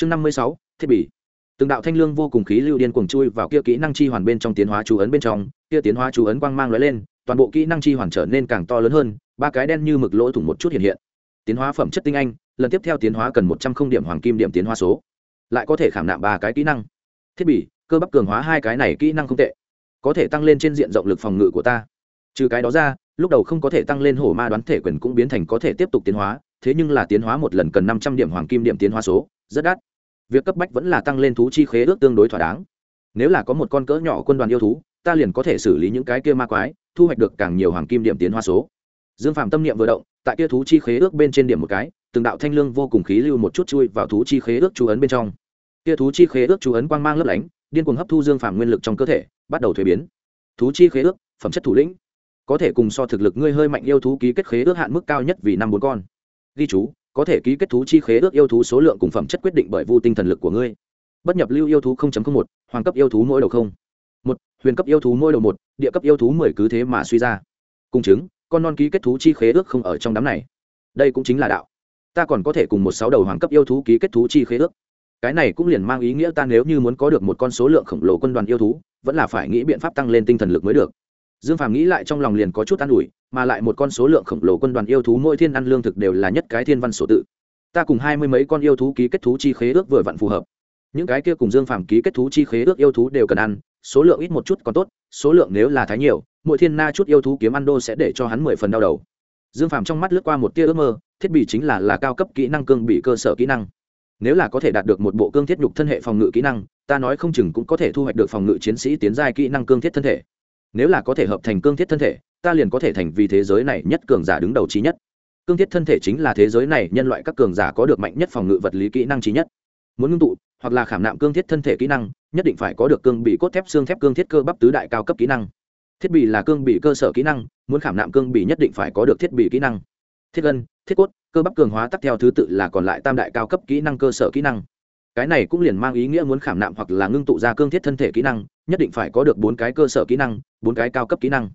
chương năm mươi sáu, thiết bị. Từng đạo thanh lương vô cùng khí lưu điên cuồng chui vào kia kỹ năng chi hoàn bên trong tiến hóa chú ấn bên trong, kia tiến hóa chú ấn quang mang lóe lên, toàn bộ kỹ năng chi hoàn trở nên càng to lớn hơn, ba cái đen như mực lỗ thủng một chút hiện hiện. Tiến hóa phẩm chất tinh anh, lần tiếp theo tiến hóa cần một trăm không điểm hoàng kim điểm tiến hóa số. Lại có thể khảm nạm ba cái kỹ năng. Thiết bị, cơ bắp cường hóa hai cái này kỹ năng không tệ. Có thể tăng lên trên diện rộng lực phòng ngự của ta. Trừ cái đó ra lúc đầu không có thể tăng lên hổ ma đoán thể quyền cũng biến thành có thể tiếp tục tiến hóa, thế nhưng là tiến hóa một lần cần năm trăm điểm hoàng kim điểm tiến hóa số, rất đắt. Việc cấp bách vẫn là tăng lên thú chi khế ước tương đối thỏa đáng. Nếu là có một con cỡ nhỏ quân đoàn yêu thú, ta liền có thể xử lý những cái kia ma quái, thu hoạch được càng nhiều hoàng kim điểm tiến hóa số. Dương phạm tâm niệm vừa động, tại kia thú chi khế ước bên trên điểm một cái, từng đạo thanh lương vô cùng khí lưu một chút chui vào thú chi khế ước chú ấn bên trong. Kia thú chi khế ước chú ấn quang mang lấp lánh, điên cuồng hấp thu dương phạm nguyên lực trong cơ thể, bắt đầu thuế biến. Thú chi khế ước, phẩm chất thủ lĩnh có thể cùng so thực lực ngươi hơi mạnh yêu thú ký kết khế ước hạn mức cao nhất vì năm bốn con. Ghi chú, có thể ký kết thú chi khế ước yêu thú số lượng cùng phẩm chất quyết định bởi vu tinh thần lực của ngươi. Bất nhập lưu yêu thú một, hoàng cấp yêu thú mỗi đầu không. Một, huyền cấp yêu thú mỗi đầu một, địa cấp yêu thú mười cứ thế mà suy ra. Cùng chứng, con non ký kết thú chi khế ước không ở trong đám này. Đây cũng chính là đạo. Ta còn có thể cùng một sáu đầu hoàng cấp yêu thú ký kết thú chi khế ước. Cái này cũng liền mang ý nghĩa ta nếu như muốn có được một con số lượng khổng lồ quân đoàn yêu thú, vẫn là phải nghĩ biện pháp tăng lên tinh thần lực mới được dương phàm nghĩ lại trong lòng liền có chút an ủi, mà lại một con số lượng khổng lồ quân đoàn yêu thú mỗi thiên ăn lương thực đều là nhất cái thiên văn sổ tự. Ta cùng hai mươi mấy con yêu thú ký kết thú chi khế ước vừa vặn phù hợp. Những cái kia cùng dương phàm ký kết thú chi khế ước yêu thú đều cần ăn, số lượng ít một chút còn tốt, số lượng nếu là thái nhiều, mỗi thiên na chút yêu thú kiếm ăn đô sẽ để cho hắn mười phần đau đầu. Dương phàm trong mắt lướt qua một tia ước mơ, thiết bị chính là là cao cấp kỹ năng cương bị cơ sở kỹ năng. Nếu là có thể đạt được một bộ cương thiết nhục thân hệ phòng ngự kỹ năng, ta nói không chừng cũng có thể thu hoạch được phòng ngự chiến sĩ tiến giai kỹ năng cương thiết thân thể nếu là có thể hợp thành cương thiết thân thể, ta liền có thể thành vì thế giới này nhất cường giả đứng đầu trí nhất. Cương thiết thân thể chính là thế giới này nhân loại các cường giả có được mạnh nhất phòng ngự vật lý kỹ năng trí nhất. Muốn ngưng tụ, hoặc là khảm nạm cương thiết thân thể kỹ năng, nhất định phải có được cương bị cốt thép xương thép cương thiết cơ bắp tứ đại cao cấp kỹ năng. Thiết bị là cương bị cơ sở kỹ năng, muốn khảm nạm cương bị nhất định phải có được thiết bị kỹ năng. Thiết gân, thiết cốt, cơ bắp cường hóa tắt theo thứ tự là còn lại tam đại cao cấp kỹ năng cơ sở kỹ năng cái này cũng liền mang ý nghĩa muốn khảm nạm hoặc là ngưng tụ ra cương thiết thân thể kỹ năng, nhất định phải có được bốn cái cơ sở kỹ năng, bốn cái cao cấp kỹ năng.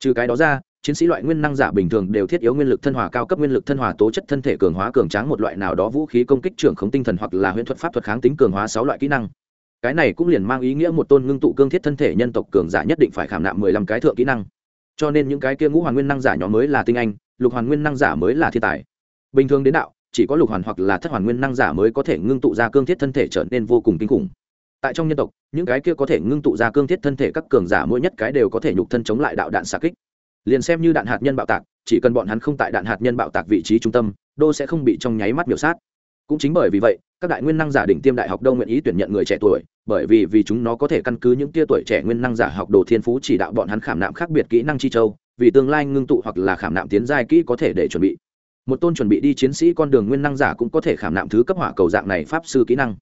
Trừ cái đó ra, chiến sĩ loại nguyên năng giả bình thường đều thiết yếu nguyên lực thân hòa cao cấp nguyên lực thân hòa tố chất thân thể cường hóa cường tráng một loại nào đó vũ khí công kích trưởng khống tinh thần hoặc là huyễn thuật pháp thuật kháng tính cường hóa sáu loại kỹ năng. Cái này cũng liền mang ý nghĩa một tôn ngưng tụ cương thiết thân thể nhân tộc cường giả nhất định phải khảm nạm mười lăm cái thượng kỹ năng. Cho nên những cái kia ngũ hoàn nguyên năng giả nhóm mới là tinh anh, lục hoàn nguyên năng giả mới là thiên tài. Bình thường đến đạo chỉ có lục hoàn hoặc là thất hoàn nguyên năng giả mới có thể ngưng tụ ra cương thiết thân thể trở nên vô cùng kinh khủng. Tại trong nhân tộc, những cái kia có thể ngưng tụ ra cương thiết thân thể các cường giả mỗi nhất cái đều có thể nhục thân chống lại đạo đạn xạ kích. Liền xem như đạn hạt nhân bạo tạc, chỉ cần bọn hắn không tại đạn hạt nhân bạo tạc vị trí trung tâm, đô sẽ không bị trong nháy mắt biểu sát. Cũng chính bởi vì vậy, các đại nguyên năng giả đỉnh tiêm đại học đâu nguyện ý tuyển nhận người trẻ tuổi, bởi vì vì chúng nó có thể căn cứ những tia tuổi trẻ nguyên năng giả học đồ thiên phú chỉ đạo bọn hắn khảm nạm khác biệt kỹ năng chi châu, vì tương lai ngưng tụ hoặc là khảm nạm tiến giai kỹ có thể để chuẩn bị một tôn chuẩn bị đi chiến sĩ con đường nguyên năng giả cũng có thể khảm nạm thứ cấp hỏa cầu dạng này pháp sư kỹ năng.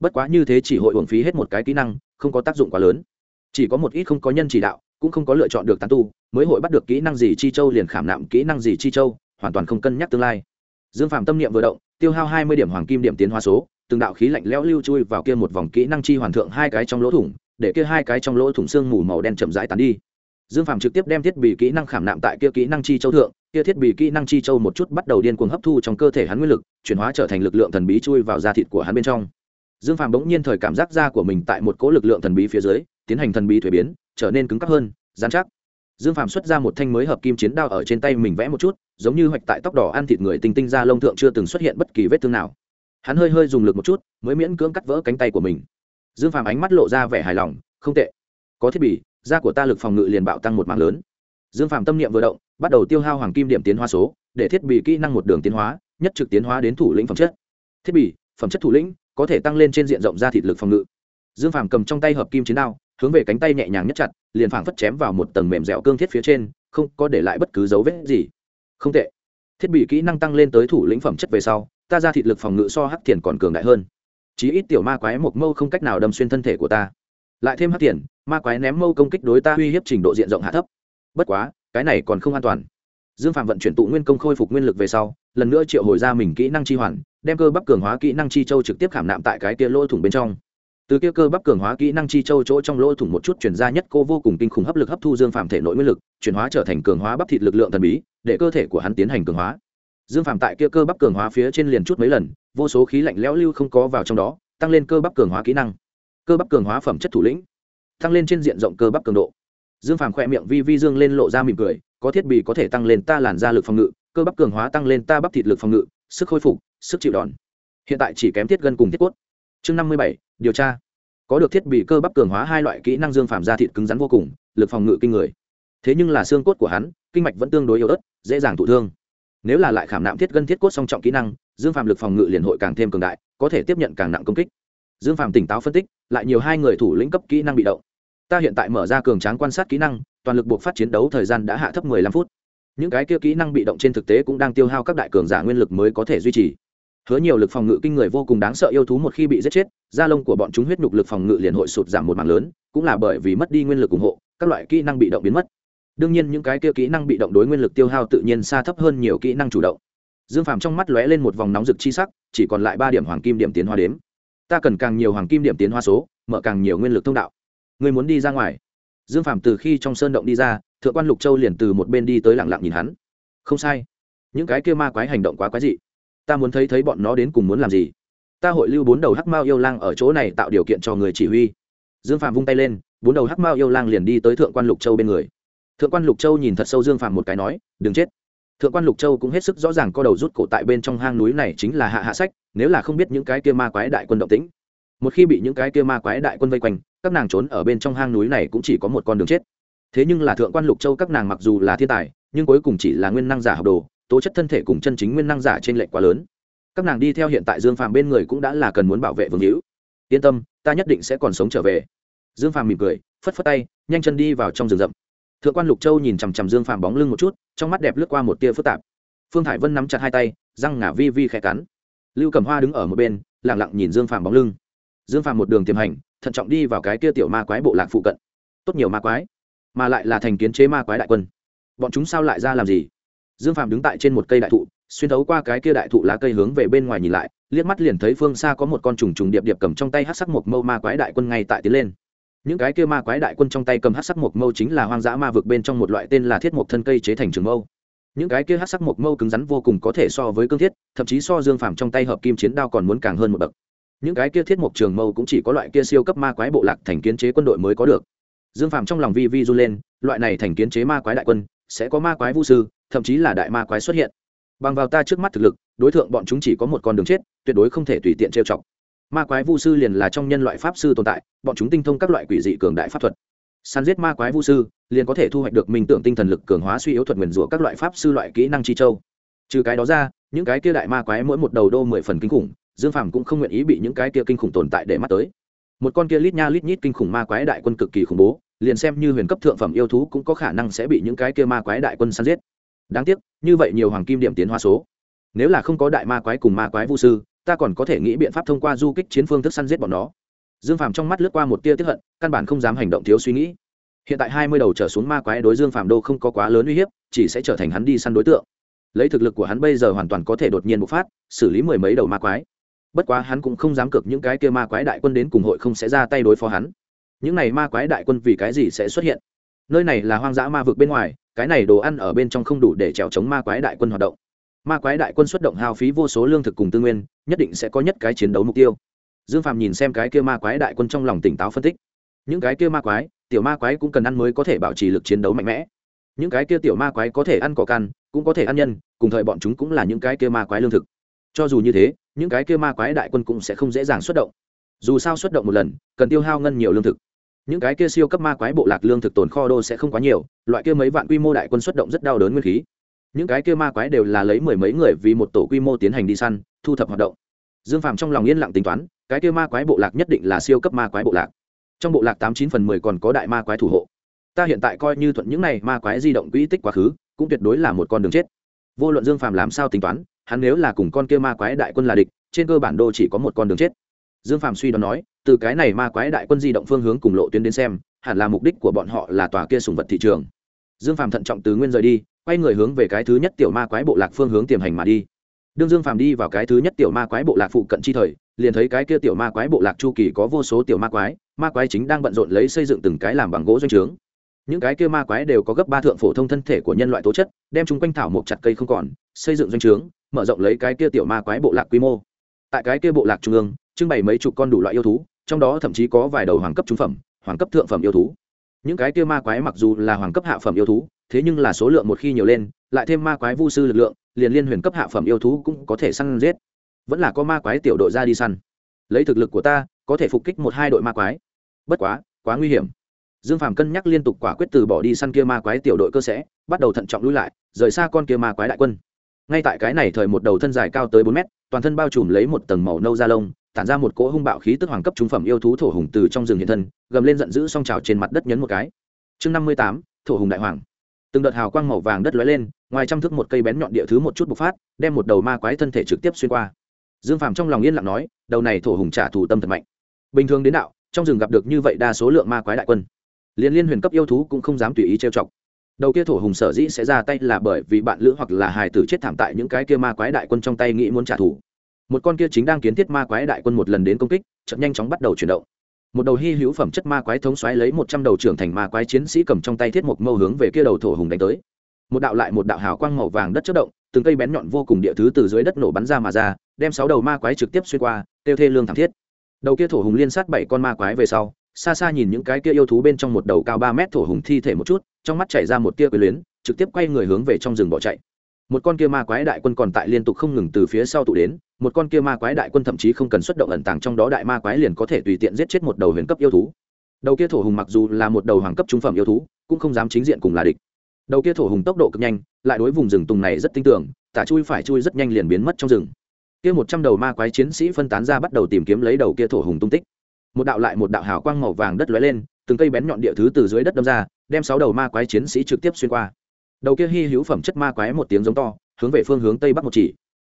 Bất quá như thế chỉ hội uổng phí hết một cái kỹ năng, không có tác dụng quá lớn. Chỉ có một ít không có nhân chỉ đạo, cũng không có lựa chọn được tán tu, mới hội bắt được kỹ năng gì chi châu liền khảm nạm kỹ năng gì chi châu, hoàn toàn không cân nhắc tương lai. Dương phạm tâm niệm vừa động, tiêu hao hai mươi điểm hoàng kim điểm tiến hóa số, từng đạo khí lạnh lẽo lưu chui vào kia một vòng kỹ năng chi hoàn thượng hai cái trong lỗ thủng, để kia hai cái trong lỗ thủng xương mù màu đen chậm rãi tán đi dương phạm trực tiếp đem thiết bị kỹ năng khảm nạm tại kia kỹ năng chi châu thượng, kia thiết bị kỹ năng chi châu một chút bắt đầu điên cuồng hấp thu trong cơ thể hắn nguyên lực, chuyển hóa trở thành lực lượng thần bí chui vào da thịt của hắn bên trong. Dương phạm bỗng nhiên thời cảm giác da của mình tại một cỗ lực lượng thần bí phía dưới, tiến hành thần bí thuế biến, trở nên cứng cắp hơn, dán chắc. Dương phạm xuất ra một thanh mới hợp kim chiến đao ở trên tay mình vẽ một chút, giống như hoạch tại tóc đỏ ăn thịt người tinh tinh ra lông thượng chưa từng xuất hiện bất kỳ vết thương nào. Hắn hơi hơi dùng lực một chút, mới miễn cưỡng cắt vỡ cánh tay của mình. Dương phạm ánh mắt lộ ra vẻ hài lòng, không tệ. Có thiết bị da của ta lực phòng ngự liền bạo tăng một mạng lớn. Dương phạm tâm niệm vừa động, bắt đầu tiêu hao hoàng kim điểm tiến hóa số, để thiết bị kỹ năng một đường tiến hóa, nhất trực tiến hóa đến thủ lĩnh phẩm chất. Thiết bị, phẩm chất thủ lĩnh, có thể tăng lên trên diện rộng ra thịt lực phòng ngự. Dương phạm cầm trong tay hợp kim chiến đao, hướng về cánh tay nhẹ nhàng nhất chặt, liền phảng phất chém vào một tầng mềm dẻo cương thiết phía trên, không có để lại bất cứ dấu vết gì. Không tệ. Thiết bị kỹ năng tăng lên tới thủ lĩnh phẩm chất về sau, ta ra thịt lực phòng ngự so hắc thiền còn cường đại hơn. Chí ít tiểu ma quái một mâu không cách nào đâm xuyên thân thể của ta. Lại thêm hắc thiền ma quái ném mâu công kích đối ta uy hiếp trình độ diện rộng hạ thấp. Bất quá, cái này còn không an toàn. Dương phạm vận chuyển tụ nguyên công khôi phục nguyên lực về sau, lần nữa triệu hồi ra mình kỹ năng chi hoàn, đem cơ bắp cường hóa kỹ năng chi châu trực tiếp khảm nạm tại cái kia lỗ thủng bên trong. Từ kia cơ bắp cường hóa kỹ năng chi châu chỗ trong lỗ thủng một chút chuyển ra nhất cô vô cùng kinh khủng hấp lực hấp thu dương phạm thể nội nguyên lực, chuyển hóa trở thành cường hóa bắp thịt lực lượng thần bí, để cơ thể của hắn tiến hành cường hóa. Dương phạm tại kia cơ bắp cường hóa phía trên liền chút mấy lần, vô số khí lạnh lẽo lưu không có vào trong đó, tăng lên cơ bắp cường hóa kỹ năng. Cơ bắp cường hóa phẩm chất thủ lĩnh tăng lên trên diện rộng cơ bắp cường độ. Dương phàm khỏe miệng vi vi dương lên lộ ra mỉm cười, có thiết bị có thể tăng lên ta làn da lực phòng ngự, cơ bắp cường hóa tăng lên ta bắp thịt lực phòng ngự, sức khôi phục, sức chịu đòn. Hiện tại chỉ kém thiết gân cùng thiết cốt. Chương năm mươi bảy, điều tra. Có được thiết bị cơ bắp cường hóa hai loại kỹ năng dương phàm da thịt cứng rắn vô cùng, lực phòng ngự kinh người. Thế nhưng là xương cốt của hắn, kinh mạch vẫn tương đối yếu ớt, dễ dàng thụ thương. Nếu là lại khảm nạm thiết gân thiết cốt song trọng kỹ năng, dương phàm lực phòng ngự liền hội càng thêm cường đại, có thể tiếp nhận càng nặng công kích dương Phạm tỉnh táo phân tích, lại nhiều hai người thủ lĩnh cấp kỹ năng bị động. Ta hiện tại mở ra cường tráng quan sát kỹ năng, toàn lực buộc phát chiến đấu thời gian đã hạ thấp 15 phút. Những cái kia kỹ năng bị động trên thực tế cũng đang tiêu hao các đại cường giả nguyên lực mới có thể duy trì. Hứa nhiều lực phòng ngự kinh người vô cùng đáng sợ yêu thú một khi bị giết chết, da lông của bọn chúng huyết nhục lực phòng ngự liền hội sụt giảm một mảng lớn, cũng là bởi vì mất đi nguyên lực ủng hộ, các loại kỹ năng bị động biến mất. Đương nhiên những cái kia kỹ năng bị động đối nguyên lực tiêu hao tự nhiên xa thấp hơn nhiều kỹ năng chủ động. Dương phàm trong mắt lóe lên một vòng nóng rực chi sắc, chỉ còn lại ba điểm hoàng kim điểm tiến hóa đếm ta cần càng nhiều hoàng kim điểm tiến hóa số, mở càng nhiều nguyên lực thông đạo. Người muốn đi ra ngoài. Dương phàm từ khi trong sơn động đi ra, thượng quan lục châu liền từ một bên đi tới lặng lặng nhìn hắn. Không sai. Những cái kia ma quái hành động quá quái dị. Ta muốn thấy thấy bọn nó đến cùng muốn làm gì. Ta hội lưu bốn đầu hắc mao yêu lang ở chỗ này tạo điều kiện cho người chỉ huy. Dương phạm vung tay lên, bốn đầu hắc mao yêu lang liền đi tới thượng quan lục châu bên người. Thượng quan lục châu nhìn thật sâu dương phạm một cái nói, đừng chết thượng quan lục châu cũng hết sức rõ ràng có đầu rút cổ tại bên trong hang núi này chính là hạ hạ sách, nếu là không biết những cái kia ma quái đại quân động tĩnh. Một khi bị những cái kia ma quái đại quân vây quanh, các nàng trốn ở bên trong hang núi này cũng chỉ có một con đường chết. Thế nhưng là thượng quan lục châu các nàng mặc dù là thiên tài, nhưng cuối cùng chỉ là nguyên năng giả học đồ, tố chất thân thể cùng chân chính nguyên năng giả trên lệnh quá lớn. Các nàng đi theo hiện tại dương phàm bên người cũng đã là cần muốn bảo vệ vương hữu. Yên tâm, ta nhất định sẽ còn sống trở về. Dương phàm mỉm cười, phất phất tay, nhanh chân đi vào trong rừng rậm thượng quan lục châu nhìn chằm chằm dương phàm bóng lưng một chút, trong mắt đẹp lướt qua một tia phức tạp. Phương thải vân nắm chặt hai tay, răng ngả vi vi khẽ cắn. Lưu cầm hoa đứng ở một bên lẳng lặng nhìn dương phàm bóng lưng. Dương phàm một đường tiềm hành, thận trọng đi vào cái kia tiểu ma quái bộ lạc phụ cận. Tốt nhiều ma quái, mà lại là thành kiến chế ma quái đại quân. Bọn chúng sao lại ra làm gì? Dương phàm đứng tại trên một cây đại thụ, xuyên thấu qua cái kia đại thụ lá cây hướng về bên ngoài nhìn lại, liếc mắt liền thấy phương xa có một con trùng trùng điệp điệp cầm trong tay hát sắc một mâu ma quái đại quân ngay tại tiến lên những cái kia ma quái đại quân trong tay cầm hát sắc một mâu chính là hoang dã ma vực bên trong một loại tên là thiết mộc thân cây chế thành trường mâu. Những cái kia hát sắc một mâu cứng rắn vô cùng có thể so với cương thiết, thậm chí so dương phàm trong tay hợp kim chiến đao còn muốn càng hơn một bậc. Những cái kia thiết mộc trường mâu cũng chỉ có loại kia siêu cấp ma quái bộ lạc thành kiến chế quân đội mới có được. Dương phàm trong lòng vi vi run lên, loại này thành kiến chế ma quái đại quân, sẽ có ma quái vũ sư, thậm chí là đại ma quái xuất hiện. Bằng vào ta trước mắt thực lực, đối tượng bọn chúng chỉ có một con đường chết, tuyệt đối không thể tùy tiện trêu chọc ma quái vu sư liền là trong nhân loại pháp sư tồn tại, bọn chúng tinh thông các loại quỷ dị cường đại pháp thuật. Săn giết ma quái vu sư, liền có thể thu hoạch được minh tưởng tinh thần lực cường hóa suy yếu thuật nguyền rủa các loại pháp sư loại kỹ năng chi châu. Trừ cái đó ra, những cái kia đại ma quái mỗi một đầu đô mười phần kinh khủng, dương phàm cũng không nguyện ý bị những cái kia kinh khủng tồn tại để mắt tới. Một con kia lít nha lít nhít kinh khủng ma quái đại quân cực kỳ khủng bố, liền xem như huyền cấp thượng phẩm yêu thú cũng có khả năng sẽ bị những cái kia ma quái đại quân săn giết. Đáng tiếc, như vậy nhiều hoàng kim điểm tiến hoa số. Nếu là không có đại ma quái cùng ma quái Vu sư ta còn có thể nghĩ biện pháp thông qua du kích chiến phương thức săn giết bọn nó. Dương phàm trong mắt lướt qua một tia tiếp hận, căn bản không dám hành động thiếu suy nghĩ. Hiện tại hai mươi đầu trở xuống ma quái đối dương phàm đô không có quá lớn uy hiếp, chỉ sẽ trở thành hắn đi săn đối tượng. Lấy thực lực của hắn bây giờ hoàn toàn có thể đột nhiên bộc phát, xử lý mười mấy đầu ma quái. Bất quá hắn cũng không dám cược những cái kia ma quái đại quân đến cùng hội không sẽ ra tay đối phó hắn. Những này ma quái đại quân vì cái gì sẽ xuất hiện? Nơi này là hoang dã ma vực bên ngoài, cái này đồ ăn ở bên trong không đủ để trèo chống ma quái đại quân hoạt động ma quái đại quân xuất động hao phí vô số lương thực cùng tư nguyên, nhất định sẽ có nhất cái chiến đấu mục tiêu. Dương phàm nhìn xem cái kia ma quái đại quân trong lòng tỉnh táo phân tích. Những cái kia ma quái, tiểu ma quái cũng cần ăn mới có thể bảo trì lực chiến đấu mạnh mẽ. Những cái kia tiểu ma quái có thể ăn cỏ căn cũng có thể ăn nhân, cùng thời bọn chúng cũng là những cái kia ma quái lương thực. Cho dù như thế, những cái kia ma quái đại quân cũng sẽ không dễ dàng xuất động. Dù sao xuất động một lần, cần tiêu hao ngân nhiều lương thực. Những cái kia siêu cấp ma quái bộ lạc lương thực tồn kho đô sẽ không quá nhiều, loại kia mấy vạn quy mô đại quân xuất động rất đau đớn nguyên khí những cái kia ma quái đều là lấy mười mấy người vì một tổ quy mô tiến hành đi săn, thu thập hoạt động. Dương phàm trong lòng yên lặng tính toán, cái kia ma quái bộ lạc nhất định là siêu cấp ma quái bộ lạc. Trong bộ lạc tám chín phần mười còn có đại ma quái thủ hộ. Ta hiện tại coi như thuận những này ma quái di động quỹ tích quá khứ, cũng tuyệt đối là một con đường chết. Vô luận dương phàm làm sao tính toán, hắn nếu là cùng con kia ma quái đại quân là địch, trên cơ bản đô chỉ có một con đường chết. Dương phàm suy đoán nói, từ cái này ma quái đại quân di động phương hướng cùng lộ tuyến đến xem, hẳn là mục đích của bọn họ là tòa kia sùng vật thị trường. Dương phàm thận trọng từ nguyên rời đi quay người hướng về cái thứ nhất tiểu ma quái bộ lạc phương hướng tiềm hành mà đi. Đương dương phàm đi vào cái thứ nhất tiểu ma quái bộ lạc phụ cận chi thời, liền thấy cái kia tiểu ma quái bộ lạc chu kỳ có vô số tiểu ma quái ma quái chính đang bận rộn lấy xây dựng từng cái làm bằng gỗ doanh trướng. Những cái kia ma quái đều có gấp ba thượng phổ thông thân thể của nhân loại tố chất, đem chúng quanh thảo một chặt cây không còn, xây dựng doanh trướng, mở rộng lấy cái kia tiểu ma quái bộ lạc quy mô. Tại cái kia bộ lạc trung ương, trưng bày mấy chục con đủ loại yêu thú, trong đó thậm chí có vài đầu hoàng cấp trung phẩm, hoàng cấp thượng phẩm yêu thú. Những cái kia ma quái mặc dù là hoàng cấp hạ phẩm yêu thú thế nhưng là số lượng một khi nhiều lên, lại thêm ma quái vu sư lực lượng, liền liên huyền cấp hạ phẩm yêu thú cũng có thể săn giết. Vẫn là có ma quái tiểu đội ra đi săn. Lấy thực lực của ta, có thể phục kích một hai đội ma quái. Bất quá quá nguy hiểm. Dương phàm cân nhắc liên tục quả quyết từ bỏ đi săn kia ma quái tiểu đội cơ sẽ, bắt đầu thận trọng lui lại, rời xa con kia ma quái đại quân. Ngay tại cái này thời một đầu thân dài cao tới bốn mét, toàn thân bao trùm lấy một tầng màu nâu da lông, tản ra một cỗ hung bạo khí tức hoàng cấp trung phẩm yêu thú thổ hùng từ trong rừng hiện thân, gầm lên giận dữ song trào trên mặt đất nhấn một cái. Chương năm mươi tám, thổ hùng đại hoàng từng đợt hào quang màu vàng đất lóe lên, ngoài trăm thước một cây bén nhọn địa thứ một chút bộc phát, đem một đầu ma quái thân thể trực tiếp xuyên qua. Dương phàm trong lòng yên lặng nói, đầu này thổ hùng trả thù tâm thật mạnh. Bình thường đến đạo, trong rừng gặp được như vậy đa số lượng ma quái đại quân. Liên liên huyền cấp yêu thú cũng không dám tùy ý trêu chọc. Đầu kia thổ hùng sở dĩ sẽ ra tay là bởi vì bạn lữ hoặc là hài tử chết thảm tại những cái kia ma quái đại quân trong tay nghĩ muốn trả thù. Một con kia chính đang kiến thiết ma quái đại quân một lần đến công kích chậm nhanh chóng bắt đầu chuyển động một đầu hy hữu phẩm chất ma quái thống xoáy lấy một trăm đầu trưởng thành ma quái chiến sĩ cầm trong tay thiết mục mâu hướng về kia đầu thổ hùng đánh tới. Một đạo lại một đạo hào quang màu vàng đất chất động, từng cây bén nhọn vô cùng địa thứ từ dưới đất nổ bắn ra mà ra, đem sáu đầu ma quái trực tiếp xuyên qua, tiêu thê lương thảm thiết. Đầu kia thổ hùng liên sát bảy con ma quái về sau, xa xa nhìn những cái kia yêu thú bên trong một đầu cao ba mét thổ hùng thi thể một chút, trong mắt chảy ra một tia quyền luyến, trực tiếp quay người hướng về trong rừng bỏ chạy một con kia ma quái đại quân còn tại liên tục không ngừng từ phía sau tụ đến, một con kia ma quái đại quân thậm chí không cần xuất động ẩn tàng trong đó đại ma quái liền có thể tùy tiện giết chết một đầu huyền cấp yêu thú. Đầu kia thổ hùng mặc dù là một đầu hoàng cấp trung phẩm yêu thú, cũng không dám chính diện cùng là địch. Đầu kia thổ hùng tốc độ cực nhanh, lại đối vùng rừng tùng này rất tinh tưởng, tả chui phải chui rất nhanh liền biến mất trong rừng. Kia một trăm đầu ma quái chiến sĩ phân tán ra bắt đầu tìm kiếm lấy đầu kia thổ hùng tung tích. Một đạo lại một đạo hào quang màu vàng đất lóe lên, từng cây bén nhọn địa thứ từ dưới đất đâm ra, đem sáu đầu ma quái chiến sĩ trực tiếp xuyên qua đầu kia hy hữu phẩm chất ma quái một tiếng giống to, hướng về phương hướng tây bắc một chỉ.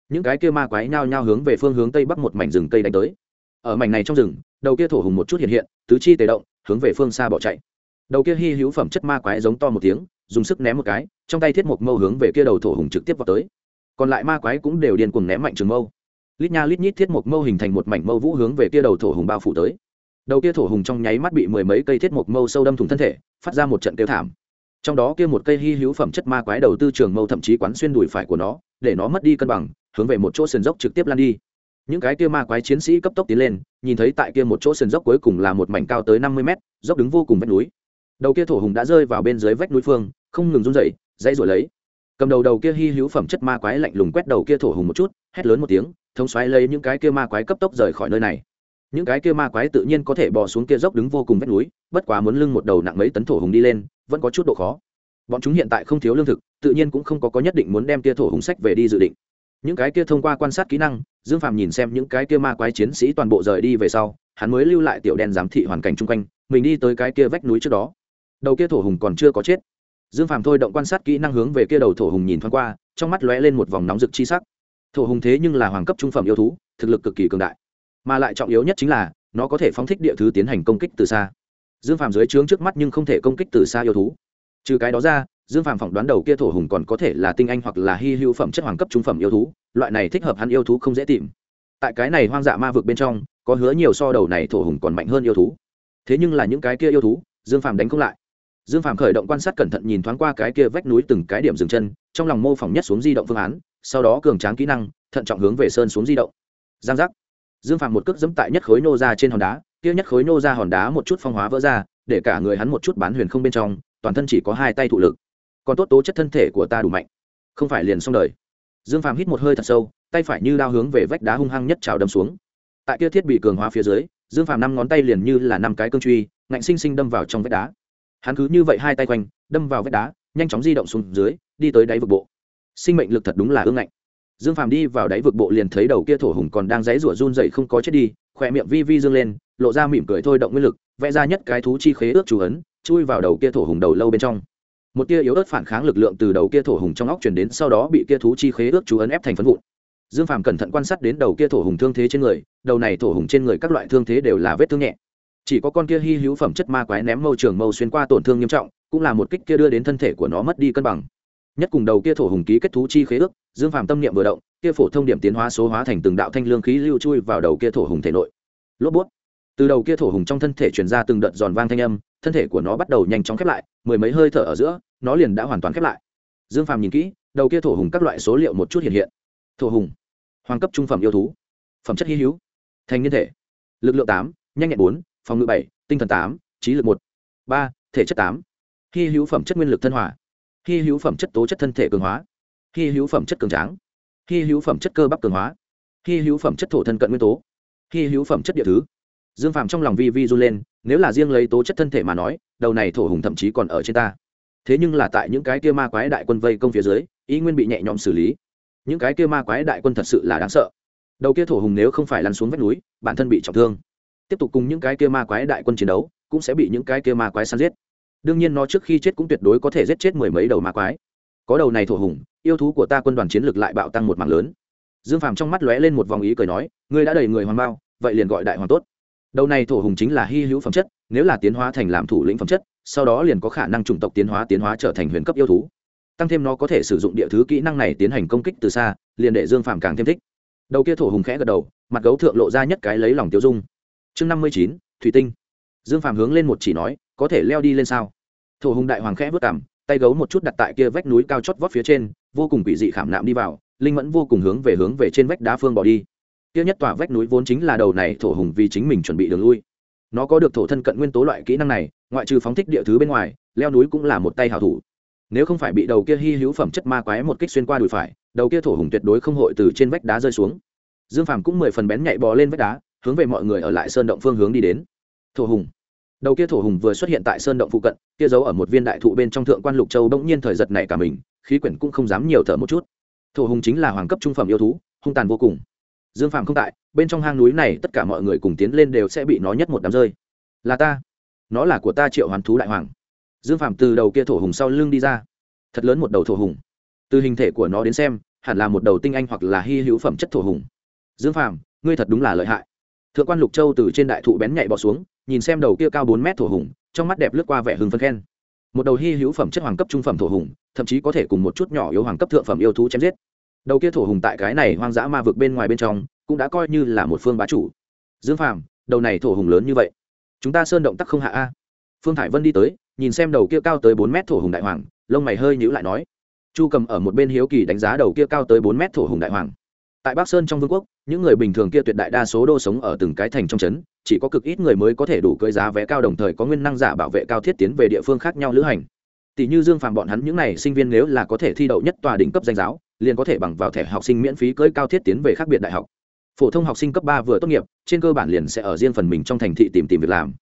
Những cái kia ma quái nhao nhao hướng về phương hướng tây bắc một mảnh rừng cây đánh tới. Ở mảnh này trong rừng, đầu kia thổ hùng một chút hiện hiện, tứ chi tề động, hướng về phương xa bỏ chạy. Đầu kia hy hữu phẩm chất ma quái giống to một tiếng, dùng sức ném một cái, trong tay thiết một mâu hướng về kia đầu thổ hùng trực tiếp vào tới. Còn lại ma quái cũng đều điên cuồng ném mạnh trường mâu. Lít nha lít nhít thiết một mâu hình thành một mảnh mâu vũ hướng về kia đầu thổ hùng bao phủ tới. Đầu kia thổ hùng trong nháy mắt bị mười mấy cây thiết một mâu sâu đâm thủng thân thể, phát ra một trận tiêu thảm trong đó kia một cây hy hữu phẩm chất ma quái đầu tư trường mâu thậm chí quán xuyên đùi phải của nó, để nó mất đi cân bằng, hướng về một chỗ sườn dốc trực tiếp lan đi. Những cái kia ma quái chiến sĩ cấp tốc tiến lên, nhìn thấy tại kia một chỗ sườn dốc cuối cùng là một mảnh cao tới năm mươi mét, dốc đứng vô cùng vách núi. Đầu kia thổ hùng đã rơi vào bên dưới vách núi phương, không ngừng run dậy dãy rồi lấy. Cầm đầu đầu kia hy hữu phẩm chất ma quái lạnh lùng quét đầu kia thổ hùng một chút, hét lớn một tiếng, thống xoáy lấy những cái kia ma quái cấp tốc rời khỏi nơi này những cái kia ma quái tự nhiên có thể bò xuống kia dốc đứng vô cùng vách núi, bất quá muốn lưng một đầu nặng mấy tấn thổ hùng đi lên, vẫn có chút độ khó. Bọn chúng hiện tại không thiếu lương thực, tự nhiên cũng không có có nhất định muốn đem kia thổ hùng sách về đi dự định. Những cái kia thông qua quan sát kỹ năng, dương phàm nhìn xem những cái kia ma quái chiến sĩ toàn bộ rời đi về sau, hắn mới lưu lại tiểu đen giám thị hoàn cảnh chung quanh, mình đi tới cái kia vách núi trước đó. Đầu kia thổ hùng còn chưa có chết. Dương phàm thôi động quan sát kỹ năng hướng về kia đầu thổ hùng nhìn thoáng qua, trong mắt lóe lên một vòng nóng rực chi sắc. Thổ hùng thế nhưng là hoàng cấp trung phẩm yêu thú, thực lực cực kỳ cường đại mà lại trọng yếu nhất chính là, nó có thể phóng thích địa thứ tiến hành công kích từ xa. Dương phàm dưới trướng trước mắt nhưng không thể công kích từ xa yêu thú. Trừ cái đó ra, dương phàm phỏng đoán đầu kia thổ hùng còn có thể là tinh anh hoặc là hy hữu phẩm chất hoàng cấp trung phẩm yêu thú, loại này thích hợp hắn yêu thú không dễ tìm. Tại cái này hoang dạ ma vực bên trong, có hứa nhiều so đầu này thổ hùng còn mạnh hơn yêu thú. Thế nhưng là những cái kia yêu thú, dương phàm đánh không lại. Dương phàm khởi động quan sát cẩn thận nhìn thoáng qua cái kia vách núi từng cái điểm dừng chân, trong lòng mô phỏng nhất xuống di động phương án, sau đó cường tráng kỹ năng, thận trọng hướng về sơn xuống di động. Giang giác dương phàm một cước dẫm tại nhất khối nô ra trên hòn đá, kia nhất khối nô ra hòn đá một chút phong hóa vỡ ra, để cả người hắn một chút bán huyền không bên trong, toàn thân chỉ có hai tay thụ lực. Còn tốt tố chất thân thể của ta đủ mạnh. Không phải liền xong đời. Dương phàm hít một hơi thật sâu, tay phải như đao hướng về vách đá hung hăng nhất trào đâm xuống. Tại kia thiết bị cường hóa phía dưới, dương phàm năm ngón tay liền như là năm cái cương truy, ngạnh sinh sinh đâm vào trong vách đá. Hắn cứ như vậy hai tay quanh, đâm vào vách đá, nhanh chóng di động xuống dưới, đi tới đáy vực bộ. Sinh mệnh lực thật đúng là ương ngạnh dương phàm đi vào đáy vực bộ liền thấy đầu kia thổ hùng còn đang dãy rủa run dậy không có chết đi, khỏe miệng vi vi dương lên, lộ ra mỉm cười thôi động nguyên lực, vẽ ra nhất cái thú chi khế ước chú ấn, chui vào đầu kia thổ hùng đầu lâu bên trong. Một tia yếu ớt phản kháng lực lượng từ đầu kia thổ hùng trong óc chuyển đến, sau đó bị kia thú chi khế ước chú ấn ép thành phân vụn. Dương phàm cẩn thận quan sát đến đầu kia thổ hùng thương thế trên người, đầu này thổ hùng trên người các loại thương thế đều là vết thương nhẹ. Chỉ có con kia hy hữu phẩm chất ma quái ném mâu trường mâu xuyên qua tổn thương nghiêm trọng, cũng là một kích kia đưa đến thân thể của nó mất đi cân bằng nhất cùng đầu kia thổ hùng ký kết thú chi khế ước, dương phàm tâm niệm vừa động, kia phổ thông điểm tiến hóa số hóa thành từng đạo thanh lương khí lưu chui vào đầu kia thổ hùng thể nội. Lốp bút. Từ đầu kia thổ hùng trong thân thể truyền ra từng đợt giòn vang thanh âm, thân thể của nó bắt đầu nhanh chóng khép lại, mười mấy hơi thở ở giữa, nó liền đã hoàn toàn khép lại. Dương phàm nhìn kỹ, đầu kia thổ hùng các loại số liệu một chút hiện hiện. Thổ hùng. Hoàng cấp trung phẩm yêu thú. Phẩm chất hy hữu. Thành niên thể. Lực lượng tám, nhanh nhẹn bốn, phòng ngự bảy, tinh thần tám, trí lực một, ba, thể chất tám. Hy hữu phẩm chất nguyên lực thân hòa hy hữu phẩm chất tố chất thân thể cường hóa. Hy hữu phẩm chất cường tráng. Hy hữu phẩm chất cơ bắp cường hóa. Hy hữu phẩm chất thổ thân cận nguyên tố. Hy hữu phẩm chất địa thứ. Dương phạm trong lòng vi vi run lên, nếu là riêng lấy tố chất thân thể mà nói, đầu này thổ hùng thậm chí còn ở trên ta. Thế nhưng là tại những cái kia ma quái đại quân vây công phía dưới, ý nguyên bị nhẹ nhõm xử lý. Những cái kia ma quái đại quân thật sự là đáng sợ. Đầu kia thổ hùng nếu không phải lăn xuống vách núi, bản thân bị trọng thương. Tiếp tục cùng những cái kia ma quái đại quân chiến đấu, cũng sẽ bị những cái kia ma quái săn giết đương nhiên nó trước khi chết cũng tuyệt đối có thể giết chết mười mấy đầu ma quái. Có đầu này thổ hùng, yêu thú của ta quân đoàn chiến lược lại bạo tăng một mạng lớn. Dương phàm trong mắt lóe lên một vòng ý cười nói, ngươi đã đầy người hoàng bao, vậy liền gọi đại hoàng tốt. Đầu này thổ hùng chính là hy hữu phẩm chất, nếu là tiến hóa thành làm thủ lĩnh phẩm chất, sau đó liền có khả năng chủng tộc tiến hóa tiến hóa trở thành huyền cấp yêu thú. Tăng thêm nó có thể sử dụng địa thứ kỹ năng này tiến hành công kích từ xa, liền để dương phàm càng thêm thích. Đầu kia thổ hùng khẽ gật đầu, mặt gấu thượng lộ ra nhất cái lấy lòng tiêu dung. Chương năm mươi chín, thủy tinh. Dương phàm hướng lên một chỉ nói có thể leo đi lên sao? Thổ hùng đại hoàng khẽ vất cảm tay gấu một chút đặt tại kia vách núi cao chót vót phía trên, vô cùng quỷ dị khảm nạm đi vào, linh mẫn vô cùng hướng về hướng về trên vách đá phương bỏ đi. Kia nhất tòa vách núi vốn chính là đầu này, thổ hùng vì chính mình chuẩn bị đường lui. Nó có được thổ thân cận nguyên tố loại kỹ năng này, ngoại trừ phóng thích địa thứ bên ngoài, leo núi cũng là một tay hảo thủ. Nếu không phải bị đầu kia hy hữu phẩm chất ma quái một kích xuyên qua đùi phải, đầu kia thổ hùng tuyệt đối không hội từ trên vách đá rơi xuống. Dương phàm cũng mười phần bén nhạy bò lên vách đá, hướng về mọi người ở lại sơn động phương hướng đi đến. Thổ hùng đầu kia thổ hùng vừa xuất hiện tại sơn động phụ cận, kia giấu ở một viên đại thụ bên trong thượng quan lục châu bỗng nhiên thời giật này cả mình, khí quyển cũng không dám nhiều thở một chút. Thổ hùng chính là hoàng cấp trung phẩm yêu thú, hung tàn vô cùng. Dương phàm không tại, bên trong hang núi này tất cả mọi người cùng tiến lên đều sẽ bị nó nhất một đám rơi. Là ta. Nó là của ta triệu hoàn thú đại hoàng. Dương phàm từ đầu kia thổ hùng sau lưng đi ra. Thật lớn một đầu thổ hùng. Từ hình thể của nó đến xem, hẳn là một đầu tinh anh hoặc là hy hữu phẩm chất thổ hùng. Dương phàm, ngươi thật đúng là lợi hại. Thượng quan lục châu từ trên đại thụ bén nhạy bỏ xuống nhìn xem đầu kia cao bốn mét thổ hùng, trong mắt đẹp lướt qua vẻ hưng phấn khen. Một đầu hy hữu phẩm chất hoàng cấp trung phẩm thổ hùng, thậm chí có thể cùng một chút nhỏ yếu hoàng cấp thượng phẩm yêu thú chém giết. Đầu kia thổ hùng tại cái này hoang dã ma vực bên ngoài bên trong, cũng đã coi như là một phương bá chủ. Dương phàm, đầu này thổ hùng lớn như vậy, chúng ta sơn động tắc không hạ a. Phương thải vân đi tới, nhìn xem đầu kia cao tới bốn mét thổ hùng đại hoàng, lông mày hơi nhữ lại nói. Chu cầm ở một bên hiếu kỳ đánh giá đầu kia cao tới bốn mét thổ hùng đại hoàng tại bắc sơn trong vương quốc, những người bình thường kia tuyệt đại đa số đô sống ở từng cái thành trong trấn, chỉ có cực ít người mới có thể đủ cưỡi giá vé cao đồng thời có nguyên năng giả bảo vệ cao thiết tiến về địa phương khác nhau lữ hành. Tỷ như dương phàm bọn hắn những n à y sinh viên nếu là có thể thi đậu nhất tòa đỉnh cấp danh giáo, liền có thể bằng vào thẻ học sinh miễn phí cưỡi cao thiết tiến về khác biệt đại học. Phổ thông học sinh cấp ba vừa tốt nghiệp, trên cơ bản liền sẽ ở riêng phần mình trong thành thị tìm tìm việc làm.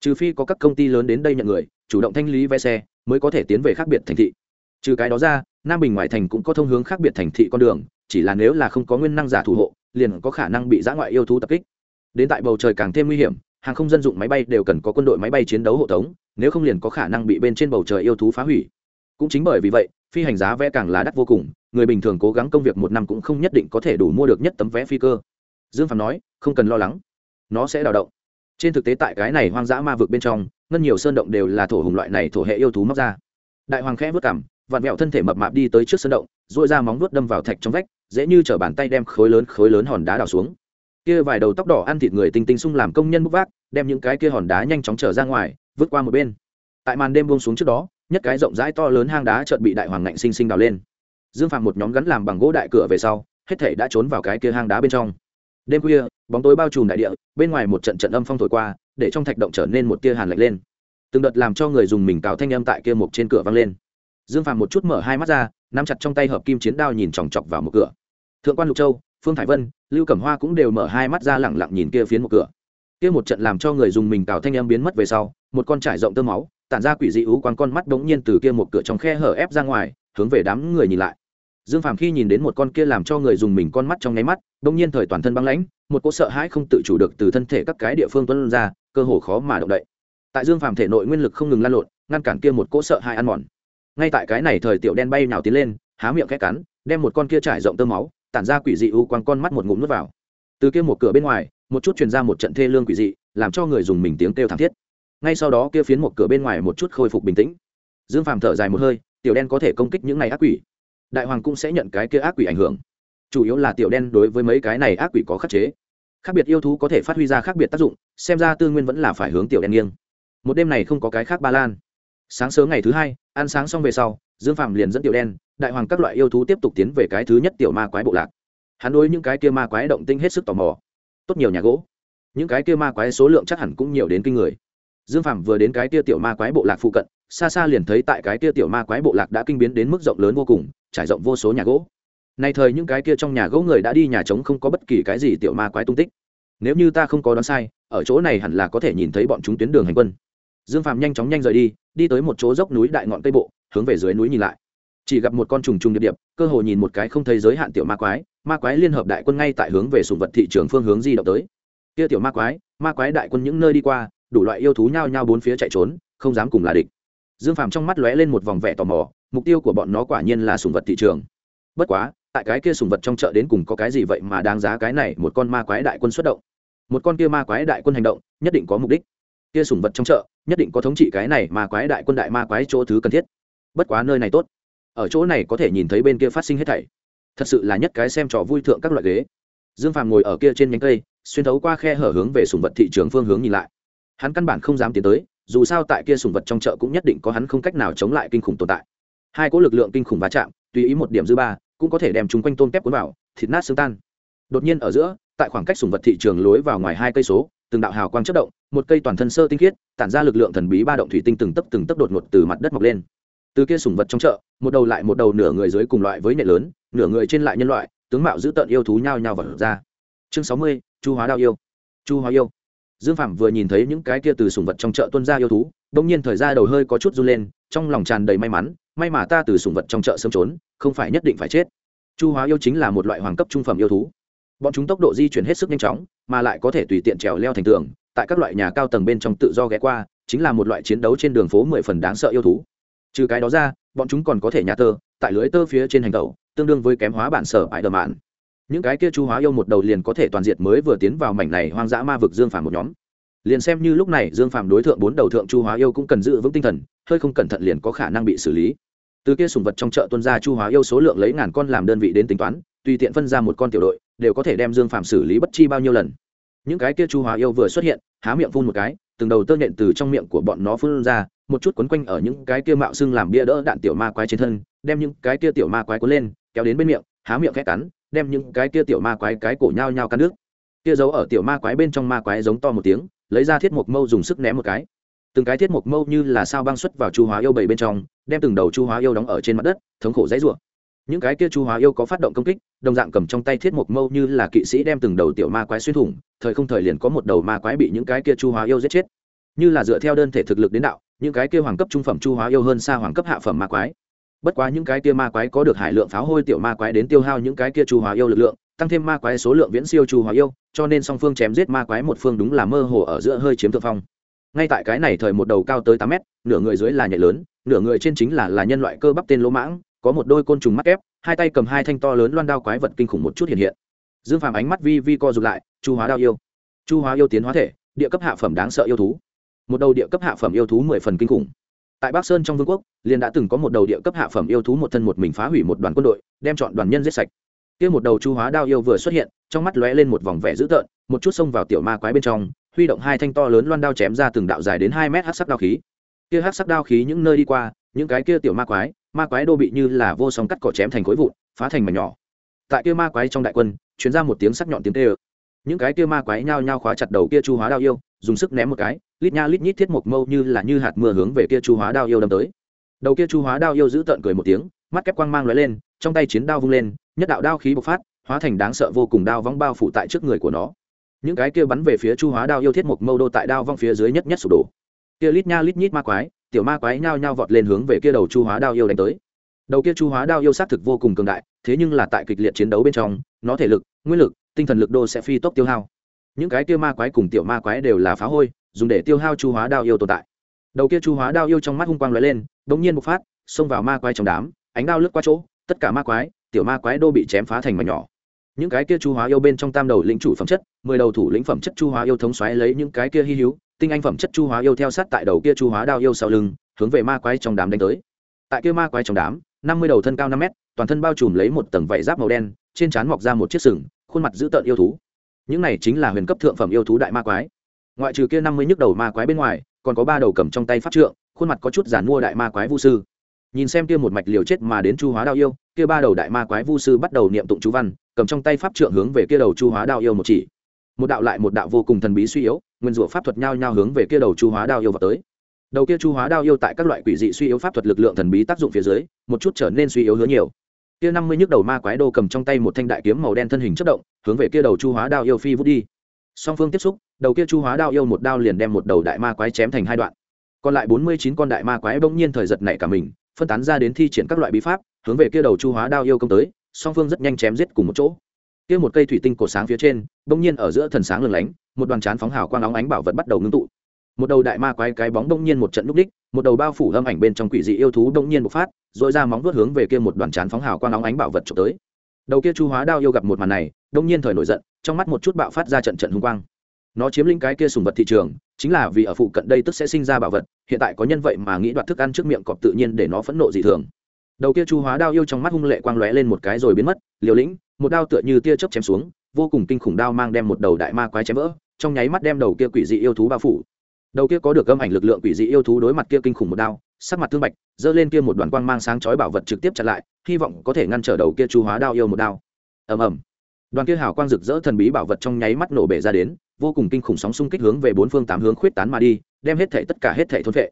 Trừ phi có các công ty lớn đến đây nhận người, chủ động thanh lý vé xe, mới có thể tiến về khác biệt thành thị. Trừ cái đó ra, nam bình ngoại thành cũng có thông hướng khác biệt thành thị con đường chỉ là nếu là không có nguyên năng giả thủ hộ, liền có khả năng bị giã ngoại yêu thú tập kích. Đến tại bầu trời càng thêm nguy hiểm, hàng không dân dụng máy bay đều cần có quân đội máy bay chiến đấu hộ tống, nếu không liền có khả năng bị bên trên bầu trời yêu thú phá hủy. Cũng chính bởi vì vậy, phi hành giá vé càng là đắt vô cùng, người bình thường cố gắng công việc một năm cũng không nhất định có thể đủ mua được nhất tấm vé phi cơ. Dương phạm nói, không cần lo lắng. Nó sẽ đào động. Trên thực tế tại cái này hoang dã ma vực bên trong, ngân nhiều sơn động đều là thổ hùng loại này thổ hệ yêu thú móc ra. Đại hoàng khẽ vất cảm vặn vẹo thân thể mập mạp đi tới trước sơn động dội ra móng vuốt đâm vào thạch trong vách dễ như t bàn tay đem khối lớn khối lớn hòn đá đào xuống. Kia vài đầu tóc đỏ ăn thịt người tinh tinh sung làm công nhân bút vác, đem những cái kia hòn đá nhanh chóng trở ra ngoài, vứt qua một bên. Tại màn đêm buông xuống trước đó, nhất cái rộng rãi to lớn hang đá chợt bị đại hoàng ngạnh sinh sinh đào lên. Dương phạm một nhóm gắn làm bằng gỗ đại cửa về sau, hết thể đã trốn vào cái kia hang đá bên trong. Đêm khuya, bóng tối bao trùm đại địa, bên ngoài một trận trận âm phong thổi qua, để trong thạch động trở nên một tia hàn lạnh lên. Từng đợt làm cho người dùng mình cào thanh âm tại kia một trên cửa vang lên. Dương phàm một chút mở hai mắt ra nắm chặt trong tay hợp kim chiến đao nhìn chòng chọc vào một cửa. Thượng quan lục châu, phương thải vân, lưu cẩm hoa cũng đều mở hai mắt ra lẳng lặng nhìn kia phiến một cửa. Kia một trận làm cho người dùng mình cào thanh âm biến mất về sau, một con trải rộng tơ máu, tản ra quỷ dị ú quán con mắt bỗng nhiên từ kia một cửa trong khe hở ép ra ngoài, hướng về đám người nhìn lại. Dương phàm khi nhìn đến một con kia làm cho người dùng mình con mắt trong nháy mắt bỗng nhiên thời toàn thân băng lãnh, một cỗ sợ hãi không tự chủ được từ thân thể các cái địa phương tuân ra, cơ hồ khó mà động đậy. Tại dương phàm thể nội nguyên lực không ngừng lan lộn, ngăn cản kia một cỗ sợ hãi ăn mòn ngay tại cái này thời tiểu đen bay nào tiến lên, há miệng khét cắn, đem một con kia trải rộng tơ máu, tản ra quỷ dị u quang con mắt một ngụm nuốt vào. Từ kia một cửa bên ngoài, một chút truyền ra một trận thê lương quỷ dị, làm cho người dùng mình tiếng kêu thảm thiết. Ngay sau đó kia phiến một cửa bên ngoài một chút khôi phục bình tĩnh. Dương phàm thở dài một hơi, tiểu đen có thể công kích những này ác quỷ. Đại hoàng cũng sẽ nhận cái kia ác quỷ ảnh hưởng. Chủ yếu là tiểu đen đối với mấy cái này ác quỷ có khắc chế. Khác biệt yêu thú có thể phát huy ra khác biệt tác dụng, xem ra tư nguyên vẫn là phải hướng tiểu đen nghiêng. Một đêm này không có cái khác ba lan sáng sớm ngày thứ hai, ăn sáng xong về sau, dương phạm liền dẫn tiểu đen, đại hoàng các loại yêu thú tiếp tục tiến về cái thứ nhất tiểu ma quái bộ lạc. Hắn đối những cái kia ma quái động tinh hết sức tò mò. Tốt nhiều nhà gỗ. Những cái kia ma quái số lượng chắc hẳn cũng nhiều đến kinh người. Dương phạm vừa đến cái kia tiểu ma quái bộ lạc phụ cận, xa xa liền thấy tại cái kia tiểu ma quái bộ lạc đã kinh biến đến mức rộng lớn vô cùng, trải rộng vô số nhà gỗ. Nay thời những cái kia trong nhà gỗ người đã đi nhà trống không có bất kỳ cái gì tiểu ma quái tung tích. Nếu như ta không có đoán sai, ở chỗ này hẳn là có thể nhìn thấy bọn chúng tuyến đường hành quân dương phạm nhanh chóng nhanh rời đi đi tới một chỗ dốc núi đại ngọn cây bộ, hướng về dưới núi nhìn lại. Chỉ gặp một con trùng trùng điệp điệp, cơ hồ nhìn một cái không thấy giới hạn tiểu ma quái ma quái liên hợp đại quân ngay tại hướng về sùng vật thị trường phương hướng di động tới. Kia tiểu ma quái ma quái đại quân những nơi đi qua, đủ loại yêu thú nhao nhao bốn phía chạy trốn, không dám cùng là địch. Dương phàm trong mắt lóe lên một vòng vẻ tò mò, mục tiêu của bọn nó quả nhiên là sùng vật thị trường. Bất quá, tại cái kia sùng vật trong chợ đến cùng có cái gì vậy mà đáng giá cái này một con ma quái đại quân xuất động? Một con kia ma quái đại quân hành động, nhất định có mục đích kia sùng vật trong chợ, nhất định có thống trị cái này ma quái đại quân đại ma quái chỗ thứ cần thiết. Bất quá nơi này tốt. Ở chỗ này có thể nhìn thấy bên kia phát sinh hết thảy. Thật sự là nhất cái xem trò vui thượng các loại ghế. Dương phàm ngồi ở kia trên nhánh cây, xuyên thấu qua khe hở hướng về sùng vật thị trường phương hướng nhìn lại. Hắn căn bản không dám tiến tới, dù sao tại kia sùng vật trong chợ cũng nhất định có hắn không cách nào chống lại kinh khủng tồn tại. Hai cỗ lực lượng kinh khủng va chạm, tùy ý một điểm dư ba, cũng có thể đem chúng quanh tôm kép cuốn vào, thịt nát xương tan. Đột nhiên ở giữa, tại khoảng cách sùng vật thị trường lối vào ngoài hai cây số từng đạo hào quang chất động, một cây toàn thân sơ tinh khiết, tản ra lực lượng thần bí ba động thủy tinh từng tấc từng tấc đột ngột từ mặt đất mọc lên. Từ kia sùng vật trong chợ, một đầu lại một đầu nửa người dưới cùng loại với nệ lớn, nửa người trên lại nhân loại, tướng mạo giữ tợn yêu thú nhao nhao vật ra. Chương sáu mươi, chu hóa đao yêu. Chu hóa yêu. Dương phạm vừa nhìn thấy những cái kia từ sùng vật trong chợ tuân ra yêu thú đông nhiên thời gian đầu hơi có chút run lên, trong lòng tràn đầy may mắn, may mà ta từ sùng vật trong chợ sớm trốn, không phải nhất định phải chết. Chu hóa yêu chính là một loại hoàng cấp trung phẩm yêu thú bọn chúng tốc độ di chuyển hết sức nhanh chóng, mà lại có thể tùy tiện trèo leo thành tường, tại các loại nhà cao tầng bên trong tự do ghé qua, chính là một loại chiến đấu trên đường phố mười phần đáng sợ yêu thú. Trừ cái đó ra, bọn chúng còn có thể nhà tơ, tại lưới tơ phía trên hành tàu tương đương với kém hóa bản sở ải đờ mạn. Những cái kia chu hóa yêu một đầu liền có thể toàn diệt mới vừa tiến vào mảnh này hoang dã ma vực dương phàm một nhóm. Liền xem như lúc này dương phàm đối tượng bốn đầu thượng chu hóa yêu cũng cần giữ vững tinh thần, hơi không cẩn thận liền có khả năng bị xử lý. Từ kia sùng vật trong chợ tuân ra chu hóa yêu số lượng lấy ngàn con làm đơn vị đến tính toán, tùy tiện phân ra một con tiểu đội đều có thể đem dương phàm xử lý bất chi bao nhiêu lần. Những cái kia chu hóa yêu vừa xuất hiện, há miệng phun một cái, từng đầu tơ nhện từ trong miệng của bọn nó phun ra, một chút quấn quanh ở những cái kia mạo xưng làm bia đỡ đạn tiểu ma quái trên thân, đem những cái kia tiểu ma quái cuốn lên, kéo đến bên miệng, há miệng khét cắn, đem những cái kia tiểu ma quái cái cổ nhao nhao cắn nước. Kia giấu ở tiểu ma quái bên trong ma quái giống to một tiếng, lấy ra thiết mộc mâu dùng sức ném một cái. Từng cái thiết mộc mâu như là sao băng xuất vào chu hóa yêu bảy bên trong, đem từng đầu chu hóa yêu đóng ở trên mặt đất, thống khổ dãy ruộng những cái kia chu hóa yêu có phát động công kích, đồng dạng cầm trong tay thiết mộc mâu như là kỵ sĩ đem từng đầu tiểu ma quái xuyên thủng, thời không thời liền có một đầu ma quái bị những cái kia chu hóa yêu giết chết. Như là dựa theo đơn thể thực lực đến đạo, những cái kia hoàng cấp trung phẩm chu hóa yêu hơn xa hoàng cấp hạ phẩm ma quái. Bất quá những cái kia ma quái có được hải lượng pháo hôi tiểu ma quái đến tiêu hao những cái kia chu hóa yêu lực lượng, tăng thêm ma quái số lượng viễn siêu chu hóa yêu, cho nên song phương chém giết ma quái một phương đúng là mơ hồ ở giữa hơi chiếm thượng phong. Ngay tại cái này thời một đầu cao tới tám mét, nửa người dưới là nhảy lớn, nửa người trên chính là là nhân loại cơ bắp tên lỗ mãng có một đôi côn trùng mắt ép hai tay cầm hai thanh to lớn loan đao quái vật kinh khủng một chút hiện hiện. Dương phàm ánh mắt vi vi co rụt lại, chu hóa đao yêu. Chu hóa yêu tiến hóa thể, địa cấp hạ phẩm đáng sợ yêu thú. Một đầu địa cấp hạ phẩm yêu thú mười phần kinh khủng. Tại bắc sơn trong vương quốc, liền đã từng có một đầu địa cấp hạ phẩm yêu thú một thân một mình phá hủy một đoàn quân đội, đem chọn đoàn nhân giết sạch. Kia một đầu chu hóa đao yêu vừa xuất hiện, trong mắt lóe lên một vòng vẻ dữ tợn, một chút xông vào tiểu ma quái bên trong, huy động hai thanh to lớn loan đao chém ra từng đạo dài đến hai mét hát sắc đao khí. Kia hát sắc đao khí những nơi đi qua, những cái kia tiểu ma quái ma quái đô bị như là vô song cắt cỏ chém thành khối vụn, phá thành mảnh nhỏ. Tại kia ma quái trong đại quân chuyến ra một tiếng sắc nhọn tiếng tê ơ. Những cái kia ma quái nhao nhao khóa chặt đầu kia chu hóa đao yêu, dùng sức ném một cái, lít nha lít nhít thiết một mâu như là như hạt mưa hướng về kia chu hóa đao yêu đâm tới. Đầu kia chu hóa đao yêu giữ tợn cười một tiếng, mắt kép quang mang lóe lên, trong tay chiến đao vung lên, nhất đạo đao khí bộc phát, hóa thành đáng sợ vô cùng đao vong bao phủ tại trước người của nó. Những cái kia bắn về phía chu hóa đao yêu thiết một mâu đô tại đao vong phía dưới nhất nhất sụp đổ. Kia lít nha lít nhít ma quái tiểu ma quái nhao nhao vọt lên hướng về kia đầu chu hóa đao yêu đánh tới. Đầu kia chu hóa đao yêu sát thực vô cùng cường đại, thế nhưng là tại kịch liệt chiến đấu bên trong, nó thể lực, nguyên lực, tinh thần lực đô sẽ phi tốc tiêu hao. Những cái kia ma quái cùng tiểu ma quái đều là phá hôi, dùng để tiêu hao chu hóa đao yêu tồn tại. Đầu kia chu hóa đao yêu trong mắt hung quang lóe lên đống nhiên một phát, xông vào ma quái trong đám, ánh đao lướt qua chỗ, tất cả ma quái, tiểu ma quái đô bị chém phá thành mảnh nhỏ. Những cái kia chu hóa yêu bên trong tam đầu lĩnh chủ phẩm chất, mười đầu thủ lĩnh phẩm chất chu hóa yêu thống xoáy lấy những cái kia hy hữu tinh anh phẩm chất chu hóa yêu theo sát tại đầu kia chu hóa đao yêu sau lưng, hướng về ma quái trong đám đánh tới. Tại kia ma quái trong đám, năm mươi đầu thân cao năm mét, toàn thân bao trùm lấy một tầng vảy giáp màu đen, trên trán mọc ra một chiếc sừng, khuôn mặt dữ tợn yêu thú. Những này chính là huyền cấp thượng phẩm yêu thú đại ma quái. Ngoại trừ kia năm mươi nhức đầu ma quái bên ngoài, còn có ba đầu cầm trong tay pháp trượng, khuôn mặt có chút giản mua đại ma quái vu sư. Nhìn xem kia một mạch liều chết mà đến chu hóa đao yêu, kia ba đầu đại ma quái vu sư bắt đầu niệm tụng chú văn, cầm trong tay pháp trượng hướng về kia đầu chu hóa đao yêu một chỉ một đạo lại một đạo vô cùng thần bí suy yếu, nguyên rủa pháp thuật nhao nhau hướng về kia đầu chu hóa đao yêu vào tới. Đầu kia chu hóa đao yêu tại các loại quỷ dị suy yếu pháp thuật lực lượng thần bí tác dụng phía dưới, một chút trở nên suy yếu hứa nhiều. Kia năm mươi nhức đầu ma quái đô cầm trong tay một thanh đại kiếm màu đen thân hình chất động, hướng về kia đầu chu hóa đao yêu phi vút đi. Song phương tiếp xúc, đầu kia chu hóa đao yêu một đao liền đem một đầu đại ma quái chém thành hai đoạn. Còn lại bốn mươi chín con đại ma quái bỗng nhiên thời giật nảy cả mình, phân tán ra đến thi triển các loại bí pháp, hướng về kia đầu chu hóa đao yêu công tới, song phương rất nhanh chém giết cùng một chỗ kia một cây thủy tinh cổ sáng phía trên, bỗng nhiên ở giữa thần sáng lừng lánh, một đoàn chán phóng hào quang óng ánh bảo vật bắt đầu ngưng tụ. Một đầu đại ma quái cái bóng bỗng nhiên một trận núp đích, một đầu bao phủ âm ảnh bên trong quỷ dị yêu thú bỗng nhiên bộc phát dội ra móng vuốt hướng về kia một đoàn chán phóng hào quang óng ánh bảo vật trộm tới. Đầu kia chu hóa đao yêu gặp một màn này, bỗng nhiên thời nổi giận, trong mắt một chút bạo phát ra trận trận hung quang. Nó chiếm lĩnh cái kia sùng vật thị trường, chính là vì ở phụ cận đây tức sẽ sinh ra bảo vật, hiện tại có nhân vậy mà nghĩ đoạt thức ăn trước miệng cọp tự nhiên để nó phẫn nộ dị thường. Đầu kia chu hóa đao yêu trong mắt hung lệ quang lóe lên một cái rồi biến mất, liều lĩnh một đao tựa như tia chớp chém xuống, vô cùng kinh khủng đao mang đem một đầu đại ma quái chém vỡ, trong nháy mắt đem đầu kia quỷ dị yêu thú bao phủ. Đầu kia có được âm ảnh lực lượng quỷ dị yêu thú đối mặt kia kinh khủng một đao, sắc mặt thương bạch, giơ lên kia một đoàn quang mang sáng chói bảo vật trực tiếp chặn lại, hy vọng có thể ngăn trở đầu kia chu hóa đao yêu một đao. Ầm ầm. Đoàn kia hào quang rực rỡ thần bí bảo vật trong nháy mắt nổ bể ra đến, vô cùng kinh khủng sóng xung kích hướng về bốn phương tám hướng khuyết tán mà đi, đem hết thể tất cả hết thể thôn vệ.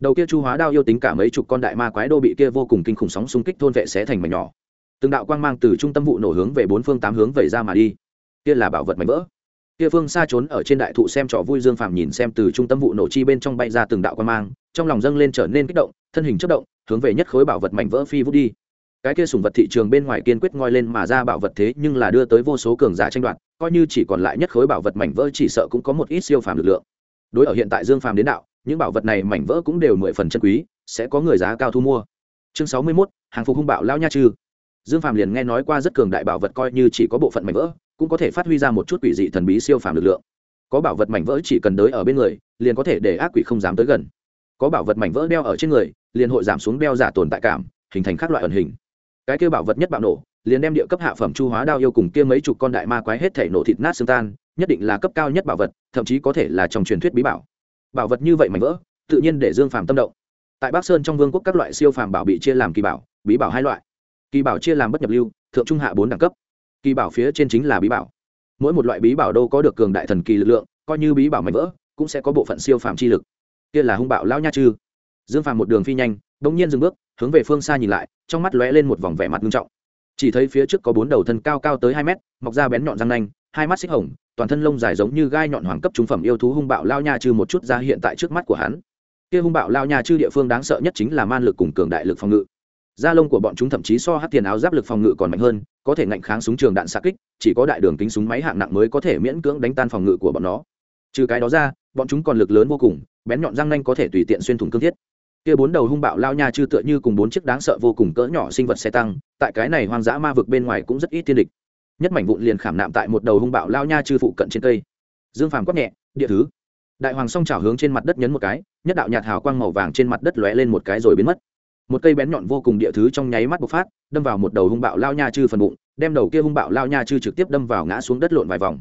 Đầu kia chu hóa đao yêu tính cả mấy chục con đại ma quái đô bị kia vô cùng kinh khủng sóng xung kích thôn vệ sẽ thành mảnh nhỏ từng đạo quang mang từ trung tâm vụ nổ hướng về bốn phương tám hướng vẩy ra mà đi. Kia là bảo vật mảnh vỡ. Kia phương xa trốn ở trên đại thụ xem trò vui dương phàm nhìn xem từ trung tâm vụ nổ chi bên trong bay ra từng đạo quang mang, trong lòng dâng lên trở nên kích động, thân hình chất động, hướng về nhất khối bảo vật mảnh vỡ phi vút đi. Cái kia sùng vật thị trường bên ngoài kiên quyết ngoi lên mà ra bảo vật thế nhưng là đưa tới vô số cường giả tranh đoạt, coi như chỉ còn lại nhất khối bảo vật mảnh vỡ chỉ sợ cũng có một ít siêu phàm lực lượng. Đối ở hiện tại dương phàm đến đạo, những bảo vật này mảnh vỡ cũng đều mười phần chân quý, sẽ có người giá cao thu mua. Chương sáu mươi mốt, hàng phục hung bạo lao nha trừ dương phàm liền nghe nói qua rất cường đại bảo vật coi như chỉ có bộ phận mảnh vỡ, cũng có thể phát huy ra một chút quỷ dị thần bí siêu phàm lực lượng. Có bảo vật mảnh vỡ chỉ cần đới ở bên người, liền có thể để ác quỷ không dám tới gần. Có bảo vật mảnh vỡ đeo ở trên người, liền hội giảm xuống đeo giả tồn tại cảm, hình thành các loại ẩn hình. Cái kêu bảo vật nhất bạo nổ, liền đem địa cấp hạ phẩm chu hóa đao yêu cùng kia mấy chục con đại ma quái hết thể nổ thịt nát xương tan, nhất định là cấp cao nhất bảo vật, thậm chí có thể là trong truyền thuyết bí bảo. Bảo vật như vậy mảnh vỡ, tự nhiên để dương phàm tâm động. Tại bắc sơn trong vương quốc các loại siêu phàm bảo bị chia làm kỳ bảo, bí bảo hai loại kỳ bảo chia làm bất nhập lưu, thượng trung hạ bốn đẳng cấp. Kỳ bảo phía trên chính là bí bảo. Mỗi một loại bí bảo đâu có được cường đại thần kỳ lực lượng, coi như bí bảo mảnh vỡ, cũng sẽ có bộ phận siêu phạm chi lực. Kia là hung bạo lao nha chư. Dương phàm một đường phi nhanh đ ỗ n g nhiên dừng bước, hướng về phương xa nhìn lại, trong mắt lóe lên một vòng vẻ mặt nghiêm trọng. Chỉ thấy phía trước có bốn đầu thân cao cao tới hai mét, mọc ra bén nhọn răng nanh, hai mắt xích hồng, toàn thân lông dài giống như gai nhọn hoàng cấp trung phẩm yêu thú hung bạo lao nha chư một chút ra hiện tại trước mắt của hắn. Kia hung bạo lao nha chư địa phương đáng sợ nhất chính là man lực cùng cường đại lực phòng ngự da lông của bọn chúng thậm chí so hát tiền áo giáp lực phòng ngự còn mạnh hơn, có thể ngạnh kháng súng trường đạn xa kích, chỉ có đại đường kính súng máy hạng nặng mới có thể miễn cưỡng đánh tan phòng ngự của bọn nó. Trừ cái đó ra, bọn chúng còn lực lớn vô cùng, bén nhọn răng nanh có thể tùy tiện xuyên thủng cương thiết. Kia bốn đầu hung bạo lao nha chư tựa như cùng bốn chiếc đáng sợ vô cùng cỡ nhỏ sinh vật xe tăng, tại cái này hoang dã ma vực bên ngoài cũng rất ít tiên địch. Nhất mảnh vụn liền khảm nạm tại một đầu hung bạo lao nha chư phụ cận trên cây. Dương phàm quắc nhẹ, địa thứ. Đại hoàng song trào hướng trên mặt đất nhấn một cái, nhất đạo nhạt hào quang màu vàng trên mặt đất lóe lên một cái rồi biến mất một cây bén nhọn vô cùng địa thứ trong nháy mắt bộc phát, đâm vào một đầu hung bạo lao nha chư phần bụng, đem đầu kia hung bạo lao nha chư trực tiếp đâm vào ngã xuống đất lộn vài vòng.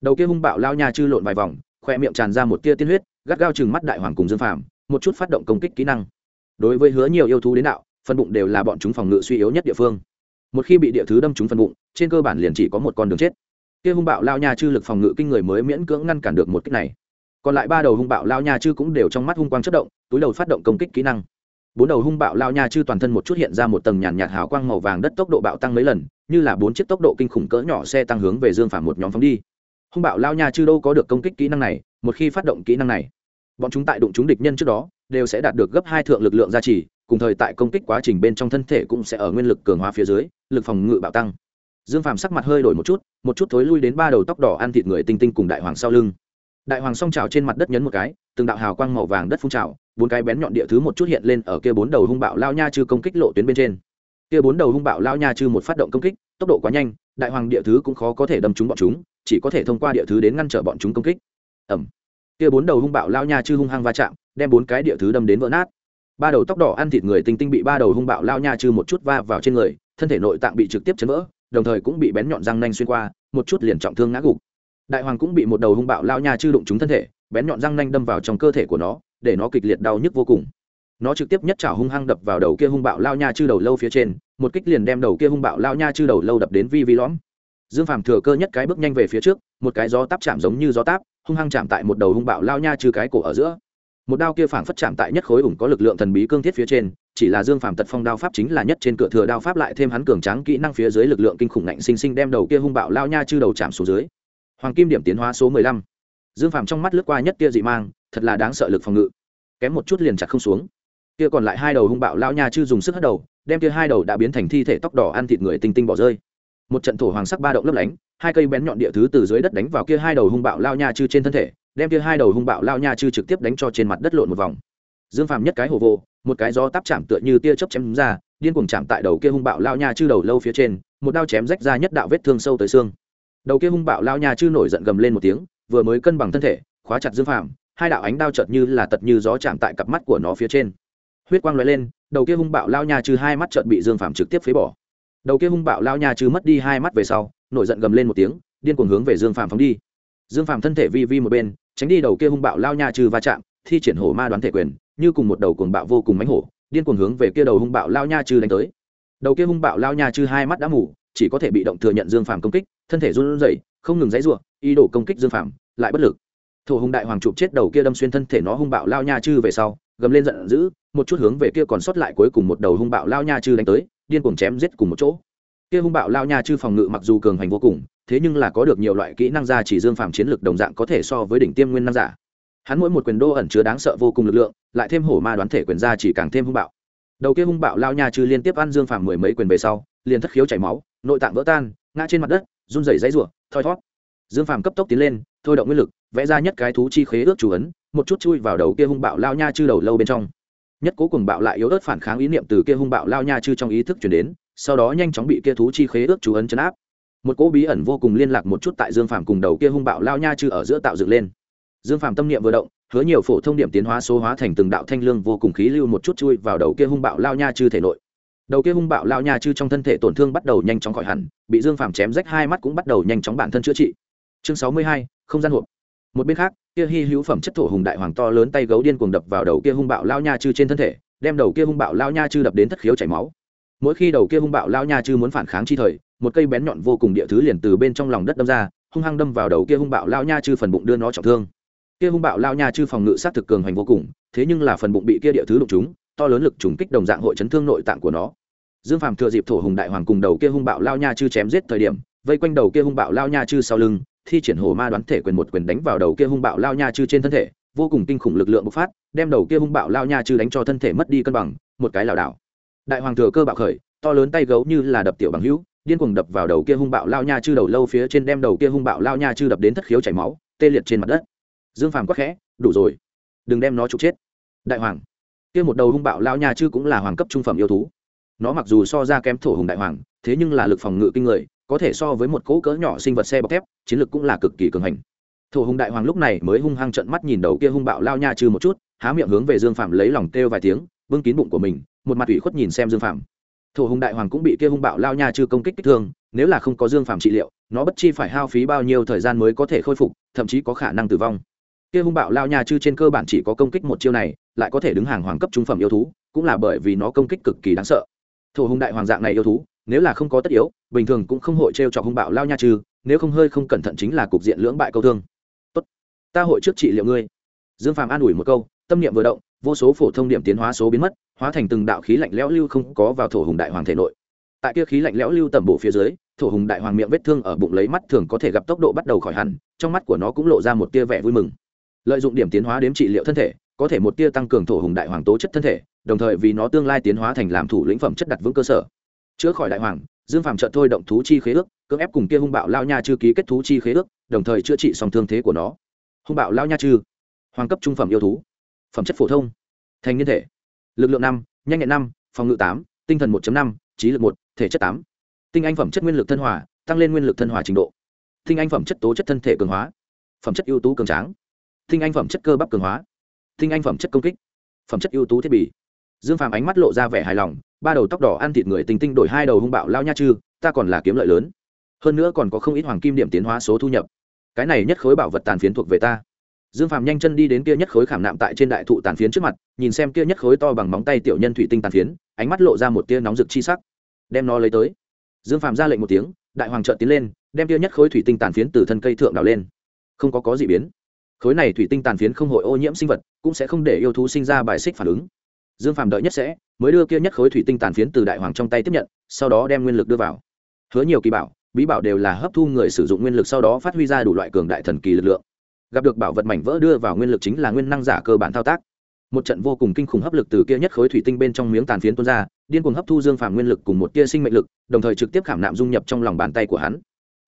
Đầu kia hung bạo lao nha chư lộn vài vòng khoe miệng tràn ra một tia tiên huyết, gắt gao chừng mắt đại hoàng cùng dương phàm, một chút phát động công kích kỹ năng. Đối với hứa nhiều yêu thú đến đạo, phần bụng đều là bọn chúng phòng ngự suy yếu nhất địa phương. Một khi bị địa thứ đâm trúng phần bụng, trên cơ bản liền chỉ có một con đường chết. Kia hung bạo lao nha chư lực phòng ngự kinh người mới miễn cưỡng ngăn cản được một kích này. Còn lại ba đầu hung bạo lao nha chư cũng đều trong mắt hung quang chất động, túi đầu phát động công kích kỹ năng bốn đầu hung bạo lao nha chư toàn thân một chút hiện ra một tầng nhàn nhạt hào quang màu vàng đất tốc độ bạo tăng mấy lần, như là bốn chiếc tốc độ kinh khủng cỡ nhỏ xe tăng hướng về dương phàm một nhóm phóng đi. Hung bạo lao nha chư đâu có được công kích kỹ năng này, một khi phát động kỹ năng này, bọn chúng tại đụng chúng địch nhân trước đó, đều sẽ đạt được gấp hai thượng lực lượng gia trì, cùng thời tại công kích quá trình bên trong thân thể cũng sẽ ở nguyên lực cường hóa phía dưới, lực phòng ngự bạo tăng. Dương phàm sắc mặt hơi đổi một chút một chút thối lui đến ba đầu tóc đỏ ăn thịt người tinh tinh cùng đại hoàng sau lưng. Đại hoàng song trào trên mặt đất nhấn một cái, từng đạo hào quang màu vàng đất phun trào bốn cái bén nhọn địa thứ một chút hiện lên ở kia bốn đầu hung bạo lao nha chư công kích lộ tuyến bên trên. Kia bốn đầu hung bạo lao nha chư một phát động công kích, tốc độ quá nhanh, đại hoàng địa thứ cũng khó có thể đâm trúng bọn chúng, chỉ có thể thông qua địa thứ đến ngăn trở bọn chúng công kích. Ẩm kia bốn đầu hung bạo lao nha chư hung hăng va chạm, đem bốn cái địa thứ đâm đến vỡ nát. Ba đầu tóc đỏ ăn thịt người tinh tinh bị ba đầu hung bạo lao nha chư một chút va vào trên người, thân thể nội tạng bị trực tiếp chấn vỡ, đồng thời cũng bị bén nhọn răng nanh xuyên qua, một chút liền trọng thương ngã gục. Đại hoàng cũng bị một đầu hung bạo lao nha chư đụng trúng thân thể, bén nhọn răng nanh đâm vào trong cơ thể của nó để nó kịch liệt đau nhức vô cùng. Nó trực tiếp nhất chảo hung hăng đập vào đầu kia hung bạo lao nha chư đầu lâu phía trên, một kích liền đem đầu kia hung bạo lao nha chư đầu lâu đập đến vi vi lõm. Dương phàm thừa cơ nhất cái bước nhanh về phía trước, một cái gió táp chạm giống như gió táp, hung hăng chạm tại một đầu hung bạo lao nha chư cái cổ ở giữa. Một đao kia phảng phất chạm tại nhất khối ủng có lực lượng thần bí cương thiết phía trên, chỉ là dương phàm tật phong đao pháp chính là nhất trên cửa thừa đao pháp lại thêm hắn cường tráng kỹ năng phía dưới lực lượng kinh khủng ngạnh sinh sinh đem đầu kia hung bạo lao nha chư đầu chạm xuống dưới. Hoàng kim điểm tiến hóa số mười lăm. Dương phàm trong mắt lướt qua nhất kia dị mang thật là đáng sợ lực phòng ngự. Kém một chút liền chặt không xuống. Kia còn lại hai đầu hung bạo lao nha chư dùng sức hất đầu, đem kia hai đầu đã biến thành thi thể tóc đỏ ăn thịt người tinh tinh bỏ rơi. Một trận thổ hoàng sắc ba động lấp lánh, hai cây bén nhọn địa thứ từ dưới đất đánh vào kia hai đầu hung bạo lao nha chư trên thân thể, đem kia hai đầu hung bạo lao nha chư trực tiếp đánh cho trên mặt đất lộn một vòng. Dương phàm nhất cái hồ vô, một cái gió táp chạm tựa như tia chớp chém ra, điên cuồng chạm tại đầu kia hung bạo lao nha chư đầu lâu phía trên, một đao chém rách ra nhất đạo vết thương sâu tới xương. Đầu kia hung bạo lao nha chư nổi giận gầm lên một tiếng, vừa mới cân bằng thân thể, khóa chặt dương phàm hai đạo ánh đao chợt như là tật như gió chạm tại cặp mắt của nó phía trên. Huyết quang lóe lên, đầu kia hung bạo lao nha chư hai mắt chợt bị dương phàm trực tiếp phế bỏ. Đầu kia hung bạo lao nha chư mất đi hai mắt về sau, nổi giận gầm lên một tiếng, điên cuồng hướng về dương phàm phóng đi. Dương phàm thân thể vi vi một bên, tránh đi đầu kia hung bạo lao nha trừ va chạm, thi triển hổ ma đoán thể quyền, như cùng một đầu cuồng bạo vô cùng mánh hổ, điên cuồng hướng về kia đầu hung bạo lao nha trừ đánh tới. Đầu kia hung bạo lao nha trừ hai mắt đã mù, chỉ có thể bị động thừa nhận dương phàm công kích, thân thể run rẩy, không ngừng dãy rủa ý đồ công kích dương phàm, lại bất lực thổ hung đại hoàng chụp chết đầu kia đâm xuyên thân thể nó hung bạo lao nha chư về sau, gầm lên giận dữ, một chút hướng về kia còn sót lại cuối cùng một đầu hung bạo lao nha chư đánh tới, điên cuồng chém giết cùng một chỗ. Kia hung bạo lao nha chư phòng ngự mặc dù cường hành vô cùng, thế nhưng là có được nhiều loại kỹ năng ra chỉ dương phàm chiến lực đồng dạng có thể so với đỉnh tiêm nguyên năng giả. Hắn mỗi một quyền đô ẩn chứa đáng sợ vô cùng lực lượng, lại thêm hổ ma đoán thể quyền ra chỉ càng thêm hung bạo. Đầu kia hung bạo lao nha chư liên tiếp ăn dương phàm mười mấy quyền về sau, liền thất khiếu chảy máu, nội tạng vỡ tan, ngã trên mặt đất, run rẩy dãy rủa, thoi thót dương phàm cấp tốc tiến lên, thôi động nguyên lực vẽ ra nhất cái thú chi khế ước chủ ấn, một chút chui vào đầu kia hung bạo lao nha chư đầu lâu bên trong. Nhất cố cùng bạo lại yếu ớt phản kháng ý niệm từ kia hung bạo lao nha chư trong ý thức chuyển đến, sau đó nhanh chóng bị kia thú chi khế ước chủ ấn chấn áp. Một cỗ bí ẩn vô cùng liên lạc một chút tại dương phàm cùng đầu kia hung bạo lao nha chư ở giữa tạo dựng lên. Dương phàm tâm niệm vừa động, hứa nhiều phổ thông điểm tiến hóa số hóa thành từng đạo thanh lương vô cùng khí lưu một chút chui vào đầu kia hung bạo lao nha chư thể nội. Đầu kia hung bạo lao nha chư trong thân thể tổn thương bắt đầu nhanh chóng khỏi hẳn, bị dương phàm chém rách hai mắt cũng bắt đầu nhanh chóng bản thân chữa trị. Chương sáu mươi hai, không gian hộp một bên khác, kia hy hữu phẩm chất thổ hùng đại hoàng to lớn tay gấu điên cuồng đập vào đầu kia hung bạo lao nha chư trên thân thể, đem đầu kia hung bạo lao nha chư đập đến thất khiếu chảy máu. Mỗi khi đầu kia hung bạo lao nha chư muốn phản kháng chi thời, một cây bén nhọn vô cùng địa thứ liền từ bên trong lòng đất đâm ra, hung hăng đâm vào đầu kia hung bạo lao nha chư phần bụng đưa nó trọng thương. Kia hung bạo lao nha chư phòng ngự sát thực cường hành vô cùng, thế nhưng là phần bụng bị kia địa thứ đụng chúng to lớn lực trùng kích đồng dạng hội chấn thương nội tạng của nó. Dương phàm thừa dịp thổ hùng đại hoàng cùng đầu kia hung bạo lao nha chư chém giết thời điểm, vây quanh đầu kia hung bạo lao nha chư sau lưng thi triển hồ ma đoán thể quyền một quyền đánh vào đầu kia hung bạo lao nha chư trên thân thể, vô cùng kinh khủng lực lượng bộc phát, đem đầu kia hung bạo lao nha chư đánh cho thân thể mất đi cân bằng, một cái lảo đảo. Đại hoàng thừa cơ bạo khởi, to lớn tay gấu như là đập tiểu bằng hữu, điên cuồng đập vào đầu kia hung bạo lao nha chư đầu lâu phía trên đem đầu kia hung bạo lao nha chư đập đến thất khiếu chảy máu, tê liệt trên mặt đất. Dương phàm quắc khẽ, đủ rồi, đừng đem nó trục chết. Đại hoàng, kia một đầu hung bạo lao nha chư cũng là hoàng cấp trung phẩm yêu thú. Nó mặc dù so ra kém thổ hùng đại hoàng, thế nhưng là lực phòng ngự kinh người có thể so với một cỗ cỡ nhỏ sinh vật xe bọc thép, chiến lực cũng là cực kỳ cường hành. Thổ hùng đại hoàng lúc này mới hung hăng trận mắt nhìn đầu kia hung bạo lao nha trừ một chút, há miệng hướng về dương phạm lấy lòng kêu vài tiếng vương kín bụng của mình, một mặt ủy khuất nhìn xem dương phạm thổ hùng đại hoàng cũng bị kia hung bạo lao nha trừ công kích kích thương, nếu là không có dương phạm trị liệu, nó bất chi phải hao phí bao nhiêu thời gian mới có thể khôi phục, thậm chí có khả năng tử vong. Kia hung bạo lao nha chư trên cơ bản chỉ có công kích một chiêu này, lại có thể đứng hàng hoàng cấp trung phẩm yêu thú, cũng là bởi vì nó công kích cực kỳ đáng sợ. Thổ hùng đại hoàng dạng này yêu thú nếu là không có tất yếu bình thường cũng không hội t r e o cho hung bạo lao nha trừ, nếu không hơi không cẩn thận chính là cục diện lưỡng bại câu thương. Tốt ta hội trước trị liệu ngươi. Dương phàm an ủi một câu tâm niệm vừa động vô số phổ thông điểm tiến hóa số biến mất hóa thành từng đạo khí lạnh lẽo lưu không có vào thổ hùng đại hoàng thể nội. Tại kia khí lạnh lẽo lưu tẩm bổ phía dưới thổ hùng đại hoàng miệng vết thương ở bụng lấy mắt thường có thể gặp tốc độ bắt đầu khỏi hẳn trong mắt của nó cũng lộ ra một tia vẻ vui mừng. Lợi dụng điểm tiến hóa đếm trị liệu thân thể có thể một tia tăng cường thổ hùng đại hoàng tố chất thân thể đồng thời vì nó tương lai tiến hóa thành làm thủ lĩnh phẩm chất đặt vững cơ sở chữa khỏi đại hoàng, dương phàm trợ thôi động thú chi khế ước, cưỡng ép cùng kia hung bạo lao nha chư ký kết thú chi khế ước, đồng thời chữa trị xong thương thế của nó. Hung bạo lao nha chư. Hoàng cấp trung phẩm yêu thú. Phẩm chất phổ thông. Thành niên thể. Lực lượng năm, nhanh nhẹn năm, phòng ngự tám, tinh thần một năm, trí lực một, thể chất tám. Tinh anh phẩm chất nguyên lực thân hòa, tăng lên nguyên lực thân hòa trình độ. Tinh anh phẩm chất tố chất thân thể cường hóa. Phẩm chất ưu tú cường tráng. Tinh anh phẩm chất cơ bắp cường hóa. Tinh anh phẩm chất công kích. Phẩm chất ưu tú thiết bị. Dương phàm ánh mắt lộ ra vẻ hài lòng ba đầu tóc đỏ ăn thịt người tinh tinh đổi hai đầu hung bạo lao nha chư, ta còn là kiếm lợi lớn. Hơn nữa còn có không ít hoàng kim điểm tiến hóa số thu nhập. Cái này nhất khối bảo vật tàn phiến thuộc về ta. Dương phàm nhanh chân đi đến kia nhất khối khảm nạm tại trên đại thụ tàn phiến trước mặt, nhìn xem kia nhất khối to bằng móng tay tiểu nhân thủy tinh tàn phiến, ánh mắt lộ ra một tia nóng rực chi sắc. Đem nó lấy tới. Dương phàm ra lệnh một tiếng, đại hoàng trợn tiến lên, đem kia nhất khối thủy tinh tàn phiến từ thân cây thượng đào lên. Không có có gì biến. Khối này thủy tinh tàn phiến không hội ô nhiễm sinh vật, cũng sẽ không để yêu thú sinh ra bài xích phản ứng dương phàm đợi nhất sẽ, mới đưa kia nhất khối thủy tinh tàn phiến từ đại hoàng trong tay tiếp nhận, sau đó đem nguyên lực đưa vào. Hứa nhiều kỳ bảo, bí bảo đều là hấp thu người sử dụng nguyên lực sau đó phát huy ra đủ loại cường đại thần kỳ lực lượng. Gặp được bảo vật mảnh vỡ đưa vào nguyên lực chính là nguyên năng giả cơ bản thao tác. Một trận vô cùng kinh khủng hấp lực từ kia nhất khối thủy tinh bên trong miếng tàn phiến tuôn ra, điên cuồng hấp thu dương phàm nguyên lực cùng một tia sinh mệnh lực, đồng thời trực tiếp khảm nạm dung nhập trong lòng bàn tay của hắn.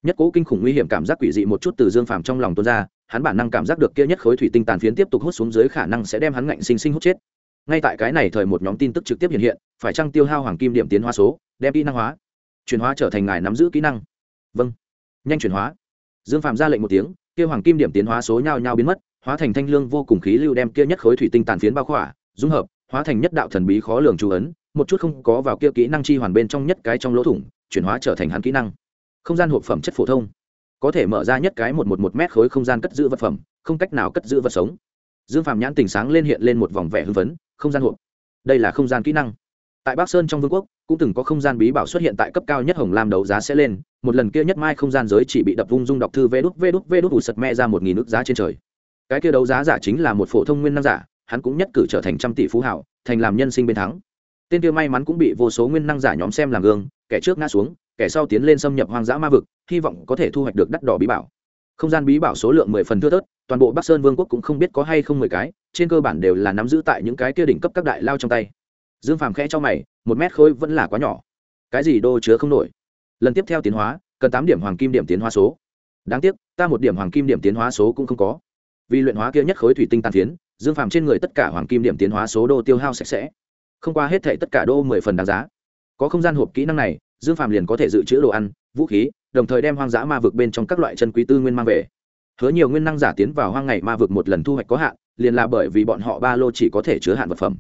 Nhất cố kinh khủng nguy hiểm cảm giác quỷ dị một chút từ dương phàm trong lòng tuôn ra, hắn bản năng cảm giác được kia nhất khối thủy tinh tàn phiến tiếp tục hút xuống dưới khả năng sẽ đem hắn ngạnh sinh sinh hút chết ngay tại cái này thời một nhóm tin tức trực tiếp hiện hiện, phải chăng tiêu hao hoàng kim điểm tiến hóa số, đem kỹ năng hóa, chuyển hóa trở thành ngài nắm giữ kỹ năng? Vâng. Nhanh chuyển hóa. Dương phạm ra lệnh một tiếng kia hoàng kim điểm tiến hóa số nhao nhao biến mất, hóa thành thanh lương vô cùng khí lưu đem kia nhất khối thủy tinh tàn phiến bao khỏa, dung hợp, hóa thành nhất đạo thần bí khó lường chú ấn, một chút không có vào kia kỹ năng chi hoàn bên trong nhất cái trong lỗ thủng, chuyển hóa trở thành hắn kỹ năng. Không gian hộp phẩm chất phổ thông. Có thể mở ra nhất cái một một một mét khối không gian cất giữ vật phẩm, không cách nào cất giữ vật sống dương phạm nhãn tình sáng lên hiện lên một vòng vẻ hưng phấn, không gian hộp đây là không gian kỹ năng. Tại bắc sơn trong vương quốc, cũng từng có không gian bí bảo xuất hiện tại cấp cao nhất hồng lam đấu giá sẽ lên, một lần kia nhất mai không gian giới chỉ bị đập vung dung đọc thư vê đút vê đút vê đút ủ sật me ra một nghìn ước giá trên trời. Cái kia đấu giá giả chính là một phổ thông nguyên năng giả, hắn cũng nhất cử trở thành trăm tỷ phú hảo, thành làm nhân sinh bên thắng. Tên kia may mắn cũng bị vô số nguyên năng giả nhóm xem làm gương, kẻ trước ngã xuống, kẻ sau tiến lên xâm nhập hoang dã ma vực, hy vọng có thể thu hoạch được đắt đỏ bí bảo không gian bí bảo số lượng mười phần thưa thớt, toàn bộ bắc sơn vương quốc cũng không biết có hay không mười cái, trên cơ bản đều là nắm giữ tại những cái kia đỉnh cấp các đại lao trong tay. Dương phàm khẽ cho mày, một mét khối vẫn là quá nhỏ. Cái gì đô chứa không nổi? Lần tiếp theo tiến hóa, cần tám điểm hoàng kim điểm tiến hóa số. Đáng tiếc, ta một điểm hoàng kim điểm tiến hóa số cũng không có. Vì luyện hóa kia nhất khối thủy tinh tàn tiến dương phàm trên người tất cả hoàng kim điểm tiến hóa số đô tiêu hao sạch sẽ. Không qua hết thệ tất cả đô mười phần đáng giá. Có không gian hộp kỹ năng này, dương phàm liền có thể dự trữ đồ ăn, vũ khí đồng thời đem hoang dã ma vực bên trong các loại chân quý tư nguyên mang về. Hứa nhiều nguyên năng giả tiến vào hoang ngày ma vực một lần thu hoạch có hạn, liền là bởi vì bọn họ ba lô chỉ có thể chứa hạn vật phẩm.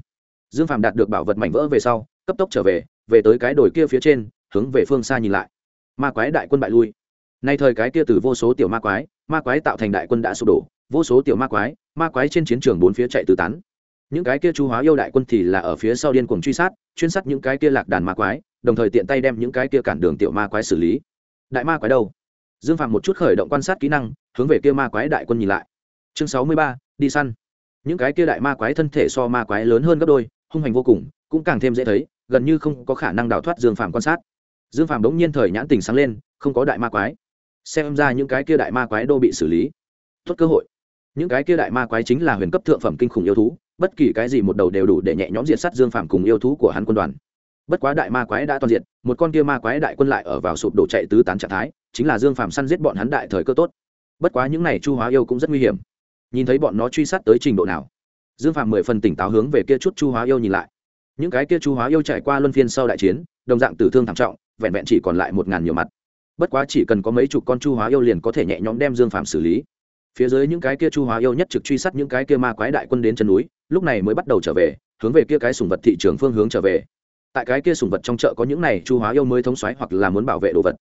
Dương phàm đạt được bảo vật mảnh vỡ về sau, cấp tốc trở về về tới cái đồi kia phía trên, hướng về phương xa nhìn lại. Ma quái đại quân bại lui. Nay thời cái kia từ vô số tiểu ma quái ma quái tạo thành đại quân đã sụp đổ, vô số tiểu ma quái ma quái trên chiến trường bốn phía chạy tứ tán. Những cái kia chu hóa yêu đại quân thì là ở phía sau điên cuồng truy sát, chuyên sát những cái kia lạc đàn ma quái, đồng thời tiện tay đem những cái kia cản đường tiểu ma quái xử lý đại ma quái đâu? Dương phạm một chút khởi động quan sát kỹ năng, hướng về kia ma quái đại quân nhìn lại. Chương sáu mươi ba, đi săn. Những cái kia đại ma quái thân thể so ma quái lớn hơn gấp đôi, hung hành vô cùng, cũng càng thêm dễ thấy, gần như không có khả năng đào thoát dương phạm quan sát. Dương phạm bỗng nhiên thời nhãn tình sáng lên, không có đại ma quái. Xem ra những cái kia đại ma quái đô bị xử lý. Tốt cơ hội. Những cái kia đại ma quái chính là huyền cấp thượng phẩm kinh khủng yêu thú, bất kỳ cái gì một đầu đều đủ để nhẹ nhõm diệt sát dương phạm cùng yêu thú của hắn quân đoàn bất quá đại ma quái đã toàn diện, một con kia ma quái đại quân lại ở vào sụp đổ chạy tứ tán trạng thái, chính là dương phạm săn giết bọn hắn đại thời cơ tốt. Bất quá những này chu hóa yêu cũng rất nguy hiểm. Nhìn thấy bọn nó truy sát tới trình độ nào, dương phạm mười phần tỉnh táo hướng về kia chút chu hóa yêu nhìn lại. Những cái kia chu hóa yêu trải qua luân phiên sau đại chiến, đồng dạng tử thương thảm trọng, vẹn vẹn chỉ còn lại một ngàn nhiều mặt. Bất quá chỉ cần có mấy chục con chu hóa yêu liền có thể nhẹ nhõm đem dương phạm xử lý. Phía dưới những cái kia chu hóa yêu nhất trực truy sát những cái kia ma quái đại quân đến chân núi, lúc này mới bắt đầu trở về, hướng về kia cái sùng vật thị trường phương hướng trở về tại cái kia sùng vật trong chợ có những này chu hóa yêu mới thống xoáy hoặc là muốn bảo vệ đồ vật.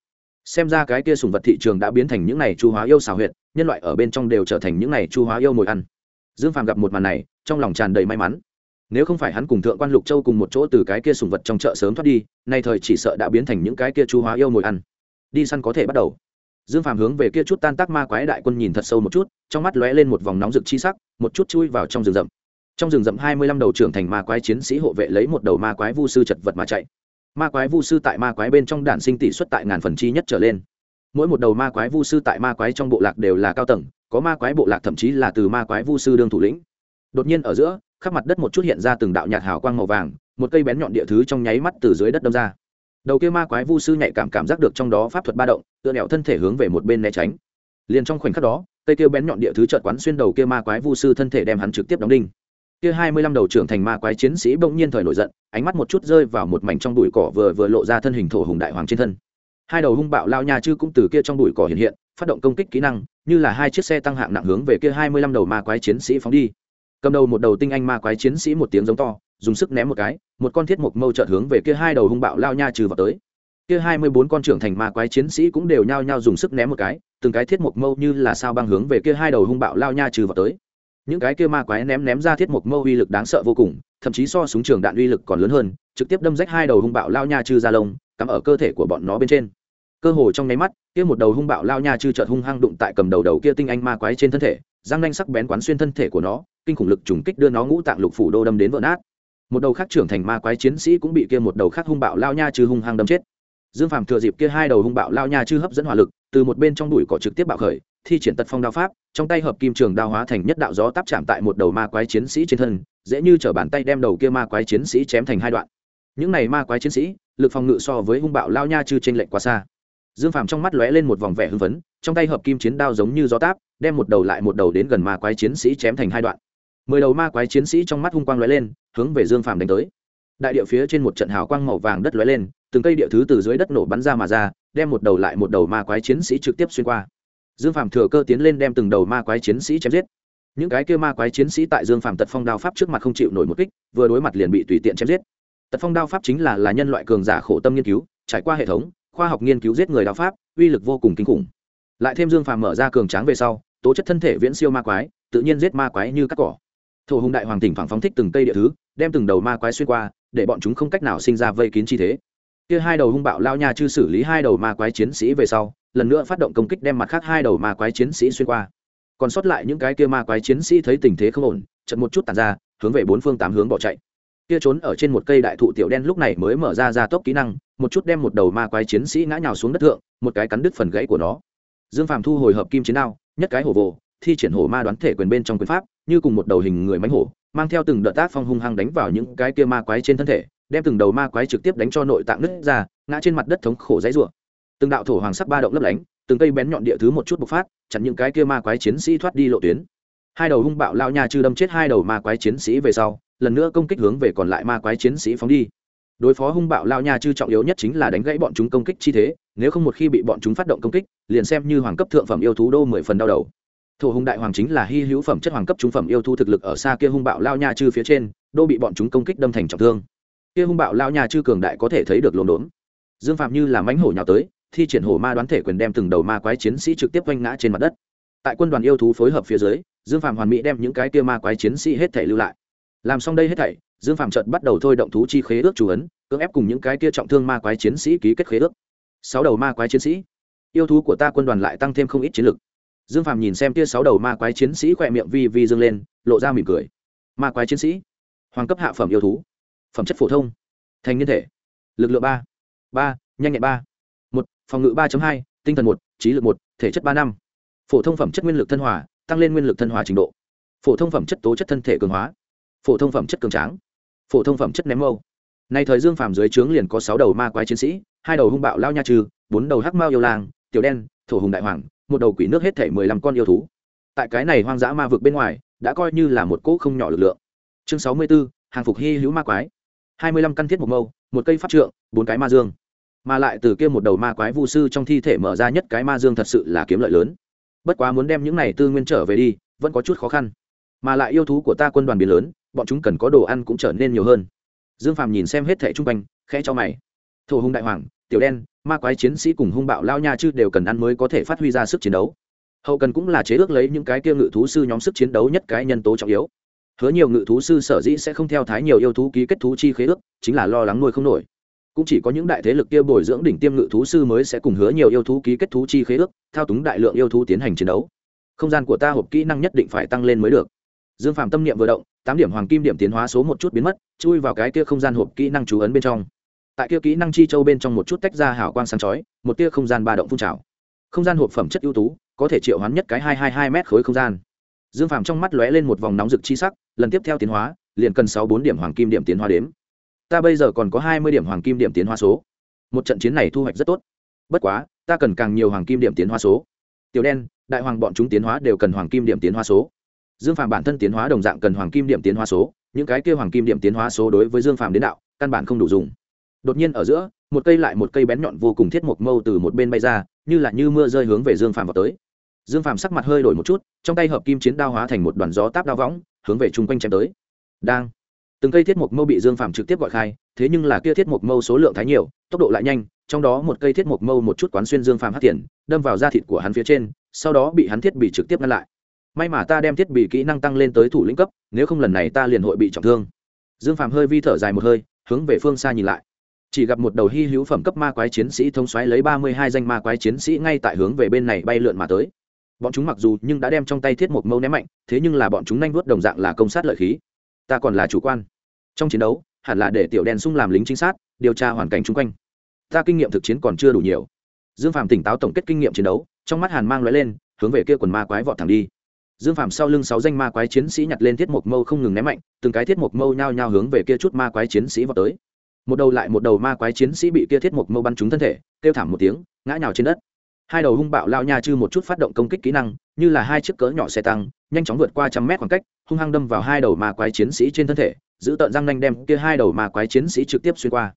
Xem ra cái kia sùng vật thị trường đã biến thành những này chu hóa yêu xào huyệt, nhân loại ở bên trong đều trở thành những này chu hóa yêu mồi ăn. Dương phàm gặp một màn này, trong lòng tràn đầy may mắn. Nếu không phải hắn cùng thượng quan lục châu cùng một chỗ từ cái kia sùng vật trong chợ sớm thoát đi, nay thời chỉ sợ đã biến thành những cái kia chu hóa yêu mồi ăn. Đi săn có thể bắt đầu. Dương phàm hướng về kia chút tan tác ma quái đại quân nhìn thật sâu một chút, trong mắt lóe lên một vòng nóng rực chi sắc, một chút chui vào trong rừng rậm trong rừng rậm hai mươi lăm đầu trưởng thành ma quái chiến sĩ hộ vệ lấy một đầu ma quái vu sư chật vật mà chạy. Ma quái vu sư tại ma quái bên trong đản sinh tỷ suất tại ngàn phần chi nhất trở lên. Mỗi một đầu ma quái vu sư tại ma quái trong bộ lạc đều là cao tầng, có ma quái bộ lạc thậm chí là từ ma quái vu sư đương thủ lĩnh. Đột nhiên ở giữa, khắp mặt đất một chút hiện ra từng đạo nhạt hào quang màu vàng, một cây bén nhọn địa thứ trong nháy mắt từ dưới đất đâm ra. Đầu kia ma quái vu sư nhạy cảm cảm giác được trong đó pháp thuật ba động, tựa nẹo thân thể hướng về một bên né tránh. Liền trong khoảnh khắc đó, cây kia bén nhọn địa thứ chợt quán xuyên đầu kia ma quái vu sư thân thể đem hắn trực tiếp đóng đinh kia hai mươi lăm đầu trưởng thành ma quái chiến sĩ bỗng nhiên thời nổi giận, ánh mắt một chút rơi vào một mảnh trong bụi cỏ vừa vừa lộ ra thân hình thổ hùng đại hoàng trên thân. Hai đầu hung bạo lao nha chư cũng từ kia trong bụi cỏ hiện hiện, phát động công kích kỹ năng, như là hai chiếc xe tăng hạng nặng hướng về kia hai mươi lăm đầu ma quái chiến sĩ phóng đi. Cầm đầu một đầu tinh anh ma quái chiến sĩ một tiếng giống to, dùng sức ném một cái, một con thiết mục mâu trợt hướng về kia hai đầu hung bạo lao nha trừ vào tới. Kia hai mươi bốn con trưởng thành ma quái chiến sĩ cũng đều nhao nhao dùng sức ném một cái, từng cái thiết mục mâu như là sao băng hướng về kia hai đầu hung bạo lao nha trừ vào tới những cái kia ma quái ném ném ra thiết mục mâu uy lực đáng sợ vô cùng, thậm chí so súng trường đạn uy lực còn lớn hơn, trực tiếp đâm rách hai đầu hung bạo lao nha chư ra lông, cắm ở cơ thể của bọn nó bên trên. Cơ hồ trong nháy mắt, kia một đầu hung bạo lao nha chư chợt hung hăng đụng tại cầm đầu đầu kia tinh anh ma quái trên thân thể, răng nanh sắc bén quán xuyên thân thể của nó, kinh khủng lực trùng kích đưa nó ngũ tạng lục phủ đô đâm đến vỡ nát. Một đầu khác trưởng thành ma quái chiến sĩ cũng bị kia một đầu khác hung bạo lao nha chư hung hăng đâm chết dương phàm thừa dịp kia hai đầu hung bạo lao nha chư hấp dẫn hỏa lực, từ một bên trong đùi cỏ trực tiếp bạo khởi, thi triển tật phong đao pháp, trong tay hợp kim trường đao hóa thành nhất đạo gió táp chạm tại một đầu ma quái chiến sĩ trên thân, dễ như t bàn tay đem đầu kia ma quái chiến sĩ chém thành hai đoạn. Những này ma quái chiến sĩ, lực phòng ngự so với hung bạo lao nha chư trên lệnh quá xa. Dương phàm trong mắt lóe lên một vòng vẻ hưng phấn, trong tay hợp kim chiến đao giống như gió táp, đem một đầu lại một đầu đến gần ma quái chiến sĩ chém thành hai đoạn. Mười đầu ma quái chiến sĩ trong mắt hung quang lóe lên, hướng về dương phàm đánh tới đại địa phía trên một trận hào quang màu vàng đất lóe lên, từng cây địa thứ từ dưới đất nổ bắn ra mà ra, đem một đầu lại một đầu ma quái chiến sĩ trực tiếp xuyên qua. Dương phàm thừa cơ tiến lên đem từng đầu ma quái chiến sĩ chém giết. Những cái kia ma quái chiến sĩ tại dương phàm tật phong đao pháp trước mặt không chịu nổi một kích, vừa đối mặt liền bị tùy tiện chém giết. Tật phong đao pháp chính là là nhân loại cường giả khổ tâm nghiên cứu, trải qua hệ thống, khoa học nghiên cứu giết người đao pháp, uy lực vô cùng kinh khủng. Lại thêm dương phàm mở ra cường tráng về sau, tố chất thân thể viễn siêu ma quái, tự nhiên giết ma quái như cắt cỏ. Thổ hùng đại hoàng tỉnh phẳng phóng thích từng cây địa thứ, đem từng đầu ma quái xuyên qua để bọn chúng không cách nào sinh ra vây kín chi thế. Kia hai đầu hung bạo lao nha chư xử lý hai đầu ma quái chiến sĩ về sau, lần nữa phát động công kích đem mặt khác hai đầu ma quái chiến sĩ xuyên qua. Còn sót lại những cái kia ma quái chiến sĩ thấy tình thế không ổn chật một chút tàn ra, hướng về bốn phương tám hướng bỏ chạy. Kia trốn ở trên một cây đại thụ tiểu đen lúc này mới mở ra ra tốc kỹ năng, một chút đem một đầu ma quái chiến sĩ ngã nhào xuống đất thượng, một cái cắn đứt phần gãy của nó. Dương phàm thu hồi hợp kim chiến đao, nhất cái hổ vồ, thi triển hổ ma đoán thể quyền bên trong quyền pháp, như cùng một đầu hình người mánh hổ mang theo từng đợt tác phong hung hăng đánh vào những cái kia ma quái trên thân thể, đem từng đầu ma quái trực tiếp đánh cho nội tạng nứt ra, ngã trên mặt đất thống khổ dãy rủa. Từng đạo thổ hoàng sắc ba động lấp lánh, từng cây bén nhọn địa thứ một chút bộc phát, chặn những cái kia ma quái chiến sĩ thoát đi lộ tuyến. Hai đầu hung bạo lao nha chư đâm chết hai đầu ma quái chiến sĩ về sau, lần nữa công kích hướng về còn lại ma quái chiến sĩ phóng đi. Đối phó hung bạo lao nha chư trọng yếu nhất chính là đánh gãy bọn chúng công kích chi thế, nếu không một khi bị bọn chúng phát động công kích, liền xem như hoàng cấp thượng phẩm yêu thú đô mười phần đau đầu thổ hung đại hoàng chính là hy hữu phẩm chất hoàng cấp trung phẩm yêu thú thực lực ở xa kia hung bạo lao nha chư phía trên, đô bị bọn chúng công kích đâm thành trọng thương. Kia hung bạo lao nha chư cường đại có thể thấy được lồn đốn. Dương phạm như là mánh hổ nhào tới, thi triển hổ ma đoán thể quyền đem từng đầu ma quái chiến sĩ trực tiếp quanh ngã trên mặt đất. Tại quân đoàn yêu thú phối hợp phía dưới, dương phạm hoàn mỹ đem những cái kia ma quái chiến sĩ hết thể lưu lại. Làm xong đây hết thảy, dương phạm trận bắt đầu thôi động thú chi khế ước chủ ấn, cưỡng ép cùng những cái kia trọng thương ma quái chiến sĩ ký kết khế ước. Sáu đầu ma quái chiến sĩ, yêu thú của ta quân đoàn lại tăng thêm không ít chiến lực dương phạm nhìn xem tia sáu đầu ma quái chiến sĩ khỏe miệng vi vi dương lên, lộ ra mỉm cười. Ma quái chiến sĩ, hoàng cấp hạ phẩm yêu thú, phẩm chất phổ thông, thành niên thể, lực lượng ba ba, nhanh nhẹn ba. Một, phòng ngự ba hai, tinh thần một, trí lực một, thể chất ba năm. Phổ thông phẩm chất nguyên lực thân hòa, tăng lên nguyên lực thân hòa trình độ. Phổ thông phẩm chất tố chất thân thể cường hóa. Phổ thông phẩm chất cường tráng. Phổ thông phẩm chất ném mâu. Nay thời dương phàm dưới trướng liền có sáu đầu ma quái chiến sĩ, hai đầu hung bạo lao nha trừ, bốn đầu hắc mao yêu lang, tiểu đen, thổ hùng đại hoàng một đầu quỷ nước hết thể mười lăm con yêu thú. Tại cái này hoang dã ma vực bên ngoài, đã coi như là một cỗ không nhỏ lực lượng. Chương sáu mươi b ố hàng phục hy hữu ma quái. Hai mươi lăm căn thiết một mâu, một cây pháp trượng, bốn cái ma dương. Mà lại từ kia một đầu ma quái vu sư trong thi thể mở ra nhất cái ma dương thật sự là kiếm lợi lớn. Bất quá muốn đem những này tư nguyên trở về đi, vẫn có chút khó khăn. Mà lại yêu thú của ta quân đoàn biến lớn, bọn chúng cần có đồ ăn cũng trở nên nhiều hơn. Dương phàm nhìn xem hết thẻ chung quanh, khẽ cho mày. Thổ hùng đại hoàng tiểu đen, ma quái chiến sĩ cùng hung bạo lao nha chứ đều cần ăn mới có thể phát huy ra sức chiến đấu. Hậu cần cũng là chế ước lấy những cái kia ngự thú sư nhóm sức chiến đấu nhất cái nhân tố trọng yếu. Hứa nhiều ngự thú sư sở dĩ sẽ không theo thái nhiều yêu thú ký kết thú chi khế ước, chính là lo lắng nuôi không nổi. Cũng chỉ có những đại thế lực kia bồi dưỡng đỉnh tiêm ngự thú sư mới sẽ cùng hứa nhiều yêu thú ký kết thú chi khế ước, thao túng đại lượng yêu thú tiến hành chiến đấu. Không gian của ta hộp kỹ năng nhất định phải tăng lên mới được. Dương phạm tâm niệm vừa động, tám điểm hoàng kim điểm tiến hóa số một chút biến mất, chui vào cái kia không gian hộp kỹ năng chú ấn bên trong tại kia kỹ năng chi châu bên trong một chút tách ra hào quang sáng chói, một tia không gian ba động phun trào. Không gian hộp phẩm chất ưu tú, có thể triệu hoán nhất cái hai hai hai mét khối không gian. Dương Phàm trong mắt lóe lên một vòng nóng rực chi sắc, lần tiếp theo tiến hóa, liền cần sáu bốn điểm hoàng kim điểm tiến hóa đếm. Ta bây giờ còn có hai mươi điểm hoàng kim điểm tiến hóa số. Một trận chiến này thu hoạch rất tốt. Bất quá, ta cần càng nhiều hoàng kim điểm tiến hóa số. Tiểu đen, đại hoàng bọn chúng tiến hóa đều cần hoàng kim điểm tiến hóa số. Dương phàm bản thân tiến hóa đồng dạng cần hoàng kim điểm tiến hóa số, những cái kia hoàng kim điểm tiến hóa số đối với dương phàm đến đạo, căn bản không đủ dùng đột nhiên ở giữa, một cây lại một cây bén nhọn vô cùng thiết mộc mâu từ một bên bay ra, như là như mưa rơi hướng về dương phàm vào tới. Dương phàm sắc mặt hơi đổi một chút, trong tay hợp kim chiến đao hóa thành một đoàn gió táp đao võng, hướng về chung quanh chém tới. Đang. Từng cây thiết mộc mâu bị dương phàm trực tiếp gọi khai, thế nhưng là kia thiết mộc mâu số lượng thái nhiều, tốc độ lại nhanh, trong đó một cây thiết mộc mâu một chút quán xuyên dương phàm hát tiền đâm vào da thịt của hắn phía trên, sau đó bị hắn thiết bị trực tiếp ngăn lại. May mà ta đem thiết bị kỹ năng tăng lên tới thủ lĩnh cấp, nếu không lần này ta liền hội bị trọng thương. Dương phàm hơi vi thở dài một hơi, hướng về phương xa nhìn lại chỉ gặp một đầu hy hữu phẩm cấp ma quái chiến sĩ thông xoáy lấy ba mươi hai danh ma quái chiến sĩ ngay tại hướng về bên này bay lượn mà tới. Bọn chúng mặc dù nhưng đã đem trong tay thiết một mâu ném mạnh, thế nhưng là bọn chúng nhanh vuốt đồng dạng là công sát lợi khí. Ta còn là chủ quan. Trong chiến đấu, hẳn là để tiểu đen sung làm lính chính sát, điều tra hoàn cảnh chung quanh. Ta kinh nghiệm thực chiến còn chưa đủ nhiều. Dương phạm tỉnh táo tổng kết kinh nghiệm chiến đấu, trong mắt hàn mang l lên, hướng về kia quần ma quái vọt thẳng đi. Dương phạm sau lưng sáu danh ma quái chiến sĩ nhặt lên thiết mộc mâu không ngừng ném mạnh, từng cái thiết mộc mâu nhao nhao hướng về kia chút ma quái chiến sĩ vọt tới một đầu lại một đầu ma quái chiến sĩ bị kia thiết mộc mâu bắn trúng thân thể, kêu thảm một tiếng, ngã nhào trên đất. Hai đầu hung bạo lao nha chư một chút phát động công kích kỹ năng, như là hai chiếc cỡ nhỏ xe tăng, nhanh chóng vượt qua trăm mét khoảng cách, hung hăng đâm vào hai đầu ma quái chiến sĩ trên thân thể, giữ tợn răng nanh đem kia hai đầu ma quái chiến sĩ trực tiếp xuyên qua.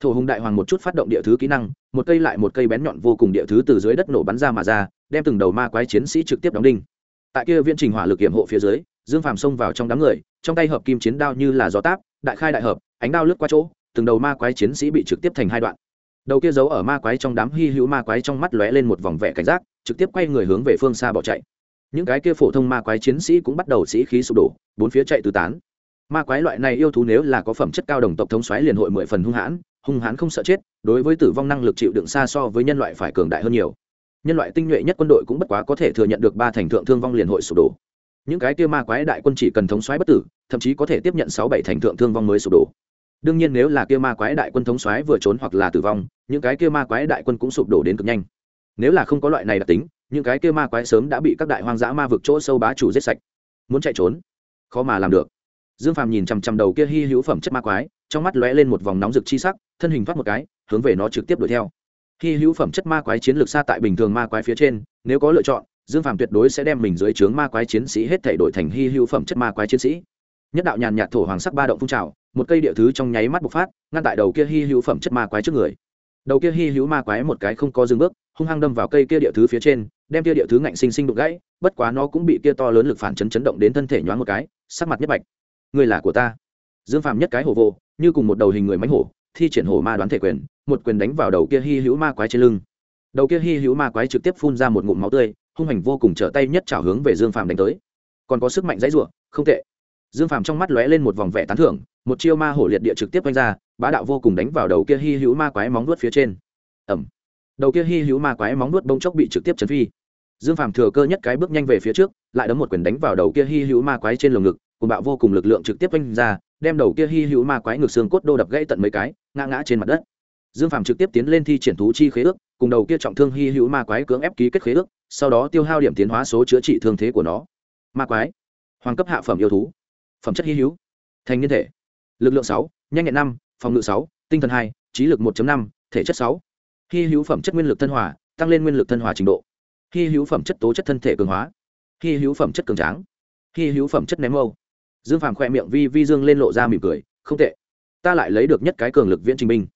Thổ hùng đại hoàng một chút phát động địa thứ kỹ năng, một cây lại một cây bén nhọn vô cùng địa thứ từ dưới đất nổ bắn ra mà ra, đem từng đầu ma quái chiến sĩ trực tiếp đóng đinh. Tại kia viễn trình hỏa lực kiểm hộ phía dưới, dương phàm xông vào trong đám người, trong tay hợp kim chiến đao như là gió táp, đại khai đại hợp, ánh đao lướt qua chỗ từng đầu ma quái chiến sĩ bị trực tiếp thành hai đoạn. Đầu kia giấu ở ma quái trong đám hy hữu ma quái trong mắt lóe lên một vòng vẻ cảnh giác, trực tiếp quay người hướng về phương xa bỏ chạy. Những cái kia phổ thông ma quái chiến sĩ cũng bắt đầu sĩ khí sụp đổ, bốn phía chạy tứ tán. Ma quái loại này yêu thú nếu là có phẩm chất cao đồng tộc thống xoáy liền hội mười phần hung hãn hung hãn không sợ chết, đối với tử vong năng lực chịu đựng xa so với nhân loại phải cường đại hơn nhiều. Nhân loại tinh nhuệ nhất quân đội cũng bất quá có thể thừa nhận được ba thành thượng thương vong liền hội sụp đổ. Những cái kia ma quái đại quân chỉ cần thống xoáy bất tử, thậm chí có thể tiếp nhận sáu bảy thành thượng thương vong mới sụp đổ đương nhiên nếu là kia ma quái đại quân thống soái vừa trốn hoặc là tử vong, những cái kia ma quái đại quân cũng sụp đổ đến cực nhanh. Nếu là không có loại này đặc tính, những cái kia ma quái sớm đã bị các đại hoang dã ma vực chỗ sâu bá chủ giết sạch. Muốn chạy trốn, khó mà làm được. Dương phàm nhìn chằm chằm đầu kia hy hữu phẩm chất ma quái, trong mắt lóe lên một vòng nóng rực chi sắc, thân hình thoát một cái, hướng về nó trực tiếp đuổi theo. Hy hữu phẩm chất ma quái chiến lược xa tại bình thường ma quái phía trên, nếu có lựa chọn, dương phàm tuyệt đối sẽ đem mình dưới trướng ma quái chiến sĩ hết thể đổi thành hy hữu phẩm chất ma quái chiến sĩ. Nhất đạo nhàn nhạt thổ hoàng sắc ba động phun trào một cây địa thứ trong nháy mắt bộc phát, ngăn tại đầu kia hy hữu phẩm chất ma quái trước người. Đầu kia hy hữu ma quái một cái không có dừng bước, hung hăng đâm vào cây kia địa thứ phía trên, đem kia địa thứ ngạnh sinh sinh đục gãy, bất quá nó cũng bị kia to lớn lực phản chấn chấn động đến thân thể nhoáng một cái, sắc mặt nhất bạch. Người là của ta. Dương phàm nhất cái hổ vô, như cùng một đầu hình người mánh hổ, thi triển hổ ma đoán thể quyền, một quyền đánh vào đầu kia hy hữu ma quái trên lưng. Đầu kia hy hữu ma quái trực tiếp phun ra một ngụm máu tươi, hung hành vô cùng trở tay nhất trào hướng về dương phàm đánh tới. Còn có sức mạnh dãy ruộng không tệ dương phàm trong mắt lóe lên một vòng vẻ tán thưởng, một chiêu ma hổ liệt địa trực tiếp quanh ra, bá đạo vô cùng đánh vào đầu kia hy hữu ma quái móng nuốt phía trên. Ẩm đầu kia hy hữu ma quái móng nuốt bông chốc bị trực tiếp chấn phi. Dương phàm thừa cơ nhất cái bước nhanh về phía trước, lại đấm một quyền đánh vào đầu kia hy hữu ma quái trên lồng ngực, cùng bạo vô cùng lực lượng trực tiếp quanh ra, đem đầu kia hy hữu ma quái ngực xương cốt đô đập gãy tận mấy cái, ngã ngã trên mặt đất. Dương phàm trực tiếp tiến lên thi triển thú chi khế ước, cùng đầu kia trọng thương hy hữu ma quái cưỡng ép ký kết khế ước, sau đó tiêu hao điểm tiến hóa số chữa trị thương thế của nó. Ma quái. Hoàng cấp hạ phẩm yêu thú phẩm chất hy hữu. Thành niên thể. Lực lượng sáu, nhanh nhẹn năm, phòng ngự sáu, tinh thần hai, trí lực một năm, thể chất sáu. Hy hữu phẩm chất nguyên lực thân hòa, tăng lên nguyên lực thân hòa trình độ. Hy hữu phẩm chất tố chất thân thể cường hóa. Hy hữu phẩm chất cường tráng. Hy hữu phẩm chất ném mâu. Dương phàm khoe miệng vi vi dương lên lộ ra mỉm cười, không tệ. Ta lại lấy được nhất cái cường lực viễn trình binh.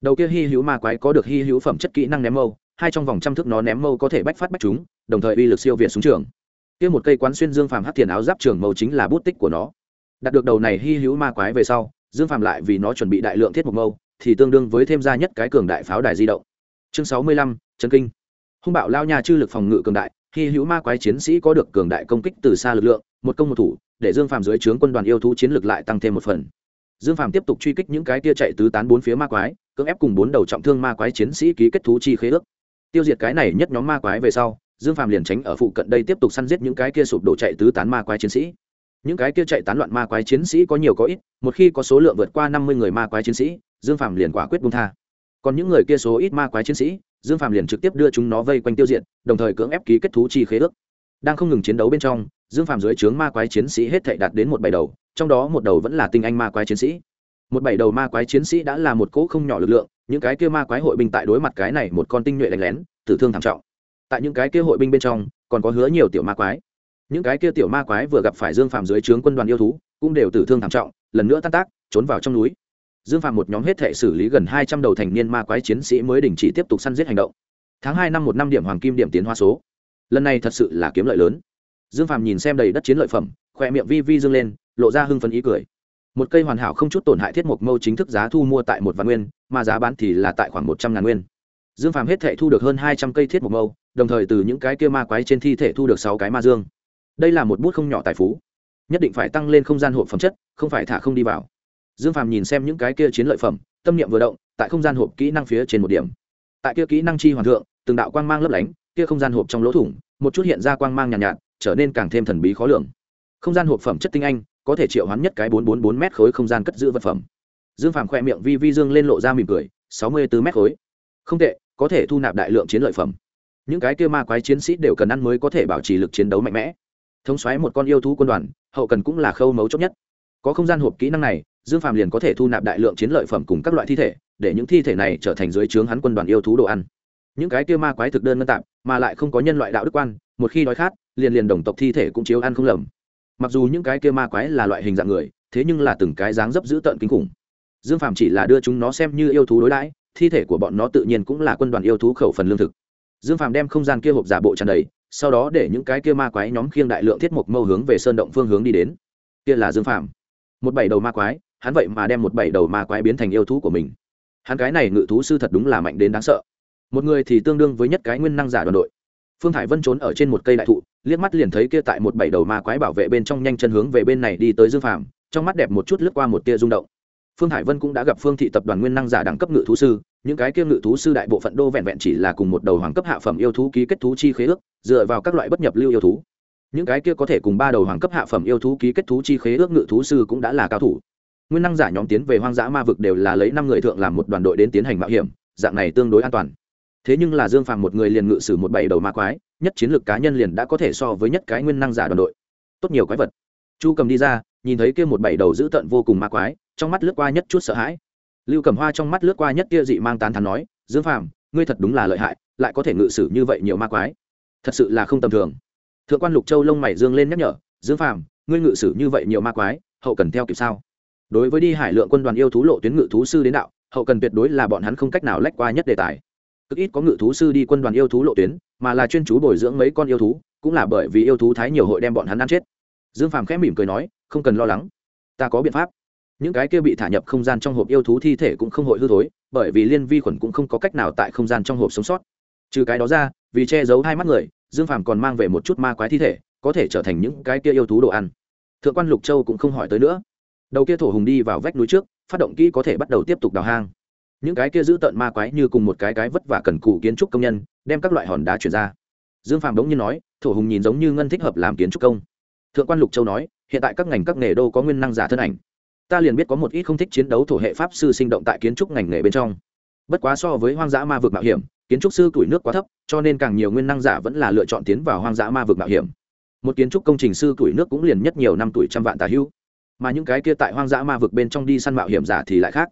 Đầu kia hy hữu ma quái có được hy hữu phẩm chất kỹ năng ném mâu, hai trong vòng trăm thước nó ném mâu có thể bách phát bách chúng, đồng thời uy lực siêu việt xuống trường. Kia một cây quán xuyên dương phàm hát thiền áo giáp trường mâu chính là bút tích của nó đạt được đầu này hy hữu ma quái về sau, dương Phạm lại vì nó chuẩn bị đại lượng thiết mộc mâu, thì tương đương với thêm ra nhất cái cường đại pháo đài di động. Chương sáu mươi lăm trấn kinh. Hung bạo lao nhà chư lực phòng ngự cường đại, hy hữu ma quái chiến sĩ có được cường đại công kích từ xa lực lượng, một công một thủ, để dương Phạm dưới trướng quân đoàn yêu thú chiến lực lại tăng thêm một phần. Dương Phạm tiếp tục truy kích những cái tia chạy tứ tán bốn phía ma quái, cưỡng ép cùng bốn đầu trọng thương ma quái chiến sĩ ký kết thú chi khế ước. Tiêu diệt cái này nhất nhóm ma quái về sau, dương Phạm liền tránh ở phụ cận đây tiếp tục săn giết những cái kia sụp đổ chạy tứ tán ma quái chiến sĩ những cái kia chạy tán loạn ma quái chiến sĩ có nhiều có ít, một khi có số lượng vượt qua năm mươi người ma quái chiến sĩ, dương Phạm liền quả quyết bung tha. Còn những người kia số ít ma quái chiến sĩ, dương Phạm liền trực tiếp đưa chúng nó vây quanh tiêu diệt, đồng thời cưỡng ép ký kết thú chi khế ước. Đang không ngừng chiến đấu bên trong, dương Phạm dưới trướng ma quái chiến sĩ hết thảy đạt đến một bảy đầu, trong đó một đầu vẫn là tinh anh ma quái chiến sĩ. Một bảy đầu ma quái chiến sĩ đã là một cỗ không nhỏ lực lượng, những cái kia ma quái hội binh tại đối mặt cái này một con tinh nhuệ đánh lén, tử thương thảm trọng. Tại những cái kia hội binh bên trong, còn có hứa nhiều tiểu ma quái những cái kia tiểu ma quái vừa gặp phải dương phàm dưới trướng quân đoàn yêu thú, cũng đều tử thương thảm trọng, lần nữa tan tác, trốn vào trong núi. Dương phàm một nhóm hết thể xử lý gần hai trăm đầu thành niên ma quái chiến sĩ mới đình chỉ tiếp tục săn giết hành động. Tháng hai năm một năm điểm hoàng kim điểm tiến hoa số. Lần này thật sự là kiếm lợi lớn. Dương phàm nhìn xem đầy đất chiến lợi phẩm, khoe miệng vi vi dương lên, lộ ra hưng phấn ý cười. Một cây hoàn hảo không chút tổn hại thiết mộc mâu chính thức giá thu mua tại một vạn nguyên, mà giá bán thì là tại khoảng một trăm ngàn nguyên. Dương phàm hết thể thu được hơn hai trăm cây thiết mộc mâu, đồng thời từ những cái kia ma quái trên thi thể thu được sáu cái ma dương đây là một bút không nhỏ tài phú. Nhất định phải tăng lên không gian hộp phẩm chất không phải thả không đi vào. Dương phàm nhìn xem những cái kia chiến lợi phẩm tâm niệm vừa động tại không gian hộp kỹ năng phía trên một điểm. Tại kia kỹ năng chi hoàn thượng từng đạo quang mang lấp lánh kia không gian hộp trong lỗ thủng một chút hiện ra quang mang nhàn nhạt, nhạt trở nên càng thêm thần bí khó lường. Không gian hộp phẩm chất tinh anh có thể triệu hoán nhất cái bốn bốn bốn mét khối không gian cất giữ vật phẩm. Dương phàm khoe miệng vi vi dương lên lộ ra mỉm cười sáu mươi bốn mét khối. Không tệ có thể thu nạp đại lượng chiến lợi phẩm. Những cái kia ma quái chiến sĩ đều cần ăn mới có thể bảo trì lực chiến đấu mạnh mẽ thống xoáy một con yêu thú quân đoàn, hậu cần cũng là khâu mấu chốt nhất. Có không gian hộp kỹ năng này, dương phàm liền có thể thu nạp đại lượng chiến lợi phẩm cùng các loại thi thể, để những thi thể này trở thành dưới trướng hắn quân đoàn yêu thú đồ ăn. Những cái kia ma quái thực đơn ngân tạm, mà lại không có nhân loại đạo đức quan, một khi đói khát, liền liền đồng tộc thi thể cũng chiếu ăn không lầm. Mặc dù những cái kia ma quái là loại hình dạng người, thế nhưng là từng cái dáng dấp dữ tợn kinh khủng. Dương phàm chỉ là đưa chúng nó xem như yêu thú đối đãi, thi thể của bọn nó tự nhiên cũng là quân đoàn yêu thú khẩu phần lương thực. Dương phàm đem không gian kia hộp giả bộ tràn đầy sau đó để những cái kia ma quái nhóm khiêng đại lượng thiết mục mâu hướng về sơn động phương hướng đi đến. Kia là dương phạm một bảy đầu ma quái, hắn vậy mà đem một bảy đầu ma quái biến thành yêu thú của mình. Hắn cái này ngự thú sư thật đúng là mạnh đến đáng sợ. Một người thì tương đương với nhất cái nguyên năng giả đoàn đội. Phương thải vân trốn ở trên một cây đại thụ, liếc mắt liền thấy kia tại một bảy đầu ma quái bảo vệ bên trong nhanh chân hướng về bên này đi tới dương phàm, trong mắt đẹp một chút lướt qua một tia rung động. Phương thải vân cũng đã gặp phương thị tập đoàn nguyên năng giả đẳng cấp ngự thú sư những cái kia ngự thú sư đại bộ phận đô vẹn vẹn chỉ là cùng một đầu hoàng cấp hạ phẩm yêu thú ký kết thú chi khế ước, dựa vào các loại bất nhập lưu yêu thú. Những cái kia có thể cùng ba đầu hoàng cấp hạ phẩm yêu thú ký kết thú chi khế ước ngự thú sư cũng đã là cao thủ. Nguyên năng giả nhóm tiến về hoang dã ma vực đều là lấy năm người thượng làm một đoàn đội đến tiến hành mạo hiểm, dạng này tương đối an toàn. Thế nhưng là dương phàm một người liền ngự sử một bảy đầu ma quái, nhất chiến lược cá nhân liền đã có thể so với nhất cái nguyên năng giả đoàn đội. Tốt nhiều quái vật. Chu cầm đi ra, nhìn thấy kia một bảy đầu dữ tợn vô cùng ma quái, trong mắt lướt qua nhất chút sợ hãi lưu cầm hoa trong mắt lướt qua nhất kia dị mang tán thắn nói, dương phàm, ngươi thật đúng là lợi hại, lại có thể ngự sử như vậy nhiều ma quái. Thật sự là không tầm thường. Thượng quan lục châu lông mày dương lên nhắc nhở, dương phàm, ngươi ngự sử như vậy nhiều ma quái, hậu cần theo kịp sao? Đối với đi hải lượng quân đoàn yêu thú lộ tuyến ngự thú sư đến đạo, hậu cần tuyệt đối là bọn hắn không cách nào lách qua nhất đề tài. Cực ít có ngự thú sư đi quân đoàn yêu thú lộ tuyến, mà là chuyên chú bồi dưỡng mấy con yêu thú, cũng là bởi vì yêu thú thái nhiều hội đem bọn hắn ăn chết. Dương phàm khẽ mỉm cười nói, không cần lo lắng. Ta có biện pháp những cái kia bị thả nhập không gian trong hộp yêu thú thi thể cũng không hội hư thối, bởi vì liên vi khuẩn cũng không có cách nào tại không gian trong hộp sống sót. Trừ cái đó ra, vì che giấu hai mắt người, dương phàm còn mang về một chút ma quái thi thể, có thể trở thành những cái kia yêu thú đồ ăn. Thượng quan lục châu cũng không hỏi tới nữa. Đầu kia thổ hùng đi vào vách núi trước, phát động kỹ có thể bắt đầu tiếp tục đào hang. Những cái kia giữ tợn ma quái như cùng một cái cái vất vả cần cù kiến trúc công nhân, đem các loại hòn đá chuyển ra. Dương phàm đống như nói, thổ hùng nhìn giống như ngân thích hợp làm kiến trúc công. Thượng quan lục châu nói, hiện tại các ngành các nghề đô có nguyên năng giả thân ảnh ta liền biết có một ít không thích chiến đấu thổ hệ pháp sư sinh động tại kiến trúc ngành nghề bên trong. Bất quá so với hoang dã ma vực mạo hiểm, kiến trúc sư tuổi nước quá thấp, cho nên càng nhiều nguyên năng giả vẫn là lựa chọn tiến vào hoang dã ma vực mạo hiểm. Một kiến trúc công trình sư tuổi nước cũng liền nhất nhiều năm tuổi trăm vạn tà hữu mà những cái kia tại hoang dã ma vực bên trong đi săn mạo hiểm giả thì lại khác.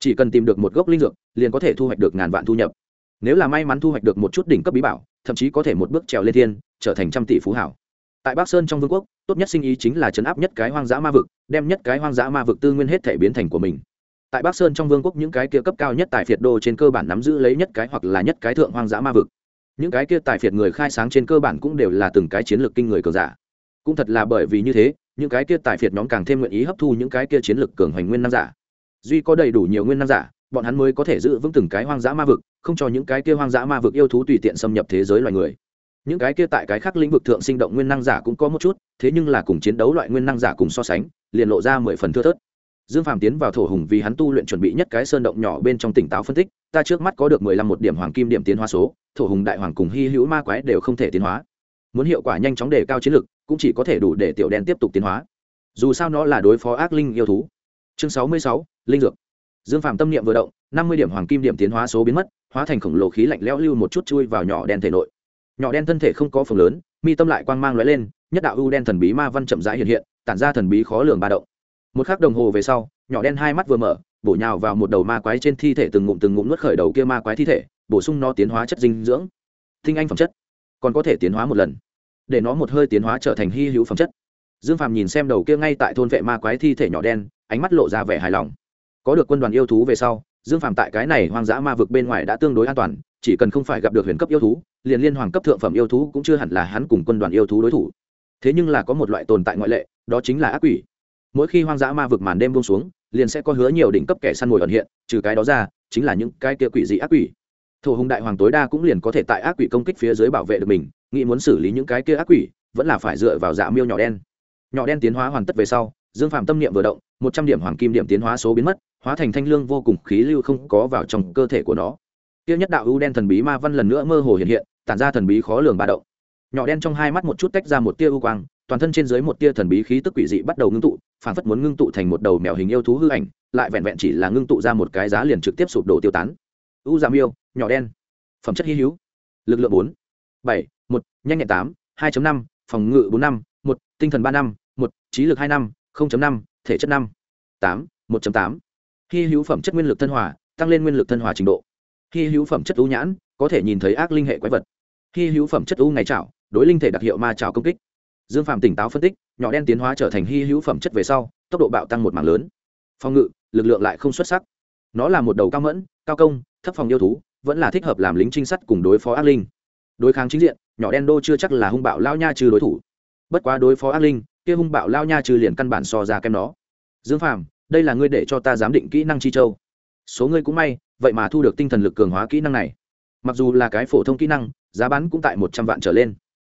Chỉ cần tìm được một gốc linh dược, liền có thể thu hoạch được ngàn vạn thu nhập. Nếu là may mắn thu hoạch được một chút đỉnh cấp bí bảo, thậm chí có thể một bước trèo lên thiên, trở thành trăm tỷ phú hảo tại bắc sơn trong vương quốc, tốt nhất sinh ý chính là chấn áp nhất cái hoang dã ma vực, đem nhất cái hoang dã ma vực tư nguyên hết thể biến thành của mình. Tại bắc sơn trong vương quốc, những cái kia cấp cao nhất tại phiệt đô trên cơ bản nắm giữ lấy nhất cái hoặc là nhất cái thượng hoang dã ma vực. Những cái kia tại phiệt người khai sáng trên cơ bản cũng đều là từng cái chiến lược kinh người cường giả. Cũng thật là bởi vì như thế, những cái kia tại phiệt nhóm càng thêm nguyện ý hấp thu những cái kia chiến lược cường hoành nguyên năng giả. Duy có đầy đủ nhiều nguyên năng giả, bọn hắn mới có thể giữ vững từng cái hoang dã ma vực, không cho những cái kia hoang dã ma vực yêu thú tùy tiện xâm nhập thế giới loài người những cái kia tại cái khác lĩnh vực thượng sinh động nguyên năng giả cũng có một chút, thế nhưng là cùng chiến đấu loại nguyên năng giả cùng so sánh, liền lộ ra mười phần thưa thớt. Dương phàm tiến vào thổ hùng vì hắn tu luyện chuẩn bị nhất cái sơn động nhỏ bên trong tỉnh táo phân tích, ta trước mắt có được mười lăm một điểm hoàng kim điểm tiến hóa số, thổ hùng đại hoàng cùng hy hữu ma quái đều không thể tiến hóa. Muốn hiệu quả nhanh chóng đề cao chiến lực, cũng chỉ có thể đủ để tiểu đen tiếp tục tiến hóa. Dù sao nó là đối phó ác linh yêu thú. Chương sáu mươi sáu, linh dược. Dương phàm tâm niệm vừa động, năm mươi điểm hoàng kim điểm tiến hóa số biến mất, hóa thành khổng lồ khí lạnh lẽo lưu một chút chui vào nhỏ đen thể nội nhỏ đen thân thể không có phần lớn, mi tâm lại quang mang lóe lên, nhất đạo ưu đen thần bí ma văn chậm rãi hiện hiện, tản ra thần bí khó lường ba động. Một khắc đồng hồ về sau, nhỏ đen hai mắt vừa mở, bổ nhào vào một đầu ma quái trên thi thể từng ngụm từng ngụm nuốt khởi đầu kia ma quái thi thể, bổ sung nó tiến hóa chất dinh dưỡng. Tinh anh phẩm chất, còn có thể tiến hóa một lần, để nó một hơi tiến hóa trở thành hy hữu phẩm chất. Dương phàm nhìn xem đầu kia ngay tại thôn vệ ma quái thi thể nhỏ đen, ánh mắt lộ ra vẻ hài lòng. Có được quân đoàn yêu thú về sau, dương phàm tại cái này hoang dã ma vực bên ngoài đã tương đối an toàn chỉ cần không phải gặp được huyền cấp yêu thú, liền liên hoàng cấp thượng phẩm yêu thú cũng chưa hẳn là hắn cùng quân đoàn yêu thú đối thủ. Thế nhưng là có một loại tồn tại ngoại lệ, đó chính là ác quỷ. Mỗi khi hoang dã ma vực màn đêm buông xuống, liền sẽ có hứa nhiều đỉnh cấp kẻ săn mồi ẩn hiện, trừ cái đó ra, chính là những cái kia quỷ dị ác quỷ. Thổ hùng đại hoàng tối đa cũng liền có thể tại ác quỷ công kích phía dưới bảo vệ được mình, nghĩ muốn xử lý những cái kia ác quỷ, vẫn là phải dựa vào dạ miêu nhỏ đen. Nhỏ đen tiến hóa hoàn tất về sau, dương phạm tâm niệm vừa động, một trăm điểm hoàng kim điểm tiến hóa số biến mất, hóa thành thanh lương vô cùng khí lưu không có vào trong cơ thể của nó tiêu nhất đạo ưu đen thần bí ma văn lần nữa mơ hồ hiện hiện, tản ra thần bí khó lường bà động. Nhỏ đen trong hai mắt một chút tách ra một tia ưu quang, toàn thân trên dưới một tia thần bí khí tức quỷ dị bắt đầu ngưng tụ phản phất muốn ngưng tụ thành một đầu mèo hình yêu thú hư ảnh, lại vẹn vẹn chỉ là ngưng tụ ra một cái giá liền trực tiếp sụp đổ tiêu tán. U dạ giảm yêu nhỏ đen. Phẩm chất hy hữu. Lực lượng bốn, bảy, một, nhanh nhẹn tám, hai năm, phòng ngự bốn năm, một, tinh thần ba năm, một, trí lực hai năm năm, thể chất năm, tám, một tám. Hy hữu phẩm chất nguyên lực thân hòa, tăng lên nguyên lực thân hòa trình độ hy hữu phẩm chất ưu nhãn, có thể nhìn thấy ác linh hệ quái vật. Hy hữu phẩm chất ưu ngày trảo đối linh thể đặc hiệu ma trảo công kích. Dương phạm tỉnh táo phân tích, nhỏ đen tiến hóa trở thành hy hữu phẩm chất về sau, tốc độ bạo tăng một mảng lớn. Phòng ngự, lực lượng lại không xuất sắc. Nó là một đầu cao mẫn, cao công, thấp phòng yêu thú, vẫn là thích hợp làm lính trinh sát cùng đối phó ác linh. Đối kháng chính diện, nhỏ đen đô chưa chắc là hung bạo lao nha trừ đối thủ. Bất quá đối phó ác linh, kia hung bạo lao nha trừ liền căn bản so ra kem nó. Dương phàm, đây là ngươi để cho ta giám định kỹ năng chi châu. Số ngươi cũng may vậy mà thu được tinh thần lực cường hóa kỹ năng này. Mặc dù là cái phổ thông kỹ năng, giá bán cũng tại một trăm vạn trở lên.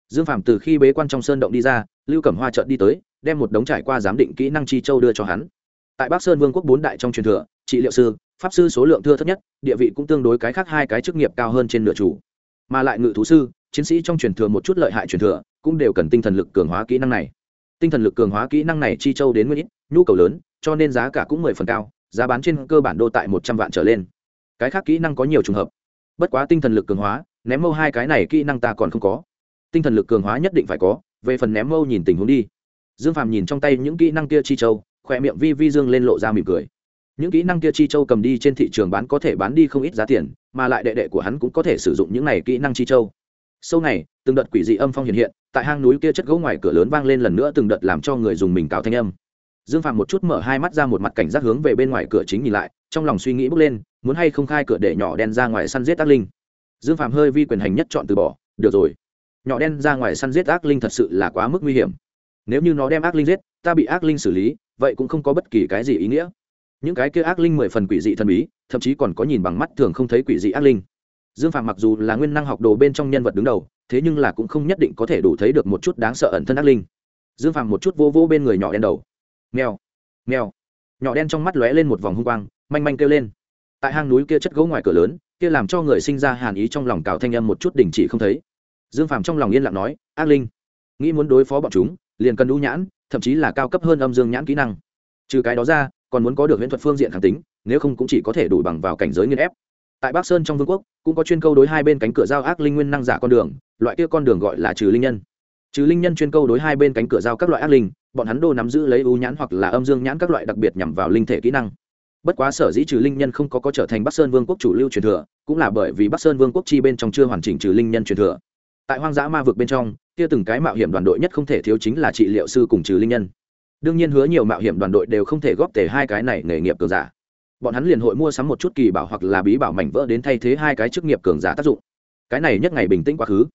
Dương Phạm từ khi bế quan trong sơn động đi ra, lưu cẩm hoa trợn đi tới, đem một đống trải qua giám định kỹ năng chi châu đưa cho hắn. Tại bắc sơn vương quốc bốn đại trong truyền thừa, trị liệu sư, pháp sư số lượng thưa thấp nhất, địa vị cũng tương đối cái khác hai cái chức nghiệp cao hơn trên nửa chủ. Mà lại ngự thú sư, chiến sĩ trong truyền thừa một chút lợi hại truyền thừa, cũng đều cần tinh thần lực cường hóa kỹ năng này. Tinh thần lực cường hóa kỹ năng này chi châu đến nguyên ít, nhu cầu lớn, cho nên giá cả cũng mười phần cao, giá bán trên cơ bản đô tại một trăm vạn trở lên cái khác kỹ năng có nhiều trường hợp. Bất quá tinh thần lực cường hóa, ném mâu hai cái này kỹ năng ta còn không có. Tinh thần lực cường hóa nhất định phải có, về phần ném mâu nhìn tình huống đi. Dương phàm nhìn trong tay những kỹ năng kia chi châu, khỏe miệng vi vi dương lên lộ ra mỉm cười. Những kỹ năng kia chi châu cầm đi trên thị trường bán có thể bán đi không ít giá tiền, mà lại đệ đệ của hắn cũng có thể sử dụng những này kỹ năng chi châu. Sâu này, từng đợt quỷ dị âm phong hiện hiện, tại hang núi kia chất gỗ ngoài cửa lớn vang lên lần nữa từng đợt làm cho người dùng mình cào thanh âm. Dương phạm một chút mở hai mắt ra một mặt cảnh giác hướng về bên ngoài cửa chính nhìn lại, trong lòng suy nghĩ bước lên muốn hay không khai cửa để nhỏ đen ra ngoài săn giết ác linh? Dương phạm hơi vi quyền hành nhất chọn từ bỏ, được rồi, nhỏ đen ra ngoài săn giết ác linh thật sự là quá mức nguy hiểm. Nếu như nó đem ác linh giết, ta bị ác linh xử lý, vậy cũng không có bất kỳ cái gì ý nghĩa. Những cái kia ác linh mười phần quỷ dị thần bí, thậm chí còn có nhìn bằng mắt thường không thấy quỷ dị ác linh. Dương phạm mặc dù là nguyên năng học đồ bên trong nhân vật đứng đầu, thế nhưng là cũng không nhất định có thể đủ thấy được một chút đáng sợ ẩn thân ác linh. Dương phạm một chút vô vô bên người nhỏ đen đầu. Mèo mèo. Nhỏ đen trong mắt lóe lên một vòng hung quang, manh manh kêu lên tại hang núi kia chất gỗ ngoài cửa lớn, kia làm cho người sinh ra hàn ý trong lòng cào thanh âm một chút đình chỉ không thấy. Dương Phàm trong lòng yên lặng nói, ác linh, nghĩ muốn đối phó bọn chúng, liền cần đũ nhãn, thậm chí là cao cấp hơn âm dương nhãn kỹ năng. Trừ cái đó ra, còn muốn có được huyễn thuật phương diện khẳng tính, nếu không cũng chỉ có thể đủ bằng vào cảnh giới nghiên ép. Tại bắc sơn trong vương quốc, cũng có chuyên câu đối hai bên cánh cửa giao ác linh nguyên năng giả con đường, loại kia con đường gọi là trừ linh nhân. Trừ linh nhân chuyên câu đối hai bên cánh cửa giao các loại ác linh, bọn hắn đô nắm giữ lấy ưu nhãn hoặc là âm dương nhãn các loại đặc biệt nhằm vào linh thể kỹ năng bất quá sở dĩ trừ linh nhân không có có trở thành bắc sơn vương quốc chủ lưu truyền thừa, cũng là bởi vì bắc sơn vương quốc chi bên trong chưa hoàn chỉnh trừ linh nhân truyền thừa. Tại hoang dã ma vực bên trong, kia từng cái mạo hiểm đoàn đội nhất không thể thiếu chính là trị liệu sư cùng trừ linh nhân. Đương nhiên hứa nhiều mạo hiểm đoàn đội đều không thể góp tề hai cái này nghề nghiệp cường giả. Bọn hắn liền hội mua sắm một chút kỳ bảo hoặc là bí bảo mảnh vỡ đến thay thế hai cái chức nghiệp cường giả tác dụng. Cái này nhất ngày bình tĩnh quá khứ.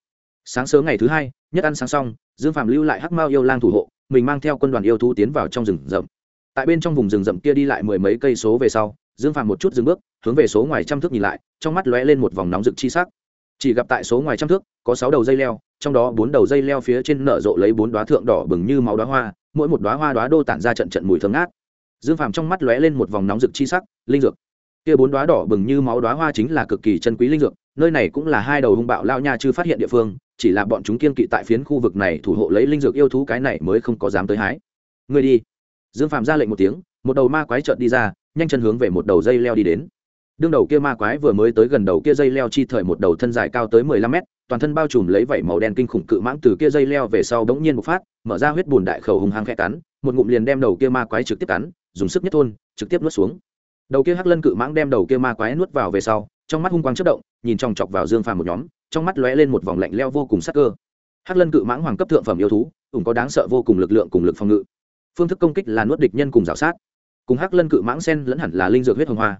Sáng sớm ngày thứ hai, nhất ăn sáng xong, dương phạm lưu lại hắc mao yêu lang thủ hộ, mình mang theo quân đoàn yêu thú tiến vào trong rừng rậm tại bên trong vùng rừng rậm kia đi lại mười mấy cây số về sau, dương phạm một chút dừng bước, hướng về số ngoài trăm thước nhìn lại, trong mắt lóe lên một vòng nóng rực chi sắc. Chỉ gặp tại số ngoài trăm thước, có sáu đầu dây leo, trong đó bốn đầu dây leo phía trên nở rộ lấy bốn đoá thượng đỏ bừng như máu đoá hoa, mỗi một đoá hoa đoá đô tản ra trận trận mùi thơm ngát. Dương phàm trong mắt lóe lên một vòng nóng rực chi sắc, linh dược. Kia bốn đoá đỏ bừng như máu đoá hoa chính là cực kỳ chân quý linh dược, nơi này cũng là hai đầu hung bạo lao nha chưa phát hiện địa phương, chỉ là bọn chúng kiên kỵ tại phiến khu vực này thủ hộ lấy linh dược yêu thú cái này mới không có dám tới hái. Người đi dương phàm ra lệnh một tiếng, một đầu ma quái trợn đi ra, nhanh chân hướng về một đầu dây leo đi đến. Đương đầu kia ma quái vừa mới tới gần đầu kia dây leo chi thời một đầu thân dài cao tới mười lăm mét, toàn thân bao trùm lấy vảy màu đen kinh khủng cự mãng từ kia dây leo về sau bỗng nhiên một phát, mở ra huyết bùn đại khẩu hùng hăng khẽ cắn, một ngụm liền đem đầu kia ma quái trực tiếp cắn, dùng sức nhất thôn, trực tiếp nuốt xuống. Đầu kia hắc lân cự mãng đem đầu kia ma quái nuốt vào về sau, trong mắt hung quang chất động, nhìn chòng chọc vào dương phàm một nhóm, trong mắt lóe lên một vòng lạnh leo vô cùng sắc cơ. Hắc lân cự mãng hoàng cấp thượng phẩm yêu thú, cũng có đáng sợ vô cùng lực lượng cùng lực phòng ngự phương thức công kích là nuốt địch nhân cùng rào sát. Cùng hắc lân cự mãng sen lẫn hẳn là linh dược huyết hồng hoa.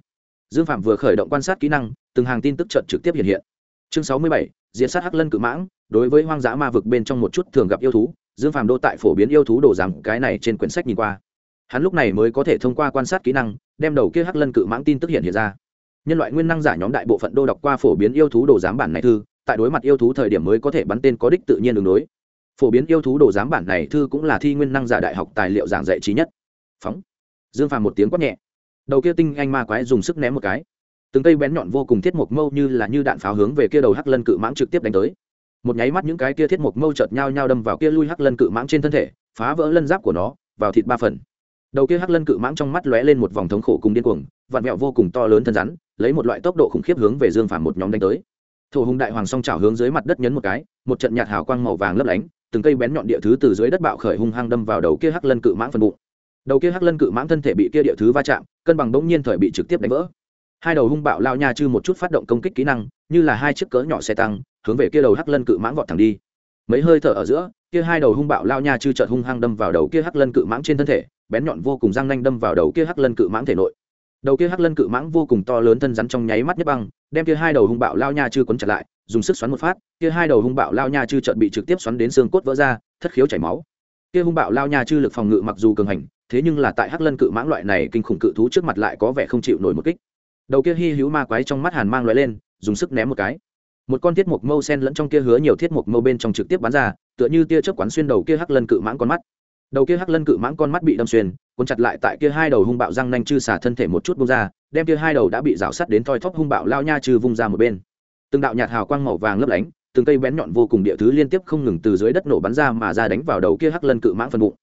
Dương phạm vừa khởi động quan sát kỹ năng, từng hàng tin tức trận trực tiếp hiện hiện. Chương sáu mươi bảy diễn sát hắc lân cự mãng, đối với hoang dã ma vực bên trong một chút thường gặp yêu thú, dương phạm đô tại phổ biến yêu thú đồ rằng cái này trên quyển sách nhìn qua. Hắn lúc này mới có thể thông qua quan sát kỹ năng, đem đầu kia hắc lân cự mãng tin tức hiện hiện ra. Nhân loại nguyên năng giả nhóm đại bộ phận đô đọc qua phổ biến yêu thú đồ giám bản này thư, tại đối mặt yêu thú thời điểm mới có thể bắn tên có đích tự nhiên đường đối phổ biến yêu thú đồ giám bản này thư cũng là thi nguyên năng giả đại học tài liệu giảng dạy trí nhất. Phóng. Dương phàm một tiếng quát nhẹ. Đầu kia tinh anh ma quái dùng sức ném một cái. Từng cây bén nhọn vô cùng thiết mộc mâu như là như đạn pháo hướng về kia đầu hắc lân cự mãng trực tiếp đánh tới. Một nháy mắt những cái kia thiết mộc mâu chợt nhau nhau đâm vào kia lui hắc lân cự mãng trên thân thể, phá vỡ lân giáp của nó, vào thịt ba phần. Đầu kia hắc lân cự mãng trong mắt lóe lên một vòng thống khổ cùng điên cuồng vạn mẹo vô cùng to lớn thân rắn, lấy một loại tốc độ khủng khiếp hướng về dương phàm một nhóm đánh tới. Thổ hùng đại hoàng song trào hướng dưới mặt đất nhấn một cái, một trận nhạt hào quang màu vàng lấp lánh từng cây bén nhọn địa thứ từ dưới đất bạo khởi hung hăng đâm vào đầu kia hắc lân cự mãng phần bụng. Đầu kia hắc lân cự mãng thân thể bị kia địa thứ va chạm, cân bằng bỗng nhiên thời bị trực tiếp đánh vỡ. Hai đầu hung bạo lao nha chư một chút phát động công kích kỹ năng, như là hai chiếc cỡ nhỏ xe tăng, hướng về kia đầu hắc lân cự mãng vọt thẳng đi. Mấy hơi thở ở giữa, kia hai đầu hung bạo lao nha chư chợt hung hăng đâm vào đầu kia hắc lân cự mãng trên thân thể, bén nhọn vô cùng răng nanh đâm vào đầu kia hắc lân cự mãng thể nội. Đầu kia hắc lân cự mãng vô cùng to lớn thân rắn trong nháy mắt nhất băng, đem kia hai đầu hung bạo lao nha chư quấn chặt lại dùng sức xoắn một phát, kia hai đầu hung bạo lao nha chư trợt bị trực tiếp xoắn đến xương cốt vỡ ra, thất khiếu chảy máu. Kia hung bạo lao nha chư lực phòng ngự mặc dù cường hành, thế nhưng là tại hắc lân cự mãng loại này kinh khủng cự thú trước mặt lại có vẻ không chịu nổi một kích. Đầu kia hy hữu ma quái trong mắt hàn mang loại lên, dùng sức ném một cái. Một con thiết mục mâu sen lẫn trong kia hứa nhiều thiết mục mâu bên trong trực tiếp bắn ra, tựa như tia chớp quán xuyên đầu kia hắc lân cự mãng con mắt. Đầu kia hắc lân cự mãng con mắt bị đâm xuyên, cuốn chặt lại tại kia hai đầu hung bạo răng nanh chư xả thân thể một chút bung ra, đem kia hai đầu đã bị rào sắt đến thoi thóp hung bạo lao nha trừ vung ra một bên từng đạo nhạt hào quang màu vàng lấp lánh, từng cây bén nhọn vô cùng địa thứ liên tiếp không ngừng từ dưới đất nổ bắn ra mà ra đánh vào đầu kia hắc lân cự mãng phần bụng.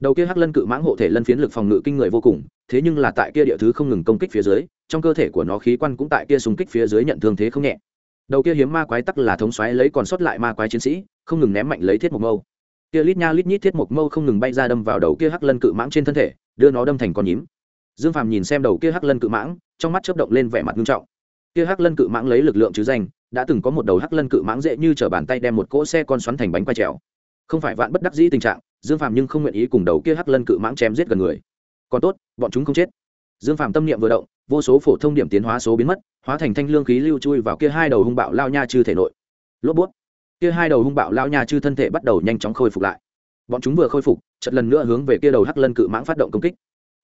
Đầu kia hắc lân cự mãng hộ thể lân phiến lực phòng ngự kinh người vô cùng, thế nhưng là tại kia địa thứ không ngừng công kích phía dưới, trong cơ thể của nó khí quan cũng tại kia xung kích phía dưới nhận thương thế không nhẹ. Đầu kia hiếm ma quái tắc là thống xoáy lấy còn sót lại ma quái chiến sĩ, không ngừng ném mạnh lấy thiết mộc mâu. Kia lít nha lít nhít thiết mộc mâu không ngừng bay ra đâm vào đầu kia hắc lân cự mãng trên thân thể, đưa nó đâm thành con nhím. Dương phàm nhìn xem đầu kia hắc lân cự mãng, trong mắt chớp động lên vẻ mặt nghiêm trọng kia hắc lân cự mãng lấy lực lượng chứ danh, đã từng có một đầu hắc lân cự mãng dễ như t bàn tay đem một cỗ xe con xoắn thành bánh quay trèo. Không phải vạn bất đắc dĩ tình trạng, dương phàm nhưng không nguyện ý cùng đầu kia hắc lân cự mãng chém giết gần người. Còn tốt, bọn chúng không chết. Dương phàm tâm niệm vừa động, vô số phổ thông điểm tiến hóa số biến mất, hóa thành thanh lương khí lưu chui vào kia hai đầu hung bạo lao nha chư thể nội. Lốp bút. Kia hai đầu hung bạo lao nha chư thân thể bắt đầu nhanh chóng khôi phục lại. Bọn chúng vừa khôi phục chật lần nữa hướng về kia đầu hắc lân cự mãng phát động công kích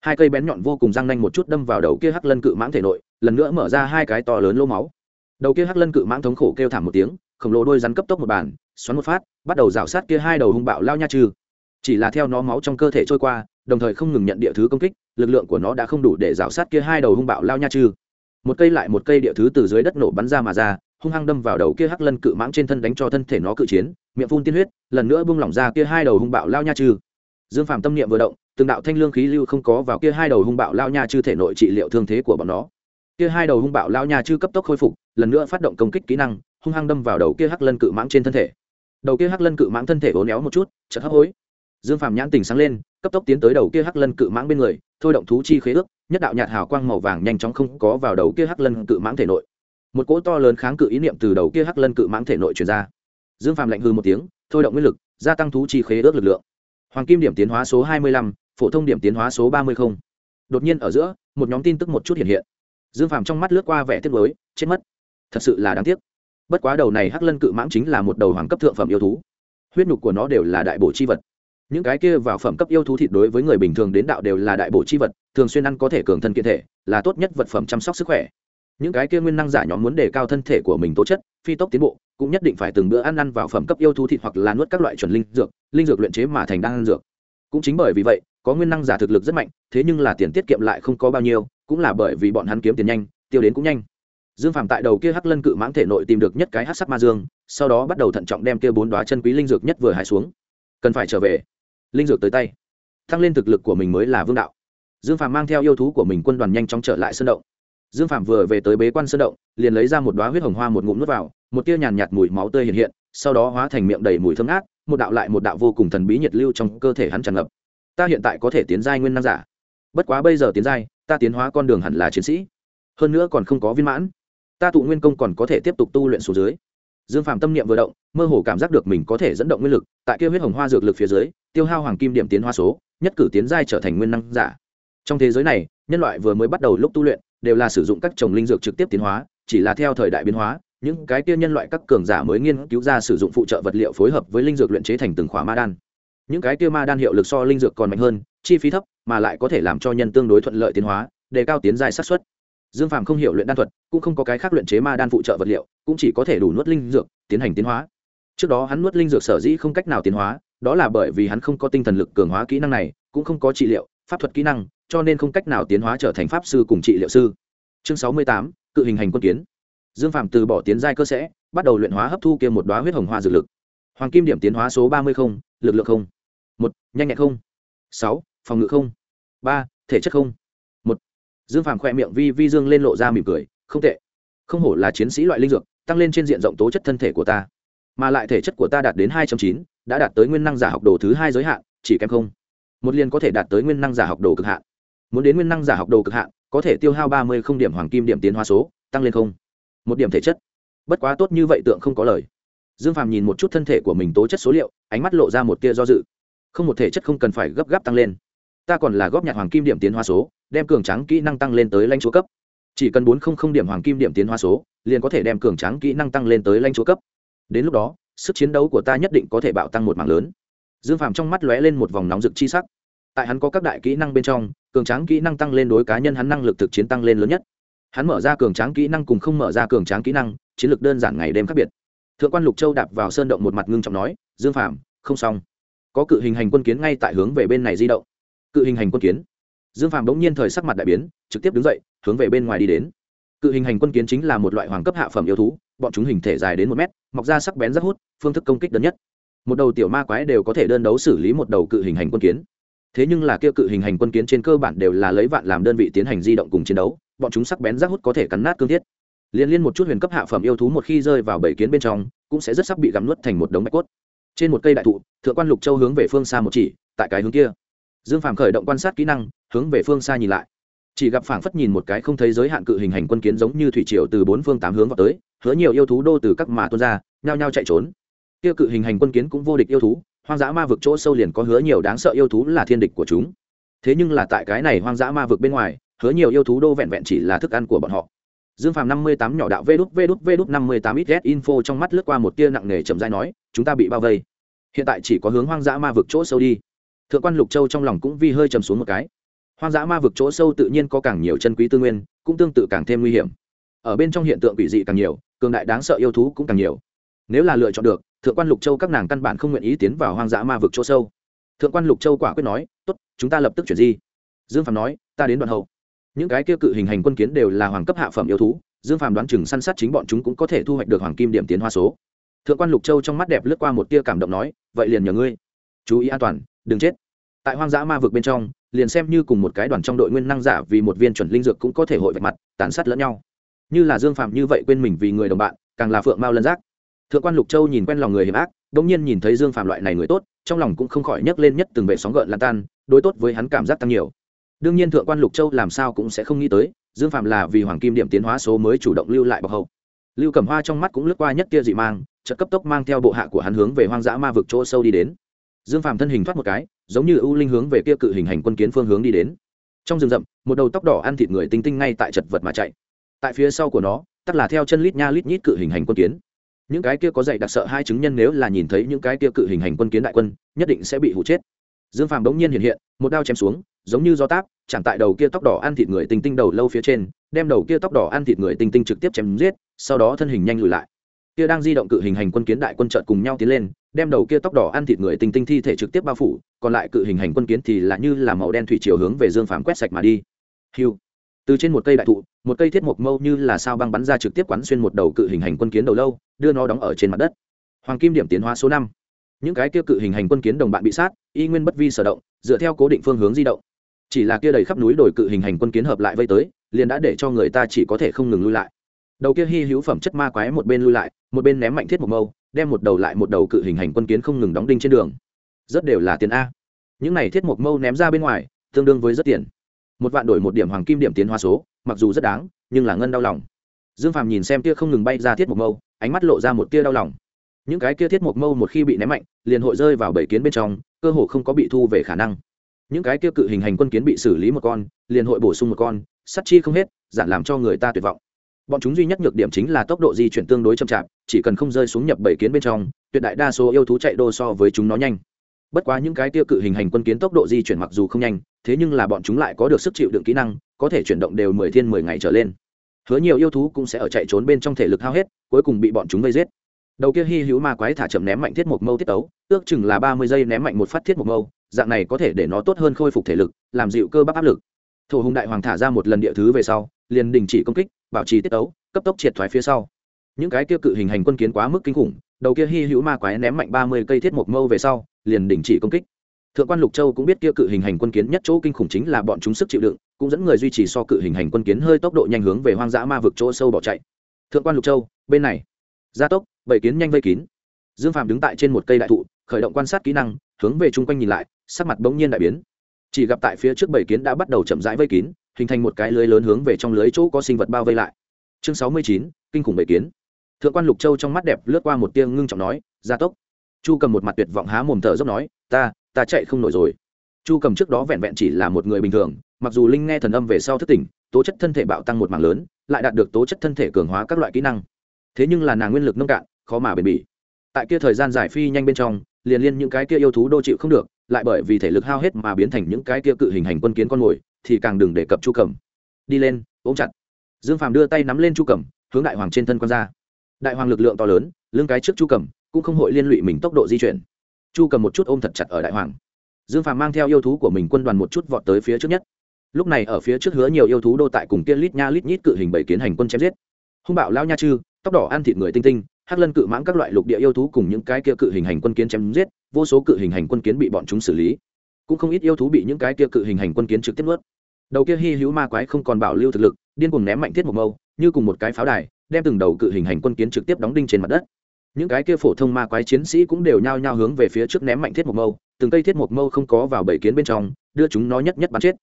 hai cây bén nhọn vô cùng răng nanh một chút đâm vào đầu kia hắc lân cự mãng thể nội, lần nữa mở ra hai cái to lớn lô máu. Đầu kia hắc lân cự mãng thống khổ kêu thảm một tiếng, khổng lồ đôi rắn cấp tốc một bàn, xoắn một phát, bắt đầu rào sát kia hai đầu hung bạo lao nha trừ. Chỉ là theo nó máu trong cơ thể trôi qua, đồng thời không ngừng nhận địa thứ công kích, lực lượng của nó đã không đủ để rào sát kia hai đầu hung bạo lao nha trừ. Một cây lại một cây địa thứ từ dưới đất nổ bắn ra mà ra, hung hăng đâm vào đầu kia hắc lân cự mãng trên thân đánh cho thân thể nó cự chiến, miệng phun tiên huyết, lần nữa bung lỏng ra kia hai đầu hung bạo lao nha trừ. Dương phạm tâm niệm vừa động từng đạo thanh lương khí lưu không có vào kia hai đầu hung bạo lao nha chư thể nội trị liệu thương thế của bọn nó. Kia hai đầu hung bạo lao nha chư cấp tốc khôi phục, lần nữa phát động công kích kỹ năng, hung hăng đâm vào đầu kia hắc lân cự mãng trên thân thể. Đầu kia hắc lân cự mãng thân thể ố éo một chút, chợt hấp hối. Dương phàm nhãn tình sáng lên, cấp tốc tiến tới đầu kia hắc lân cự mãng bên người, thôi động thú chi khế ước, nhất đạo nhạt hào quang màu vàng nhanh chóng không có vào đầu kia hắc lân cự mãng thể nội. Một cỗ to lớn kháng cự ý niệm từ đầu kia hắc lân cự mãng thể nội truyền ra. Dương phàm lạnh hư một tiếng, thôi động nguyên lực, gia tăng thú chi khế ước lực lượng. Hoàng kim điểm tiến hóa số hai mươi lăm phổ thông điểm tiến hóa số ba mươi không. Đột nhiên ở giữa, một nhóm tin tức một chút hiện hiện. Dương phàm trong mắt lướt qua vẻ tiếc lối chết mất. Thật sự là đáng tiếc. Bất quá đầu này hắc lân cự mãng chính là một đầu hoàng cấp thượng phẩm yêu thú. Huyết nhục của nó đều là đại bổ chi vật. Những cái kia vào phẩm cấp yêu thú thịt đối với người bình thường đến đạo đều là đại bổ chi vật, thường xuyên ăn có thể cường thân kiện thể, là tốt nhất vật phẩm chăm sóc sức khỏe. Những cái kia nguyên năng giả nhóm muốn đề cao thân thể của mình tố chất, phi tốc tiến bộ, cũng nhất định phải từng bữa ăn ăn vào phẩm cấp yêu thú thịt hoặc là nuốt các loại chuẩn linh dược linh dược luyện chế mà thành đan dược. Cũng chính bởi vì vậy có nguyên năng giả thực lực rất mạnh, thế nhưng là tiền tiết kiệm lại không có bao nhiêu, cũng là bởi vì bọn hắn kiếm tiền nhanh, tiêu đến cũng nhanh. Dương phàm tại đầu kia hắc lân cự mãng thể nội tìm được nhất cái hắc sắc ma dương, sau đó bắt đầu thận trọng đem kia bốn đoá chân quý linh dược nhất vừa hài xuống. Cần phải trở về. Linh dược tới tay. Tăng lên thực lực của mình mới là vương đạo. Dương phàm mang theo yêu thú của mình quân đoàn nhanh chóng trở lại sân động. Dương phàm vừa về tới bế quan sân động, liền lấy ra một đoá huyết hồng hoa một ngụm nước vào, một tia nhàn nhạt mùi máu tươi hiện hiện, sau đó hóa thành miệng đầy mùi thơm ngát, một đạo lại một đạo vô cùng thần bí nhiệt lưu trong cơ thể hắn tràn ngập ta hiện tại có thể tiến giai nguyên năng giả. Bất quá bây giờ tiến giai, ta tiến hóa con đường hẳn là chiến sĩ. Hơn nữa còn không có viên mãn. Ta tụ nguyên công còn có thể tiếp tục tu luyện xuống dưới. Dương Phạm tâm niệm vừa động, mơ hồ cảm giác được mình có thể dẫn động nguyên lực, tại kia huyết hồng hoa dược lực phía dưới, tiêu hao hoàng kim điểm tiến hóa số, nhất cử tiến giai trở thành nguyên năng giả. Trong thế giới này, nhân loại vừa mới bắt đầu lúc tu luyện, đều là sử dụng các trồng linh dược trực tiếp tiến hóa, chỉ là theo thời đại biến hóa, những cái kia nhân loại các cường giả mới nghiên cứu ra sử dụng phụ trợ vật liệu phối hợp với linh dược luyện chế thành từng khóa ma đan những cái kia ma đan hiệu lực so linh dược còn mạnh hơn, chi phí thấp, mà lại có thể làm cho nhân tương đối thuận lợi tiến hóa, đề cao tiến giai sát xuất dương phàm không hiểu luyện đan thuật, cũng không có cái khác luyện chế ma đan phụ trợ vật liệu, cũng chỉ có thể đủ nuốt linh dược, tiến hành tiến hóa. Trước đó hắn nuốt linh dược sở dĩ không cách nào tiến hóa, đó là bởi vì hắn không có tinh thần lực cường hóa kỹ năng này, cũng không có trị liệu, pháp thuật kỹ năng, cho nên không cách nào tiến hóa trở thành pháp sư cùng trị liệu sư. Chương sáu mươi tám, cự hình hành quân kiến. Dương phạm từ bỏ tiến giai cơ sẽ, bắt đầu luyện hóa hấp thu kia một đoá huyết hồng hoa dược lực. Hoàng kim điểm tiến hóa số ba mươi không lực lượng không. Một, nhanh nhẹn không. Sáu, phòng ngự không. Ba, thể chất không. Một, dương phàm khoe miệng vi vi dương lên lộ ra mỉm cười, không tệ. Không hổ là chiến sĩ loại linh dược, tăng lên trên diện rộng tố chất thân thể của ta. Mà lại thể chất của ta đạt đến hai chín, đã đạt tới nguyên năng giả học đồ thứ hai giới hạn, chỉ kém không. Một liền có thể đạt tới nguyên năng giả học đồ cực hạn. Muốn đến nguyên năng giả học đồ cực hạn, có thể tiêu hao ba mươi không điểm hoàng kim điểm tiến hóa số, tăng lên không. Một điểm thể chất. Bất quá tốt như vậy tượng không có lời dương phàm nhìn một chút thân thể của mình tố chất số liệu, ánh mắt lộ ra một tia do dự. Không một thể chất không cần phải gấp gáp tăng lên. Ta còn là góp nhặt hoàng kim điểm tiến hóa số, đem cường trắng kỹ năng tăng lên tới lãnh chúa cấp. Chỉ cần bốn không không điểm hoàng kim điểm tiến hóa số, liền có thể đem cường trắng kỹ năng tăng lên tới lãnh chúa cấp. Đến lúc đó, sức chiến đấu của ta nhất định có thể bạo tăng một mảng lớn. Dương phàm trong mắt lóe lên một vòng nóng rực chi sắc. Tại hắn có các đại kỹ năng bên trong, cường tráng kỹ năng tăng lên đối cá nhân hắn năng lực thực chiến tăng lên lớn nhất. Hắn mở ra cường tráng kỹ năng cùng không mở ra cường tráng kỹ năng, chiến lược đơn giản ngày đêm khác biệt thượng quan lục châu đạp vào sơn động một mặt ngưng trọng nói, dương phàm, không xong. Có cự hình hành quân kiến ngay tại hướng về bên này di động. Cự hình hành quân kiến. Dương phàm bỗng nhiên thời sắc mặt đại biến, trực tiếp đứng dậy, hướng về bên ngoài đi đến. Cự hình hành quân kiến chính là một loại hoàng cấp hạ phẩm yêu thú, bọn chúng hình thể dài đến một mét, mọc ra sắc bén rất hút, phương thức công kích đơn nhất. Một đầu tiểu ma quái đều có thể đơn đấu xử lý một đầu cự hình hành quân kiến. Thế nhưng là kia cự hình hành quân kiến trên cơ bản đều là lấy vạn làm đơn vị tiến hành di động cùng chiến đấu, bọn chúng sắc bén rác hút có thể cắn nát cương thiết liên liên một chút huyền cấp hạ phẩm yêu thú một khi rơi vào bảy kiến bên trong, cũng sẽ rất sắp bị gắm nuốt thành một đống bạch cốt. Trên một cây đại thụ, thượng quan lục châu hướng về phương xa một chỉ, tại cái hướng kia. Dương phàm khởi động quan sát kỹ năng, hướng về phương xa nhìn lại. Chỉ gặp phảng phất nhìn một cái không thấy giới hạn cự hình hành quân kiến giống như thủy triều từ bốn phương tám hướng vào tới, hứa nhiều yêu thú đô từ các mà tuôn ra, nhao nhao chạy trốn. Kia cự hình hành quân kiến cũng vô địch yêu thú, hoang dã ma vực chỗ sâu liền có hứa nhiều đáng sợ yêu thú là thiên địch của chúng. Thế nhưng là tại cái này hoang dã ma vực bên ngoài, hứa nhiều yêu thú đô vẹn vẹn chỉ là thức ăn của bọn họ dương phàm năm mươi tám nhỏ đạo vê đút vê đút vê đút năm mươi tám ít ghét info trong mắt lướt qua một tia nặng nề chậm dai nói, chúng ta bị bao vây. Hiện tại chỉ có hướng hoang dã ma vực chỗ sâu đi. Thượng quan lục châu trong lòng cũng vi hơi chầm xuống một cái. Hoang dã ma vực chỗ sâu tự nhiên có càng nhiều chân quý tư nguyên, cũng tương tự càng thêm nguy hiểm. Ở bên trong hiện tượng quỷ dị càng nhiều, cường đại đáng sợ yêu thú cũng càng nhiều. Nếu là lựa chọn được, thượng quan lục châu các nàng căn bản không nguyện ý tiến vào hoang dã ma vực chỗ sâu. Thượng quan lục châu quả quyết nói, tốt, chúng ta lập tức chuyển di. Dương phạm nói, ta đến đoạn hậu những cái kia cự hình hành quân kiến đều là hoàng cấp hạ phẩm yêu thú, dương phạm đoán chừng săn sát chính bọn chúng cũng có thể thu hoạch được hoàng kim điểm tiến hoa số. Thượng quan lục châu trong mắt đẹp lướt qua một tia cảm động nói, vậy liền nhờ ngươi. Chú ý an toàn, đừng chết. Tại hoang dã ma vực bên trong, liền xem như cùng một cái đoàn trong đội nguyên năng giả vì một viên chuẩn linh dược cũng có thể hội vạch mặt, tàn sát lẫn nhau. Như là dương phạm như vậy quên mình vì người đồng bạn, càng là phượng mao lân giác. Thượng quan lục châu nhìn quen lòng người hiểm ác đông nhiên nhìn thấy dương phạm loại này người tốt, trong lòng cũng không khỏi nhấc lên nhất từng vệ sóng gợn lan tan, đối tốt với hắn cảm giác tăng nhiều đương nhiên thượng quan lục châu làm sao cũng sẽ không nghĩ tới, dương phạm là vì hoàng kim điểm tiến hóa số mới chủ động lưu lại bọc hậu. Lưu cẩm hoa trong mắt cũng lướt qua nhất tia dị mang, chợt cấp tốc mang theo bộ hạ của hắn hướng về hoang dã ma vực chỗ sâu đi đến. Dương phạm thân hình thoát một cái, giống như ưu linh hướng về kia cự hình hành quân kiến phương hướng đi đến. Trong rừng rậm, một đầu tóc đỏ ăn thịt người tinh tinh ngay tại chật vật mà chạy. Tại phía sau của nó, tắt là theo chân lít nha lít nhít cự hình hành quân kiến. Những cái kia có dạy đặc sợ hai chứng nhân nếu là nhìn thấy những cái kia cự hình hành quân kiến đại quân, nhất định sẽ bị hụ chết dương phàm bỗng nhiên hiện hiện, một đao chém xuống, giống như do táp chẳng tại đầu kia tóc đỏ ăn thịt người tinh tinh đầu lâu phía trên, đem đầu kia tóc đỏ ăn thịt người tinh tinh trực tiếp chém giết, sau đó thân hình nhanh lùi lại. Kia đang di động cự hình hành quân kiến đại quân chợt cùng nhau tiến lên, đem đầu kia tóc đỏ ăn thịt người tinh tinh thi thể trực tiếp bao phủ, còn lại cự hình hành quân kiến thì là như là màu đen thủy chiều hướng về dương phàm quét sạch mà đi. Hiu. Từ trên một cây đại thụ, một cây thiết mộc mâu như là sao băng bắn ra trực tiếp quán xuyên một đầu cự hình hành quân kiến đầu lâu, đưa nó đóng ở trên mặt đất. Hoàng kim điểm tiến hóa số năm. Những cái kia cự hình hành quân kiến đồng bạn bị sát y nguyên bất vi sở động, dựa theo cố định phương hướng di động. Chỉ là kia đầy khắp núi đồi cự hình hành quân kiến hợp lại vây tới, liền đã để cho người ta chỉ có thể không ngừng lui lại. Đầu kia hy hữu phẩm chất ma quái một bên lui lại, một bên ném mạnh thiết một mâu, đem một đầu lại một đầu cự hình hành quân kiến không ngừng đóng đinh trên đường. Rất đều là tiền a. Những này thiết một mâu ném ra bên ngoài, tương đương với rất tiền. Một vạn đổi một điểm hoàng kim điểm tiến hóa số, mặc dù rất đáng, nhưng là ngân đau lòng. Dương phàm nhìn xem tia không ngừng bay ra thiết một mâu, ánh mắt lộ ra một tia đau lòng những cái kia thiết một mâu một khi bị ném mạnh, liền hội rơi vào bảy kiến bên trong, cơ hồ không có bị thu về khả năng. Những cái kia cự hình hành quân kiến bị xử lý một con, liền hội bổ sung một con sắt chi không hết giản làm cho người ta tuyệt vọng. Bọn chúng duy nhất nhược điểm chính là tốc độ di chuyển tương đối chậm chạp, chỉ cần không rơi xuống nhập bảy kiến bên trong, tuyệt đại đa số yêu thú chạy đô so với chúng nó nhanh. Bất quá những cái tiêu cự hình hành quân kiến tốc độ di chuyển mặc dù không nhanh, thế nhưng là bọn chúng lại có được sức chịu đựng kỹ năng, có thể chuyển động đều mười thiên mười ngày trở lên. Hứa nhiều yêu thú cũng sẽ ở chạy trốn bên trong thể lực hao hết, cuối cùng bị bọn chúng gây giết đầu kia hy hữu ma quái thả chậm ném mạnh thiết một mâu tiết tấu, ước chừng là ba mươi giây ném mạnh một phát thiết một mâu, dạng này có thể để nó tốt hơn khôi phục thể lực, làm dịu cơ bắp áp lực. Thổ hùng đại hoàng thả ra một lần địa thứ về sau, liền đình chỉ công kích, bảo trì tiết tấu, cấp tốc triệt thoái phía sau. Những cái kia cự hình hành quân kiến quá mức kinh khủng, đầu kia hy hữu ma quái ném mạnh ba mươi cây thiết một mâu về sau, liền đình chỉ công kích. Thượng quan lục châu cũng biết kia cự hình hành quân kiến nhất chỗ kinh khủng chính là bọn chúng sức chịu đựng, cũng dẫn người duy trì so cự hình hành quân kiến hơi tốc độ nhanh hướng về hoang dã ma vực chỗ sâu bỏ chạy. Thượng quan lục châu, bên này. Gia tốc bảy kiến nhanh vây kín. Dương phạm đứng tại trên một cây đại thụ, khởi động quan sát kỹ năng, hướng về chung quanh nhìn lại, sắc mặt bỗng nhiên đại biến. Chỉ gặp tại phía trước bảy kiến đã bắt đầu chậm rãi vây kín, hình thành một cái lưới lớn hướng về trong lưới chỗ có sinh vật bao vây lại. Chương sáu mươi chín, kinh khủng bảy kiến. Thượng quan lục châu trong mắt đẹp lướt qua một tia ngưng trọng nói, gia tốc. Chu cầm một mặt tuyệt vọng há mồm thở dốc nói, ta ta chạy không nổi rồi. Chu cầm trước đó vẹn vẹn chỉ là một người bình thường, mặc dù linh nghe thần âm về sau thất tỉnh, tố chất thân thể bạo tăng một mảng lớn, lại đạt được tố chất thân thể cường hóa các loại kỹ năng. Thế nhưng là nàng nguyên lực nông cạn khó mà bền bỉ. Tại kia thời gian giải phi nhanh bên trong, liền liên những cái kia yêu thú đô chịu không được, lại bởi vì thể lực hao hết mà biến thành những cái kia cự hình hành quân kiến con mồi, thì càng đừng đề cập chu cầm đi lên, ôm chặt. Dương phàm đưa tay nắm lên chu cầm hướng đại hoàng trên thân quan ra. Đại hoàng lực lượng to lớn, lưng cái trước chu cầm cũng không hội liên lụy mình tốc độ di chuyển. Chu cầm một chút ôm thật chặt ở đại hoàng. Dương phàm mang theo yêu thú của mình quân đoàn một chút vọt tới phía trước nhất. Lúc này ở phía trước hứa nhiều yêu thú đô tại cùng kia lít nha lít nhít cự hình bảy kiến hành quân chém giết. Hung bạo lao nha chư, tóc đỏ ăn thịt người tinh tinh hắc lân cự mãng các loại lục địa yêu thú cùng những cái kia cự hình hành quân kiến chém giết, vô số cự hình hành quân kiến bị bọn chúng xử lý. Cũng không ít yêu thú bị những cái kia cự hình hành quân kiến trực tiếp nuốt. Đầu kia hy hữu ma quái không còn bảo lưu thực lực, điên cuồng ném mạnh thiết một mâu, như cùng một cái pháo đài, đem từng đầu cự hình hành quân kiến trực tiếp đóng đinh trên mặt đất. Những cái kia phổ thông ma quái chiến sĩ cũng đều nhao nhao hướng về phía trước ném mạnh thiết một mâu, từng cây thiết một mâu không có vào bảy kiến bên trong, đưa chúng nó nhất nhất bắn chết.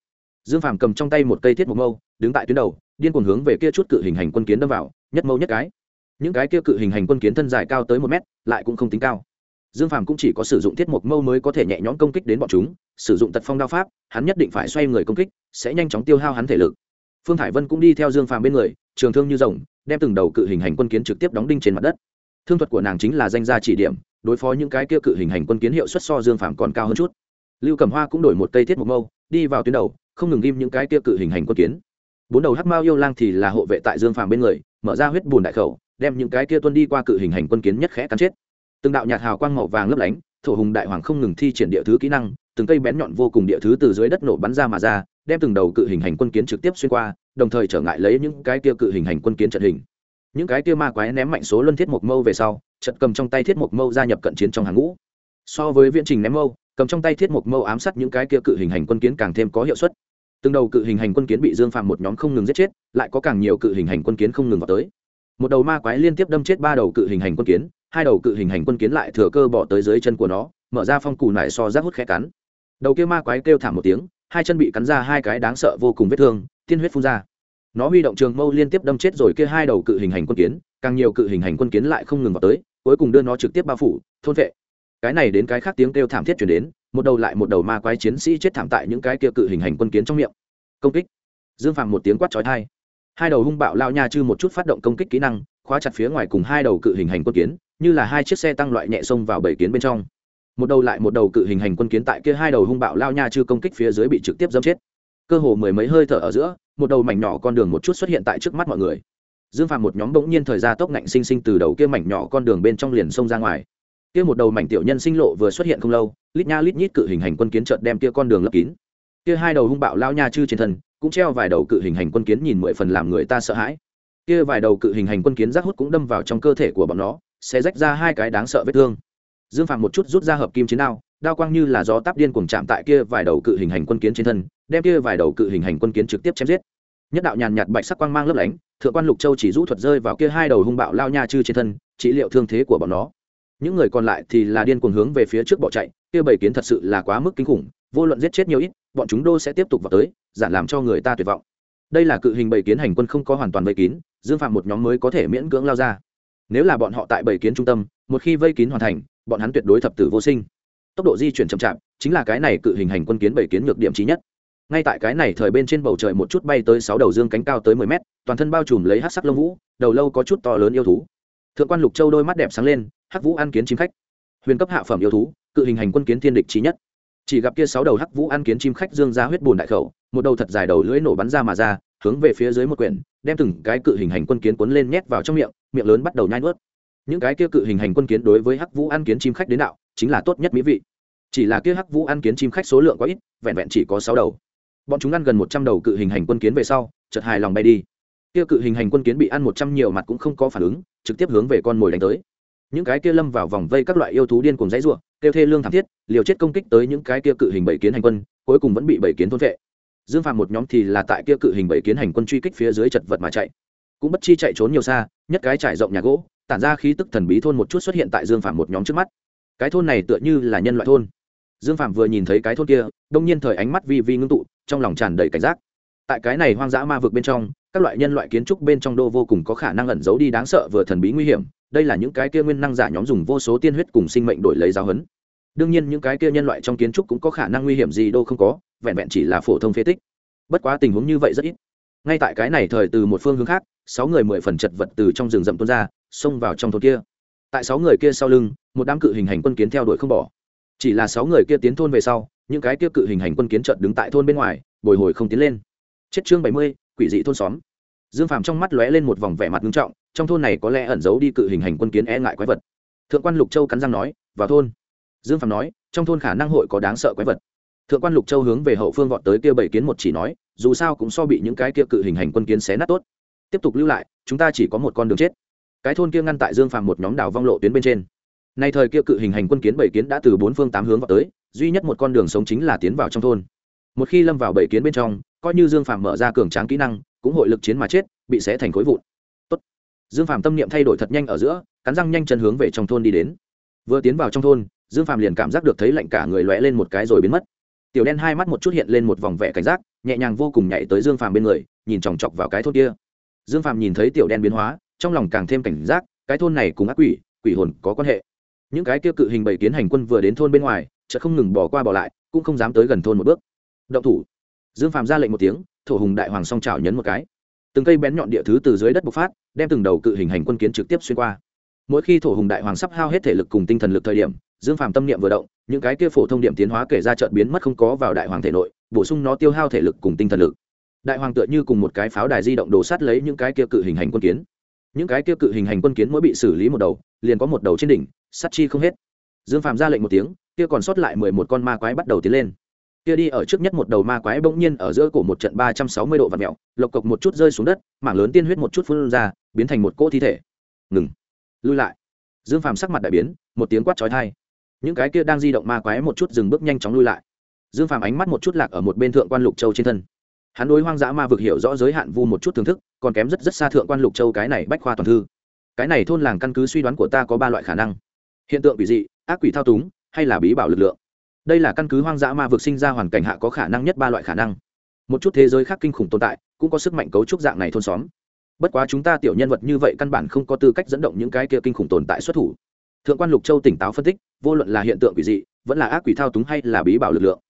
Dương phàm cầm trong tay một cây thiết một mâu, đứng tại tuyến đầu, điên cuồng hướng về kia chút cự hình hành quân kiến đâm vào, nhất mâu nhất cái những cái kia cự hình hành quân kiến thân dài cao tới một mét, lại cũng không tính cao. Dương phàm cũng chỉ có sử dụng thiết mộc mâu mới có thể nhẹ nhõm công kích đến bọn chúng, sử dụng tật phong đao pháp, hắn nhất định phải xoay người công kích, sẽ nhanh chóng tiêu hao hắn thể lực. Phương thải vân cũng đi theo dương phàm bên người, trường thương như rồng, đem từng đầu cự hình hành quân kiến trực tiếp đóng đinh trên mặt đất. Thương thuật của nàng chính là danh gia chỉ điểm, đối phó những cái kia cự hình hành quân kiến hiệu suất so dương phàm còn cao hơn chút. Lưu cẩm hoa cũng đổi một cây thiết mộc mâu, đi vào tuyến đầu, không ngừng ghim những cái kia cự hình hành quân kiến. Bốn đầu hắc mao yêu lang thì là hộ vệ tại dương phàm bên người, mở ra huyết bùn đại khẩu đem những cái kia tuân đi qua cự hình hành quân kiến nhất khẽ cắn chết. Từng đạo nhạt hào quang màu vàng lấp lánh, thổ hùng đại hoàng không ngừng thi triển địa thứ kỹ năng, từng cây bén nhọn vô cùng địa thứ từ dưới đất nổ bắn ra mà ra, đem từng đầu cự hình hành quân kiến trực tiếp xuyên qua, đồng thời trở ngại lấy những cái kia cự hình hành quân kiến trận hình. Những cái kia ma quái ném mạnh số luân thiết một mâu về sau trận cầm trong tay thiết một mâu gia nhập cận chiến trong hàng ngũ. So với viễn trình ném mâu, cầm trong tay thiết một mâu ám sát những cái kia cự hình hành quân kiến càng thêm có hiệu suất. Từng đầu cự hình hành quân kiến bị dương phạm một nhóm không ngừng giết chết, lại có càng nhiều cự hình hành quân kiến không ngừng vào tới một đầu ma quái liên tiếp đâm chết ba đầu cự hình hành quân kiến, hai đầu cự hình hành quân kiến lại thừa cơ bỏ tới dưới chân của nó, mở ra phong cù nải so rác hút khẽ cắn. Đầu kia ma quái kêu thảm một tiếng, hai chân bị cắn ra hai cái đáng sợ vô cùng vết thương, tiên huyết phun ra. Nó huy động trường mâu liên tiếp đâm chết rồi kia hai đầu cự hình hành quân kiến, càng nhiều cự hình hành quân kiến lại không ngừng vào tới, cuối cùng đưa nó trực tiếp bao phủ, thôn vệ. Cái này đến cái khác tiếng kêu thảm thiết chuyển đến, một đầu lại một đầu ma quái chiến sĩ chết thảm tại những cái kia cự hình hành quân kiến trong miệng. Công kích. Dương phàm một tiếng quát trói thai hai đầu hung bạo lao nha chư một chút phát động công kích kỹ năng, khóa chặt phía ngoài cùng hai đầu cự hình hành quân kiến, như là hai chiếc xe tăng loại nhẹ xông vào bảy kiến bên trong. Một đầu lại một đầu cự hình hành quân kiến tại kia hai đầu hung bạo lao nha chư công kích phía dưới bị trực tiếp dâm chết. Cơ hồ mười mấy hơi thở ở giữa, một đầu mảnh nhỏ con đường một chút xuất hiện tại trước mắt mọi người. Dương phạm một nhóm bỗng nhiên thời gian tốc ngạnh sinh sinh từ đầu kia mảnh nhỏ con đường bên trong liền xông ra ngoài. Kia một đầu mảnh tiểu nhân sinh lộ vừa xuất hiện không lâu, lít nha lít nhít cự hình hành quân kiến trợt đem kia con đường lấp kín kia hai đầu hung bạo lao nha chư trên thân, cũng treo vài đầu cự hình hành quân kiến nhìn mười phần làm người ta sợ hãi. Kia vài đầu cự hình hành quân kiến rác hút cũng đâm vào trong cơ thể của bọn nó, sẽ rách ra hai cái đáng sợ vết thương. Dương phạm một chút rút ra hợp kim chiến đao đao quang như là gió táp điên cuồng chạm tại kia vài đầu cự hình hành quân kiến trên thân, đem kia vài đầu cự hình hành quân kiến trực tiếp chém giết. Nhất đạo nhàn nhạt bạch sắc quang mang lấp lánh, thượng quan lục châu chỉ rũ thuật rơi vào kia hai đầu hung bạo lao nha chư trên thân, trị liệu thương thế của bọn nó. Những người còn lại thì là điên cuồng hướng về phía trước bỏ chạy, kia bảy kiến thật sự là quá mức kinh khủng, vô luận giết chết nhiều ít bọn chúng đô sẽ tiếp tục vào tới, giản làm cho người ta tuyệt vọng. Đây là cự hình bảy kiến hành quân không có hoàn toàn vây kín, dương phạm một nhóm mới có thể miễn cưỡng lao ra. Nếu là bọn họ tại bảy kiến trung tâm, một khi vây kín hoàn thành, bọn hắn tuyệt đối thập tử vô sinh. Tốc độ di chuyển chậm chạp, chính là cái này cự hình hành quân kiến bảy kiến nhược điểm trí nhất. Ngay tại cái này thời bên trên bầu trời một chút bay tới sáu đầu dương cánh cao tới mười mét, toàn thân bao trùm lấy hát sắc lông vũ, đầu lâu có chút to lớn yêu thú. Thượng quan lục châu đôi mắt đẹp sáng lên, hắc vũ ăn kiến chim khách. Huyền cấp hạ phẩm yêu thú, cự hình hành quân kiến thiên địch trí nhất chỉ gặp kia sáu đầu hắc vũ ăn kiến chim khách dương ra huyết bùn đại khẩu, một đầu thật dài đầu lưỡi nổ bắn ra mà ra, hướng về phía dưới một quyển, đem từng cái cự hình hành quân kiến cuốn lên nhét vào trong miệng miệng lớn bắt đầu nhai nuốt. Những cái kia cự hình hành quân kiến đối với hắc vũ ăn kiến chim khách đến đạo, chính là tốt nhất mỹ vị. Chỉ là kia hắc vũ ăn kiến chim khách số lượng quá ít, vẹn vẹn chỉ có sáu đầu. Bọn chúng ăn gần một trăm đầu cự hình hành quân kiến về sau, chợt hài lòng bay đi. Kia cự hình hành quân kiến bị ăn một trăm nhiều mặt cũng không có phản ứng, trực tiếp hướng về con mồi đánh tới. Những cái kia lâm vào vòng vây các loại yêu thú điên cùng dãy ruộng kêu thê lương thảm thiết, liều chết công kích tới những cái kia cự hình bảy kiến hành quân, cuối cùng vẫn bị bảy kiến thôn vệ. Dương phạm một nhóm thì là tại kia cự hình bảy kiến hành quân truy kích phía dưới chật vật mà chạy. Cũng bất chi chạy trốn nhiều xa, nhất cái trải rộng nhà gỗ, tản ra khí tức thần bí thôn một chút xuất hiện tại dương phạm một nhóm trước mắt. Cái thôn này tựa như là nhân loại thôn. Dương phạm vừa nhìn thấy cái thôn kia, đông nhiên thời ánh mắt vi vi ngưng tụ, trong lòng tràn đầy cảnh giác. Tại cái này hoang dã ma vực bên trong, các loại nhân loại kiến trúc bên trong đô vô cùng có khả năng ẩn giấu đi đáng sợ vừa thần bí nguy hiểm đây là những cái kia nguyên năng giả nhóm dùng vô số tiên huyết cùng sinh mệnh đổi lấy giáo huấn. Đương nhiên những cái kia nhân loại trong kiến trúc cũng có khả năng nguy hiểm gì đâu không có, vẹn vẹn chỉ là phổ thông phế tích. Bất quá tình huống như vậy rất ít. Ngay tại cái này thời từ một phương hướng khác, sáu người mười phần chật vật từ trong rừng rậm tuôn ra, xông vào trong thôn kia. Tại sáu người kia sau lưng, một đám cự hình hành quân kiến theo đuổi không bỏ. Chỉ là sáu người kia tiến thôn về sau, những cái kia cự hình hành quân kiến trợt đứng tại thôn bên ngoài, bồi hồi không tiến lên. Chết chương bảy mươi, quỷ dị thôn xóm dương phàm trong mắt lóe lên một vòng vẻ mặt nghiêm trọng, trong thôn này có lẽ ẩn giấu đi cự hình hành quân kiến e ngại quái vật. Thượng quan lục châu cắn răng nói, vào thôn. Dương phàm nói, trong thôn khả năng hội có đáng sợ quái vật. Thượng quan lục châu hướng về hậu phương vọt tới kia bảy kiến một chỉ nói, dù sao cũng so bị những cái kia cự hình hành quân kiến xé nát tốt. Tiếp tục lưu lại, chúng ta chỉ có một con đường chết. Cái thôn kia ngăn tại dương phàm một nhóm đào vong lộ tuyến bên trên. Nay thời kia cự hình hành quân kiến bảy kiến đã từ bốn phương tám hướng vào tới, duy nhất một con đường sống chính là tiến vào trong thôn. Một khi lâm vào bảy kiến bên trong, coi như dương phàm mở ra cường tráng kỹ năng cũng hội lực chiến mà chết, bị xé thành khối vụn. Tốt. dương phàm tâm niệm thay đổi thật nhanh ở giữa, cắn răng nhanh chân hướng về trong thôn đi đến. Vừa tiến vào trong thôn, dương phàm liền cảm giác được thấy lạnh cả người lóe lên một cái rồi biến mất. Tiểu đen hai mắt một chút hiện lên một vòng vẻ cảnh giác, nhẹ nhàng vô cùng nhảy tới dương phàm bên người, nhìn chòng chọc vào cái thôn kia. Dương phàm nhìn thấy tiểu đen biến hóa, trong lòng càng thêm cảnh giác, cái thôn này cùng ác quỷ quỷ hồn có quan hệ. Những cái kia cự hình bảy kiến hành quân vừa đến thôn bên ngoài, chợt không ngừng bỏ qua bỏ lại, cũng không dám tới gần thôn một bước. Động thủ. Dương phàm ra lệnh một tiếng thổ hùng đại hoàng song trào nhấn một cái. Từng cây bén nhọn địa thứ từ dưới đất bộc phát, đem từng đầu cự hình hành quân kiến trực tiếp xuyên qua. Mỗi khi thổ hùng đại hoàng sắp hao hết thể lực cùng tinh thần lực thời điểm, dương phàm tâm niệm vừa động, những cái kia phổ thông điểm tiến hóa kể ra trợt biến mất không có vào đại hoàng thể nội, bổ sung nó tiêu hao thể lực cùng tinh thần lực. Đại hoàng tựa như cùng một cái pháo đài di động đổ sát lấy những cái kia cự hình hành quân kiến. Những cái kia cự hình hành quân kiến mỗi bị xử lý một đầu, liền có một đầu trên đỉnh sắt chi không hết. Dương phàm ra lệnh một tiếng, kia còn sót lại mười một con ma quái bắt đầu tiến lên kia đi ở trước nhất một đầu ma quái bỗng nhiên ở giữa cổ một trận ba trăm sáu mươi độ và mẹo lộc cộc một chút rơi xuống đất, mảng lớn tiên huyết một chút phun ra, biến thành một cỗ thi thể. Ngừng. Lui lại. Dương phàm sắc mặt đại biến, một tiếng quát trói thai những cái kia đang di động ma quái một chút dừng bước nhanh chóng lui lại. Dương phàm ánh mắt một chút lạc ở một bên thượng quan lục châu trên thân. Hắn đối hoang dã ma vực hiểu rõ giới hạn vu một chút thưởng thức, còn kém rất rất xa thượng quan lục châu cái này bách khoa toàn thư. Cái này thôn làng căn cứ suy đoán của ta có ba loại khả năng. Hiện tượng quỷ dị, ác quỷ thao túng, hay là bí bảo lực lượng? Đây là căn cứ hoang dã ma vực sinh ra hoàn cảnh hạ có khả năng nhất ba loại khả năng. Một chút thế giới khác kinh khủng tồn tại, cũng có sức mạnh cấu trúc dạng này thôn xóm. Bất quá chúng ta tiểu nhân vật như vậy căn bản không có tư cách dẫn động những cái kia kinh khủng tồn tại xuất thủ. Thượng quan lục châu tỉnh táo phân tích, vô luận là hiện tượng quỷ dị, vẫn là ác quỷ thao túng hay là bí bảo lực lượng,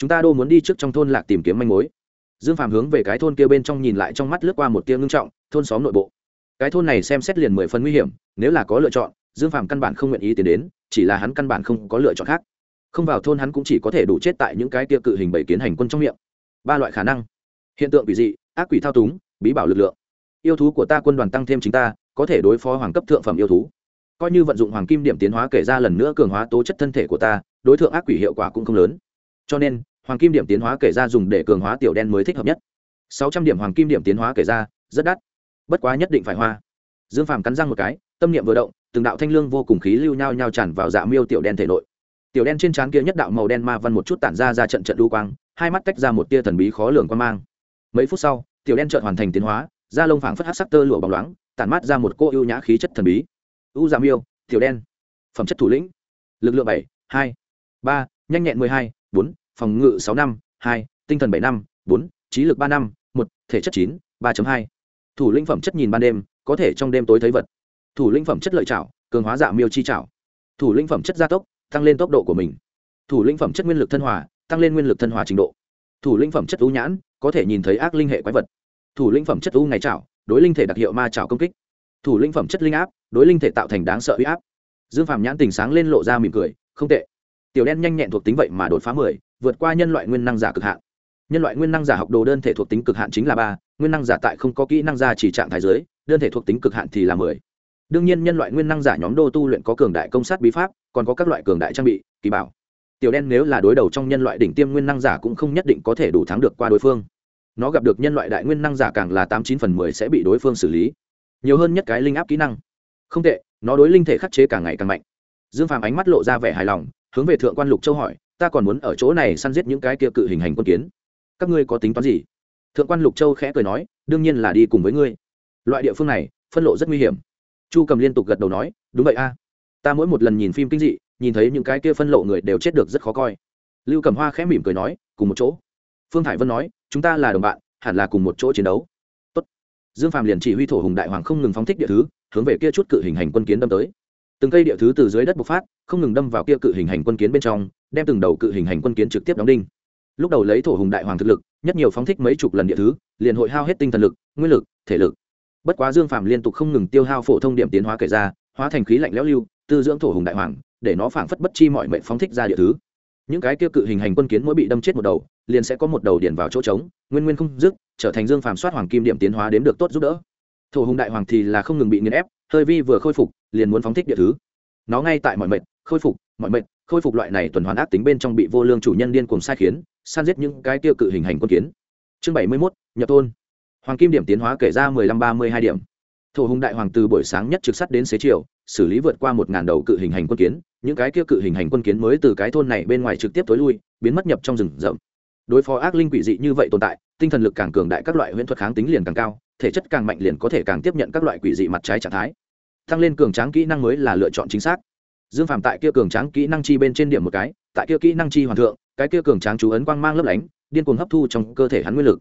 chúng ta đô muốn đi trước trong thôn lạc tìm kiếm manh mối. Dương phàm hướng về cái thôn kia bên trong nhìn lại trong mắt lướt qua một tia ngưng trọng, thôn xóm nội bộ. Cái thôn này xem xét liền mười phần nguy hiểm, nếu là có lựa chọn, dương phàm căn bản không nguyện ý tiến đến, chỉ là hắn căn bản không có lựa chọn khác không vào thôn hắn cũng chỉ có thể đủ chết tại những cái tia cự hình bảy kiến hành quân trong miệng. Ba loại khả năng. Hiện tượng quỷ dị, ác quỷ thao túng, bí bảo lực lượng. Yêu thú của ta quân đoàn tăng thêm chính ta, có thể đối phó hoàng cấp thượng phẩm yêu thú. Coi như vận dụng hoàng kim điểm tiến hóa kể ra lần nữa cường hóa tố chất thân thể của ta, đối tượng ác quỷ hiệu quả cũng không lớn. Cho nên, hoàng kim điểm tiến hóa kể ra dùng để cường hóa tiểu đen mới thích hợp nhất. Sáu trăm điểm hoàng kim điểm tiến hóa kể ra, rất đắt. Bất quá nhất định phải hoa. Dương phàm cắn răng một cái, tâm niệm vừa động, từng đạo thanh lương vô cùng khí lưu nhau nhau tràn vào dạ miêu tiểu đen thể nội tiểu đen trên trán kia nhất đạo màu đen ma văn một chút tản ra ra trận trận đu quang, hai mắt tách ra một tia thần bí khó lường quan mang. Mấy phút sau, tiểu đen trợn hoàn thành tiến hóa, da lông phảng phất hát sắc tơ lụa bóng loáng, tản mát ra một cô ưu nhã khí chất thần bí. U dạ giảm yêu tiểu đen. Phẩm chất thủ lĩnh. Lực lượng bảy, hai, ba, nhanh nhẹn mười hai, bốn, phòng ngự sáu năm, hai, tinh thần bảy năm, bốn, trí lực ba năm, một, thể chất chín, ba hai. Thủ lĩnh phẩm chất nhìn ban đêm, có thể trong đêm tối thấy vật. Thủ lĩnh phẩm chất lợi trảo cường hóa dạ miêu chi trảo thủ lĩnh phẩm chất gia tốc tăng lên tốc độ của mình. Thủ lĩnh phẩm chất nguyên lực thân hòa, tăng lên nguyên lực thân hòa trình độ. Thủ lĩnh phẩm chất ưu nhãn, có thể nhìn thấy ác linh hệ quái vật. Thủ lĩnh phẩm chất ưu ngày trảo, đối linh thể đặc hiệu ma trảo công kích. Thủ lĩnh phẩm chất linh áp, đối linh thể tạo thành đáng sợ uy áp. Dương phạm nhãn tình sáng lên lộ ra mỉm cười, không tệ. Tiểu đen nhanh nhẹn thuộc tính vậy mà đột phá mười, vượt qua nhân loại nguyên năng giả cực hạn. Nhân loại nguyên năng giả học đồ đơn thể thuộc tính cực hạn chính là ba, nguyên năng giả tại không có kỹ năng giả chỉ trạng thái giới đơn thể thuộc tính cực hạn thì là mười đương nhiên nhân loại nguyên năng giả nhóm đô tu luyện có cường đại công sát bí pháp, còn có các loại cường đại trang bị, kỳ bảo. Tiểu đen nếu là đối đầu trong nhân loại đỉnh tiêm nguyên năng giả cũng không nhất định có thể đủ thắng được qua đối phương. Nó gặp được nhân loại đại nguyên năng giả càng là tám chín phần mười sẽ bị đối phương xử lý. Nhiều hơn nhất cái linh áp kỹ năng. Không tệ, nó đối linh thể khắc chế càng ngày càng mạnh. Dương phàm ánh mắt lộ ra vẻ hài lòng, hướng về thượng quan lục châu hỏi, ta còn muốn ở chỗ này săn giết những cái kia cự hình hành quân kiến. Các ngươi có tính toán gì? Thượng quan lục châu khẽ cười nói, đương nhiên là đi cùng với ngươi. Loại địa phương này, phân lộ rất nguy hiểm chu cầm liên tục gật đầu nói, đúng vậy a. Ta mỗi một lần nhìn phim kinh dị, nhìn thấy những cái kia phân lộ người đều chết được rất khó coi. Lưu cầm hoa khẽ mỉm cười nói, cùng một chỗ. Phương hải vân nói, chúng ta là đồng bạn, hẳn là cùng một chỗ chiến đấu. Tốt. dương phàm liền chỉ huy thổ hùng đại hoàng không ngừng phóng thích địa thứ, hướng về kia chút cự hình hành quân kiến đâm tới. Từng cây địa thứ từ dưới đất bộc phát, không ngừng đâm vào kia cự hình hành quân kiến bên trong, đem từng đầu cự hình hành quân kiến trực tiếp đóng đinh. Lúc đầu lấy thổ hùng đại hoàng thực lực, nhất nhiều phóng thích mấy chục lần địa thứ, liền hội hao hết tinh thần lực, nguyên lực, thể lực bất quá dương phạm liên tục không ngừng tiêu hao phổ thông điểm tiến hóa kể ra, hóa thành khí lạnh lẽo lưu, tư dưỡng thổ hùng đại hoàng, để nó phảng phất bất chi mọi mệnh phóng thích ra địa thứ. Những cái kia cự hình hành quân kiến mỗi bị đâm chết một đầu, liền sẽ có một đầu điển vào chỗ trống, nguyên nguyên không dứt, trở thành dương phàm soát hoàng kim điểm tiến hóa đếm được tốt giúp đỡ. Thổ hùng đại hoàng thì là không ngừng bị nghiền ép, hơi vi vừa khôi phục, liền muốn phóng thích địa thứ. Nó ngay tại mọi mệnh, khôi phục, mọi mệnh, khôi phục loại này tuần hoàn ác tính bên trong bị vô lương chủ nhân điên cuồng sai khiến, san giết những cái tiêu cự hình hành quân kiến. Chương bảy mươi mốt, nhập thôn hoàng kim điểm tiến hóa kể ra mười lăm ba mươi hai điểm. Thổ hùng đại hoàng từ buổi sáng nhất trực sắt đến xế chiều, xử lý vượt qua một ngàn đầu cự hình hành quân kiến, những cái kia cự hình hành quân kiến mới từ cái thôn này bên ngoài trực tiếp tối lui, biến mất nhập trong rừng rậm. Đối phó ác linh quỷ dị như vậy tồn tại, tinh thần lực càng cường đại các loại huyễn thuật kháng tính liền càng cao, thể chất càng mạnh liền có thể càng tiếp nhận các loại quỷ dị mặt trái trạng thái. Tăng lên cường tráng kỹ năng mới là lựa chọn chính xác. Dương phạm tại kia cường tráng kỹ năng chi bên trên điểm một cái, tại kia kỹ năng chi hoàn thượng, cái kia cường tráng chú ấn quang mang lấp lánh, điên cuồng hấp thu trong cơ thể hắn nguyên lực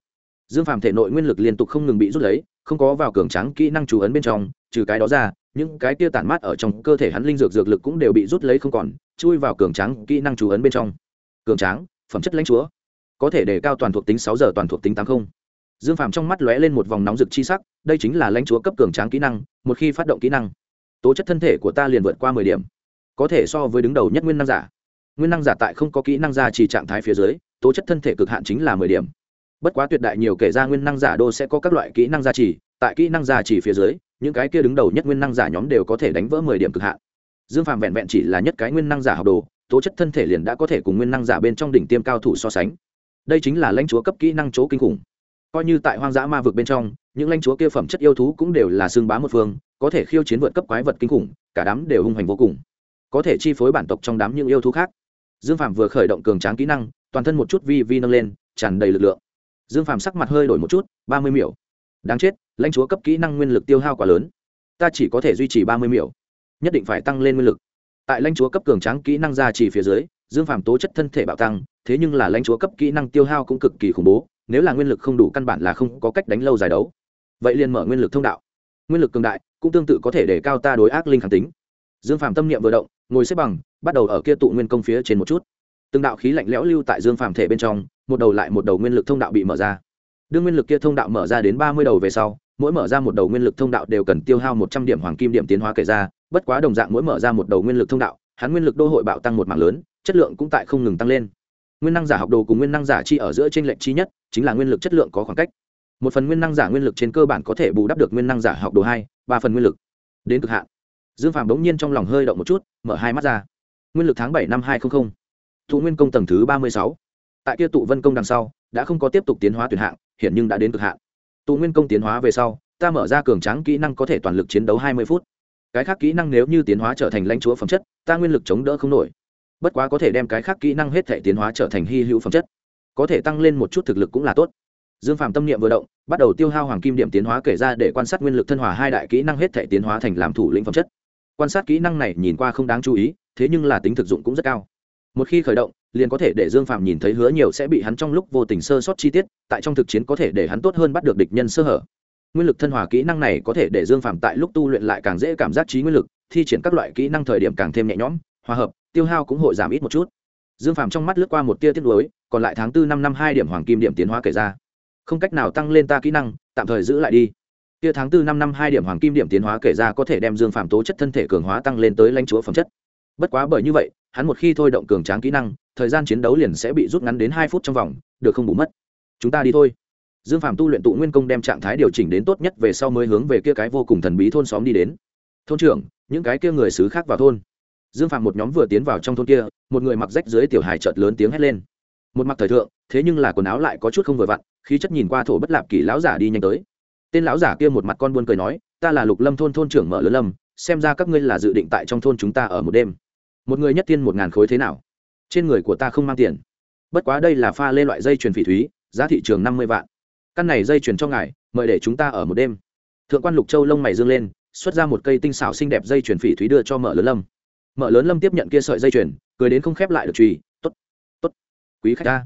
dương phạm thể nội nguyên lực liên tục không ngừng bị rút lấy, không có vào cường tráng kỹ năng chú ấn bên trong, trừ cái đó ra, những cái kia tản mát ở trong cơ thể hắn linh dược dược lực cũng đều bị rút lấy không còn, chui vào cường tráng kỹ năng chú ấn bên trong. Cường tráng, phẩm chất lãnh chúa. Có thể đề cao toàn thuộc tính sáu giờ, toàn thuộc tính tám không. Dương phàm trong mắt lóe lên một vòng nóng rực chi sắc, đây chính là lãnh chúa cấp cường tráng kỹ năng, một khi phát động kỹ năng, tố chất thân thể của ta liền vượt qua mười điểm. Có thể so với đứng đầu nhất nguyên năng giả. Nguyên năng giả tại không có kỹ năng ra chỉ trạng thái phía dưới, tố chất thân thể cực hạn chính là mười điểm bất quá tuyệt đại nhiều kể ra nguyên năng giả đô sẽ có các loại kỹ năng gia trì, tại kỹ năng gia trì phía dưới, những cái kia đứng đầu nhất nguyên năng giả nhóm đều có thể đánh vỡ mười điểm cực hạn. Dương phàm vẹn vẹn chỉ là nhất cái nguyên năng giả học đồ, tố chất thân thể liền đã có thể cùng nguyên năng giả bên trong đỉnh tiêm cao thủ so sánh. Đây chính là lãnh chúa cấp kỹ năng chỗ kinh khủng. Coi như tại hoang dã ma vực bên trong, những lãnh chúa kia phẩm chất yêu thú cũng đều là xương bá một phương, có thể khiêu chiến vượt cấp quái vật kinh khủng, cả đám đều hung hành vô cùng. Có thể chi phối bản tộc trong đám những yêu thú khác. Dương phạm vừa khởi động cường tráng kỹ năng, toàn thân một chút vi vi nâng lên, tràn đầy lực lượng dương Phàm sắc mặt hơi đổi một chút, ba mươi miểu. Đáng chết, lãnh chúa cấp kỹ năng nguyên lực tiêu hao quá lớn. Ta chỉ có thể duy trì ba mươi miểu. Nhất định phải tăng lên nguyên lực. Tại lãnh chúa cấp cường tráng kỹ năng ra chỉ phía dưới, dương Phàm tố chất thân thể bạo tăng, thế nhưng là lãnh chúa cấp kỹ năng tiêu hao cũng cực kỳ khủng bố, nếu là nguyên lực không đủ căn bản là không có cách đánh lâu dài đấu. Vậy liền mở nguyên lực thông đạo. Nguyên lực cường đại, cũng tương tự có thể để cao ta đối ác linh kháng tính. Dương phàm tâm niệm vừa động, ngồi xếp bằng, bắt đầu ở kia tụ nguyên công phía trên một chút. Từng đạo khí lạnh lẽo lưu tại dương phàm thể bên trong một đầu lại một đầu nguyên lực thông đạo bị mở ra. Đương nguyên lực kia thông đạo mở ra đến ba mươi đầu về sau, mỗi mở ra một đầu nguyên lực thông đạo đều cần tiêu hao một trăm điểm hoàng kim điểm tiến hóa kể ra, bất quá đồng dạng mỗi mở ra một đầu nguyên lực thông đạo, hắn nguyên lực đô hội bạo tăng một mạng lớn, chất lượng cũng tại không ngừng tăng lên. Nguyên năng giả học đồ cùng nguyên năng giả chi ở giữa trên lệnh chi nhất, chính là nguyên lực chất lượng có khoảng cách. Một phần nguyên năng giả nguyên lực trên cơ bản có thể bù đắp được nguyên năng giả học đồ hai, ba phần nguyên lực. Đến cực hạn. Dương phạm đống nhiên trong lòng hơi động một chút, mở hai mắt ra. Nguyên lực tháng bảy năm hai trăm linh nguyên công tầng thứ ba mươi sáu tại kia tụ vân công đằng sau, đã không có tiếp tục tiến hóa tuyển hạng hiện nhưng đã đến cực hạn. Tụ nguyên công tiến hóa về sau, ta mở ra cường tráng kỹ năng có thể toàn lực chiến đấu hai mươi phút. Cái khác kỹ năng nếu như tiến hóa trở thành lãnh chúa phẩm chất, ta nguyên lực chống đỡ không nổi. Bất quá có thể đem cái khác kỹ năng hết thể tiến hóa trở thành hy hữu phẩm chất. Có thể tăng lên một chút thực lực cũng là tốt. Dương phạm tâm niệm vừa động, bắt đầu tiêu hao hoàng kim điểm tiến hóa kể ra để quan sát nguyên lực thân hòa hai đại kỹ năng hết thể tiến hóa thành làm thủ lĩnh phẩm chất. Quan sát kỹ năng này nhìn qua không đáng chú ý, thế nhưng là tính thực dụng cũng rất cao một khi khởi động, liền có thể để dương phạm nhìn thấy hứa nhiều sẽ bị hắn trong lúc vô tình sơ sót chi tiết, tại trong thực chiến có thể để hắn tốt hơn bắt được địch nhân sơ hở. Nguyên lực thân hòa kỹ năng này có thể để dương phạm tại lúc tu luyện lại càng dễ cảm giác trí nguyên lực, thi triển các loại kỹ năng thời điểm càng thêm nhẹ nhõm, hòa hợp, tiêu hao cũng hội giảm ít một chút. Dương phạm trong mắt lướt qua một tia tiết lối còn lại tháng tư năm năm hai điểm hoàng kim điểm tiến hóa kể ra. Không cách nào tăng lên ta kỹ năng, tạm thời giữ lại đi. Tia tháng tư năm năm hai điểm hoàng kim điểm tiến hóa kể ra có thể đem dương phạm tố chất thân thể cường hóa tăng lên tới lãnh chúa phẩm chất bất quá bởi như vậy, hắn một khi thôi động cường tráng kỹ năng, thời gian chiến đấu liền sẽ bị rút ngắn đến hai phút trong vòng, được không bù mất. Chúng ta đi thôi. Dương phạm tu luyện tụ nguyên công đem trạng thái điều chỉnh đến tốt nhất về sau mới hướng về kia cái vô cùng thần bí thôn xóm đi đến. Thôn trưởng, những cái kia người xứ khác vào thôn. Dương phạm một nhóm vừa tiến vào trong thôn kia, một người mặc rách dưới tiểu hài chợt lớn tiếng hét lên. Một mặc thời thượng, thế nhưng là quần áo lại có chút không vừa vặn, khí chất nhìn qua thổ bất lạp kỳ lão giả đi nhanh tới. Tên lão giả kia một mặt con buôn cười nói, ta là lục lâm thôn thôn trưởng mở lớn lâm, xem ra các ngươi là dự định tại trong thôn chúng ta ở một đêm một người nhất tiên một ngàn khối thế nào? Trên người của ta không mang tiền. Bất quá đây là pha lê loại dây chuyền phỉ thúy, giá thị trường năm mươi vạn. Căn này dây chuyền cho ngài, mời để chúng ta ở một đêm. Thượng quan lục châu lông mày dương lên, xuất ra một cây tinh xảo xinh đẹp dây chuyền phỉ thúy đưa cho mở lớn lâm. Mở lớn lâm tiếp nhận kia sợi dây chuyền, cười đến không khép lại được trùy t ố t t ố t quý khách ta,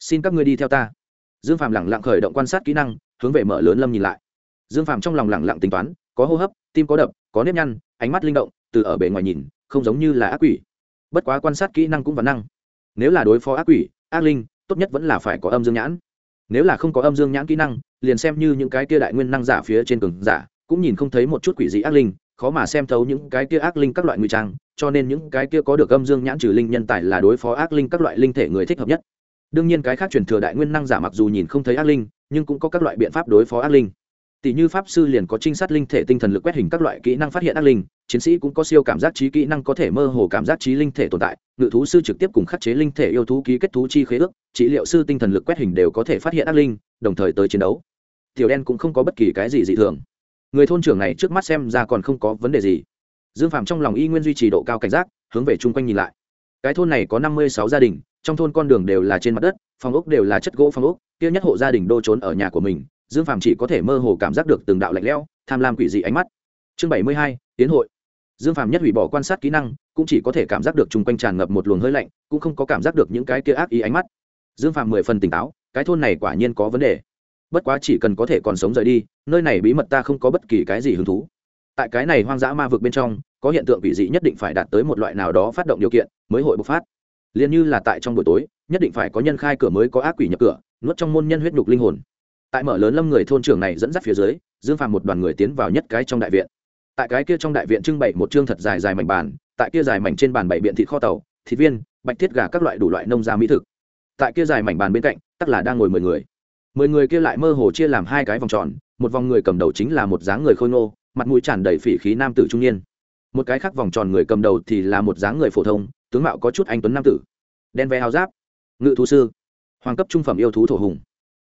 xin các ngươi đi theo ta. Dương phạm lẳng lặng khởi động quan sát kỹ năng, hướng về mở lớn lâm nhìn lại. Dương phạm trong lòng lẳng lặng tính toán, có hô hấp, tim có đập, có nếp nhăn, ánh mắt linh động, từ ở bề ngoài nhìn không giống như là ác quỷ. Bất quá quan sát kỹ năng cũng vẫn năng. Nếu là đối phó ác quỷ, ác linh, tốt nhất vẫn là phải có âm dương nhãn. Nếu là không có âm dương nhãn kỹ năng, liền xem như những cái kia đại nguyên năng giả phía trên cường giả, cũng nhìn không thấy một chút quỷ dị ác linh, khó mà xem thấu những cái kia ác linh các loại nguy trang, cho nên những cái kia có được âm dương nhãn trừ linh nhân tài là đối phó ác linh các loại linh thể người thích hợp nhất. Đương nhiên cái khác truyền thừa đại nguyên năng giả mặc dù nhìn không thấy ác linh, nhưng cũng có các loại biện pháp đối phó ác linh tỷ như pháp sư liền có trinh sát linh thể tinh thần lực quét hình các loại kỹ năng phát hiện ác linh, chiến sĩ cũng có siêu cảm giác trí kỹ năng có thể mơ hồ cảm giác trí linh thể tồn tại, ngự thú sư trực tiếp cùng khắc chế linh thể yêu thú ký kết thú chi khế ước, trị liệu sư tinh thần lực quét hình đều có thể phát hiện ác linh, đồng thời tới chiến đấu. Tiểu đen cũng không có bất kỳ cái gì dị thường. Người thôn trưởng này trước mắt xem ra còn không có vấn đề gì. Dương phạm trong lòng y nguyên duy trì độ cao cảnh giác, hướng về chung quanh nhìn lại. Cái thôn này có năm mươi sáu gia đình, trong thôn con đường đều là trên mặt đất, phòng ốc đều là chất gỗ phòng ốc, kia nhất hộ gia đình đô trốn ở nhà của mình dương phàm chỉ có thể mơ hồ cảm giác được từng đạo lạnh lẽo, tham lam quỷ dị ánh mắt. Chương bảy mươi hai, tiến hội. Dương phàm nhất hủy bỏ quan sát kỹ năng, cũng chỉ có thể cảm giác được chung quanh tràn ngập một luồng hơi lạnh, cũng không có cảm giác được những cái kia ác ý ánh mắt. Dương phàm mười phần tỉnh táo, cái thôn này quả nhiên có vấn đề. Bất quá chỉ cần có thể còn sống rời đi, nơi này bí mật ta không có bất kỳ cái gì hứng thú. Tại cái này hoang dã ma vực bên trong, có hiện tượng quỷ dị nhất định phải đạt tới một loại nào đó phát động điều kiện mới hội bộc phát. Liền như là tại trong buổi tối, nhất định phải có nhân khai cửa mới có ác quỷ nhập cửa, nuốt trong môn nhân huyết nhục linh hồn tại mở lớn lâm người thôn trưởng này dẫn dắt phía dưới, dương phàm một đoàn người tiến vào nhất cái trong đại viện. Tại cái kia trong đại viện trưng bày một chương thật dài dài mảnh bàn, tại kia dài mảnh trên bàn bảy biện thịt kho tàu, thịt viên, bạch thiết gà các loại đủ loại nông gia mỹ thực. Tại kia dài mảnh bàn bên cạnh, tắc là đang ngồi mười người. Mười người kia lại mơ hồ chia làm hai cái vòng tròn, một vòng người cầm đầu chính là một dáng người khôi ngô, mặt mũi tràn đầy phỉ khí nam tử trung niên. Một cái khác vòng tròn người cầm đầu thì là một dáng người phổ thông, tướng mạo có chút anh tuấn nam tử. Đen ve hao giáp, ngự thú sư, hoàng cấp trung phẩm yêu thú thổ hùng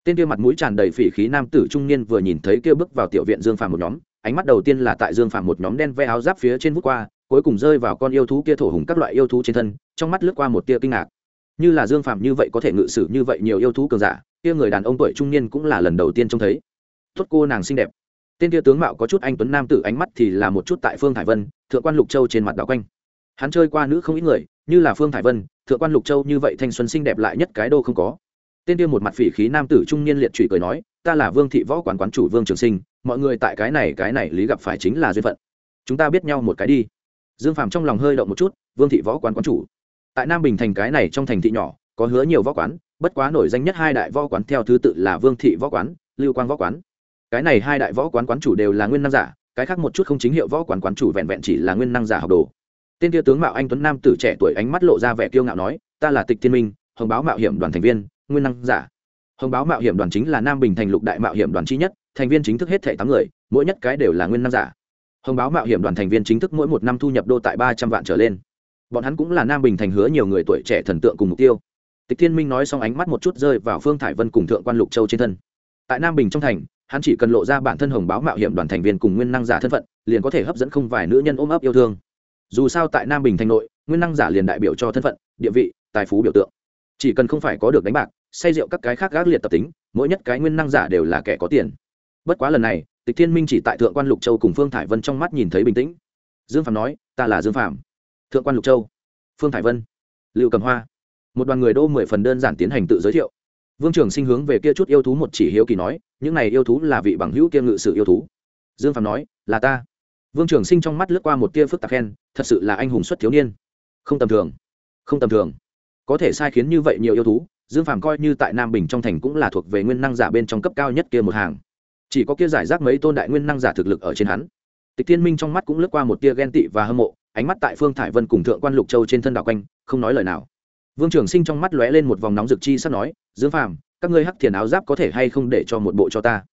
tên kia mặt mũi tràn đầy phỉ khí nam tử trung niên vừa nhìn thấy kia bước vào tiểu viện dương phàm một nhóm, ánh mắt đầu tiên là tại dương phàm một nhóm đen ve áo giáp phía trên vút qua, cuối cùng rơi vào con yêu thú kia thổ hùng các loại yêu thú trên thân, trong mắt lướt qua một tia kinh ngạc. Như là dương phàm như vậy có thể ngự sử như vậy nhiều yêu thú cường giả, kia người đàn ông tuổi trung niên cũng là lần đầu tiên trông thấy. Tốt cô nàng xinh đẹp. Tên kia tướng mạo có chút anh tuấn nam tử ánh mắt thì là một chút tại phương thải vân, thượng quan lục châu trên mặt đảo quanh. Hắn chơi qua nữ không ít người, như là phương thải vân, thượng quan lục châu như vậy thanh xuân xinh đẹp lại nhất cái đô không có tên kia một mặt phỉ khí nam tử trung niên liệt trụy cười nói, ta là vương thị võ quán quán chủ vương trường sinh, mọi người tại cái này cái này lý gặp phải chính là duyên phận. Chúng ta biết nhau một cái đi. Dương phàm trong lòng hơi động một chút, vương thị võ quán quán chủ, tại nam bình thành cái này trong thành thị nhỏ, có hứa nhiều võ quán, bất quá nổi danh nhất hai đại võ quán theo thứ tự là vương thị võ quán, lưu quang võ quán. Cái này hai đại võ quán quán chủ đều là nguyên năng giả, cái khác một chút không chính hiệu võ quán quán chủ vẹn vẹn chỉ là nguyên năng giả học đồ. Tên kia tướng mạo anh tuấn nam tử trẻ tuổi ánh mắt lộ ra vẻ kiêu ngạo nói, ta là tịch thiên minh, hồng báo mạo hiểm đoàn thành viên nguyên năng giả. Hồng báo mạo hiểm đoàn chính là nam bình thành lục đại mạo hiểm đoàn chi nhất, thành viên chính thức hết thảy tám người, mỗi nhất cái đều là nguyên năng giả. Hồng báo mạo hiểm đoàn thành viên chính thức mỗi một năm thu nhập đô tại ba trăm vạn trở lên. Bọn hắn cũng là nam bình thành hứa nhiều người tuổi trẻ thần tượng cùng mục tiêu. Tịch thiên minh nói xong ánh mắt một chút rơi vào phương thải vân cùng thượng quan lục châu trên thân. Tại nam bình trong thành, hắn chỉ cần lộ ra bản thân hồng báo mạo hiểm đoàn thành viên cùng nguyên năng giả thân phận, liền có thể hấp dẫn không vài nữ nhân ôm ấp yêu thương. Dù sao tại nam bình thành nội, nguyên năng giả liền đại biểu cho thân phận, địa vị, tài phú biểu tượng chỉ cần không phải có được đánh bạc, say rượu các cái khác gác liệt tập tính, mỗi nhất cái nguyên năng giả đều là kẻ có tiền. Bất quá lần này, tịch thiên minh chỉ tại thượng quan lục châu cùng phương thải vân trong mắt nhìn thấy bình tĩnh. Dương phạm nói, ta là dương phạm. Thượng quan lục châu. Phương thải vân. Liệu cầm hoa. Một đoàn người đô mười phần đơn giản tiến hành tự giới thiệu. Vương trường sinh hướng về kia chút yêu thú một chỉ hiếu kỳ nói, những này yêu thú là vị bằng hữu kia ngự sự yêu thú. Dương phạm nói, là ta. Vương trường sinh trong mắt lướt qua một tia phức tạp khen, thật sự là anh hùng xuất thiếu niên. Không tầm thường. Không tầm thường có thể sai khiến như vậy nhiều yêu thú, dương phàm coi như tại nam bình trong thành cũng là thuộc về nguyên năng giả bên trong cấp cao nhất kia một hàng. Chỉ có kia giải rác mấy tôn đại nguyên năng giả thực lực ở trên hắn. Tịch thiên minh trong mắt cũng lướt qua một tia ghen tị và hâm mộ, ánh mắt tại phương thải vân cùng thượng quan lục châu trên thân đảo quanh, không nói lời nào. Vương trường sinh trong mắt lóe lên một vòng nóng rực chi sắp nói, dương phàm, các ngươi hắc thiền áo giáp có thể hay không để cho một bộ cho ta?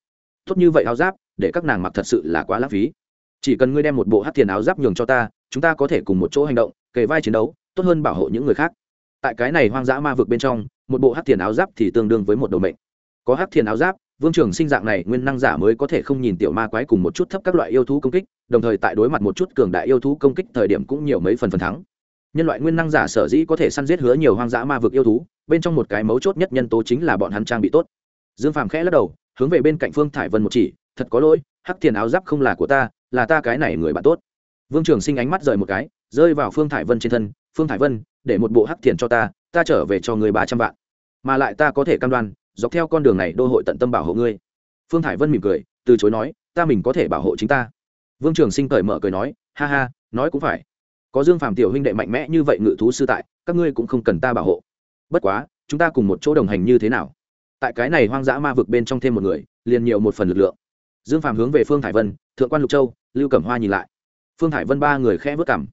Tốt như vậy áo giáp, để các nàng mặc thật sự là quá lãng phí. Chỉ cần ngươi đem một bộ hắc thiền áo giáp nhường cho ta, chúng ta có thể cùng một chỗ hành động, kề vai chiến đấu, tốt hơn bảo hộ những người khác tại cái này hoang dã ma vực bên trong, một bộ hát thiền áo giáp thì tương đương với một đầu mệnh. Có hát thiền áo giáp, vương trường sinh dạng này nguyên năng giả mới có thể không nhìn tiểu ma quái cùng một chút thấp các loại yêu thú công kích, đồng thời tại đối mặt một chút cường đại yêu thú công kích thời điểm cũng nhiều mấy phần phần thắng. Nhân loại nguyên năng giả sở dĩ có thể săn giết hứa nhiều hoang dã ma vực yêu thú, bên trong một cái mấu chốt nhất nhân tố chính là bọn hắn trang bị tốt. Dương phàm khẽ lắc đầu, hướng về bên cạnh phương thải vân một chỉ, thật có lỗi, hắc thiền áo giáp không là của ta, là ta cái này người bạn tốt. Vương trường sinh ánh mắt rời một cái, rơi vào phương thải vân trên thân, phương thải vân để một bộ hắc thiền cho ta ta trở về cho người ba trăm vạn. Mà lại ta có thể cam đoan, dọc theo con đường này đô hội tận tâm bảo hộ ngươi. Phương thải vân mỉm cười, từ chối nói, ta mình có thể bảo hộ chính ta. Vương trường sinh cởi mở cười nói, ha ha, nói cũng phải. Có dương phàm tiểu huynh đệ mạnh mẽ như vậy ngự thú sư tại, các ngươi cũng không cần ta bảo hộ. Bất quá, chúng ta cùng một chỗ đồng hành như thế nào? Tại cái này hoang dã ma vực bên trong thêm một người, liền nhiều một phần lực lượng. Dương phàm hướng về phương thải vân, thượng quan lục châu, lưu cẩm hoa nhìn lại. Phương thải vân ba người khẽ vớt cảm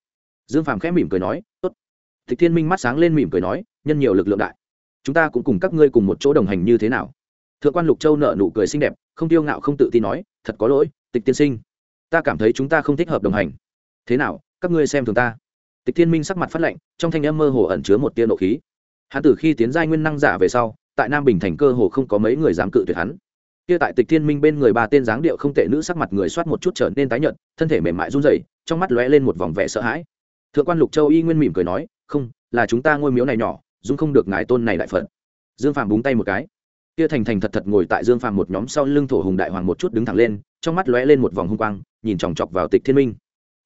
dương phàm khẽ mỉm cười nói, tốt tịch thiên minh mắt sáng lên mỉm cười nói, nhân nhiều lực lượng đại. Chúng ta cũng cùng các ngươi cùng một chỗ đồng hành như thế nào? Thượng quan lục châu nợ nụ cười xinh đẹp, không tiêu ngạo, không tự tin nói, thật có lỗi, tịch tiên sinh. Ta cảm thấy chúng ta không thích hợp đồng hành. Thế nào, các ngươi xem thường ta? Tịch thiên minh sắc mặt phát lệnh trong thanh âm mơ hồ ẩn chứa một tia nộ khí. Hắn từ khi tiến giai nguyên năng giả về sau, tại nam bình thành cơ hồ không có mấy người dám cự tuyệt hắn. Kia tại tịch thiên minh bên người ba tên dáng điệu không tệ nữ sắc mặt người soát một chút trở nên tái nhợt, thân thể mềm mại run rẩy, trong mắt lóe lên một vòng vẻ sợ hãi. Thượng quan lục châu y nguyên mỉm cười nói không, là chúng ta ngôi miếu này nhỏ, dung không được ngài tôn này đại phật. Dương phàm búng tay một cái. Kia thành thành thật thật ngồi tại dương phàm một nhóm sau lưng thổ hùng đại hoàng một chút đứng thẳng lên, trong mắt lóe lên một vòng hung quang, nhìn chòng chọc vào tịch thiên minh.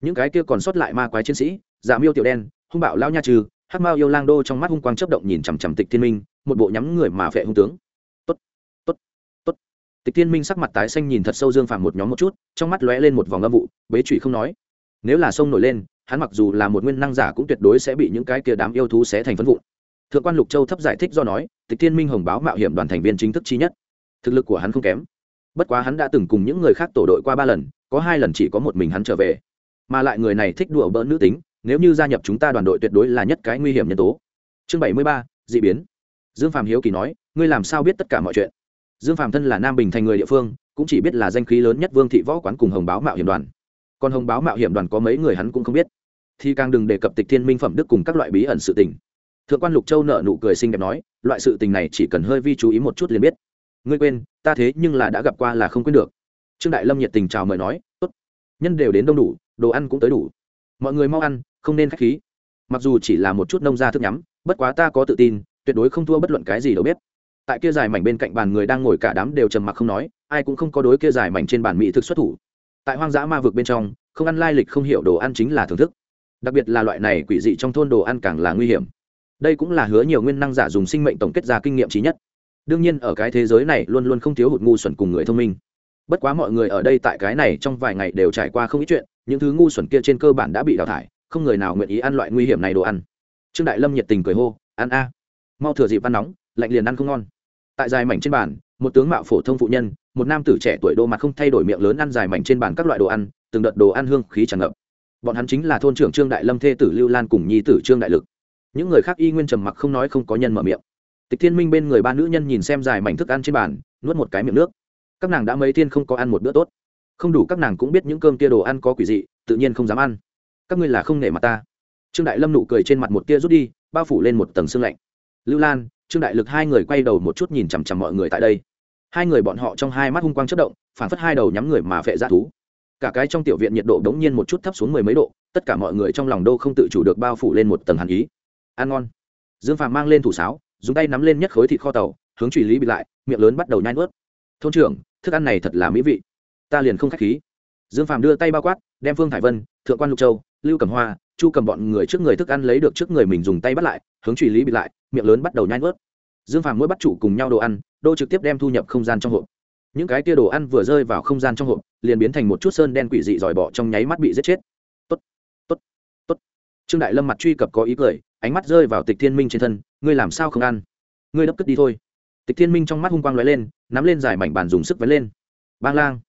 Những cái kia còn sót lại ma quái chiến sĩ giả miêu tiểu đen, hung bạo lao nha trừ, hắc mao yêu lang đô trong mắt hung quang chấp động nhìn chằm chằm tịch thiên minh, một bộ nhắm người mà vệ hung tướng. Tốt tốt tốt. Tịch thiên minh sắc mặt tái xanh nhìn thật sâu dương phàm một nhóm một chút, trong mắt lóe lên một vòng âm vụ, bế trụy không nói. Nếu là sông nổi lên hắn mặc dù là một nguyên năng giả cũng tuyệt đối sẽ bị những cái kia đám yêu thú xé thành phân vụn. Thượng quan lục châu thấp giải thích do nói, tịch thiên minh hồng báo mạo hiểm đoàn thành viên chính thức chi nhất. Thực lực của hắn không kém. Bất quá hắn đã từng cùng những người khác tổ đội qua ba lần, có hai lần chỉ có một mình hắn trở về. Mà lại người này thích đùa bỡn nữ tính, nếu như gia nhập chúng ta đoàn đội tuyệt đối là nhất cái nguy hiểm nhân tố. Chương bảy mươi ba d ị biến. Dương phạm hiếu kỳ nói, ngươi làm sao biết tất cả mọi chuyện? Dương phạm thân là nam bình thành người địa phương, cũng chỉ biết là danh khí lớn nhất vương thị võ quán cùng hồng báo mạo hiểm đoàn còn hồng báo mạo hiểm đoàn có mấy người hắn cũng không biết. Thì càng đừng đề cập tịch thiên minh phẩm đức cùng các loại bí ẩn sự tình. Thượng quan lục châu nợ nụ cười xinh đẹp nói, loại sự tình này chỉ cần hơi vi chú ý một chút liền biết. Ngươi quên, ta thế nhưng là đã gặp qua là không quên được. Trương đại lâm nhiệt tình chào mời nói, tốt, nhân đều đến đông đủ, đồ ăn cũng tới đủ. Mọi người mau ăn, không nên k h á c h khí. Mặc dù chỉ là một chút nông gia thức nhắm, bất quá ta có tự tin, tuyệt đối không thua bất luận cái gì đâu biết. Tại kia dài mảnh bên cạnh bàn người đang ngồi cả đám đều trầm mặc không nói, ai cũng không có đối kia dài mảnh trên bàn mỹ thực xuất thủ tại hoang dã ma vực bên trong, không ăn lai lịch, không hiểu đồ ăn chính là thưởng thức. Đặc biệt là loại này quỷ dị trong thôn đồ ăn càng là nguy hiểm. Đây cũng là hứa nhiều nguyên năng giả dùng sinh mệnh tổng kết ra kinh nghiệm trí nhất. Đương nhiên, ở cái thế giới này luôn luôn không thiếu hụt ngu xuẩn cùng người thông minh. Bất quá mọi người ở đây tại cái này trong vài ngày đều trải qua không ít chuyện, những thứ ngu xuẩn kia trên cơ bản đã bị đào thải, không người nào nguyện ý ăn loại nguy hiểm này đồ ăn. Trương đại lâm nhiệt tình cười hô, ăn a, mau thừa dịp ăn nóng, lạnh liền ăn không ngon. Tại dài mảnh trên bàn, một tướng mạo phổ thông phụ nhân một nam tử trẻ tuổi đô mặt không thay đổi miệng lớn ăn dài mảnh trên bàn các loại đồ ăn, từng đợt đồ ăn hương khí tràn ngập. Bọn hắn chính là thôn trưởng trương đại lâm thê tử lưu lan cùng nhi tử trương đại lực. Những người khác y nguyên trầm mặc không nói không có nhân mở miệng. Tịch thiên minh bên người ba nữ nhân nhìn xem dài mảnh thức ăn trên bàn, nuốt một cái miệng nước. Các nàng đã mấy thiên không có ăn một bữa tốt. Không đủ các nàng cũng biết những cơm kia đồ ăn có quỷ dị, tự nhiên không dám ăn. Các ngươi là không nể mặt ta. Trương đại lâm nụ cười trên mặt một kia rút đi, bao phủ lên một tầng xương lạnh. Lưu lan, trương đại lực hai người quay đầu một chút nhìn chằm chằm mọi người tại đây hai người bọn họ trong hai mắt hung quang chất động phản phất hai đầu nhắm người mà phệ ra thú. Cả cái trong tiểu viện nhiệt độ đống nhiên một chút thấp xuống mười mấy độ, tất cả mọi người trong lòng đô không tự chủ được bao phủ lên một tầng hàn ý. Ăn ngon. Dương phàm mang lên thủ sáo, dùng tay nắm lên nhất khối thịt kho tàu, hướng truy lý bị lại, miệng lớn bắt đầu nhai nuốt. Thôn trưởng, thức ăn này thật là mỹ vị. Ta liền không k h á c h khí. Dương phàm đưa tay bao quát, đem phương thải vân, thượng quan lục châu, lưu cầm hoa, chu cầm bọn người trước người thức ăn lấy được trước người mình dùng tay bắt lại, hướng truy lý bị lại, miệng lớn bắt đầu nhai nuốt dương phàm mỗi bắt chủ cùng nhau đồ ăn, đô trực tiếp đem thu nhập không gian trong hộp. Những cái tia đồ ăn vừa rơi vào không gian trong hộp, liền biến thành một chút sơn đen quỷ dị dòi bọ trong nháy mắt bị giết chết. Tốt tốt tốt. Trương đại lâm mặt truy cập có ý cười, ánh mắt rơi vào tịch thiên minh trên thân, ngươi làm sao không ăn? Ngươi đấp cất đi thôi. Tịch thiên minh trong mắt hung quang lóe lên, nắm lên dài mảnh bàn dùng sức vén lên. Bang lang.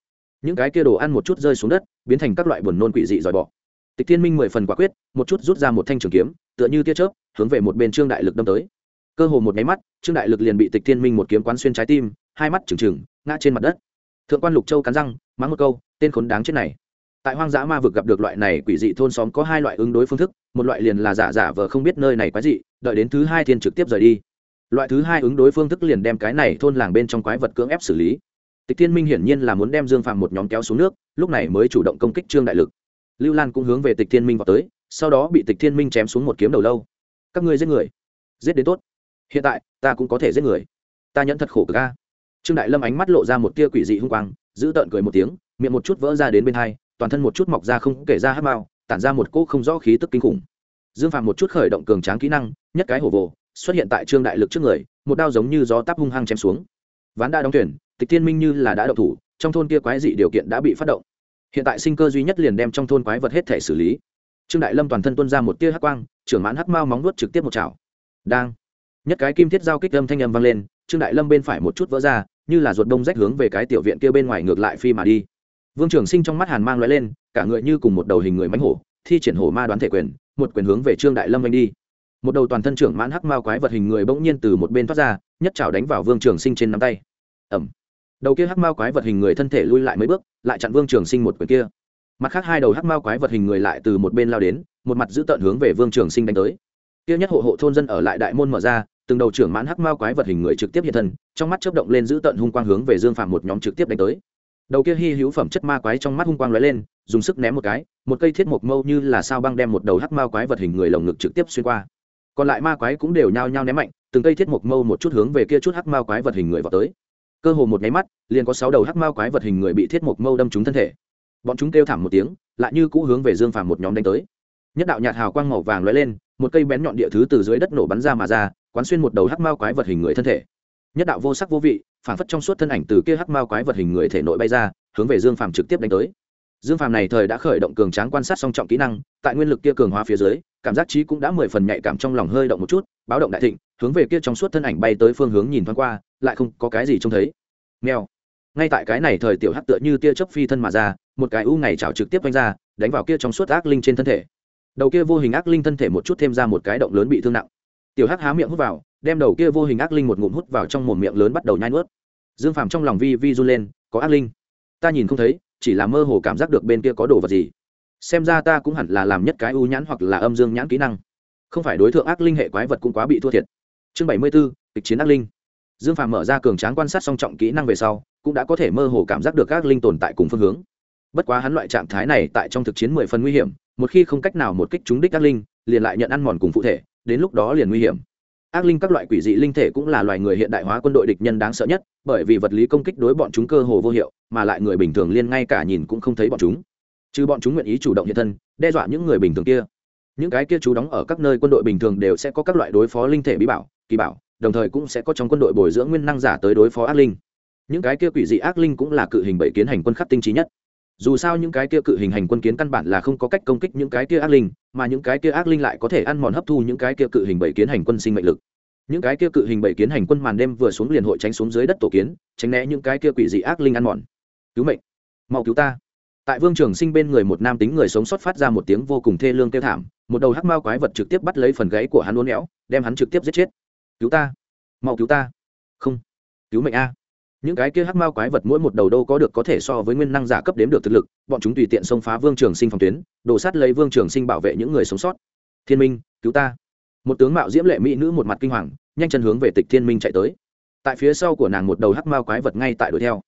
Những cái kia đồ ăn một chút rơi xuống đất, biến thành các loại buồn nôn quỷ dị dòi bọ. Tịch thiên minh mười phần quả quyết, một chút rút ra một thanh trường kiếm, tựa như tia chớp, hướng về một bên trương đại lực đâm tới cơ hồ một nháy mắt, trương đại lực liền bị tịch thiên minh một kiếm quán xuyên trái tim, hai mắt trừng trừng, ngã trên mặt đất. Thượng quan lục châu cắn răng, mắng một câu, tên khốn đáng chết này. Tại hoang dã ma vực gặp được loại này quỷ dị thôn xóm có hai loại ứng đối phương thức, một loại liền là giả giả vờ không biết nơi này quái dị, đợi đến thứ hai thiên trực tiếp rời đi. Loại thứ hai ứng đối phương thức liền đem cái này thôn làng bên trong quái vật cưỡng ép xử lý. Tịch thiên minh hiển nhiên là muốn đem dương phàm một nhóm kéo xuống nước, lúc này mới chủ động công kích trương đại lực. Lưu lan cũng hướng về tịch thiên minh vào tới, sau đó bị tịch thiên minh chém xuống một kiếm đầu lâu. Các ngươi giết người. Giết đến tốt hiện tại ta cũng có thể giết người. Ta nhẫn thật khổ ca trương đại lâm ánh mắt lộ ra một tia quỷ dị hung quang giữ tợn cười một tiếng miệng một chút vỡ ra đến bên hai toàn thân một chút mọc ra không kể ra hát mao tản ra một cỗ không rõ khí tức kinh khủng. Dương phạm một chút khởi động cường tráng kỹ năng nhất cái hổ vồ xuất hiện tại trương đại lực trước người một đao giống như gió táp hung hăng chém xuống. Ván đa đóng tuyển, tịch thiên minh như là đã đậu thủ trong thôn kia quái dị điều kiện đã bị phát động. Hiện tại sinh cơ duy nhất liền đem trong thôn quái vật hết thể xử lý. Trương đại lâm toàn thân tuân ra một tia hắc quang trưởng mãn hắc mao móng nuốt trực tiếp một chảo. Đang nhất cái kim thiết giao kích âm thanh âm vang lên, trương đại lâm bên phải một chút vỡ ra, như là ruột đông rách hướng về cái tiểu viện kia bên ngoài ngược lại phi mà đi. Vương trường sinh trong mắt hàn mang l lên, cả người như cùng một đầu hình người mánh hổ, thi triển hổ ma đoán thể quyền, một quyền hướng về trương đại lâm anh đi. Một đầu toàn thân trưởng mãn hắc mao quái vật hình người bỗng nhiên từ một bên thoát ra, nhất chảo đánh vào vương trường sinh trên nắm tay. Ẩm đầu kia hắc mao quái vật hình người thân thể lui lại mấy bước, lại chặn vương trường sinh một quyền kia. Mặt khác hai đầu hắc mao quái vật hình người lại từ một bên lao đến, một mặt giữ tợn hướng về vương trường sinh đánh tới. Kia nhất hộ hộ thôn dân ở lại đại môn mở ra từng đầu trưởng mãn hắc mao quái vật hình người trực tiếp hiện thân, trong mắt chớp động lên giữ tận hung quang hướng về dương phạm một nhóm trực tiếp đánh tới. Đầu kia hy hữu phẩm chất ma quái trong mắt hung quang lóe lên, dùng sức ném một cái, một cây thiết mộc mâu như là sao băng đem một đầu hắc mao quái vật hình người lồng ngực trực tiếp xuyên qua. Còn lại ma quái cũng đều nhao nhao ném mạnh, từng cây thiết mộc mâu một chút hướng về kia chút hắc mao quái vật hình người vào tới. Cơ hồ một nháy mắt, liền có sáu đầu hắc mao quái vật hình người bị thiết mộc mâu đâm trúng thân thể. Bọn chúng kêu thảm một tiếng, lại như cũ hướng về dương phàm một nhóm đánh tới. Nhất đạo nhạt hào quang màu vàng lóe lên, một cây bén nhọn địa thứ từ dưới đất nổ bắn ra mà ra quán xuyên một đầu hắc mao quái vật hình người thân thể. Nhất đạo vô sắc vô vị phản phất trong suốt thân ảnh từ kia hắc mao quái vật hình người thể nội bay ra, hướng về dương phàm trực tiếp đánh tới. Dương phàm này thời đã khởi động cường tráng quan sát song trọng kỹ năng, tại nguyên lực kia cường hóa phía dưới, cảm giác trí cũng đã mười phần nhạy cảm trong lòng hơi động một chút, báo động đại thịnh, hướng về kia trong suốt thân ảnh bay tới phương hướng nhìn thoáng qua, lại không có cái gì trông thấy. Mèo. Ngay tại cái này thời tiểu hắc tựa như tia chớp phi thân mà ra, một cái u ngày chảo trực tiếp vanh ra, đánh vào kia trong suốt ác linh trên thân thể. Đầu kia vô hình ác linh thân thể một chút thêm ra một cái động lớn bị thương nặng tiểu hắc há miệng hút vào, đem đầu kia vô hình ác linh một ngụm hút vào trong mồm miệng lớn bắt đầu nhai nuốt. Dương phàm trong lòng vi vi run lên, có ác linh. Ta nhìn không thấy, chỉ là mơ hồ cảm giác được bên kia có đồ vật gì. Xem ra ta cũng hẳn là làm nhất cái u nhãn hoặc là âm dương nhãn kỹ năng. Không phải đối tượng ác linh hệ quái vật cũng quá bị thua thiệt. Chương bảy mươi b ố kịch chiến ác linh. Dương phàm mở ra cường tráng quan sát song trọng kỹ năng về sau, cũng đã có thể mơ hồ cảm giác được ác linh tồn tại cùng phương hướng. Bất quá hắn loại trạng thái này tại trong thực chiến mười phần nguy hiểm, một khi không cách nào một kích trúng đích ác linh, liền lại nhận ăn mòn cùng phụ thể đến lúc đó liền nguy hiểm. Ác linh các loại quỷ dị linh thể cũng là loài người hiện đại hóa quân đội địch nhân đáng sợ nhất, bởi vì vật lý công kích đối bọn chúng cơ hồ vô hiệu, mà lại người bình thường liên ngay cả nhìn cũng không thấy bọn chúng. Chứ bọn chúng nguyện ý chủ động hiện thân, đe dọa những người bình thường kia. Những cái kia chú đóng ở các nơi quân đội bình thường đều sẽ có các loại đối phó linh thể bí bảo, kỳ bảo, đồng thời cũng sẽ có trong quân đội bồi dưỡng nguyên năng giả tới đối phó ác linh. Những cái kia quỷ dị ác linh cũng là cự hình bảy kiến hành quân khắc tinh trí nhất dù sao những cái kia cự hình hành quân kiến căn bản là không có cách công kích những cái kia ác linh, mà những cái kia ác linh lại có thể ăn mòn hấp thu những cái kia cự hình bảy kiến hành quân sinh mệnh lực. Những cái kia cự hình bảy kiến hành quân màn đêm vừa xuống liền hội tránh xuống dưới đất tổ kiến, tránh né những cái kia quỷ dị ác linh ăn mòn. Cứu mệnh. Mau cứu ta. Tại vương trường sinh bên người một nam tính người sống sót phát ra một tiếng vô cùng thê lương kêu thảm, một đầu hắc mao quái vật trực tiếp bắt lấy phần gáy của hắn uốn éo, đem hắn trực tiếp giết chết. Cứu ta. Mau cứu ta. Không. Cứu mệnh a những cái kia hắc mao quái vật mỗi một đầu đâu có được có thể so với nguyên năng giả cấp đếm được thực lực, bọn chúng tùy tiện xông phá vương trường sinh phòng tuyến đổ sát lấy vương trường sinh bảo vệ những người sống sót. Thiên minh, cứu ta. Một tướng mạo diễm lệ mỹ nữ một mặt kinh hoàng, nhanh chân hướng về tịch thiên minh chạy tới. Tại phía sau của nàng một đầu hắc mao quái vật ngay tại đuổi theo.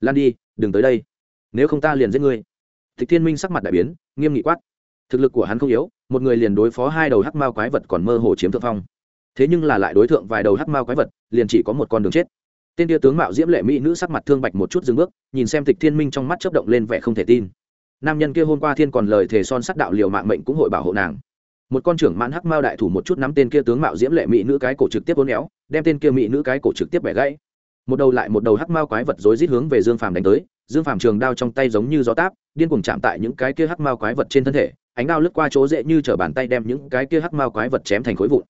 Lan đi, đừng tới đây. Nếu không ta liền giết ngươi. Tịch thiên minh sắc mặt đại biến, nghiêm nghị quát. Thực lực của hắn không yếu, một người liền đối phó hai đầu hắc mao quái vật còn mơ hồ chiếm thượng phong. Thế nhưng là lại đối tượng vài đầu hắc mao quái vật, liền chỉ có một con đường chết tên tia tướng mạo diễm lệ mỹ nữ sắc mặt thương bạch một chút dừng bước, nhìn xem tịch thiên minh trong mắt chớp động lên vẻ không thể tin. Nam nhân kia hôm qua thiên còn lời thề son sắc đạo liều mạng mệnh cũng hội bảo hộ nàng. Một con trưởng mãn hắc mao đại thủ một chút nắm tên kia tướng mạo diễm lệ mỹ nữ cái cổ trực tiếp bốn éo, đem tên kia mỹ nữ cái cổ trực tiếp bẻ gãy. Một đầu lại một đầu hắc mao quái vật rối rít hướng về dương phàm đánh tới, dương phàm trường đao trong tay giống như gió táp, điên cuồng chạm tại những cái kia hắc mao quái vật trên thân thể, ánh đao lướt qua chỗ dễ như chở bàn tay đem những cái kia hắc mao quái vật chém thành khối vụn.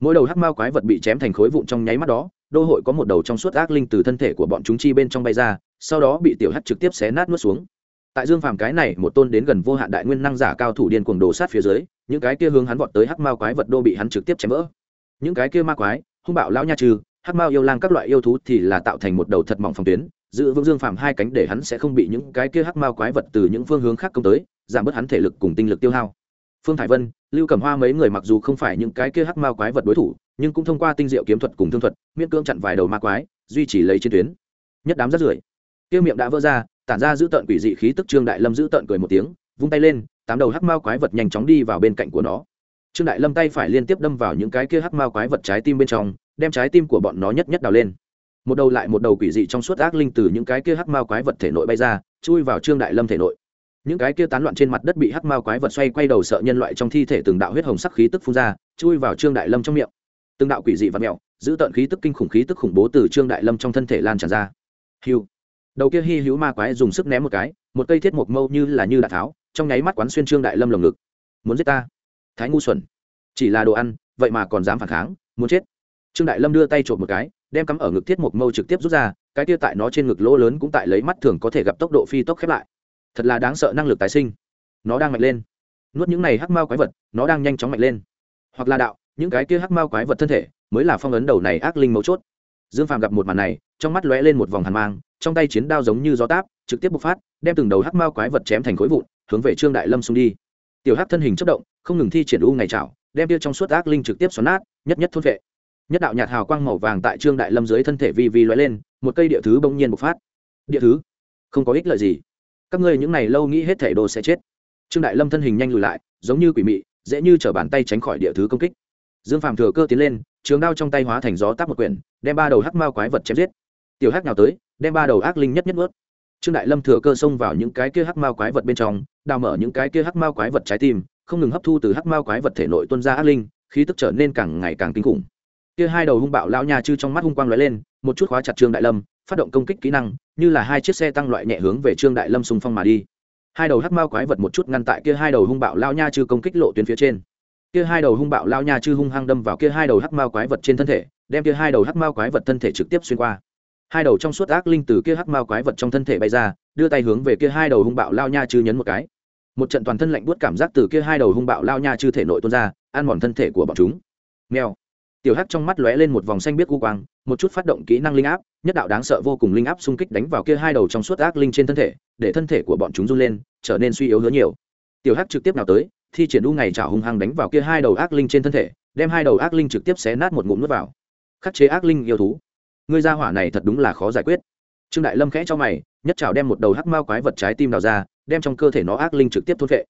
Mỗi đầu hắc mao quái vật bị chém thành khối vụn trong nháy mắt đó đô hội có một đầu trong suốt ác linh từ thân thể của bọn chúng chi bên trong bay ra, sau đó bị tiểu hắt trực tiếp xé nát nuốt xuống. Tại dương phàm cái này, một tôn đến gần vô hạn đại nguyên năng giả cao thủ điên cuồng đồ sát phía dưới, những cái kia hướng hắn vọt tới hắc mao quái vật đô bị hắn trực tiếp chém vỡ. Những cái kia ma quái, hung bạo lão nha trừ, hắc mao yêu lang các loại yêu thú thì là tạo thành một đầu thật mỏng phòng tuyến, giữ vững dương phàm hai cánh để hắn sẽ không bị những cái kia hắc mao quái vật từ những phương hướng khác công tới, giảm bớt hắn thể lực cùng tinh lực tiêu hao phương thải vân, lưu cẩm hoa mấy người mặc dù không phải những cái kia hắc ma quái vật đối thủ, nhưng cũng thông qua tinh diệu kiếm thuật cùng thương thuật, miễn cưỡng chặn vài đầu ma quái, duy trì lấy chiến tuyến. Nhất đám rất rưởi. Kia miệng đã vỡ ra, tản ra giữ tợn quỷ dị khí tức trương đại lâm giữ tợn cười một tiếng, vung tay lên, tám đầu hắc mao quái vật nhanh chóng đi vào bên cạnh của nó. Trương đại lâm tay phải liên tiếp đâm vào những cái kia hắc mao quái vật trái tim bên trong, đem trái tim của bọn nó nhất nhất đào lên. Một đầu lại một đầu quỷ dị trong suốt ác linh từ những cái kia hắc mao quái vật thể nội bay ra, chui vào trương đại lâm thể nội những cái kia tán loạn trên mặt đất bị hắc mao quái vật xoay quay đầu sợ nhân loại trong thi thể từng đạo huyết hồng sắc khí tức phun ra, chui vào trương đại lâm trong miệng. Từng đạo quỷ dị và mẹo giữ tận khí tức kinh khủng khí tức khủng bố từ trương đại lâm trong thân thể lan tràn ra. Hiu. Đầu kia hy hữu ma quái dùng sức ném một cái, một cây thiết mộc mâu như là như đạn tháo, trong nháy mắt quán xuyên trương đại lâm lồng ngực. Muốn giết ta? Thái ngu xuẩn. Chỉ là đồ ăn, vậy mà còn dám phản kháng, muốn chết. Trương đại lâm đưa tay trộm một cái, đem cắm ở ngực thiết mộc mâu trực tiếp rút ra, cái kia tại nó trên ngực lỗ lớn cũng tại lấy mắt thường có thể gặp tốc độ phi tốc khép lại thật là đáng sợ năng lực tái sinh. Nó đang mạnh lên. Nuốt những này hắc mao quái vật nó đang nhanh chóng mạnh lên. Hoặc là đạo những cái kia hắc mao quái vật thân thể mới là phong ấn đầu này ác linh mấu chốt. Dương phàm gặp một màn này trong mắt lóe lên một vòng hàn mang trong tay chiến đao giống như gió táp trực tiếp bộc phát đem từng đầu hắc mao quái vật chém thành khối vụn hướng về trương đại lâm xung đi. Tiểu hắc thân hình chất động không ngừng thi triển u ngày trảo, đem tiêu trong suốt ác linh trực tiếp xoắn nát nhất nhất thốt vệ. Nhất đạo nhạt hào quang màu vàng tại trương đại lâm dưới thân thể vi vi lóe lên một cây địa thứ bỗng nhiên bộc phát. Địa thứ? Không có ích lợi gì các ngươi những này lâu nghĩ hết thể đồ sẽ chết. Trương đại lâm thân hình nhanh lùi lại, giống như quỷ mị, dễ như t bàn tay tránh khỏi địa thứ công kích. Dương phàm thừa cơ tiến lên, trường đao trong tay hóa thành gió táp một quyển, đem ba đầu hắc mao quái vật chém giết. Tiểu hắc nào tới, đem ba đầu ác linh nhất nhất ướt trương đại lâm thừa cơ xông vào những cái kia hắc mao quái vật bên trong, đào mở những cái kia hắc mao quái vật trái tim, không ngừng hấp thu từ hắc mao quái vật thể nội tuân ra ác linh, khí tức trở nên càng ngày càng kinh khủng. Kia hai đầu hung bạo lao nha chư trong mắt hung quang lóe lên, một chút khóa chặt trương đại lâm, phát động công kích kỹ năng như là hai chiếc xe tăng loại nhẹ hướng về trương đại lâm xung phong mà đi. Hai đầu hắc mao quái vật một chút ngăn tại kia hai đầu hung bạo lao nha chư công kích lộ tuyến phía trên. Kia hai đầu hung bạo lao nha chư hung hăng đâm vào kia hai đầu hắc mao quái vật trên thân thể, đem kia hai đầu hắc mao quái vật thân thể trực tiếp xuyên qua. Hai đầu trong suốt ác linh từ kia hắc mao quái vật trong thân thể bay ra, đưa tay hướng về kia hai đầu hung bạo lao nha chư nhấn một cái. Một trận toàn thân lạnh buốt cảm giác từ kia hai đầu hung bạo lao nha chư thể nội tuôn ra, ăn mòn thân thể của bọn chúng. Mèo. Tiểu hắc trong mắt lóe lên một vòng xanh biết u quang, một chút phát động kỹ năng linh áp nhất đạo đáng sợ vô cùng linh áp xung kích đánh vào kia hai đầu trong suốt ác linh trên thân thể, để thân thể của bọn chúng run lên, trở nên suy yếu hứa nhiều. Tiểu hắc trực tiếp nào tới, thi triển u ngày trả hung hăng đánh vào kia hai đầu ác linh trên thân thể, đem hai đầu ác linh trực tiếp xé nát một ngụm nước vào. Khắc chế ác linh yêu thú. Ngươi gia hỏa này thật đúng là khó giải quyết. Trương đại lâm khẽ cho mày, nhất trào đem một đầu hắc mao quái vật trái tim đào ra, đem trong cơ thể nó ác linh trực tiếp thôn vệ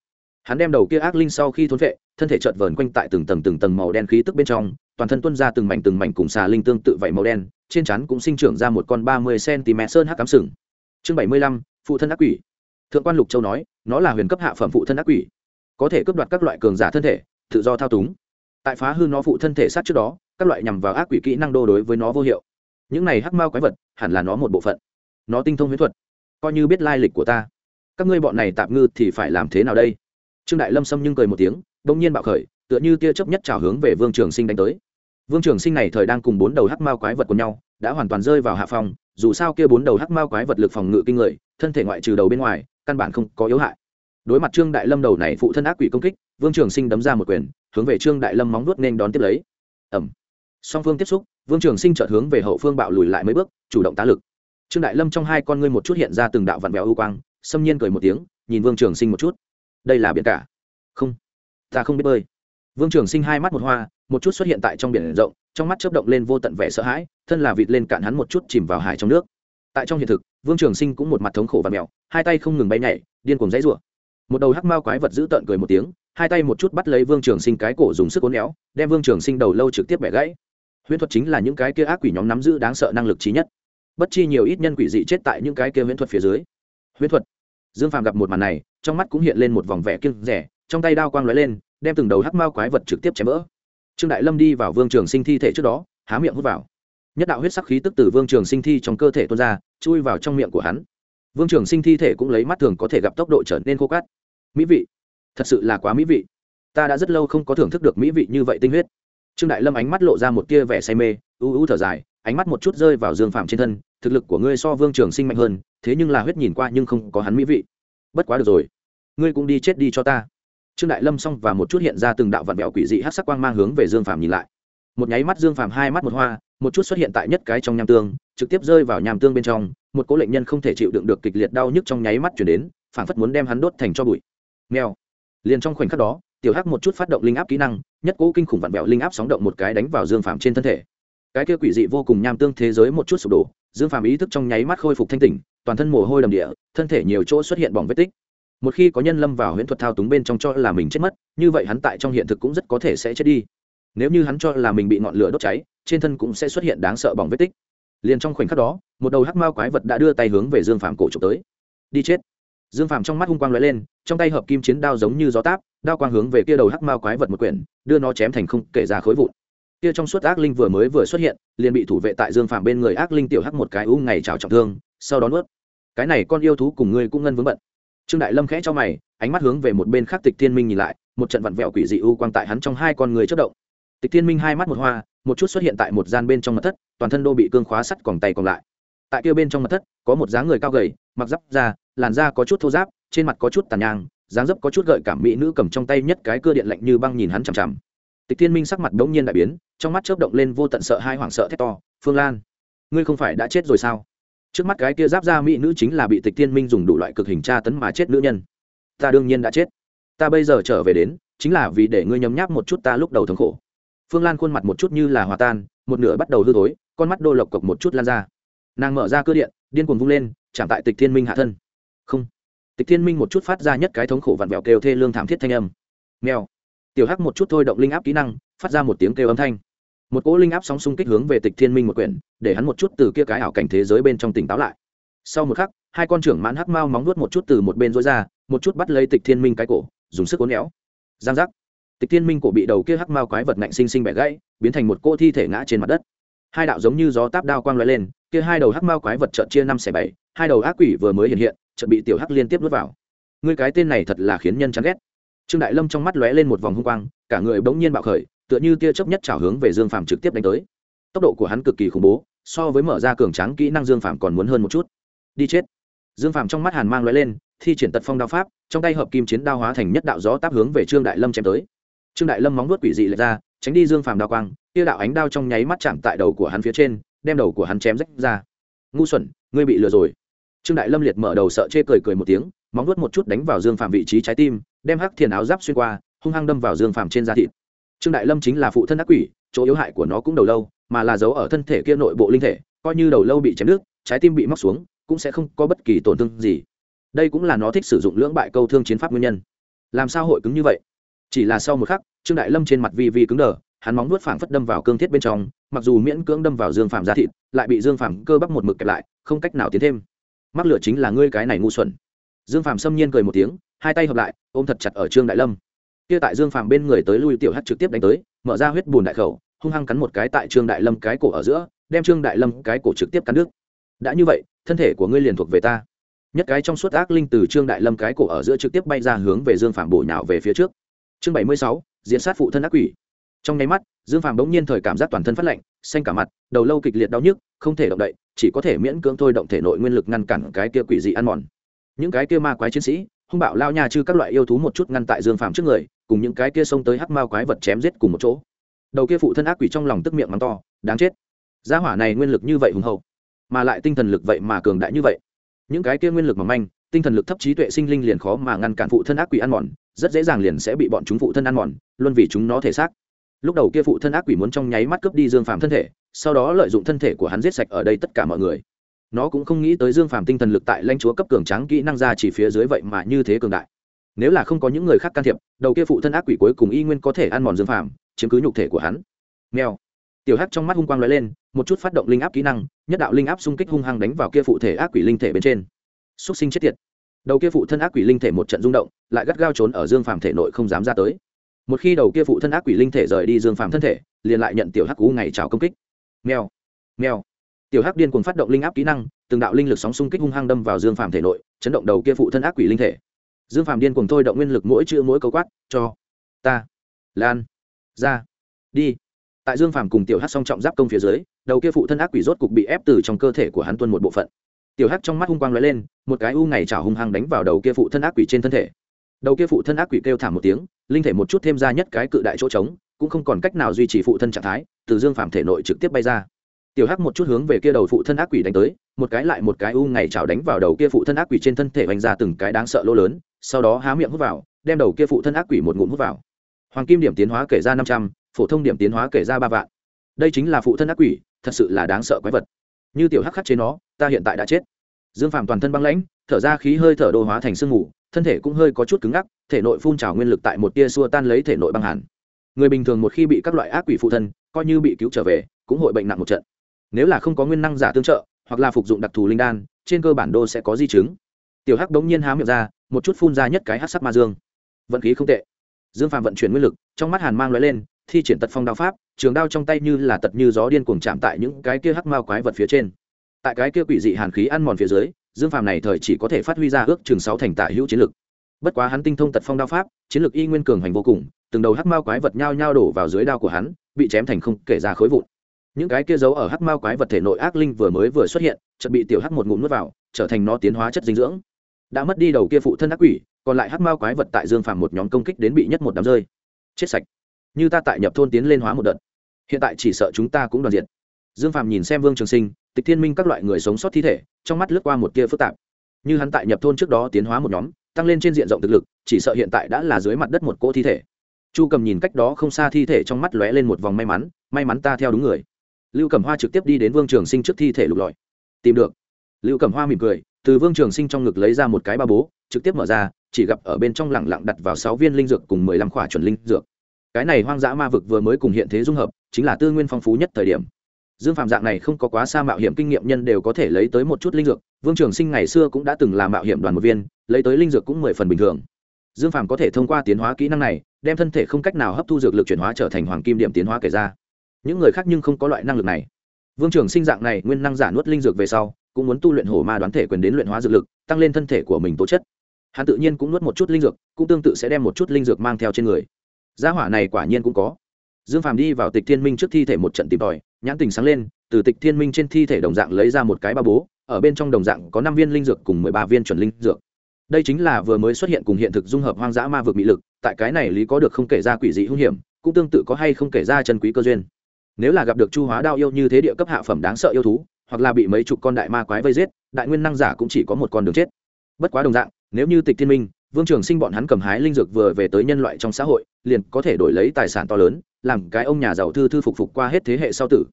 hắn đem đầu kia ác linh sau khi thôn vệ thân thể chợt vờn quanh tại từng tầng từng tầng màu đen khí tức bên trong, toàn thân tuôn ra từng mảnh từng mảnh cùng xà linh tương tự vảy màu đen trên chắn cũng sinh trưởng ra một con ba mươi cm sơn hắc cám sừng. Chương bảy mươi lăm, phụ thân ác quỷ. Thượng quan lục châu nói, nó là huyền cấp hạ phẩm phụ thân ác quỷ. Có thể cướp đoạt các loại cường giả thân thể, tự do thao túng. Tại phá hư nó phụ thân thể sát trước đó, các loại nhằm vào ác quỷ kỹ năng đô đối với nó vô hiệu. Những này hắc mao quái vật, hẳn là nó một bộ phận. Nó tinh thông huyễn thuật. Coi như biết lai lịch của ta. Các ngươi bọn này tạm ngư thì phải làm thế nào đây? Trương đại lâm xâm nhưng cười một tiếng, bỗng nhiên bạo khởi, tựa như tia chớp nhất trào hướng về vương trường sinh đánh tới vương trường sinh này thời đang cùng bốn đầu hắc mao quái vật của nhau, đã hoàn toàn rơi vào hạ phòng dù sao kia bốn đầu hắc mao quái vật lực phòng ngự kinh người, thân thể ngoại trừ đầu bên ngoài, căn bản không có yếu hại. Đối mặt trương đại lâm đầu này phụ thân ác quỷ công kích, vương trường sinh đấm ra một quyền, hướng về trương đại lâm móng nuốt nên đón tiếp lấy. Ẩm song phương tiếp xúc, vương trường sinh chợt hướng về hậu phương bạo lùi lại mấy bước, chủ động tá lực. Trương đại lâm trong hai con ngươi một chút hiện ra từng đạo vặn vẹo ưu quang, xâm nhiên cười một tiếng, nhìn vương trường sinh một chút. Đây là biển cả. Không. Ta không biết bơi vương trường sinh hai mắt một hoa, một chút xuất hiện tại trong biển rộng, trong mắt chớp động lên vô tận vẻ sợ hãi, thân là vịt lên cạn hắn một chút chìm vào hải trong nước. Tại trong hiện thực, vương trường sinh cũng một mặt thống khổ và mèo hai tay không ngừng bay nhảy, điên cuồng dãy rủa. Một đầu hắc mao quái vật giữ tợn cười một tiếng, hai tay một chút bắt lấy vương trường sinh cái cổ dùng sức uốn éo, đem vương trường sinh đầu lâu trực tiếp bẻ gãy. Huyễn thuật chính là những cái kia ác quỷ nhóm nắm giữ đáng sợ năng lực trí nhất. Bất chi nhiều ít nhân quỷ dị chết tại những cái kia huyễn thuật phía dưới. Huyễn thuật. Dương phàm gặp một màn này, trong mắt cũng hiện lên một vòng vẻ kiêng rẻ trong tay đao quang lóe lên đem từng đầu hắc mao quái vật trực tiếp chém vỡ. Trương đại lâm đi vào vương trường sinh thi thể trước đó, há miệng hút vào. Nhất đạo huyết sắc khí tức từ vương trường sinh thi trong cơ thể tuôn ra, chui vào trong miệng của hắn. Vương trường sinh thi thể cũng lấy mắt thường có thể gặp tốc độ trở nên khô cát. Mỹ vị. Thật sự là quá mỹ vị. Ta đã rất lâu không có thưởng thức được mỹ vị như vậy tinh huyết. Trương đại lâm ánh mắt lộ ra một tia vẻ say mê, u u thở dài, ánh mắt một chút rơi vào dương phạm trên thân, thực lực của ngươi so vương trường sinh mạnh hơn, thế nhưng là huyết nhìn qua nhưng không có hắn mỹ vị. Bất quá được rồi. Ngươi cũng đi chết đi cho ta trương đại lâm xong và một chút hiện ra từng đạo vạn vẹo quỷ dị hát sắc quang mang hướng về dương phàm nhìn lại. Một nháy mắt dương phàm hai mắt một hoa, một chút xuất hiện tại nhất cái trong nham tương, trực tiếp rơi vào nham tương bên trong, một cố lệnh nhân không thể chịu đựng được kịch liệt đau nhức trong nháy mắt chuyển đến, phảng phất muốn đem hắn đốt thành cho bụi. Nghèo liền trong khoảnh khắc đó, tiểu hắc một chút phát động linh áp kỹ năng, nhất cố kinh khủng vặn vẹo linh áp sóng động một cái đánh vào dương phạm trên thân thể. Cái kia quỷ dị vô cùng nham tương thế giới một chút sụp đổ, dương phạm ý thức trong nháy mắt khôi phục thanh tỉnh, toàn thân mồ hôi đầm địa, thân thể nhiều chỗ xuất hiện bỏng vết tích một khi có nhân lâm vào huyễn thuật thao túng bên trong cho là mình chết mất, như vậy hắn tại trong hiện thực cũng rất có thể sẽ chết đi. Nếu như hắn cho là mình bị ngọn lửa đốt cháy, trên thân cũng sẽ xuất hiện đáng sợ bỏng vết tích. Liền trong khoảnh khắc đó, một đầu hắc mao quái vật đã đưa tay hướng về dương phàm cổ trục tới. Đi chết. Dương phàm trong mắt hung quang lóe lên, trong tay hợp kim chiến đao giống như gió táp, đao quang hướng về kia đầu hắc mao quái vật một quyển, đưa nó chém thành không kể ra khối vụn. Kia trong suốt ác linh vừa mới vừa xuất hiện, liền bị thủ vệ tại dương phàm bên người ác linh tiểu hắc một cái u ngày trào trọng thương, sau đó nuốt. Cái này con yêu thú cùng ngươi cũng ngân vướng bận trương đại lâm khẽ cho mày, ánh mắt hướng về một bên khác tịch thiên minh nhìn lại, một trận vặn vẹo quỷ dị u quang tại hắn trong hai con người chất động. Tịch thiên minh hai mắt một hoa, một chút xuất hiện tại một gian bên trong mặt thất, toàn thân đô bị cương khóa sắt còn tay còn lại. Tại kia bên trong mặt thất, có một dáng người cao gầy, mặc giáp da, làn da có chút thô giáp trên mặt có chút tàn nhang, dáng dấp có chút gợi cảm mỹ nữ cầm trong tay nhất cái cưa điện lạnh như băng nhìn hắn chằm chằm. Tịch thiên minh sắc mặt đống nhiên đại biến, trong mắt chớp động lên vô tận sợ hai hoảng sợ thét to, phương lan, ngươi không phải đã chết rồi sao? Trước mắt cái kia giáp ra mỹ nữ chính là bị tịch thiên minh dùng đủ loại cực hình tra tấn mà chết nữ nhân. Ta đương nhiên đã chết. Ta bây giờ trở về đến, chính là vì để ngươi nhấm nháp một chút ta lúc đầu thống khổ. Phương lan khuôn mặt một chút như là hòa tan, một nửa bắt đầu hư tối con mắt đô lộc cộc một chút lan ra. Nàng mở ra cơ điện, điên cuồng vung lên, chạm tại tịch thiên minh hạ thân. Không. Tịch thiên minh một chút phát ra nhất cái thống khổ vặn vẹo kêu thê lương thảm thiết thanh âm. Mèo. Tiểu hắc một chút thôi động linh áp kỹ năng, phát ra một tiếng kêu âm thanh một cỗ linh áp sóng xung kích hướng về tịch thiên minh một quyển, để hắn một chút từ kia cái ảo cảnh thế giới bên trong tỉnh táo lại. Sau một khắc, hai con trưởng mãn hắc mao móng nuốt một chút từ một bên rối ra, một chút bắt lấy tịch thiên minh cái cổ, dùng sức cố néo giang giác. Tịch thiên minh cổ bị đầu kia hắc mao quái vật nạnh sinh sinh bẻ gãy, biến thành một cỗ thi thể ngã trên mặt đất. Hai đạo giống như gió táp đao quang lóe lên, kia hai đầu hắc mao quái vật trợn chia năm xẻ bảy, hai đầu ác quỷ vừa mới hiện hiện, chợt bị tiểu hắc liên tiếp nuốt vào. Ngươi cái tên này thật là khiến nhân chán ghét. Trương đại lâm trong mắt lóe lên một vòng hung quang, cả người bỗng nhiên bạo khởi tựa như tia chớp nhất trào hướng về dương phàm trực tiếp đánh tới. Tốc độ của hắn cực kỳ khủng bố, so với mở ra cường tráng kỹ năng dương phàm còn muốn hơn một chút. Đi chết. Dương phàm trong mắt hàn mang lóe lên, thi triển tật phong đao pháp, trong tay hợp kim chiến đao hóa thành nhất đạo gió táp hướng về trương đại lâm chém tới. Trương đại lâm móng nuốt quỷ dị lệch ra, tránh đi dương phàm đao quang, tia đạo ánh đao trong nháy mắt chạm tại đầu của hắn phía trên, đem đầu của hắn chém rách ra. Ngu xuẩn, ngươi bị lừa rồi. Trương đại lâm liệt mở đầu sợ chê cười cười một tiếng, móng nuốt một chút đánh vào dương phàm vị trí trái tim, đem hắc thiền áo giáp xuyên qua, hung hăng đâm vào dương phàm trên da thịt trương đại lâm chính là phụ thân ác quỷ, chỗ yếu hại của nó cũng đầu lâu, mà là giấu ở thân thể kia nội bộ linh thể, coi như đầu lâu bị chém nước trái tim bị móc xuống, cũng sẽ không có bất kỳ tổn thương gì. Đây cũng là nó thích sử dụng lưỡng bại câu thương chiến pháp nguyên nhân. Làm sao hội cứng như vậy? Chỉ là sau một khắc, trương đại lâm trên mặt vi vi cứng đờ, hắn móng nuốt phảng phất đâm vào cương thiết bên trong, mặc dù miễn cưỡng đâm vào dương phàm ra thịt, lại bị dương phàm cơ bắp một mực kẹp lại, không cách nào tiến thêm. Mắc lửa chính là ngươi cái này ngu xuẩn. Dương phàm xâm nhiên cười một tiếng, hai tay hợp lại, ôm thật chặt ở trương đại lâm kia tại dương phàm bên người tới lui tiểu hắc trực tiếp đánh tới, mở ra huyết bùn đại khẩu, hung hăng cắn một cái tại trương đại lâm cái cổ ở giữa, đem trương đại lâm cái cổ trực tiếp cắn đứt. Đã như vậy, thân thể của ngươi liền thuộc về ta. Nhất cái trong suốt ác linh từ trương đại lâm cái cổ ở giữa trực tiếp bay ra hướng về dương phàm bổ nhào về phía trước. Chương bảy mươi sáu, diễn sát phụ thân ác quỷ. Trong nháy mắt, dương phàm bỗng nhiên thời cảm giác toàn thân phát lạnh, xanh cả mặt, đầu lâu kịch liệt đau nhức, không thể động đậy, chỉ có thể miễn cưỡng thôi động thể nội nguyên lực ngăn cản cái kia quỷ dị ăn mòn. Những cái kia ma quái chiến sĩ hung bạo lao nhà chư các loại yêu thú một chút ngăn tại dương phàm trước người, cùng những cái kia xông tới hắc mao quái vật chém giết cùng một chỗ. Đầu kia phụ thân ác quỷ trong lòng tức miệng mắng to, đáng chết! Gia hỏa này nguyên lực như vậy hùng hậu, mà lại tinh thần lực vậy mà cường đại như vậy. Những cái kia nguyên lực mỏng manh, tinh thần lực thấp trí tuệ sinh linh liền khó mà ngăn cản phụ thân ác quỷ ăn mòn, rất dễ dàng liền sẽ bị bọn chúng phụ thân ăn mòn, luôn vì chúng nó thể xác. Lúc đầu kia phụ thân ác quỷ muốn trong nháy mắt cướp đi dương phàm thân thể, sau đó lợi dụng thân thể của hắn giết sạch ở đây tất cả mọi người nó cũng không nghĩ tới dương phàm tinh thần lực tại lãnh chúa cấp cường tráng kỹ năng ra chỉ phía dưới vậy mà như thế cường đại. Nếu là không có những người khác can thiệp, đầu kia phụ thân ác quỷ cuối cùng y nguyên có thể ăn mòn dương phàm, chiếm cứ nhục thể của hắn. Nghèo tiểu hắc trong mắt hung quang l lên, một chút phát động linh áp kỹ năng, nhất đạo linh áp xung kích hung hăng đánh vào kia phụ thể ác quỷ linh thể bên trên. Xúc sinh chết tiệt. Đầu kia phụ thân ác quỷ linh thể một trận rung động, lại gắt gao trốn ở dương phàm thể nội không dám ra tới. Một khi đầu kia phụ thân ác quỷ linh thể rời đi dương phàm thân thể, liền lại nhận tiểu hắc cú ngày trào công kích. Nghèo nghèo tiểu hắc điên cuồng phát động linh áp kỹ năng, từng đạo linh lực sóng xung kích hung hăng đâm vào dương phàm thể nội, chấn động đầu kia phụ thân ác quỷ linh thể. Dương phàm điên cuồng thôi động nguyên lực mỗi chữ mỗi câu quát, cho ta, lan, ra, đi. Tại dương phàm cùng tiểu hắc song trọng giáp công phía dưới, đầu kia phụ thân ác quỷ rốt cục bị ép từ trong cơ thể của hắn tuân một bộ phận. Tiểu hắc trong mắt hung quang lóe lên, một cái u ngày chảo hung hăng đánh vào đầu kia phụ thân ác quỷ trên thân thể. Đầu kia phụ thân ác quỷ kêu thảm một tiếng, linh thể một chút thêm ra nhất cái cự đại chỗ trống, cũng không còn cách nào duy trì phụ thân trạng thái, từ dương phàm thể nội trực tiếp bay ra tiểu hắc một chút hướng về kia đầu phụ thân ác quỷ đánh tới, một cái lại một cái u ngày chảo đánh vào đầu kia phụ thân ác quỷ trên thân thể vành ra từng cái đáng sợ lỗ lớn, sau đó há miệng hút vào, đem đầu kia phụ thân ác quỷ một ngụm hút vào. Hoàng kim điểm tiến hóa kể ra năm trăm, phổ thông điểm tiến hóa kể ra ba vạn. Đây chính là phụ thân ác quỷ, thật sự là đáng sợ quái vật. Như tiểu hắc khắc chế nó, ta hiện tại đã chết. Dương phàm toàn thân băng lãnh, thở ra khí hơi thở đô hóa thành sương mù, thân thể cũng hơi có chút cứng ngắc, thể nội phun trào nguyên lực tại một tia xua tan lấy thể nội băng hẳn người bình thường một khi bị các loại ác quỷ phụ thân coi như bị cứu trở về, cũng hội bệnh nặng một trận nếu là không có nguyên năng giả tương trợ, hoặc là phục dụng đặc thù linh đan, trên cơ bản đô sẽ có di chứng. Tiểu hắc đống nhiên há miệng ra, một chút phun ra nhất cái hắc sắc ma dương. Vận khí không tệ. Dương phàm vận chuyển nguyên lực, trong mắt hàn mang lóe lên, thi triển tật phong đao pháp, trường đao trong tay như là tật như gió điên cuồng chạm tại những cái kia hắc mao quái vật phía trên. Tại cái kia quỷ dị hàn khí ăn mòn phía dưới, dương phàm này thời chỉ có thể phát huy ra ước chừng sáu thành tả hữu chiến lực. Bất quá hắn tinh thông tật phong đao pháp, chiến lực y nguyên cường hành vô cùng, từng đầu hắc mao quái vật nhao nhao đổ vào dưới đao của hắn, bị chém thành không kể ra khối vụn những cái kia giấu ở hắc mao quái vật thể nội ác linh vừa mới vừa xuất hiện, chợt bị tiểu hắc một ngụm nuốt vào, trở thành nó tiến hóa chất dinh dưỡng. Đã mất đi đầu kia phụ thân ác quỷ, còn lại hắc mao quái vật tại dương phàm một nhóm công kích đến bị nhất một đám rơi. Chết sạch. Như ta tại nhập thôn tiến lên hóa một đợt. Hiện tại chỉ sợ chúng ta cũng đoàn diện dương phàm nhìn xem vương trường sinh, tịch thiên minh các loại người sống sót thi thể, trong mắt lướt qua một kia phức tạp. Như hắn tại nhập thôn trước đó tiến hóa một nhóm, tăng lên trên diện rộng thực lực, chỉ sợ hiện tại đã là dưới mặt đất một cỗ thi thể. Chu cầm nhìn cách đó không xa thi thể trong mắt lóe lên một vòng may mắn may mắn ta theo đúng người lưu Cẩm hoa trực tiếp đi đến vương trường sinh trước thi thể lục lọi. Tìm được. Lưu Cẩm hoa mỉm cười, từ vương trường sinh trong ngực lấy ra một cái ba bố, trực tiếp mở ra, chỉ gặp ở bên trong lẳng lặng đặt vào sáu viên linh dược cùng mười lăm khỏa chuẩn linh dược. Cái này hoang dã ma vực vừa mới cùng hiện thế dung hợp, chính là tư nguyên phong phú nhất thời điểm. Dương phạm dạng này không có quá xa mạo hiểm kinh nghiệm nhân đều có thể lấy tới một chút linh dược, vương trường sinh ngày xưa cũng đã từng làm mạo hiểm đoàn một viên, lấy tới linh dược cũng mười phần bình thường. Dương phạm có thể thông qua tiến hóa kỹ năng này, đem thân thể không cách nào hấp thu dược lực chuyển hóa trở thành hoàng kim điểm tiến hóa kể ra những người khác nhưng không có loại năng lực này. Vương trường sinh dạng này, nguyên năng giả nuốt linh dược về sau, cũng muốn tu luyện hổ ma đoán thể quyền đến luyện hóa dược lực, tăng lên thân thể của mình tố chất. Hắn tự nhiên cũng nuốt một chút linh dược, cũng tương tự sẽ đem một chút linh dược mang theo trên người. Gia hỏa này quả nhiên cũng có. Dương phàm đi vào tịch thiên minh trước thi thể một trận tìm tòi, nhãn tình sáng lên, từ tịch thiên minh trên thi thể đồng dạng lấy ra một cái ba bố, ở bên trong đồng dạng có năm viên linh dược cùng mười ba viên chuẩn linh dược. Đây chính là vừa mới xuất hiện cùng hiện thực dung hợp hoang dã ma vực mỹ lực, tại cái này lý có được không kể ra quỷ dị hung hiểm, cũng tương tự có hay không kể ra chân quý cơ duyên nếu là gặp được chu hóa đao yêu như thế địa cấp hạ phẩm đáng sợ yêu thú, hoặc là bị mấy chục con đại ma quái vây giết, đại nguyên năng giả cũng chỉ có một con đường chết. Bất quá đồng dạng, nếu như tịch thiên minh, vương trường sinh bọn hắn cầm hái linh dược vừa về tới nhân loại trong xã hội, liền có thể đổi lấy tài sản to lớn, làm cái ông nhà giàu thư thư phục phục qua hết thế hệ sau tử.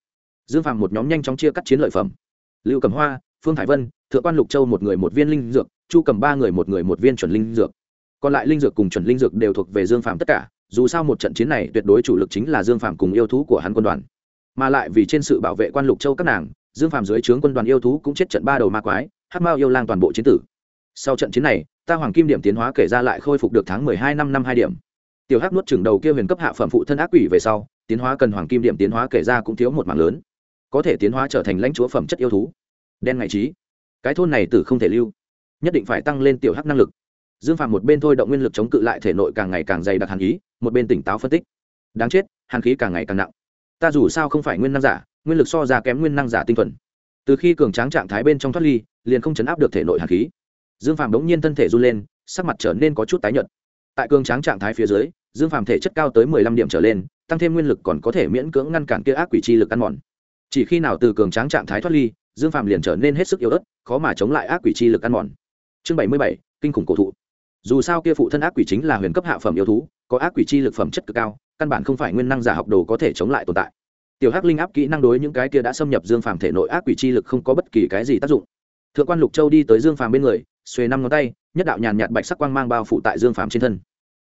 Dương phạm một nhóm nhanh chóng chia cắt chiến lợi phẩm. Lưu cầm hoa, phương hải vân, thượng quan lục châu một người một viên linh dược, chu cầm ba người một người một viên chuẩn linh dược. Còn lại linh dược cùng chuẩn linh dược đều thuộc về dương phạm tất cả dù sao một trận chiến này tuyệt đối chủ lực chính là dương phạm cùng yêu thú của hắn quân đoàn. Mà lại vì trên sự bảo vệ quan lục châu các nàng, dương phạm dưới trướng quân đoàn yêu thú cũng chết trận ba đầu ma quái hát mao yêu lang toàn bộ chiến tử. Sau trận chiến này, ta hoàng kim điểm tiến hóa kể ra lại khôi phục được tháng mười hai năm năm hai điểm. Tiểu hắc nuốt chừng đầu kia huyền cấp hạ phẩm phụ thân ác quỷ về sau, tiến hóa cần hoàng kim điểm tiến hóa kể ra cũng thiếu một mạng lớn. Có thể tiến hóa trở thành lãnh chúa phẩm chất yêu thú. Đen ngày trí. Cái thôn này tử không thể lưu. Nhất định phải tăng lên tiểu hắc năng lực dương phạm một bên thôi động nguyên lực chống cự lại thể nội càng ngày càng dày đặc hàn ý một bên tỉnh táo phân tích. Đáng chết, hàn khí càng ngày càng nặng. Ta dù sao không phải nguyên năng giả, nguyên lực so ra kém nguyên năng giả tinh thuần. Từ khi cường tráng trạng thái bên trong thoát ly, liền không chấn áp được thể nội hàn khí. Dương phạm đống nhiên thân thể run lên, sắc mặt trở nên có chút tái nhợt. Tại cường tráng trạng thái phía dưới, dương phạm thể chất cao tới mười lăm điểm trở lên, tăng thêm nguyên lực còn có thể miễn cưỡng ngăn cản kia ác quỷ chi lực ăn mòn. Chỉ khi nào từ cường tráng trạng thái thoát ly, dương phạm liền trở nên hết sức yếu ớt, khó mà chống lại ác quỷ chi lực ăn mòn. Chương bảy mươi bảy, kinh khủng cổ thụ dù sao kia phụ thân ác quỷ chính là huyền cấp hạ phẩm yêu thú, có ác quỷ chi lực phẩm chất cực cao, căn bản không phải nguyên năng giả học đồ có thể chống lại tồn tại. Tiểu hắc linh áp kỹ năng đối những cái kia đã xâm nhập dương phàm thể nội ác quỷ chi lực không có bất kỳ cái gì tác dụng. Thượng quan lục châu đi tới dương phàm bên người, xuề năm ngón tay, nhất đạo nhàn nhạt bạch sắc quang mang bao phủ tại dương phàm trên thân.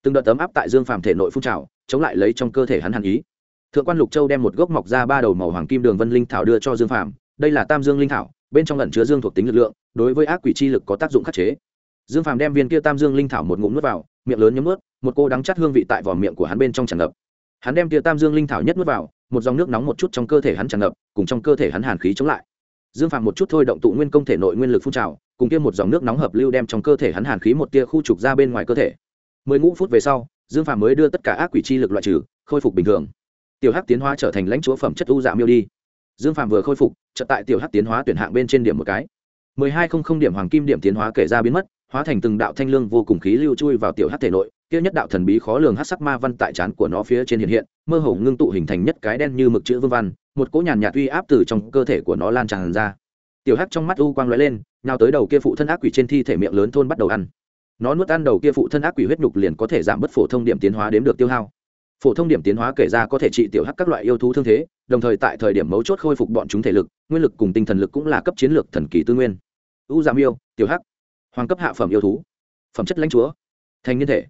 Từng đợt tấm áp tại dương phàm thể nội phun trào, chống lại lấy trong cơ thể hắn hàn ý. Thượng quan lục châu đem một gốc mọc ra ba đầu màu hoàng kim đường vân linh thảo đưa cho dương phàm. Đây là tam dương linh thảo, bên trong lẩn chứa dương thuộc tính lực lượng, đối với ác quỷ chi lực có tác dụng khắc chế dương phàm đem viên kia tam dương linh thảo một ngụm nuốt vào, miệng lớn nhấm nuốt, một cô đắng chắt hương vị tại vỏ miệng của hắn bên trong tràn ngập. Hắn đem kia tam dương linh thảo nhất nuốt vào, một dòng nước nóng một chút trong cơ thể hắn tràn ngập, cùng trong cơ thể hắn hàn khí chống lại. Dương phàm một chút thôi động tụ nguyên công thể nội nguyên lực phun trào, cùng kia một dòng nước nóng hợp lưu đem trong cơ thể hắn hàn khí một tia khu trục ra bên ngoài cơ thể. Mười ngũ phút về sau, dương phàm mới đưa tất cả ác quỷ chi lực loại trừ, khôi phục bình thường. Tiểu hắc tiến hóa trở thành lãnh chúa phẩm chất u dạ miêu đi. Dương phàm vừa khôi phục, chợt tại tiểu hắc tiến hóa tuyển hạng bên trên điểm một cái. Mười hai không không điểm hoàng kim điểm tiến hóa kể ra biến mất hóa thành từng đạo thanh lương vô cùng khí lưu chui vào tiểu hắc thể nội, kia nhất đạo thần bí khó lường hắc sắc ma văn tại trán của nó phía trên hiện hiện, mơ hồ ngưng tụ hình thành nhất cái đen như mực chữ vương văn, một cỗ nhàn nhạt uy áp từ trong cơ thể của nó lan tràn ra. Tiểu hắc trong mắt u quang lóe lên nào tới đầu kia phụ thân ác quỷ trên thi thể miệng lớn thôn bắt đầu ăn. Nó nuốt ăn đầu kia phụ thân ác quỷ huyết nhục liền có thể giảm bớt phổ thông điểm tiến hóa đếm được tiêu hao. Phổ thông điểm tiến hóa kể ra có thể trị tiểu hắc các loại yêu thú thương thế, đồng thời tại thời điểm mấu chốt khôi phục bọn chúng thể lực, nguyên lực cùng tinh thần lực cũng là cấp chiến lược thần kỳ tư nguyên. U giảm yêu, tiểu hắc hoàng cấp hạ phẩm yêu thú. Phẩm chất lãnh chúa. Thành niên thể.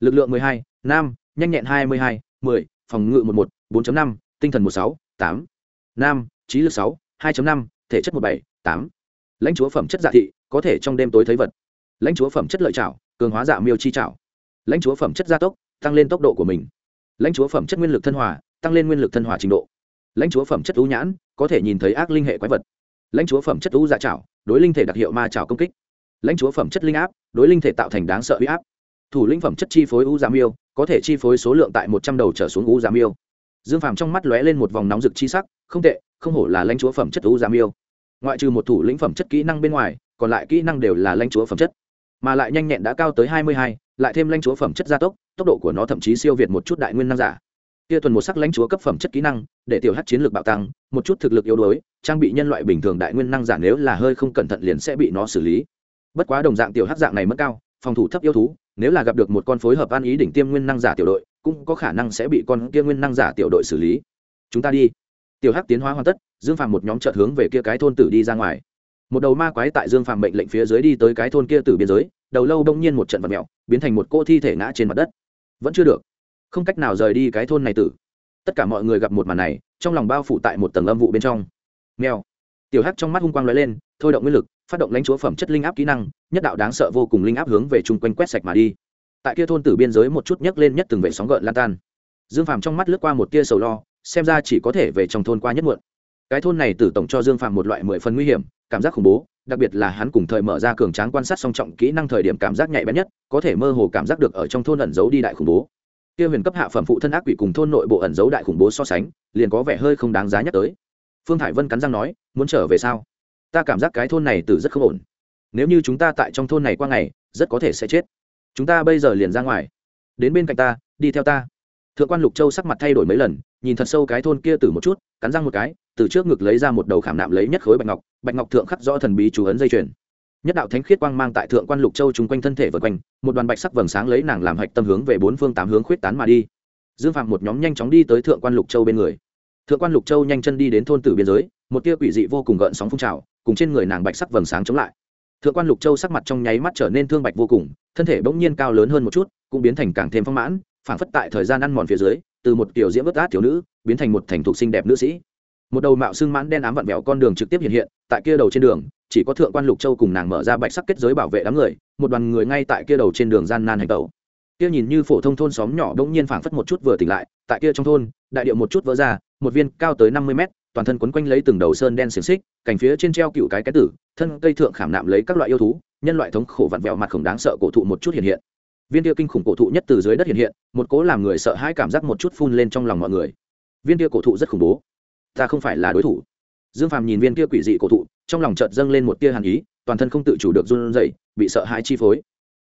Lực lượng 12, nam nhanh nhẹn 22, 10, phòng ngự 11, 4.5, tinh thần 16, 8. nam trí lực 6, 2.5, thể chất 17, 8. lãnh chúa phẩm chất dạ thị có thể trong đêm tối thấy vật. Lãnh chúa phẩm chất lợi trảo cường hóa dạ miêu chi trảo. Lãnh chúa phẩm chất gia tốc tăng lên tốc độ của mình. Lãnh chúa phẩm chất nguyên lực thân hòa tăng lên nguyên lực thân hòa trình độ. Lãnh chúa phẩm chất ưu nhãn có thể nhìn thấy ác linh hệ quái vật. Lãnh chúa phẩm chất ưu dạ trảo đối linh thể đặc hiệu ma trảo công kích lãnh chúa phẩm chất linh áp, đối linh thể tạo thành đáng sợ huy áp. Thủ lĩnh phẩm chất chi phối u dạ giảm yêu có thể chi phối số lượng tại một trăm đầu trở xuống u dạ giảm yêu dương phàm trong mắt lóe lên một vòng nóng rực chi sắc, không tệ, không hổ là lãnh chúa phẩm chất u dạ giảm yêu ngoại trừ một thủ lĩnh phẩm chất kỹ năng bên ngoài, còn lại kỹ năng đều là lãnh chúa phẩm chất. Mà lại nhanh nhẹn đã cao tới hai mươi hai, lại thêm lãnh chúa phẩm chất gia tốc tốc độ của nó thậm chí siêu việt một chút đại nguyên năng giả. Kia tuần một sắc lãnh chúa cấp phẩm chất kỹ năng, để tiểu hát chiến lược bạo tăng, một chút thực lực yếu đuối, trang bị nhân loại bình thường đại nguyên năng giả nếu là hơi không cẩn thận liền sẽ bị nó xử lý bất quá đồng dạng tiểu hắc dạng này mất cao, phòng thủ thấp yêu thú, nếu là gặp được một con phối hợp ăn ý đỉnh tiêm nguyên năng giả tiểu đội, cũng có khả năng sẽ bị con kia nguyên năng giả tiểu đội xử lý. Chúng ta đi. Tiểu hắc tiến hóa hoàn tất, dương phàm một nhóm trợt hướng về kia cái thôn tử đi ra ngoài. Một đầu ma quái tại dương phàm mệnh lệnh phía dưới đi tới cái thôn kia từ biên giới, đầu lâu đông nhiên một trận vật mẹo biến thành một cô thi thể ngã trên mặt đất. Vẫn chưa được. Không cách nào rời đi cái thôn này tử. Tất cả mọi người gặp một màn này, trong lòng bao phủ tại một tầng âm vụ bên trong. Mèo. Tiểu hắc trong mắt hung quang lóe lên thôi động nguyên lực, phát động lãnh chúa phẩm chất linh áp kỹ năng, nhất đạo đáng sợ vô cùng linh áp hướng về chung quanh quét sạch mà đi. Tại kia thôn tử biên giới một chút nhấc lên nhất từng vệ sóng gợn lan tan. Dương phàm trong mắt lướt qua một tia sầu lo, xem ra chỉ có thể về trong thôn qua nhất muộn. Cái thôn này tử tổng cho dương phàm một loại mười phần nguy hiểm, cảm giác khủng bố, đặc biệt là hắn cùng thời mở ra cường tráng quan sát song trọng kỹ năng thời điểm cảm giác nhạy bén nhất, có thể mơ hồ cảm giác được ở trong thôn ẩn giấu đi đại khủng bố. Kia huyền cấp hạ phẩm phụ thân ác quỷ cùng thôn nội bộ ẩn giấu đại khủng bố so sánh, liền có vẻ hơi không đáng giá nhắc tới. Phương thải vân cắn răng nói, muốn trở về sao? Ta cảm giác cái thôn này từ rất không ổn. Nếu như chúng ta tại trong thôn này qua ngày, rất có thể sẽ chết. Chúng ta bây giờ liền ra ngoài. Đến bên cạnh ta, đi theo ta. Thượng quan lục châu sắc mặt thay đổi mấy lần, nhìn thật sâu cái thôn kia từ một chút, cắn răng một cái, từ trước ngực lấy ra một đầu khảm nạm lấy nhất khối bạch ngọc bạch ngọc thượng khắc rõ thần bí chú ấn dây chuyền. Nhất đạo thánh khiết quang mang tại thượng quan lục châu chung quanh thân thể vượt quanh, một đoàn bạch sắc vầng sáng lấy nàng làm hạch tâm hướng về bốn phương tám hướng khuyết tán mà đi. Dương phạm một nhóm nhanh chóng đi tới thượng quan lục châu bên người. Thượng quan lục châu nhanh chân đi đến thôn tử biên giới, một tia quỷ dị vô cùng gợn sóng phun trào cùng trên người nàng bạch sắc vầng sáng chống lại. Thượng quan lục châu sắc mặt trong nháy mắt trở nên thương bạch vô cùng, thân thể bỗng nhiên cao lớn hơn một chút, cũng biến thành càng thêm phong mãn, phảng phất tại thời gian ăn mòn phía dưới, từ một kiểu diễm ướt át thiếu nữ, biến thành một thành thục xinh đẹp nữ sĩ. Một đầu mạo xương mãn đen ám vặn vẹo con đường trực tiếp hiện hiện, tại kia đầu trên đường, chỉ có thượng quan lục châu cùng nàng mở ra bạch sắc kết giới bảo vệ đám người, một đoàn người ngay tại kia đầu trên đường gian nan hành tẩu. Kia nhìn như phổ thông thôn xóm nhỏ bỗng nhiên phảng phất một chút vừa tỉnh lại, tại kia trong thôn, đại điệu một chút vỡ ra, một viên cao tới năm mươi mét toàn thân quấn quanh lấy từng đầu sơn đen xiềng xích, cành phía trên treo cựu cái cái tử, thân cây thượng khảm nạm lấy các loại yêu thú, nhân loại thống khổ vặn vẹo mặt khổng đáng sợ cổ thụ một chút hiện hiện. Viên tia kinh khủng cổ thụ nhất từ dưới đất hiện hiện, một cố làm người sợ hãi cảm giác một chút phun lên trong lòng mọi người. Viên tia cổ thụ rất khủng bố. Ta không phải là đối thủ. Dương phàm nhìn viên kia quỷ dị cổ thụ, trong lòng chợt dâng lên một tia hàn ý, toàn thân không tự chủ được run rẩy, bị sợ hãi chi phối.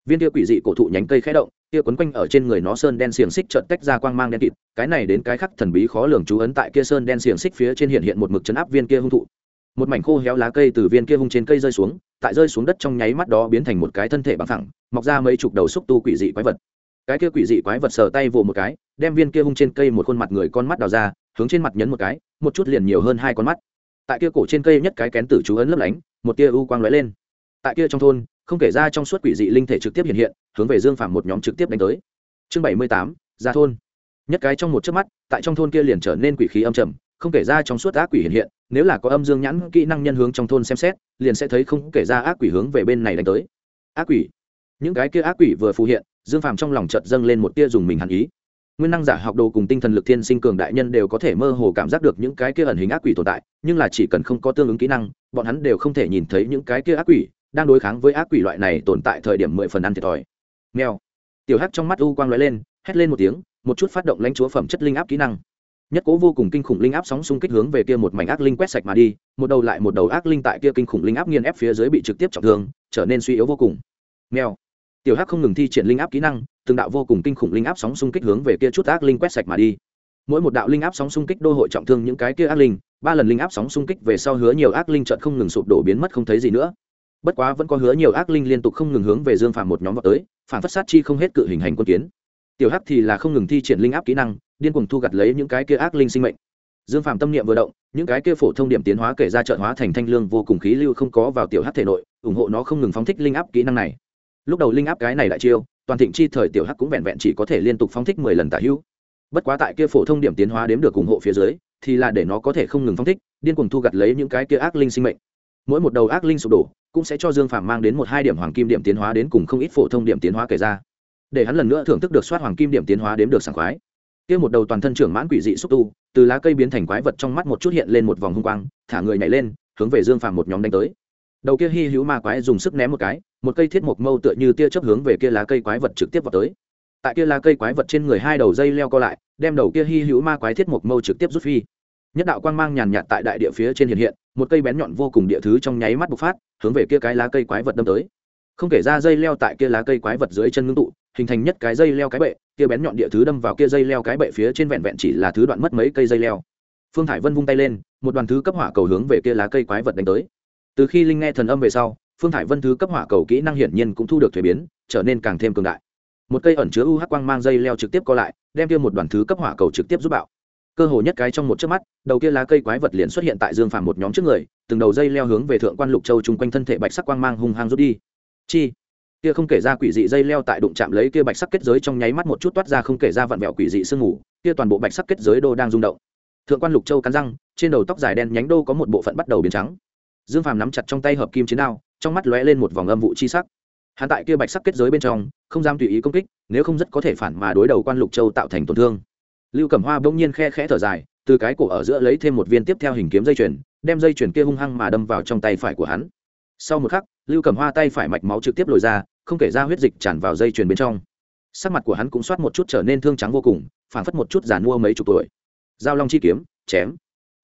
Viên kia quỷ dị cổ thụ nhánh cây khẽ động kia quấn quanh ở trên người nó sơn đen xiềng xích chợt tách ra quang mang đen kịt, cái này đến cái khắc thần bí khó lường chú ấn tại kia sơn đen xiềng xích phía trên hiện hiện một mực chấn áp viên kia hung thụ. Một mảnh khô héo lá cây từ viên kia hung trên cây rơi xuống, tại rơi xuống đất trong nháy mắt đó biến thành một cái thân thể bằng thẳng mọc ra mấy chục đầu xúc tu quỷ dị quái vật. Cái kia quỷ dị quái vật sờ tay vồ một cái, đem viên kia hung trên cây một khuôn mặt người con mắt đào ra, hướng trên mặt nhấn một cái, một chút liền nhiều hơn hai con mắt. Tại kia cổ trên cây nhất cái kén tử chú ấn lấp lánh, một tia u quang lóe lên. Tại kia trong thôn không kể ra trong suốt quỷ dị linh thể trực tiếp hiện hiện, hướng về dương phàm một nhóm trực tiếp đánh tới. Chương bảy mươi tám, ra thôn. Nhất cái trong một chớp mắt, tại trong thôn kia liền trở nên quỷ khí âm trầm, không kể ra trong suốt ác quỷ hiện hiện, nếu là có âm dương nhãn kỹ năng nhân hướng trong thôn xem xét, liền sẽ thấy không kể ra ác quỷ hướng về bên này đánh tới. Ác quỷ? Những cái kia ác quỷ vừa phù hiện, dương phàm trong lòng chợt dâng lên một tia dùng mình hẳn ý. Nguyên năng giả học đồ cùng tinh thần lực thiên sinh cường đại nhân đều có thể mơ hồ cảm giác được những cái kia ẩn hình ác quỷ tồn tại, nhưng là chỉ cần không có tương ứng kỹ năng, bọn hắn đều không thể nhìn thấy những cái kia ác quỷ đang đối kháng với ác quỷ loại này tồn tại thời điểm mười phần ăn thiệt thòi. Nghèo tiểu hắc trong mắt u quang lóe lên, hét lên một tiếng, một chút phát động lãnh chúa phẩm chất linh áp kỹ năng. Nhất cố vô cùng kinh khủng linh áp sóng xung kích hướng về kia một mảnh ác linh quét sạch mà đi, một đầu lại một đầu ác linh tại kia kinh khủng linh áp nghiền ép phía dưới bị trực tiếp trọng thương, trở nên suy yếu vô cùng. Nghèo tiểu hắc không ngừng thi triển linh áp kỹ năng, từng đạo vô cùng kinh khủng linh áp sóng xung kích hướng về kia chút ác linh quét sạch mà đi. Mỗi một đạo linh áp sóng xung kích đô hội trọng thương những cái kia ác linh, ba lần linh áp sóng xung kích về sau hứa nhiều ác linh trận không ngừng sụp đổ biến mất không thấy gì nữa bất quá vẫn có hứa nhiều ác linh liên tục không ngừng hướng về dương phàm một nhóm vào tới phản phất sát chi không hết cự hình hành quân kiến. Tiểu hắc thì là không ngừng thi triển linh áp kỹ năng, điên cuồng thu gặt lấy những cái kia ác linh sinh mệnh. Dương phàm tâm niệm vừa động, những cái kia phổ thông điểm tiến hóa kể ra trợn hóa thành thanh lương vô cùng khí lưu không có vào tiểu hắc thể nội, ủng hộ nó không ngừng phóng thích linh áp kỹ năng này. Lúc đầu linh áp cái này lại chiêu, toàn thịnh chi thời tiểu hắc cũng vẹn vẹn chỉ có thể liên tục phóng thích mười lần tả hữu. Bất quá tại kia phổ thông điểm tiến hóa đếm được ủng hộ phía dưới, thì là để nó có thể không ngừng phóng thích, điên cuồng thu gặt lấy những cái kia ác linh sinh mệnh. Mỗi một đầu ác linh sụp đổ cũng sẽ cho dương phàm mang đến một hai điểm hoàng kim điểm tiến hóa đến cùng không ít phổ thông điểm tiến hóa kể ra. Để hắn lần nữa thưởng thức được soát hoàng kim điểm tiến hóa đếm được sảng khoái. Kia một đầu toàn thân trưởng mãn quỷ dị xúc tu, từ lá cây biến thành quái vật trong mắt một chút hiện lên một vòng hung quang, thả người nhảy lên, hướng về dương phàm một nhóm đánh tới. Đầu kia hy hữu ma quái dùng sức ném một cái, một cây thiết mộc mâu tựa như tia chớp hướng về kia lá cây quái vật trực tiếp vào tới. Tại kia lá cây quái vật trên người hai đầu dây leo co lại, đem đầu kia hy hữu ma quái thiết mộc mâu trực tiếp rút phi. Nhất đạo quang mang nhàn nhạt tại đại địa phía trên hiện hiện một cây bén nhọn vô cùng địa thứ trong nháy mắt bộc phát, hướng về kia cái lá cây quái vật đâm tới. Không kể ra dây leo tại kia lá cây quái vật dưới chân ngưng tụ, hình thành nhất cái dây leo cái bệ, kia bén nhọn địa thứ đâm vào kia dây leo cái bệ phía trên vẹn vẹn chỉ là thứ đoạn mất mấy cây dây leo. Phương thải vân vung tay lên, một đoàn thứ cấp hỏa cầu hướng về kia lá cây quái vật đánh tới. Từ khi linh nghe thần âm về sau, phương thải vân thứ cấp hỏa cầu kỹ năng hiển nhiên cũng thu được thuế biến, trở nên càng thêm cường đại. Một cây ẩn chứa u UH quang mang dây leo trực tiếp co lại, đem kia một đoàn thứ cấp hỏa cầu trực tiếp giúp bạo cơ hồ nhất cái trong một chớp mắt, đầu kia lá cây quái vật liền xuất hiện tại dương phàm một nhóm trước người, từng đầu dây leo hướng về thượng quan lục châu chung quanh thân thể bạch sắc quang mang hung hăng rút đi. Chi? Kia không kể ra quỷ dị dây leo tại đụng chạm lấy kia bạch sắc kết giới trong nháy mắt một chút toát ra không kể ra vặn vẹo quỷ dị sương ngủ kia toàn bộ bạch sắc kết giới đô đang rung động. Thượng quan lục châu cắn răng, trên đầu tóc dài đen nhánh đô có một bộ phận bắt đầu biến trắng. Dương phàm nắm chặt trong tay hợp kim chiến đao, trong mắt lóe lên một vòng âm vụ chi sắc. Hắn tại kia bạch sắc kết giới bên trong, không dám tùy ý công kích, nếu không rất có thể phản mà đối đầu quan lục châu tạo thành tổn thương lưu cẩm hoa bỗng nhiên khe khẽ thở dài, từ cái cổ ở giữa lấy thêm một viên tiếp theo hình kiếm dây chuyền, đem dây chuyền kia hung hăng mà đâm vào trong tay phải của hắn. Sau một khắc, lưu cẩm hoa tay phải mạch máu trực tiếp lồi ra, không kể ra huyết dịch tràn vào dây chuyền bên trong. Sắc mặt của hắn cũng soát một chút trở nên thương trắng vô cùng phản phất một chút giàn mua mấy chục tuổi. Giao long chi kiếm, chém.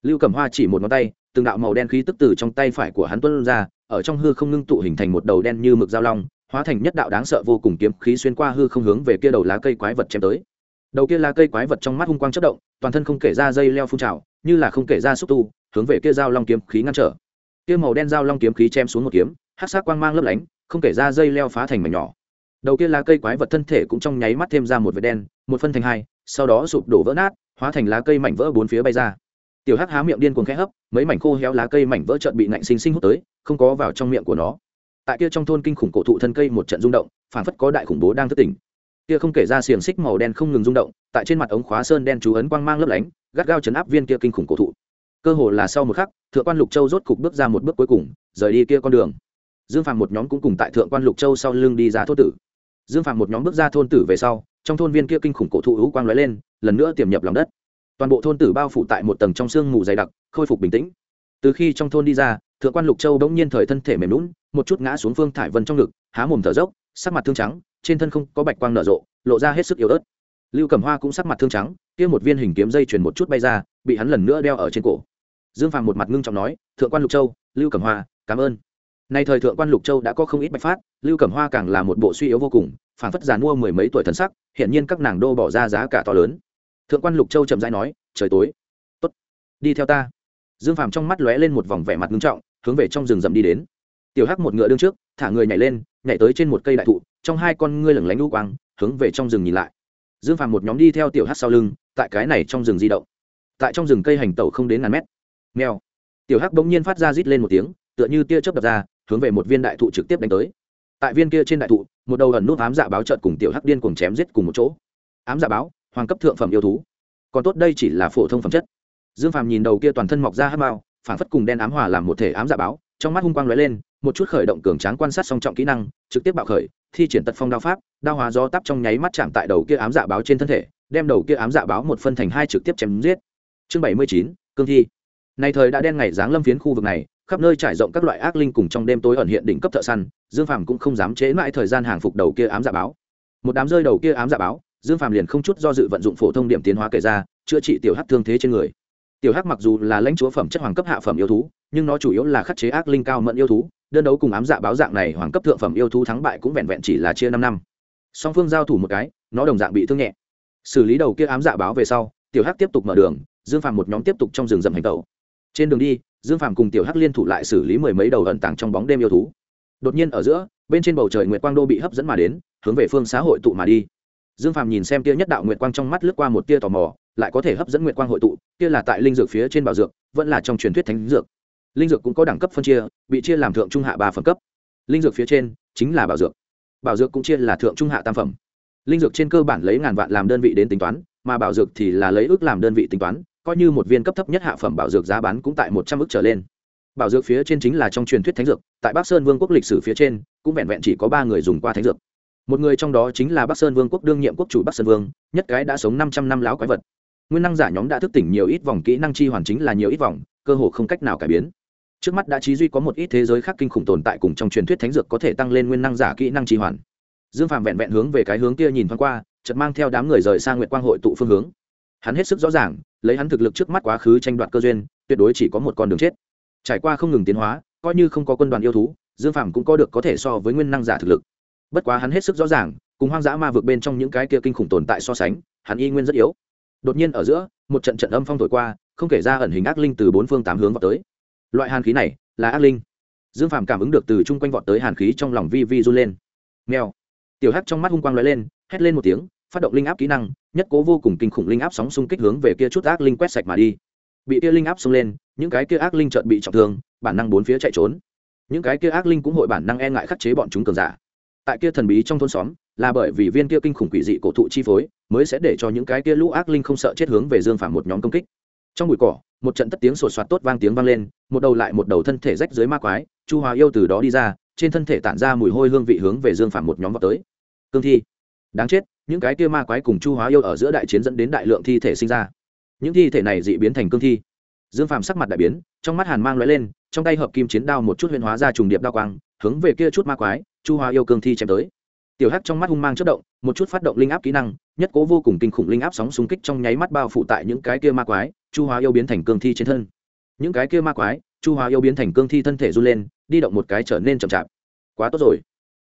Lưu cẩm hoa chỉ một ngón tay, từng đạo màu đen khí tức từ trong tay phải của hắn tuân ra, ở trong hư không ngưng tụ hình thành một đầu đen như mực giao long, hóa thành nhất đạo đáng sợ vô cùng kiếm khí xuyên qua hư không hướng về kia đầu lá cây quái vật chém tới đầu kia lá cây quái vật trong mắt hung quang chất động, toàn thân không kể ra dây leo phun trào, như là không kể ra xúc tu, hướng về kia dao long kiếm khí ngăn trở. Kia màu đen dao long kiếm khí chém xuống một kiếm hát sát quang mang lấp lánh, không kể ra dây leo phá thành mảnh nhỏ. Đầu kia lá cây quái vật thân thể cũng trong nháy mắt thêm ra một vệt đen, một phân thành hai, sau đó sụp đổ vỡ nát, hóa thành lá cây mảnh vỡ bốn phía bay ra. Tiểu hắc há miệng điên cuồng khẽ hấp, mấy mảnh khô héo lá cây mảnh vỡ trợn bị nạnh sinh sinh hút tới, không có vào trong miệng của nó. Tại kia trong thôn kinh khủng cổ thụ thân cây một trận rung động phản phất có đại khủng bố đang thức tỉnh kia không kể ra xiềng xích màu đen không ngừng rung động, tại trên mặt ống khóa sơn đen chú ấn quang mang lấp lánh, gắt gao chấn áp viên kia kinh khủng cổ thụ. Cơ hồ là sau một khắc, thượng quan lục châu rốt cục bước ra một bước cuối cùng, rời đi kia con đường. Dương phàm một nhóm cũng cùng tại thượng quan lục châu sau lưng đi ra thôn tử. Dương phàm một nhóm bước ra thôn tử về sau, trong thôn viên kia kinh khủng cổ thụ hữu quang lóe lên, lần nữa tiềm nhập lòng đất. Toàn bộ thôn tử bao phủ tại một tầng trong sương mù dày đặc, khôi phục bình tĩnh. Từ khi trong thôn đi ra, thượng quan lục châu bỗng nhiên thời thân thể mềm lún một chút ngã xuống phương thải vân trong ngực, há mồm thở dốc, sắc mặt thương trắng trên thân không có bạch quang nở rộ, lộ ra hết sức yếu ớt. Lưu cẩm hoa cũng sắc mặt thương trắng, kia một viên hình kiếm dây chuyền một chút bay ra, bị hắn lần nữa đeo ở trên cổ. Dương phàm một mặt ngưng trọng nói, thượng quan lục châu, lưu cẩm hoa, cảm ơn. Nay thời thượng quan lục châu đã có không ít bạch phát, lưu cẩm hoa càng là một bộ suy yếu vô cùng phản phất giàn mua mười mấy tuổi thần sắc hiện nhiên các nàng đô bỏ ra giá cả to lớn. Thượng quan lục châu chậm rãi nói, trời tối, tốt, đi theo ta. Dương phàm trong mắt lóe lên một vòng vẻ mặt ngưng trọng, hướng về trong rừng rậm đi đến. Tiểu hắc một ngựa đương trước, thả người nhảy lên nhảy tới trên một cây đại thụ, trong hai con ngươi lửng lánh lũ quang, hướng về trong rừng nhìn lại. Dương phàm một nhóm đi theo tiểu hắc sau lưng, tại cái này trong rừng di động. Tại trong rừng cây hành tẩu không đến ngàn mét. Mèo. Tiểu hắc bỗng nhiên phát ra rít lên một tiếng, tựa như tia chớp đập ra, hướng về một viên đại thụ trực tiếp đánh tới. Tại viên kia trên đại thụ, một đầu ẩn nút ám dạ báo trợn cùng tiểu hắc điên cùng chém giết cùng một chỗ. Ám dạ báo, hoàng cấp thượng phẩm yêu thú. Còn tốt đây chỉ là phổ thông phẩm chất. Dương phàm nhìn đầu kia toàn thân mọc ra hắc mao phản phất cùng đen ám hòa làm một thể ám dạ báo trong mắt hung quang lóe lên, một chút khởi động cường tráng quan sát song trọng kỹ năng, trực tiếp bạo khởi, thi triển tật phong đao pháp, đao hóa do tắp trong nháy mắt chạm tại đầu kia ám dạ báo trên thân thể, đem đầu kia ám dạ báo một phân thành hai trực tiếp chém giết. Chương bảy mươi chín, cương thi. Nay thời đã đen ngày dáng lâm phiến khu vực này, khắp nơi trải rộng các loại ác linh cùng trong đêm tối ẩn hiện đỉnh cấp thợ săn, dương phàm cũng không dám chế mãi thời gian hàng phục đầu kia ám dạ báo. Một đám rơi đầu kia ám dạ báo, dương phàm liền không chút do dự vận dụng phổ thông điểm tiến hóa kể ra, chữa trị tiểu hắc thương thế trên người tiểu hắc mặc dù là lãnh chúa phẩm chất hoàng cấp hạ phẩm yêu thú, nhưng nó chủ yếu là khắc chế ác linh cao mẫn yêu thú, đơn đấu cùng ám dạ báo dạng này hoàng cấp thượng phẩm yêu thú thắng bại cũng vẹn vẹn chỉ là chia năm năm. Song phương giao thủ một cái, nó đồng dạng bị thương nhẹ. Xử lý đầu kia ám dạ báo về sau, tiểu hắc tiếp tục mở đường, dương phàm một nhóm tiếp tục trong rừng rậm hành tẩu. Trên đường đi, dương phàm cùng tiểu hắc liên thủ lại xử lý mười mấy đầu ẩn tàng trong bóng đêm yêu thú. Đột nhiên ở giữa, bên trên bầu trời nguyệt quang đô bị hấp dẫn mà đến, hướng về phương xã hội tụ mà đi. Dương phàm nhìn xem tia nhất đạo nguyệt quang trong mắt lướt qua một tia tò mò lại có thể hấp dẫn nguyệt quang hội tụ, kia là tại linh dược phía trên bảo dược, vẫn là trong truyền thuyết thánh dược. Linh dược cũng có đẳng cấp phân chia, bị chia làm thượng trung hạ ba phẩm cấp. Linh dược phía trên chính là bảo dược. Bảo dược cũng chia là thượng trung hạ tam phẩm. Linh dược trên cơ bản lấy ngàn vạn làm đơn vị đến tính toán, mà bảo dược thì là lấy ước làm đơn vị tính toán, coi như một viên cấp thấp nhất hạ phẩm bảo dược giá bán cũng tại một trăm ước trở lên. Bảo dược phía trên chính là trong truyền thuyết thánh dược, tại bắc sơn vương quốc lịch sử phía trên, cũng vẹn vẹn chỉ có ba người dùng qua thánh dược. Một người trong đó chính là bắc sơn vương quốc đương nhiệm quốc chủ bắc sơn vương, nhất cái đã sống năm trăm năm láo quái vật nguyên năng giả nhóm đã thức tỉnh nhiều ít vòng kỹ năng chi hoàn chính là nhiều ít vòng, cơ hồ không cách nào cải biến. Trước mắt đã trí duy có một ít thế giới khác kinh khủng tồn tại cùng trong truyền thuyết thánh dược có thể tăng lên nguyên năng giả kỹ năng chi hoàn. Dương phạm vẹn vẹn hướng về cái hướng kia nhìn thoáng qua, chợt mang theo đám người rời sang nguyệt quang hội tụ phương hướng. Hắn hết sức rõ ràng, lấy hắn thực lực trước mắt quá khứ tranh đoạt cơ duyên, tuyệt đối chỉ có một con đường chết. Trải qua không ngừng tiến hóa, coi như không có quân đoàn yêu thú, dương phạm cũng có được có thể so với nguyên năng giả thực lực. Bất quá hắn hết sức rõ ràng, cùng hoang dã ma vượt bên trong những cái kia kinh khủng tồn tại so sánh, hắn y nguyên rất yếu đột nhiên ở giữa, một trận trận âm phong thổi qua, không kể ra ẩn hình ác linh từ bốn phương tám hướng vào tới. Loại hàn khí này là ác linh. Dương phàm cảm ứng được từ chung quanh vọt tới hàn khí trong lòng vi vi run lên. Nghèo tiểu hắc trong mắt hung quang lóe lên, hét lên một tiếng, phát động linh áp kỹ năng, nhất cố vô cùng kinh khủng linh áp sóng xung kích hướng về kia chút ác linh quét sạch mà đi. Bị kia linh áp xông lên, những cái kia ác linh chợt bị trọng thương, bản năng bốn phía chạy trốn. Những cái kia ác linh cũng hội bản năng e ngại khắc chế bọn chúng cường giả. Tại kia thần bí trong thôn xóm, là bởi vì viên kia kinh khủng quỷ dị cổ thụ chi phối mới sẽ để cho những cái kia lũ ác linh không sợ chết hướng về dương phàm một nhóm công kích. Trong bụi cỏ, một trận tất tiếng sột soạt tốt vang tiếng vang lên, một đầu lại một đầu thân thể rách dưới ma quái, chu hòa yêu từ đó đi ra, trên thân thể tản ra mùi hôi hương vị hướng về dương phàm một nhóm vào tới. Cương thi. Đáng chết, những cái kia ma quái cùng chu hóa yêu ở giữa đại chiến dẫn đến đại lượng thi thể sinh ra. Những thi thể này dị biến thành cương thi. Dương phàm sắc mặt đại biến, trong mắt hàn mang lóe lên, trong tay hợp kim chiến đao một chút huyền hóa ra trùng điệp đao quang, hướng về kia chút ma quái, chu hóa yêu cương thi chém tới tiểu hắc trong mắt hung mang chất động, một chút phát động linh áp kỹ năng, nhất cố vô cùng kinh khủng linh áp sóng xung kích trong nháy mắt bao phủ tại những cái kia ma quái, chu hóa yêu biến thành cương thi trên thân. Những cái kia ma quái, chu hóa yêu biến thành cương thi thân thể run lên, đi động một cái trở nên chậm chạp. Quá tốt rồi.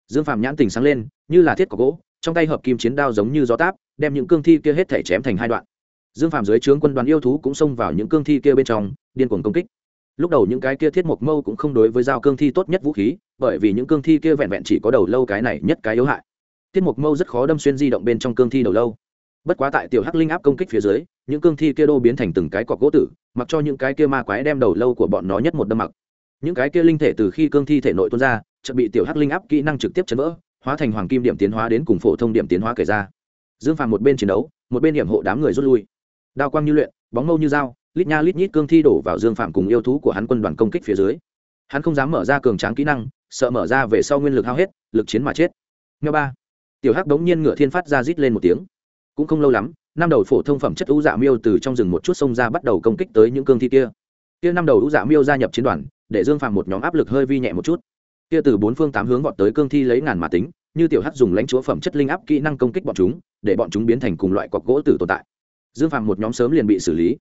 Dương phàm nhãn tình sáng lên, như là thiết có gỗ, trong tay hợp kim chiến đao giống như gió táp, đem những cương thi kia hết thể chém thành hai đoạn. Dương phàm dưới trướng quân đoàn yêu thú cũng xông vào những cương thi kia bên trong, điên cuồng công kích lúc đầu những cái kia thiết mộc mâu cũng không đối với dao cương thi tốt nhất vũ khí, bởi vì những cương thi kia vẹn vẹn chỉ có đầu lâu cái này nhất cái yếu hại. Thiết mộc mâu rất khó đâm xuyên di động bên trong cương thi đầu lâu. Bất quá tại tiểu hắc linh áp công kích phía dưới, những cương thi kia đô biến thành từng cái cọc gỗ tử, mặc cho những cái kia ma quái đem đầu lâu của bọn nó nhất một đâm mặc. Những cái kia linh thể từ khi cương thi thể nội tuôn ra, chợt bị tiểu hắc linh áp kỹ năng trực tiếp chấn vỡ, hóa thành hoàng kim điểm tiến hóa đến cùng phổ thông điểm tiến hóa kể ra. Dương phàm một bên chiến đấu, một bên điểm hộ đám người rút lui. Đao quang như luyện, bóng mâu như dao lít nha lít nhít cương thi đổ vào dương phạm cùng yêu thú của hắn quân đoàn công kích phía dưới. Hắn không dám mở ra cường tráng kỹ năng, sợ mở ra về sau nguyên lực hao hết, lực chiến mà chết. Nghe ba. Tiểu hắc đống nhiên ngựa thiên phát ra rít lên một tiếng. Cũng không lâu lắm, năm đầu phổ thông phẩm chất ưu dạ miêu từ trong rừng một chút sông ra bắt đầu công kích tới những cương thi kia. Kia năm đầu ưu dạ miêu gia nhập chiến đoàn, để dương phạm một nhóm áp lực hơi vi nhẹ một chút. Kia từ bốn phương tám hướng vọt tới cương thi lấy ngàn mà tính, như tiểu hắc dùng lãnh chúa phẩm chất linh áp kỹ năng công kích bọn chúng, để bọn chúng biến thành cùng loại cọc gỗ tử tồn tại. Dương phạm một nhóm sớm liền bị xử lý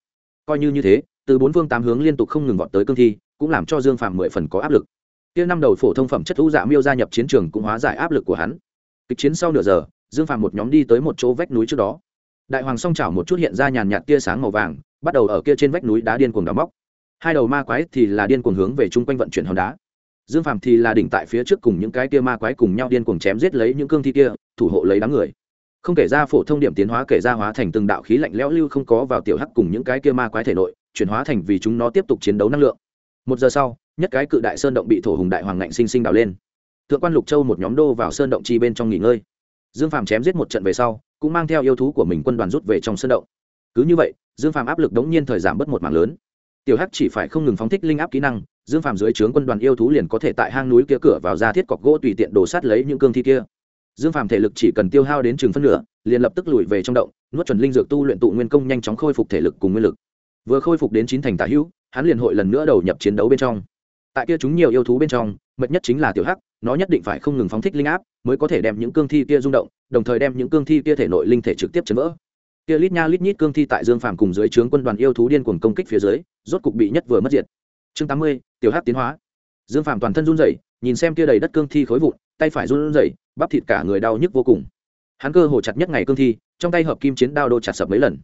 coi như như thế, từ bốn phương tám hướng liên tục không ngừng vọt tới cương thi, cũng làm cho dương phạm mười phần có áp lực. Kia năm đầu phổ thông phẩm chất thu dạ miêu gia nhập chiến trường cũng hóa giải áp lực của hắn. Kịch chiến sau nửa giờ, dương phạm một nhóm đi tới một chỗ vách núi trước đó. Đại hoàng song chảo một chút hiện ra nhàn nhạt tia sáng màu vàng, bắt đầu ở kia trên vách núi đá điên cuồng đào móc. Hai đầu ma quái thì là điên cuồng hướng về chung quanh vận chuyển hòn đá. Dương Phạm thì là đỉnh tại phía trước cùng những cái kia ma quái cùng nhau điên cuồng chém giết lấy những cương thi kia, thủ hộ lấy đám người không kể ra phổ thông điểm tiến hóa, kể ra hóa thành từng đạo khí lạnh lẽo lưu không có vào tiểu hắc cùng những cái kia ma quái thể nội, chuyển hóa thành vì chúng nó tiếp tục chiến đấu năng lượng. Một giờ sau, nhất cái cự đại sơn động bị thổ hùng đại hoàng ngạnh sinh sinh đào lên. Thượng quan lục châu một nhóm đô vào sơn động chi bên trong nghỉ ngơi. Dương phàm chém giết một trận về sau, cũng mang theo yêu thú của mình quân đoàn rút về trong sơn động. Cứ như vậy, dương phàm áp lực đống nhiên thời giảm bớt một mảng lớn. Tiểu hắc chỉ phải không ngừng phóng thích linh áp kỹ năng, dương phàm dưới trướng quân đoàn yêu thú liền có thể tại hang núi kia cửa vào ra thiết cọc gỗ tùy tiện đổ sát lấy những cương thi kia dương phàm thể lực chỉ cần tiêu hao đến chừng phân nửa, liền lập tức lùi về trong động, nuốt chuẩn linh dược tu luyện tụ nguyên công nhanh chóng khôi phục thể lực cùng nguyên lực. Vừa khôi phục đến chín thành tả hữu, hắn liền hội lần nữa đầu nhập chiến đấu bên trong. Tại kia chúng nhiều yêu thú bên trong mật nhất chính là tiểu hắc, nó nhất định phải không ngừng phóng thích linh áp, mới có thể đem những cương thi kia rung động, đồng thời đem những cương thi kia thể nội linh thể trực tiếp chấn vỡ. Kia lít nha lít nhít cương thi tại dương phàm cùng dưới trướng quân đoàn yêu thú điên cuồng công kích phía dưới, rốt cục bị nhất vừa mất diệt. Chương tám mươi, tiểu hắc tiến hóa. Dương phàm toàn thân run rẩy, nhìn xem kia đầy đất cương thi khối vụn tay phải run rẩy, bắp thịt cả người đau nhức vô cùng. Hắn cơ hồ chặt nhất ngày cương thi, trong tay hợp kim chiến đao đô chặt sập mấy lần.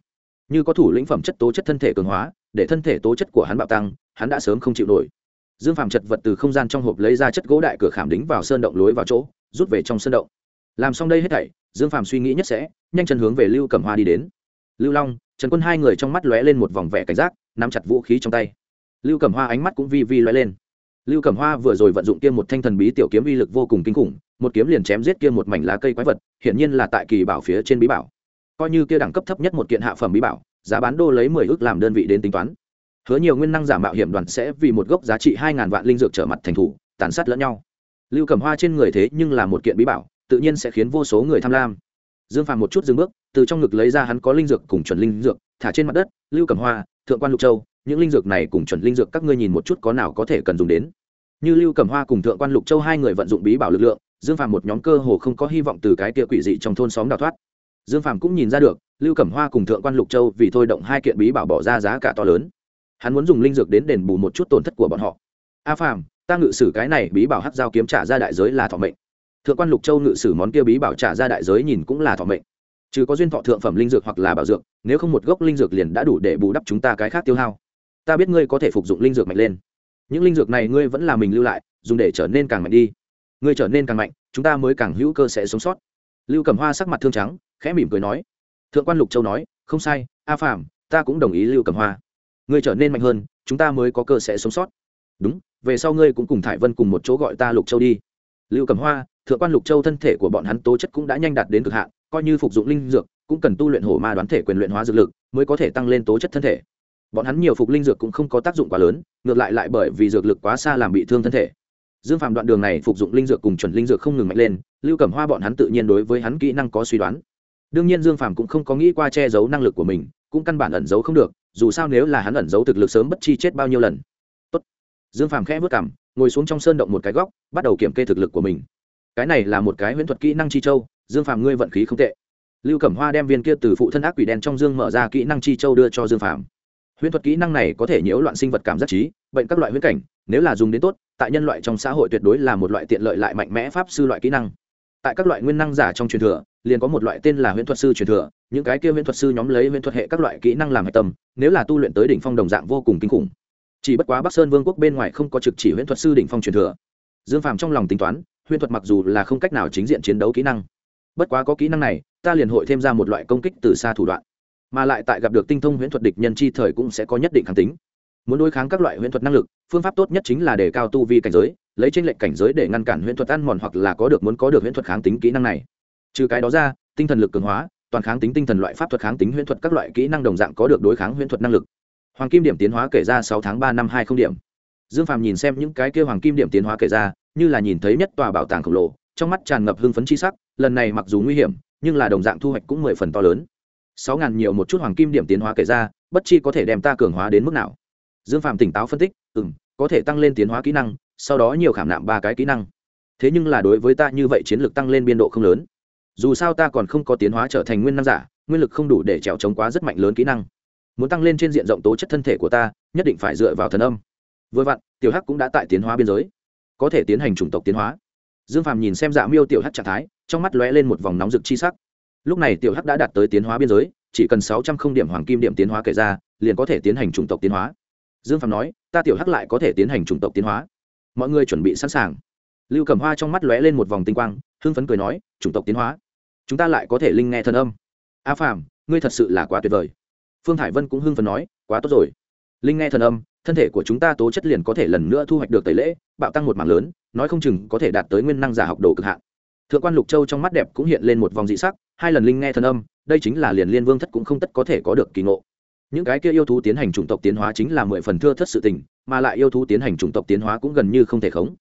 Như có thủ lĩnh phẩm chất tố chất thân thể cường hóa, để thân thể tố chất của hắn bạo tăng, hắn đã sớm không chịu nổi. Dương phàm chật vật từ không gian trong hộp lấy ra chất gỗ đại cửa khảm đính vào sơn động lối vào chỗ, rút về trong sơn động. Làm xong đây hết thảy, dương phàm suy nghĩ nhất sẽ, nhanh chân hướng về lưu cẩm hoa đi đến. Lưu long, trần quân hai người trong mắt lóe lên một vòng vẻ cảnh giác, nắm chặt vũ khí trong tay. Lưu cẩm hoa ánh mắt cũng vi vi lóe lên lưu cẩm hoa vừa rồi vận dụng kia một thanh thần bí tiểu kiếm uy lực vô cùng kinh khủng, một kiếm liền chém giết kia một mảnh lá cây quái vật, hiển nhiên là tại kỳ bảo phía trên bí bảo. Coi như kia đẳng cấp thấp nhất một kiện hạ phẩm bí bảo, giá bán đô lấy mười ước làm đơn vị đến tính toán. Hứa nhiều nguyên năng giả mạo hiểm đoàn sẽ vì một gốc giá trị hai ngàn vạn linh dược trở mặt thành thủ, tàn sát lẫn nhau. Lưu cẩm hoa trên người thế nhưng là một kiện bí bảo, tự nhiên sẽ khiến vô số người tham lam. Dương phàm một chút dừng bước, từ trong ngực lấy ra hắn có linh dược cùng chuẩn linh dược, thả trên mặt đất, lưu cẩm hoa, thượng quan lục châu những linh dược này cùng chuẩn linh dược các ngươi nhìn một chút có nào có thể cần dùng đến. Như lưu cẩm hoa cùng thượng quan lục châu hai người vận dụng bí bảo lực lượng, dương phàm một nhóm cơ hồ không có hy vọng từ cái kia quỷ dị trong thôn xóm đào thoát. Dương phàm cũng nhìn ra được, lưu cẩm hoa cùng thượng quan lục châu vì thôi động hai kiện bí bảo bỏ ra giá cả to lớn. Hắn muốn dùng linh dược đến đền bù một chút tổn thất của bọn họ. A phàm, ta ngự sử cái này bí bảo hát giao kiếm trả ra đại giới là thọ mệnh. Thượng quan lục châu ngự sử món kia bí bảo trả ra đại giới nhìn cũng là thọ mệnh. Chứ có duyên thọ thượng phẩm linh dược hoặc là bảo dược, nếu không một gốc linh dược liền đã đủ để bù đắp chúng ta cái khác tiêu hao ta biết ngươi có thể phục dụng linh dược mạnh lên. Những linh dược này ngươi vẫn là mình lưu lại, dùng để trở nên càng mạnh đi. Ngươi trở nên càng mạnh, chúng ta mới càng hữu cơ sẽ sống sót. Lưu Cẩm hoa sắc mặt thương trắng, khẽ mỉm cười nói. Thượng quan lục châu nói, không sai, a phàm, ta cũng đồng ý lưu Cẩm hoa. Ngươi trở nên mạnh hơn, chúng ta mới có cơ sẽ sống sót. Đúng, về sau ngươi cũng cùng thải vân cùng một chỗ gọi ta lục châu đi. Lưu Cẩm hoa, thượng quan lục châu thân thể của bọn hắn tố chất cũng đã nhanh đạt đến cực hạn, coi như phục dụng linh dược, cũng cần tu luyện hổ ma đoán thể quyền luyện hóa dược lực, mới có thể tăng lên tố chất thân thể bọn hắn nhiều phục linh dược cũng không có tác dụng quá lớn, ngược lại lại bởi vì dược lực quá xa làm bị thương thân thể. Dương phạm đoạn đường này phục dụng linh dược cùng chuẩn linh dược không ngừng mạnh lên, lưu cẩm hoa bọn hắn tự nhiên đối với hắn kỹ năng có suy đoán. Đương nhiên dương phạm cũng không có nghĩ qua che giấu năng lực của mình, cũng căn bản ẩn giấu không được, dù sao nếu là hắn ẩn giấu thực lực sớm bất chi chết bao nhiêu lần. Tốt. dương phạm khẽ vất cảm ngồi xuống trong sơn động một cái góc, bắt đầu kiểm kê thực lực của mình. Cái này là một cái huyễn thuật kỹ năng chi châu, dương phạm ngươi vận khí không tệ. Lưu cẩm hoa đem viên kia từ phụ thân ác quỷ đen trong dương mở ra kỹ năng chi châu đưa cho dương phạm huyễn thuật kỹ năng này có thể nhiễu loạn sinh vật cảm giác trí, bệnh các loại huyễn cảnh, nếu là dùng đến tốt, tại nhân loại trong xã hội tuyệt đối là một loại tiện lợi lại mạnh mẽ pháp sư loại kỹ năng. Tại các loại nguyên năng giả trong truyền thừa, liền có một loại tên là huyễn thuật sư truyền thừa, những cái kia huyễn thuật sư nhóm lấy huyễn thuật hệ các loại kỹ năng làm hệ tâm, nếu là tu luyện tới đỉnh phong đồng dạng vô cùng kinh khủng. Chỉ bất quá bắc sơn vương quốc bên ngoài không có trực chỉ huyễn thuật sư đỉnh phong truyền thừa. Dương phàm trong lòng tính toán, huyễn thuật mặc dù là không cách nào chính diện chiến đấu kỹ năng, bất quá có kỹ năng này, ta liền hội thêm ra một loại công kích từ xa thủ đoạn mà lại tại gặp được tinh thông huyễn thuật địch nhân chi thời cũng sẽ có nhất định kháng tính. Muốn đối kháng các loại huyễn thuật năng lực, phương pháp tốt nhất chính là để cao tu vi cảnh giới, lấy tranh lệch cảnh giới để ngăn cản huyễn thuật ăn mòn hoặc là có được muốn có được huyễn thuật kháng tính kỹ năng này. Trừ cái đó ra, tinh thần lực cường hóa, toàn kháng tính tinh thần loại pháp thuật kháng tính huyễn thuật các loại kỹ năng đồng dạng có được đối kháng huyễn thuật năng lực. Hoàng kim điểm tiến hóa kể ra sáu tháng ba năm hai không điểm. Dương phàm nhìn xem những cái kêu hoàng kim điểm tiến hóa kể ra, như là nhìn thấy nhất tòa bảo tàng khổng lồ, trong mắt tràn ngập hưng phấn chi sắc, lần này mặc dù nguy hiểm, nhưng là đồng dạng thu hoạch cũng mười phần to lớn sáu ngàn nhiều một chút hoàng kim điểm tiến hóa kể ra, bất chi có thể đem ta cường hóa đến mức nào. Dương phạm tỉnh táo phân tích ừ m có thể tăng lên tiến hóa kỹ năng, sau đó nhiều khảm nạm ba cái kỹ năng. Thế nhưng là đối với ta như vậy chiến lược tăng lên biên độ không lớn. Dù sao ta còn không có tiến hóa trở thành nguyên năng giả, nguyên lực không đủ để trèo trống quá rất mạnh lớn kỹ năng. Muốn tăng lên trên diện rộng tố chất thân thể của ta, nhất định phải dựa vào thần âm. Vừa vặn, tiểu hắc cũng đã tại tiến hóa biên giới. Có thể tiến hành chủng tộc tiến hóa. Dương phàm nhìn xem dạ miêu tiểu hắc trạng thái, trong mắt lóe lên một vòng nóng rực chi sắc lúc này tiểu hắc đã đạt tới tiến hóa biên giới, chỉ cần sáu trăm không điểm hoàng kim điểm tiến hóa kể ra, liền có thể tiến hành chủng tộc tiến hóa. Dương phạm nói, ta tiểu hắc lại có thể tiến hành chủng tộc tiến hóa. Mọi người chuẩn bị sẵn sàng. Lưu cầm hoa trong mắt lóe lên một vòng tinh quang, hưng phấn cười nói, chủng tộc tiến hóa? Chúng ta lại có thể linh nghe thần âm. A phàm, ngươi thật sự là quá tuyệt vời. Phương hải vân cũng hưng phấn nói, quá tốt rồi. Linh nghe thần âm, thân thể của chúng ta tố chất liền có thể lần nữa thu hoạch được tẩy lễ, bạo tăng một mảng lớn, nói không chừng có thể đạt tới nguyên năng giả học đồ cực hạn. Thượng quan lục châu trong mắt đẹp cũng hiện lên một vòng dị sắc hai lần linh nghe thần âm, đây chính là liền liên vương thất cũng không tất có thể có được kỳ ngộ. Những cái kia yêu thú tiến hành chủng tộc tiến hóa chính là mười phần thưa thất sự tình, mà lại yêu thú tiến hành chủng tộc tiến hóa cũng gần như không thể khống.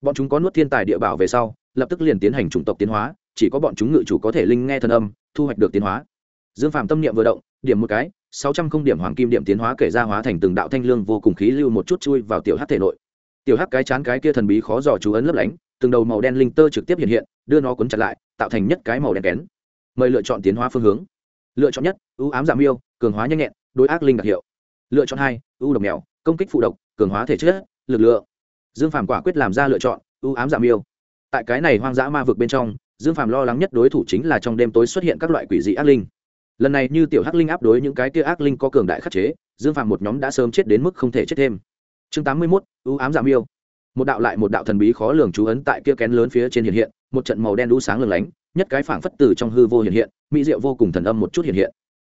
Bọn chúng có nuốt thiên tài địa bảo về sau, lập tức liền tiến hành chủng tộc tiến hóa, chỉ có bọn chúng ngự chủ có thể linh nghe thần âm, thu hoạch được tiến hóa. Dương phạm tâm niệm vừa động, điểm một cái, sáu trăm không điểm hoàng kim điểm tiến hóa kể ra hóa thành từng đạo thanh lương vô cùng khí lưu một chút chui vào tiểu hát thể nội. Tiểu hát cái chán cái kia thần bí khó dò chú ấn lấp lánh, từng đầu màu đen linh tơ trực tiếp hiện hiện, đưa nó cuốn chặt lại, tạo thành nhất cái màu đen kén mời lựa chọn tiến hóa phương hướng. Lựa chọn nhất, ưu ám giảm yêu cường hóa nhanh nhẹn, đối ác linh đặc hiệu. Lựa chọn hai, ưu độc mèo, công kích phụ độc, cường hóa thể chất, lực lượng. Dương phàm quả quyết làm ra lựa chọn, ưu ám giảm yêu tại cái này hoang dã ma vực bên trong, dương phàm lo lắng nhất đối thủ chính là trong đêm tối xuất hiện các loại quỷ dị ác linh. Lần này như tiểu hắc linh áp đối những cái kia ác linh có cường đại khắc chế, dương phạm một nhóm đã sớm chết đến mức không thể chết thêm. Chương tám mươi mốt, ưu ám giảm yêu một đạo lại một đạo thần bí khó lường chú ấn tại kia kén lớn phía trên hiện hiện một trận màu đen đũ sáng lừng lánh, nhất cái phảng phất từ trong hư vô hiện hiện, mỹ diệu vô cùng thần âm một chút hiện hiện.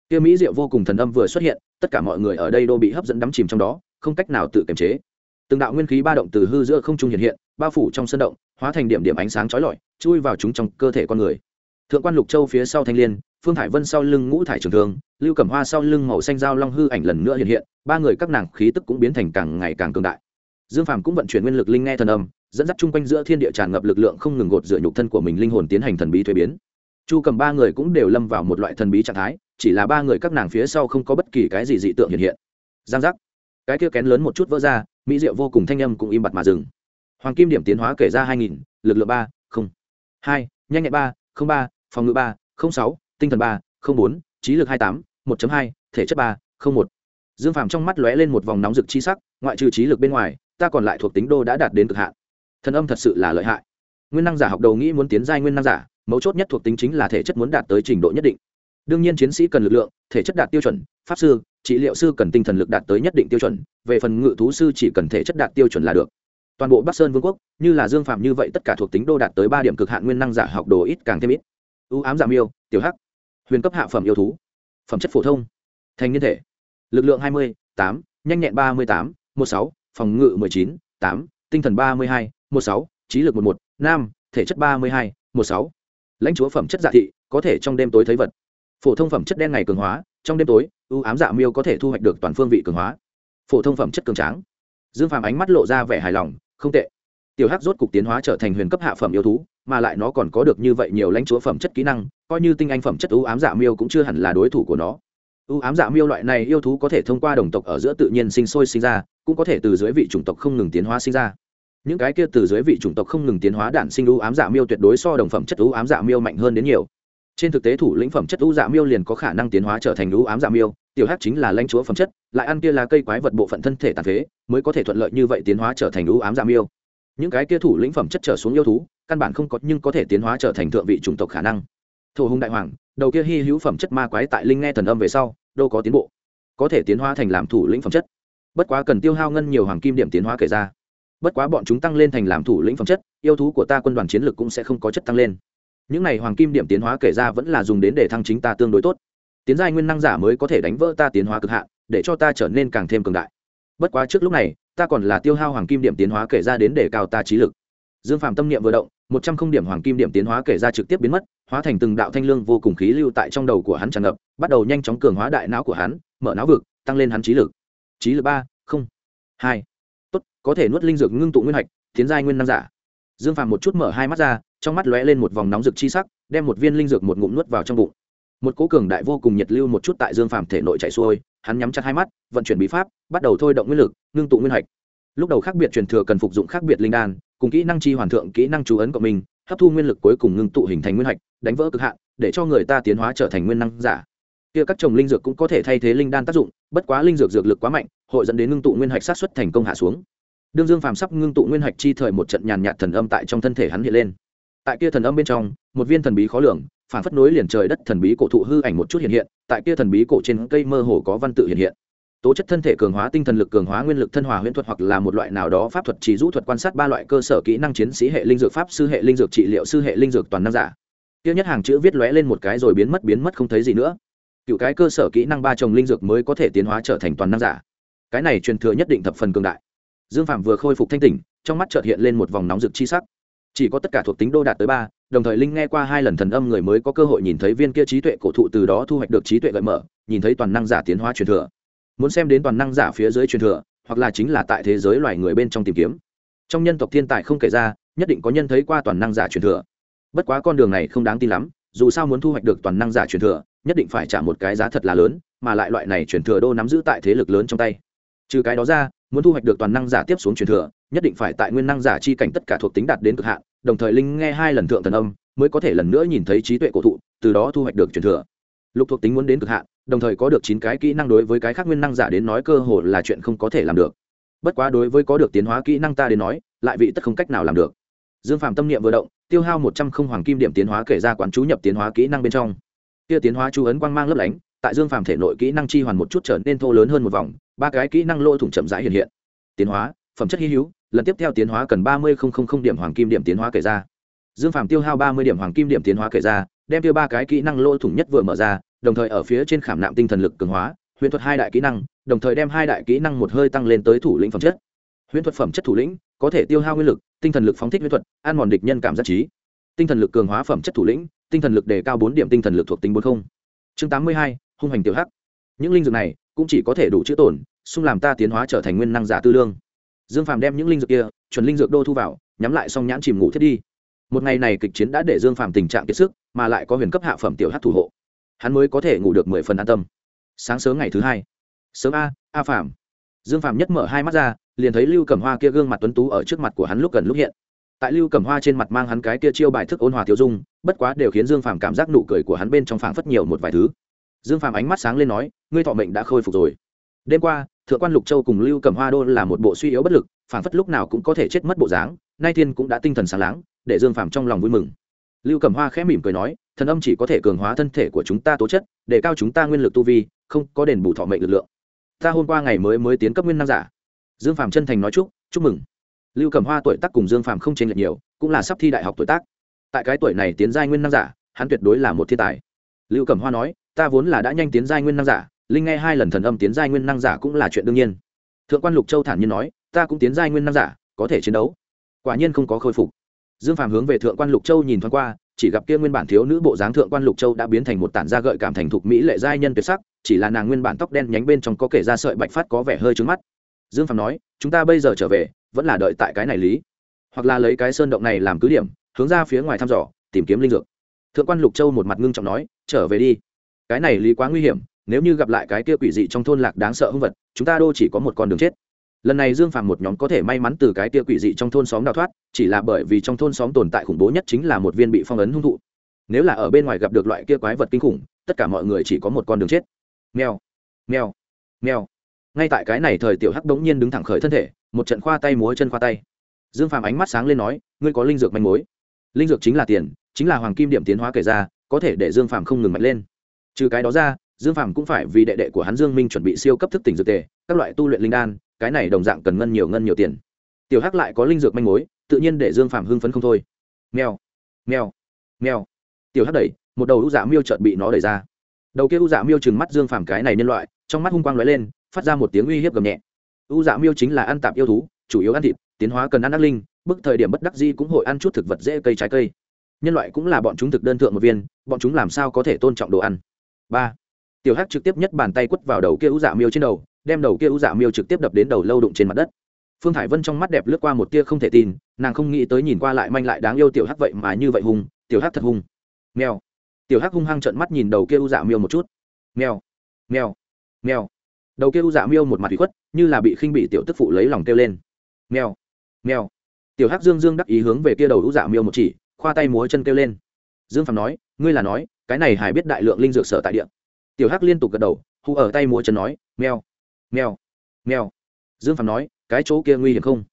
Kia mỹ diệu vô cùng thần âm vừa xuất hiện, tất cả mọi người ở đây đô bị hấp dẫn đắm chìm trong đó, không cách nào tự kiềm chế. Từng đạo nguyên khí ba động từ hư giữa không trung hiện hiện, bao phủ trong sân động, hóa thành điểm điểm ánh sáng chói lọi, chui vào chúng trong cơ thể con người. Thượng quan lục châu phía sau thanh liên, phương thải vân sau lưng ngũ thải trường thương, lưu cẩm hoa sau lưng màu xanh dao long hư ảnh lần nữa hiện hiện, ba người các nàng khí tức cũng biến thành càng ngày càng cường đại. Dương phàm cũng vận chuyển nguyên lực linh nghe thần âm dẫn dắt chung quanh giữa thiên địa tràn ngập lực lượng không ngừng gột dựa nhục thân của mình linh hồn tiến hành thần bí thuế biến. Chu cầm ba người cũng đều lâm vào một loại thần bí trạng thái, chỉ là ba người các nàng phía sau không có bất kỳ cái gì dị tượng hiện hiện. Giang giác. Cái kia kén lớn một chút vỡ ra, mỹ diệu vô cùng thanh âm cũng im bặt mà dừng. Hoàng kim điểm tiến hóa kể ra hai nghìn, lực lượng ba, không. Hai, nhanh nhẹn ba, không ba, phòng ngự ba, không sáu, tinh thần ba, không bốn, trí lực hai tám, một hai, thể chất ba, không một. Dương phàm trong mắt lóe lên một vòng nóng rực chi sắc, ngoại trừ trí lực bên ngoài, ta còn lại thuộc tính đô đã đạt đến cực hạn thần âm thật sự là lợi hại. Nguyên năng giả học đầu nghĩ muốn tiến giai nguyên năng giả, mấu chốt nhất thuộc tính chính là thể chất muốn đạt tới trình độ nhất định. Đương nhiên chiến sĩ cần lực lượng, thể chất đạt tiêu chuẩn, pháp sư, trị liệu sư cần tinh thần lực đạt tới nhất định tiêu chuẩn, về phần ngự thú sư chỉ cần thể chất đạt tiêu chuẩn là được. Toàn bộ bắc sơn vương quốc, như là dương phạm như vậy tất cả thuộc tính đô đạt tới ba điểm cực hạn nguyên năng giả học đồ ít càng thêm ít. Ưu ám giảm yêu, tiểu hắc. Huyền cấp hạ phẩm yêu thú. Phẩm chất phổ thông. Thành niên thể. Lực lượng hai mươi tám, nhanh nhẹn ba mươi tám, một sáu, phòng ngự mười chín, tám, tinh thần ba mươi hai một sáu, trí lực một một, nam, thể chất ba mươi hai, một sáu. Lãnh chúa phẩm chất dạ thị, có thể trong đêm tối thấy vật. Phổ thông phẩm chất đen ngày cường hóa, trong đêm tối, ưu ám dạ miêu có thể thu hoạch được toàn phương vị cường hóa. Phổ thông phẩm chất cường tráng. Dương phàm ánh mắt lộ ra vẻ hài lòng, không tệ. Tiểu hắc rốt cục tiến hóa trở thành huyền cấp hạ phẩm yêu thú, mà lại nó còn có được như vậy nhiều lãnh chúa phẩm chất kỹ năng, coi như tinh anh phẩm chất ưu ám dạ miêu cũng chưa hẳn là đối thủ của nó. Ưu ám dạ miêu loại này yêu thú có thể thông qua đồng tộc ở giữa tự nhiên sinh sôi sinh ra, cũng có thể từ dưới vị chủng tộc không ngừng tiến hóa sinh ra những cái kia từ dưới vị chủng tộc không ngừng tiến hóa đản sinh ưu ám dạ miêu tuyệt đối so đồng phẩm chất ưu ám dạ miêu mạnh hơn đến nhiều. Trên thực tế thủ lĩnh phẩm chất ưu dạ miêu liền có khả năng tiến hóa trở thành ưu ám dạ miêu, tiểu hát chính là lãnh chúa phẩm chất, lại ăn kia là cây quái vật bộ phận thân thể tàn phế, mới có thể thuận lợi như vậy tiến hóa trở thành ưu ám dạ miêu. Những cái kia thủ lĩnh phẩm chất trở xuống yêu thú, căn bản không có, nhưng có thể tiến hóa trở thành thượng vị chủng tộc khả năng. Thổ hùng đại hoàng, đầu kia hy hữu phẩm chất ma quái tại linh nghe thần âm về sau, đâu có tiến bộ. Có thể tiến hóa thành làm thủ lĩnh phẩm chất. Bất quá cần tiêu hao ngân nhiều hoàng kim điểm tiến hóa kể ra bất quá bọn chúng tăng lên thành làm thủ lĩnh phẩm chất, yêu thú của ta quân đoàn chiến lược cũng sẽ không có chất tăng lên. Những này hoàng kim điểm tiến hóa kể ra vẫn là dùng đến để thăng chính ta tương đối tốt. Tiến giai nguyên năng giả mới có thể đánh vỡ ta tiến hóa cực hạn, để cho ta trở nên càng thêm cường đại. Bất quá trước lúc này, ta còn là tiêu hao hoàng kim điểm tiến hóa kể ra đến để cao ta trí lực. Dương phạm tâm niệm vừa động, một trăm không điểm hoàng kim điểm tiến hóa kể ra trực tiếp biến mất, hóa thành từng đạo thanh lương vô cùng khí lưu tại trong đầu của hắn tràn ngập, bắt đầu nhanh chóng cường hóa đại não của hắn, mở não vực, tăng lên hắn trí lực. Trí lực ba, không, hai có thể nuốt linh dược ngưng tụ nguyên hạch, tiến giai nguyên năng giả. Dương phàm một chút mở hai mắt ra, trong mắt lóe lên một vòng nóng rực chi sắc, đem một viên linh dược một ngụm nuốt vào trong bụng. Một cố cường đại vô cùng nhiệt lưu một chút tại dương phàm thể nội chạy xuôi, hắn nhắm chặt hai mắt, vận chuyển bí pháp, bắt đầu thôi động nguyên lực, ngưng tụ nguyên hạch. Lúc đầu khác biệt truyền thừa cần phục dụng khác biệt linh đan, cùng kỹ năng chi hoàn thượng, kỹ năng chú ấn của mình, hấp thu nguyên lực cuối cùng ngưng tụ hình thành nguyên hạch, đánh vỡ cực hạn, để cho người ta tiến hóa trở thành nguyên năng giả. Kia các trồng linh dược cũng có thể thay thế linh đan tác dụng, bất quá linh dược dược lực quá mạnh, hội dẫn đến ngưng tụ nguyên hạch sát xuất thành công hạ xuống đương dương phàm sắp ngưng tụ nguyên hạch chi thời một trận nhàn nhạt thần âm tại trong thân thể hắn hiện lên tại kia thần âm bên trong một viên thần bí khó lường phản phất nối liền trời đất thần bí cổ thụ hư ảnh một chút hiện hiện tại kia thần bí cổ trên cây mơ hồ có văn tự hiện hiện tố chất thân thể cường hóa tinh thần lực cường hóa nguyên lực thân hòa huyễn thuật hoặc là một loại nào đó pháp thuật chỉ rũ thuật quan sát ba loại cơ sở kỹ năng chiến sĩ hệ linh dược pháp sư hệ linh dược trị liệu sư hệ linh dược toàn năng giả tiêu nhất hàng chữ viết lóe lên một cái rồi biến mất biến mất không thấy gì nữa cựu cái cơ sở kỹ năng ba chồng linh dược mới có thể tiến hóa trở thành toàn năng giả cái này truyền thừa nhất định thập phần cường đại dương phạm vừa khôi phục thanh tỉnh, trong mắt chợt hiện lên một vòng nóng rực chi sắc. Chỉ có tất cả thuộc tính đô đạt tới ba, đồng thời linh nghe qua hai lần thần âm người mới có cơ hội nhìn thấy viên kia trí tuệ cổ thụ từ đó thu hoạch được trí tuệ gợi mở, nhìn thấy toàn năng giả tiến hóa truyền thừa. Muốn xem đến toàn năng giả phía dưới truyền thừa, hoặc là chính là tại thế giới loài người bên trong tìm kiếm. Trong nhân tộc thiên tài không kể ra, nhất định có nhân thấy qua toàn năng giả truyền thừa. Bất quá con đường này không đáng tin lắm, dù sao muốn thu hoạch được toàn năng giả truyền thừa, nhất định phải trả một cái giá thật là lớn, mà lại loại này truyền thừa đô nắm giữ tại thế lực lớn trong tay. Trừ cái đó ra muốn thu hoạch được toàn năng giả tiếp xuống truyền thừa, nhất định phải tại nguyên năng giả chi cảnh tất cả thuộc tính đạt đến cực hạn, đồng thời linh nghe hai lần thượng thần âm, mới có thể lần nữa nhìn thấy trí tuệ cổ thụ, từ đó thu hoạch được truyền thừa. Lục thuộc tính muốn đến cực hạn, đồng thời có được chín cái kỹ năng đối với cái khác nguyên năng giả đến nói cơ hồ là chuyện không có thể làm được. Bất quá đối với có được tiến hóa kỹ năng ta đến nói, lại vị tất không cách nào làm được. Dương phạm tâm niệm vừa động, tiêu hao một trăm không hoàng kim điểm tiến hóa kể ra quán chú nhập tiến hóa kỹ năng bên trong. Kia tiến hóa chú ấn quang mang lấp lánh tại dương phàm thể nội kỹ năng chi hoàn một chút trở nên thô lớn hơn một vòng, ba cái kỹ năng lỗ thủng chậm rãi hiện hiện. Tiến hóa, phẩm chất hy hữu, lần tiếp theo tiến hóa cần ba mươi điểm hoàng kim điểm tiến hóa kể ra. Dương phàm tiêu hao ba mươi điểm hoàng kim điểm tiến hóa kể ra, đem tiêu ba cái kỹ năng lỗ thủng nhất vừa mở ra, đồng thời ở phía trên khảm nạm tinh thần lực cường hóa, huyền thuật hai đại kỹ năng, đồng thời đem hai đại kỹ năng một hơi tăng lên tới thủ lĩnh phẩm chất. Huyền thuật phẩm chất thủ lĩnh có thể tiêu hao nguyên lực, tinh thần lực phóng thích huyền thuật, ăn mòn địch nhân cảm giác trí. Tinh thần lực cường hóa phẩm chất thủ lĩnh, tinh thần lực đề cao bốn điểm tinh thần lực thuộc tính bốn không. Chương tám mươi hai hung hành tiểu hắc. Những linh dược này cũng chỉ có thể đủ chữ tổn, xung làm ta tiến hóa trở thành nguyên năng giả tư lương. Dương phàm đem những linh dược kia, chuẩn linh dược đô thu vào, nhắm lại xong nhãn chìm ngủ thiết đi. Một ngày này kịch chiến đã để dương phàm tình trạng kiệt sức, mà lại có huyền cấp hạ phẩm tiểu hát thủ hộ. Hắn mới có thể ngủ được mười phần an tâm. Sáng sớm ngày thứ hai. Sớm a a phàm. Dương phàm nhất mở hai mắt ra, liền thấy lưu Cẩm hoa kia gương mặt tuấn tú ở trước mặt của hắn lúc gần lúc hiện. Tại lưu Cẩm hoa trên mặt mang hắn cái kia chiêu bài thức ôn hòa thiếu dung, bất quá đều khiến dương phàm cảm giác nụ cười của hắn bên trong phảng phất nhiều một vài thứ dương phàm ánh mắt sáng lên nói, ngươi thọ mệnh đã khôi phục rồi. Đêm qua, thượng quan lục châu cùng lưu cầm hoa đô là một bộ suy yếu bất lực, phảng phất lúc nào cũng có thể chết mất bộ dáng, nay thiên cũng đã tinh thần sáng láng, để dương phàm trong lòng vui mừng. Lưu cầm hoa khẽ mỉm cười nói, thần âm chỉ có thể cường hóa thân thể của chúng ta tố chất, để cao chúng ta nguyên lực tu vi, không có đền bù thọ mệnh lực lượng. Ta hôm qua ngày mới mới tiến cấp nguyên năng giả. Dương phàm chân thành nói chúc chúc mừng. Lưu cầm hoa tuổi tác cùng dương phàm không chênh lệch nhiều, cũng là sắp thi đại học tuổi tác. Tại cái tuổi này tiến giai nguyên năng giả, hắn tuyệt đối là một thiên tài. Lưu cầm hoa nói ta vốn là đã nhanh tiến giai nguyên năng giả, linh nghe hai lần thần âm tiến giai nguyên năng giả cũng là chuyện đương nhiên. Thượng quan lục châu thản nhiên nói, ta cũng tiến giai nguyên năng giả, có thể chiến đấu. Quả nhiên không có khôi phục. Dương phàm hướng về thượng quan lục châu nhìn thoáng qua, chỉ gặp kia nguyên bản thiếu nữ bộ dáng thượng quan lục châu đã biến thành một tản da gợi cảm thành thục mỹ lệ giai nhân tuyệt sắc, chỉ là nàng nguyên bản tóc đen nhánh bên trong có kể ra sợi bạch phát có vẻ hơi trướng mắt. Dương phàm nói, chúng ta bây giờ trở về, vẫn là đợi tại cái này lý. Hoặc là lấy cái sơn động này làm cứ điểm, hướng ra phía ngoài thăm dò, tìm kiếm linh dược. Thượng quan lục châu một mặt ngưng trọng nói, trở về đi cái này lý quá nguy hiểm, nếu như gặp lại cái kia quỷ dị trong thôn lạc đáng sợ hung vật, chúng ta đô chỉ có một con đường chết. Lần này dương phàm một nhóm có thể may mắn từ cái kia quỷ dị trong thôn xóm đào thoát, chỉ là bởi vì trong thôn xóm tồn tại khủng bố nhất chính là một viên bị phong ấn hung thụ. Nếu là ở bên ngoài gặp được loại kia quái vật kinh khủng, tất cả mọi người chỉ có một con đường chết. Mèo mèo mèo. Ngay tại cái này thời tiểu hắc đống nhiên đứng thẳng khởi thân thể, một trận khoa tay múa chân khoa tay. Dương phàm ánh mắt sáng lên nói, ngươi có linh dược manh mối. Linh dược chính là tiền, chính là hoàng kim điểm tiến hóa kể ra, có thể để dương phàm không ngừng mạnh lên trừ cái đó ra, dương phạm cũng phải vì đệ đệ của hắn dương minh chuẩn bị siêu cấp thức tỉnh dược tề, các loại tu luyện linh đan, cái này đồng dạng cần ngân nhiều ngân nhiều tiền. Tiểu hắc lại có linh dược manh mối, tự nhiên để dương phạm hưng phấn không thôi. Mèo mèo mèo. Tiểu hắc đẩy, một đầu u dạ miêu trợn bị nó đẩy ra. Đầu kia u dạ miêu trừng mắt dương phạm cái này nhân loại, trong mắt hung quang lóe lên, phát ra một tiếng uy hiếp gầm nhẹ. U dạ miêu chính là ăn tạp yêu thú, chủ yếu ăn thịt, tiến hóa cần ăn ác linh, bức thời điểm bất đắc di cũng hội ăn chút thực vật dễ cây trái cây. Nhân loại cũng là bọn chúng thực đơn thượng một viên, bọn chúng làm sao có thể tôn trọng đồ ăn? Ba. Tiểu hắc trực tiếp nhất bàn tay quất vào đầu kia u dạ miêu trên đầu, đem đầu kia u dạ miêu trực tiếp đập đến đầu lâu đụng trên mặt đất. Phương thải vân trong mắt đẹp lướt qua một tia không thể tin, nàng không nghĩ tới nhìn qua lại manh lại đáng yêu tiểu hắc vậy mà như vậy hùng. tiểu hắc thật hùng. mèo. Tiểu hắc hung hăng trợn mắt nhìn đầu kia u dạ miêu một chút. Mèo. Mèo. Mèo. Đầu kia u dạ miêu một mặt bị khuất, như là bị khinh bị tiểu tức phụ lấy lòng kêu lên. Mèo. Mèo. Tiểu hắc dương dương đắc ý hướng về kia đầu u dạ miêu một chỉ, khoa tay múa chân kêu lên. Dương phạm nói, ngươi là nói cái này hải biết đại lượng linh dược sở tại địa. Tiểu hắc liên tục gật đầu, hù ở tay múa chân nói, mèo mèo mèo. Dương phạm nói, cái chỗ kia nguy hiểm không?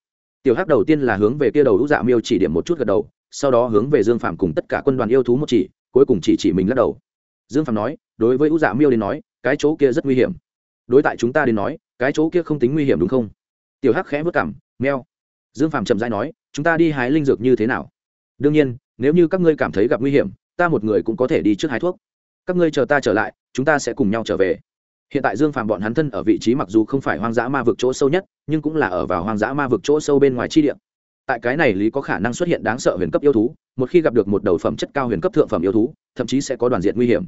Tiểu hắc đầu tiên là hướng về kia đầu u dạ miêu chỉ điểm một chút gật đầu, sau đó hướng về dương phạm cùng tất cả quân đoàn yêu thú một chỉ, cuối cùng chỉ chỉ mình lắc đầu. Dương phạm nói, đối với u dạ miêu đến nói, cái chỗ kia rất nguy hiểm. Đối tại chúng ta đến nói, cái chỗ kia không tính nguy hiểm đúng không? Tiểu hắc khẽ vất cảm meo dương phạm chậm rãi nói, chúng ta đi hái linh dược như thế nào? Đương nhiên, nếu như các ngươi cảm thấy gặp nguy hiểm ta một người cũng có thể đi trước hái thuốc. Các ngươi chờ ta trở lại, chúng ta sẽ cùng nhau trở về. Hiện tại dương phàm bọn hắn thân ở vị trí mặc dù không phải hoang dã ma vực chỗ sâu nhất, nhưng cũng là ở vào hoang dã ma vực chỗ sâu bên ngoài chi địa. Tại cái này lý có khả năng xuất hiện đáng sợ huyền cấp yêu thú, một khi gặp được một đầu phẩm chất cao huyền cấp thượng phẩm yêu thú, thậm chí sẽ có đoàn diện nguy hiểm.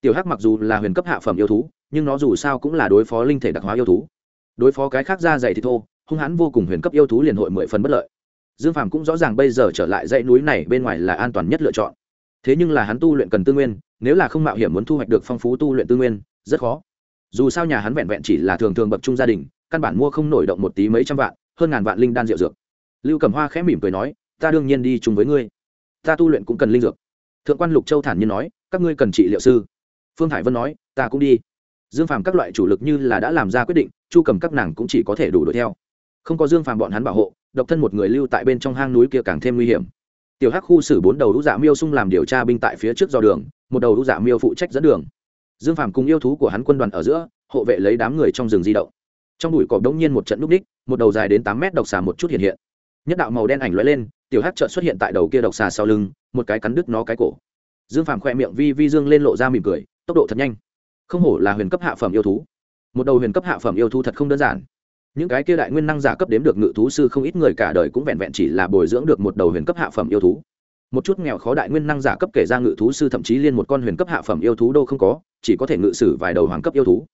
Tiểu hắc mặc dù là huyền cấp hạ phẩm yêu thú, nhưng nó dù sao cũng là đối phó linh thể đặc hóa yêu thú. Đối phó cái khác ra dày thì thô, hung hãn vô cùng huyền cấp yêu thú liền hội mười phần bất lợi. Dương phàm cũng rõ ràng bây giờ trở lại dãy núi này bên ngoài là an toàn nhất lựa chọn thế nhưng là hắn tu luyện cần tư nguyên, nếu là không mạo hiểm muốn thu hoạch được phong phú tu luyện tư nguyên, rất khó. Dù sao nhà hắn vẹn vẹn chỉ là thường thường bậc trung gia đình, căn bản mua không nổi động một tí mấy trăm vạn, hơn ngàn vạn linh đan rượu dược. Lưu cầm hoa khẽ mỉm cười nói, ta đương nhiên đi chung với ngươi. Ta tu luyện cũng cần linh dược. Thượng quan lục châu thản nhiên nói, các ngươi cần trị liệu sư. Phương hải vân nói, ta cũng đi. Dương phàm các loại chủ lực như là đã làm ra quyết định, chu cầm các nàng cũng chỉ có thể đủ đuổi theo. Không có dương phàm bọn hắn bảo hộ, độc thân một người lưu tại bên trong hang núi kia càng thêm nguy hiểm tiểu hắc khu xử bốn đầu đũ dạ miêu sung làm điều tra binh tại phía trước do đường, một đầu đũ dạ miêu phụ trách dẫn đường. Dương phàm cùng yêu thú của hắn quân đoàn ở giữa, hộ vệ lấy đám người trong rừng di động. Trong bụi cỏ đống nhiên một trận núp ních, một đầu dài đến tám mét độc xà một chút hiện hiện. Nhất đạo màu đen ảnh lóe lên, tiểu Hắc trợn xuất hiện tại đầu kia độc xà sau lưng, một cái cắn đứt nó cái cổ. Dương phàm khoe miệng vi vi dương lên lộ ra mỉm cười, tốc độ thật nhanh. Không hổ là huyền cấp hạ phẩm yêu thú. Một đầu huyền cấp hạ phẩm yêu thú thật không đơn giản những cái kia đại nguyên năng giả cấp đếm được ngự thú sư không ít người cả đời cũng vẹn vẹn chỉ là bồi dưỡng được một đầu huyền cấp hạ phẩm yêu thú. Một chút nghèo khó đại nguyên năng giả cấp kể ra ngự thú sư thậm chí liên một con huyền cấp hạ phẩm yêu thú đâu không có, chỉ có thể ngự sử vài đầu hoàng cấp yêu thú.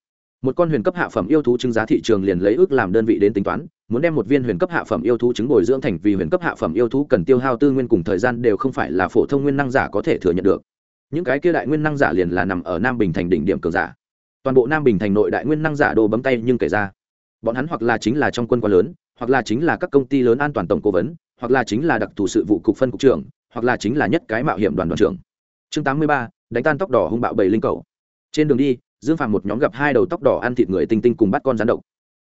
Một con huyền cấp hạ phẩm yêu thú chứng giá thị trường liền lấy ước làm đơn vị đến tính toán, muốn đem một viên huyền cấp hạ phẩm yêu thú chứng bồi dưỡng thành vì huyền cấp hạ phẩm yêu thú cần tiêu hao tư nguyên cùng thời gian đều không phải là phổ thông nguyên năng giả có thể thừa nhận được. Những cái kia đại nguyên năng giả liền là nằm ở nam bình thành đỉnh điểm cường giả. Toàn bộ nam bình thành nội đại nguyên năng giả đồ bấm tay nhưng kể ra bọn hắn hoặc là chính là trong quân quan lớn, hoặc là chính là các công ty lớn an toàn tổng cố vấn, hoặc là chính là đặc thù sự vụ cục phân cục trưởng, hoặc là chính là nhất cái mạo hiểm đoàn đoàn trưởng. Chương tám mươi ba, đánh tan tóc đỏ hung bạo bảy linh cầu. Trên đường đi, dương phàm một nhóm gặp hai đầu tóc đỏ ăn thịt người tinh tinh cùng bắt con rắn độc.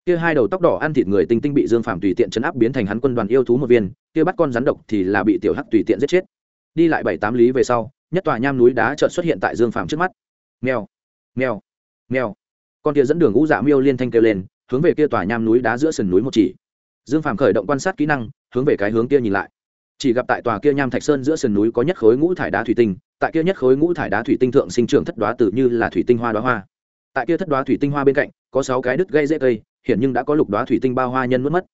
Kia hai đầu tóc đỏ ăn thịt người tinh tinh bị dương phàm tùy tiện chấn áp biến thành hắn quân đoàn yêu thú một viên, kia bắt con rắn độc thì là bị tiểu hắc tùy tiện giết chết. Đi lại bảy tám lý về sau, nhất tòa nham núi đá chợt xuất hiện tại dương phàm trước mắt. Mèo mèo mèo. Con kia dẫn đường ngũ dạ miêu liên thanh kêu lên hướng về kia tòa nham núi đá giữa sườn núi một chỉ. Dương phàm khởi động quan sát kỹ năng, hướng về cái hướng kia nhìn lại. Chỉ gặp tại tòa kia nham thạch sơn giữa sườn núi có nhất khối ngũ thải đá thủy tinh, tại kia nhất khối ngũ thải đá thủy tinh thượng sinh trưởng thất đoá tự như là thủy tinh hoa đoá hoa. Tại kia thất đoá thủy tinh hoa bên cạnh, có sáu cái đứt gây dễ cây hiện nhưng đã có lục đoá thủy tinh bao hoa nhân mất mất.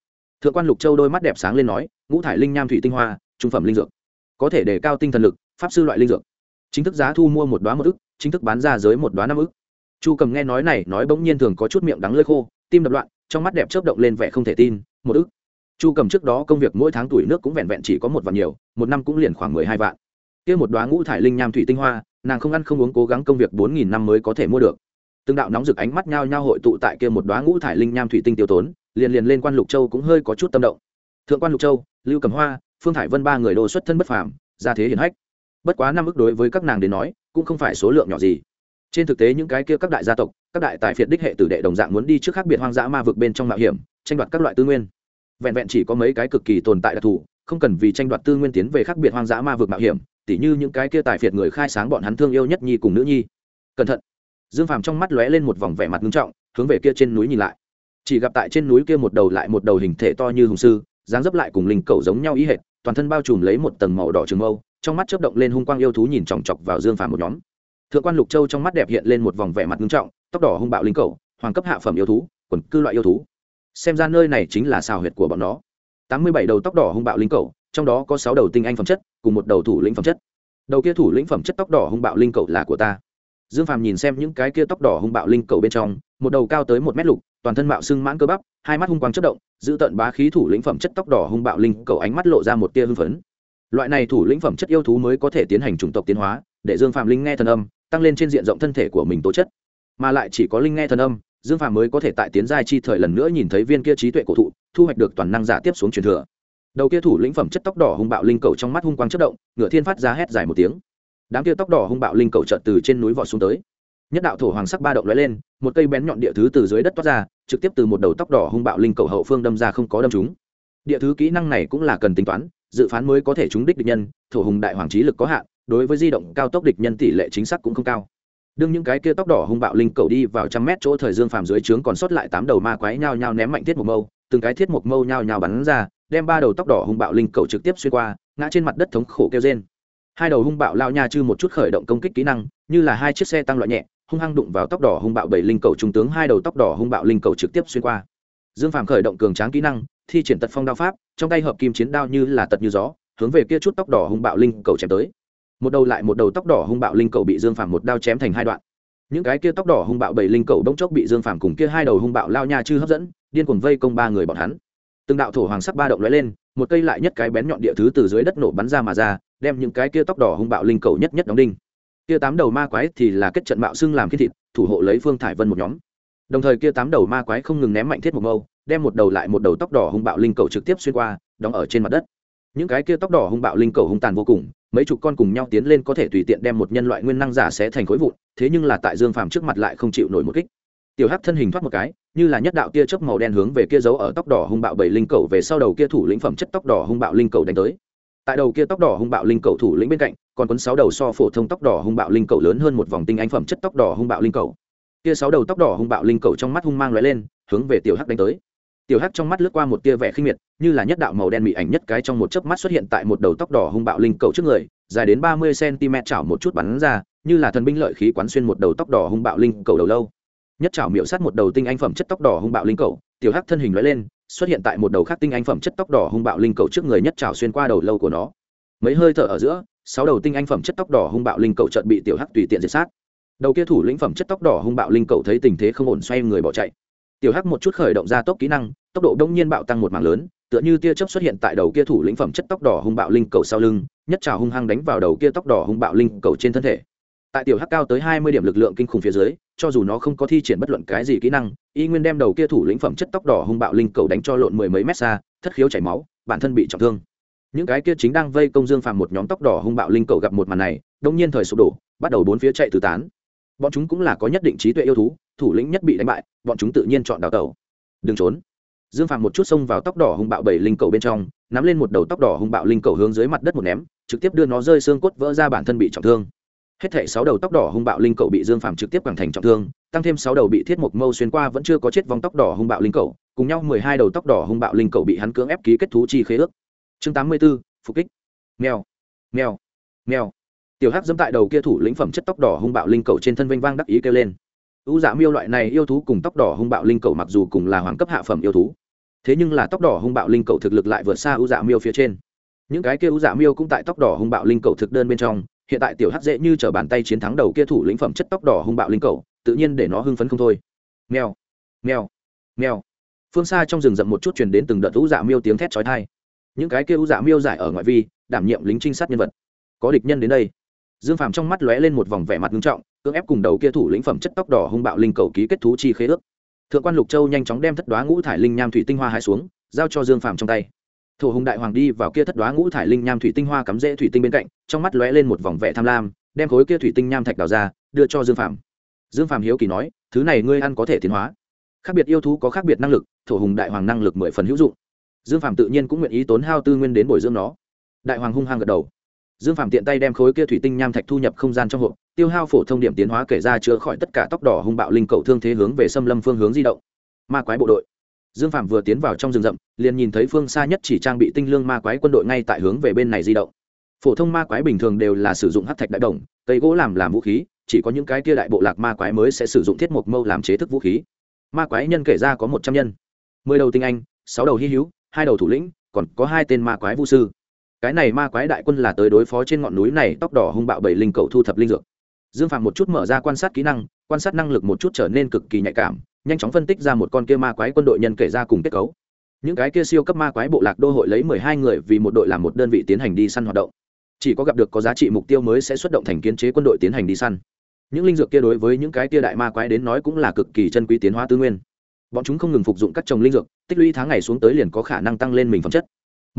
Thượng quan lục châu đôi mắt đẹp sáng lên nói, ngũ thải linh nham thủy tinh hoa, trung phẩm linh dược. Có thể đề cao tinh thần lực, pháp sư loại linh dược. Chính thức giá thu mua một đoá một ức, chính thức bán ra giới một đoá năm ức. Chu cầm nghe nói này, nói bỗng nhiên thường có chút miệng đắng lơi khô tim đập loạn, trong mắt đẹp chớp động lên vẻ không thể tin, một ức. Chu cầm trước đó công việc mỗi tháng tuổi nước cũng vẹn vẹn chỉ có một vạn nhiều, một năm cũng liền khoảng mười hai vạn. Kia một đoá ngũ thải linh nham thủy tinh hoa, nàng không ăn không uống cố gắng công việc bốn nghìn năm mới có thể mua được. Từng đạo nóng rực ánh mắt nhao nhao hội tụ tại kia một đoá ngũ thải linh nham thủy tinh tiêu tốn, liền liền lên quan lục châu cũng hơi có chút tâm động. Thượng quan lục châu, lưu cầm hoa, phương thải vân ba người đô xuất thân bất phàm ra thế hiển hách. Bất quá năm ức đối với các nàng đến nói, cũng không phải số lượng nhỏ gì trên thực tế những cái kia các đại gia tộc, các đại tài phiệt đích hệ tử đệ đồng dạng muốn đi trước khác biệt hoang dã ma vực bên trong mạo hiểm, tranh đoạt các loại tư nguyên. Vẹn vẹn chỉ có mấy cái cực kỳ tồn tại đặc thù, không cần vì tranh đoạt tư nguyên tiến về khác biệt hoang dã ma vực mạo hiểm, tỉ như những cái kia tài phiệt người khai sáng bọn hắn thương yêu nhất nhi cùng nữ nhi. Cẩn thận. Dương phàm trong mắt lóe lên một vòng vẻ mặt nghiêm trọng, hướng về kia trên núi nhìn lại. Chỉ gặp tại trên núi kia một đầu lại một đầu hình thể to như hùng sư, dáng dấp lại cùng linh cầu giống nhau ý hệt, toàn thân bao trùm lấy một tầng màu đỏ trường mâu, trong mắt chớp động lên hung quang yêu thú nhìn chòng chọc vào dương phàm một nhóm thượng quan lục châu trong mắt đẹp hiện lên một vòng vẻ mặt nghiêm trọng, tóc đỏ hung bạo linh cầu, hoàng cấp hạ phẩm yêu thú, quần cư loại yêu thú. Xem ra nơi này chính là xào huyệt của bọn nó. Tám mươi bảy đầu tóc đỏ hung bạo linh cầu, trong đó có sáu đầu tinh anh phẩm chất, cùng một đầu thủ lĩnh phẩm chất. Đầu kia thủ lĩnh phẩm chất tóc đỏ hung bạo linh cầu là của ta. Dương phàm nhìn xem những cái kia tóc đỏ hung bạo linh cầu bên trong, một đầu cao tới một mét lục, toàn thân mạo sưng mãn cơ bắp, hai mắt hung quang chất động, giữ tận bá khí thủ lĩnh phẩm chất tóc đỏ hung bạo linh cầu ánh mắt lộ ra một tia hưng phấn. Loại này thủ lĩnh phẩm chất yêu thú mới có thể tiến hành chủng tộc tiến hóa, để dương phạm linh nghe thần âm tăng lên trên diện rộng thân thể của mình tố chất. Mà lại chỉ có linh nghe thần âm, dương phàm mới có thể tại tiến giai chi thời lần nữa nhìn thấy viên kia trí tuệ cổ thụ, thu hoạch được toàn năng giả tiếp xuống truyền thừa. Đầu kia thủ lĩnh phẩm chất tóc đỏ hung bạo linh cầu trong mắt hung quang chất động, ngựa thiên phát ra hét dài một tiếng. Đám kia tóc đỏ hung bạo linh cầu trợt từ trên núi vọt xuống tới. Nhất đạo thổ hoàng sắc ba động lóe lên, một cây bén nhọn địa thứ từ dưới đất toát ra, trực tiếp từ một đầu tóc đỏ hung bạo linh cầu hậu phương đâm ra không có đâm chúng địa thứ kỹ năng này cũng là cần tính toán dự phán mới có thể trúng đích địch nhân, thổ hùng đại hoàng trí lực có hạn, đối với di động cao tốc địch nhân tỷ lệ chính xác cũng không cao. Đương những cái kia tóc đỏ hung bạo linh cầu đi vào trăm mét chỗ thời dương phàm dưới trướng còn sót lại tám đầu ma quái nhao nhao ném mạnh thiết mộc mâu, từng cái thiết mộc mâu nhao nhao bắn ra, đem ba đầu tóc đỏ hung bạo linh cầu trực tiếp xuyên qua, ngã trên mặt đất thống khổ kêu trên hai đầu hung bạo lao nha chư một chút khởi động công kích kỹ năng, như là hai chiếc xe tăng loại nhẹ, hung hăng đụng vào tóc đỏ hung bạo bảy linh cầu trung tướng hai đầu tóc đỏ hung bạo linh cầu trực tiếp xuyên qua. Dương phàm khởi động cường tráng kỹ năng thi triển tật phong đao pháp, trong tay hợp kim chiến đao như là tật như gió, hướng về kia chút tóc đỏ hung bạo linh cầu chém tới. Một đầu lại một đầu tóc đỏ hung bạo linh cầu bị dương phàm một đao chém thành hai đoạn. Những cái kia tóc đỏ hung bạo bảy linh cầu bỗng chốc bị dương phàm cùng kia hai đầu hung bạo lao nha chư hấp dẫn, điên cuồng vây công ba người bọn hắn. Từng đạo thổ hoàng sắc ba động lóe lên, một cây lại nhất cái bén nhọn địa thứ từ dưới đất nổ bắn ra mà ra, đem những cái kia tóc đỏ hung bạo linh cầu nhất nhất đóng đinh. Kia tám đầu ma quái thì là kết trận bạo xưng làm kết thịt, thủ hộ lấy phương thải vân một nhóm. Đồng thời kia tám đầu ma quái không ngừng ném mạnh thiết một mâu đem một đầu lại một đầu tóc đỏ hung bạo linh cầu trực tiếp xuyên qua, đóng ở trên mặt đất. Những cái kia tóc đỏ hung bạo linh cầu hung tàn vô cùng, mấy chục con cùng nhau tiến lên có thể tùy tiện đem một nhân loại nguyên năng giả sẽ thành khối vụn, thế nhưng là tại dương phàm trước mặt lại không chịu nổi một kích. Tiểu hắc thân hình thoát một cái, như là nhất đạo kia chớp màu đen hướng về kia giấu ở tóc đỏ hung bạo bảy linh cầu về sau đầu kia thủ lĩnh phẩm chất tóc đỏ hung bạo linh cầu đánh tới. Tại đầu kia tóc đỏ hung bạo linh cầu thủ lĩnh bên cạnh, còn quấn sáu đầu so phổ thông tóc đỏ hung bạo linh cầu lớn hơn một vòng tinh anh phẩm chất tóc đỏ hung bạo linh cầu. Kia sáu đầu tóc đỏ hung bạo linh cầu trong mắt hung mang lóe lên, hướng về tiểu hắc đánh tới tiểu hắc trong mắt lướt qua một tia vẻ khinh miệt, như là nhất đạo màu đen mị ảnh nhất cái trong một chớp mắt xuất hiện tại một đầu tóc đỏ hung bạo linh cầu trước người, dài đến ba mươi cm chảo một chút bắn ra, như là thần binh lợi khí quán xuyên một đầu tóc đỏ hung bạo linh cầu đầu lâu. Nhất chảo miệu sát một đầu tinh anh phẩm chất tóc đỏ hung bạo linh cầu, tiểu hắc thân hình lóe lên, xuất hiện tại một đầu khác tinh anh phẩm chất tóc đỏ hung bạo linh cầu trước người nhất chảo xuyên qua đầu lâu của nó. Mấy hơi thở ở giữa, sáu đầu tinh anh phẩm chất tóc đỏ hung bạo linh cầu chợt bị tiểu hắc tùy tiện diệt sát. Đầu kia thủ lĩnh phẩm chất tóc đỏ hung bạo linh cầu thấy tình thế không ổn, xoay người bỏ chạy tiểu hắc một chút khởi động ra tốc kỹ năng, tốc độ đông nhiên bạo tăng một mảng lớn, tựa như tia chớp xuất hiện tại đầu kia thủ lĩnh phẩm chất tóc đỏ hung bạo linh cầu sau lưng, nhất trào hung hăng đánh vào đầu kia tóc đỏ hung bạo linh cầu trên thân thể. Tại tiểu hắc cao tới hai mươi điểm lực lượng kinh khủng phía dưới, cho dù nó không có thi triển bất luận cái gì kỹ năng, y nguyên đem đầu kia thủ lĩnh phẩm chất tóc đỏ hung bạo linh cầu đánh cho lộn mười mấy mét xa, thất khiếu chảy máu, bản thân bị trọng thương. Những cái kia chính đang vây công dương phàm một nhóm tóc đỏ hung bạo linh cầu gặp một màn này, đông nhiên thời sụp đổ, bắt đầu bốn phía chạy tứ tán bọn chúng cũng là có nhất định trí tuệ yêu thú, thủ lĩnh nhất bị đánh bại, bọn chúng tự nhiên chọn đào tẩu. Đừng trốn. Dương phàm một chút xông vào tóc đỏ hung bạo bảy linh cầu bên trong, nắm lên một đầu tóc đỏ hung bạo linh cầu hướng dưới mặt đất một ném, trực tiếp đưa nó rơi xương cốt vỡ ra bản thân bị trọng thương. Hết thảy sáu đầu tóc đỏ hung bạo linh cầu bị dương phàm trực tiếp quẳng thành trọng thương, tăng thêm sáu đầu bị thiết mộc mâu xuyên qua vẫn chưa có chết vòng tóc đỏ hung bạo linh cầu, cùng nhau mười hai đầu tóc đỏ hung bạo linh cầu bị hắn cưỡng ép ký kết thú chi khế ước. Chương tám mươi b ố phục kích. Mèo. Mèo. Mèo tiểu hắc dẫm tại đầu kia thủ lĩnh phẩm chất tóc đỏ hung bạo linh cầu trên thân vinh vang đắc ý kêu lên. U dạ miêu loại này yêu thú cùng tóc đỏ hung bạo linh cầu mặc dù cùng là hoàng cấp hạ phẩm yêu thú, thế nhưng là tóc đỏ hung bạo linh cầu thực lực lại vượt xa u dạ miêu phía trên. Những cái kia u dạ miêu cũng tại tóc đỏ hung bạo linh cầu thực đơn bên trong, hiện tại tiểu hắc dễ như t bàn tay chiến thắng đầu kia thủ lĩnh phẩm chất tóc đỏ hung bạo linh cầu, tự nhiên để nó hưng phấn không thôi. Mèo mèo mèo. Phương xa trong rừng rậm một chút truyền đến từng đợt u dạ miêu tiếng thét chói tai. Những cái kia u dạ miêu giải ở ngoại vi, đảm nhiệm lính trinh sát nhân vật. Có địch nhân đến đây dương phàm trong mắt lóe lên một vòng vẻ mặt nghiêm trọng, cưỡng ép cùng đầu kia thủ lĩnh phẩm chất tóc đỏ hung bạo linh cầu ký kết thú chi khế ước. Thượng quan lục châu nhanh chóng đem thất đoá ngũ thải linh nham thủy tinh hoa hai xuống, giao cho dương phàm trong tay. Thổ hùng đại hoàng đi vào kia thất đoá ngũ thải linh nham thủy tinh hoa cắm rễ thủy tinh bên cạnh, trong mắt lóe lên một vòng vẻ tham lam, đem khối kia thủy tinh nham thạch đào ra, đưa cho dương phàm. Dương phàm hiếu kỳ nói, thứ này ngươi ăn có thể tiến hóa. Khác biệt yêu thú có khác biệt năng lực, thổ hùng đại hoàng năng lực mười phần hữu dụng. Dương phàm tự nhiên cũng nguyện ý tốn hao tư nguyên đến bồi dưỡng nó. Đại hoàng hung hăng gật đầu dương Phạm tiện tay đem khối kia thủy tinh nham thạch thu nhập không gian trong hộp, tiêu hao phổ thông điểm tiến hóa kể ra chữa khỏi tất cả tóc đỏ hung bạo linh cầu thương thế hướng về xâm lâm phương hướng di động. Ma quái bộ đội. Dương phạm vừa tiến vào trong rừng rậm, liền nhìn thấy phương xa nhất chỉ trang bị tinh lương ma quái quân đội ngay tại hướng về bên này di động. Phổ thông ma quái bình thường đều là sử dụng hát thạch đại đồng, cây gỗ làm làm vũ khí, chỉ có những cái kia đại bộ lạc ma quái mới sẽ sử dụng thiết mộc mâu làm chế thức vũ khí. Ma quái nhân kể ra có một trăm nhân. Mười đầu tinh anh, sáu đầu hy hữu, hai đầu thủ lĩnh, còn có hai tên ma quái vũ sư cái này ma quái đại quân là tới đối phó trên ngọn núi này, tóc đỏ hung bạo bảy linh cầu thu thập linh dược. Dương phạm một chút mở ra quan sát kỹ năng, quan sát năng lực một chút trở nên cực kỳ nhạy cảm, nhanh chóng phân tích ra một con kia ma quái quân đội nhân kể ra cùng kết cấu. Những cái kia siêu cấp ma quái bộ lạc đô hội lấy mười hai người vì một đội làm một đơn vị tiến hành đi săn hoạt động. Chỉ có gặp được có giá trị mục tiêu mới sẽ xuất động thành kiến chế quân đội tiến hành đi săn. Những linh dược kia đối với những cái kia đại ma quái đến nói cũng là cực kỳ chân quý tiến hóa tư nguyên. Bọn chúng không ngừng phục dụng các trồng linh dược, tích lũy tháng ngày xuống tới liền có khả năng tăng lên mình phẩm chất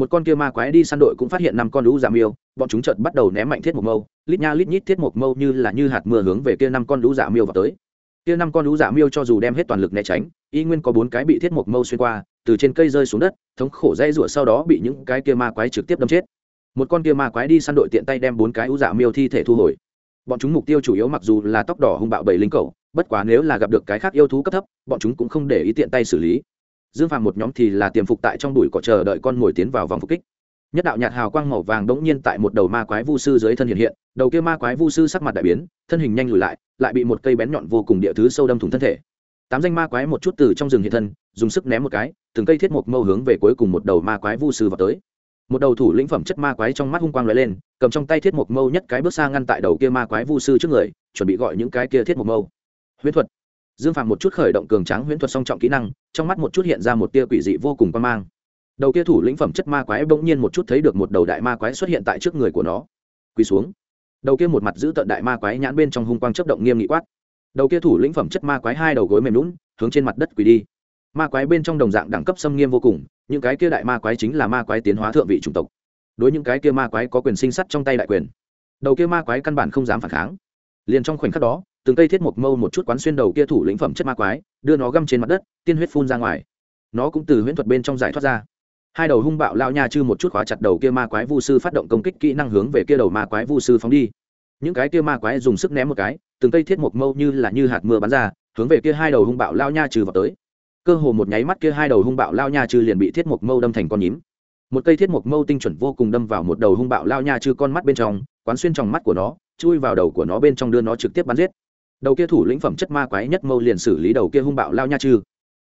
một con kia ma quái đi săn đội cũng phát hiện năm con lũ giảm yêu, bọn chúng chợt bắt đầu ném mạnh thiết mộc mâu, lít nha lít nhít thiết mộc mâu như là như hạt mưa hướng về kia năm con lũ dạ miêu vào tới. Kia năm con lũ dạ miêu cho dù đem hết toàn lực né tránh, y nguyên có bốn cái bị thiết mộc mâu xuyên qua, từ trên cây rơi xuống đất, thống khổ dây rủa sau đó bị những cái kia ma quái trực tiếp đâm chết. Một con kia ma quái đi săn đội tiện tay đem bốn cái lũ dạ miêu thi thể thu hồi. Bọn chúng mục tiêu chủ yếu mặc dù là tóc đỏ hung bạo bảy linh cầu, bất quá nếu là gặp được cái khác yêu thú cấp thấp, bọn chúng cũng không để ý tiện tay xử lý dương phàm một nhóm thì là tiềm phục tại trong đùi cỏ chờ đợi con mồi tiến vào vòng phục kích. Nhất đạo nhạt hào quang màu vàng đ n g nhiên tại một đầu ma quái vu sư dưới thân hiện hiện, đầu kia ma quái vu sư sắc mặt đại biến, thân hình nhanh lùi lại lại bị một cây bén nhọn vô cùng địa thứ sâu đâm thủng thân thể. Tám danh ma quái một chút từ trong rừng hiện thân, dùng sức ném một cái, từng cây thiết mộc mâu hướng về cuối cùng một đầu ma quái vu sư vào tới. Một đầu thủ lĩnh phẩm chất ma quái trong mắt hung quang l lên, cầm trong tay thiết mộc mâu nhất cái bước xa ngăn tại đầu kia ma quái vu sư trước người, chuẩn bị gọi những cái kia thiết mộc mâu. Huyễn thuật dương phạm một chút khởi động cường tráng huyễn thuật song trọng kỹ năng, trong mắt một chút hiện ra một tia quỷ dị vô cùng quan mang. Đầu kia thủ lĩnh phẩm chất ma quái bỗng nhiên một chút thấy được một đầu đại ma quái xuất hiện tại trước người của nó. Quỳ xuống. Đầu kia một mặt giữ tận đại ma quái nhãn bên trong hung quang chấp động nghiêm nghị quát. Đầu kia thủ lĩnh phẩm chất ma quái hai đầu gối mềm lún hướng trên mặt đất quỳ đi. Ma quái bên trong đồng dạng đẳng cấp xâm nghiêm vô cùng, những cái kia đại ma quái chính là ma quái tiến hóa thượng vị chủng tộc. Đối những cái kia ma quái có quyền sinh sắt trong tay đại quyền. Đầu kia ma quái căn bản không dám phản kháng. Liền trong khoảnh khắc đó từng cây thiết mộc mâu một chút quán xuyên đầu kia thủ lĩnh phẩm chất ma quái, đưa nó găm trên mặt đất, tiên huyết phun ra ngoài. Nó cũng từ huyễn thuật bên trong giải thoát ra. Hai đầu hung bạo lao nha chư một chút khóa chặt đầu kia ma quái vu sư phát động công kích kỹ năng hướng về kia đầu ma quái vu sư phóng đi. Những cái kia ma quái dùng sức ném một cái, từng cây thiết mộc mâu như là như hạt mưa bắn ra, hướng về kia hai đầu hung bạo lao nha trừ vào tới. Cơ hồ một nháy mắt kia hai đầu hung bạo lao nha trừ liền bị thiết mộc mâu đâm thành con nhím. Một cây thiết mộc mâu tinh chuẩn vô cùng đâm vào một đầu hung bạo lao nha trừ con mắt bên trong, quán xuyên trong mắt của nó, chui vào đầu của nó bên trong đưa nó trực tiếp bắn giết đầu kia thủ lĩnh phẩm chất ma quái nhất mâu liền xử lý đầu kia hung bạo lao nha chư.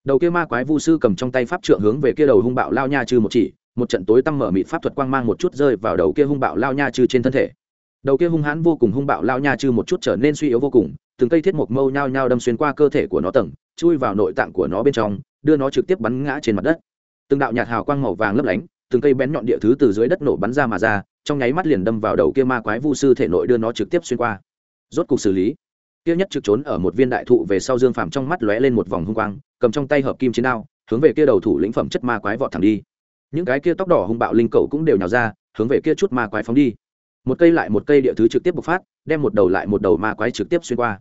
đầu kia ma quái vu sư cầm trong tay pháp trượng hướng về kia đầu hung bạo lao nha chư một chỉ, một trận tối tăm mở mịt pháp thuật quang mang một chút rơi vào đầu kia hung bạo lao nha chư trên thân thể. Đầu kia hung hãn vô cùng hung bạo lao nha chư một chút trở nên suy yếu vô cùng, từng cây thiết mộc mâu nhao nhao đâm xuyên qua cơ thể của nó tầng, chui vào nội tạng của nó bên trong, đưa nó trực tiếp bắn ngã trên mặt đất. Từng đạo nhạt hào quang màu vàng lấp lánh, từng cây bén nhọn địa thứ từ dưới đất nổ bắn ra mà ra, trong nháy mắt liền đâm vào đầu kia ma quái vu sư thể nội đưa nó trực tiếp xuyên qua. Rốt cục xử lý kia nhất trực trốn ở một viên đại thụ về sau dương phàm trong mắt lóe lên một vòng hung quang, cầm trong tay hợp kim chiến đao, hướng về kia đầu thủ lĩnh phẩm chất ma quái vọt thẳng đi. Những cái kia tóc đỏ hung bạo linh cầu cũng đều nhào ra, hướng về kia chút ma quái phóng đi. Một cây lại một cây địa thứ trực tiếp bộc phát, đem một đầu lại một đầu ma quái trực tiếp xuyên qua.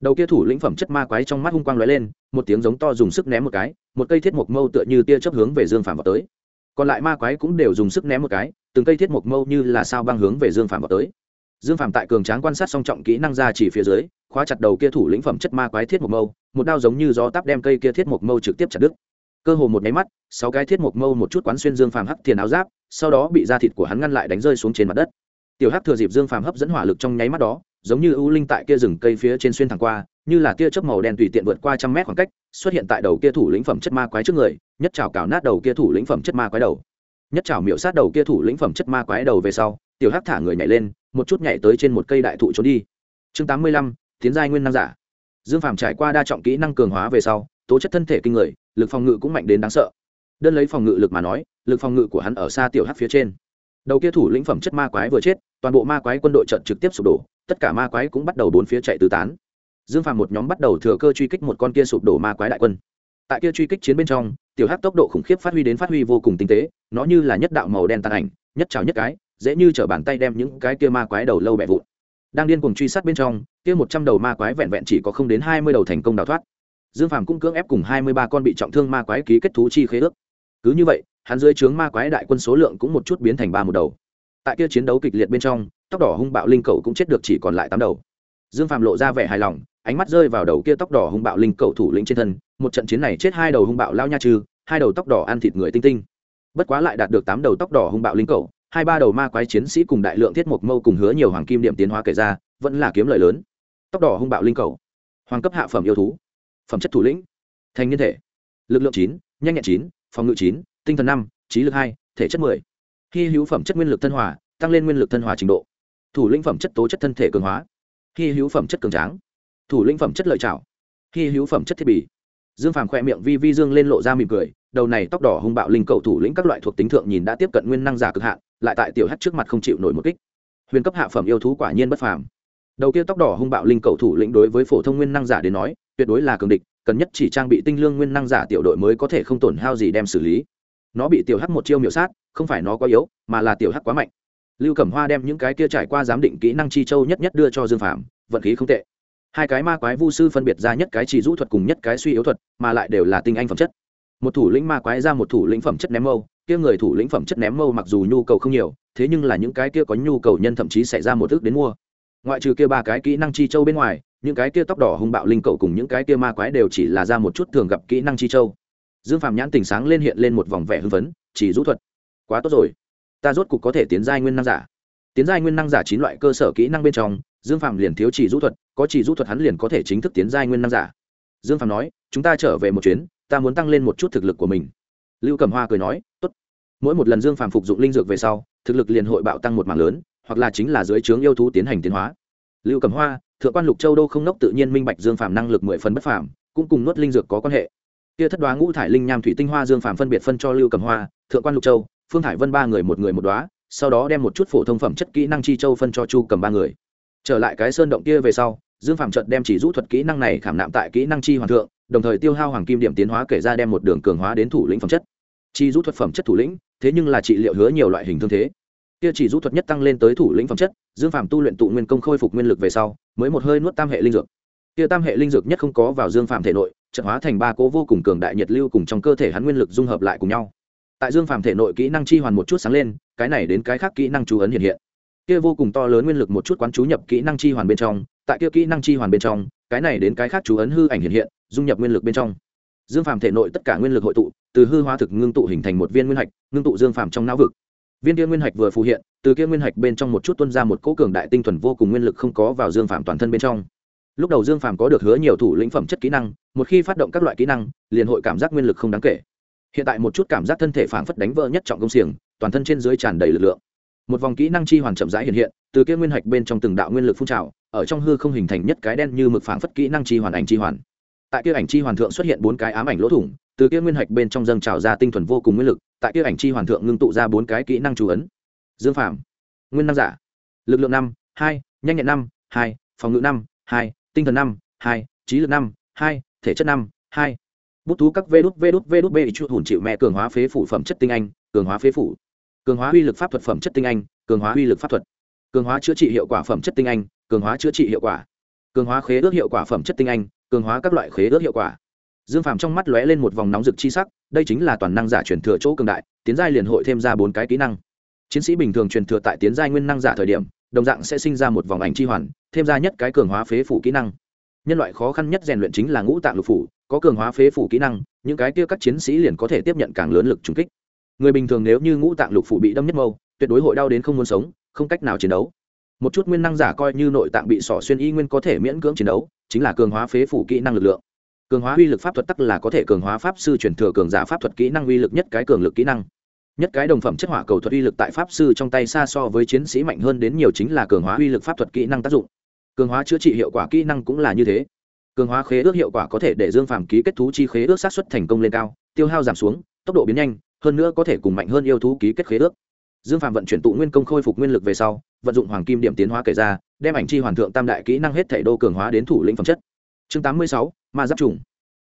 Đầu kia thủ lĩnh phẩm chất ma quái trong mắt hung quang lóe lên, một tiếng giống to dùng sức ném một cái, một cây thiết mộc mâu tựa như tia chấp hướng về dương phàm vào tới. Còn lại ma quái cũng đều dùng sức ném một cái, từng cây thiết mộc mâu như là sao băng hướng về dương phàm vào tới dương phàm tại cường tráng quan sát song trọng kỹ năng ra chỉ phía dưới, khóa chặt đầu kia thủ lĩnh phẩm chất ma quái thiết mộc mâu, một đao giống như gió tắp đem cây kia thiết mộc mâu trực tiếp chặt đứt. Cơ hồ một nháy mắt, sáu cái thiết mộc mâu một chút quán xuyên dương phàm hắc thiền áo giáp, sau đó bị da thịt của hắn ngăn lại đánh rơi xuống trên mặt đất. Tiểu hắc thừa dịp dương phàm hấp dẫn hỏa lực trong nháy mắt đó, giống như ưu linh tại kia rừng cây phía trên xuyên thẳng qua, như là tia chớp màu đen tùy tiện vượt qua trăm mét khoảng cách, xuất hiện tại đầu kia thủ lĩnh phẩm chất ma quái trước người, nhất trào cào nát đầu kia thủ lĩnh phẩm chất ma quái đầu. Nhất trào miểu sát đầu kia thủ lĩnh phẩm chất ma quái đầu về sau tiểu hắc thả người nhảy lên, một chút nhảy tới trên một cây đại thụ trốn đi. Chương tám mươi lăm, tiến giai nguyên năng giả. Dương phàm trải qua đa trọng kỹ năng cường hóa về sau, tố chất thân thể kinh người, lực phòng ngự cũng mạnh đến đáng sợ. Đơn lấy phòng ngự lực mà nói, lực phòng ngự của hắn ở xa tiểu hắc phía trên. Đầu kia thủ lĩnh phẩm chất ma quái vừa chết, toàn bộ ma quái quân đội trận trực tiếp sụp đổ, tất cả ma quái cũng bắt đầu bốn phía chạy tứ tán. Dương phàm một nhóm bắt đầu thừa cơ truy kích một con kia sụp đổ ma quái đại quân. Tại kia truy kích chiến bên trong, tiểu hắc tốc độ khủng khiếp phát huy đến phát huy vô cùng tinh tế, nó như là nhất đạo màu đen tàn ảnh, nhất trào nhất cái dễ như t bàn tay đem những cái kia ma quái đầu lâu bẹ vụn. Đang điên cuồng truy sát bên trong, kia một trăm đầu ma quái vẹn vẹn chỉ có không đến hai mươi đầu thành công đào thoát. Dương phàm cũng cưỡng ép cùng hai mươi ba con bị trọng thương ma quái ký kết thú chi khế ước. Cứ như vậy, hắn dưới trướng ma quái đại quân số lượng cũng một chút biến thành ba một đầu. Tại kia chiến đấu kịch liệt bên trong, tóc đỏ hung bạo linh cầu cũng chết được chỉ còn lại tám đầu. Dương phàm lộ ra vẻ hài lòng, ánh mắt rơi vào đầu kia tóc đỏ hung bạo linh cầu thủ lĩnh trên thân, một trận chiến này chết hai đầu hung bạo lao nha trừ, hai đầu tóc đỏ ăn thịt người tinh tinh. Bất quá lại đạt được tám đầu tóc đỏ hung bạo linh cầu hai ba đầu ma quái chiến sĩ cùng đại lượng thiết mộc mâu cùng hứa nhiều hoàng kim điểm tiến hóa kể ra, vẫn là kiếm lợi lớn. Tóc đỏ hung bạo linh cầu. Hoàng cấp hạ phẩm yêu thú. Phẩm chất thủ lĩnh. Thành niên thể. Lực lượng chín, nhanh nhẹn chín, phòng ngự chín, tinh thần năm, trí lực hai, thể chất mười. Hy hữu phẩm chất nguyên lực thân hòa, tăng lên nguyên lực thân hòa trình độ. Thủ lĩnh phẩm chất tố chất thân thể cường hóa. Hy hữu phẩm chất cường tráng. Thủ lĩnh phẩm chất lợi trảo. Hy hữu phẩm chất thiết bị. Dương phàm khoe miệng vi vi dương lên lộ ra mỉm cười, đầu này tóc đỏ hung bạo linh cầu thủ lĩnh các loại thuộc tính thượng nhìn đã tiếp cận nguyên năng giả cực hạn lại tại tiểu hắc trước mặt không chịu nổi một kích. Huyền cấp hạ phẩm yêu thú quả nhiên bất phàm. Đầu kia tóc đỏ hung bạo linh cầu thủ lĩnh đối với phổ thông nguyên năng giả đến nói, tuyệt đối là cường địch, cần nhất chỉ trang bị tinh lương nguyên năng giả tiểu đội mới có thể không tổn hao gì đem xử lý. Nó bị tiểu hắc một chiêu miểu sát, không phải nó quá yếu, mà là tiểu hắc quá mạnh. Lưu cẩm hoa đem những cái kia trải qua giám định kỹ năng chi châu nhất nhất đưa cho dương phạm vận khí không tệ. Hai cái ma quái vu sư phân biệt ra nhất cái chỉ rũ thuật cùng nhất cái suy yếu thuật, mà lại đều là tinh anh phẩm chất. Một thủ lĩnh ma quái ra một thủ lĩnh phẩm chất ném mâu kia người thủ lĩnh phẩm chất ném mâu mặc dù nhu cầu không nhiều, thế nhưng là những cái kia có nhu cầu nhân thậm chí xảy ra một thức đến mua. Ngoại trừ kia ba cái kỹ năng chi châu bên ngoài, những cái kia tóc đỏ hung bạo linh cậu cùng những cái kia ma quái đều chỉ là ra một chút thường gặp kỹ năng chi châu. Dương phàm nhãn tình sáng lên hiện lên một vòng vẻ hưng phấn, chỉ rũ thuật. Quá tốt rồi. Ta rốt cục có thể tiến giai nguyên năng giả. Tiến giai nguyên năng giả chín loại cơ sở kỹ năng bên trong, dương phàm liền thiếu chỉ rũ thuật, có chỉ rũ thuật hắn liền có thể chính thức tiến giai nguyên năng giả. Dương phàm nói, chúng ta trở về một chuyến, ta muốn tăng lên một chút thực lực của mình lưu cẩm hoa cười nói, tốt. Mỗi một lần dương phàm phục dụng linh dược về sau, thực lực liền hội bạo tăng một mảng lớn, hoặc là chính là dưới trướng yêu thú tiến hành tiến hóa. Lưu cẩm hoa, thượng quan lục châu đô không nốc tự nhiên minh bạch dương phàm năng lực mười phần bất phàm, cũng cùng nuốt linh dược có quan hệ. Kia thất đoá ngũ thải linh nham thủy tinh hoa dương phàm phân biệt phân cho lưu cẩm hoa, thượng quan lục châu, phương thải vân ba người một người một đoá, sau đó đem một chút phổ thông phẩm chất kỹ năng chi châu phân cho chu cầm ba người. Trở lại cái sơn động kia về sau, dương phạm trận đem chỉ rũ thuật kỹ năng này khảm nạm tại kỹ năng chi hoàn thượng đồng thời tiêu hao hoàng kim điểm tiến hóa kể ra đem một đường cường hóa đến thủ lĩnh phẩm chất. Chi rút thuật phẩm chất thủ lĩnh, thế nhưng là trị liệu hứa nhiều loại hình thương thế. Kia chỉ rút thuật nhất tăng lên tới thủ lĩnh phẩm chất, dương phạm tu luyện tụ nguyên công khôi phục nguyên lực về sau, mới một hơi nuốt tam hệ linh dược. Kia tam hệ linh dược nhất không có vào dương phạm thể nội trận hóa thành ba cố vô cùng cường đại nhiệt lưu cùng trong cơ thể hắn nguyên lực dung hợp lại cùng nhau. Tại dương phàm thể nội kỹ năng chi hoàn một chút sáng lên, cái này đến cái khác kỹ năng chú ấn hiện hiện. Kia vô cùng to lớn nguyên lực một chút quán chú nhập kỹ năng chi hoàn bên trong, tại kia kỹ năng chi hoàn bên trong, cái này đến cái khác chú ấn hư ảnh hiện hiện dung nhập nguyên lực bên trong. Dương phàm thể nội tất cả nguyên lực hội tụ, từ hư hóa thực ngưng tụ hình thành một viên nguyên hạch, ngưng tụ dương phàm trong não vực. Viên kia nguyên hạch vừa phù hiện, từ kia nguyên hạch bên trong một chút tuân ra một cỗ cường đại tinh thuần vô cùng nguyên lực không có vào dương phàm toàn thân bên trong. Lúc đầu dương phàm có được hứa nhiều thủ lĩnh phẩm chất kỹ năng, một khi phát động các loại kỹ năng, liền hội cảm giác nguyên lực không đáng kể. Hiện tại một chút cảm giác thân thể phảng phất đánh vỡ nhất trọng công xiềng, toàn thân trên dưới tràn đầy lực lượng. Một vòng kỹ năng chi hoàn chậm rãi hiện hiện, từ kia nguyên hạch bên trong từng đạo nguyên lực phun trào, ở trong hư không hình thành nhất cái đen như mực phảng phất kỹ năng chi hoàn ảnh chi hoàn tại kia ảnh chi hoàn thượng xuất hiện bốn cái ám ảnh lỗ thủng, từ kia nguyên hạch bên trong dâng trào ra tinh thuần vô cùng nguyên lực, tại kia ảnh chi hoàn thượng ngưng tụ ra bốn cái kỹ năng chú ấn. Dương phạm nguyên năng giả, lực lượng năm, hai, nhanh nhẹn năm, hai, phòng ngự năm, hai, tinh thần năm, hai, trí lực năm, hai, thể chất năm, hai. Bút thú các vê đút vê đút vê đút bê chút hùn chịu mẹ cường hóa phế phủ phẩm chất tinh anh, cường hóa phế phủ. Cường hóa uy lực pháp thuật phẩm chất tinh anh, cường hóa uy lực pháp thuật. Cường hóa chữa trị hiệu quả phẩm chất tinh anh, cường hóa chữa trị hiệu quả. Cường hóa khế ước hiệu quả phẩm chất tinh anh cường hóa các loại khế ước hiệu quả. Dương phàm trong mắt lóe lên một vòng nóng rực chi sắc, đây chính là toàn năng giả truyền thừa chỗ cường đại, tiến giai liền hội thêm ra bốn cái kỹ năng. Chiến sĩ bình thường truyền thừa tại tiến giai nguyên năng giả thời điểm, đồng dạng sẽ sinh ra một vòng ảnh chi hoàn, thêm ra nhất cái cường hóa phế phủ kỹ năng. Nhân loại khó khăn nhất rèn luyện chính là ngũ tạng lục phủ, có cường hóa phế phủ kỹ năng, những cái kia các chiến sĩ liền có thể tiếp nhận càng lớn lực trùng kích. Người bình thường nếu như ngũ tạng lục phủ bị đâm nhất mâu, tuyệt đối hội đau đến không muốn sống, không cách nào chiến đấu. Một chút nguyên năng giả coi như nội tạng bị sỏ xuyên y nguyên có thể miễn cưỡng chiến đấu chính là cường hóa phế phủ kỹ năng lực lượng. Cường hóa uy lực pháp thuật tắc là có thể cường hóa pháp sư truyền thừa cường giả pháp thuật kỹ năng uy lực nhất cái cường lực kỹ năng. Nhất cái đồng phẩm chất hỏa cầu thuật uy lực tại pháp sư trong tay xa so với chiến sĩ mạnh hơn đến nhiều chính là cường hóa uy lực pháp thuật kỹ năng tác dụng. Cường hóa chữa trị hiệu quả kỹ năng cũng là như thế. Cường hóa khế ước hiệu quả có thể để dương phàm ký kết thú chi khế ước sát xuất thành công lên cao, tiêu hao giảm xuống, tốc độ biến nhanh, hơn nữa có thể cùng mạnh hơn yêu thú ký kết khế ước dương phàm vận chuyển tụ nguyên công khôi phục nguyên lực về sau, vận dụng hoàng kim điểm tiến hóa kể ra, đem ảnh chi hoàn thượng tam đại kỹ năng hết thể đô cường hóa đến thủ lĩnh phẩm chất. Chương tám mươi sáu, ma giáp trùng.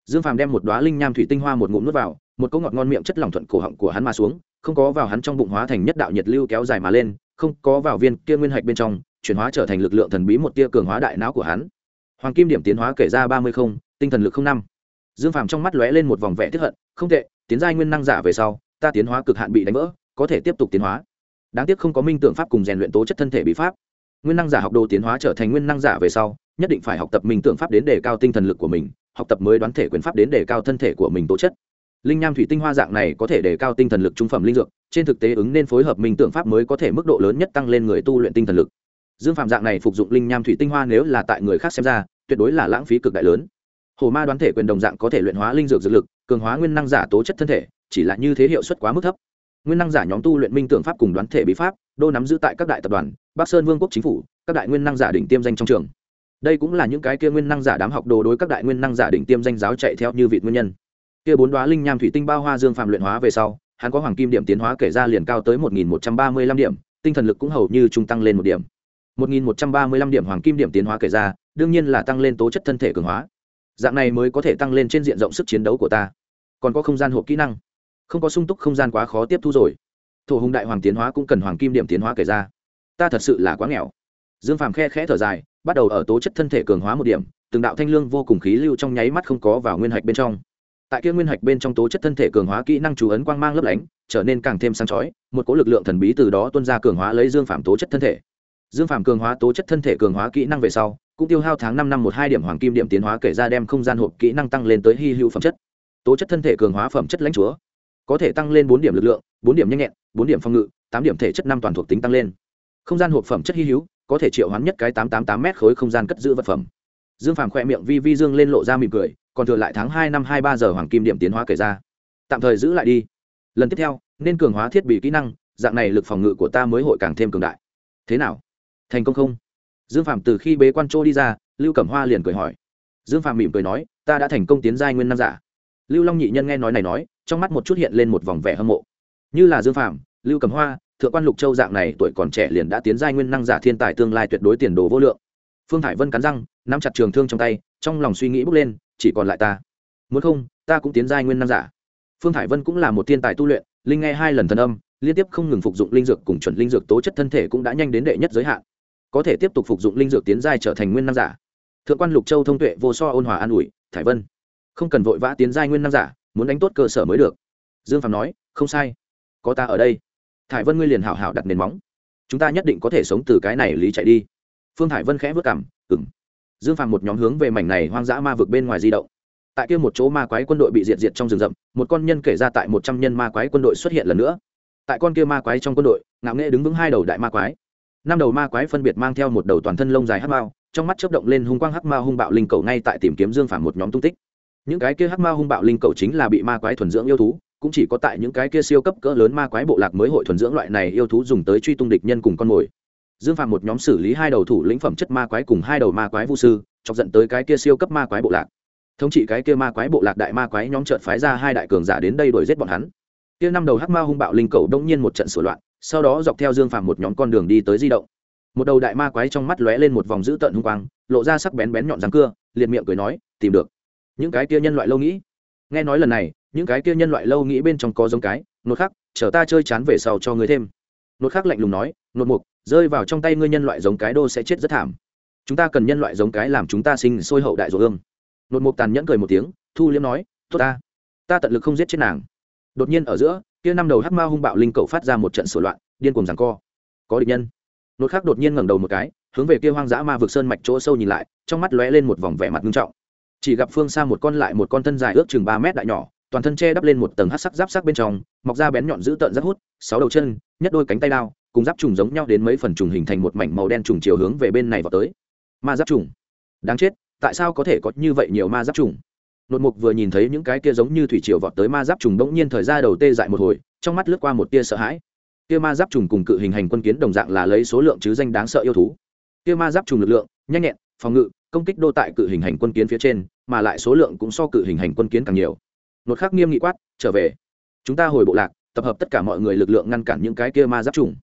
Dương phàm đem một đoá linh nham thủy tinh hoa một ngụm nước vào, một cỗ ngọt ngon miệng chất lỏng thuận cổ họng của hắn mà xuống, không có vào hắn trong bụng hóa thành nhất đạo nhiệt lưu kéo dài mà lên, không có vào viên kia nguyên hạch bên trong, chuyển hóa trở thành lực lượng thần bí một tia cường hóa đại não của hắn. Hoàng kim điểm tiến hóa kể ra ba mươi không, tinh thần lực không năm. Dương phàm trong mắt lóe lên một vòng vẻ tiếp hận, không tệ, tiến giai nguyên năng giả về sau, ta tiến hóa cực hạn bị đánh vỡ có thể tiếp tục tiến hóa. Đáng tiếc không có minh tượng pháp cùng rèn luyện tố chất thân thể bí pháp. Nguyên năng giả học đồ tiến hóa trở thành nguyên năng giả về sau, nhất định phải học tập minh tượng pháp đến đề cao tinh thần lực của mình, học tập mới đoán thể quyền pháp đến đề cao thân thể của mình tố chất. Linh nham thủy tinh hoa dạng này có thể đề cao tinh thần lực trung phẩm linh dược, trên thực tế ứng nên phối hợp minh tượng pháp mới có thể mức độ lớn nhất tăng lên người tu luyện tinh thần lực. Dương phạm dạng này phục dụng linh nham thủy tinh hoa nếu là tại người khác xem ra, tuyệt đối là lãng phí cực đại lớn. Hồ ma đoán thể quyền đồng dạng có thể luyện hóa linh dược dược lực, cường hóa nguyên năng giả tố chất thân thể, chỉ là như thế hiệu suất quá mức thấp nguyên năng giả nhóm tu luyện minh tượng pháp cùng đoán thể bí pháp, đô nắm giữ tại các đại tập đoàn, bắc sơn vương quốc chính phủ, các đại nguyên năng giả đỉnh tiêm danh trong trường. Đây cũng là những cái kia nguyên năng giả đám học đồ đối các đại nguyên năng giả đỉnh tiêm danh giáo chạy theo như vị nguyên nhân. Kia bốn đoá linh nham thủy tinh bao hoa dương phạm luyện hóa về sau, hắn có hoàng kim điểm tiến hóa kể ra liền cao tới một nghìn một trăm ba mươi lăm điểm, tinh thần lực cũng hầu như trung tăng lên một điểm. một nghìn một trăm ba mươi lăm điểm hoàng kim điểm tiến hóa kể ra, đương nhiên là tăng lên tố chất thân thể cường hóa. Dạng này mới có thể tăng lên trên diện rộng sức chiến đấu của ta. Còn có không gian hộp kỹ năng không có sung túc không gian quá khó tiếp thu rồi. Thổ hùng đại hoàng tiến hóa cũng cần hoàng kim điểm tiến hóa kể ra. Ta thật sự là quá nghèo. Dương phàm khe khẽ thở dài, bắt đầu ở tố chất thân thể cường hóa một điểm, từng đạo thanh lương vô cùng khí lưu trong nháy mắt không có vào nguyên hạch bên trong. Tại kia nguyên hạch bên trong tố chất thân thể cường hóa kỹ năng chú ấn quang mang lấp lánh, trở nên càng thêm sáng chói, một cỗ lực lượng thần bí từ đó tuân ra cường hóa lấy dương phàm tố chất thân thể. Dương phàm cường hóa tố chất thân thể cường hóa kỹ năng về sau, cũng tiêu hao tháng năm năm một hai điểm hoàng kim điểm tiến hóa kể ra đem không gian hộp kỹ năng tăng lên tới hy hữu phẩm chất. Tố chất thân thể cường hóa phẩm chất lãnh chúa có thể tăng lên bốn điểm lực lượng, bốn điểm nhanh nhẹn, bốn điểm phòng ngự, tám điểm thể chất năm toàn thuộc tính tăng lên. Không gian hộp phẩm chất hy hữu, có thể triệu hoán nhất cái tám tám tám m khối không gian cất giữ vật phẩm. Dương phàm khỏe miệng vi vi dương lên lộ ra mỉm cười, còn thừa lại tháng hai năm hai ba giờ hoàng kim điểm tiến hóa kể ra. Tạm thời giữ lại đi. Lần tiếp theo, nên cường hóa thiết bị kỹ năng, dạng này lực phòng ngự của ta mới hội càng thêm cường đại. Thế nào? Thành công không? Dương phạm từ khi bế quan trô đi ra, lưu cẩm hoa liền cười hỏi. Dương phạm mỉm cười nói, ta đã thành công tiến giai nguyên năm giả. Lưu long nhị nhân nghe nói này nói trong mắt một chút hiện lên một vòng vẻ hâm mộ. Như là dương phạm lưu cầm hoa, thượng quan lục châu dạng này tuổi còn trẻ liền đã tiến giai nguyên năng giả thiên tài tương lai tuyệt đối tiền đồ vô lượng. Phương thải vân cắn răng, nắm chặt trường thương trong tay, trong lòng suy nghĩ bước lên, chỉ còn lại ta. Muốn không, ta cũng tiến giai nguyên năng giả. Phương thải vân cũng là một thiên tài tu luyện, linh nghe hai lần thần âm, liên tiếp không ngừng phục dụng linh dược cùng chuẩn linh dược tố chất thân thể cũng đã nhanh đến đệ nhất giới hạn. Có thể tiếp tục phục dụng linh dược tiến giai trở thành nguyên năng giả. Thượng quan lục châu thông tuệ vô so ôn hòa an ủi, thải vân, không cần vội vã tiến giai nguyên năng giả muốn đánh tốt cơ sở mới được. Dương phạm nói, không sai. Có ta ở đây. Thải vân ngươi liền hảo hảo đặt nền móng. Chúng ta nhất định có thể sống từ cái này lý chạy đi. Phương thải vân khẽ vất cảm ừng dương phàm một nhóm hướng về mảnh này hoang dã ma vực bên ngoài di động. Tại kia một chỗ ma quái quân đội bị diệt diệt trong rừng rậm, một con nhân kể ra tại một trăm nhân ma quái quân đội xuất hiện lần nữa. Tại con kia ma quái trong quân đội, ngạo nghệ đứng vững hai đầu đại ma quái. Năm đầu ma quái phân biệt mang theo một đầu toàn thân lông dài hắc mao, trong mắt chớp động lên hung quang hắc mao hung bạo linh cầu ngay tại tìm kiếm dương phàm một nhóm tung tích những cái kia hắc ma hung bạo linh cầu chính là bị ma quái thuần dưỡng yêu thú, cũng chỉ có tại những cái kia siêu cấp cỡ lớn ma quái bộ lạc mới hội thuần dưỡng loại này yêu thú dùng tới truy tung địch nhân cùng con mồi. Dương Phạm một nhóm xử lý hai đầu thủ lĩnh phẩm chất ma quái cùng hai đầu ma quái vũ sư, chọc dẫn tới cái kia siêu cấp ma quái bộ lạc. Thống trị cái kia ma quái bộ lạc đại ma quái nhóm trợt phái ra hai đại cường giả đến đây đuổi giết bọn hắn. Kia năm đầu hắc ma hung bạo linh cầu đông nhiên một trận sửa loạn, sau đó dọc theo dương Phạm một nhóm con đường đi tới di động. Một đầu đại ma quái trong mắt lóe lên một vòng dữ tợn hung quang, lộ ra sắc bén bén nhọn răng cưa, liệt miệng cười nói, tìm được những cái kia nhân loại lâu nghĩ. Nghe nói lần này, những cái kia nhân loại lâu nghĩ bên trong có giống cái nốt khắc, chờ ta chơi chán về sau cho ngươi thêm. Nốt khắc lạnh lùng nói nốt mục, rơi vào trong tay ngươi nhân loại giống cái đô sẽ chết rất thảm. Chúng ta cần nhân loại giống cái làm chúng ta sinh sôi hậu đại rồi ương. Nốt mục tàn nhẫn cười một tiếng, thu liếm nói, tốt ta. Ta tận lực không giết chết nàng. Đột nhiên ở giữa, kia năm đầu hắc ma hung bạo linh cầu phát ra một trận sửa loạn, điên cuồng giằng co. Có địch nhân. Nốt khắc đột nhiên ngẩng đầu một cái, hướng về kia hoang dã ma vực sơn mạch chỗ sâu nhìn lại, trong mắt lóe lên một vòng vẻ mặt nghiêm trọng chỉ gặp phương xa một con lại một con thân dài ước chừng ba mét đại nhỏ, toàn thân che đắp lên một tầng hát sắc giáp sắc bên trong, mọc ra bén nhọn giữ tợn rất hút, sáu đầu chân, nhất đôi cánh tay đao, cùng giáp trùng giống nhau đến mấy phần trùng hình thành một mảnh màu đen trùng chiều hướng về bên này vào tới. Ma giáp trùng. Đáng chết, tại sao có thể có như vậy nhiều ma giáp trùng? Nội mục vừa nhìn thấy những cái kia giống như thủy triều vọt tới ma giáp trùng bỗng nhiên thời ra đầu tê dại một hồi, trong mắt lướt qua một tia sợ hãi. Kia ma giáp trùng cùng cự hình hành quân kiến đồng dạng là lấy số lượng chứ danh đáng sợ yêu thú. Kia ma giáp trùng lực lượng, nhanh nhẹn, phòng ngự, công kích đô tại cự hình hành quân kiến phía trên mà lại số lượng cũng so cự hình hành quân kiến càng nhiều. Nột khắc nghiêm nghị quát, trở về. Chúng ta hồi bộ lạc, tập hợp tất cả mọi người lực lượng ngăn cản những cái kia ma giáp trùng.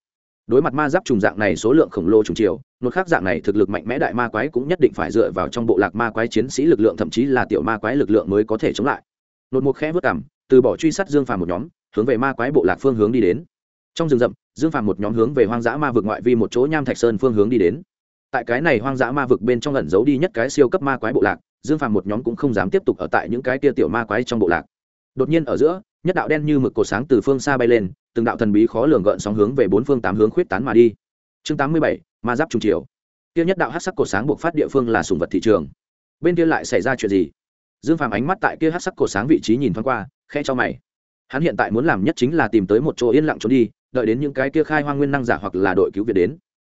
Đối mặt ma giáp trùng dạng này số lượng khổng lồ trùng chiều, nột khắc dạng này thực lực mạnh mẽ đại ma quái cũng nhất định phải dựa vào trong bộ lạc ma quái chiến sĩ lực lượng, thậm chí là tiểu ma quái lực lượng mới có thể chống lại. Nột một khẽ vất cảm từ bỏ truy sát dương phàm một nhóm, hướng về ma quái bộ lạc phương hướng đi đến. Trong rừng rậm, dương phàm một nhóm hướng về hoang dã ma vực ngoại vi một chỗ nham thạch sơn phương hướng đi đến. Tại cái này hoang dã ma vực bên trong ẩn giấu đi nhất cái siêu cấp ma quái bộ lạc dương phàm một nhóm cũng không dám tiếp tục ở tại những cái tia tiểu ma quái trong bộ lạc. Đột nhiên ở giữa, nhất đạo đen như mực cổ sáng từ phương xa bay lên, từng đạo thần bí khó lường gợn sóng hướng về bốn phương tám hướng khuyết tán mà đi. Chương tám mươi bảy, ma giáp trung triều Tiêu nhất đạo hát sắc cổ sáng buộc phát địa phương là sùng vật thị trường. Bên kia lại xảy ra chuyện gì? Dương phàm ánh mắt tại kia hát sắc cổ sáng vị trí nhìn thoáng qua khe cho mày. Hắn hiện tại muốn làm nhất chính là tìm tới một chỗ yên lặng trốn đi, đợi đến những cái kia khai hoang nguyên năng giả hoặc là đội cứu viện đến.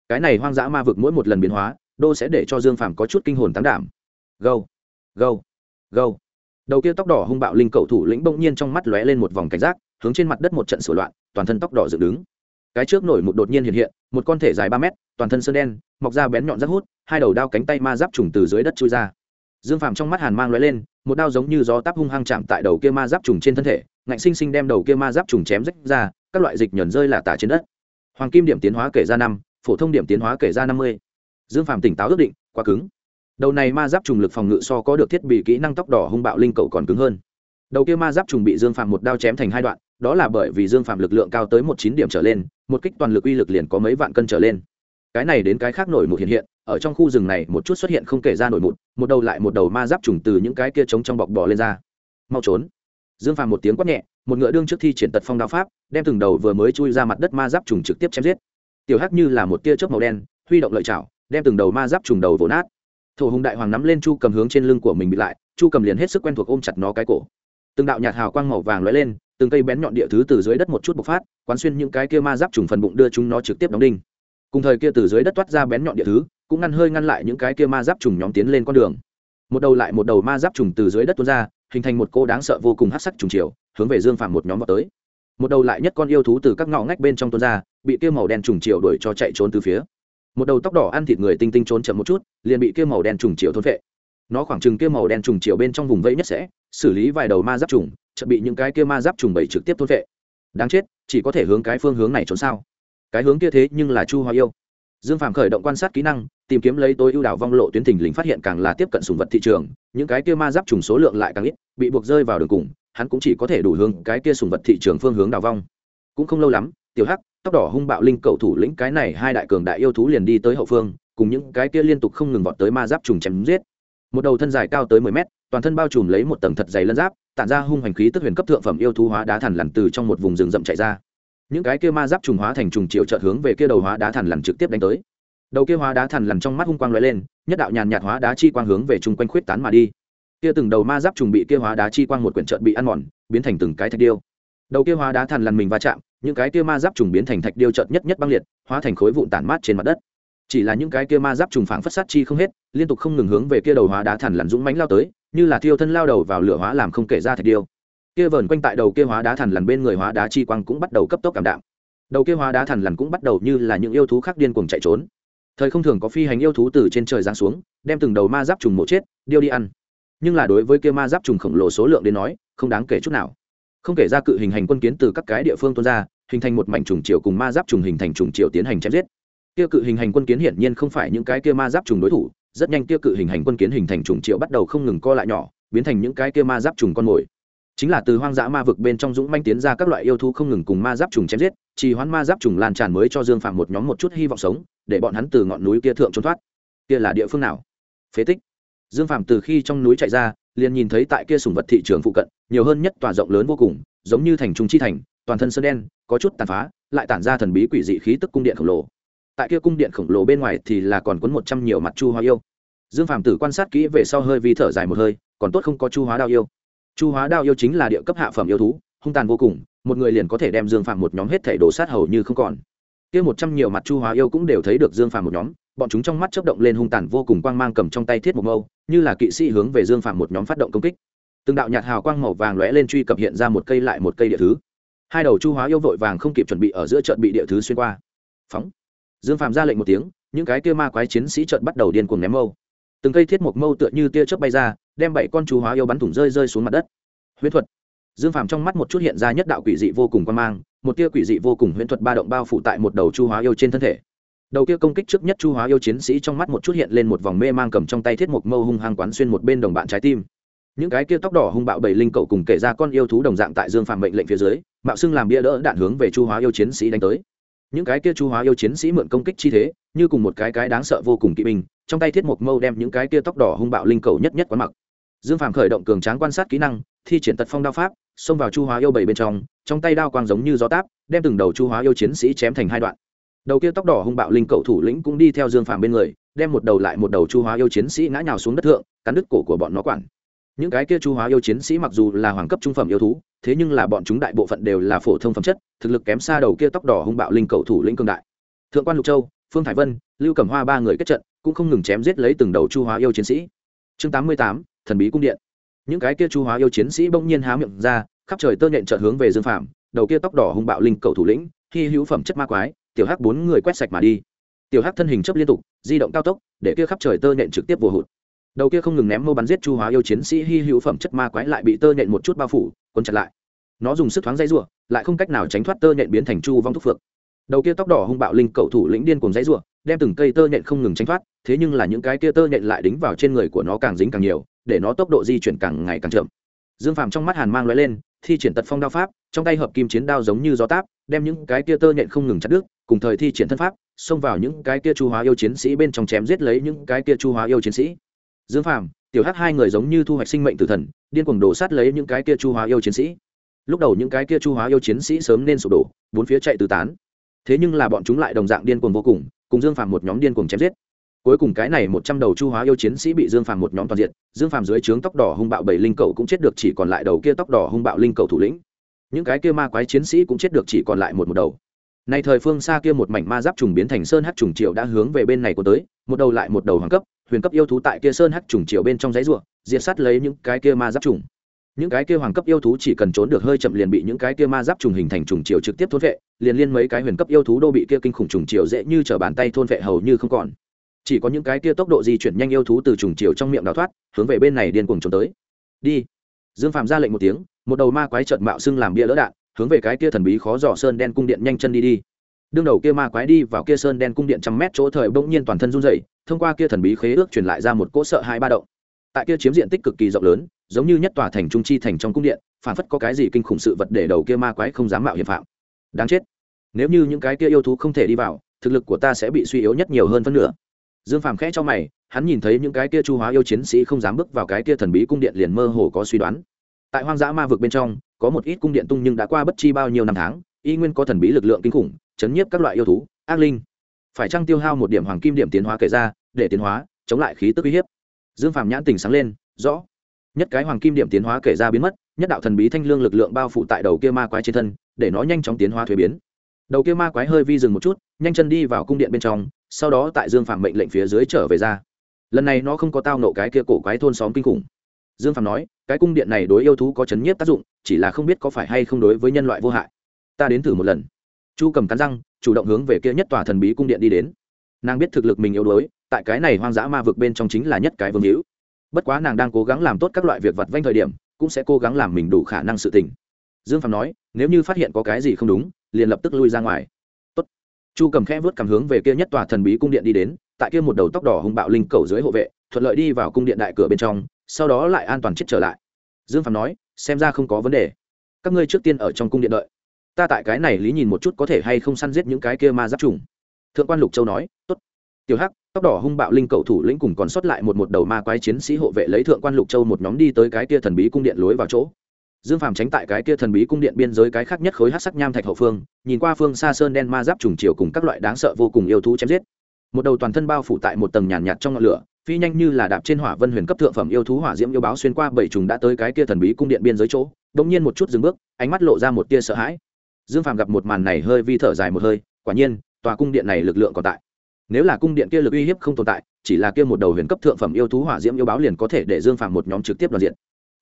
Cái này hoang dã ma vực mỗi một lần biến hóa, đô sẽ để cho dương phàm có chút kinh hồn tán đảm. Gâu gâu. Gâu. Đầu kia tóc đỏ hung bạo linh cầu thủ lĩnh bỗng nhiên trong mắt lóe lên một vòng cảnh giác, hướng trên mặt đất một trận sửa loạn, toàn thân tóc đỏ dựng đứng. Cái trước nổi một đột nhiên hiện hiện, một con thể dài ba mét, toàn thân sơn đen, mọc ra bén nhọn rác hút, hai đầu đao cánh tay ma giáp trùng từ dưới đất chui ra. Dương phàm trong mắt hàn mang lóe lên, một đao giống như gió táp hung hăng chạm tại đầu kia ma giáp trùng trên thân thể, ngạnh sinh sinh đem đầu kia ma giáp trùng chém rách ra, các loại dịch nhẫn rơi là tả trên đất. Hoàng kim điểm tiến hóa kể ra năm, phổ thông điểm tiến hóa kể ra năm mươi. Dương phàm tỉnh táo ước định, quá cứng đầu này ma giáp trùng lực phòng ngự so có được thiết bị kỹ năng tóc đỏ hung bạo linh cầu còn cứng hơn. Đầu kia ma giáp trùng bị dương phạm một đao chém thành hai đoạn, đó là bởi vì dương phạm lực lượng cao tới một chín điểm trở lên, một kích toàn lực uy lực liền có mấy vạn cân trở lên. Cái này đến cái khác nổi một hiện hiện, ở trong khu rừng này một chút xuất hiện không kể ra nổi một một đầu lại một đầu ma giáp trùng từ những cái kia trống trong bọc bò lên ra. Mau trốn. Dương phàm một tiếng quát nhẹ, một ngựa đương trước thi triển tật phong đao pháp, đem từng đầu vừa mới chui ra mặt đất ma giáp trùng trực tiếp chém giết. Tiểu hắc như là một tia chớp màu đen, huy động lợi chảo, đem từng đầu ma giáp trùng đầu vỗ nát thổ hùng đại hoàng nắm lên chu cầm hướng trên lưng của mình bị lại, chu cầm liền hết sức quen thuộc ôm chặt nó cái cổ. Từng đạo nhạt hào quang màu vàng lóe lên, từng cây bén nhọn địa thứ từ dưới đất một chút bộc phát, quán xuyên những cái kia ma giáp trùng phần bụng đưa chúng nó trực tiếp đóng đinh. Cùng thời kia từ dưới đất toát ra bén nhọn địa thứ, cũng ngăn hơi ngăn lại những cái kia ma giáp trùng nhóm tiến lên con đường. Một đầu lại một đầu ma giáp trùng từ dưới đất tuôn ra, hình thành một cô đáng sợ vô cùng hắc sắc trùng chiều, hướng về dương phàm một nhóm vào tới. Một đầu lại nhất con yêu thú từ các ngõ ngách bên trong tuôn ra, bị kia màu đen trùng chiều đuổi cho chạy trốn từ phía một đầu tóc đỏ ăn thịt người tinh tinh trốn chậm một chút, liền bị kia màu đen trùng chiều thôn vệ nó khoảng chừng kia màu đen trùng chiều bên trong vùng vẫy nhất sẽ, xử lý vài đầu ma giáp trùng, chợt bị những cái kia ma giáp trùng bẩy trực tiếp thôn vệ đáng chết, chỉ có thể hướng cái phương hướng này trốn sao? Cái hướng kia thế nhưng là chu hoa yêu. Dương phàm khởi động quan sát kỹ năng, tìm kiếm lấy tối ưu đảo vong lộ tuyến thình lình phát hiện càng là tiếp cận sùng vật thị trường, những cái kia ma giáp trùng số lượng lại càng ít, bị buộc rơi vào đường cùng, hắn cũng chỉ có thể đủ hướng cái kia sùng vật thị trường phương hướng đào vong. Cũng không lâu lắm, tiểu hắc tóc đỏ hung bạo linh cầu thủ lĩnh cái này hai đại cường đại yêu thú liền đi tới hậu phương, cùng những cái kia liên tục không ngừng vọt tới ma giáp trùng chém giết. Một đầu thân dài cao tới mười mét, toàn thân bao trùm lấy một tầng thật dày lân giáp, tản ra hung hành khí tức huyền cấp thượng phẩm yêu thú hóa đá thằn lằn từ trong một vùng rừng rậm chạy ra. Những cái kia ma giáp trùng hóa thành trùng triệu trợ hướng về kia đầu hóa đá thằn lằn trực tiếp đánh tới. Đầu kia hóa đá thằn lằn trong mắt hung quang lóe lên, nhất đạo nhàn nhạt hóa đá chi quang hướng về chung quanh khuyết tán mà đi. Kia từng đầu ma giáp trùng bị kia hóa đá chi quang một quyển trợt bị ăn mòn, biến thành từng cái thạch điêu. Đầu kia hóa đá thằn lằn mình va chạm những cái kia ma giáp trùng biến thành thạch điêu trợt nhất nhất băng liệt, hóa thành khối vụn tản mát trên mặt đất. Chỉ là những cái kia ma giáp trùng phảng phất sát chi không hết, liên tục không ngừng hướng về kia đầu hóa đá thằn lằn dũng mánh lao tới, như là thiêu thân lao đầu vào lửa hóa làm không kể ra thạch điêu. Kia vờn quanh tại đầu kia hóa đá thằn lằn bên người hóa đá chi quang cũng bắt đầu cấp tốc cảm đạm. Đầu kia hóa đá thằn lằn cũng bắt đầu như là những yêu thú khác điên cuồng chạy trốn. Thời không thường có phi hành yêu thú từ trên trời giáng xuống, đem từng đầu ma giáp trùng mổ chết, điêu đi ăn. Nhưng là đối với kia ma giáp trùng khổng lồ số lượng đến nói, không đáng kể chút nào. Không kể ra cự hình hành quân kiến từ các cái địa phương tuôn ra hình thành một mảnh trùng triệu cùng ma giáp trùng hình thành trùng triệu tiến hành chém giết. Kia cự hình hành quân kiến hiển nhiên không phải những cái kia ma giáp trùng đối thủ, rất nhanh kia cự hình hành quân kiến hình thành trùng triệu bắt đầu không ngừng co lại nhỏ, biến thành những cái kia ma giáp trùng con mồi. Chính là từ hoang dã ma vực bên trong dũng manh tiến ra các loại yêu thú không ngừng cùng ma giáp trùng chém giết, trì hoãn ma giáp trùng lan tràn mới cho dương phạm một nhóm một chút hy vọng sống, để bọn hắn từ ngọn núi kia thượng trốn thoát. Kia là địa phương nào? Phế tích. Dương phạm từ khi trong núi chạy ra, liền nhìn thấy tại kia sùng vật thị trường phụ cận, nhiều hơn nhất tòa rộng lớn vô cùng, giống như thành trung chi thành toàn thân sơn đen, có chút tàn phá, lại tản ra thần bí quỷ dị khí tức cung điện khổng lồ. Tại kia cung điện khổng lồ bên ngoài thì là còn quấn một trăm nhiều mặt chu hoa yêu. Dương Phàm tử quan sát kỹ về sau hơi vi thở dài một hơi, còn tốt không có chu hóa đao yêu. Chu hóa đao yêu chính là địa cấp hạ phẩm yêu thú, hung tàn vô cùng, một người liền có thể đem dương Phàm một nhóm hết thể đổ sát hầu như không còn. Kia một trăm nhiều mặt chu hóa yêu cũng đều thấy được dương Phàm một nhóm, bọn chúng trong mắt chớp động lên hung tàn vô cùng quang mang cầm trong tay thiết một mâu, như là kỵ sĩ hướng về dương Phàm một nhóm phát động công kích. Từng đạo nhạt hào quang màu vàng lóe lên truy cập hiện ra một cây lại một cây địa thứ hai đầu chu hóa yêu vội vàng không kịp chuẩn bị ở giữa trận bị địa thứ xuyên qua. Phóng. Dương phạm ra lệnh một tiếng, những cái kia ma quái chiến sĩ trận bắt đầu điên cuồng ném mâu. Từng cây thiết mộc mâu tựa như tia chớp bay ra, đem bảy con chu hóa yêu bắn thủng rơi rơi xuống mặt đất. Huyễn thuật. Dương phàm trong mắt một chút hiện ra nhất đạo quỷ dị vô cùng quan mang, một tia quỷ dị vô cùng huyễn thuật ba động bao phủ tại một đầu chu hóa yêu trên thân thể. Đầu kia công kích trước nhất chu hóa yêu chiến sĩ trong mắt một chút hiện lên một vòng mê mang cầm trong tay thiết mộc mâu hung hăng quán xuyên một bên đồng bạn trái tim những cái kia tóc đỏ hung bạo bảy linh cậu cùng kể ra con yêu thú đồng dạng tại dương phạm mệnh lệnh phía dưới, mạo xưng làm bia đỡ đạn hướng về chu hóa yêu chiến sĩ đánh tới. Những cái kia chu hóa yêu chiến sĩ mượn công kích chi thế, như cùng một cái cái đáng sợ vô cùng kỵ binh, trong tay thiết mộc mâu đem những cái kia tóc đỏ hung bạo linh cầu nhất nhất quán mặc. Dương phạm khởi động cường tráng quan sát kỹ năng, thi triển tật phong đao pháp, xông vào chu hóa yêu bảy bên trong trong tay đao quang giống như gió táp, đem từng đầu chu hóa yêu chiến sĩ chém thành hai đoạn. Đầu kia tóc đỏ hung bạo linh cầu thủ lĩnh cũng đi theo dương phạm bên người, đem một đầu lại một đầu chu hóa yêu chiến sĩ ngã nhào xuống đất thượng, cắn đứt cổ của bọn nó quản những cái kia chu hóa yêu chiến sĩ mặc dù là hoàng cấp trung phẩm yêu thú, thế nhưng là bọn chúng đại bộ phận đều là phổ thông phẩm chất, thực lực kém xa đầu kia tóc đỏ hung bạo linh cầu thủ lĩnh cương đại. Thượng quan lục châu, phương thái vân, lưu cẩm hoa ba người kết trận, cũng không ngừng chém giết lấy từng đầu chu hóa yêu chiến sĩ. Chương tám mươi tám, thần bí cung điện. Những cái kia chu hóa yêu chiến sĩ bỗng nhiên há miệng ra, khắp trời tơ nhện trợt hướng về dương phạm đầu kia tóc đỏ hung bạo linh cầu thủ lĩnh khi hữu phẩm chất ma quái, tiểu hắc bốn người quét sạch mà đi. Tiểu hắc thân hình chấp liên tục, di động cao tốc, để kia khắp trời tơ nhện trực tiếp vô hụt đầu kia không ngừng ném mâu bắn giết chu hóa yêu chiến sĩ hy hữu phẩm chất ma quái lại bị tơ nhện một chút bao phủ quân chặt lại. Nó dùng sức thoáng dây rụa lại không cách nào tránh thoát tơ nhện biến thành chu vong thúc phượng. Đầu kia tóc đỏ hung bạo linh cầu thủ lĩnh điên cùng dây rụa đem từng cây tơ nhện không ngừng tránh thoát, thế nhưng là những cái kia tơ nhện lại đính vào trên người của nó càng dính càng nhiều, để nó tốc độ di chuyển càng ngày càng chậm. Dương phàm trong mắt hàn mang lóe lên, thi triển tật phong đao pháp, trong tay hợp kim chiến đao giống như gió táp, đem những cái kia tơ nhện không ngừng chặt đứt, cùng thời thi triển thân pháp, xông vào những cái kia chu hóa yêu chiến sĩ bên trong chém giết lấy những cái kia chu hóa yêu chiến sĩ dương phàm, tiểu hắc hai người giống như thu hoạch sinh mệnh tử thần, điên cuồng đổ sát lấy những cái kia chu hóa yêu chiến sĩ. Lúc đầu những cái kia chu hóa yêu chiến sĩ sớm nên sụp đổ, bốn phía chạy tứ tán. Thế nhưng là bọn chúng lại đồng dạng điên cuồng vô cùng cùng dương phàm một nhóm điên cuồng chém giết. Cuối cùng cái này một trăm đầu chu hóa yêu chiến sĩ bị dương phàm một nhóm toàn diện dương phàm dưới trướng tóc đỏ hung bạo bảy linh cầu cũng chết được, chỉ còn lại đầu kia tóc đỏ hung bạo linh cầu thủ lĩnh. Những cái kia ma quái chiến sĩ cũng chết được, chỉ còn lại một một đầu nay thời phương xa kia một mảnh ma giáp trùng biến thành sơn hắc trùng triệu đã hướng về bên này của tới, một đầu lại một đầu hoàng cấp, huyền cấp yêu thú tại kia sơn hắc trùng triều bên trong giấy ruộng diệt sát lấy những cái kia ma giáp trùng. Những cái kia hoàng cấp yêu thú chỉ cần trốn được hơi chậm liền bị những cái kia ma giáp trùng hình thành trùng triều trực tiếp thôn vệ, liền liên mấy cái huyền cấp yêu thú đô bị kia kinh khủng trùng triều dễ như trở bàn tay thôn vệ hầu như không còn. Chỉ có những cái kia tốc độ di chuyển nhanh yêu thú từ trùng triều trong miệng đào thoát, hướng về bên này điên cuồng trốn tới. Đi. Dương phạm ra lệnh một tiếng, một đầu ma quái chợt mạo xưng làm bia lỡ đạn hướng về cái kia thần bí khó dò sơn đen cung điện nhanh chân đi đi. Đương đầu kia ma quái đi vào kia sơn đen cung điện trăm mét chỗ thời bỗng nhiên toàn thân run rẩy, thông qua kia thần bí khế ước truyền lại ra một cỗ sợ hai ba động. Tại kia chiếm diện tích cực kỳ rộng lớn, giống như nhất tòa thành trung chi thành trong cung điện, phản phất có cái gì kinh khủng sự vật để đầu kia ma quái không dám mạo hiểm phạm. Đáng chết. Nếu như những cái kia yêu thú không thể đi vào, thực lực của ta sẽ bị suy yếu nhất nhiều hơn phân nửa. Dương phàm khẽ cho mày, hắn nhìn thấy những cái kia chu hóa yêu chiến sĩ không dám bước vào cái kia thần bí cung điện liền mơ hồ có suy đoán. Tại hoang dã ma vực bên trong có một ít cung điện tung nhưng đã qua bất chi bao nhiêu năm tháng, y nguyên có thần bí lực lượng kinh khủng, chấn nhiếp các loại yêu thú, ác linh. Phải chăng tiêu hao một điểm hoàng kim điểm tiến hóa kể ra, để tiến hóa, chống lại khí tức uy hiếp? Dương phàm nhãn tình sáng lên, rõ. Nhất cái hoàng kim điểm tiến hóa kể ra biến mất, nhất đạo thần bí thanh lương lực lượng bao phủ tại đầu kia ma quái trên thân, để nó nhanh chóng tiến hóa thuế biến. Đầu kia ma quái hơi vi dừng một chút, nhanh chân đi vào cung điện bên trong, sau đó tại dương Phàm mệnh lệnh phía dưới trở về ra. Lần này nó không có tao nộ cái kia cổ quái thôn xóm kinh khủng dương phạm nói, cái cung điện này đối yêu thú có chấn nhiếp tác dụng, chỉ là không biết có phải hay không đối với nhân loại vô hại. Ta đến thử một lần. Chu cầm cắn răng, chủ động hướng về kia nhất tòa thần bí cung điện đi đến. Nàng biết thực lực mình yếu đuối, tại cái này hoang dã ma vực bên trong chính là nhất cái vương hữu. Bất quá nàng đang cố gắng làm tốt các loại việc vặt vanh thời điểm, cũng sẽ cố gắng làm mình đủ khả năng sự tình. Dương phạm nói, nếu như phát hiện có cái gì không đúng, liền lập tức lui ra ngoài. Tốt. chu cầm khẽ vớt cảm hướng về kia nhất tòa thần bí cung điện đi đến, tại kia một đầu tóc đỏ hung bạo linh cầu dưới hộ vệ, thuận lợi đi vào cung điện đại cửa bên trong sau đó lại an toàn chết trở lại. Dương phạm nói, xem ra không có vấn đề. Các ngươi trước tiên ở trong cung điện đợi. Ta tại cái này lý nhìn một chút có thể hay không săn giết những cái kia ma giáp trùng. Thượng quan lục châu nói, tốt. Tiểu hắc, tóc đỏ hung bạo linh cầu thủ lĩnh cùng còn sót lại một một đầu ma quái chiến sĩ hộ vệ lấy thượng quan lục châu một nhóm đi tới cái kia thần bí cung điện lối vào chỗ. Dương phàm tránh tại cái kia thần bí cung điện biên giới cái khác nhất khối hát sắc nham thạch hậu phương, nhìn qua phương xa sơn đen ma giáp trùng chiều cùng các loại đáng sợ vô cùng yêu thú chém giết. Một đầu toàn thân bao phủ tại một tầng nhàn nhạt trong ngọn lửa phi nhanh như là đạp trên hỏa vân huyền cấp thượng phẩm yêu thú hỏa diễm yêu báo xuyên qua bảy trùng đã tới cái kia thần bí cung điện biên giới chỗ đ nhiên một chút dừng bước, ánh mắt lộ ra một tia sợ hãi. Dương phàm gặp một màn này hơi vi thở dài một hơi, quả nhiên, tòa cung điện này lực lượng còn tại. Nếu là cung điện kia lực uy hiếp không tồn tại, chỉ là kia một đầu huyền cấp thượng phẩm yêu thú hỏa diễm yêu báo liền có thể để dương phàm một nhóm trực tiếp đoàn diện.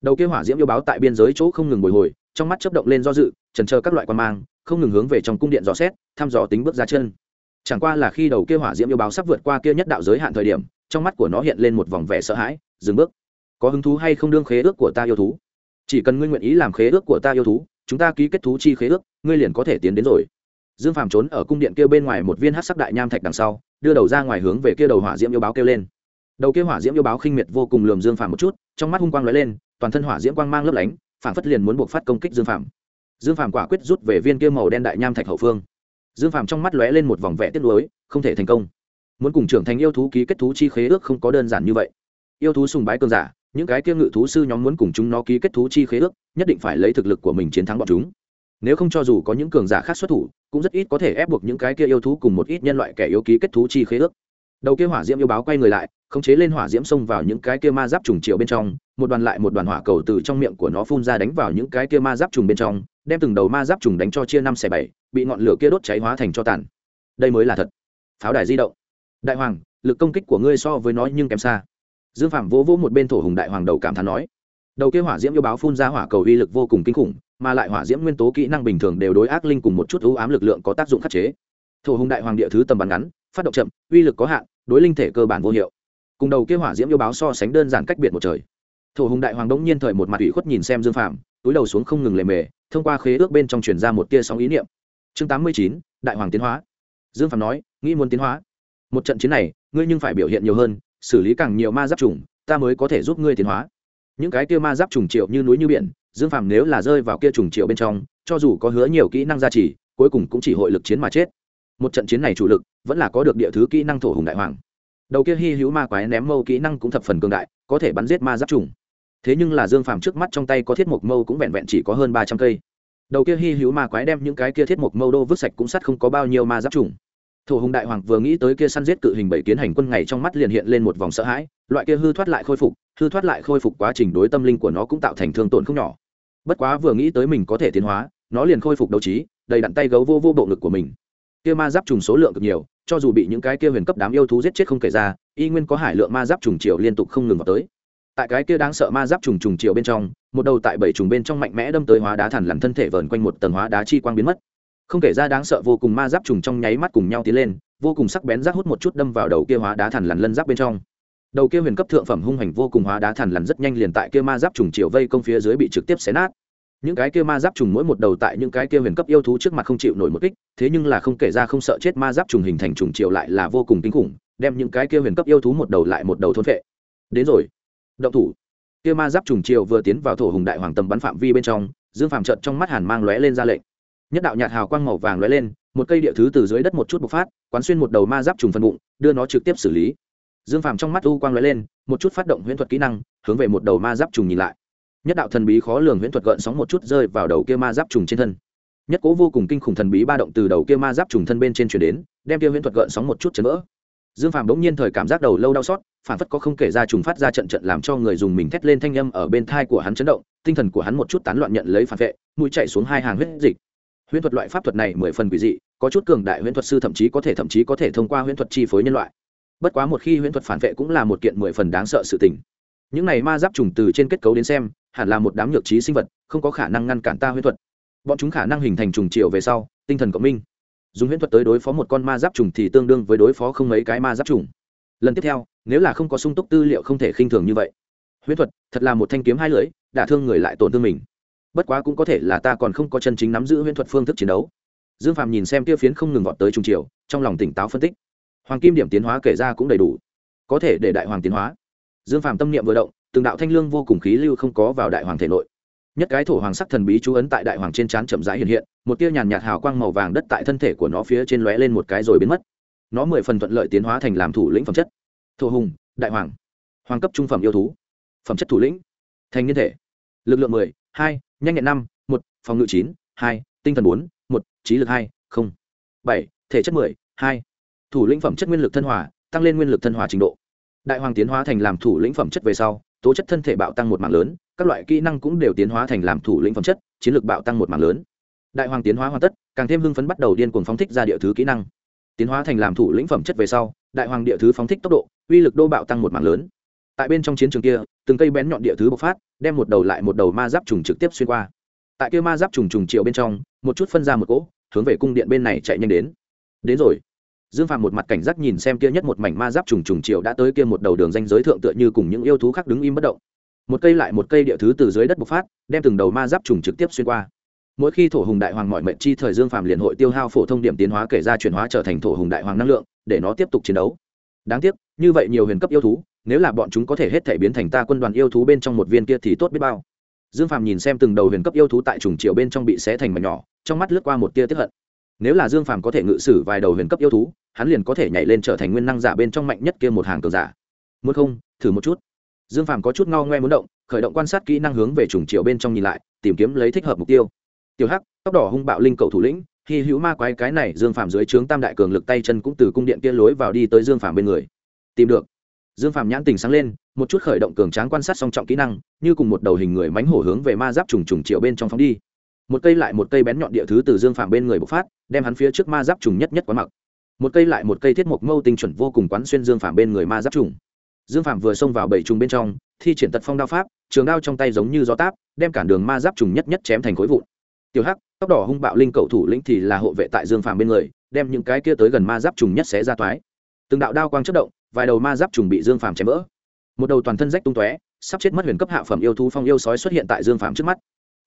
Đầu kia hỏa diễm yêu báo tại biên giới chỗ không ngừng bồi hồi, trong mắt chấp động lên do dự, trần chờ các loại quan mang, không ngừng hướng về trong cung điện dò xét, thăm dò tính bước ra chân. Chẳng qua là khi đầu kia hỏa diễm yêu báo sắp vượt qua kia nhất đạo giới hạn thời điểm trong mắt của nó hiện lên một vòng vẻ sợ hãi, dừng bước. Có hứng thú hay không đương khế ước của ta yêu thú? Chỉ cần ngươi nguyện ý làm khế ước của ta yêu thú, chúng ta ký kết thú chi khế ước, ngươi liền có thể tiến đến rồi. Dương phàm trốn ở cung điện kia bên ngoài một viên hát sắc đại nham thạch đằng sau, đưa đầu ra ngoài hướng về kia đầu hỏa diễm yêu báo kêu lên. Đầu kia hỏa diễm yêu báo khinh miệt vô cùng lườm dương phàm một chút, trong mắt hung quang lóe lên, toàn thân hỏa diễm quang mang lấp lánh, phản phất liền muốn buộc phát công kích dương phàm. Dương phàm quả quyết rút về viên kia màu đen đại nham thạch hậu phương. Dương phàm trong mắt lóe lên một vòng vẽ tiếc nuối, không thể thành công muốn cùng trưởng thành yêu thú ký kết thú chi khế ước không có đơn giản như vậy. Yêu thú sùng bái cơn giả, những cái kia ngự thú sư nhóm muốn cùng chúng nó ký kết thú chi khế ước, nhất định phải lấy thực lực của mình chiến thắng bọn chúng. Nếu không cho dù có những cường giả khác xuất thủ, cũng rất ít có thể ép buộc những cái kia yêu thú cùng một ít nhân loại kẻ yêu ký kết thú chi khế ước. Đầu kia hỏa diễm yêu báo quay người lại, khống chế lên hỏa diễm xông vào những cái kia ma giáp trùng triệu bên trong, một đoàn lại một đoàn hỏa cầu từ trong miệng của nó phun ra đánh vào những cái kia ma giáp trùng bên trong, đem từng đầu ma giáp trùng đánh cho chia năm xẻ bảy, bị ngọn lửa kia đốt cháy hóa thành cho tàn. Đây mới là thật. Pháo đài di động đại hoàng, lực công kích của ngươi so với nó nhưng kém xa. Dương phạm vỗ vỗ một bên thổ hùng đại hoàng đầu cảm thán nói. Đầu kia hỏa diễm yêu báo phun ra hỏa cầu uy lực vô cùng kinh khủng, mà lại hỏa diễm nguyên tố kỹ năng bình thường đều đối ác linh cùng một chút ưu ám lực lượng có tác dụng khắc chế. Thổ hùng đại hoàng địa thứ tầm bắn ngắn, phát động chậm, uy lực có hạn, đối linh thể cơ bản vô hiệu. Cùng đầu kia hỏa diễm yêu báo so sánh đơn giản cách biệt một trời. Thổ hùng đại hoàng đống nhiên thời một mặt ủy khuất nhìn xem dương phạm túi đầu xuống không ngừng lề mề, thông qua khế ước bên trong truyền ra một tia sóng ý niệm. Chương tám mươi chín, đại hoàng tiến hóa. Dương phạm nói, nghĩ muốn tiến hóa một trận chiến này, ngươi nhưng phải biểu hiện nhiều hơn, xử lý càng nhiều ma giáp trùng, ta mới có thể giúp ngươi tiến hóa. Những cái kia ma giáp trùng triệu như núi như biển, dương phàm nếu là rơi vào kia trùng triệu bên trong, cho dù có hứa nhiều kỹ năng gia trì, cuối cùng cũng chỉ hội lực chiến mà chết. Một trận chiến này chủ lực, vẫn là có được địa thứ kỹ năng thổ hùng đại hoàng. Đầu kia hy hữu ma quái ném mâu kỹ năng cũng thập phần cường đại, có thể bắn giết ma giáp trùng. Thế nhưng là dương phàm trước mắt trong tay có thiết mộc mâu cũng vẹn vẹn chỉ có hơn ba trăm cây. Đầu kia hy hữu ma quái đem những cái kia thiết mộc mâu đô vứt sạch cũng sắt không có bao nhiêu ma giáp trùng thổ hùng đại hoàng vừa nghĩ tới kia săn giết cự hình bảy kiến hành quân ngày trong mắt liền hiện lên một vòng sợ hãi, loại kia hư thoát lại khôi phục, hư thoát lại khôi phục quá trình đối tâm linh của nó cũng tạo thành thương tổn không nhỏ. Bất quá vừa nghĩ tới mình có thể tiến hóa, nó liền khôi phục đấu trí, đầy đặn tay gấu vô vô bộ ngực của mình. Kia ma giáp trùng số lượng cực nhiều, cho dù bị những cái kia huyền cấp đám yêu thú giết chết không kể ra, y nguyên có hải lượng ma giáp trùng triều liên tục không ngừng vào tới. Tại cái kia đáng sợ ma giáp trùng trùng triều bên trong, một đầu tại bảy trùng bên trong mạnh mẽ đâm tới hóa đá thẳn lằn thân thể vờn quanh một tầng hóa đá chi quang biến mất không kể ra đáng sợ vô cùng ma giáp trùng trong nháy mắt cùng nhau tiến lên, vô cùng sắc bén rác hút một chút đâm vào đầu kia hóa đá thằn lằn lân giáp bên trong. Đầu kia huyền cấp thượng phẩm hung hành vô cùng hóa đá thằn lằn rất nhanh liền tại kia ma giáp trùng chiều vây công phía dưới bị trực tiếp xé nát. Những cái kia ma giáp trùng mỗi một đầu tại những cái kia huyền cấp yêu thú trước mặt không chịu nổi một kích, thế nhưng là không kể ra không sợ chết ma giáp trùng hình thành trùng chiều lại là vô cùng kinh khủng, đem những cái kia huyền cấp yêu thú một đầu lại một đầu thôn phệ. Đến rồi. Động thủ. Kia ma giáp trùng chiều vừa tiến vào thổ hùng đại hoàng tầm bắn phạm vi bên trong, dương phạm trận trong mắt hàn mang lóe lên ra lệnh nhất đạo nhạt hào quang màu vàng lóe lên, một cây địa thứ từ dưới đất một chút bộc phát, quán xuyên một đầu ma giáp trùng phân bụng, đưa nó trực tiếp xử lý. Dương phàm trong mắt u quang lóe lên, một chút phát động huyễn thuật kỹ năng, hướng về một đầu ma giáp trùng nhìn lại. Nhất đạo thần bí khó lường huyễn thuật gợn sóng một chút rơi vào đầu kia ma giáp trùng trên thân. Nhất cố vô cùng kinh khủng thần bí ba động từ đầu kia ma giáp trùng thân bên trên chuyển đến, đem kia huyễn thuật gợn sóng một chút chấn vỡ. Dương phàm bỗng nhiên thời cảm giác đầu lâu đau xót, phản phất có không kể ra trùng phát ra trận trận làm cho người dùng mình thét lên thanh â m ở bên thai của hắn chấn động, tinh thần của hắn một chút tán loạn nhận lấy phản vệ, mũi chạy xuống hai hàng huyết dịch huyễn thuật loại pháp thuật này mười phần quỷ dị, có chút cường đại huyễn thuật sư thậm chí có thể thậm chí có thể thông qua huyễn thuật chi phối nhân loại. Bất quá một khi huyễn thuật phản vệ cũng là một kiện mười phần đáng sợ sự tình. Những này ma giáp trùng từ trên kết cấu đến xem, hẳn là một đám nhược trí sinh vật, không có khả năng ngăn cản ta huyễn thuật. Bọn chúng khả năng hình thành trùng triệu về sau, tinh thần cộng minh. Dùng huyễn thuật tới đối phó một con ma giáp trùng thì tương đương với đối phó không mấy cái ma giáp trùng. Lần tiếp theo, nếu là không có sung túc tư liệu không thể khinh thường như vậy. Huyễn thuật, thật là một thanh kiếm hai lưỡi, đả thương người lại tổn thương mình bất quá cũng có thể là ta còn không có chân chính nắm giữ huyễn thuật phương thức chiến đấu. Dương phạm nhìn xem tiêu phiến không ngừng vọt tới trung triều, trong lòng tỉnh táo phân tích. Hoàng kim điểm tiến hóa kể ra cũng đầy đủ. Có thể để đại hoàng tiến hóa. Dương phạm tâm niệm vừa động, từng đạo thanh lương vô cùng khí lưu không có vào đại hoàng thể nội. Nhất cái thổ hoàng sắc thần bí chú ấn tại đại hoàng trên trán chậm rãi hiện hiện, một tia nhàn nhạt hào quang màu vàng đất tại thân thể của nó phía trên lóe lên một cái rồi biến mất. Nó mười phần thuận lợi tiến hóa thành làm thủ lĩnh phẩm chất. Thổ hùng, đại hoàng. Hoàng cấp trung phẩm yêu thú. Phẩm chất thủ lĩnh. Thành niên thể. Lực lượng mười, hai nhanh nhẹn năm, một, phòng ngự chín, hai, tinh thần bốn, một, trí lực hai, không. Bảy, thể chất mười, hai. Thủ lĩnh phẩm chất nguyên lực thân hòa, tăng lên nguyên lực thân hòa trình độ. Đại hoàng tiến hóa thành làm thủ lĩnh phẩm chất về sau, tố chất thân thể bạo tăng một mạng lớn, các loại kỹ năng cũng đều tiến hóa thành làm thủ lĩnh phẩm chất, chiến lược bạo tăng một mạng lớn. Đại hoàng tiến hóa hoàn tất, càng thêm hưng phấn bắt đầu điên cuồng phóng thích ra địa thứ kỹ năng. Tiến hóa thành làm thủ lĩnh phẩm chất về sau, đại hoàng địa thứ phóng thích tốc độ, uy lực đô bạo tăng một mạng lớn. Tại bên trong chiến trường kia từng cây bén nhọn địa thứ bộc phát, đem một đầu lại một đầu ma giáp trùng trực tiếp xuyên qua. Tại kia ma giáp trùng trùng triệu bên trong, một chút phân ra một cỗ, hướng về cung điện bên này chạy nhanh đến. Đến rồi. Dương phạm một mặt cảnh giác nhìn xem kia nhất một mảnh ma giáp trùng trùng triệu đã tới kia một đầu đường danh giới thượng tựa như cùng những yêu thú khác đứng im bất động. Một cây lại một cây địa thứ từ dưới đất bộc phát, đem từng đầu ma giáp trùng trực tiếp xuyên qua. Mỗi khi thổ hùng đại hoàng mọi mệnh chi thời dương phạm liền hội tiêu hao phổ thông điểm tiến hóa kể ra chuyển hóa trở thành thổ hùng đại hoàng năng lượng, để nó tiếp tục chiến đấu. Đáng tiếc, như vậy nhiều huyền cấp yêu thú nếu là bọn chúng có thể hết thể biến thành ta quân đoàn yêu thú bên trong một viên kia thì tốt biết bao. Dương Phàm nhìn xem từng đầu huyền cấp yêu thú tại trùng triều bên trong bị xé thành mảnh nhỏ, trong mắt lướt qua một tia tiếp hận. Nếu là dương Phàm có thể ngự sử vài đầu huyền cấp yêu thú, hắn liền có thể nhảy lên trở thành nguyên năng giả bên trong mạnh nhất kia một hàng cường giả. Muốn không, thử một chút. Dương Phàm có chút ngao ngoe muốn động, khởi động quan sát kỹ năng hướng về trùng triều bên trong nhìn lại, tìm kiếm lấy thích hợp mục tiêu. Tiểu hắc, tóc đỏ hung bạo linh cầu thủ lĩnh khi hữu ma quái cái này dương Phàm dưới trướng tam đại cường lực tay chân cũng từ cung điện kia lối vào đi tới dương Phàm bên người. Tìm được dương phạm nhãn tình sáng lên, một chút khởi động cường tráng quan sát song trọng kỹ năng, như cùng một đầu hình người mánh hổ hướng về ma giáp trùng trùng triệu bên trong phóng đi. Một cây lại một cây bén nhọn địa thứ từ dương phạm bên người bộc phát, đem hắn phía trước ma giáp trùng nhất nhất quán mặc. Một cây lại một cây thiết mộc mâu tinh chuẩn vô cùng quán xuyên dương phạm bên người ma giáp trùng. Dương phạm vừa xông vào bảy trùng bên trong, thi triển tật phong đao pháp, trường đao trong tay giống như gió táp, đem cản đường ma giáp trùng nhất nhất chém thành khối vụn. Tiểu hắc tóc đỏ hung bạo linh cầu thủ lĩnh thì là hộ vệ tại dương phạm bên người, đem những cái kia tới gần ma giáp trùng nhất xé ra toái. Từng đạo đao quang chất động vài đầu ma giáp trùng bị dương phàm chém vỡ. Một đầu toàn thân rách tung tóe, sắp chết mất huyền cấp hạ phẩm yêu thú phong yêu sói xuất hiện tại dương phàm trước mắt.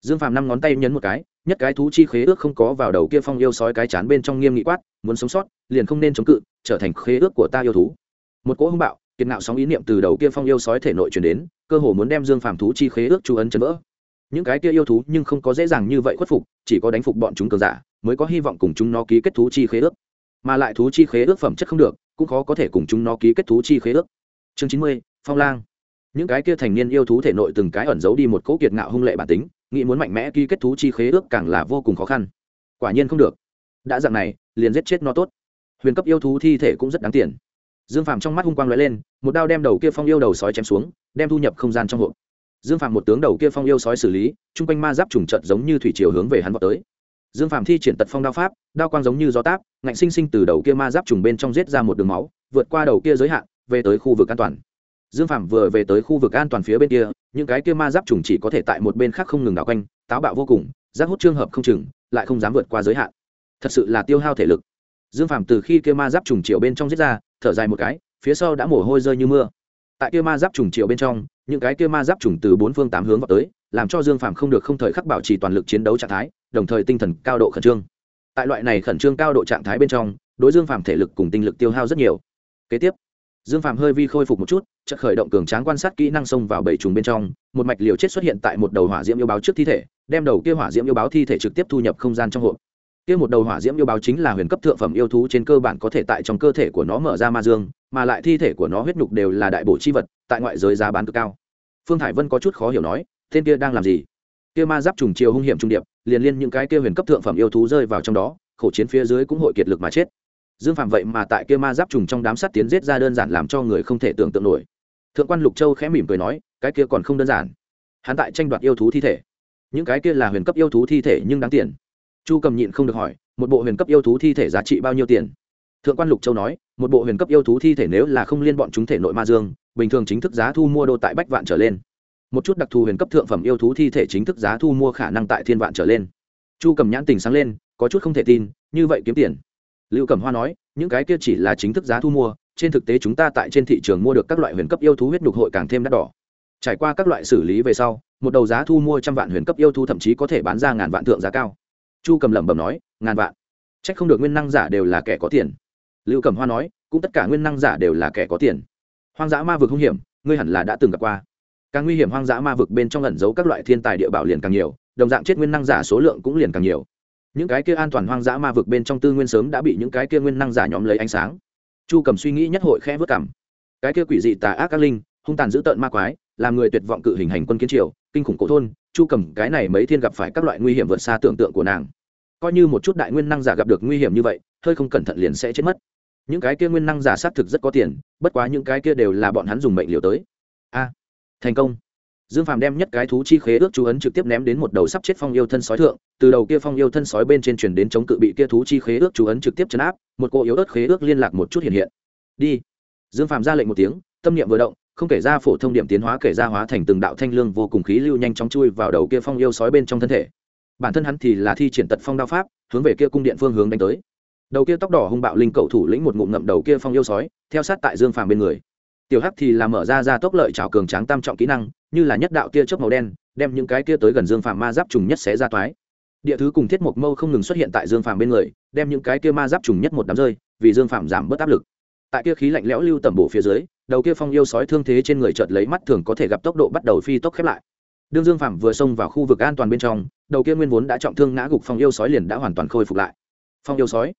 Dương phàm năm ngón tay nhấn một cái, nhất cái thú chi khế ước không có vào đầu kia phong yêu sói cái chán bên trong nghiêm nghị quát, muốn sống sót, liền không nên chống cự, trở thành khế ước của ta yêu thú. Một cỗ hung bạo, kiệt ngạo sóng ý niệm từ đầu kia phong yêu sói thể nội truyền đến, cơ hồ muốn đem dương phàm thú chi khế ước chú ấn chấn vỡ. Những cái kia yêu thú nhưng không có dễ dàng như vậy khuất phục, chỉ có đánh phục bọn chúng cường giả, mới có hy vọng cùng chúng nó ký kết thú chi khế ước. Mà lại thú chi khế ước phẩm chất không được cũng khó có thể cùng chúng nó ký kết thú chi khế ước. Chương chín mươi, phong lang. Những cái kia thành niên yêu thú thể nội từng cái ẩn giấu đi một cỗ kiệt ngạo hung lệ bản tính, nghĩ muốn mạnh mẽ ký kết thú chi khế ước càng là vô cùng khó khăn. Quả nhiên không được. Đã dạng này, liền giết chết nó tốt. Huyền cấp yêu thú thi thể cũng rất đáng tiền. Dương phạm trong mắt hung quang lóe lên, một đao đem đầu kia phong yêu đầu sói chém xuống, đem thu nhập không gian trong hộp. Dương phạm một tướng đầu kia phong yêu sói xử lý, chung quanh ma giáp trùng trận giống như thủy chiều hướng về hắn vào tới dương phạm thi triển tật phong đao pháp, đao quang giống như gió táp, ngạnh sinh sinh từ đầu kia ma giáp trùng bên trong giết ra một đường máu, vượt qua đầu kia giới hạn, về tới khu vực an toàn. Dương phạm vừa về tới khu vực an toàn phía bên kia, những cái kia ma giáp trùng chỉ có thể tại một bên khác không ngừng đảo quanh, táo bạo vô cùng giác hút trường hợp không chừng, lại không dám vượt qua giới hạn. Thật sự là tiêu hao thể lực. Dương phạm từ khi kia ma giáp trùng triệu bên trong giết ra, thở dài một cái, phía sau đã mồ hôi rơi như mưa. Tại kia ma giáp trùng triệu bên trong, những cái kia ma giáp trùng từ bốn phương tám hướng vào tới, làm cho dương phạm không được không thời khắc bảo trì toàn lực chiến đấu trạng thái đồng thời tinh thần cao độ khẩn trương. Tại loại này khẩn trương cao độ trạng thái bên trong, đối dương phàm thể lực cùng tinh lực tiêu hao rất nhiều. Kế tiếp, dương phàm hơi vi khôi phục một chút, chợt khởi động cường tráng quan sát kỹ năng xông vào bảy trùng bên trong, một mạch liều chết xuất hiện tại một đầu hỏa diễm yêu báo trước thi thể, đem đầu kia hỏa diễm yêu báo thi thể trực tiếp thu nhập không gian trong hộp. Kia một đầu hỏa diễm yêu báo chính là huyền cấp thượng phẩm yêu thú trên cơ bản có thể tại trong cơ thể của nó mở ra ma dương, mà lại thi thể của nó huyết nhục đều là đại bổ chi vật, tại ngoại giới giá bán cực cao. Phương hải vân có chút khó hiểu nói, tên kia đang làm gì? Kia ma giáp trùng chiều hung hiểm trung điệp, liền liên những cái kia huyền cấp thượng phẩm yêu thú rơi vào trong đó, khổ chiến phía dưới cũng hội kiệt lực mà chết. Dương phạm vậy mà tại kia ma giáp trùng trong đám sắt tiến giết ra đơn giản làm cho người không thể tưởng tượng nổi. Thượng quan lục châu khẽ mỉm cười nói, cái kia còn không đơn giản. Hắn tại tranh đoạt yêu thú thi thể. Những cái kia là huyền cấp yêu thú thi thể nhưng đáng tiền. Chu cầm nhịn không được hỏi, một bộ huyền cấp yêu thú thi thể giá trị bao nhiêu tiền? Thượng quan lục châu nói, một bộ huyền cấp yêu thú thi thể nếu là không liên bọn chúng thể nội ma dương, bình thường chính thức giá thu mua đô tại bách vạn trở lên một chút đặc thù huyền cấp thượng phẩm yêu thú thi thể chính thức giá thu mua khả năng tại thiên vạn trở lên. Chu cầm nhãn tình sáng lên, có chút không thể tin, như vậy kiếm tiền. Lưu cầm hoa nói, những cái kia chỉ là chính thức giá thu mua, trên thực tế chúng ta tại trên thị trường mua được các loại huyền cấp yêu thú huyết nhục hội càng thêm đắt đỏ. Trải qua các loại xử lý về sau, một đầu giá thu mua trăm vạn huyền cấp yêu thú thậm chí có thể bán ra ngàn vạn thượng giá cao. Chu cầm lẩm bẩm nói, ngàn vạn? C h ắ c không được nguyên năng giả đều là kẻ có tiền. Lưu cầm hoa nói, cũng tất cả nguyên năng giả đều là kẻ có tiền. Hoang dã ma vực hung hiểm, ngươi hẳn là đã từng gặp qua càng nguy hiểm hoang dã ma vực bên trong lẩn giấu các loại thiên tài địa bảo liền càng nhiều, đồng dạng chết nguyên năng giả số lượng cũng liền càng nhiều. Những cái kia an toàn hoang dã ma vực bên trong tư nguyên sớm đã bị những cái kia nguyên năng giả nhóm lấy ánh sáng. Chu cầm suy nghĩ nhất hội khẽ vất cảm cái kia quỷ dị tà ác các linh, hung tàn dữ tợn ma quái, làm người tuyệt vọng cự hình hành quân kiến triều, kinh khủng cổ thôn, chu cầm cái này mấy thiên gặp phải các loại nguy hiểm vượt xa tưởng tượng của nàng. Coi như một chút đại nguyên năng giả gặp được nguy hiểm như vậy, hơi không cẩn thận liền sẽ chết mất. Những cái kia nguyên năng giả xác thực rất có tiền, bất quá những cái kia đều là bọn hắn dùng mệnh liều tới thành công. Dương phàm đem nhất cái thú chi khế ước chú ấn trực tiếp ném đến một đầu sắp chết phong yêu thân sói thượng, từ đầu kia phong yêu thân sói bên trên truyền đến chống cự bị kia thú chi khế ước chú ấn trực tiếp chấn áp, một cô yếu ớt khế ước liên lạc một chút hiện hiện. Đi. Dương phàm ra lệnh một tiếng, tâm niệm vừa động, không kể ra phổ thông điểm tiến hóa, kể ra hóa thành từng đạo thanh lương vô cùng khí lưu nhanh chóng chui vào đầu kia phong yêu sói bên trong thân thể. Bản thân hắn thì là thi triển tật phong đao pháp, hướng về kia cung điện phương hướng đánh tới. Đầu kia tóc đỏ hung bạo linh cậu thủ lĩnh một ngụm ngậm đầu kia phong yêu sói, theo sát tại dương phàm bên người tiểu hắc thì là mở ra ra tốc lợi trào cường tráng tam trọng kỹ năng, như là nhất đạo tia chớp màu đen, đem những cái kia tới gần dương phàm ma giáp trùng nhất xé ra toái. Địa thứ cùng thiết mộc mâu không ngừng xuất hiện tại dương phàm bên người, đem những cái kia ma giáp trùng nhất một đám rơi, vì dương phàm giảm bớt áp lực. Tại kia khí lạnh lẽo lưu tầm bổ phía dưới, đầu kia phong yêu sói thương thế trên người chợt lấy mắt thường có thể gặp tốc độ bắt đầu phi tốc khép lại. Đương dương phàm vừa xông vào khu vực an toàn bên trong, đầu kia nguyên vốn đã trọng thương ngã gục phong yêu sói liền đã hoàn toàn khôi phục lại. Phong yêu sói,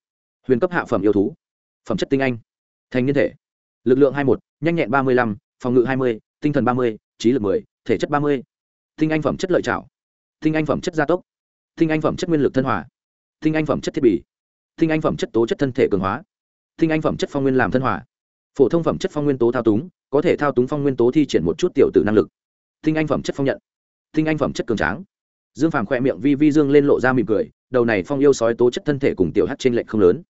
huyền cấp hạ phẩm yêu thú, phẩm chất tinh anh, thành niên thể lực lượng hai một, nhanh nhẹn ba mươi lăm, phòng ngự hai mươi, tinh thần ba mươi, trí lực mười, thể chất ba mươi. Tinh anh phẩm chất lợi trảo. Tinh anh phẩm chất gia tốc. Tinh anh phẩm chất nguyên lực thân hòa. Tinh anh phẩm chất thiết bị. Tinh anh phẩm chất tố chất thân thể cường hóa. Tinh anh phẩm chất phong nguyên làm thân hòa. Phổ thông phẩm chất phong nguyên tố thao túng, có thể thao túng phong nguyên tố thi triển một chút tiểu tử năng lực. Tinh anh phẩm chất phong nhận. Tinh anh phẩm chất cường tráng. Dương phàm khoe miệng vi vi dương lên lộ ra mỉm cười, đầu này phong yêu sói tố chất thân thể cùng tiểu hát trên lệnh không lớn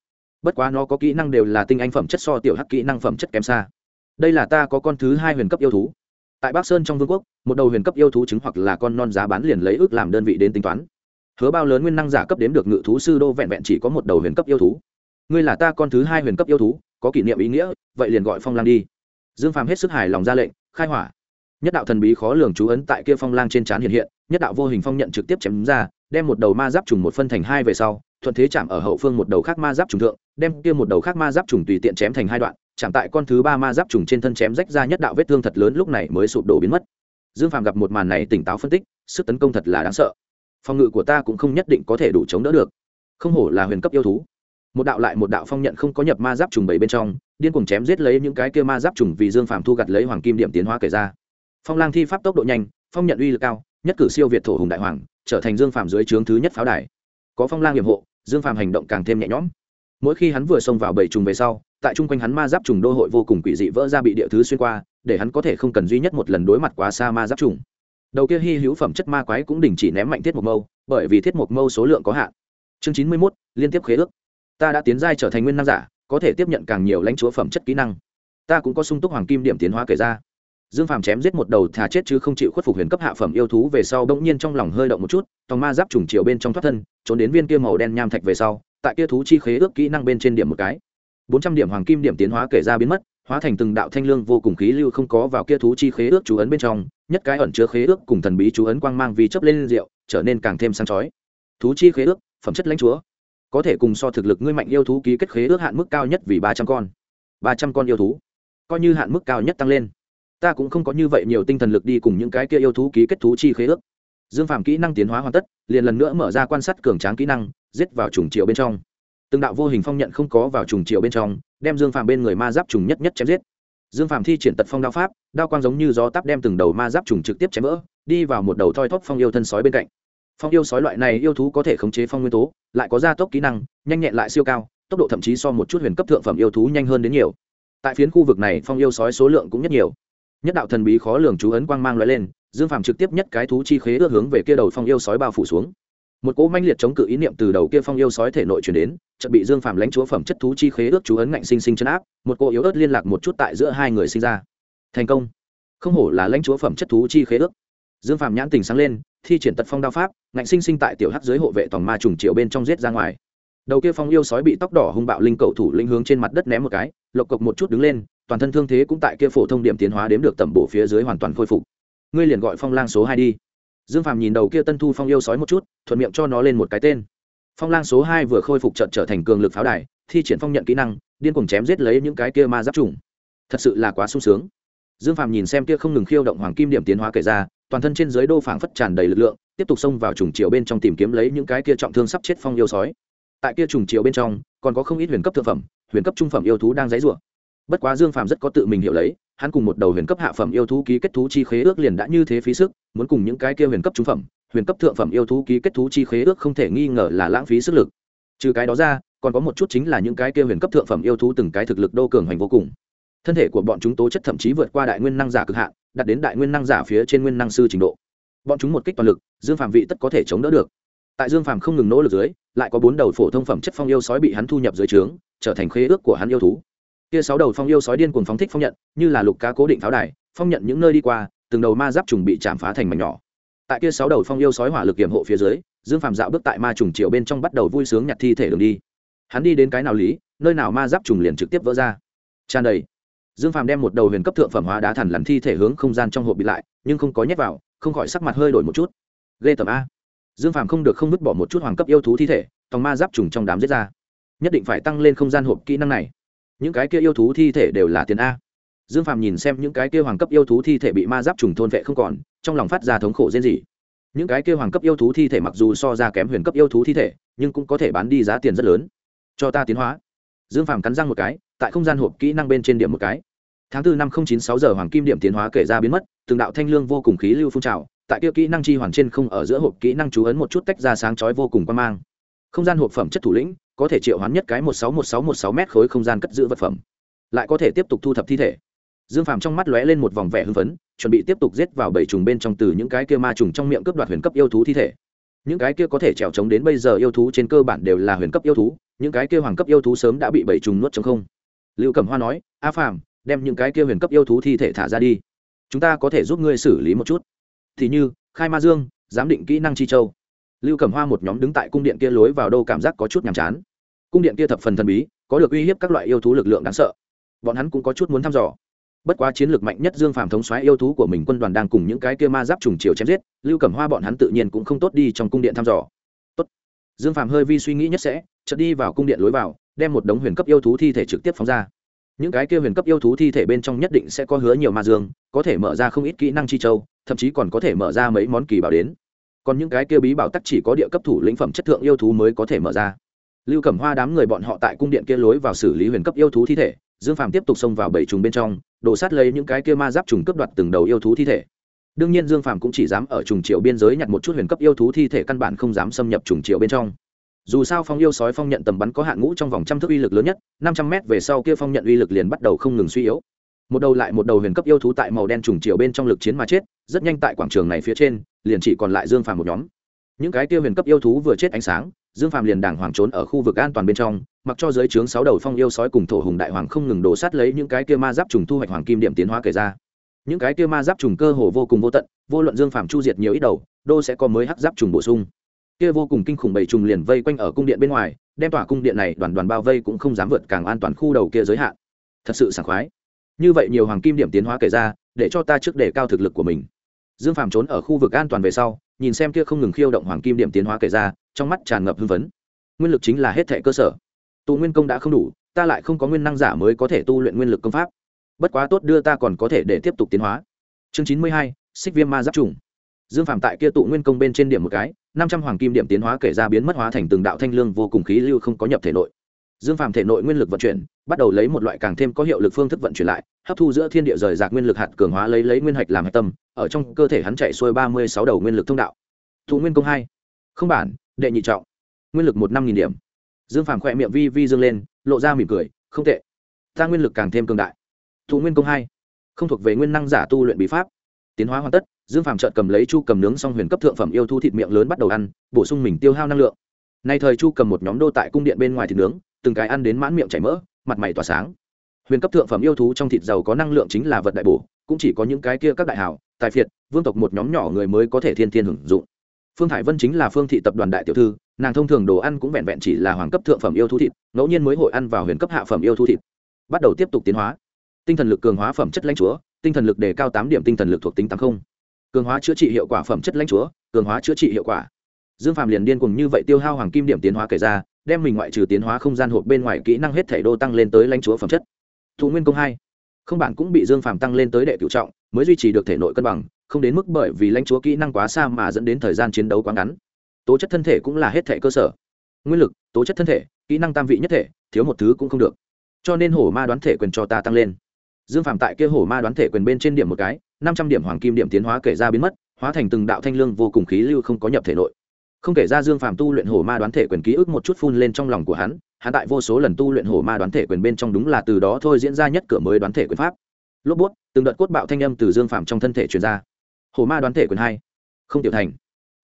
bất quá nó có kỹ năng đều là tinh anh phẩm chất so tiểu hắc kỹ năng phẩm chất kém xa. Đây là ta có con thứ hai huyền cấp yêu thú. Tại bắc sơn trong vương quốc, một đầu huyền cấp yêu thú chứng hoặc là con non giá bán liền lấy ước làm đơn vị đến tính toán. Hứa bao lớn nguyên năng giả cấp đếm được ngự thú sư đô vẹn vẹn chỉ có một đầu huyền cấp yêu thú. Ngươi là ta con thứ hai huyền cấp yêu thú, có kỷ niệm ý nghĩa, vậy liền gọi phong lang đi. Dương phàm hết sức hài lòng ra lệnh, khai hỏa. Nhất đạo thần bí khó lường chú ấn tại kia phong lang trên trán hiện hiện, nhất đạo vô hình phong nhận trực tiếp chém ra, đem một đầu ma giáp trùng một phân thành hai về sau thuận thế chạm ở hậu phương một đầu khác ma giáp trùng thượng, đem kia một đầu khác ma giáp trùng tùy tiện chém thành hai đoạn, chạm tại con thứ ba ma giáp trùng trên thân chém rách ra nhất đạo vết thương thật lớn lúc này mới sụp đổ biến mất. Dương phàm gặp một màn này tỉnh táo phân tích, sức tấn công thật là đáng sợ. Phòng ngự của ta cũng không nhất định có thể đủ chống đỡ được. Không hổ là huyền cấp yêu thú. Một đạo lại một đạo phong nhận không có nhập ma giáp trùng bảy bên trong, điên cuồng chém giết lấy những cái kia ma giáp trùng vì dương phàm thu gặt lấy hoàng kim điểm tiến hóa kể ra. Phong lang thi pháp tốc độ nhanh, phong nhận uy lực cao, nhất cử siêu việt thổ hùng đại hoàng, trở thành dương phàm dưới trướng thứ nhất pháo đài có phong lang nhiệm hộ, dương phàm hành động càng thêm nhẹ nhõm. Mỗi khi hắn vừa xông vào bảy trùng về sau, tại chung quanh hắn ma giáp trùng đô hội vô cùng quỷ dị vỡ ra bị địa thứ xuyên qua, để hắn có thể không cần duy nhất một lần đối mặt quá xa ma giáp trùng. Đầu kia hy hữu phẩm chất ma quái cũng đình chỉ ném mạnh thiết một mâu, bởi vì thiết một mâu số lượng có hạn. Chương chín mươi mốt, liên tiếp khế ước. Ta đã tiến giai trở thành nguyên năng giả, có thể tiếp nhận càng nhiều lãnh chúa phẩm chất kỹ năng. Ta cũng có sung túc hoàng kim điểm tiến hóa kể ra dương phàm chém giết một đầu thà chết chứ không chịu khuất phục huyền cấp hạ phẩm yêu thú về sau bỗng nhiên trong lòng hơi động một chút, tòng ma giáp trùng chiều bên trong thoát thân, trốn đến viên kia màu đen nham thạch về sau, tại kia thú chi khế ước kỹ năng bên trên điểm một cái. Bốn trăm điểm hoàng kim điểm tiến hóa kể ra biến mất, hóa thành từng đạo thanh lương vô cùng khí lưu không có vào kia thú chi khế ước chú ấn bên trong, nhất cái ẩn chứa khế ước cùng thần bí chú ấn quang mang vì chấp lên rượu, trở nên càng thêm sáng chói. Thú chi khế ước, phẩm chất lãnh chúa. Có thể cùng so thực lực ngươi mạnh yêu thú ký kết khế ước hạn mức cao nhất vì ba trăm con. Ba trăm con yêu thú. Coi như hạn mức cao nhất tăng lên ta cũng không có như vậy nhiều tinh thần lực đi cùng những cái kia yêu thú ký kết thú chi khế ước. Dương phàm kỹ năng tiến hóa hoàn tất, liền lần nữa mở ra quan sát cường tráng kỹ năng, giết vào trùng triệu bên trong. Từng đạo vô hình phong nhận không có vào trùng triệu bên trong, đem dương phàm bên người ma giáp trùng nhất nhất chém giết. Dương phàm thi triển tật phong đao pháp, đao quang giống như gió tắp đem từng đầu ma giáp trùng trực tiếp chém vỡ, đi vào một đầu thoi thóp phong yêu thân sói bên cạnh. Phong yêu sói loại này yêu thú có thể khống chế phong nguyên tố, lại có gia tốc kỹ năng, nhanh nhẹn lại siêu cao, tốc độ thậm chí so một chút huyền cấp thượng phẩm yêu thú nhanh hơn đến nhiều. Tại phiến khu vực này, phong yêu sói số lượng cũng nhất nhiều nhất đạo thần bí khó lường chú ấn quang mang loại lên, dương phàm trực tiếp nhất cái thú chi khế ước hướng về kia đầu phong yêu sói bao phủ xuống. Một cỗ manh liệt chống cự ý niệm từ đầu kia phong yêu sói thể nội chuyển đến, chợt bị dương phàm lãnh chúa phẩm chất thú chi khế ước chú ấn ngạnh sinh sinh chấn áp, một cỗ yếu ớt liên lạc một chút tại giữa hai người sinh ra. Thành công. Không hổ là lãnh chúa phẩm chất thú chi khế ước. Dương phàm nhãn tình sáng lên, thi triển tật phong đao pháp, ngạnh sinh sinh tại tiểu hắc dưới hộ vệ tòng ma trùng triệu bên trong giết ra ngoài. Đầu kia phong yêu sói bị tóc đỏ hung bạo linh cầu thủ linh hướng trên mặt đất ném một cái, lộc cộc một chút đứng lên toàn thân thương thế cũng tại kia phổ thông điểm tiến hóa đếm được tẩm bổ phía dưới hoàn toàn khôi phục. Ngươi liền gọi phong lang số hai đi. Dương phàm nhìn đầu kia tân thu phong yêu sói một chút, thuận miệng cho nó lên một cái tên. Phong lang số hai vừa khôi phục trận trở thành cường lực pháo đài, thi triển phong nhận kỹ năng, điên cùng chém giết lấy những cái kia ma giáp trùng. Thật sự là quá sung sướng. Dương phàm nhìn xem kia không ngừng khiêu động hoàng kim điểm tiến hóa kể ra, toàn thân trên dưới đô phảng phất tràn đầy lực lượng, tiếp tục xông vào trùng chiều bên trong tìm kiếm lấy những cái kia trọng thương sắp chết phong yêu sói. Tại kia trùng chiều bên trong, còn có không ít huyền cấp thượng phẩm, huyền cấp trung phẩm yêu thú đang dãy giụa bất quá dương phàm rất có tự mình hiểu lấy, hắn cùng một đầu huyền cấp hạ phẩm yêu thú ký kết thú chi khế ước liền đã như thế phí sức, muốn cùng những cái kia huyền cấp trung phẩm, huyền cấp thượng phẩm yêu thú ký kết thú chi khế ước không thể nghi ngờ là lãng phí sức lực. Trừ cái đó ra, còn có một chút chính là những cái kia huyền cấp thượng phẩm yêu thú từng cái thực lực đô cường hoành vô cùng. Thân thể của bọn chúng tố chất thậm chí vượt qua đại nguyên năng giả cực hạn, đạt đến đại nguyên năng giả phía trên nguyên năng sư trình độ. Bọn chúng một kích toàn lực, dương phàm vị tất có thể chống đỡ được. Tại dương phàm không ngừng nỗ lực dưới, lại có bốn đầu phổ thông phẩm chất phong yêu sói bị hắn thu nhập dưới trướng, trở thành khế ước của hắn yêu thú kia sáu đầu phong yêu sói điên cuồng phóng thích phong nhận, như là lục cá cố định pháo đài, phong nhận những nơi đi qua, từng đầu ma giáp trùng bị chạm phá thành mảnh nhỏ. Tại kia sáu đầu phong yêu sói hỏa lực kiểm hộ phía dưới, dương phàm dạo bước tại ma trùng triệu bên trong bắt đầu vui sướng nhặt thi thể đường đi. Hắn đi đến cái nào lý, nơi nào ma giáp trùng liền trực tiếp vỡ ra. Tràn đầy. Dương phàm đem một đầu huyền cấp thượng phẩm hóa đá thần lằn thi thể hướng không gian trong hộp bị lại, nhưng không có nhét vào, không khỏi sắc mặt hơi đổi một chút. Ghê tầm a. Dương phàm không được không vứt bỏ một chút hoàng cấp yêu thú thi thể, tòng ma giáp trùng trong đám giết ra. Nhất định phải tăng lên không gian hộp kỹ năng này những cái kia yêu thú thi thể đều là tiền a. Dương phàm nhìn xem những cái kia hoàng cấp yêu thú thi thể bị ma giáp trùng thôn vệ không còn, trong lòng phát ra thống khổ riêng gì những cái kia hoàng cấp yêu thú thi thể mặc dù so ra kém huyền cấp yêu thú thi thể, nhưng cũng có thể bán đi giá tiền rất lớn. Cho ta tiến hóa. Dương phàm cắn răng một cái, tại không gian hộp kỹ năng bên trên điểm một cái. Tháng tư năm không chín sáu giờ hoàng kim điểm tiến hóa kể ra biến mất, từng đạo thanh lương vô cùng khí lưu phun trào, tại kia kỹ năng chi hoàn trên không ở giữa hộp kỹ năng chú ấn một chút tách ra sáng chói vô cùng quan mang. Không gian hộp phẩm chất thủ lĩnh có thể triệu hoán nhất cái một sáu một sáu một sáu m khối không gian cất giữ vật phẩm, lại có thể tiếp tục thu thập thi thể. Dương phàm trong mắt lóe lên một vòng vẻ hưng phấn, chuẩn bị tiếp tục giết vào bảy trùng bên trong từ những cái kia ma trùng trong miệng cướp đoạt huyền cấp yêu thú thi thể. Những cái kia có thể trèo trống đến bây giờ yêu thú trên cơ bản đều là huyền cấp yêu thú, những cái kia hoàng cấp yêu thú sớm đã bị bảy trùng nuốt trong không. Lưu cẩm hoa nói, a phàm, đem những cái kia huyền cấp yêu thú thi thể thả ra đi. Chúng ta có thể giúp ngươi xử lý một chút. Thì như, khai ma dương, giám định kỹ năng chi châu lưu cẩm hoa một nhóm đứng tại cung điện kia lối vào đâu cảm giác có chút nhàm chán. Cung điện kia thập phần thần bí, có được uy hiếp các loại yêu thú lực lượng đáng sợ. Bọn hắn cũng có chút muốn thăm dò. Bất quá chiến lược mạnh nhất dương phàm thống xoáy yêu thú của mình quân đoàn đang cùng những cái kia ma giáp trùng chiều chém giết, lưu cẩm hoa bọn hắn tự nhiên cũng không tốt đi trong cung điện thăm dò. Tốt. Dương phàm hơi vi suy nghĩ nhất sẽ, chợt đi vào cung điện lối vào, đem một đống huyền cấp yêu thú thi thể trực tiếp phóng ra. Những cái kia huyền cấp yêu thú thi thể bên trong nhất định sẽ có hứa nhiều ma dương, có thể mở ra không ít kỹ năng chi châu, thậm chí còn có thể mở ra mấy món kỳ bảo đến còn những cái kia bí bảo tắc chỉ có địa cấp thủ lĩnh phẩm chất thượng yêu thú mới có thể mở ra. Lưu cẩm hoa đám người bọn họ tại cung điện kia lối vào xử lý huyền cấp yêu thú thi thể, dương phàm tiếp tục xông vào bảy trùng bên trong, đổ sát lấy những cái kia ma giáp trùng cướp đoạt từng đầu yêu thú thi thể. Đương nhiên dương phàm cũng chỉ dám ở trùng triệu biên giới nhặt một chút huyền cấp yêu thú thi thể căn bản không dám xâm nhập trùng triệu bên trong. Dù sao phong yêu sói phong nhận tầm bắn có hạn ngũ trong vòng trăm thước uy lực lớn nhất, năm trăm mét về sau kia phong nhận uy lực liền bắt đầu không ngừng suy yếu một đầu lại một đầu huyền cấp yêu thú tại màu đen trùng chiều bên trong lực chiến mà chết, rất nhanh tại quảng trường này phía trên, liền chỉ còn lại dương phàm một nhóm. Những cái tiêu huyền cấp yêu thú vừa chết ánh sáng, dương phàm liền đàng hoàng trốn ở khu vực an toàn bên trong, mặc cho dưới trướng sáu đầu phong yêu sói cùng thổ hùng đại hoàng không ngừng đổ sát lấy những cái kia ma giáp trùng thu hoạch hoàng kim điểm tiến hóa kể ra. Những cái kia ma giáp trùng cơ hồ vô cùng vô tận, vô luận dương phàm chu diệt nhiều ít đầu, đô sẽ có mới hắc giáp trùng bổ sung. Kia vô cùng kinh khủng bảy trùng liền vây quanh ở cung điện bên ngoài, đem tỏa cung điện này đoàn đoàn bao vây cũng không dám vượt càng an toàn khu đầu kia giới hạn. Thật sự sảng khoái như vậy nhiều hoàng kim điểm tiến hóa kể ra, để cho ta trước để cao thực lực của mình. Dương phàm trốn ở khu vực an toàn về sau, nhìn xem kia không ngừng khiêu động hoàng kim điểm tiến hóa kể ra, trong mắt tràn ngập hưng vấn nguyên lực chính là hết thẻ cơ sở. Tụ nguyên công đã không đủ, ta lại không có nguyên năng giả mới có thể tu luyện nguyên lực công pháp. Bất quá tốt đưa ta còn có thể để tiếp tục tiến hóa. Chương chín mươi hai, xích viêm ma giáp trùng. Dương phạm tại kia tụ nguyên công bên trên điểm một cái, năm trăm hoàng kim điểm tiến hóa kể ra biến mất hóa thành từng đạo thanh lương vô cùng khí lưu không có nhập thể nội dương phàm thể nội nguyên lực vận chuyển, bắt đầu lấy một loại càng thêm có hiệu lực phương thức vận chuyển lại, hấp thu giữa thiên địa rời rạc nguyên lực hạt cường hóa lấy lấy nguyên hạch làm hạch tâm, ở trong cơ thể hắn chạy xuôi ba mươi sáu đầu nguyên lực thông đạo. Thụ nguyên công hai. Không bản, đệ nhị trọng. Nguyên lực một năm nghìn điểm. Dương phàm khỏe miệng vi vi dương lên, lộ ra mỉm cười, không tệ. Ta nguyên lực càng thêm cường đại. Thụ nguyên công hai. Không thuộc về nguyên năng giả tu luyện bí pháp. Tiến hóa hoàn tất, dương phàm trợt cầm lấy chu cầm nướng xong huyền cấp thượng phẩm yêu thu thịt miệng lớn bắt đầu ăn, bổ sung mình tiêu hao năng lượng. Nay thời chu cầm một nhóm đô tại cung điện bên ngoài thịt nướng từng cái ăn đến mãn miệng chảy mỡ, mặt mày tỏa sáng. Huyền cấp thượng phẩm yêu thú trong thịt giàu có năng lượng chính là vật đại bổ, cũng chỉ có những cái kia các đại hảo tài phiệt, vương tộc một nhóm nhỏ người mới có thể thiên thiên hưởng dụng. Phương thải vân chính là phương thị tập đoàn đại tiểu thư, nàng thông thường đồ ăn cũng vẹn vẹn chỉ là hoàng cấp thượng phẩm yêu thú thịt, ngẫu nhiên mới hội ăn vào huyền cấp hạ phẩm yêu thú thịt. Bắt đầu tiếp tục tiến hóa. Tinh thần lực cường hóa phẩm chất lãnh chúa, tinh thần lực đề cao tám điểm tinh thần lực thuộc tính tám không. Cường hóa chữa trị hiệu quả phẩm chất lãnh chúa, cường hóa chữa trị hiệu quả dương phạm liền điên cùng như vậy tiêu hao hoàng kim điểm tiến hóa kể ra, đem mình ngoại trừ tiến hóa không gian hộp bên ngoài kỹ năng hết thể đô tăng lên tới lãnh chúa phẩm chất. Thụ nguyên công hai. Không bạn cũng bị dương phạm tăng lên tới đệ cựu trọng, mới duy trì được thể nội cân bằng, không đến mức bởi vì lãnh chúa kỹ năng quá xa mà dẫn đến thời gian chiến đấu quá ngắn. Tố chất thân thể cũng là hết thể cơ sở. Nguyên lực, tố chất thân thể, kỹ năng tam vị nhất thể, thiếu một thứ cũng không được. Cho nên hổ ma đoán thể quyền cho ta tăng lên. Dương phạm tại kia hổ ma đoán thể quyền bên trên điểm một cái, năm trăm điểm hoàng kim điểm tiến hóa kể ra biến mất, hóa thành từng đạo thanh lương vô cùng khí lưu không có nhập thể nội không kể ra dương phạm tu luyện hổ ma đoán thể quyền ký ức một chút phun lên trong lòng của hắn hắn tại vô số lần tu luyện hổ ma đoán thể quyền bên trong đúng là từ đó thôi diễn ra nhất cửa mới đoán thể quyền pháp. Lốp bút, từng đợt cốt bạo thanh âm từ dương phạm trong thân thể truyền ra. Hổ ma đoán thể quyền hai, không tiểu thành.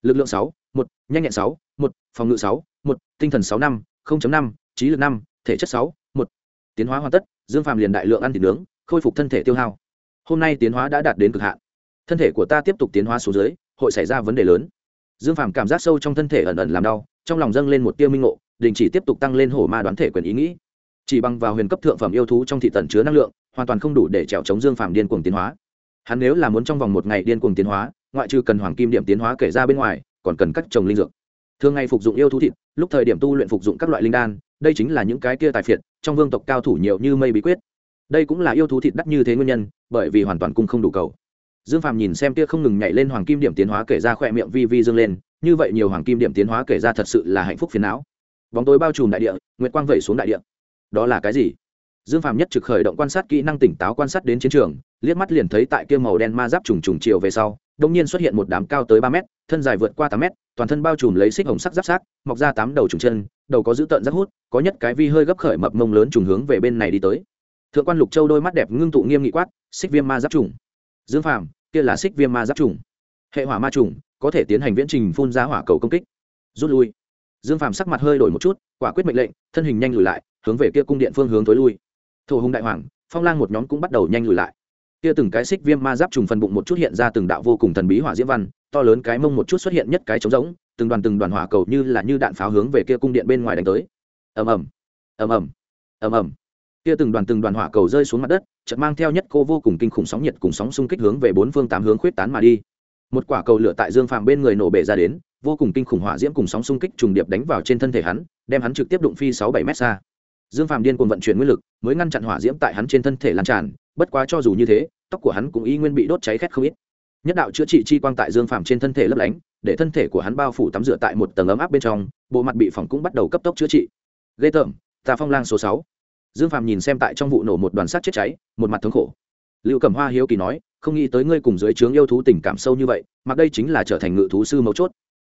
Lực lượng sáu, một, nhanh nhẹn sáu, một, phòng ngự sáu, một, tinh thần sáu năm năm, trí lực năm, thể chất sáu, một. Tiến hóa hoàn tất, dương phạm liền đại lượng ăn thịt nướng, khôi phục thân thể tiêu hao. Hôm nay tiến hóa đã đạt đến cực hạn. Thân thể của ta tiếp tục tiến hóa xuống dưới, hội xảy ra vấn đề lớn dương phàm cảm giác sâu trong thân thể ẩn ẩn làm đau, trong lòng dâng lên một tiêu minh ngộ, đình chỉ tiếp tục tăng lên hổ ma đoán thể quyền ý nghĩ. Chỉ bằng vào huyền cấp thượng phẩm yêu thú trong thị tần chứa năng lượng, hoàn toàn không đủ để trèo chống dương phàm điên cuồng tiến hóa. Hắn nếu là muốn trong vòng một ngày điên cuồng tiến hóa, ngoại trừ cần hoàng kim điểm tiến hóa kể ra bên ngoài, còn cần cắt trồng linh dược. Thường ngày phục dụng yêu thú thịt, lúc thời điểm tu luyện phục dụng các loại linh đan, đây chính là những cái kia tài phiệt, trong vương tộc cao thủ nhiều như mây bí quyết. Đây cũng là yêu thú thịt đắt như thế nguyên nhân, bởi vì hoàn toàn cung không đủ cầu dương phàm nhìn xem kia không ngừng nhảy lên hoàng kim điểm tiến hóa kể ra khỏe miệng vi vi dương lên, như vậy nhiều hoàng kim điểm tiến hóa kể ra thật sự là hạnh phúc phiền não. Bóng tối bao trùm đại địa, nguyệt quang vẩy xuống đại địa. Đó là cái gì? Dương phàm nhất trực khởi động quan sát kỹ năng tỉnh táo quan sát đến chiến trường, liếc mắt liền thấy tại kia màu đen ma giáp trùng trùng chiều về sau đông nhiên xuất hiện một đám cao tới ba mét, thân dài vượt qua tám mét, toàn thân bao trùm lấy xích hồng sắc giáp sát, mọc ra tám đầu trùng chân, đầu có dữ tợn rác hút, có nhất cái vi hơi gấp khởi mập mông lớn trùng hướng về bên này đi tới. Thượng quan lục châu đôi mắt đẹp ngưng tụ nghiêm nghị quát, xích viêm ma giáp trùng dương phàm, kia là xích viêm ma giáp trùng. Hệ hỏa ma trùng có thể tiến hành viễn trình phun ra hỏa cầu công kích. Rút lui. Dương phàm sắc mặt hơi đổi một chút, quả quyết mệnh lệnh, thân hình nhanh lùi lại, hướng về kia cung điện phương hướng tối lui. Thổ hùng đại hoàng, phong lang một nhóm cũng bắt đầu nhanh lùi lại. Kia từng cái xích viêm ma giáp trùng phần bụng một chút hiện ra từng đạo vô cùng thần bí hỏa diễm văn, to lớn cái mông một chút xuất hiện nhất cái trống rỗng, từng đoàn từng đoàn hỏa cầu như là như đạn pháo hướng về kia cung điện bên ngoài đánh tới. Ầm ầm. Ầm ầm. Ầm ầm. Kia từng đoàn từng đoàn hỏa cầu rơi xuống mặt đất chợt mang theo nhất cô vô cùng kinh khủng sóng nhiệt cùng sóng xung kích hướng về bốn phương tám hướng khuyết tán mà đi. Một quả cầu lửa tại dương phàm bên người nổ bể ra đến, vô cùng kinh khủng hỏa diễm cùng sóng xung kích trùng điệp đánh vào trên thân thể hắn, đem hắn trực tiếp đụng phi sáu bảy mét xa. Dương phàm điên cuồng vận chuyển nguyên lực, mới ngăn chặn hỏa diễm tại hắn trên thân thể lan tràn, bất quá cho dù như thế, tóc của hắn cũng y nguyên bị đốt cháy khét không ít. Nhất đạo chữa trị chi quang tại dương phàm trên thân thể lấp lánh, để thân thể của hắn bao phủ tắm rửa tại một tầng ấm áp bên trong, bộ mặt bị phỏng cũng bắt đầu cấp tốc chữa trị. Ghê tởm tà phong lang số sáu dương phàm nhìn xem tại trong vụ nổ một đoàn sắt chết cháy, một mặt thống khổ. Lưu cẩm hoa hiếu kỳ nói, không nghĩ tới ngươi cùng dưới trướng yêu thú tình cảm sâu như vậy, mặc đây chính là trở thành ngự thú sư mấu chốt.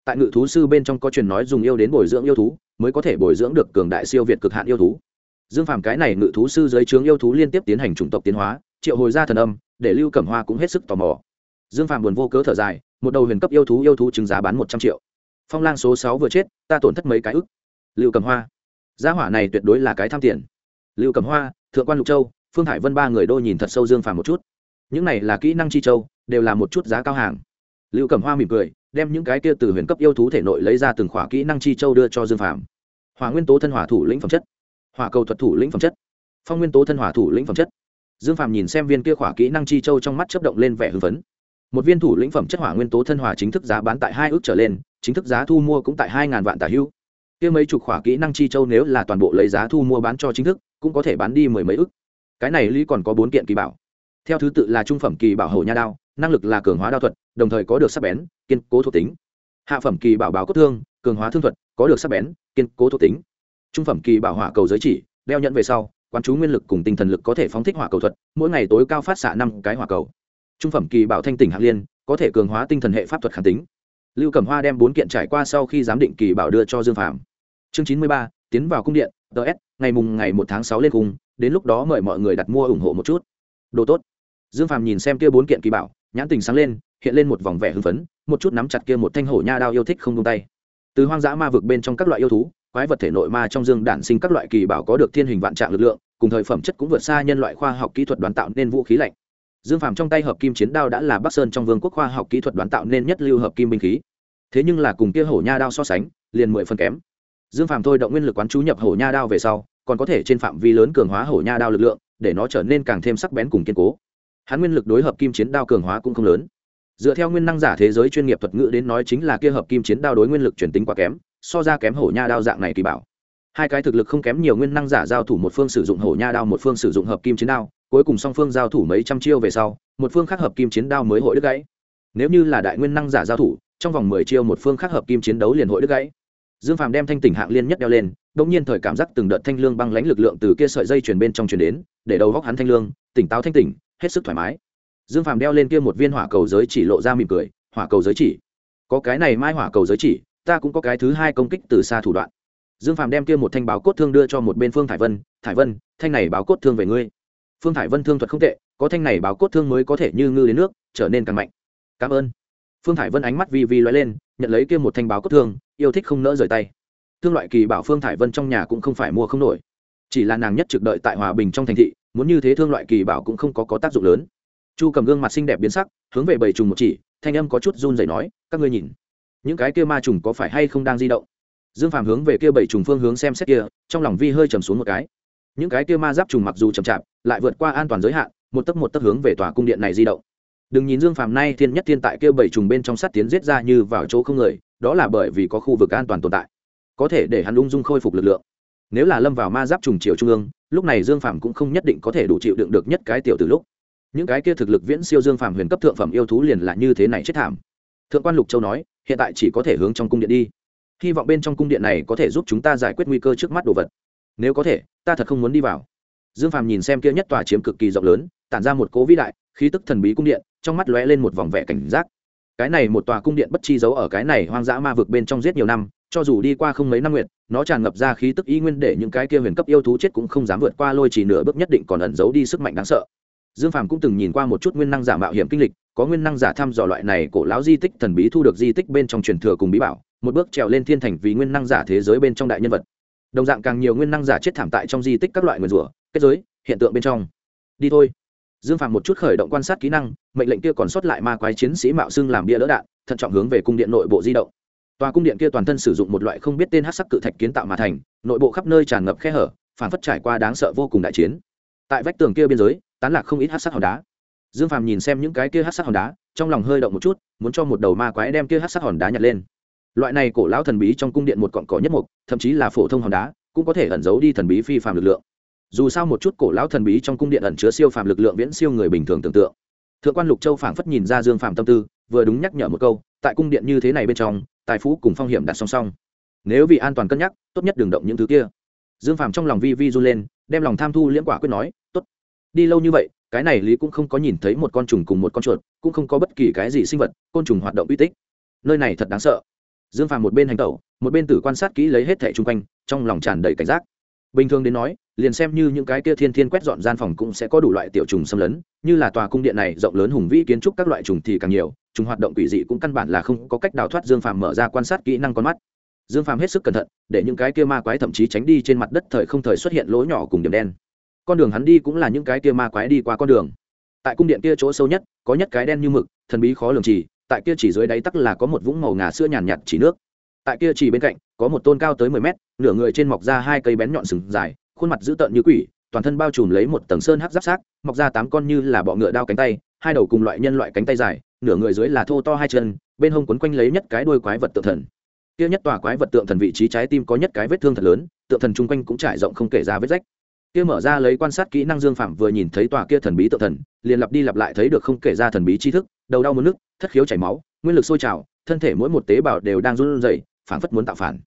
Tại ngự thú sư bên trong có truyền nói dùng yêu đến bồi dưỡng yêu thú, mới có thể bồi dưỡng được cường đại siêu việt cực hạn yêu thú. Dương phàm cái này ngự thú sư dưới trướng yêu thú liên tiếp tiến hành chủng tộc tiến hóa, triệu hồi ra thần âm, để lưu cẩm hoa cũng hết sức tò mò. Dương phàm buồn vô cớ thở dài, một đầu huyền cấp yêu thú yêu thú chứng giá bán một trăm triệu. Phong lang số sáu vừa chết, ta tổn thất mấy cái ức. Lưu cẩm hoa gia hỏa này tuyệt đối là cái tham tiền lưu cẩm hoa, thượng quan lục châu, phương hải vân ba người đô nhìn thật sâu dương phàm một chút. Những này là kỹ năng chi châu, đều là một chút giá cao hàng. Lưu cẩm hoa mỉm cười, đem những cái kia từ huyền cấp yêu thú thể nội lấy ra từng khỏa kỹ năng chi châu đưa cho dương phàm. Hỏa nguyên tố thân hỏa thủ lĩnh phẩm chất. Hỏa cầu thuật thủ lĩnh phẩm chất. Phong nguyên tố thân hỏa thủ lĩnh phẩm chất. Dương phàm nhìn xem viên kia khỏa kỹ năng chi châu trong mắt chấp động lên vẻ hưng phấn. Một viên thủ lĩnh phẩm chất hỏa nguyên tố thân hỏa chính thức giá bán tại hai ước trở lên, chính thức giá thu mua cũng tại hai ngàn vạn tả hưu. kia mấy chục khỏa kỹ năng chi châu nếu là toàn bộ lấy giá thu mua bán cho chính thức cũng có thể bán đi mười mấy ức, cái này lý còn có bốn kiện kỳ bảo. Theo thứ tự là trung phẩm kỳ bảo hổ nha đao năng lực là cường hóa đao thuật đồng thời có được sắc bén kiên cố thuộc tính. Hạ phẩm kỳ bảo báo cốt thương cường hóa thương thuật có được sắc bén kiên cố thuộc tính. Trung phẩm kỳ bảo hỏa cầu giới chỉ đeo nhận về sau quán chú nguyên lực cùng tinh thần lực có thể phóng thích hỏa cầu thuật mỗi ngày tối cao phát xạ năm cái hỏa cầu. Trung phẩm kỳ bảo thanh tỉnh hạng liên có thể cường hóa tinh thần hệ pháp thuật khẳng tính. Lưu cẩm hoa đem bốn kiện trải qua sau khi giám định kỳ bảo đưa cho dương phạm chương chín mươi ba tiến vào cung điện ts ngày mùng ngày một tháng sáu lên cùng, đến lúc đó mời mọi người đặt mua ủng hộ một chút. Đồ tốt. Dương phạm nhìn xem kia bốn kiện kỳ bảo, nhãn tình sáng lên, hiện lên một vòng vẻ hưng phấn, một chút nắm chặt kia một thanh hổ nha đao yêu thích không tung tay. Từ hoang dã ma vực bên trong các loại yêu thú, quái vật thể nội ma trong dương đản sinh các loại kỳ bảo có được thiên hình vạn trạng lực lượng, cùng thời phẩm chất cũng vượt xa nhân loại khoa học kỹ thuật đoán tạo nên vũ khí lạnh. Dương phàm trong tay hợp kim chiến đao đã là bắc sơn trong vương quốc khoa học kỹ thuật đoán tạo nên nhất lưu hợp kim binh khí. Thế nhưng là cùng kia hổ nha đao so sánh, liền mười phân kém dương phàm thôi động nguyên lực quán chú nhập hổ nha đao về sau, còn có thể trên phạm vi lớn cường hóa hổ nha đao lực lượng, để nó trở nên càng thêm sắc bén cùng kiên cố. Hắn nguyên lực đối hợp kim chiến đao cường hóa cũng không lớn. Dựa theo nguyên năng giả thế giới chuyên nghiệp thuật ngữ đến nói chính là kia hợp kim chiến đao đối nguyên lực chuyển tính quá kém, so ra kém hổ nha đao dạng này kỳ bảo. Hai cái thực lực không kém nhiều nguyên năng giả giao thủ một phương sử dụng hổ nha đao một phương sử dụng hợp kim chiến đao, cuối cùng song phương giao thủ mấy trăm chiêu về sau, một phương khác hợp kim chiến đao mới hội đứt gãy. Nếu như là đại nguyên năng giả giao thủ, trong vòng mười chiêu một phương khác hợp kim chiến đấu liền hội đứt gãy dương phàm đem thanh tỉnh hạng liên nhất đeo lên đ ỗ n g nhiên thời cảm giác từng đợt thanh lương băng lãnh lực lượng từ kia sợi dây chuyển bên trong chuyển đến, để đầu góc hắn thanh lương, tỉnh táo thanh tỉnh, hết sức thoải mái. Dương phàm đeo lên kia một viên hỏa cầu giới chỉ lộ ra mỉm cười, hỏa cầu giới chỉ? Có cái này mai hỏa cầu giới chỉ, ta cũng có cái thứ hai công kích từ xa thủ đoạn. Dương phàm đem kia một thanh báo cốt thương đưa cho một bên phương thải vân thải vân, thanh này báo cốt thương về ngươi. Phương thải vân thương thuật không tệ, có thanh này báo cốt thương mới có thể như ngư đến nước, trở nên càng mạnh. Cảm ơn. Phương thải vân ánh mắt vi vi loay lên, nhận lấy kia một thanh báo cốt thương yêu thích không nỡ rời tay. Thương loại kỳ bảo phương thải vân trong nhà cũng không phải mua không nổi. Chỉ là nàng nhất trực đợi tại hòa bình trong thành thị muốn như thế thương loại kỳ bảo cũng không có, có tác dụng lớn. Chu cầm gương mặt xinh đẹp biến sắc hướng về bầy trùng một chỉ thanh âm có chút run rẩy nói các ngươi nhìn những cái kia ma trùng có phải hay không đang di động? Dương phàm hướng về kia bảy trùng phương hướng xem xét kia trong lòng vi hơi trầm xuống một cái. Những cái kia ma giáp trùng mặc dù chậm chạp lại vượt qua an toàn giới hạn một tấc một tấc hướng về tòa cung điện này di động. Đừng nhìn dương phàm nay thiên nhất thiên tại kia bảy trùng bên trong sắt tiến giết ra như vào chỗ không người đó là bởi vì có khu vực an toàn tồn tại, có thể để hắn ung dung khôi phục lực lượng. Nếu là lâm vào ma giáp trùng triều trung ương, lúc này dương phàm cũng không nhất định có thể đủ chịu đựng được nhất cái tiểu từ lúc. Những cái kia thực lực viễn siêu dương phàm huyền cấp thượng phẩm yêu thú liền là như thế này chết thảm. Thượng quan lục châu nói, hiện tại chỉ có thể hướng trong cung điện đi. Hy vọng bên trong cung điện này có thể giúp chúng ta giải quyết nguy cơ trước mắt đồ vật. Nếu có thể, ta thật không muốn đi vào. Dương phàm nhìn xem kia nhất tòa chiếm cực kỳ rộng lớn, tản ra một cố vĩ đại, khí tức thần bí cung điện, trong mắt lóe lên một vòng vẻ cảnh giác cái này một tòa cung điện bất chi giấu ở cái này hoang dã ma vực bên trong giết nhiều năm, cho dù đi qua không mấy năm nguyện nó tràn ngập ra khí tức y nguyên để những cái kia huyền cấp yêu thú chết cũng không dám vượt qua lôi chỉ nửa bước nhất định còn ẩn giấu đi sức mạnh đáng sợ. Dương phàm cũng từng nhìn qua một chút nguyên năng giả mạo hiểm kinh lịch, có nguyên năng giả thăm dò loại này cổ lão di tích thần bí thu được di tích bên trong truyền thừa cùng bí bảo, một bước trèo lên thiên thành vì nguyên năng giả thế giới bên trong đại nhân vật. Đồng dạng càng nhiều nguyên năng giả chết thảm tại trong di tích các loại nguyên rủa, kết giới, hiện tượng bên trong. Đi thôi dương phạm một chút khởi động quan sát kỹ năng, mệnh lệnh kia còn sót lại ma quái chiến sĩ mạo xưng làm bia đỡ đạn, thận trọng hướng về cung điện nội bộ di động. Tòa cung điện kia toàn thân sử dụng một loại không biết tên hát sắc cự thạch kiến tạo mà thành, nội bộ khắp nơi tràn ngập khe hở phản phất trải qua đáng sợ vô cùng đại chiến. Tại vách tường kia biên giới, tán lạc không ít hát sắc hòn đá. Dương phàm nhìn xem những cái kia hát sắc hòn đá, trong lòng hơi động một chút, muốn cho một đầu ma quái đem kia hát sắc hòn đá nhặt lên. Loại này cổ lão thần bí trong cung điện một cọn cỏ nhất mục, thậm chí là phổ thông hòn đá, cũng có thể ẩn giấu đi thần bí phi phàm lực lượng dù sao một chút cổ lão thần bí trong cung điện ẩn chứa siêu phàm lực lượng viễn siêu người bình thường tưởng tượng. Thượng quan lục châu phảng phất nhìn ra dương phàm tâm tư, vừa đúng nhắc nhở một câu, tại cung điện như thế này bên trong, tài phú cùng phong hiểm đặt song song. Nếu vì an toàn cân nhắc, tốt nhất đừng động những thứ kia. Dương phàm trong lòng vi vi run lên, đem lòng tham thu liễm quả quyết nói, tốt. Đi lâu như vậy, cái này lý cũng không có nhìn thấy một con trùng cùng một con chuột, cũng không có bất kỳ cái gì sinh vật, côn trùng hoạt động uy tích. Nơi này thật đáng sợ. Dương phàm một bên hành tẩu, một bên tử quan sát kỹ lấy hết thẻ chung quanh, trong lòng tràn đầy cảnh giác. Bình thường đến nói liền xem như những cái kia thiên thiên quét dọn gian phòng cũng sẽ có đủ loại tiểu trùng xâm lấn, như là tòa cung điện này rộng lớn hùng vĩ kiến trúc các loại trùng thì càng nhiều, trùng hoạt động quỷ dị cũng căn bản là không có cách đào thoát dương phàm mở ra quan sát kỹ năng con mắt. Dương phàm hết sức cẩn thận, để những cái kia ma quái thậm chí tránh đi trên mặt đất thời không thời xuất hiện lỗ nhỏ cùng điểm đen. Con đường hắn đi cũng là những cái kia ma quái đi qua con đường. Tại cung điện kia chỗ sâu nhất, có nhất cái đen như mực, thần bí khó lường chỉ. tại kia chỉ dưới đáy tắc là có một vũng màu ngà sữa nhàn nhạt chỉ nước. Tại kia chỉ bên cạnh, có một tôn cao tới mười mét, nửa người trên mọc ra hai cây bén nhọn sừng dài khuôn mặt dữ tợn như quỷ, toàn thân bao trùm lấy một tầng sơn hắc giáp sát mọc ra tám con như là bọ ngựa đao cánh tay, hai đầu cùng loại nhân loại cánh tay dài, nửa người dưới là thô to hai chân, bên hông quấn quanh lấy nhất cái đuôi quái vật tượng thần. Kia nhất tòa quái vật tượng thần vị trí trái tim có nhất cái vết thương thật lớn, tượng thần chung quanh cũng trải rộng không kể ra vết rách. Kia mở ra lấy quan sát kỹ năng dương phạm vừa nhìn thấy tòa kia thần bí tượng thần, liền lặp đi lặp lại thấy được không kể ra thần bí tri thức, đầu đau muốn nước thất khiếu chảy máu, nguyên lực sôi trào, thân thể mỗi một tế bào đều đang run rẩy, phảng phất muốn tạo phản.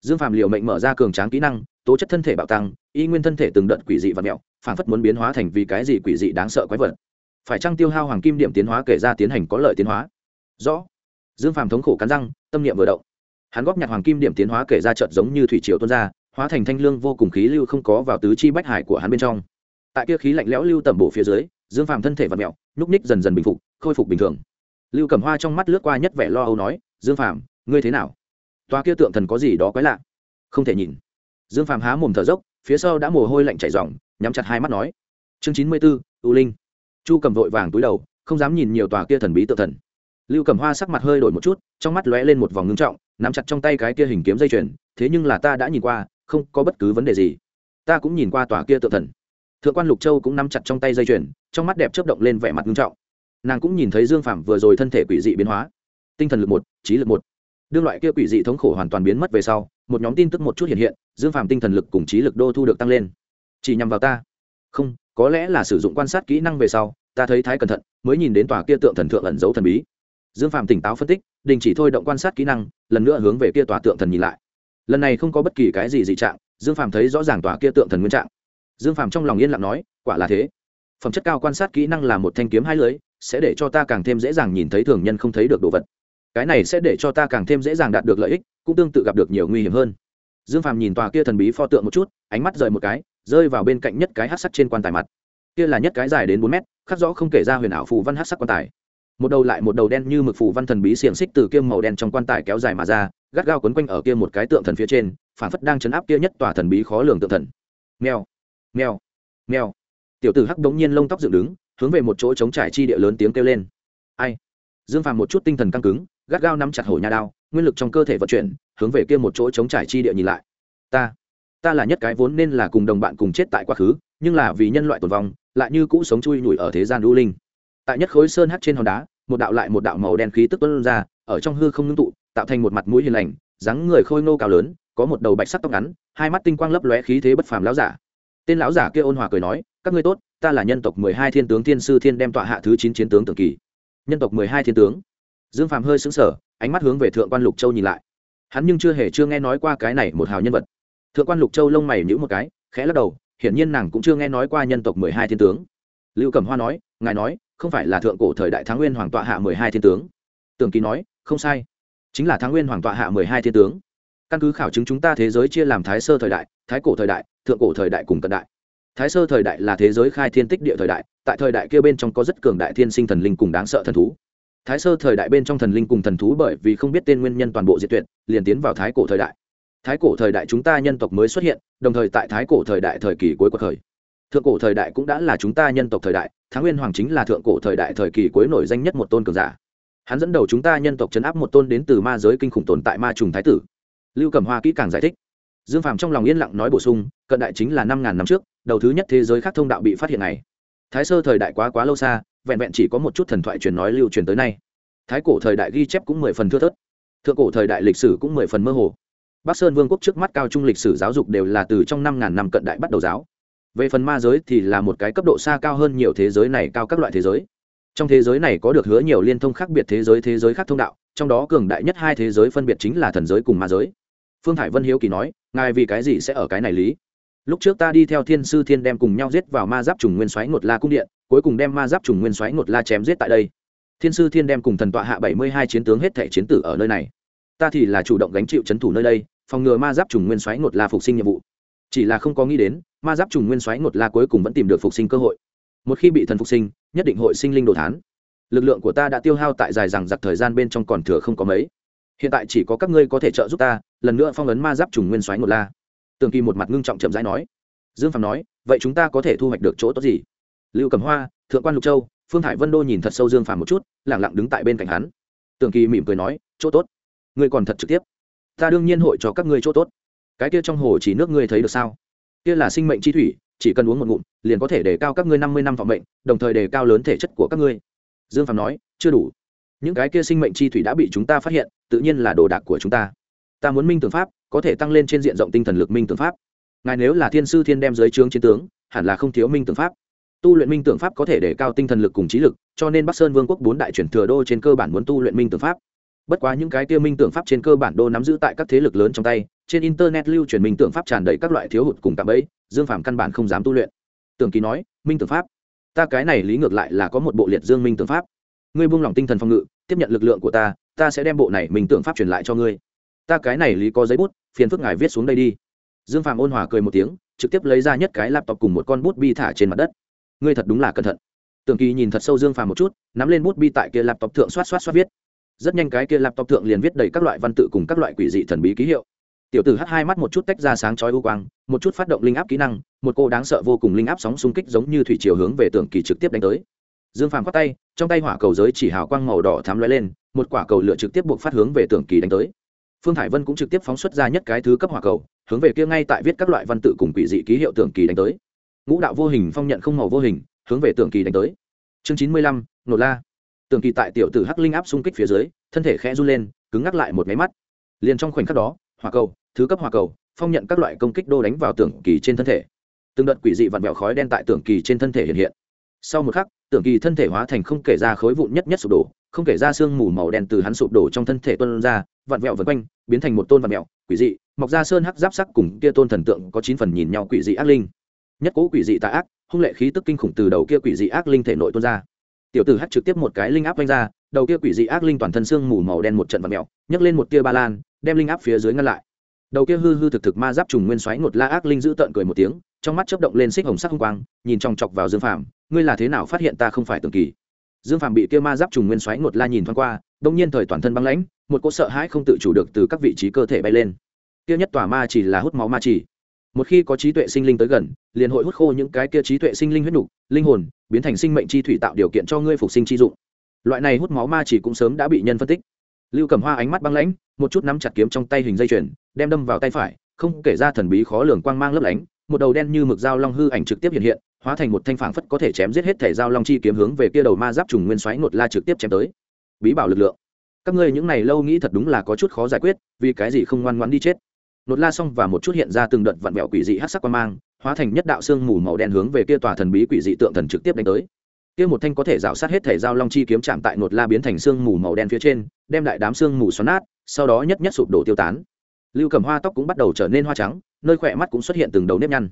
Dương phạm liều mệnh mở ra cường tráng kỹ năng tố chất thân thể bạo tăng, y nguyên thân thể từng đợt quỷ dị và mẹo phản phất muốn biến hóa thành vì cái gì quỷ dị đáng sợ quái vật. Phải chăng tiêu hao hoàng kim điểm tiến hóa kể ra tiến hành có lợi tiến hóa? Rõ. Dương phàm thống khổ cắn răng, tâm niệm vừa động. Hắn góp nhặt hoàng kim điểm tiến hóa kể ra trận giống như thủy triều tuôn ra, hóa thành thanh lương vô cùng khí lưu không có vào tứ chi bách hải của hắn bên trong. Tại kia khí lạnh lẽo lưu tẩm bổ phía dưới, dương phàm thân thể và mẹo, nhúc ních dần dần bình phục, khôi phục bình thường. Lưu cầm hoa trong mắt lướt qua nhất vẻ lo âu nói, dương phàm, ngươi thế nào? Toa kia tượng thần có gì đó quái lạ? Không thể nhìn dương phàm há mồm thở dốc, phía sau đã mồ hôi lạnh chảy ròng, nhắm chặt hai mắt nói. Chương chín mươi b ố ưu linh. Chu cầm vội vàng túi đầu, không dám nhìn nhiều tòa kia thần bí tự thần. Lưu cầm hoa sắc mặt hơi đổi một chút, trong mắt lóe lên một vòng ngưng trọng, nắm chặt trong tay cái kia hình kiếm dây chuyền, thế nhưng là ta đã nhìn qua, không có bất cứ vấn đề gì. Ta cũng nhìn qua tòa kia tự thần. Thượng quan lục châu cũng nắm chặt trong tay dây chuyền, trong mắt đẹp chớp động lên vẻ mặt ngưng trọng. Nàng cũng nhìn thấy dương phạm vừa rồi thân thể quỷ dị biến hóa. Tinh thần lực một, trí lực một. Đương loại kia quỷ dị thống khổ hoàn toàn biến mất về sau một nhóm tin tức một chút hiện hiện, dương phàm tinh thần lực cùng trí lực đô thu được tăng lên. Chỉ nhằm vào ta? Không, có lẽ là sử dụng quan sát kỹ năng về sau, ta thấy thái cẩn thận mới nhìn đến tòa kia tượng thần thượng ẩn giấu thần bí. Dương phàm tỉnh táo phân tích, đình chỉ thôi động quan sát kỹ năng, lần nữa hướng về kia tòa tượng thần nhìn lại. Lần này không có bất kỳ cái gì dị trạng, dương phàm thấy rõ ràng tòa kia tượng thần nguyên trạng. Dương phàm trong lòng yên lặng nói, quả là thế. Phẩm chất cao quan sát kỹ năng là một thanh kiếm hai lưới, sẽ để cho ta càng thêm dễ dàng nhìn thấy thường nhân không thấy được đồ vật cái này sẽ để cho ta càng thêm dễ dàng đạt được lợi ích, cũng tương tự gặp được nhiều nguy hiểm hơn. Dương phàm nhìn tòa kia thần bí pho tượng một chút, ánh mắt rời một cái, rơi vào bên cạnh nhất cái hát sắc trên quan tài mặt. Kia là nhất cái dài đến bốn mét, khắc rõ không kể ra huyền ảo phù văn hát sắc quan tài. Một đầu lại một đầu đen như mực phù văn thần bí xiềng xích từ kia màu đen trong quan tài kéo dài mà ra, gắt gao quấn quanh ở kia một cái tượng thần phía trên, phản phất đang chấn áp kia nhất tòa thần bí khó lường tượng thần. Mèo mèo mèo. Tiểu tử hắc đống nhiên lông tóc dựng đứng, hướng về một chỗ trống trải chi địa lớn tiếng kêu lên. Ai? Dương phàm một chút tinh thần căng cứng gắt gao nắm chặt hổ nhà đao, nguyên lực trong cơ thể vận chuyển, hướng về kia một chỗ trống trải chi địa nhìn lại. Ta ta là nhất cái vốn nên là cùng đồng bạn cùng chết tại quá khứ, nhưng là vì nhân loại tồn vong, lại như cũ sống chui nhủi ở thế gian đu linh. Tại nhất khối sơn hắt trên hòn đá, một đạo lại một đạo màu đen khí tức tuân ra, ở trong hư không ngưng tụ, tạo thành một mặt mũi hiền lành, dáng người khôi ngô cao lớn, có một đầu bạch sắc tóc ngắn, hai mắt tinh quang lấp lóe khí thế bất phàm lão giả. Tên lão giả kia ôn hòa cười nói, các ngươi tốt, ta là nhân tộc mười hai thiên tướng thiên sư thiên đem tọa hạ thứ chín chiến tướng tưởng kỳ. Nhân tộc mười hai thiên tướng dương phàm hơi xứng sở ánh mắt hướng về thượng quan lục châu nhìn lại. Hắn nhưng chưa hề chưa nghe nói qua cái này một hào nhân vật. Thượng quan lục châu lông mày nhữ một cái, khẽ lắc đầu, hiển nhiên nàng cũng chưa nghe nói qua nhân tộc mười hai thiên tướng. Lưu cẩm hoa nói, ngài nói, không phải là thượng cổ thời đại thắng nguyên hoàng tọa hạ mười hai thiên tướng. Tưởng kỳ nói, không sai, chính là thắng nguyên hoàng tọa hạ mười hai thiên tướng. Căn cứ khảo chứng chúng ta thế giới chia làm thái sơ thời đại, thái cổ thời đại, thượng cổ thời đại cùng cận đại. Thái sơ thời đại là thế giới khai thiên tích địa thời đại, tại thời đại kia bên trong có rất cường đại thiên sinh thần linh cùng đáng sợ thần thú thái sơ thời đại bên trong thần linh cùng thần thú bởi vì không biết tên nguyên nhân toàn bộ diệt tuyệt, liền tiến vào thái cổ thời đại. Thái cổ thời đại chúng ta nhân tộc mới xuất hiện, đồng thời tại thái cổ thời đại thời kỳ cuối cuộc khởi thượng cổ thời đại cũng đã là chúng ta nhân tộc thời đại thái nguyên hoàng chính là thượng cổ thời đại thời kỳ cuối nổi danh nhất một tôn cường giả. Hắn dẫn đầu chúng ta nhân tộc chấn áp một tôn đến từ ma giới kinh khủng tồn tại ma trùng thái tử. Lưu cẩm hoa kỹ càng giải thích. Dương phàm trong lòng yên lặng nói bổ sung, cận đại chính là năm ngàn năm trước, đầu thứ nhất thế giới khác thông đạo bị phát hiện này. Thái sơ thời đại quá quá lâu xa vẹn vẹn chỉ có một chút thần thoại truyền nói lưu truyền tới nay. Thái cổ thời đại ghi chép cũng mười phần thưa thớt. Thượng cổ thời đại lịch sử cũng mười phần mơ hồ. Bắc sơn vương quốc trước mắt cao trung lịch sử giáo dục đều là từ trong năm ngàn năm cận đại bắt đầu giáo. Về phần ma giới thì là một cái cấp độ xa cao hơn nhiều thế giới này cao các loại thế giới. Trong thế giới này có được hứa nhiều liên thông khác biệt thế giới thế giới khác thông đạo, trong đó cường đại nhất hai thế giới phân biệt chính là thần giới cùng ma giới. Phương hải vân hiếu kỳ nói, ngài vì cái gì sẽ ở cái này lý? Lúc trước ta đi theo thiên sư thiên đem cùng nhau giết vào ma giáp trùng nguyên xoáy ngột la cung điện cuối cùng đem ma giáp trùng nguyên xoáy ngột la chém giết tại đây. Thiên sư thiên đem cùng thần tọa hạ bảy mươi hai chiến tướng hết thể chiến tử ở nơi này. Ta thì là chủ động gánh chịu c h ấ n thủ nơi đây, phòng ngừa ma giáp trùng nguyên xoáy ngột la phục sinh nhiệm vụ. Chỉ là không có nghĩ đến, ma giáp trùng nguyên xoáy ngột la cuối cùng vẫn tìm được phục sinh cơ hội. Một khi bị thần phục sinh, nhất định hội sinh linh đồ thán. Lực lượng của ta đã tiêu hao tại dài rằng giặc thời gian bên trong còn thừa không có mấy. Hiện tại chỉ có các ngươi có thể trợ giúp ta, lần nữa phong ấn ma giáp trùng nguyên xoáy ngột la. Tường kỳ một mặt ngưng trọng chậm rãi nói. Dương phạm nói, vậy chúng ta có thể thu hoạch được chỗ tốt gì? Lưu cầm hoa, thượng quan lục châu, phương hải vân đô nhìn thật sâu dương phàm một chút lẳng lặng đứng tại bên cạnh hắn. Tường kỳ mỉm cười nói, chỗ tốt. Ngươi còn thật trực tiếp. Ta đương nhiên hội cho các ngươi chỗ tốt. Cái kia trong hồ chỉ nước ngươi thấy được sao? Kia là sinh mệnh chi thủy, chỉ cần uống một ngụm, liền có thể đề cao các ngươi năm mươi năm phòng mệnh, đồng thời đề cao lớn thể chất của các ngươi. Dương phàm nói, chưa đủ. Những cái kia sinh mệnh chi thủy đã bị chúng ta phát hiện, tự nhiên là đồ đạc của chúng ta. Ta muốn minh tưởng pháp, có thể tăng lên trên diện rộng tinh thần lực minh tưởng pháp. Ngài nếu là thiên sư thiên đem dưới trướng chiến tướng, hẳn là không thiếu minh tưởng pháp tu luyện minh tưởng pháp có thể để cao tinh thần lực cùng trí lực, cho nên bắc sơn vương quốc bốn đại chuyển thừa đô trên cơ bản muốn tu luyện minh tưởng pháp. Bất quá những cái tiêu minh tưởng pháp trên cơ bản đô nắm giữ tại các thế lực lớn trong tay, trên internet lưu truyền minh tưởng pháp tràn đầy các loại thiếu hụt cùng tạm ấy dương phàm căn bản không dám tu luyện. Tưởng kỳ nói, minh tưởng pháp? Ta cái này lý ngược lại là có một bộ liệt dương minh tưởng pháp. Ngươi buông lỏng tinh thần phòng ngự, tiếp nhận lực lượng của ta ta sẽ đem bộ này minh tưởng pháp truyền lại cho ngươi. Ta cái này lý có giấy bút, phiền phức ngài viết xuống đây đi. Dương phàm ôn hòa cười một tiếng, trực tiếp lấy ra nhất cái laptop cùng một con bút bi thả trên mặt đất ngươi thật đúng là cẩn thận. Tưởng kỳ nhìn thật sâu dương phàm một chút, nắm lên bút bi tại kia laptop thượng xoát xoát xoát viết. Rất nhanh cái kia laptop thượng liền viết đầy các loại văn tự cùng các loại quỷ dị thần bí ký hiệu. Tiểu tử hắt hai mắt một chút tách ra sáng chói u quang, một chút phát động linh áp kỹ năng, một cô đáng sợ vô cùng linh áp sóng xung kích giống như thủy chiều hướng về tưởng kỳ trực tiếp đánh tới. Dương phàm khoát tay, trong tay hỏa cầu giới chỉ hào quang màu đỏ thám lóe lên, một quả cầu lửa trực tiếp buộc phát hướng về tưởng kỳ đánh tới. Phương thải vân cũng trực tiếp phóng xuất ra nhất cái thứ cấp hỏa cầu, hướng về kia ngay tại viết các loại văn tự cùng quỷ dị ký hiệu tưởng kỳ đánh tới ngũ đạo vô hình phong nhận không màu vô hình, hướng về tưởng kỳ đánh tới. Chương chín mươi lăm nổ la. Tưởng kỳ tại tiểu tử hắc linh áp xung kích phía dưới, thân thể khẽ run lên, cứng ngắc lại một máy mắt. Liền trong khoảnh khắc đó, hỏa cầu, thứ cấp hỏa cầu, phong nhận các loại công kích đô đánh vào tưởng kỳ trên thân thể. Từng đợt quỷ dị vặn vẹo khói đen tại tưởng kỳ trên thân thể hiện hiện. Sau một khắc, tưởng kỳ thân thể hóa thành không kể ra khối vụn nhất nhất sụp đổ, không kể ra sương mù màu đen từ hắn sụp đổ trong thân thể tuân ra, vặn vẹo vân quanh, biến thành một tôn vặn vẹo, quỷ dị, mọc ra sơn hắc giáp sắc cùng kia tôn thần tượng có chín phần nhìn nhau quỷ dị ác linh nhất cố quỷ dị tà ác, hung lệ khí tức kinh khủng từ đầu kia quỷ dị ác linh thể nội tuôn ra. Tiểu tử hắt trực tiếp một cái linh áp vanh ra, đầu kia quỷ dị ác linh toàn thân xương mù màu đen một trận và mèo, nhấc lên một tia ba lan, đem linh áp phía dưới ngăn lại. Đầu kia hư hư thực thực ma giáp trùng nguyên xoáy ngột la ác linh giữ tợn cười một tiếng, trong mắt chớp động lên xích hồng sắc hung quang, nhìn chòng chọc vào dương phàm, ngươi là thế nào phát hiện ta không phải tưởng kỳ? Dương phàm bị kia ma giáp trùng nguyên xoáy ngột la nhìn thoáng qua, đông nhiên thời toàn thân băng lãnh, một cỗ sợ hãi không tự chủ được từ các vị trí cơ thể bay lên. Kia nhất tòa ma chỉ là hút máu ma chỉ một khi có trí tuệ sinh linh tới gần, liền hội hút khô những cái kia trí tuệ sinh linh huyết nục, linh hồn, biến thành sinh mệnh chi thủy tạo điều kiện cho ngươi phục sinh chi dụng. Loại này hút máu ma chỉ cũng sớm đã bị nhân phân tích. Lưu cầm hoa ánh mắt băng lãnh, một chút nắm chặt kiếm trong tay hình dây chuyền, đem đâm vào tay phải, không kể ra thần bí khó lường quang mang lấp lánh, một đầu đen như mực dao long hư ảnh trực tiếp hiện hiện, hóa thành một thanh phảng phất có thể chém giết hết thể dao long chi kiếm hướng về kia đầu ma giáp trùng nguyên xoáy nột la trực tiếp chém tới. Bí bảo lực lượng. Các ngươi những này lâu nghĩ thật đúng là có chút khó giải quyết, vì cái gì không ngoan ngoãn đi chết? Nốt la xong và một chút hiện ra từng đợt vặn vẹo quỷ dị hát sắc quang mang, hóa thành nhất đạo xương mù màu đen hướng về kia tòa thần bí quỷ dị tượng thần trực tiếp đánh tới. Kia một thanh có thể rào sát hết thể dao long chi kiếm chạm tại nốt la biến thành xương mù màu đen phía trên, đem đại đám xương mù xoắn nát, sau đó nhất nhất sụp đổ tiêu tán. Lưu cầm hoa tóc cũng bắt đầu trở nên hoa trắng, nơi khỏe mắt cũng xuất hiện từng đầu nếp nhăn.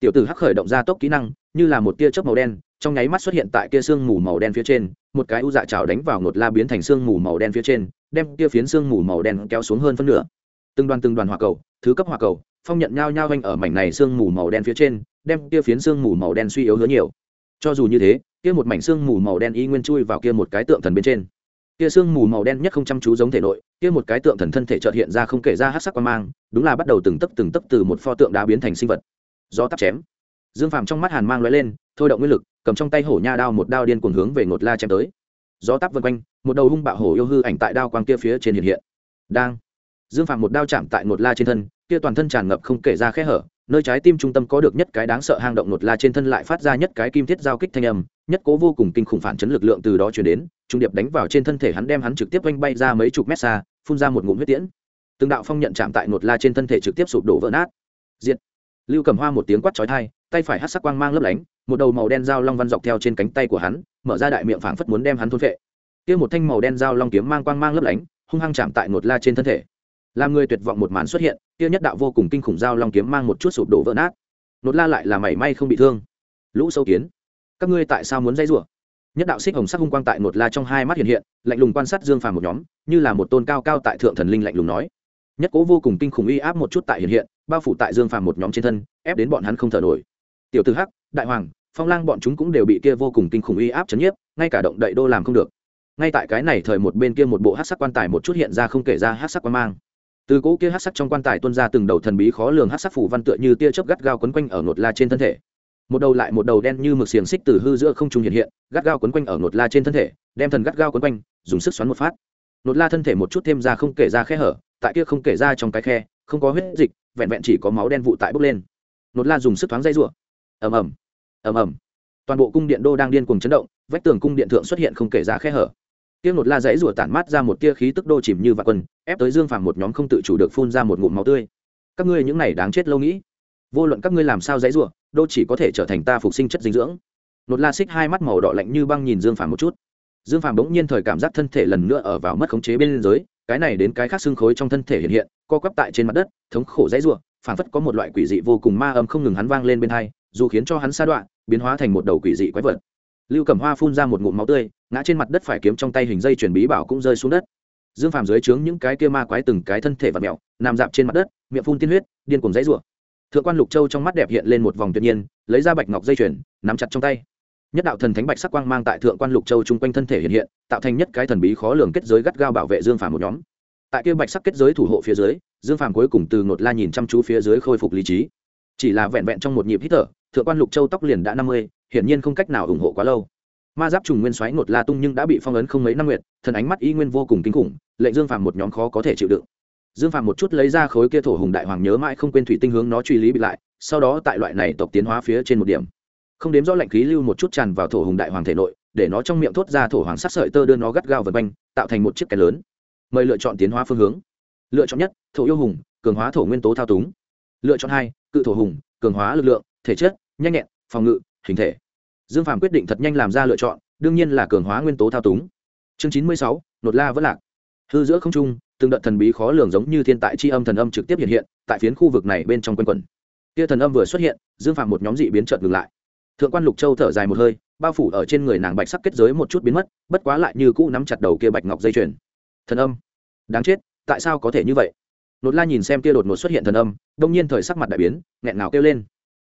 Tiểu tử hắc khởi động ra tốc kỹ năng, như là một tia chớp màu đen, trong nháy mắt xuất hiện tại kia xương mù màu đen phía trên, một cái u dạ trào đánh vào nột la biến thành xương mù màu đen phía trên, đem kia phiến xương mù màu đen kéo xuống hơn phân nửa. Từng đoàn từng đoàn hỏa cầu thứ cấp hỏa cầu, phong nhận nhao nhao vanh ở mảnh này xương mù màu đen phía trên, đem kia phiến xương mù màu đen suy yếu hứa nhiều. Cho dù như thế, kia một mảnh xương mù màu đen y nguyên chui vào kia một cái tượng thần bên trên. Kia xương mù màu đen nhất không chăm chú giống thể nội, kia một cái tượng thần thân thể chợt hiện ra không kể ra hát sắc quan mang, đúng là bắt đầu từng tấc từng tấc từ một pho tượng đá biến thành sinh vật. Do tắt chém. Dương phàm trong mắt hàn mang lóe lên, thôi động nguyên lực, cầm trong tay hổ nha đao một đao điên cuồng hướng về ngột la chém tới. Gió tắp vân quanh, một đầu hung bạo hổ yêu hư ảnh tại đao quang kia phía trên hiện hiện. Đang dương phàm một đao chạm tại ngột la trên thân, kia toàn thân tràn ngập không kể ra khe hở, nơi trái tim trung tâm có được nhất cái đáng sợ hang động ngột la trên thân lại phát ra nhất cái kim thiết giao kích thanh âm, nhất cố vô cùng kinh khủng phản chấn lực lượng từ đó chuyển đến, trung điệp đánh vào trên thân thể hắn đem hắn trực tiếp oanh bay ra mấy chục mét xa, phun ra một ngụm huyết tiễn. Từng đạo phong nhận chạm tại ngột la trên thân thể trực tiếp sụp đổ vỡ nát. Diệt. Lưu cầm hoa một tiếng quát chói thai tay phải hát sắc quang mang lấp lánh, một đầu màu đen dao long văn dọc theo trên cánh tay của hắn, mở ra đại miệng phảng phất muốn đem hắn thôn phệ. Kia một thanh màu đen dao long kiếm mang quang mang lấp lánh, hung hăng chạm tại ngột la trên thân thể làm người tuyệt vọng một màn xuất hiện, kia nhất đạo vô cùng kinh khủng dao long kiếm mang một chút sụp đổ vỡ nát. Nốt la lại là mảy may không bị thương. Lũ sâu kiến, các ngươi tại sao muốn dây rủa? Nhất đạo xích hồng sắc hung quang tại nốt la trong hai mắt hiện hiện, lạnh lùng quan sát dương phàm một nhóm, như là một tôn cao cao tại thượng thần linh lạnh lùng nói. Nhất cố vô cùng kinh khủng uy áp một chút tại hiện hiện, bao phủ tại dương phàm một nhóm trên thân, ép đến bọn hắn không thở nổi. Tiểu tử hắc, đại hoàng, phong lang bọn chúng cũng đều bị kia vô cùng kinh khủng uy áp chấn nhiếp, ngay cả động đậy đô làm không được. Ngay tại cái này thời một bên kia một bộ hát sắc quan tài một chút hiện ra không kể ra hát sắc quan mang từ cỗ kia hát sắc trong quan tài tuôn ra từng đầu thần bí khó lường hát sắc phủ văn tựa như tia chớp gắt gao quấn quanh ở nột la trên thân thể. Một đầu lại một đầu đen như mực xiềng xích từ hư giữa không trung hiện hiện, gắt gao quấn quanh ở nột la trên thân thể, đem thần gắt gao quấn quanh, dùng sức xoắn một phát. Nột la thân thể một chút thêm ra không kể ra khe hở, tại kia không kể ra trong cái khe, không có huyết dịch, vẹn vẹn chỉ có máu đen vụ tại bốc lên. Nột la dùng sức thoáng dây rủa. Ầm ầm ầm ầm. Toàn bộ cung điện đô đang điên cuồng chấn động, vách tường cung điện thượng xuất hiện không kể ra khe hở tiêu một la dãy rủa tản mát ra một tia khí tức đô chìm như vạn quân, ép tới dương phàm một nhóm không tự chủ được phun ra một ngụm máu tươi. Các ngươi những này đáng chết lâu nghĩ. Vô luận các ngươi làm sao dãy rủa đô chỉ có thể trở thành ta phục sinh chất dinh dưỡng. Một la xích hai mắt màu đỏ lạnh như băng nhìn dương phàm một chút. Dương phàm bỗng nhiên thời cảm giác thân thể lần nữa ở vào mất khống chế bên dưới, cái này đến cái khác xương khối trong thân thể hiện hiện, co quắp tại trên mặt đất, thống khổ dãy rủa phảng phất có một loại quỷ dị vô cùng ma âm không ngừng hắn vang lên bên hai, dù khiến cho hắn sa đoạn biến hóa thành một đầu quỷ dị quái vật lưu cẩm hoa phun ra một ngụm máu tươi, ngã trên mặt đất phải kiếm trong tay hình dây chuyển bí bảo cũng rơi xuống đất. Dương phàm dưới trướng những cái kia ma quái từng cái thân thể và mẹo nằm dạp trên mặt đất, miệng phun tiên huyết, điên cùng dãy rủa. Thượng quan lục châu trong mắt đẹp hiện lên một vòng tuyệt nhiên, lấy ra bạch ngọc dây chuyển nắm chặt trong tay. Nhất đạo thần thánh bạch sắc quang mang tại thượng quan lục châu chung quanh thân thể hiện hiện, tạo thành nhất cái thần bí khó lường kết giới gắt gao bảo vệ dương phàm một nhóm. Tại kia bạch sắc kết giới thủ hộ phía dưới, dương phàm cuối cùng từ ngột la nhìn chăm chú phía dưới khôi phục lý trí. Chỉ là vẹn vẹn trong một nhịp hít thở thượng quan lục châu tóc liền đã năm mươi, hiển nhiên không cách nào ủng hộ quá lâu. Ma giáp trùng nguyên xoáy ngột la tung nhưng đã bị phong ấn không mấy năm nguyệt, thần ánh mắt y nguyên vô cùng kinh khủng, lệnh dương phàm một nhóm khó có thể chịu đựng. Dương phàm một chút lấy ra khối kia thổ hùng đại hoàng nhớ mãi không quên thủy tinh hướng nó truy lý bị lại, sau đó tại loại này tộc tiến hóa phía trên một điểm. Không đếm rõ lệnh khí lưu một chút tràn vào thổ hùng đại hoàng thể nội, để nó trong miệng thốt ra thổ hoàng sắc sợi tơ đưa nó gắt gao vật banh tạo thành một chiếc kén lớn. Mời lựa chọn tiến hóa phương hướng. Lựa chọn nhất, thổ yêu hùng, cường hóa thổ nguyên tố thao túng. Lựa chọn hai, cự thổ hùng, cường hóa lực lượng, thể chất nhanh nhẹn, phòng ngự, hình thể. Dương phàm quyết định thật nhanh làm ra lựa chọn, đương nhiên là cường hóa nguyên tố thao túng. Chương chín mươi sáu, nột la vẫn lạc. Hư giữa không trung, từng đợt thần bí khó lường giống như thiên tại c h i âm thần âm trực tiếp hiện hiện, tại phiến khu vực này bên trong quân quần kia thần âm vừa xuất hiện, dương phàm một nhóm dị biến trợt ngừng lại. Thượng quan lục châu thở dài một hơi, bao phủ ở trên người nàng bạch sắc kết giới một chút biến mất, bất quá lại như cũ nắm chặt đầu kia bạch ngọc dây chuyền. Thần âm. Đáng chết, tại sao có thể như vậy? Nột la nhìn xem kia đột ngột xuất hiện thần âm, đông nhiên thời sắc mặt đại biến, nghẹn ngào kêu lên.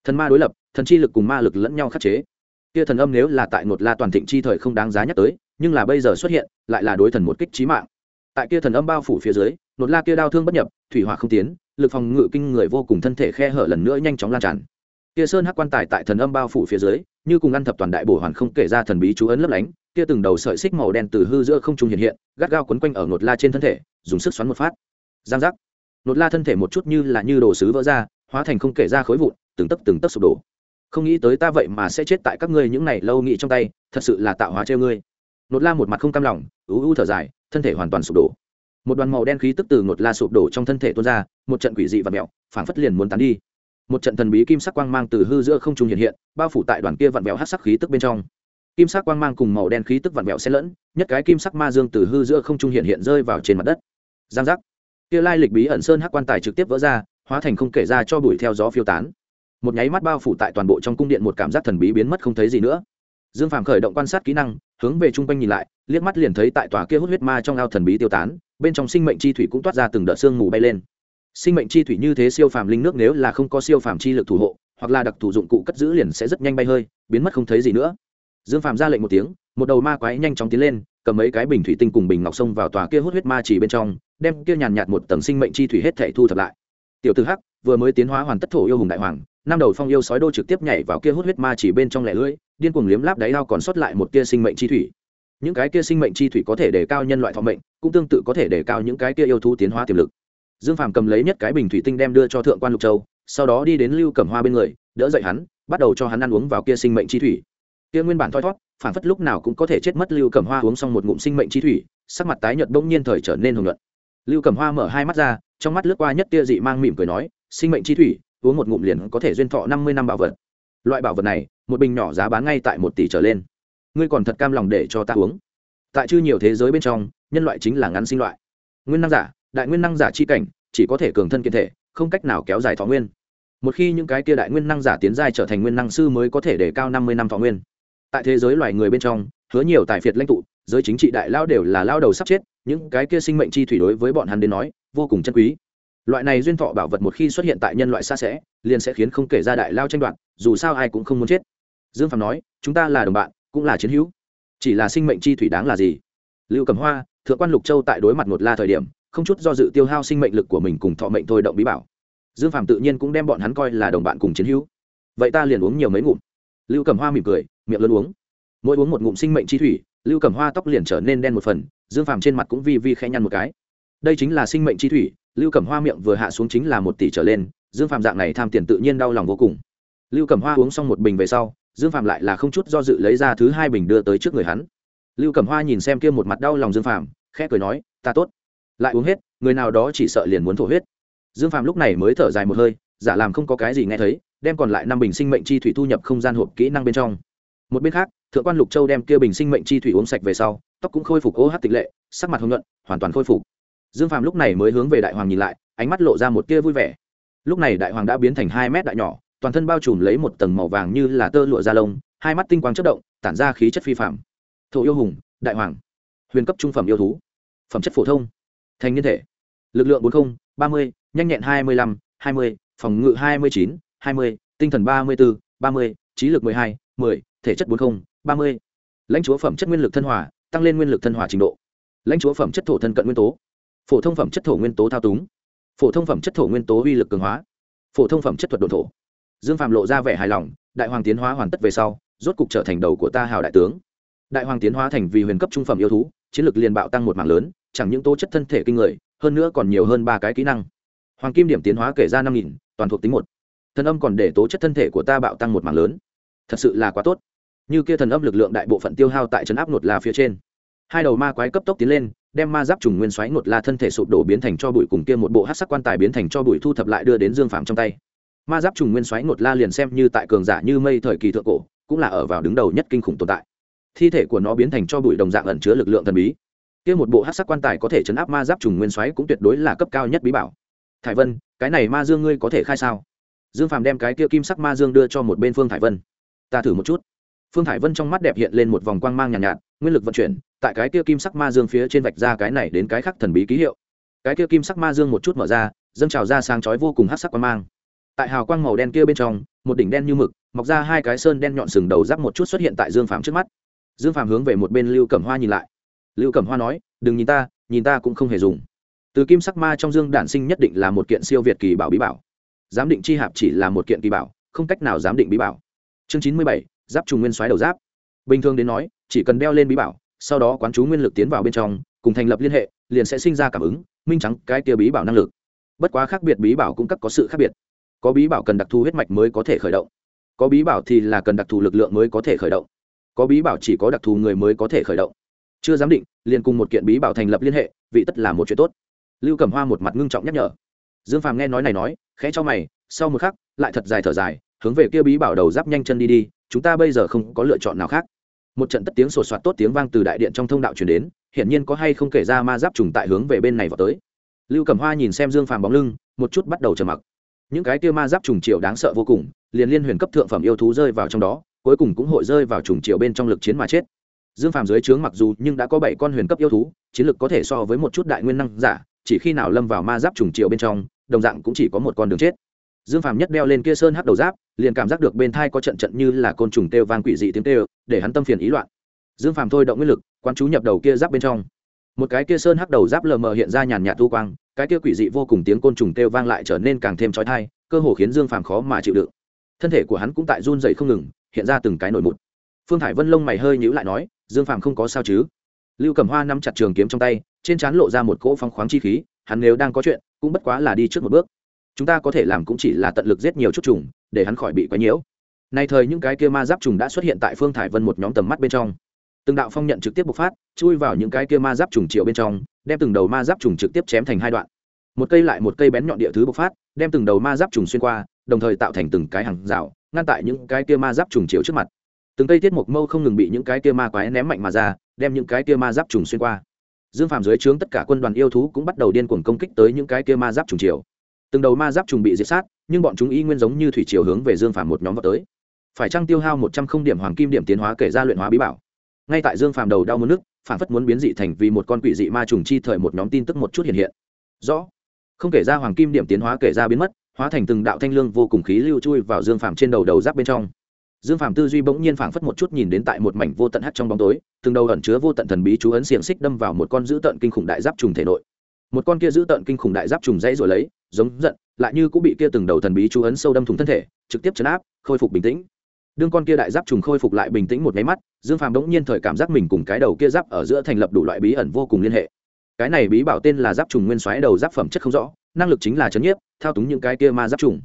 Thần ma đối lập thần chi lực cùng ma lực lẫn nhau khắc chế. Kia thần âm nếu là tại ngột la toàn thịnh chi thời không đáng giá nhắc tới, nhưng là bây giờ xuất hiện, lại là đối thần một kích trí mạng. Tại kia thần âm bao phủ phía dưới, ngột la kia đau thương bất nhập, thủy hỏa không tiến, lực phòng ngự kinh người vô cùng thân thể khe hở lần nữa nhanh chóng lan tràn. Kia sơn hắc quan tài tại thần âm bao phủ phía dưới, như cùng ăn thập toàn đại bổ hoàn không kể ra thần bí chú ấn lấp lánh, kia từng đầu sợi xích màu đen từ hư giữa không trung hiện hiện, gắt gao quấn quanh ở ngột la trên thân thể, dùng sức xoắn một phát. Giang giác. Ngột la thân thể một chút như là như đồ sứ vỡ ra, hóa thành không kể ra khối vụn, từng tấc từng tấc sụp đổ không nghĩ tới ta vậy mà sẽ chết tại các ngươi những này lâu nghĩ trong tay, thật sự là tạo hóa treo ngươi. Nột la một mặt không cam lòng, ú u thở dài, thân thể hoàn toàn sụp đổ. Một đoàn màu đen khí tức từ nột la sụp đổ trong thân thể tuôn ra, một trận quỷ dị và mẹo, phảng phất liền muốn tán đi. Một trận thần bí kim sắc quang mang từ hư giữa không trung hiện hiện, bao phủ tại đoàn kia vặn vẹo hát sắc khí tức bên trong. Kim sắc quang mang cùng màu đen khí tức vặn vẹo xen lẫn, nhất cái kim sắc ma dương từ hư giữa không trung hiện hiện rơi vào trên mặt đất. Giang giác. Kia lai lịch bí ẩn sơn hắc quan tài trực tiếp vỡ ra, hóa thành không kể ra cho bụi theo gió phiêu tán một nháy mắt bao phủ tại toàn bộ trong cung điện một cảm giác thần bí biến mất không thấy gì nữa. Dương phàm khởi động quan sát kỹ năng, hướng về chung quanh nhìn lại, liếc mắt liền thấy tại tòa kia hút huyết ma trong ao thần bí tiêu tán, bên trong sinh mệnh chi thủy cũng toát ra từng đợt sương mù bay lên. Sinh mệnh chi thủy như thế siêu phàm linh nước nếu là không có siêu phàm chi lực thủ hộ, hoặc là đặc thủ dụng cụ cất giữ liền sẽ rất nhanh bay hơi, biến mất không thấy gì nữa. Dương phàm ra lệnh một tiếng, một đầu ma quái nhanh chóng tiến lên, cầm mấy cái bình thủy tinh cùng bình ngọc sông vào tòa kia hút huyết ma chỉ bên trong, đem kia nhàn nhạt một tầng sinh mệnh chi thủy hết thể thu thập lại. Tiểu tử hắc, vừa mới tiến hóa hoàn tất thổ yêu hùng đại hoàng năm đầu phong yêu sói đô trực tiếp nhảy vào kia hút huyết ma chỉ bên trong lẻ lưỡi, điên cuồng liếm láp đáy lao còn sót lại một kia sinh mệnh chi thủy. Những cái kia sinh mệnh chi thủy có thể đề cao nhân loại thọ mệnh, cũng tương tự có thể đề cao những cái kia yêu thú tiến hóa tiềm lực. Dương phàm cầm lấy nhất cái bình thủy tinh đem đưa cho thượng quan lục châu, sau đó đi đến lưu cẩm hoa bên người, đỡ dậy hắn, bắt đầu cho hắn ăn uống vào kia sinh mệnh chi thủy. Kia nguyên bản thoi thót phản phất lúc nào cũng có thể chết mất lưu cẩm hoa uống xong một ngụm sinh mệnh chi thủy, sắc mặt tái nhợt bỗng nhiên thời trở nên hồng nhuận. Lưu cẩm hoa mở hai mắt ra, trong mắt lướt qua nhất tia dị mang mỉm cười nói, sinh mệnh chi thủy uống một ngụm liền có thể duyên thọ năm mươi năm bảo vật. Loại bảo vật này, một bình nhỏ giá bán ngay tại một tỷ trở lên. Ngươi còn thật cam lòng để cho ta uống. Tại chư nhiều thế giới bên trong, nhân loại chính là ngắn sinh loại. Nguyên năng giả, đại nguyên năng giả chi cảnh, chỉ có thể cường thân kiện thể, không cách nào kéo dài thọ nguyên. Một khi những cái kia đại nguyên năng giả tiến giai trở thành nguyên năng sư mới có thể để cao năm mươi năm thọ nguyên. Tại thế giới loài người bên trong, hứa nhiều tài phiệt lãnh tụ, giới chính trị đại lao đều là lao đầu sắp chết, những cái kia sinh mệnh chi thủy đối với bọn hắn đến nói, vô cùng chân quý loại này duyên thọ bảo vật một khi xuất hiện tại nhân loại xa xẽ liền sẽ khiến không kể ra đại lao tranh đoạt, dù sao ai cũng không muốn chết. Dương phạm nói, chúng ta là đồng bạn, cũng là chiến hữu. Chỉ là sinh mệnh chi thủy đáng là gì? Lưu cầm hoa, thượng quan lục châu tại đối mặt một la thời điểm, không chút do dự tiêu hao sinh mệnh lực của mình cùng thọ mệnh thôi động bí bảo. Dương phạm tự nhiên cũng đem bọn hắn coi là đồng bạn cùng chiến hữu. Vậy ta liền uống nhiều mấy ngụm. Lưu cầm hoa mỉm cười, miệng lớn uống. Mỗi uống một ngụm sinh mệnh chi thủy. Lưu cầm hoa tóc liền trở nên đen một phần, dương phàm trên mặt cũng vi vi khẽ nhăn một cái đây chính là sinh mệnh chi thủy lưu Cẩm hoa miệng vừa hạ xuống chính là một tỷ trở lên dương Phạm dạng này tham tiền tự nhiên đau lòng vô cùng. Lưu Cẩm hoa uống xong một bình về sau dương Phạm lại là không chút do dự lấy ra thứ hai bình đưa tới trước người hắn. Lưu Cẩm hoa nhìn xem kia một mặt đau lòng dương Phạm, khẽ cười nói ta tốt. Lại uống hết người nào đó chỉ sợ liền muốn thổ huyết. Dương Phạm lúc này mới thở dài một hơi giả làm không có cái gì nghe thấy đem còn lại năm bình sinh mệnh chi thủy thu nhập không gian hộp kỹ năng bên trong. Một bên khác thượng quan lục châu đem kia bình sinh mệnh chi thủy uống sạch về sau tóc cũng khôi phục ô hát tịch lệ sắc mặt hồng nhuận hoàn toàn khôi phục dương phàm lúc này mới hướng về đại hoàng nhìn lại, ánh mắt lộ ra một tia vui vẻ. Lúc này đại hoàng đã biến thành hai mét đại nhỏ, toàn thân bao trùm lấy một tầng màu vàng như là tơ lụa da lông, hai mắt tinh quang chất động, tản ra khí chất phi phạm thổ yêu hùng, đại hoàng, huyền cấp trung phẩm yêu thú, phẩm chất phổ thông, thành niên thể, lực lượng bốn mươi ba mươi, nhanh nhẹn hai mươi lăm, hai mươi, phòng ngự hai mươi chín, hai mươi, tinh thần ba mươi bốn ba mươi, trí lực mười hai, mười, thể chất bốn mươi ba mươi. Lãnh chúa phẩm chất nguyên lực thân hòa, tăng lên nguyên lực thân hòa trình độ. Lãnh chúa phẩm chất thổ thân cận nguyên tố phổ thông phẩm chất thổ nguyên tố thao túng. Phổ thông phẩm chất thổ nguyên tố uy lực cường hóa. Phổ thông phẩm chất thuật đồn thổ. Dương phạm lộ ra vẻ hài lòng, đại hoàng tiến hóa hoàn tất về sau, rốt cục trở thành đầu của ta hào đại tướng. Đại hoàng tiến hóa thành vì huyền cấp trung phẩm yêu thú, chiến lược liền bạo tăng một mảng lớn, chẳng những tố chất thân thể kinh người, hơn nữa còn nhiều hơn ba cái kỹ năng. Hoàng kim điểm tiến hóa kể ra năm nghìn, toàn thuộc tính một. Thần âm còn để tố chất thân thể của ta bạo tăng một mảng lớn. Thật sự là quá tốt. Như kia thần âm lực lượng đại bộ phận tiêu hao tại trấn áp nột là phía trên. Hai đầu ma quái cấp tốc tiến lên đem ma giáp trùng nguyên xoáy nột la thân thể sụp đổ biến thành cho bụi cùng kia một bộ hát sắc quan tài biến thành cho bụi thu thập lại đưa đến dương phạm trong tay. Ma giáp trùng nguyên xoáy nột la liền xem như tại cường giả như mây thời kỳ thượng cổ cũng là ở vào đứng đầu nhất kinh khủng tồn tại. Thi thể của nó biến thành cho bụi đồng dạng ẩn chứa lực lượng thần bí. Kia một bộ hát sắc quan tài có thể chấn áp ma giáp trùng nguyên xoáy cũng tuyệt đối là cấp cao nhất bí bảo. Thải vân cái này ma dương ngươi có thể khai sao? Dương phàm đem cái kia kim sắc ma dương đưa cho một bên phương thải vân. Ta thử một chút. Phương thải vân trong mắt đẹp hiện lên một vòng quang mang nhàn nhạt, nhạt nguyên lực vận chuyển, tại cái kia kim sắc ma dương phía trên vạch ra cái này đến cái khác thần bí ký hiệu. Cái kia kim sắc ma dương một chút mở ra, dâng trào ra sáng chói vô cùng hát sắc quang mang. Tại hào quang màu đen kia bên trong, một đỉnh đen như mực, mọc ra hai cái sơn đen nhọn sừng đầu giáp một chút xuất hiện tại dương phàm trước mắt. Dương phàm hướng về một bên lưu cẩm hoa nhìn lại. Lưu cẩm hoa nói, đừng nhìn ta nhìn ta cũng không hề dùng. Từ kim sắc ma trong dương đản sinh nhất định là một kiện siêu việt kỳ bảo bí bảo. Giám định chi hạp chỉ là một kiện kỳ bảo, không cách nào giám định bí bảo. Chương chín mươi bảy, giáp trùng nguyên xoáy đầu giáp bình thường đến nói, chỉ cần đeo lên bí bảo, sau đó quán chú nguyên lực tiến vào bên trong, cùng thành lập liên hệ, liền sẽ sinh ra cảm ứng, minh trắng cái kia bí bảo năng lực. Bất quá khác biệt bí bảo cũng các có sự khác biệt. Có bí bảo cần đặc thù huyết mạch mới có thể khởi động. Có bí bảo thì là cần đặc thù lực lượng mới có thể khởi động. Có bí bảo chỉ có đặc thù người mới có thể khởi động. Chưa giám định, liền cùng một kiện bí bảo thành lập liên hệ, vị tất là một chuyện tốt. Lưu cẩm hoa một mặt ngưng trọng nhắc nhở. Dương phàm nghe nói này nói, khẽ cho mày, sau một khắc, lại thật dài thở dài, hướng về kia bí bảo đầu giáp nhanh chân đi đi, chúng ta bây giờ không có lựa chọn nào khác một trận tất tiếng sột soạt tốt tiếng vang từ đại điện trong thông đạo chuyển đến, hiển nhiên có hay không kể ra ma giáp trùng tại hướng về bên này vào tới. Lưu cẩm hoa nhìn xem dương phàm bóng lưng, một chút bắt đầu trầm mặc. Những cái kia ma giáp trùng triệu đáng sợ vô cùng, liền liên huyền cấp thượng phẩm yêu thú rơi vào trong đó, cuối cùng cũng hội rơi vào trùng triệu bên trong lực chiến mà chết. Dương phàm dưới trướng mặc dù nhưng đã có bảy con huyền cấp yêu thú, chiến lực có thể so với một chút đại nguyên năng giả, chỉ khi nào lâm vào ma giáp trùng triệu bên trong, đồng dạng cũng chỉ có một con đường chết dương phàm nhất đeo lên kia sơn hắc đầu giáp, liền cảm giác được bên thai có trận trận như là côn trùng têu vang quỷ dị tiếng têu để hắn tâm phiền ý loạn. Dương phàm thôi động nguyên lực quan chú nhập đầu kia giáp bên trong. Một cái kia sơn hắc đầu giáp lờ mờ hiện ra nhàn nhạt thu quang, cái kia quỷ dị vô cùng tiếng côn trùng têu vang lại trở nên càng thêm trói thai cơ hồ khiến dương phàm khó mà chịu đựng. Thân thể của hắn cũng tại run dậy không ngừng, hiện ra từng cái nổi mụt. Phương thải vân lông mày hơi nhíu lại nói, dương phàm không có sao chứ? Lưu cầm hoa nắm chặt trường kiếm trong tay, trên trán lộ ra một cỗ phong khoáng chi khí, hắn nếu đang có chuyện, cũng bất quá là đi trước một bước chúng ta có thể làm cũng chỉ là tận lực giết nhiều chút trùng, để hắn khỏi bị quấy nhiễu. Nay thời những cái kia ma giáp trùng đã xuất hiện tại phương thải vân một nhóm tầm mắt bên trong. Từng đạo phong nhận trực tiếp bộc phát, chui vào những cái kia ma giáp trùng triệu bên trong, đem từng đầu ma giáp trùng trực tiếp chém thành hai đoạn. Một cây lại một cây bén nhọn địa thứ bộc phát, đem từng đầu ma giáp trùng xuyên qua, đồng thời tạo thành từng cái hàng rào, ngăn tại những cái kia ma giáp trùng triệu trước mặt. Từng cây tiết mộc mâu không ngừng bị những cái kia ma quái ném mạnh mà ra, đem những cái kia ma giáp trùng xuyên qua. Dương phàm dưới trướng tất cả quân đoàn yêu thú cũng bắt đầu điên cuồng công kích tới những cái kia ma giáp trùng triệu từng đầu ma giáp trùng bị diệt sát, nhưng bọn chúng y nguyên giống như thủy triều hướng về dương phàm một nhóm vào tới. Phải chăng tiêu hao một trăm không điểm hoàng kim điểm tiến hóa kể ra luyện hóa bí bảo? Ngay tại dương phàm đầu đau muốn nước, phản phất muốn biến dị thành vì một con quỷ dị ma trùng chi thời một nhóm tin tức một chút hiện hiện. Rõ. Không kể ra hoàng kim điểm tiến hóa kể ra biến mất, hóa thành từng đạo thanh lương vô cùng khí lưu chui vào dương phàm trên đầu đầu giáp bên trong. Dương phàm tư duy bỗng nhiên phảng phất một chút nhìn đến tại một mảnh vô tận hắt trong bóng tối, từng đầu ẩn chứa vô tận thần bí chú ấn xiềng xích đâm vào một con dữ tận kinh khủng đại giáp trùng thể nội một con kia giữ tợn kinh khủng đại giáp trùng dãy rồi lấy, giống giận, lại như cũng bị kia từng đầu thần bí chú ấn sâu đâm thủng thân thể, trực tiếp chấn áp, khôi phục bình tĩnh. Đương con kia đại giáp trùng khôi phục lại bình tĩnh một máy mắt, dương phàm bỗng nhiên thời cảm giác mình cùng cái đầu kia giáp ở giữa thành lập đủ loại bí ẩn vô cùng liên hệ. Cái này bí bảo tên là giáp trùng nguyên xoáy đầu giáp phẩm chất không rõ, năng lực chính là chấn nhiếp, thao túng những cái kia ma giáp trùng.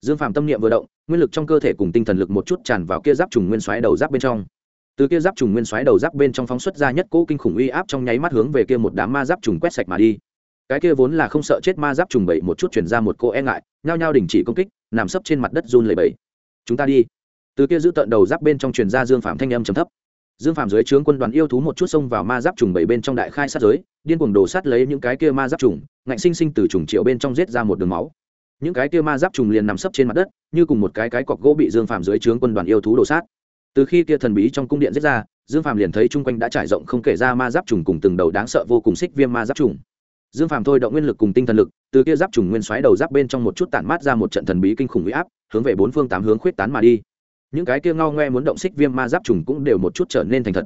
Dương phàm tâm niệm vừa động, nguyên lực trong cơ thể cùng tinh thần lực một chút tràn vào kia giáp trùng nguyên xoáy đầu giáp bên trong. Từ kia giáp trùng nguyên xoáy đầu giáp bên trong phóng xuất ra nhất cỗ kinh khủng uy áp trong nháy mắt hướng về kia một đám ma giáp trùng quét sạch mà đi cái kia vốn là không sợ chết ma giáp trùng bậy một chút chuyển ra một cô e ngại, nhao nhao đình chỉ công kích, nằm sấp trên mặt đất run lầy bẫy chúng ta đi. Từ kia giữ tận đầu giáp bên trong truyền ra dương phạm thanh âm trầm thấp. Dương phạm dưới trướng quân đoàn yêu thú một chút xông vào ma giáp trùng bảy bên trong đại khai sát giới, điên cuồng đổ sát lấy những cái kia ma giáp trùng, ngạnh sinh sinh từ trùng triệu bên trong giết ra một đường máu. Những cái kia ma giáp trùng liền nằm sấp trên mặt đất, như cùng một cái cái cọc gỗ bị dương phạm dưới trướng quân đoàn yêu thú đổ sát. Từ khi kia thần bí trong cung điện giết ra, dương phạm liền thấy chung quanh đã trải rộng không kể ra ma giáp trùng cùng từng đầu đáng sợ vô cùng xích viêm ma giáp trùng dương phạm thôi động nguyên lực cùng tinh thần lực, từ kia giáp trùng nguyên xoáy đầu giáp bên trong một chút tản mát ra một trận thần bí kinh khủng huy áp, hướng về bốn phương tám hướng khuyết tán mà đi. Những cái kia ngao ngoe muốn động xích viêm ma giáp trùng cũng đều một chút trở nên thành thật.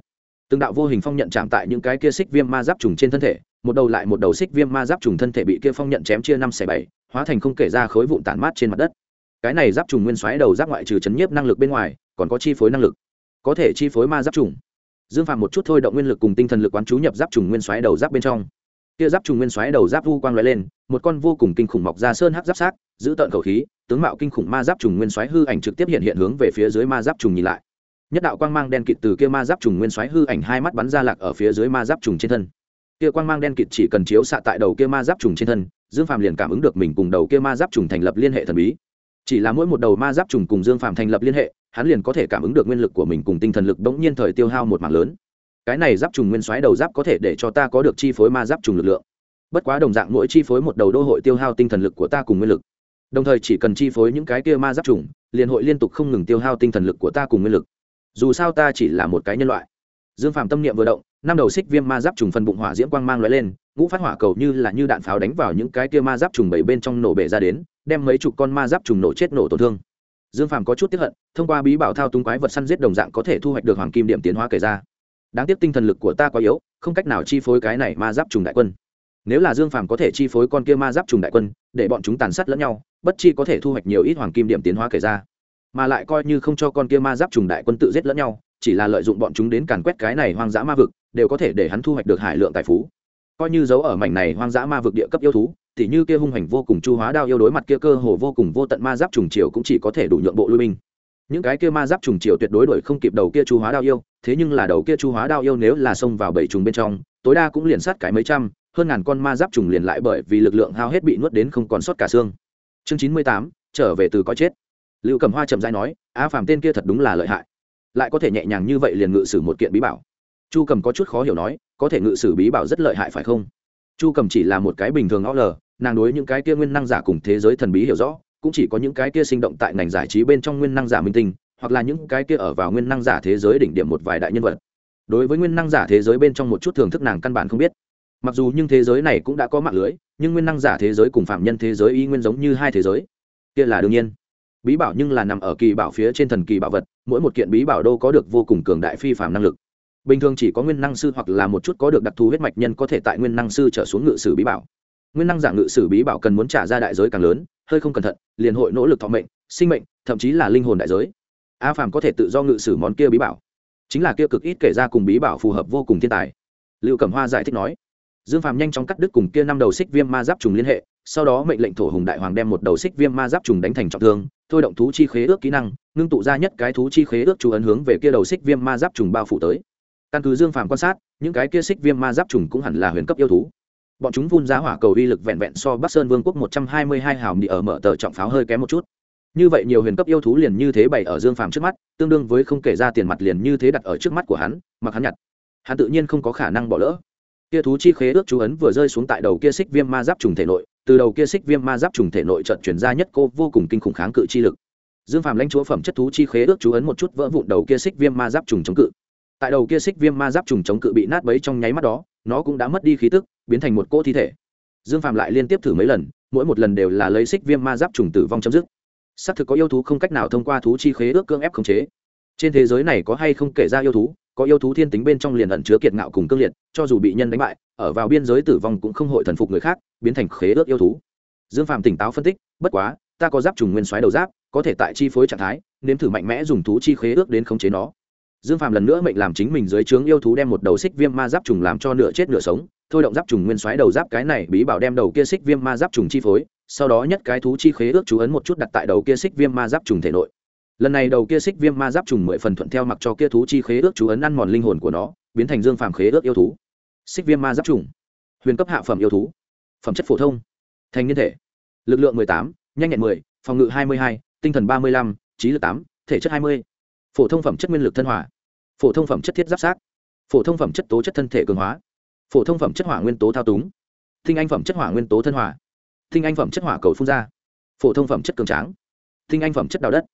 Từng đạo vô hình phong nhận chạm tại những cái kia xích viêm ma giáp trùng trên thân thể, một đầu lại một đầu xích viêm ma giáp trùng thân thể bị kia phong nhận chém chia năm xẻ bảy, hóa thành không kể ra khối vụn tản mát trên mặt đất. Cái này giáp trùng nguyên xoáy đầu giáp ngoại trừ chấn nhiếp năng lực bên ngoài, còn có chi phối năng lực. Có thể chi phối ma giáp trùng. Dương phạm một chút thôi động nguyên lực cùng tinh thần lực quán chú nhập giáp trùng nguyên xoáy đầu giáp bên trong kia giáp trùng nguyên xoáy đầu giáp vu quang lóe lên, một con vô cùng kinh khủng mọc ra sơn hắc giáp sát, giữ tợn khẩu khí, tướng mạo kinh khủng ma giáp trùng nguyên xoáy hư ảnh trực tiếp hiện hiện hướng về phía dưới ma giáp trùng nhìn lại. Nhất đạo quang mang đen kịt từ kia ma giáp trùng nguyên xoáy hư ảnh hai mắt bắn ra lạc ở phía dưới ma giáp trùng trên thân. Kia quang mang đen kịt chỉ cần chiếu xạ tại đầu kia ma giáp trùng trên thân, dương phàm liền cảm ứng được mình cùng đầu kia ma giáp trùng thành lập liên hệ thần bí. Chỉ là mỗi một đầu ma giáp trùng cùng dương phàm thành lập liên hệ, hắn liền có thể cảm ứng được nguyên lực của mình cùng tinh thần lực bỗng nhiên thời tiêu hao một mảng lớn cái này giáp trùng nguyên soái đầu giáp có thể để cho ta có được chi phối ma giáp trùng lực lượng. Bất quá đồng dạng mỗi chi phối một đầu đô hội tiêu hao tinh thần lực của ta cùng nguyên lực. Đồng thời chỉ cần chi phối những cái kia ma giáp trùng, liền hội liên tục không ngừng tiêu hao tinh thần lực của ta cùng nguyên lực. Dù sao ta chỉ là một cái nhân loại. Dương phạm tâm niệm vừa động, năm đầu xích viêm ma giáp trùng phần bụng hỏa diễm quang mang l lên, ngũ phát hỏa cầu như là như đạn pháo đánh vào những cái kia ma giáp trùng bảy bên trong nổ bể ra đến, đem mấy chục con ma giáp trùng nổ chết nổ tổn thương. Dương phạm có chút tiếp hận, thông qua bí bảo thao túng quái vật săn giết đồng dạng có thể thu hoạch được hoàng kim điểm tiến hóa kể ra đáng tiếc tinh thần lực của ta quá yếu, không cách nào chi phối cái này ma giáp trùng đại quân. Nếu là dương phàm có thể chi phối con kia ma giáp trùng đại quân, để bọn chúng tàn sát lẫn nhau, bất chi có thể thu hoạch nhiều ít hoàng kim điểm tiến hóa kể ra. Mà lại coi như không cho con kia ma giáp trùng đại quân tự giết lẫn nhau, chỉ là lợi dụng bọn chúng đến càn quét cái này hoang dã ma vực, đều có thể để hắn thu hoạch được hải lượng tài phú. Coi như giấu ở mảnh này hoang dã ma vực địa cấp yêu thú, thì như kia hung hành vô cùng chu hóa đao yêu đối mặt kia cơ hồ vô cùng vô tận ma giáp trùng triều cũng chỉ có thể đủ nhượng bộ lui binh những cái kia ma giáp trùng triều tuyệt đối đuổi không kịp đầu kia chu hóa đao yêu, thế nhưng là đầu kia chu hóa đao yêu nếu là xông vào bảy trùng bên trong, tối đa cũng liền sát cái mấy trăm, hơn ngàn con ma giáp trùng liền lại bởi vì lực lượng hao hết bị nuốt đến không còn sót cả xương. Chương chín mươi tám, trở về từ có chết. Lưu cầm hoa chậm dai nói a phàm tên kia thật đúng là lợi hại. Lại có thể nhẹ nhàng như vậy liền ngự sử một kiện bí bảo. Chu cầm có chút khó hiểu nói, có thể ngự sử bí bảo rất lợi hại phải không? Chu cầm chỉ là một cái bình thường ngõ lờ, nàng đối những cái kia nguyên năng giả cùng thế giới thần bí hiểu rõ cũng chỉ có những cái kia sinh động tại ngành giải trí bên trong nguyên năng giả minh tinh, hoặc là những cái kia ở vào nguyên năng giả thế giới đỉnh điểm một vài đại nhân vật. Đối với nguyên năng giả thế giới bên trong một chút thưởng thức nàng căn bản không biết. Mặc dù nhưng thế giới này cũng đã có mạng lưới, nhưng nguyên năng giả thế giới cùng phạm nhân thế giới y nguyên giống như hai thế giới. Kia là đương nhiên. Bí bảo nhưng là nằm ở kỳ bảo phía trên thần kỳ bảo vật, mỗi một kiện bí bảo đô có được vô cùng cường đại phi phạm năng lực. Bình thường chỉ có nguyên năng sư hoặc là một chút có được đặc thù huyết mạch nhân có thể tại nguyên năng sư trở xuống ngự sử bí bảo. Nguyên năng giả ngự sử bí bảo cần muốn trả ra đại giới càng lớn hơi không cẩn thận, liền hội nỗ lực thọ mệnh, sinh mệnh, thậm chí là linh hồn đại giới. A phàm có thể tự do ngự sử món kia bí bảo. Chính là kia cực ít kể ra cùng bí bảo phù hợp vô cùng thiên tài. Liệu cẩm hoa giải thích nói. Dương phàm nhanh chóng cắt đứt cùng kia năm đầu xích viêm ma giáp trùng liên hệ, sau đó mệnh lệnh thổ hùng đại hoàng đem một đầu xích viêm ma giáp trùng đánh thành trọng thương, thôi động thú chi khế ước kỹ năng, ngưng tụ ra nhất cái thú chi khế ước chú ấn hướng về kia đầu xích viêm ma giáp trùng bao phủ tới. Căn cứ dương phàm quan sát, những cái kia xích viêm ma giáp trùng cũng hẳn là huyền cấp yêu thú bọn chúng vun ra hỏa cầu uy lực vẹn vẹn so bắc sơn vương quốc một trăm hai mươi hai hào nị ở mở tờ trọng pháo hơi kém một chút. Như vậy nhiều huyền cấp yêu thú liền như thế bày ở dương phàm trước mắt, tương đương với không kể ra tiền mặt liền như thế đặt ở trước mắt của hắn, mặc hắn nhặt. Hắn tự nhiên không có khả năng bỏ lỡ. Kia thú chi khế ước chú ấn vừa rơi xuống tại đầu kia xích viêm ma giáp trùng thể nội, từ đầu kia xích viêm ma giáp trùng thể nội trận chuyển ra nhất cô vô cùng kinh khủng kháng cự chi lực. Dương phàm lãnh chúa phẩm chất thú chi khế ước chú ấn một chút vỡ vụn đầu kia xích viêm ma giáp trùng chống cự. Tại đầu kia xích viêm ma giáp trùng chống cự bị nát bấy trong nháy mắt đó, nó cũng đã mất đi khí tức biến thành một cỗ thi thể. Dương Phạm lại liên tiếp thử mấy lần, mỗi một lần đều là lấy xích viêm ma giáp trùng tử vong chấm dứt. Xác thực có yêu thú không cách nào thông qua thú chi khế ước cưỡng ép khống chế. Trên thế giới này có hay không kể ra yêu thú, có yêu thú thiên tính bên trong liền ẩn chứa kiệt ngạo cùng cương liệt, cho dù bị nhân đánh bại, ở vào biên giới tử vong cũng không hội thần phục người khác, biến thành khế ước yêu thú. Dương phạm tỉnh táo phân tích, bất quá, ta có giáp trùng nguyên xoáy đầu giáp, có thể tại chi phối trạng thái, nếm thử mạnh mẽ dùng thú chi khế ước đến khống chế nó. Dương phạm lần nữa mệnh làm chính mình dưới trướng yêu thú đem một đầu xích viêm ma giáp trùng làm cho nửa chết nửa sống thôi động giáp trùng nguyên xoáy đầu giáp cái này, bí bảo đem đầu kia xích viêm ma giáp trùng chi phối, sau đó nhất cái thú chi khế ước chú ấn một chút đặt tại đầu kia xích viêm ma giáp trùng thể nội. Lần này đầu kia xích viêm ma giáp trùng mười phần thuận theo mặc cho kia thú chi khế ước chú ấn ăn mòn linh hồn của nó, biến thành dương phàm khế ước yêu thú. Xích viêm ma giáp trùng. Huyền cấp hạ phẩm yêu thú. Phẩm chất phổ thông. Thành niên thể. Lực lượng mười tám, nhanh nhẹn mười, phòng ngự hai mươi hai, tinh thần ba mươi lăm, trí lực tám, thể chất hai mươi. Phổ thông phẩm chất nguyên lực thân hỏa phổ thông phẩm chất thiết giáp sát phổ thông phẩm chất tố chất thân thể cường hóa phổ thông phẩm chất hỏa nguyên tố thao túng. Thinh anh phẩm chất hỏa nguyên tố thân hỏa thinh anh phẩm chất hỏa cầu phun ra. Phổ thông phẩm chất cường tráng. Thinh anh phẩm chất đào đất.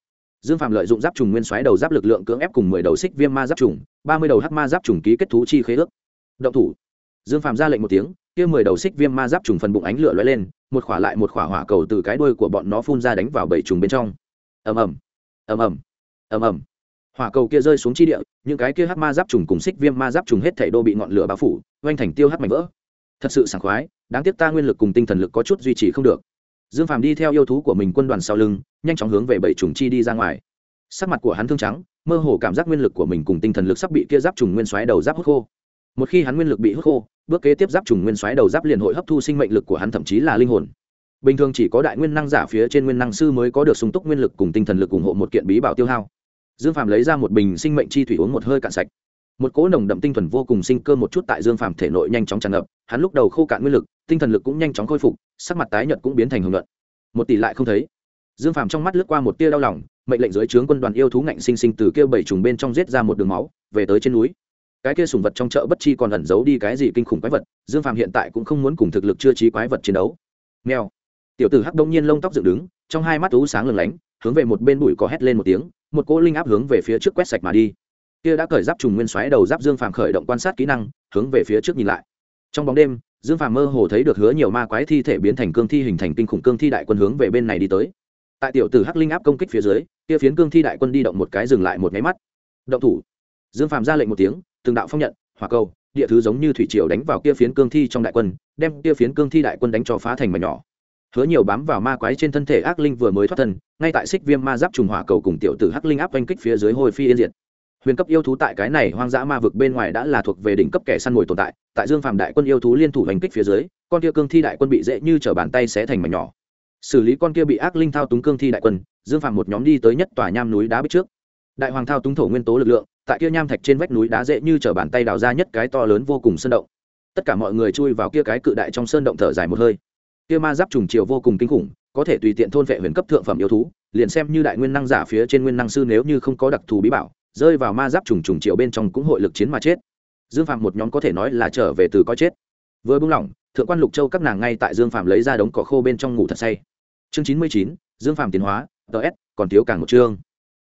Dương phạm lợi dụng giáp trùng nguyên xoáy đầu giáp lực lượng cưỡng ép cùng mười đầu xích viêm ma giáp trùng, ba mươi đầu hắc ma giáp trùng ký kết thú chi khế ước. Động thủ. Dương phạm ra lệnh một tiếng, kia mười đầu xích viêm ma giáp trùng phần bụng ánh lửa lóe lên, một khỏa lại một khỏa hỏa cầu từ cái đuôi của bọn nó phun ra đánh vào bảy trùng bên trong. Ầm ầm. Ầm ầm. Ầm ầm hỏa cầu kia rơi xuống chi địa, những cái kia hát ma giáp trùng cùng xích viêm ma giáp trùng hết thảy đô bị ngọn lửa bao phủ, oanh thành tiêu hát mảnh vỡ. Thật sự sảng khoái, đáng tiếc ta nguyên lực cùng tinh thần lực có chút duy trì không được. Dương phàm đi theo yêu thú của mình quân đoàn sau lưng, nhanh chóng hướng về bảy trùng chi đi ra ngoài. Sắc mặt của hắn thương trắng, mơ hồ cảm giác nguyên lực của mình cùng tinh thần lực sắp bị kia giáp trùng nguyên xoáy đầu giáp hút khô. Một khi hắn nguyên lực bị hút khô, bước kế tiếp giáp trùng nguyên xoáy đầu giáp liền hội hấp thu sinh mệnh lực của hắn thậm chí là linh hồn. Bình thường chỉ có đại nguyên năng giả phía trên nguyên năng sư mới có được sung túc nguyên lực cùng tinh thần lực ủng hộ một kiện bí bảo tiêu hao dương phàm lấy ra một bình sinh mệnh chi thủy uống một hơi cạn sạch. Một cỗ nồng đậm tinh thuần vô cùng sinh cơ một chút tại dương phàm thể nội nhanh chóng tràn ngập, hắn lúc đầu khô cạn nguyên lực, tinh thần lực cũng nhanh chóng khôi phục, sắc mặt tái nhợt cũng biến thành hưởng luận một tỷ lại không thấy. Dương phàm trong mắt lướt qua một tia đau lòng, mệnh lệnh dưới trướng quân đoàn yêu thú ngạnh sinh sinh từ kia bảy trùng bên trong giết ra một đường máu, về tới trên núi. Cái kia sùng vật trong chợ bất chi còn ẩn giấu đi cái gì kinh khủng quái vật, dương phàm hiện tại cũng không muốn cùng thực lực chưa trí quái vật chiến đấu. Nghèo tiểu tử hắc đông nhiên lông tóc dựng đứng, trong hai mắt ú sáng lừng lánh hướng về một bên bụi có hét lên một tiếng, một cỗ linh áp hướng về phía trước quét sạch mà đi. Kia đã cởi giáp trùng nguyên xoáy đầu giáp dương phàm khởi động quan sát kỹ năng, hướng về phía trước nhìn lại. Trong bóng đêm, dương phàm mơ hồ thấy được hứa nhiều ma quái thi thể biến thành cương thi hình thành kinh khủng cương thi đại quân hướng về bên này đi tới. Tại tiểu tử hắc linh áp công kích phía dưới, kia phiến cương thi đại quân đi động một cái dừng lại một máy mắt. Động thủ. Dương phàm ra lệnh một tiếng, từng đạo phong nhận, hỏa cầu, địa thứ giống như thủy triều đánh vào kia phiến cương thi trong đại quân, đem kia phiến cương thi đại quân đánh cho phá thành mảnh nhỏ hứa nhiều bám vào ma quái trên thân thể ác linh vừa mới thoát thân, ngay tại xích viêm ma giáp trùng hỏa cầu cùng tiểu tử hắc linh áp oanh kích phía dưới hồi phi yên diệt. Huyền cấp yêu thú tại cái này hoang dã ma vực bên ngoài đã là thuộc về đỉnh cấp kẻ săn mồi tồn tại tại dương phàm đại quân yêu thú liên thủ hành kích phía dưới, con kia cương thi đại quân bị dễ như t bàn tay sẽ thành mảnh nhỏ. Xử lý con kia bị ác linh thao túng cương thi đại quân, dương phàm một nhóm đi tới nhất tòa nham núi đá bích trước. Đại hoàng thao túng thổ nguyên tố lực lượng, tại kia nham thạch trên vách núi đá dễ như t bàn tay đào ra nhất cái to lớn vô cùng sơn động. Tất cả mọi người chui vào kia cái cự đại trong sơn động thở dài một hơi kia ma giáp trùng chiều vô cùng kinh khủng, có thể tùy tiện thôn vệ huyền cấp thượng phẩm yêu thú, liền xem như đại nguyên năng giả phía trên nguyên năng sư nếu như không có đặc thù bí bảo, rơi vào ma giáp trùng trùng triệu bên trong cũng hội lực chiến mà chết. Dương phạm một nhóm có thể nói là trở về từ có chết. Vừa buông lỏng, thượng quan lục châu các nàng ngay tại dương phạm lấy ra đống cỏ khô bên trong ngủ thật say. Chương chín mươi chín, dương phạm tiến hóa ts còn thiếu càng một chương.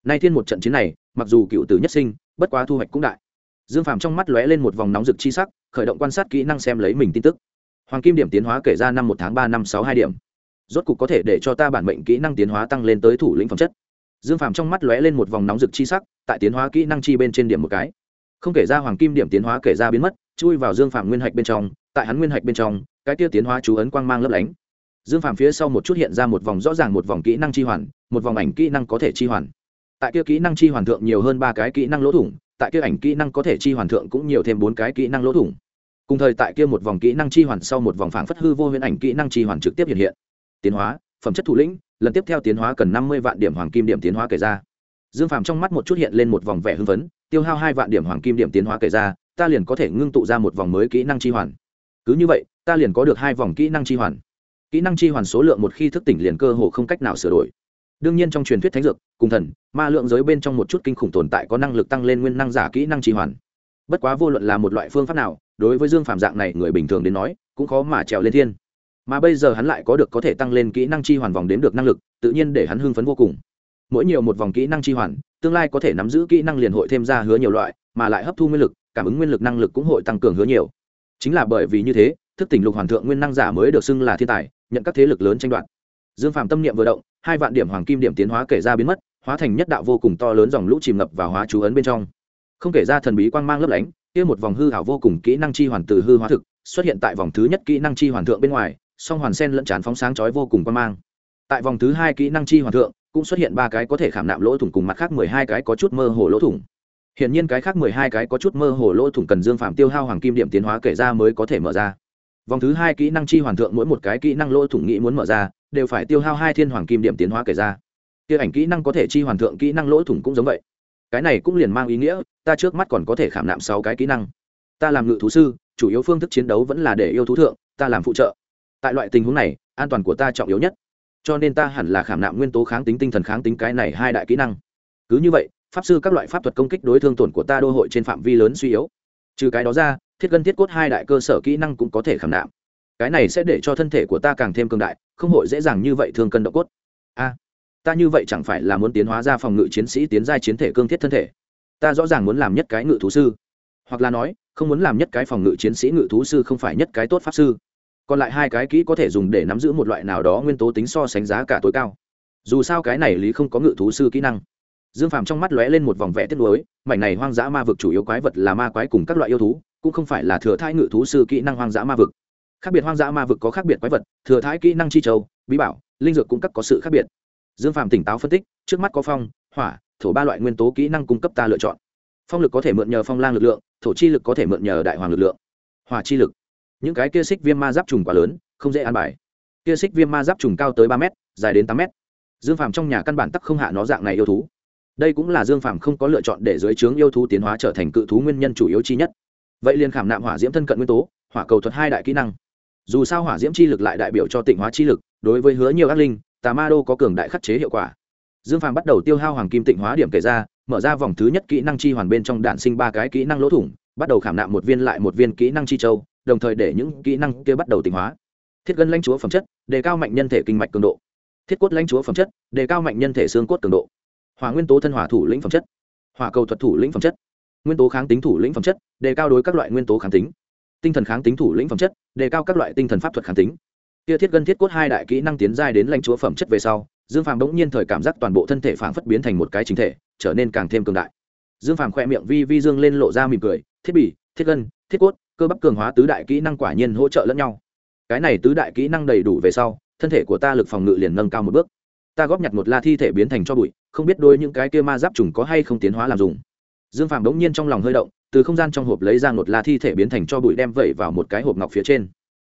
Nay thiên một trận chiến này, mặc dù cựu tử nhất sinh, bất quá thu hoạch cũng đại. Dương phạm trong mắt lóe lên một vòng nóng rực chi sắc, khởi động quan sát kỹ năng xem lấy mình tin tức hoàng kim điểm tiến hóa kể ra năm một tháng ba, năm sáu hai điểm. Rốt cục có thể để cho ta bản mệnh kỹ năng tiến hóa tăng lên tới thủ lĩnh phẩm chất. Dương phàm trong mắt lóe lên một vòng nóng rực chi sắc, tại tiến hóa kỹ năng chi bên trên điểm một cái. Không kể ra hoàng kim điểm tiến hóa kể ra biến mất, chui vào dương phàm nguyên hạch bên trong, tại hắn nguyên hạch bên trong, cái tiêu tiến hóa chú ấn quang mang lấp lánh. Dương phàm phía sau một chút hiện ra một vòng rõ ràng một vòng kỹ năng chi hoàn, một vòng ảnh kỹ năng có thể chi hoàn. Tại kia kỹ năng chi hoàn thượng nhiều hơn ba cái kỹ năng lỗ thủng, tại kia ảnh kỹ năng có thể chi hoàn thượng cũng nhiều thêm bốn cái kỹ năng lỗ thủng cùng thời tại kia một vòng kỹ năng chi hoàn sau một vòng phảng phất hư vô huyễn ảnh kỹ năng chi hoàn trực tiếp hiện hiện. Tiến hóa, phẩm chất thủ lĩnh, lần tiếp theo tiến hóa cần năm mươi vạn điểm hoàng kim điểm tiến hóa kể ra. Dương phàm trong mắt một chút hiện lên một vòng vẻ hưng phấn, tiêu hao hai vạn điểm hoàng kim điểm tiến hóa kể ra, ta liền có thể ngưng tụ ra một vòng mới kỹ năng chi hoàn. Cứ như vậy, ta liền có được hai vòng kỹ năng chi hoàn. Kỹ năng chi hoàn số lượng một khi thức tỉnh liền cơ hồ không cách nào sửa đổi. Đương nhiên trong truyền thuyết thánh dược, cùng thần, ma lượng giới bên trong một chút kinh khủng tồn tại có năng lực tăng lên nguyên năng giả kỹ năng chi hoàn. Bất quá vô luận là một loại phương pháp nào đối với dương phạm dạng này người bình thường đến nói, cũng khó mà trèo lên thiên. Mà bây giờ hắn lại có được có thể tăng lên kỹ năng chi hoàn vòng đến được năng lực, tự nhiên để hắn hưng phấn vô cùng. Mỗi nhiều một vòng kỹ năng chi hoàn, tương lai có thể nắm giữ kỹ năng liền hội thêm ra hứa nhiều loại, mà lại hấp thu nguyên lực, cảm ứng nguyên lực năng lực cũng hội tăng cường hứa nhiều. Chính là bởi vì như thế, thức tỉnh lục hoàn thượng nguyên năng giả mới được xưng là thiên tài, nhận các thế lực lớn tranh đoạt. Dương phạm tâm niệm vừa động, hai vạn điểm hoàng kim điểm tiến hóa kể ra biến mất, hóa thành nhất đạo vô cùng to lớn dòng lũ chìm ngập và hóa chú ấn bên trong. Không kể ra thần bí quang mang lấp lánh kia một vòng hư hảo vô cùng kỹ năng chi hoàn từ hư hóa thực, xuất hiện tại vòng thứ nhất kỹ năng chi hoàn thượng bên ngoài, song hoàn sen lẫn tràn phóng sáng chói vô cùng quan mang. Tại vòng thứ hai kỹ năng chi hoàn thượng, cũng xuất hiện ba cái có thể khảm nạm lỗ thủng cùng mặt khác mười hai cái có chút mơ hồ lỗ thủng. Hiển nhiên cái khác mười hai cái có chút mơ hồ lỗ thủng cần dương phạm tiêu hao hoàng kim điểm tiến hóa kể ra mới có thể mở ra. Vòng thứ hai kỹ năng chi hoàn thượng mỗi một cái kỹ năng lỗ thủng nghĩ muốn mở ra, đều phải tiêu hao hai thiên hoàng kim điểm tiến hóa kể ra. Kia ảnh kỹ năng có thể chi hoàn thượng kỹ năng lỗ thủng cũng giống vậy cái này cũng liền mang ý nghĩa, ta trước mắt còn có thể khảm nạm sáu cái kỹ năng. Ta làm ngự thú sư, chủ yếu phương thức chiến đấu vẫn là để yêu thú thượng, ta làm phụ trợ. Tại loại tình huống này, an toàn của ta trọng yếu nhất. Cho nên ta hẳn là khảm nạm nguyên tố kháng tính tinh thần kháng tính cái này hai đại kỹ năng. Cứ như vậy, pháp sư các loại pháp thuật công kích đối thương tổn của ta đô hội trên phạm vi lớn suy yếu. Trừ cái đó ra, thiết gân thiết cốt hai đại cơ sở kỹ năng cũng có thể khảm nạm. Cái này sẽ để cho thân thể của ta càng thêm cường đại, không hội dễ dàng như vậy thương cân độ cốt. A ta như vậy chẳng phải là muốn tiến hóa ra phòng ngự chiến sĩ tiến giai chiến thể cương thiết thân thể. Ta rõ ràng muốn làm nhất cái ngự thú sư. Hoặc là nói, không muốn làm nhất cái phòng ngự chiến sĩ ngự thú sư không phải nhất cái tốt pháp sư. Còn lại hai cái kỹ có thể dùng để nắm giữ một loại nào đó nguyên tố tính so sánh giá cả tối cao. Dù sao cái này lý không có ngự thú sư kỹ năng. Dương phàm trong mắt lóe lên một vòng vẽ tiết lối mảnh này hoang dã ma vực chủ yếu quái vật là ma quái cùng các loại yêu thú, cũng không phải là thừa thai ngự thú sư kỹ năng hoang dã ma vực. Khác biệt hoang dã ma vực có khác biệt quái vật, thừa thái kỹ năng chi châu, bí bảo, linh dược cũng các có sự khác biệt dương Phạm tỉnh táo phân tích, trước mắt có phong, hỏa, thổ ba loại nguyên tố kỹ năng cung cấp ta lựa chọn. Phong lực có thể mượn nhờ phong lang lực lượng, thổ chi lực có thể mượn nhờ đại hoàng lực lượng. Hỏa chi lực. Những cái kia xích viêm ma giáp trùng quá lớn, không dễ an bài. Kia xích viêm ma giáp trùng cao tới ba m dài đến tám m dương Phạm trong nhà căn bản tắc không hạ nó dạng này yêu thú. Đây cũng là dương Phạm không có lựa chọn để dưới trướng yêu thú tiến hóa trở thành cự thú nguyên nhân chủ yếu chi nhất. Vậy liền khảm nạm hỏa diễm thân cận nguyên tố, hỏa cầu thuật hai đại kỹ năng. Dù sao hỏa diễm chi lực lại đại biểu cho tịnh hóa chi lực, đối với hứa nhiều ác linh tà ma đô có cường đại khắc chế hiệu quả. Dương phàm bắt đầu tiêu hao hoàng kim tịnh hóa điểm kể ra, mở ra vòng thứ nhất kỹ năng chi hoàn bên trong đạn sinh ba cái kỹ năng lỗ thủng, bắt đầu khảm nạm một viên lại một viên kỹ năng chi châu, đồng thời để những kỹ năng kia bắt đầu tịnh hóa. Thiết gân lãnh chúa phẩm chất, đề cao mạnh nhân thể kinh mạch cường độ. Thiết cốt lãnh chúa phẩm chất, đề cao mạnh nhân thể xương cốt cường độ. Hòa nguyên tố thân hỏa thủ lĩnh phẩm chất, hỏa cầu thuật thủ lĩnh phẩm chất, nguyên tố kháng tính thủ lĩnh phẩm chất, đề cao đối các loại nguyên tố kháng tính. Tinh thần kháng tính thủ lĩnh phẩm chất, đề cao các loại tinh thần pháp thuật kháng tính kia thiết gân thiết cốt hai đại kỹ năng tiến giai đến lãnh chúa phẩm chất về sau, dương phàm bỗng nhiên thời cảm giác toàn bộ thân thể phảng phất biến thành một cái chính thể, trở nên càng thêm cường đại. Dương phàm khẽ miệng vi vi dương lên lộ ra mỉm cười, thiết bị, thiết gân, thiết cốt, cơ bắp cường hóa tứ đại kỹ năng quả nhiên hỗ trợ lẫn nhau. Cái này tứ đại kỹ năng đầy đủ về sau, thân thể của ta lực phòng ngự liền nâng cao một bước. Ta góp nhặt một la thi thể biến thành cho bụi, không biết đôi những cái kia ma giáp trùng có hay không tiến hóa làm dùng. Dương phàm đống nhiên trong lòng hơi động, từ không gian trong hộp lấy ra một la thi thể biến thành cho bụi đem vẩy vào một cái hộp ngọc phía trên.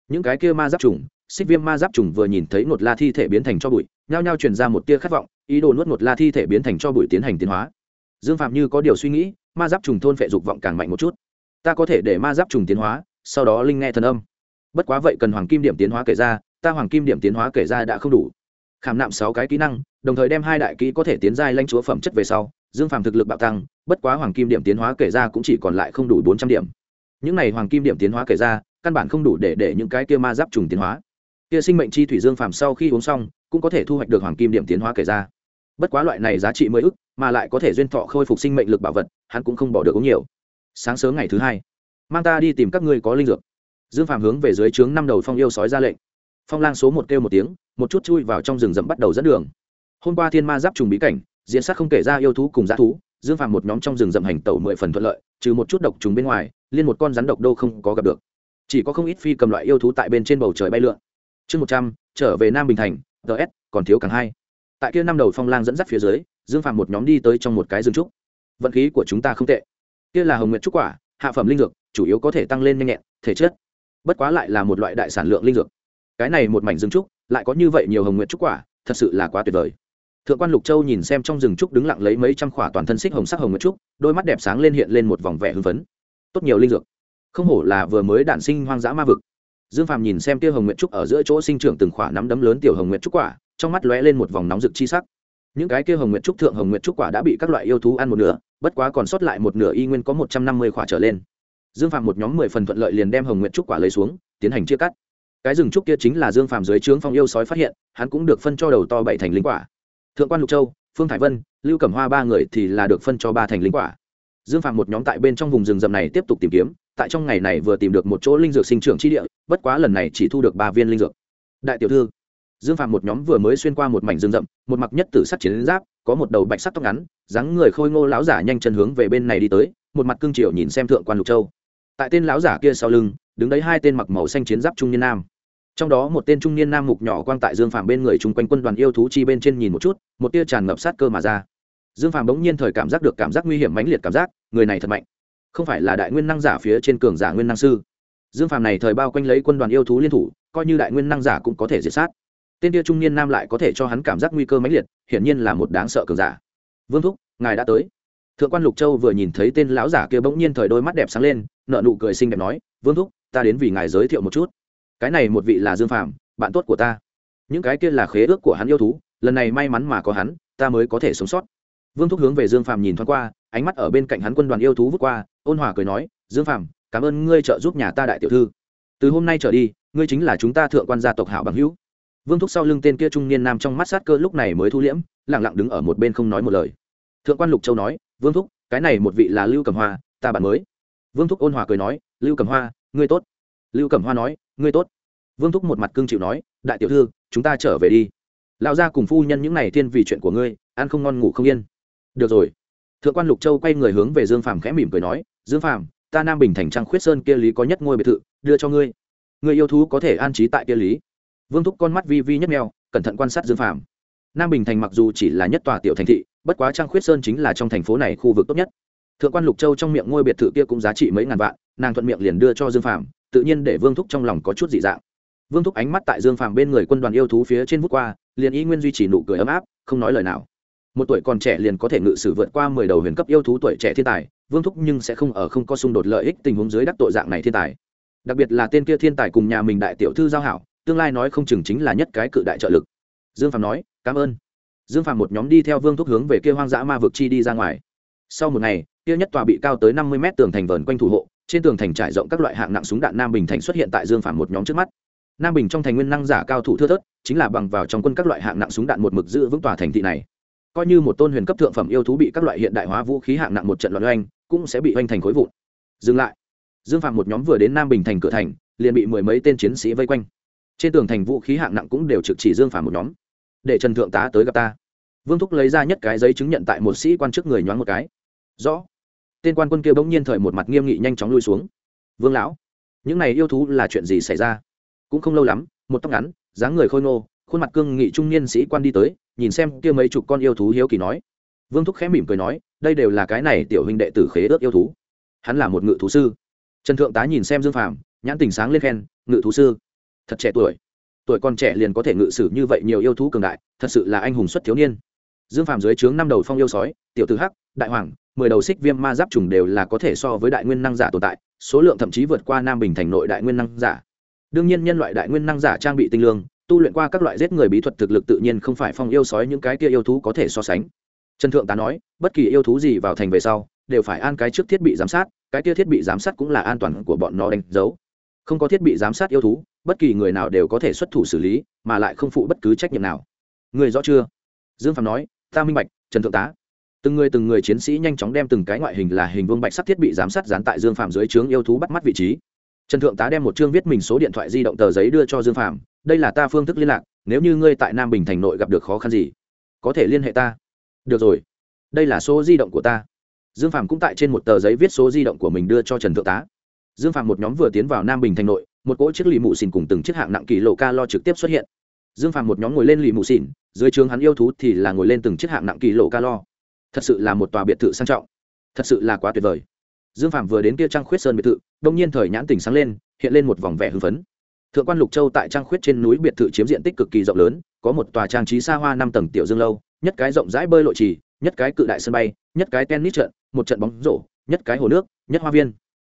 Những cái kia ma giáp trùng xích viêm ma giáp trùng vừa nhìn thấy một la thi thể biến thành cho bụi, nhao nhao truyền ra một tia khát vọng, ý đồ nuốt một la thi thể biến thành cho bụi tiến hành tiến hóa. Dương phạm như có điều suy nghĩ, ma giáp trùng thôn phệ dục vọng càng mạnh một chút. Ta có thể để ma giáp trùng tiến hóa, sau đó linh nghe thần âm. Bất quá vậy cần hoàng kim điểm tiến hóa kể ra, ta hoàng kim điểm tiến hóa kể ra đã không đủ. Khảm nạm sáu cái kỹ năng, đồng thời đem hai đại kỹ có thể tiến giai lãnh chúa phẩm chất về sau, dương phàm thực lực bạo tăng, bất quá hoàng kim điểm tiến hóa kể ra cũng chỉ còn lại không đủ bốn trăm điểm. Những này hoàng kim điểm tiến hóa kể ra, căn bản không đủ để để những cái kia ma giáp trùng tiến hóa kia sinh mệnh chi thủy dương phàm sau khi uống xong, cũng có thể thu hoạch được hoàng kim điểm tiến hóa kể ra. Bất quá loại này giá trị mới ức, mà lại có thể duyên thọ khôi phục sinh mệnh lực bảo vật, hắn cũng không bỏ được uống nhiều. Sáng sớm ngày thứ hai, mang ta đi tìm các ngươi có linh dược. Dương phàm hướng về dưới trướng năm đầu phong yêu sói ra lệnh. Phong lang số một kêu một tiếng, một chút chui vào trong rừng rậm bắt đầu dẫn đường. Hôm qua thiên ma giáp trùng bí cảnh, diễn sát không kể ra yêu thú cùng giá thú, dương phàm một nhóm trong rừng rậm hành tẩu mười phần thuận lợi, trừ một chút độc trùng bên ngoài, liên một con rắn độc đô không có gặp được. Chỉ có không ít phi cầm loại yêu thú tại bên trên bầu trời bay lượn chương một trăm, trở về nam bình thành ts còn thiếu càng hai. Tại kia năm đầu phong lang dẫn dắt phía dưới, dương phạm một nhóm đi tới trong một cái rừng trúc. Vận khí của chúng ta không tệ. Kia là hồng nguyện trúc quả, hạ phẩm linh dược, chủ yếu có thể tăng lên nhanh nhẹn, thể chất. Bất quá lại là một loại đại sản lượng linh dược. Cái này một mảnh rừng trúc, lại có như vậy nhiều hồng nguyện trúc quả, thật sự là quá tuyệt vời. Thượng quan lục châu nhìn xem trong rừng trúc đứng lặng lấy mấy trăm khỏa toàn thân xích hồng sắc hồng nguyện trúc, đôi mắt đẹp sáng lên hiện lên một vòng vẻ hưng phấn. Tốt nhiều linh dược. Không hổ là vừa mới đản sinh hoang dã ma vực dương phàm nhìn xem kia hồng nguyện trúc ở giữa chỗ sinh trưởng từng khỏa nắm đấm lớn tiểu hồng nguyện trúc quả, trong mắt lóe lên một vòng nóng rực chi sắc. Những cái kia hồng nguyện trúc thượng hồng nguyện trúc quả đã bị các loại yêu thú ăn một nửa, bất quá còn sót lại một nửa y nguyên có một trăm năm mươi khỏa trở lên. Dương phàm một nhóm mười phần thuận lợi liền đem hồng nguyện trúc quả lấy xuống, tiến hành chia cắt. Cái rừng trúc kia chính là dương phàm dưới trướng phong yêu sói phát hiện, hắn cũng được phân cho đầu to bảy thành linh quả. Thượng quan lục châu, phương thải vân, lưu cẩm hoa ba người thì là được phân cho ba thành linh quả. Dương phàm một nhóm tại bên trong vùng rừng rậm này tiếp tục tìm kiếm tại trong ngày này vừa tìm được một chỗ linh dược sinh trưởng chi địa, bất quá lần này chỉ thu được ba viên linh dược. Đại tiểu thư, dương phàm một nhóm vừa mới xuyên qua một mảnh rừng rậm, một mặc nhất tử sắc chiến giáp, có một đầu bạch sắc tóc ngắn, dáng người khôi ngô láo giả nhanh chân hướng về bên này đi tới, một mặt cương triều nhìn xem thượng quan lục châu. Tại tên láo giả kia sau lưng, đứng đấy hai tên mặc màu xanh chiến giáp trung niên nam. Trong đó một tên trung niên nam mục nhỏ quang tại dương phàm bên người chung quanh quân đoàn yêu thú chi bên trên nhìn một chút, một tia tràn ngập sát cơ mà ra. Dương phàm bỗng nhiên thời cảm giác được cảm giác nguy hiểm mãnh liệt cảm giác, người này thật mạnh không phải là đại nguyên năng giả phía trên cường giả nguyên năng sư. Dương phàm này thời bao quanh lấy quân đoàn yêu thú liên thủ, coi như đại nguyên năng giả cũng có thể diệt sát. Tên tia trung niên nam lại có thể cho hắn cảm giác nguy cơ mãnh liệt, hiển nhiên là một đáng sợ cường giả. Vương thúc, ngài đã tới. Thượng quan lục châu vừa nhìn thấy tên lão giả kia bỗng nhiên thời đôi mắt đẹp sáng lên nợ nụ cười xinh đẹp nói, vương thúc, ta đến vì ngài giới thiệu một chút. Cái này một vị là dương phàm, bạn tốt của ta. Những cái kia là khế ước của hắn yêu thú, lần này may mắn mà có hắn, ta mới có thể sống sót. Vương thúc hướng về dương phàm nhìn thoáng qua, ánh mắt ở bên cạnh hắn quân đoàn yêu thú vút qua ôn hòa cười nói, dương phàm, cảm ơn ngươi trợ giúp nhà ta đại tiểu thư. Từ hôm nay trở đi, ngươi chính là chúng ta thượng quan gia tộc hảo bằng hữu. Vương thúc sau lưng tên kia trung niên nam trong mắt sát cơ lúc này mới thu liễm lẳng lặng đứng ở một bên không nói một lời. Thượng quan lục châu nói, vương thúc, cái này một vị là lưu cầm hoa, ta bạn mới. Vương thúc ôn hòa cười nói, lưu cầm hoa, ngươi tốt. Lưu cầm hoa nói, ngươi tốt. Vương thúc một mặt cương chịu nói, đại tiểu thư, chúng ta trở về đi. Lão gia cùng phu nhân những ngày thiên vì chuyện của ngươi, ăn không ngon ngủ không yên. Được rồi. Thượng quan lục châu quay người hướng về dương phàm khẽ mỉm cười nói dương phàm, ta nam bình thành trăng khuyết sơn kia lý có nhất ngôi biệt thự, đưa cho ngươi. Người yêu thú có thể an trí tại kia lý. Vương thúc con mắt vi vi nhất mèo, cẩn thận quan sát dương phàm. Nam bình thành mặc dù chỉ là nhất tòa tiểu thành thị, bất quá trăng khuyết sơn chính là trong thành phố này khu vực tốt nhất. Thượng quan lục châu trong miệng ngôi biệt thự kia cũng giá trị mấy ngàn vạn, nàng thuận miệng liền đưa cho dương phàm, tự nhiên để vương thúc trong lòng có chút dị dạng. Vương thúc ánh mắt tại dương phàm bên người quân đoàn yêu thú phía trên vút qua, liền y nguyên duy trì nụ cười ấm áp, không nói lời nào. Một tuổi còn trẻ liền có thể ngự sử vượt qua mười đầu huyền cấp yêu thú tuổi trẻ thiên tài vương thúc nhưng sẽ không ở không có xung đột lợi ích tình huống dưới đắc tội dạng này thiên tài. Đặc biệt là tên kia thiên tài cùng nhà mình đại tiểu thư giao hảo, tương lai nói không chừng chính là nhất cái cự đại trợ lực. Dương phàm nói, cảm ơn. Dương phàm một nhóm đi theo vương thúc hướng về kia hoang dã ma vực chi đi ra ngoài. Sau một ngày, kia nhất tòa bị cao tới năm mươi mét tường thành vờn quanh thủ hộ, trên tường thành trải rộng các loại hạng nặng súng đạn nam bình thành xuất hiện tại dương phàm một nhóm trước mắt. Nam bình trong thành nguyên năng giả cao thủ thưa thớt, chính là bằng vào trong quân các loại hạng nặng súng đạn một mực giữ vững tòa thành thị này coi như một tôn huyền cấp thượng phẩm yêu thú bị các loại hiện đại hóa vũ khí hạng nặng một trận loạn oanh, cũng sẽ bị oanh thành khối vụn. Dừng lại. Dương phạm một nhóm vừa đến nam bình thành cửa thành, liền bị mười mấy tên chiến sĩ vây quanh. Trên tường thành vũ khí hạng nặng cũng đều trực chỉ dương phạm một nhóm. Để trần thượng tá tới gặp ta. Vương thúc lấy ra nhất cái giấy chứng nhận tại một sĩ quan trước người nhoáng một cái. Rõ. Tên quan quân kia bỗng nhiên thời một mặt nghiêm nghị nhanh chóng lui xuống. Vương lão, những này yêu thú là chuyện gì xảy ra? Cũng không lâu lắm, một tóc ngắn, dáng người khôi ngô, khuôn mặt cương nghị trung niên sĩ quan đi tới nhìn xem kia mấy chục con yêu thú hiếu kỳ nói. Vương thúc khẽ mỉm cười nói, đây đều là cái này tiểu huynh đệ tử khế ước yêu thú. Hắn là một ngự thú sư. Trần thượng tá nhìn xem dương phàm, nhãn tình sáng lên khen, ngự thú sư. Thật trẻ tuổi. Tuổi còn trẻ liền có thể ngự sử như vậy nhiều yêu thú cường đại, thật sự là anh hùng xuất thiếu niên. Dương phàm dưới trướng năm đầu phong yêu sói, tiểu tử hắc, đại hoàng, mười đầu xích viêm ma giáp trùng đều là có thể so với đại nguyên năng giả tồn tại, số lượng thậm chí vượt qua nam bình thành nội đại nguyên năng giả. Đương nhiên nhân loại đại nguyên năng giả trang bị tinh lương tu luyện qua các loại giết người bí thuật thực lực tự nhiên không phải phong yêu sói những cái kia yêu thú có thể so sánh. Trần thượng tá nói, bất kỳ yêu thú gì vào thành về sau, đều phải an cái trước thiết bị giám sát, cái kia thiết bị giám sát cũng là an toàn của bọn nó đánh dấu. Không có thiết bị giám sát yêu thú, bất kỳ người nào đều có thể xuất thủ xử lý, mà lại không phụ bất cứ trách nhiệm nào. Người rõ chưa? Dương phạm nói, ta minh bạch, trần thượng tá. Từng người từng người chiến sĩ nhanh chóng đem từng cái ngoại hình là hình vương bạch sắt thiết bị giám sát dán tại dương phạm dưới trướng yêu thú bắt mắt vị trí. Trần thượng tá đem một chương viết mình số điện thoại di động tờ giấy đưa cho dương phạm đây là ta phương thức liên lạc, nếu như ngươi tại nam bình thành nội gặp được khó khăn gì, có thể liên hệ ta. Được rồi. Đây là số di động của ta. Dương phạm cũng tại trên một tờ giấy viết số di động của mình đưa cho trần thượng tá. Dương phạm một nhóm vừa tiến vào nam bình thành nội, một cỗ chiếc lì mụ xìn cùng từng chiếc hạng nặng kỷ lộ ca lo trực tiếp xuất hiện. Dương phạm một nhóm ngồi lên lì mụ xìn dưới trường hắn yêu thú thì là ngồi lên từng chiếc hạng nặng kỷ lộ ca lo thật sự là một tòa biệt thự sang trọng. Thật sự là quá tuyệt vời. Dương phạm vừa đến kia trang khuyết sơn biệt thự, đông nhiên thời nhãn tỉnh sáng lên, hiện lên một vòng vẻ hưng phấn thượng quan lục châu tại trang khuyết trên núi biệt thự chiếm diện tích cực kỳ rộng lớn, có một tòa trang trí xa hoa năm tầng tiểu dương lâu, nhất cái rộng rãi bơi lộ trì, nhất cái cự đại sân bay, nhất cái tennis trận, một trận bóng rổ, nhất cái hồ nước, nhất hoa viên.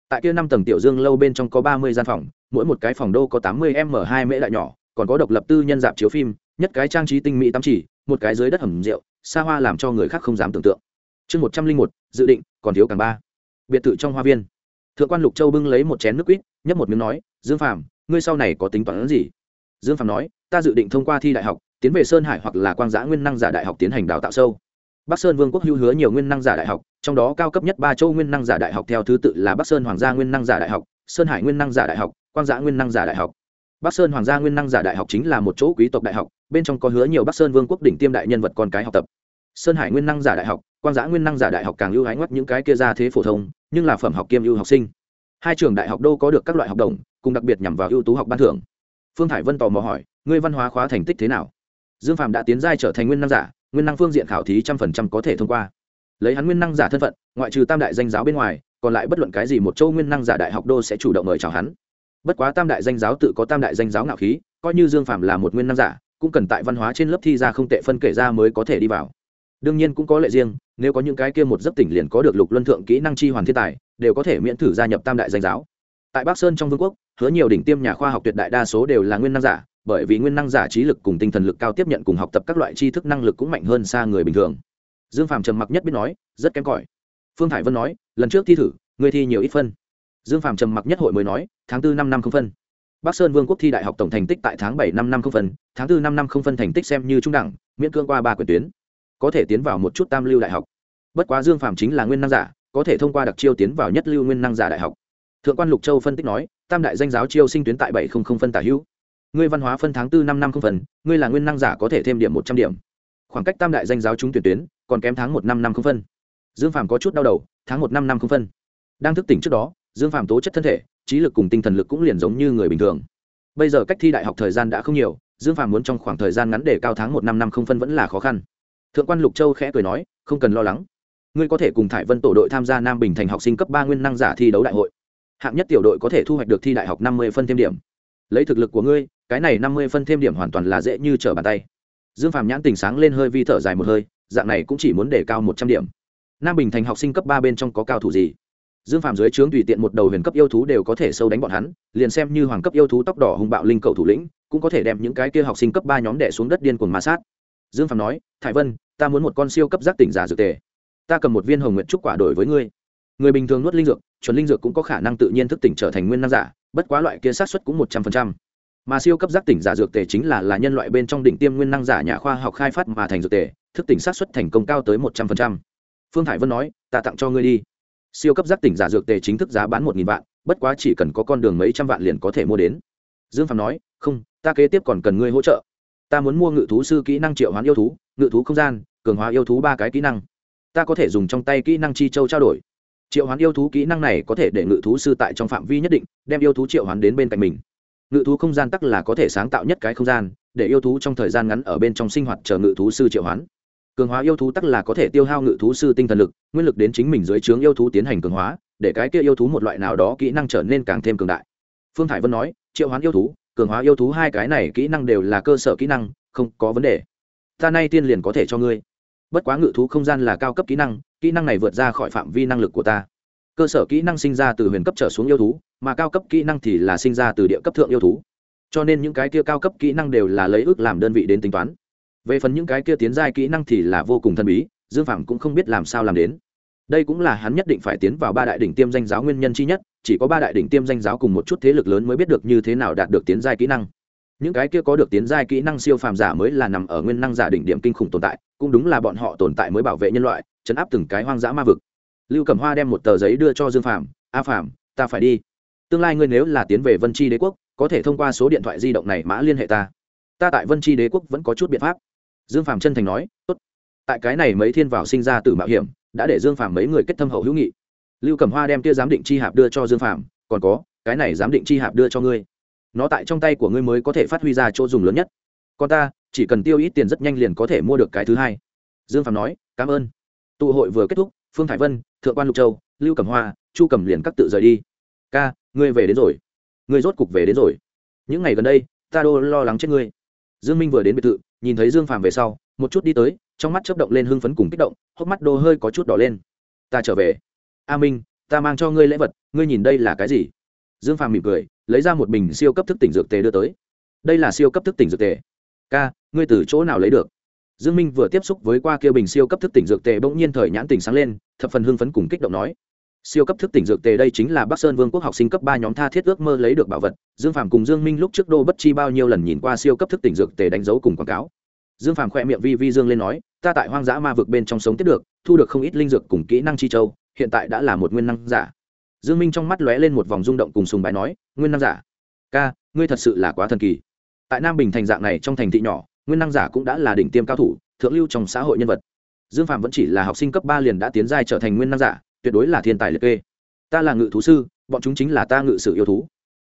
Tại kia năm tầng tiểu dương lâu bên trong có ba mươi gian phòng, mỗi một cái phòng đô có tám mươi m hai mễ đại nhỏ, còn có độc lập tư nhân dạp chiếu phim, nhất cái trang trí tinh mỹ tắm chỉ một cái dưới đất hầm rượu, xa hoa làm cho người khác không dám tưởng tượng. Chương một trăm linh một, dự định, còn thiếu càng ba. Biệt thự trong hoa viên. Thượng quan lục châu bưng lấy một chén nước quýt, nhấp một miếng nói, dương phàm ngươi sau này có tính toán gì? Dương phạm nói, ta dự định thông qua thi đại học, tiến về sơn hải hoặc là quang giã nguyên năng giả đại học tiến hành đào tạo sâu. Bắc sơn vương quốc hữu hứa nhiều nguyên năng giả đại học, trong đó cao cấp nhất ba châu nguyên năng giả đại học theo thứ tự là bắc sơn hoàng gia nguyên năng giả đại học, sơn hải nguyên năng giả đại học, quang giã nguyên năng giả đại học. Bắc sơn hoàng gia nguyên năng giả đại học chính là một chỗ quý tộc đại học, bên trong có hứa nhiều bắc sơn vương quốc đỉnh tiêm đại nhân vật con cái học tập. Sơn hải nguyên năng giả đại học, quang giã nguyên năng giả đại học càng ưu hái ngoắc những cái kia ra thế phổ thông, nhưng là phẩm học kiêm ưu học sinh. Hai trường đại học đô có được các loại học đồng cùng đặc biệt nhằm vào ưu tú học ban thưởng. Phương hải vân tò mò hỏi, ngươi văn hóa khóa thành tích thế nào? Dương phạm đã tiến giai trở thành nguyên năng giả, nguyên năng phương diện khảo thí trăm phần trăm có thể thông qua. Lấy hắn nguyên năng giả thân phận, ngoại trừ tam đại danh giáo bên ngoài, còn lại bất luận cái gì một châu nguyên năng giả đại học đô sẽ chủ động mời chào hắn. Bất quá tam đại danh giáo tự có tam đại danh giáo ngạo khí, coi như dương phạm là một nguyên năng giả, cũng cần tại văn hóa trên lớp thi ra không tệ phân kể ra mới có thể đi vào. Đương nhiên cũng có lệ riêng, nếu có những cái kia một giấc tỉnh liền có được lục luân thượng kỹ năng chi hoàn thiên tài, đều có thể miễn thử gia nhập tam đại danh giáo. Tại bắc sơn trong vương quốc hứa nhiều đỉnh tiêm nhà khoa học tuyệt đại đa số đều là nguyên năng giả, bởi vì nguyên năng giả trí lực cùng tinh thần lực cao tiếp nhận cùng học tập các loại tri thức năng lực cũng mạnh hơn xa người bình thường. Dương phàm trầm mặc nhất biết nói, rất kém cỏi. Phương hải vân nói, lần trước thi thử, người thi nhiều ít phân. Dương phàm trầm mặc nhất hội mới nói, tháng tư năm năm không phân. Bắc sơn vương quốc thi đại học tổng thành tích tại tháng bảy năm năm không phân, tháng bốn năm năm không phân thành tích xem như trung đẳng, miễn cương qua ba quyển tuyến. Có thể tiến vào một chút tam lưu đại học. Bất quá dương phạm chính là nguyên năng giả, có thể thông qua đặc chiêu tiến vào nhất lưu nguyên năng giả đại học thượng quan lục châu phân tích nói, tam đại danh giáo chiêu sinh tuyến tại bảy không không phân tả hữu. Ngươi văn hóa phân tháng tư năm năm không phân, ngươi là nguyên năng giả có thể thêm điểm một trăm điểm. Khoảng cách tam đại danh giáo trúng tuyển tuyến, còn kém tháng một năm năm không phân. Dương Phàm có chút đau đầu, tháng một năm năm không phân. Đang thức tỉnh trước đó, dương Phàm tố chất thân thể, trí lực cùng tinh thần lực cũng liền giống như người bình thường. Bây giờ cách thi đại học thời gian đã không nhiều, dương Phàm muốn trong khoảng thời gian ngắn để cao tháng một năm năm không phân vẫn là khó khăn. Thượng quan lục châu khẽ cười nói, không cần lo lắng. Ngươi có thể cùng thải vân tổ đội tham gia nam bình thành học sinh cấp ba nguyên năng giả thi đấu đại hội hạng nhất tiểu đội có thể thu hoạch được thi đại học năm mươi phân thêm điểm. Lấy thực lực của ngươi, cái này năm mươi phân thêm điểm hoàn toàn là dễ như trở bàn tay. Dương phạm nhãn tình sáng lên hơi vi thở dài một hơi, dạng này cũng chỉ muốn để cao một trăm điểm. Nam bình thành học sinh cấp ba bên trong có cao thủ gì? Dương phạm dưới trướng tùy tiện một đầu huyền cấp yêu thú đều có thể sâu đánh bọn hắn, liền xem như hoàng cấp yêu thú tóc đỏ hùng bạo linh cầu thủ lĩnh, cũng có thể đem những cái kia học sinh cấp ba nhóm đẻ xuống đất điên cuồng ma sát. Dương phạm nói, thải vân, ta muốn một con siêu cấp giác tỉnh giả dược tề. Ta cầm một viên hồng nguyện trúc quả đổi với ngươi. Người bình thường nuốt linh dược chuẩn linh dược cũng có khả năng tự nhiên thức tỉnh trở thành nguyên năng giả, bất quá loại kia sát xuất cũng một trăm phần trăm. Mà siêu cấp giác tỉnh giả dược tề chính là là nhân loại bên trong đỉnh tiêm nguyên năng giả nhà khoa học khai phát mà thành dược tề, thức tỉnh sát xuất thành công cao tới một trăm phần trăm. Phương thải vân nói, ta tặng cho ngươi đi. Siêu cấp giác tỉnh giả dược tề chính thức giá bán một nghìn vạn, bất quá chỉ cần có con đường mấy trăm vạn liền có thể mua đến. Dương phạm nói, không, ta kế tiếp còn cần ngươi hỗ trợ. Ta muốn mua ngự thú sư kỹ năng triệu hoán yêu thú, ngự thú không gian, cường hóa yêu thú ba cái kỹ năng. Ta có thể dùng trong tay kỹ năng chi châu trao đổi triệu hoán yêu thú kỹ năng này có thể để ngự thú sư tại trong phạm vi nhất định, đem yêu thú triệu hoán đến bên cạnh mình. Ngự thú không gian tắc là có thể sáng tạo nhất cái không gian, để yêu thú trong thời gian ngắn ở bên trong sinh hoạt chờ ngự thú sư triệu hoán. Cường hóa yêu thú tắc là có thể tiêu hao ngự thú sư tinh thần lực, nguyên lực đến chính mình dưới trướng yêu thú tiến hành cường hóa, để cái kia yêu thú một loại nào đó kỹ năng trở nên càng thêm cường đại. Phương thải vân nói, triệu hoán yêu thú, cường hóa yêu thú hai cái này kỹ năng đều là cơ sở kỹ năng, không có vấn đề. Ta nay tiên liền có thể cho ngươi bất quá ngự thú không gian là cao cấp kỹ năng kỹ năng này vượt ra khỏi phạm vi năng lực của ta. Cơ sở kỹ năng sinh ra từ huyền cấp trở xuống yêu thú, mà cao cấp kỹ năng thì là sinh ra từ địa cấp thượng yêu thú. Cho nên những cái kia cao cấp kỹ năng đều là lấy ước làm đơn vị đến tính toán. Về phần những cái kia tiến giai kỹ năng thì là vô cùng thân bí, dương phạm cũng không biết làm sao làm đến. Đây cũng là hắn nhất định phải tiến vào ba đại đỉnh tiêm danh giáo nguyên nhân chi nhất, chỉ có ba đại đỉnh tiêm danh giáo cùng một chút thế lực lớn mới biết được như thế nào đạt được tiến giai kỹ năng những cái kia có được tiến giai kỹ năng siêu phàm giả mới là nằm ở nguyên năng giả đỉnh điểm kinh khủng tồn tại, cũng đúng là bọn họ tồn tại mới bảo vệ nhân loại, chấn áp từng cái hoang dã ma vực. Lưu cẩm hoa đem một tờ giấy đưa cho dương phàm, a phàm, ta phải đi. Tương lai ngươi nếu là tiến về vân tri đế quốc, có thể thông qua số điện thoại di động này mã liên hệ ta. Ta tại vân tri đế quốc vẫn có chút biện pháp. Dương phàm chân thành nói, tốt. Tại cái này mấy thiên vào sinh ra từ mạo hiểm, đã để dương phàm mấy người kết thâm hậu hữu nghị. Lưu cẩm hoa đem kia giám định chi hạp đưa cho dương phàm, còn có, cái này giám định chi hạp đưa cho ngươi nó tại trong tay của ngươi mới có thể phát huy ra chỗ dùng lớn nhất. Còn ta, chỉ cần tiêu ít tiền rất nhanh liền có thể mua được cái thứ hai. Dương phạm nói, cảm ơn. Tụ hội vừa kết thúc, phương thái vân, thượng quan lục châu, lưu cẩm hoa, chu cẩm liền các tự rời đi. Ca, ngươi về đến rồi. Ngươi rốt cục về đến rồi. Những ngày gần đây, ta đô lo lắng chết ngươi. Dương minh vừa đến biệt thự, nhìn thấy dương phạm về sau, một chút đi tới, trong mắt chớp động lên hưng phấn cùng kích động, hốc mắt đô hơi có chút đỏ lên. Ta trở về. A minh, ta mang cho ngươi lễ vật, ngươi nhìn đây là cái gì? Dương phàm mỉm cười lấy ra một bình siêu cấp thức tỉnh dược tề đưa tới. Đây là siêu cấp thức tỉnh dược tề. Ca, ngươi từ chỗ nào lấy được? Dương minh vừa tiếp xúc với qua kia bình siêu cấp thức tỉnh dược tề bỗng nhiên thời nhãn tỉnh sáng lên, thập phần hưng phấn cùng kích động nói. Siêu cấp thức tỉnh dược tề đây chính là bắc sơn vương quốc học sinh cấp ba nhóm tha thiết ước mơ lấy được bảo vật. Dương phàm cùng dương minh lúc trước đô bất chi bao nhiêu lần nhìn qua siêu cấp thức tỉnh dược tề đánh dấu cùng quảng cáo. Dương phàm khoe miệng vi vi dương lên nói, ta tại hoang dã ma vực bên trong sống tiếp được, thu được không ít linh dược cùng kỹ năng chi châu, hiện tại đã là một nguyên năng giả dương minh trong mắt lóe lên một vòng rung động cùng sùng bái nói, nguyên năng giả, ca, ngươi thật sự là quá thần kỳ. Tại nam bình thành dạng này trong thành thị nhỏ, nguyên năng giả cũng đã là đỉnh tiêm cao thủ, thượng lưu trong xã hội nhân vật. Dương phạm vẫn chỉ là học sinh cấp ba liền đã tiến giai trở thành nguyên năng giả, tuyệt đối là thiên tài liệt kê. Ta là ngự thú sư, bọn chúng chính là ta ngự sử yêu thú.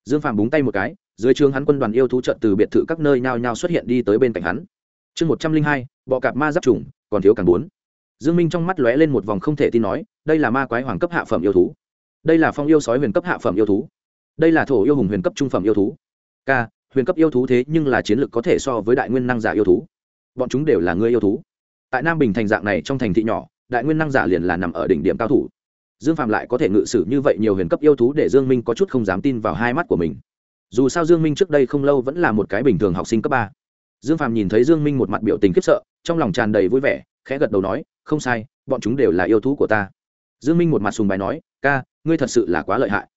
Dương phạm búng tay một cái, dưới trường hắn quân đoàn yêu thú trận từ biệt thự các nơi nhao nhao xuất hiện đi tới bên cạnh hắn. Chương một trăm linh hai, bọ cạp ma giáp trùng, còn thiếu càng bốn. Dương minh trong mắt lóe lên một vòng không thể tin nói, đây là ma quái hoàng cấp hạ phẩm yêu thú đây là phong yêu sói huyền cấp hạ phẩm yêu thú. Đây là thổ yêu hùng huyền cấp trung phẩm yêu thú. K, huyền cấp yêu thú thế nhưng là chiến lược có thể so với đại nguyên năng giả yêu thú. Bọn chúng đều là người yêu thú. Tại nam bình thành dạng này trong thành thị nhỏ, đại nguyên năng giả liền là nằm ở đỉnh điểm cao thủ. Dương phạm lại có thể ngự sử như vậy nhiều huyền cấp yêu thú để dương minh có chút không dám tin vào hai mắt của mình. Dù sao dương minh trước đây không lâu vẫn là một cái bình thường học sinh cấp ba. Dương phạm nhìn thấy dương minh một mặt biểu tình khiếp sợ, trong lòng tràn đầy vui vẻ, khẽ gật đầu nói, không sai, bọn chúng đều là yêu thú của ta. Dương minh một mặt sùng bài nói, ca ngươi thật sự là quá lợi hại.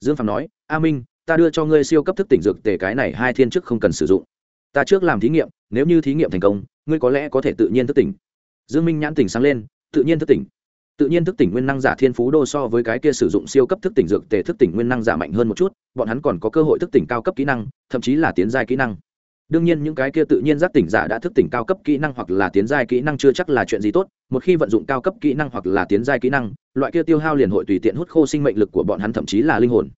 Dương phạm nói, a minh, ta đưa cho ngươi siêu cấp thức tỉnh dược tề cái này hai thiên trước không cần sử dụng. Ta trước làm thí nghiệm, nếu như thí nghiệm thành công, ngươi có lẽ có thể tự nhiên thức tỉnh. Dương minh nhãn tỉnh sáng lên, tự nhiên thức tỉnh. Tự nhiên thức tỉnh nguyên năng giả thiên phú đô so với cái kia sử dụng siêu cấp thức tỉnh dược tề thức tỉnh nguyên năng giả mạnh hơn một chút, bọn hắn còn có cơ hội thức tỉnh cao cấp kỹ năng, thậm chí là tiến giai kỹ năng đương nhiên những cái kia tự nhiên giác tỉnh giả đã thức tỉnh cao cấp kỹ năng hoặc là tiến giai kỹ năng chưa chắc là chuyện gì tốt, một khi vận dụng cao cấp kỹ năng hoặc là tiến giai kỹ năng, loại kia tiêu hao liền hội tùy tiện hút khô sinh mệnh lực của bọn hắn, thậm chí là linh hồn.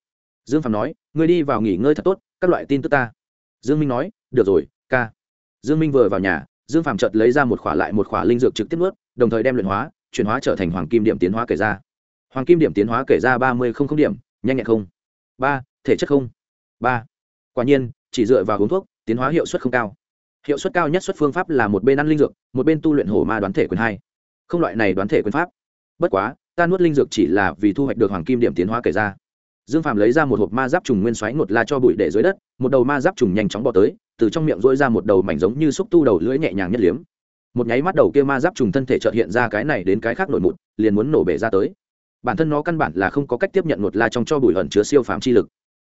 Dương phạm nói, ngươi đi vào nghỉ ngơi thật tốt, các loại tin tức ta. Dương minh nói, được rồi, ca. Dương minh vừa vào nhà, dương phạm chợt lấy ra một khỏa lại một khỏa linh dược trực tiếp ướt đồng thời đem luyện hóa, chuyển hóa trở thành hoàng kim điểm tiến hóa kể ra. Hoàng kim điểm tiến hóa kể ra ba mươi không không điểm, nhanh nhẹn không. Ba, thể chất không. Ba. Quả nhiên, chỉ dựa vào uống thuốc tiến hóa hiệu suất không cao. Hiệu suất cao nhất xuất phương pháp là một bên ăn linh dược, một bên tu luyện hổ ma đoán thể quyền hai. Không loại này đoán thể quyền pháp. Bất quá, ta nuốt linh dược chỉ là vì thu hoạch được hoàng kim điểm tiến hóa kể ra. Dương phạm lấy ra một hộp ma giáp trùng nguyên xoáy ngột la cho bụi để dưới đất, một đầu ma giáp trùng nhanh chóng bò tới, từ trong miệng dỗi ra một đầu mảnh giống như xúc tu đầu lưỡi nhẹ nhàng nhất liếm. Một nháy mắt đầu kia ma giáp trùng thân thể trợt hiện ra cái này đến cái khác nổi mụt liền muốn nổ bể ra tới. Bản thân nó căn bản là không có cách tiếp nhận ngột la trong cho bụi ẩn chứa siêu phạm chi lực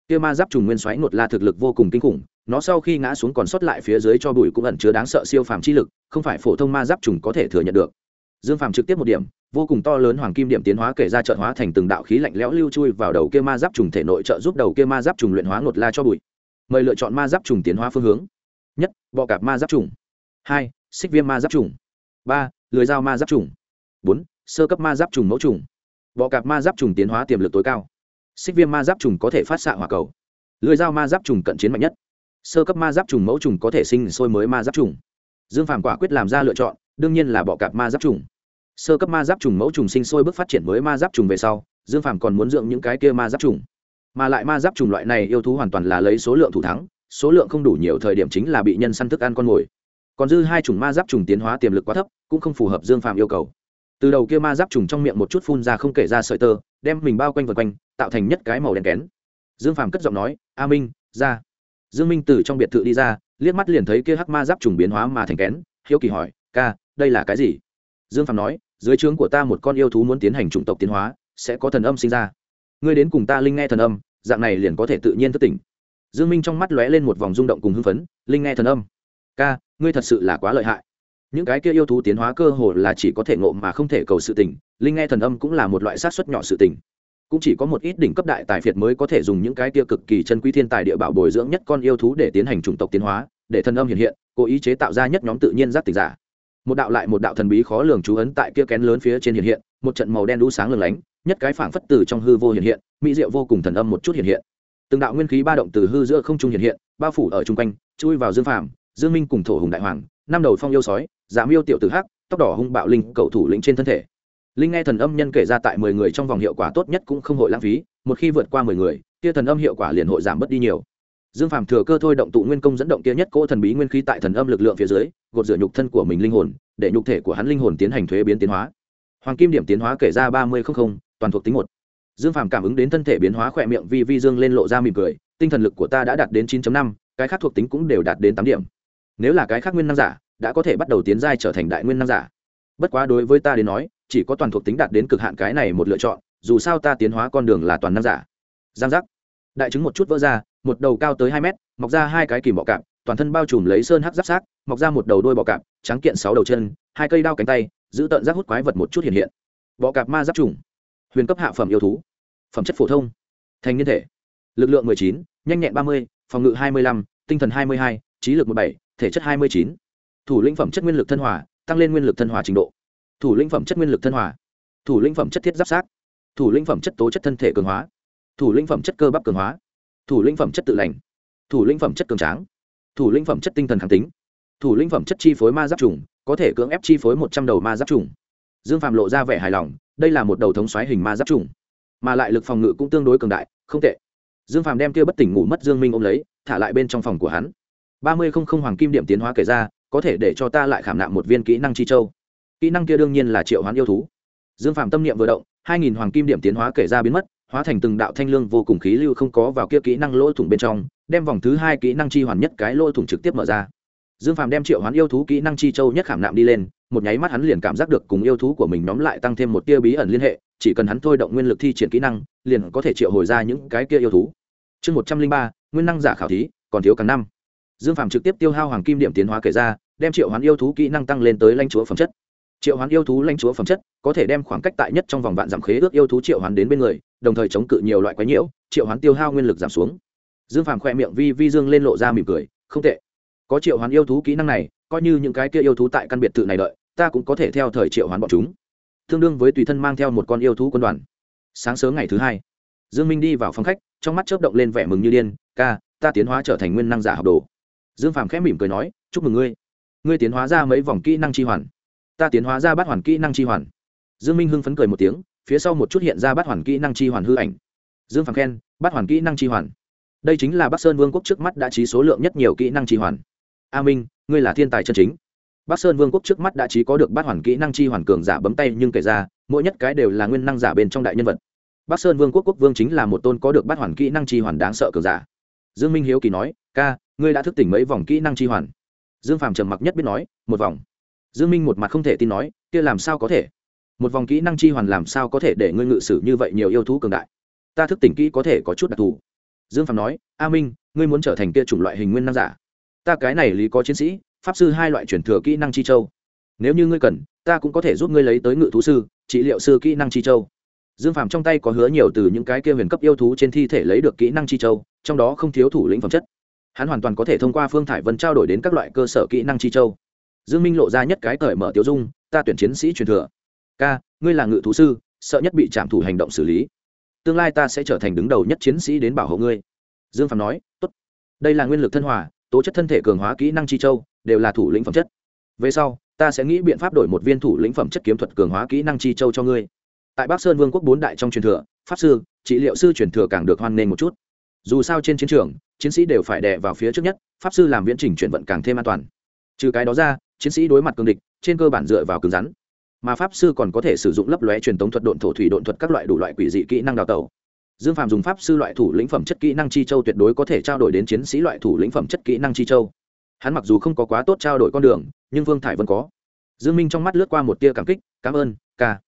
kia ma giáp trùng nguyên xoáy ngột la thực lực vô cùng kinh khủng nó sau khi ngã xuống còn sót lại phía dưới cho bụi cũng ẩn chứa đáng sợ siêu phàm chi lực không phải phổ thông ma giáp trùng có thể thừa nhận được dương phàm trực tiếp một điểm vô cùng to lớn hoàng kim điểm tiến hóa kể ra trợ hóa thành từng đạo khí lạnh lẽo lưu chui vào đầu kia ma giáp trùng thể nội trợ giúp đầu kia ma giáp trùng luyện hóa ngột la cho bụi mời lựa chọn ma giáp trùng tiến hóa phương hướng nhất bọ cạp ma giáp trùng hai xích viêm ma giáp trùng ba lười dao ma giáp trùng bốn sơ cấp ma giáp trùng mẫu trùng bọ cạp ma giáp trùng tiến hóa tiềm lực tối cao xích viêm ma giáp trùng có thể phát xạ hỏa cầu lưới dao ma giáp trùng cận chiến mạnh nhất sơ cấp ma giáp trùng mẫu trùng có thể sinh sôi mới ma giáp trùng dương phàm quả quyết làm ra lựa chọn đương nhiên là bọ cạp ma giáp trùng sơ cấp ma giáp trùng mẫu trùng sinh sôi bước phát triển mới ma giáp trùng về sau dương phàm còn muốn dưỡng những cái kia ma giáp trùng mà lại ma giáp trùng loại này yêu thú hoàn toàn là lấy số lượng thủ thắng số lượng không đủ nhiều thời điểm chính là bị nhân săn thức ăn con mồi còn dư hai chủng ma giáp trùng tiến hóa tiềm lực quá thấp cũng không phù hợp dương phàm yêu cầu từ đầu kia ma giáp trùng trong miệng một chút phun ra không kể ra sợi tơ đem mình bao quanh vượt quanh, tạo thành nhất cái màu đen kén. Dương phàm cất giọng nói, a minh, ra. Dương minh từ trong biệt thự đi ra, liếc mắt liền thấy kia hắc ma giáp trùng biến hóa mà thành kén. Hiếu kỳ hỏi, ca, đây là cái gì? Dương phàm nói, dưới trướng của ta một con yêu thú muốn tiến hành chủng tộc tiến hóa, sẽ có thần âm sinh ra. Ngươi đến cùng ta linh nghe thần âm, dạng này liền có thể tự nhiên thức tỉnh. Dương minh trong mắt lóe lên một vòng rung động cùng hưng phấn, linh nghe thần âm? Ca, ngươi thật sự là quá lợi hại những cái kia yêu thú tiến hóa cơ hồ là chỉ có thể ngộ mà không thể cầu sự tình, linh nghe thần âm cũng là một loại sát xuất nhỏ sự tình. Cũng chỉ có một ít đỉnh cấp đại tài phiệt mới có thể dùng những cái kia cực kỳ chân quý thiên tài địa bảo bồi dưỡng nhất con yêu thú để tiến hành chủng tộc tiến hóa, để thần âm hiện hiện, cố ý chế tạo ra nhất nhóm tự nhiên giác tỉnh giả. Một đạo lại một đạo thần bí khó lường chú ấn tại kia kén lớn phía trên hiện hiện, một trận màu đen đũ sáng lừng lánh, nhất cái phảng phất từ trong hư vô hiện hiện, mỹ diệu vô cùng thần âm một chút hiện hiện. Từng đạo nguyên khí ba động từ hư giữa không trung hiện hiện, bao phủ ở chung quanh, chui vào dương phàm, dương minh cùng thổ hùng đại hoàng, năm đầu phong yêu sói Dạ giảm yêu tiểu tử hắc, tóc đỏ hung bạo linh cầu thủ lĩnh trên thân thể. Linh nghe thần âm nhân kể ra tại mười người trong vòng hiệu quả tốt nhất cũng không hội lãng phí, một khi vượt qua mười người, kia thần âm hiệu quả liền hội giảm bớt đi nhiều. Dương phàm thừa cơ thôi động tụ nguyên công dẫn động kia nhất cỗ thần bí nguyên khí tại thần âm lực lượng phía dưới, gột rửa nhục thân của mình linh hồn, để nhục thể của hắn linh hồn tiến hành thuế biến tiến hóa. Hoàng kim điểm tiến hóa kể ra ba mươi toàn thuộc tính một. Dương phàm cảm ứng đến thân thể biến hóa khỏe miệng vi vi dương lên lộ ra mỉm cười, tinh thần lực của ta đã đạt đến 9 năm, cái khác thuộc tính cũng đều đạt đến tám điểm. Nếu là cái khác nguyên năng giả đã có thể bắt đầu tiến giai trở thành đại nguyên năng giả. Bất quá đối với ta đến nói chỉ có toàn thuộc tính đạt đến cực hạn cái này một lựa chọn dù sao ta tiến hóa con đường là toàn năng giả. Giang giác. Đại chứng một chút vỡ ra một đầu cao tới hai mét mọc ra hai cái kìm bọ cạp toàn thân bao trùm lấy sơn hắc giáp sát mọc ra một đầu đôi bọ cạp trắng kiện sáu đầu chân hai cây đao cánh tay giữ tận giác hút quái vật một chút hiện hiện. Bọ cạp ma giáp trùng. Huyền cấp hạ phẩm yêu thú. Phẩm chất phổ thông. Thành niên thể. Lực lượng 19, nhanh nhẹn 30, phòng ngự 25, tinh thần 22, trí lực 17, thể chất 29 thủ lĩnh phẩm chất nguyên lực thân hòa, tăng lên nguyên lực thân hòa trình độ. Thủ lĩnh phẩm chất nguyên lực thân hòa. Thủ lĩnh phẩm chất thiết giáp sát thủ lĩnh phẩm chất tố chất thân thể cường hóa. Thủ lĩnh phẩm chất cơ bắp cường hóa. Thủ lĩnh phẩm chất tự lành. Thủ lĩnh phẩm chất cường tráng. Thủ lĩnh phẩm chất tinh thần kháng tính. Thủ lĩnh phẩm chất chi phối ma giáp trùng, có thể cưỡng ép chi phối một trăm đầu ma giáp trùng. Dương phạm lộ ra vẻ hài lòng, đây là một đầu thống xoáy hình ma giáp trùng. Mà lại lực phòng ngự cũng tương đối cường đại, không tệ. Dương phàm đem kia bất tỉnh ngủ mất dương minh ôm lấy, thả lại bên trong phòng của hắn. ba mươi không không hoàng kim điểm tiến hóa kể ra có thể để cho ta lại khảm nạm một viên kỹ năng chi châu. Kỹ năng kia đương nhiên là triệu hoán yêu thú. Dương phạm tâm niệm vừa động, hai nghìn hoàng kim điểm tiến hóa kể ra biến mất, hóa thành từng đạo thanh lương vô cùng khí lưu không có vào kia kỹ năng lỗ thủng bên trong, đem vòng thứ hai kỹ năng chi hoàn nhất cái lỗ thủng trực tiếp mở ra. Dương phạm đem triệu hoán yêu thú kỹ năng chi châu nhất khảm nạm đi lên, một nháy mắt hắn liền cảm giác được cùng yêu thú của mình nhóm lại tăng thêm một tia bí ẩn liên hệ, chỉ cần hắn thôi động nguyên lực thi triển kỹ năng, liền có thể triệu hồi ra những cái kia yêu thú. Chương một trăm linh ba, nguyên năng giả khảo thí, còn thiếu cả năm dương phạm trực tiếp tiêu hao hoàng kim điểm tiến hóa kể ra, đem triệu hoán yêu thú kỹ năng tăng lên tới lãnh chúa phẩm chất. Triệu hoán yêu thú lãnh chúa phẩm chất có thể đem khoảng cách tại nhất trong vòng vạn giảm khế ước yêu thú triệu hoán đến bên người, đồng thời chống cự nhiều loại quái nhiễu, triệu hoán tiêu hao nguyên lực giảm xuống. Dương phàm khoe miệng vi vi dương lên lộ ra mỉm cười, không tệ. Có triệu hoán yêu thú kỹ năng này, coi như những cái kia yêu thú tại căn biệt thự này đợi, ta cũng có thể theo thời triệu hoán bọn chúng. Tương đương với tùy thân mang theo một con yêu thú quân đoàn. Sáng sớm ngày thứ hai, dương minh đi vào phòng khách, trong mắt chớp động lên vẻ mừng như điên, ca, ta tiến hóa trở thành nguyên năng giả học đồ dương phàm khẽ mỉm cười nói, chúc mừng ngươi. Ngươi tiến hóa ra mấy vòng kỹ năng chi hoàn? Ta tiến hóa ra bát hoàn kỹ năng chi hoàn. Dương minh hưng phấn cười một tiếng, phía sau một chút hiện ra bát hoàn kỹ năng chi hoàn hư ảnh. Dương phàm khen, bát hoàn kỹ năng chi hoàn? Đây chính là bắc sơn vương quốc trước mắt đã trí số lượng nhất nhiều kỹ năng chi hoàn. A minh, ngươi là thiên tài chân chính. Bắc sơn vương quốc trước mắt đã trí có được bát hoàn kỹ năng chi hoàn cường giả bấm tay nhưng kể ra, mỗi nhất cái đều là nguyên năng giả bên trong đại nhân vật. Bắc sơn vương quốc quốc vương chính là một tôn có được bát hoàn kỹ năng chi hoàn đáng sợ cường giả. Dương minh hiếu kỳ nói, ca ngươi đã thức tỉnh mấy vòng kỹ năng chi hoàn? Dương phàm trầm mặc nhất biết nói, một vòng. Dương minh một mặt không thể tin nói, kia làm sao có thể? Một vòng kỹ năng chi hoàn làm sao có thể để ngươi ngự sử như vậy nhiều yêu thú cường đại? Ta thức tỉnh kỹ có thể có chút đặc thù. Dương phạm nói, a minh, ngươi muốn trở thành kia chủng loại hình nguyên năng giả? Ta cái này lý có chiến sĩ, pháp sư hai loại chuyển thừa kỹ năng chi châu. Nếu như ngươi cần, ta cũng có thể giúp ngươi lấy tới ngự thú sư, trị liệu sư kỹ năng chi châu. Dương phạm trong tay có hứa nhiều từ những cái kia huyền cấp yêu thú trên thi thể lấy được kỹ năng chi châu, trong đó không thiếu thủ lĩnh phẩm chất hắn hoàn toàn có thể thông qua phương thải vân trao đổi đến các loại cơ sở kỹ năng chi châu. Dương minh lộ ra nhất cái cởi mở tiêu dung, ta tuyển chiến sĩ truyền thừa. Ca, ngươi là ngự thú sư, sợ nhất bị trảm thủ hành động xử lý. Tương lai ta sẽ trở thành đứng đầu nhất chiến sĩ đến bảo hộ ngươi. Dương phạm nói, tốt. Đây là nguyên lực thân hòa, tố chất thân thể cường hóa kỹ năng chi châu, đều là thủ lĩnh phẩm chất. Về sau, ta sẽ nghĩ biện pháp đổi một viên thủ lĩnh phẩm chất kiếm thuật cường hóa kỹ năng chi châu cho ngươi. Tại bắc sơn vương quốc bốn đại trong truyền thừa, pháp sư, trị liệu sư truyền thừa càng được hoan nghênh một chút dù sao trên chiến trường, chiến sĩ đều phải đè vào phía trước nhất, pháp sư làm viễn trình chuyển vận càng thêm an toàn. Trừ cái đó ra, chiến sĩ đối mặt cường địch, trên cơ bản dựa vào cứng rắn. Mà pháp sư còn có thể sử dụng lấp lóe truyền tống thuật độn thổ thủy độn thuật các loại đủ loại quỷ dị kỹ năng đào tẩu. Dương phạm dùng pháp sư loại thủ lĩnh phẩm chất kỹ năng chi châu tuyệt đối có thể trao đổi đến chiến sĩ loại thủ lĩnh phẩm chất kỹ năng chi châu. Hắn mặc dù không có quá tốt trao đổi con đường, nhưng vương thải vẫn có. Dương minh trong mắt lướt qua một tia cảm kích, cảm ơn, ca.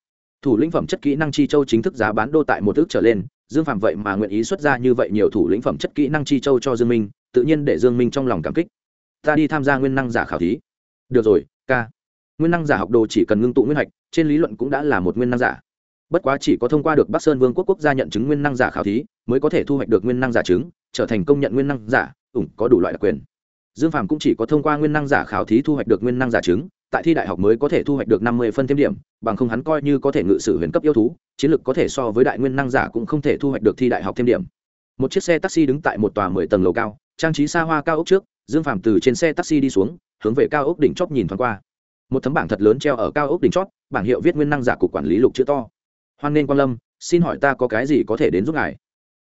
Thủ lĩnh phẩm chất kỹ năng chi châu chính thức giá bán đô tại một ước trở lên dương phạm vậy mà nguyện ý xuất ra như vậy nhiều thủ lĩnh phẩm chất kỹ năng chi châu cho dương minh, tự nhiên để dương minh trong lòng cảm kích. Ta đi tham gia nguyên năng giả khảo thí. Được rồi, ca. Nguyên năng giả học đồ chỉ cần ngưng tụ nguyên hạch, trên lý luận cũng đã là một nguyên năng giả. Bất quá chỉ có thông qua được bắc sơn vương quốc quốc gia nhận chứng nguyên năng giả khảo thí, mới có thể thu hoạch được nguyên năng giả chứng, trở thành công nhận nguyên năng giả, ủng có đủ loại đặc quyền. Dương Phạm cũng chỉ có thông qua nguyên năng giả khảo thí thu hoạch được nguyên năng giả chứng tại thi đại học mới có thể thu hoạch được năm mươi phân thêm điểm, bằng không hắn coi như có thể ngự sử huyền cấp yêu thú, chiến lược có thể so với đại nguyên năng giả cũng không thể thu hoạch được thi đại học thêm điểm. Một chiếc xe taxi đứng tại một tòa mười tầng lầu cao, trang trí xa hoa cao ốc trước, dương phàm từ trên xe taxi đi xuống, hướng về cao ốc đỉnh chóp nhìn thoáng qua. Một tấm bảng thật lớn treo ở cao ốc đỉnh chót bảng hiệu viết nguyên năng giả cục quản lý lục chữ to. Hoan nên quan lâm, xin hỏi ta có cái gì có thể đến giúp ngài?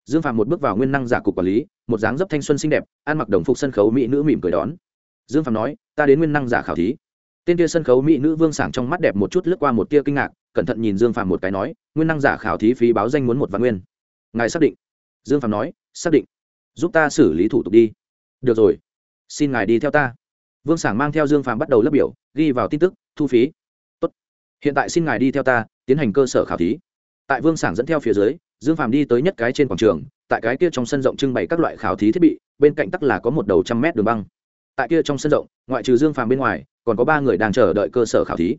Dương phạm một bước vào nguyên năng giả cục quản lý, một dáng dấp thanh xuân xinh đẹp, ăn mặc đồng phục sân khấu mỹ nữ mỉm cười đón. Dương phạm nói, ta đến nguyên năng giả khảo thí tên kia sân khấu mỹ nữ vương sảng trong mắt đẹp một chút lướt qua một tia kinh ngạc, cẩn thận nhìn dương phạm một cái nói, nguyên năng giả khảo thí phí báo danh muốn một vạn nguyên. Ngài xác định. Dương phạm nói, xác định. Giúp ta xử lý thủ tục đi. Được rồi. Xin ngài đi theo ta. Vương sảng mang theo dương phạm bắt đầu lớp biểu, ghi vào tin tức, thu phí. Tốt. hiện tại xin ngài đi theo ta, tiến hành cơ sở khảo thí. Tại vương sảng dẫn theo phía dưới, dương phàm đi tới nhất cái trên quảng trường, tại cái kia trong sân rộng trưng bày các loại khảo thí thiết bị, bên cạnh tắc là có một đầu trăm mét đường băng tại kia trong sân rộng, ngoại trừ dương phàm bên ngoài, còn có ba người đang chờ đợi cơ sở khảo thí.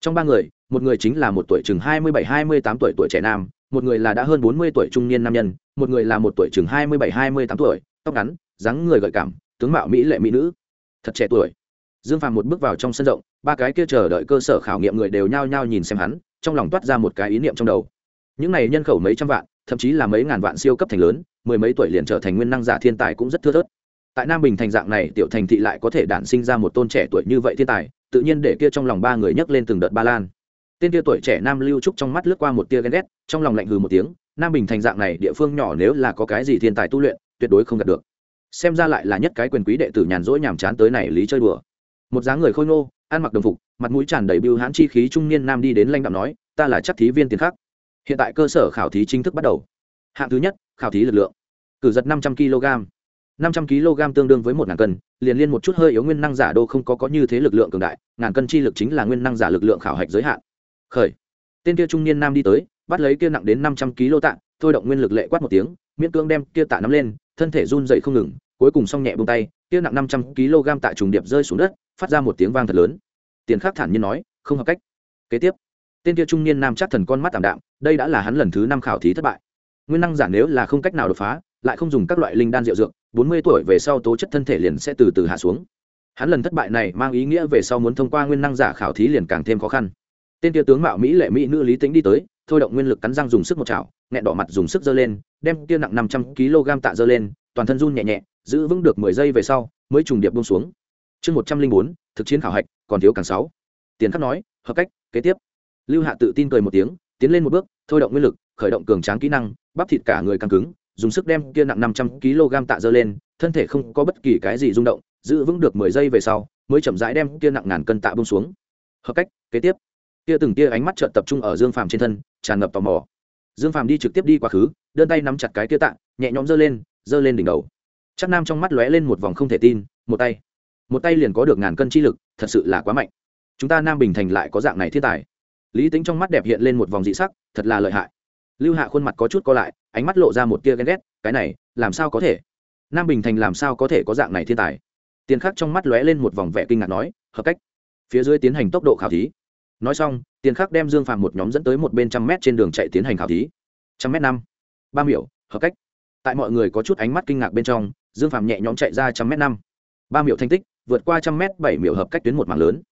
Trong ba người, một người chính là một tuổi chừng hai mươi bảy, hai mươi tám tuổi tuổi trẻ nam, một người là đã hơn bốn mươi tuổi trung niên nam nhân, một người là một tuổi chừng hai mươi bảy, hai mươi tám tuổi, tóc ngắn, dáng người gợi cảm, tướng mạo mỹ lệ mỹ nữ. Thật trẻ tuổi. Dương phàm một bước vào trong sân rộng, ba cái kia chờ đợi cơ sở khảo nghiệm người đều nhao nhao nhìn xem hắn, trong lòng toát ra một cái ý niệm trong đầu. Những này nhân khẩu mấy trăm vạn, thậm chí là mấy ngàn vạn siêu cấp thành lớn, mười mấy tuổi liền trở thành nguyên năng giả thiên tài cũng rất thưa thớt tại nam bình thành dạng này, tiểu thành thị lại có thể đản sinh ra một tôn trẻ tuổi như vậy thiên tài, tự nhiên để kia trong lòng ba người nhấc lên từng đợt ba lan. Tên kia tuổi trẻ nam lưu trúc trong mắt lướt qua một tia ghen ghét, trong lòng lạnh hừ một tiếng, nam bình thành dạng này, địa phương nhỏ nếu là có cái gì thiên tài tu luyện, tuyệt đối không đạt được. Xem ra lại là nhất cái quyền quý đệ tử nhàn rỗi nhàm chán tới này lý chơi đùa. Một dáng người khôi ngô, ăn mặc đồng phục, mặt mũi tràn đầy bưu hãn chi khí trung niên nam đi đến lãnh đạo nói, ta là chắc thí viên tiền khắc. Hiện tại cơ sở khảo thí chính thức bắt đầu. Hạng thứ nhất, khảo thí lực lượng. Cử giật năm trăm kg năm trăm kg tương đương với một ngàn cân, liền liên một chút hơi yếu nguyên năng giả đô không có có như thế lực lượng cường đại, ngàn cân chi lực chính là nguyên năng giả lực lượng khảo hạch giới hạn. Khởi. Tên kia trung niên nam đi tới, bắt lấy kia nặng đến năm trăm kg tạ, thôi động nguyên lực lệ quát một tiếng, miễn cưỡng đem kia tạ nắm lên, thân thể run dậy không ngừng, cuối cùng xong nhẹ bông tay, kia nặng năm trăm kg tại trùng điệp rơi xuống đất, phát ra một tiếng vang thật lớn. Tiền khắc thản nhiên nói, không hợp cách. Kế tiếp, tên kia trung niên nam chắc thần con mắt tạm đạm, đây đã là hắn lần thứ năm khảo thí thất bại. Nguyên năng giả nếu là không cách nào đột phá, lại không dùng các loại linh đan rượu dược bốn mươi tuổi về sau tố chất thân thể liền sẽ từ từ hạ xuống. Hắn lần thất bại này mang ý nghĩa về sau muốn thông qua nguyên năng giả khảo thí liền càng thêm khó khăn. Tên tia tướng mạo mỹ lệ mỹ nữ lý tính đi tới, thôi động nguyên lực cắn răng dùng sức một chảo, nghẹn đỏ mặt dùng sức giơ lên, đem tia nặng năm trăm kg tạ giơ lên, toàn thân run nhẹ nhẹ, giữ vững được mười giây về sau, mới trùng điệp bông xuống. Chương một trăm linh bốn, thực chiến khảo hạch, còn thiếu càng sáu. Tiền khắc nói, hợp cách, kế tiếp. Lưu hạ tự tin cười một tiếng, tiến lên một bước, thôi động nguyên lực, khởi động cường tráng kỹ năng, bắp thịt cả người căng cứng dùng sức đem kia nặng năm trăm kg tạ dơ lên, thân thể không có bất kỳ cái gì rung động, giữ vững được mười giây về sau, mới chậm rãi đem kia nặng ngàn cân tạ bông xuống. Hợp cách, kế tiếp. Kia từng tia ánh mắt trợn tập trung ở dương phàm trên thân, tràn ngập tò mò. Dương phàm đi trực tiếp đi quá khứ, đơn tay nắm chặt cái kia tạ, nhẹ nhõm giơ lên giơ lên đỉnh đầu. Chắc nam trong mắt lóe lên một vòng không thể tin, một tay. Một tay liền có được ngàn cân chi lực, thật sự là quá mạnh. Chúng ta nam bình thành lại có dạng này thiên tài. Lý tính trong mắt đẹp hiện lên một vòng dị sắc, thật là lợi hại lưu hạ khuôn mặt có chút co lại, ánh mắt lộ ra một tia ghen ghét, cái này, làm sao có thể? Nam bình thành làm sao có thể có dạng này thiên tài? Tiền khắc trong mắt lóe lên một vòng vẻ kinh ngạc nói, hợp cách. Phía dưới tiến hành tốc độ khảo thí. Nói xong, tiền khắc đem dương phàm một nhóm dẫn tới một bên trăm mét trên đường chạy tiến hành khảo thí. Trăm mét năm. Ba miểu, hợp cách. Tại mọi người có chút ánh mắt kinh ngạc bên trong, dương phàm nhẹ nhõm chạy ra trăm mét năm. Ba miểu thành tích, vượt qua trăm mét, bảy miểu hợp cách tuyến một mảng lớn.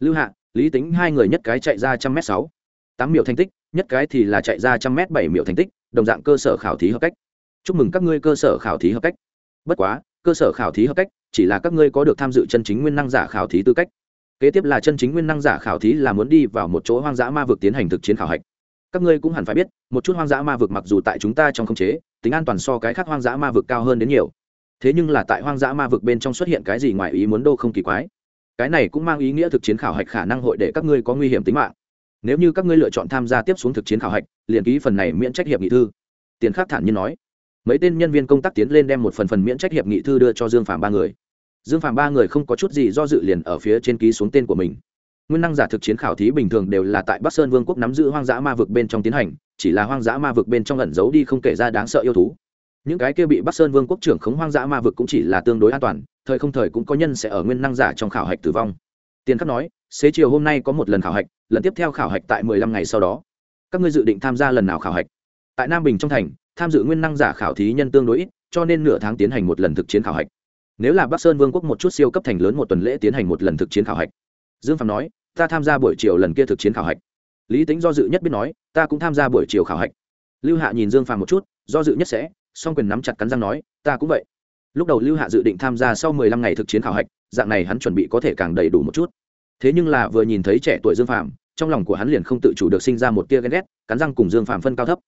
Lưu hạ, lý tính hai người nhất cái chạy ra trăm mét sáu. Tám miểu thành tích nhất cái thì là chạy ra trăm mét bảy miệu thành tích, đồng dạng cơ sở khảo thí hợp cách. Chúc mừng các ngươi cơ sở khảo thí hợp cách. Bất quá, cơ sở khảo thí hợp cách chỉ là các ngươi có được tham dự chân chính nguyên năng giả khảo thí tư cách. Kế tiếp là chân chính nguyên năng giả khảo thí là muốn đi vào một chỗ hoang dã ma vực tiến hành thực chiến khảo hạch. Các ngươi cũng hẳn phải biết, một chút hoang dã ma vực mặc dù tại chúng ta trong khống chế, tính an toàn so cái khác hoang dã ma vực cao hơn đến nhiều. Thế nhưng là tại hoang dã ma vực bên trong xuất hiện cái gì ngoài ý muốn đô không kỳ quái. Cái này cũng mang ý nghĩa thực chiến khảo hạch khả năng hội để các ngươi có nguy hiểm tính mạng nếu như các ngươi lựa chọn tham gia tiếp xuống thực chiến khảo hạch, liền ký phần này miễn trách hiệp nghị thư. Tiền khắc thản nhiên nói. Mấy tên nhân viên công tác tiến lên đem một phần phần miễn trách hiệp nghị thư đưa cho dương phạm ba người. Dương phạm ba người không có chút gì do dự liền ở phía trên ký xuống tên của mình. Nguyên năng giả thực chiến khảo thí bình thường đều là tại bắc sơn vương quốc nắm giữ hoang dã ma vực bên trong tiến hành, chỉ là hoang dã ma vực bên trong ẩn giấu đi không kể ra đáng sợ yêu thú. Những cái kia bị bắc sơn vương quốc trưởng khống hoang dã ma vực cũng chỉ là tương đối an toàn, thời không thời cũng có nhân sẽ ở nguyên năng giả trong khảo hạch tử vong tiền khắc nói, xế chiều hôm nay có một lần khảo hạch, lần tiếp theo khảo hạch tại mười lăm ngày sau đó. Các ngươi dự định tham gia lần nào khảo hạch? Tại nam bình trong thành, tham dự nguyên năng giả khảo thí nhân tương đối ít, cho nên nửa tháng tiến hành một lần thực chiến khảo hạch. Nếu là bắc sơn vương quốc một chút siêu cấp thành lớn một tuần lễ tiến hành một lần thực chiến khảo hạch. Dương phạm nói, ta tham gia buổi chiều lần kia thực chiến khảo hạch. Lý tính do dự nhất biết nói, ta cũng tham gia buổi chiều khảo hạch. Lưu hạ nhìn dương phạm một chút, do dự nhất sẽ, song quyền nắm chặt cắn răng nói, ta cũng vậy. Lúc đầu lưu hạ dự định tham gia sau mười lăm ngày thực chiến khảo hạch dạng này hắn chuẩn bị có thể càng đầy đủ một chút. Thế nhưng là vừa nhìn thấy trẻ tuổi dương phạm trong lòng của hắn liền không tự chủ được sinh ra một tia ghen ghét, cắn răng cùng dương phạm phân cao thấp.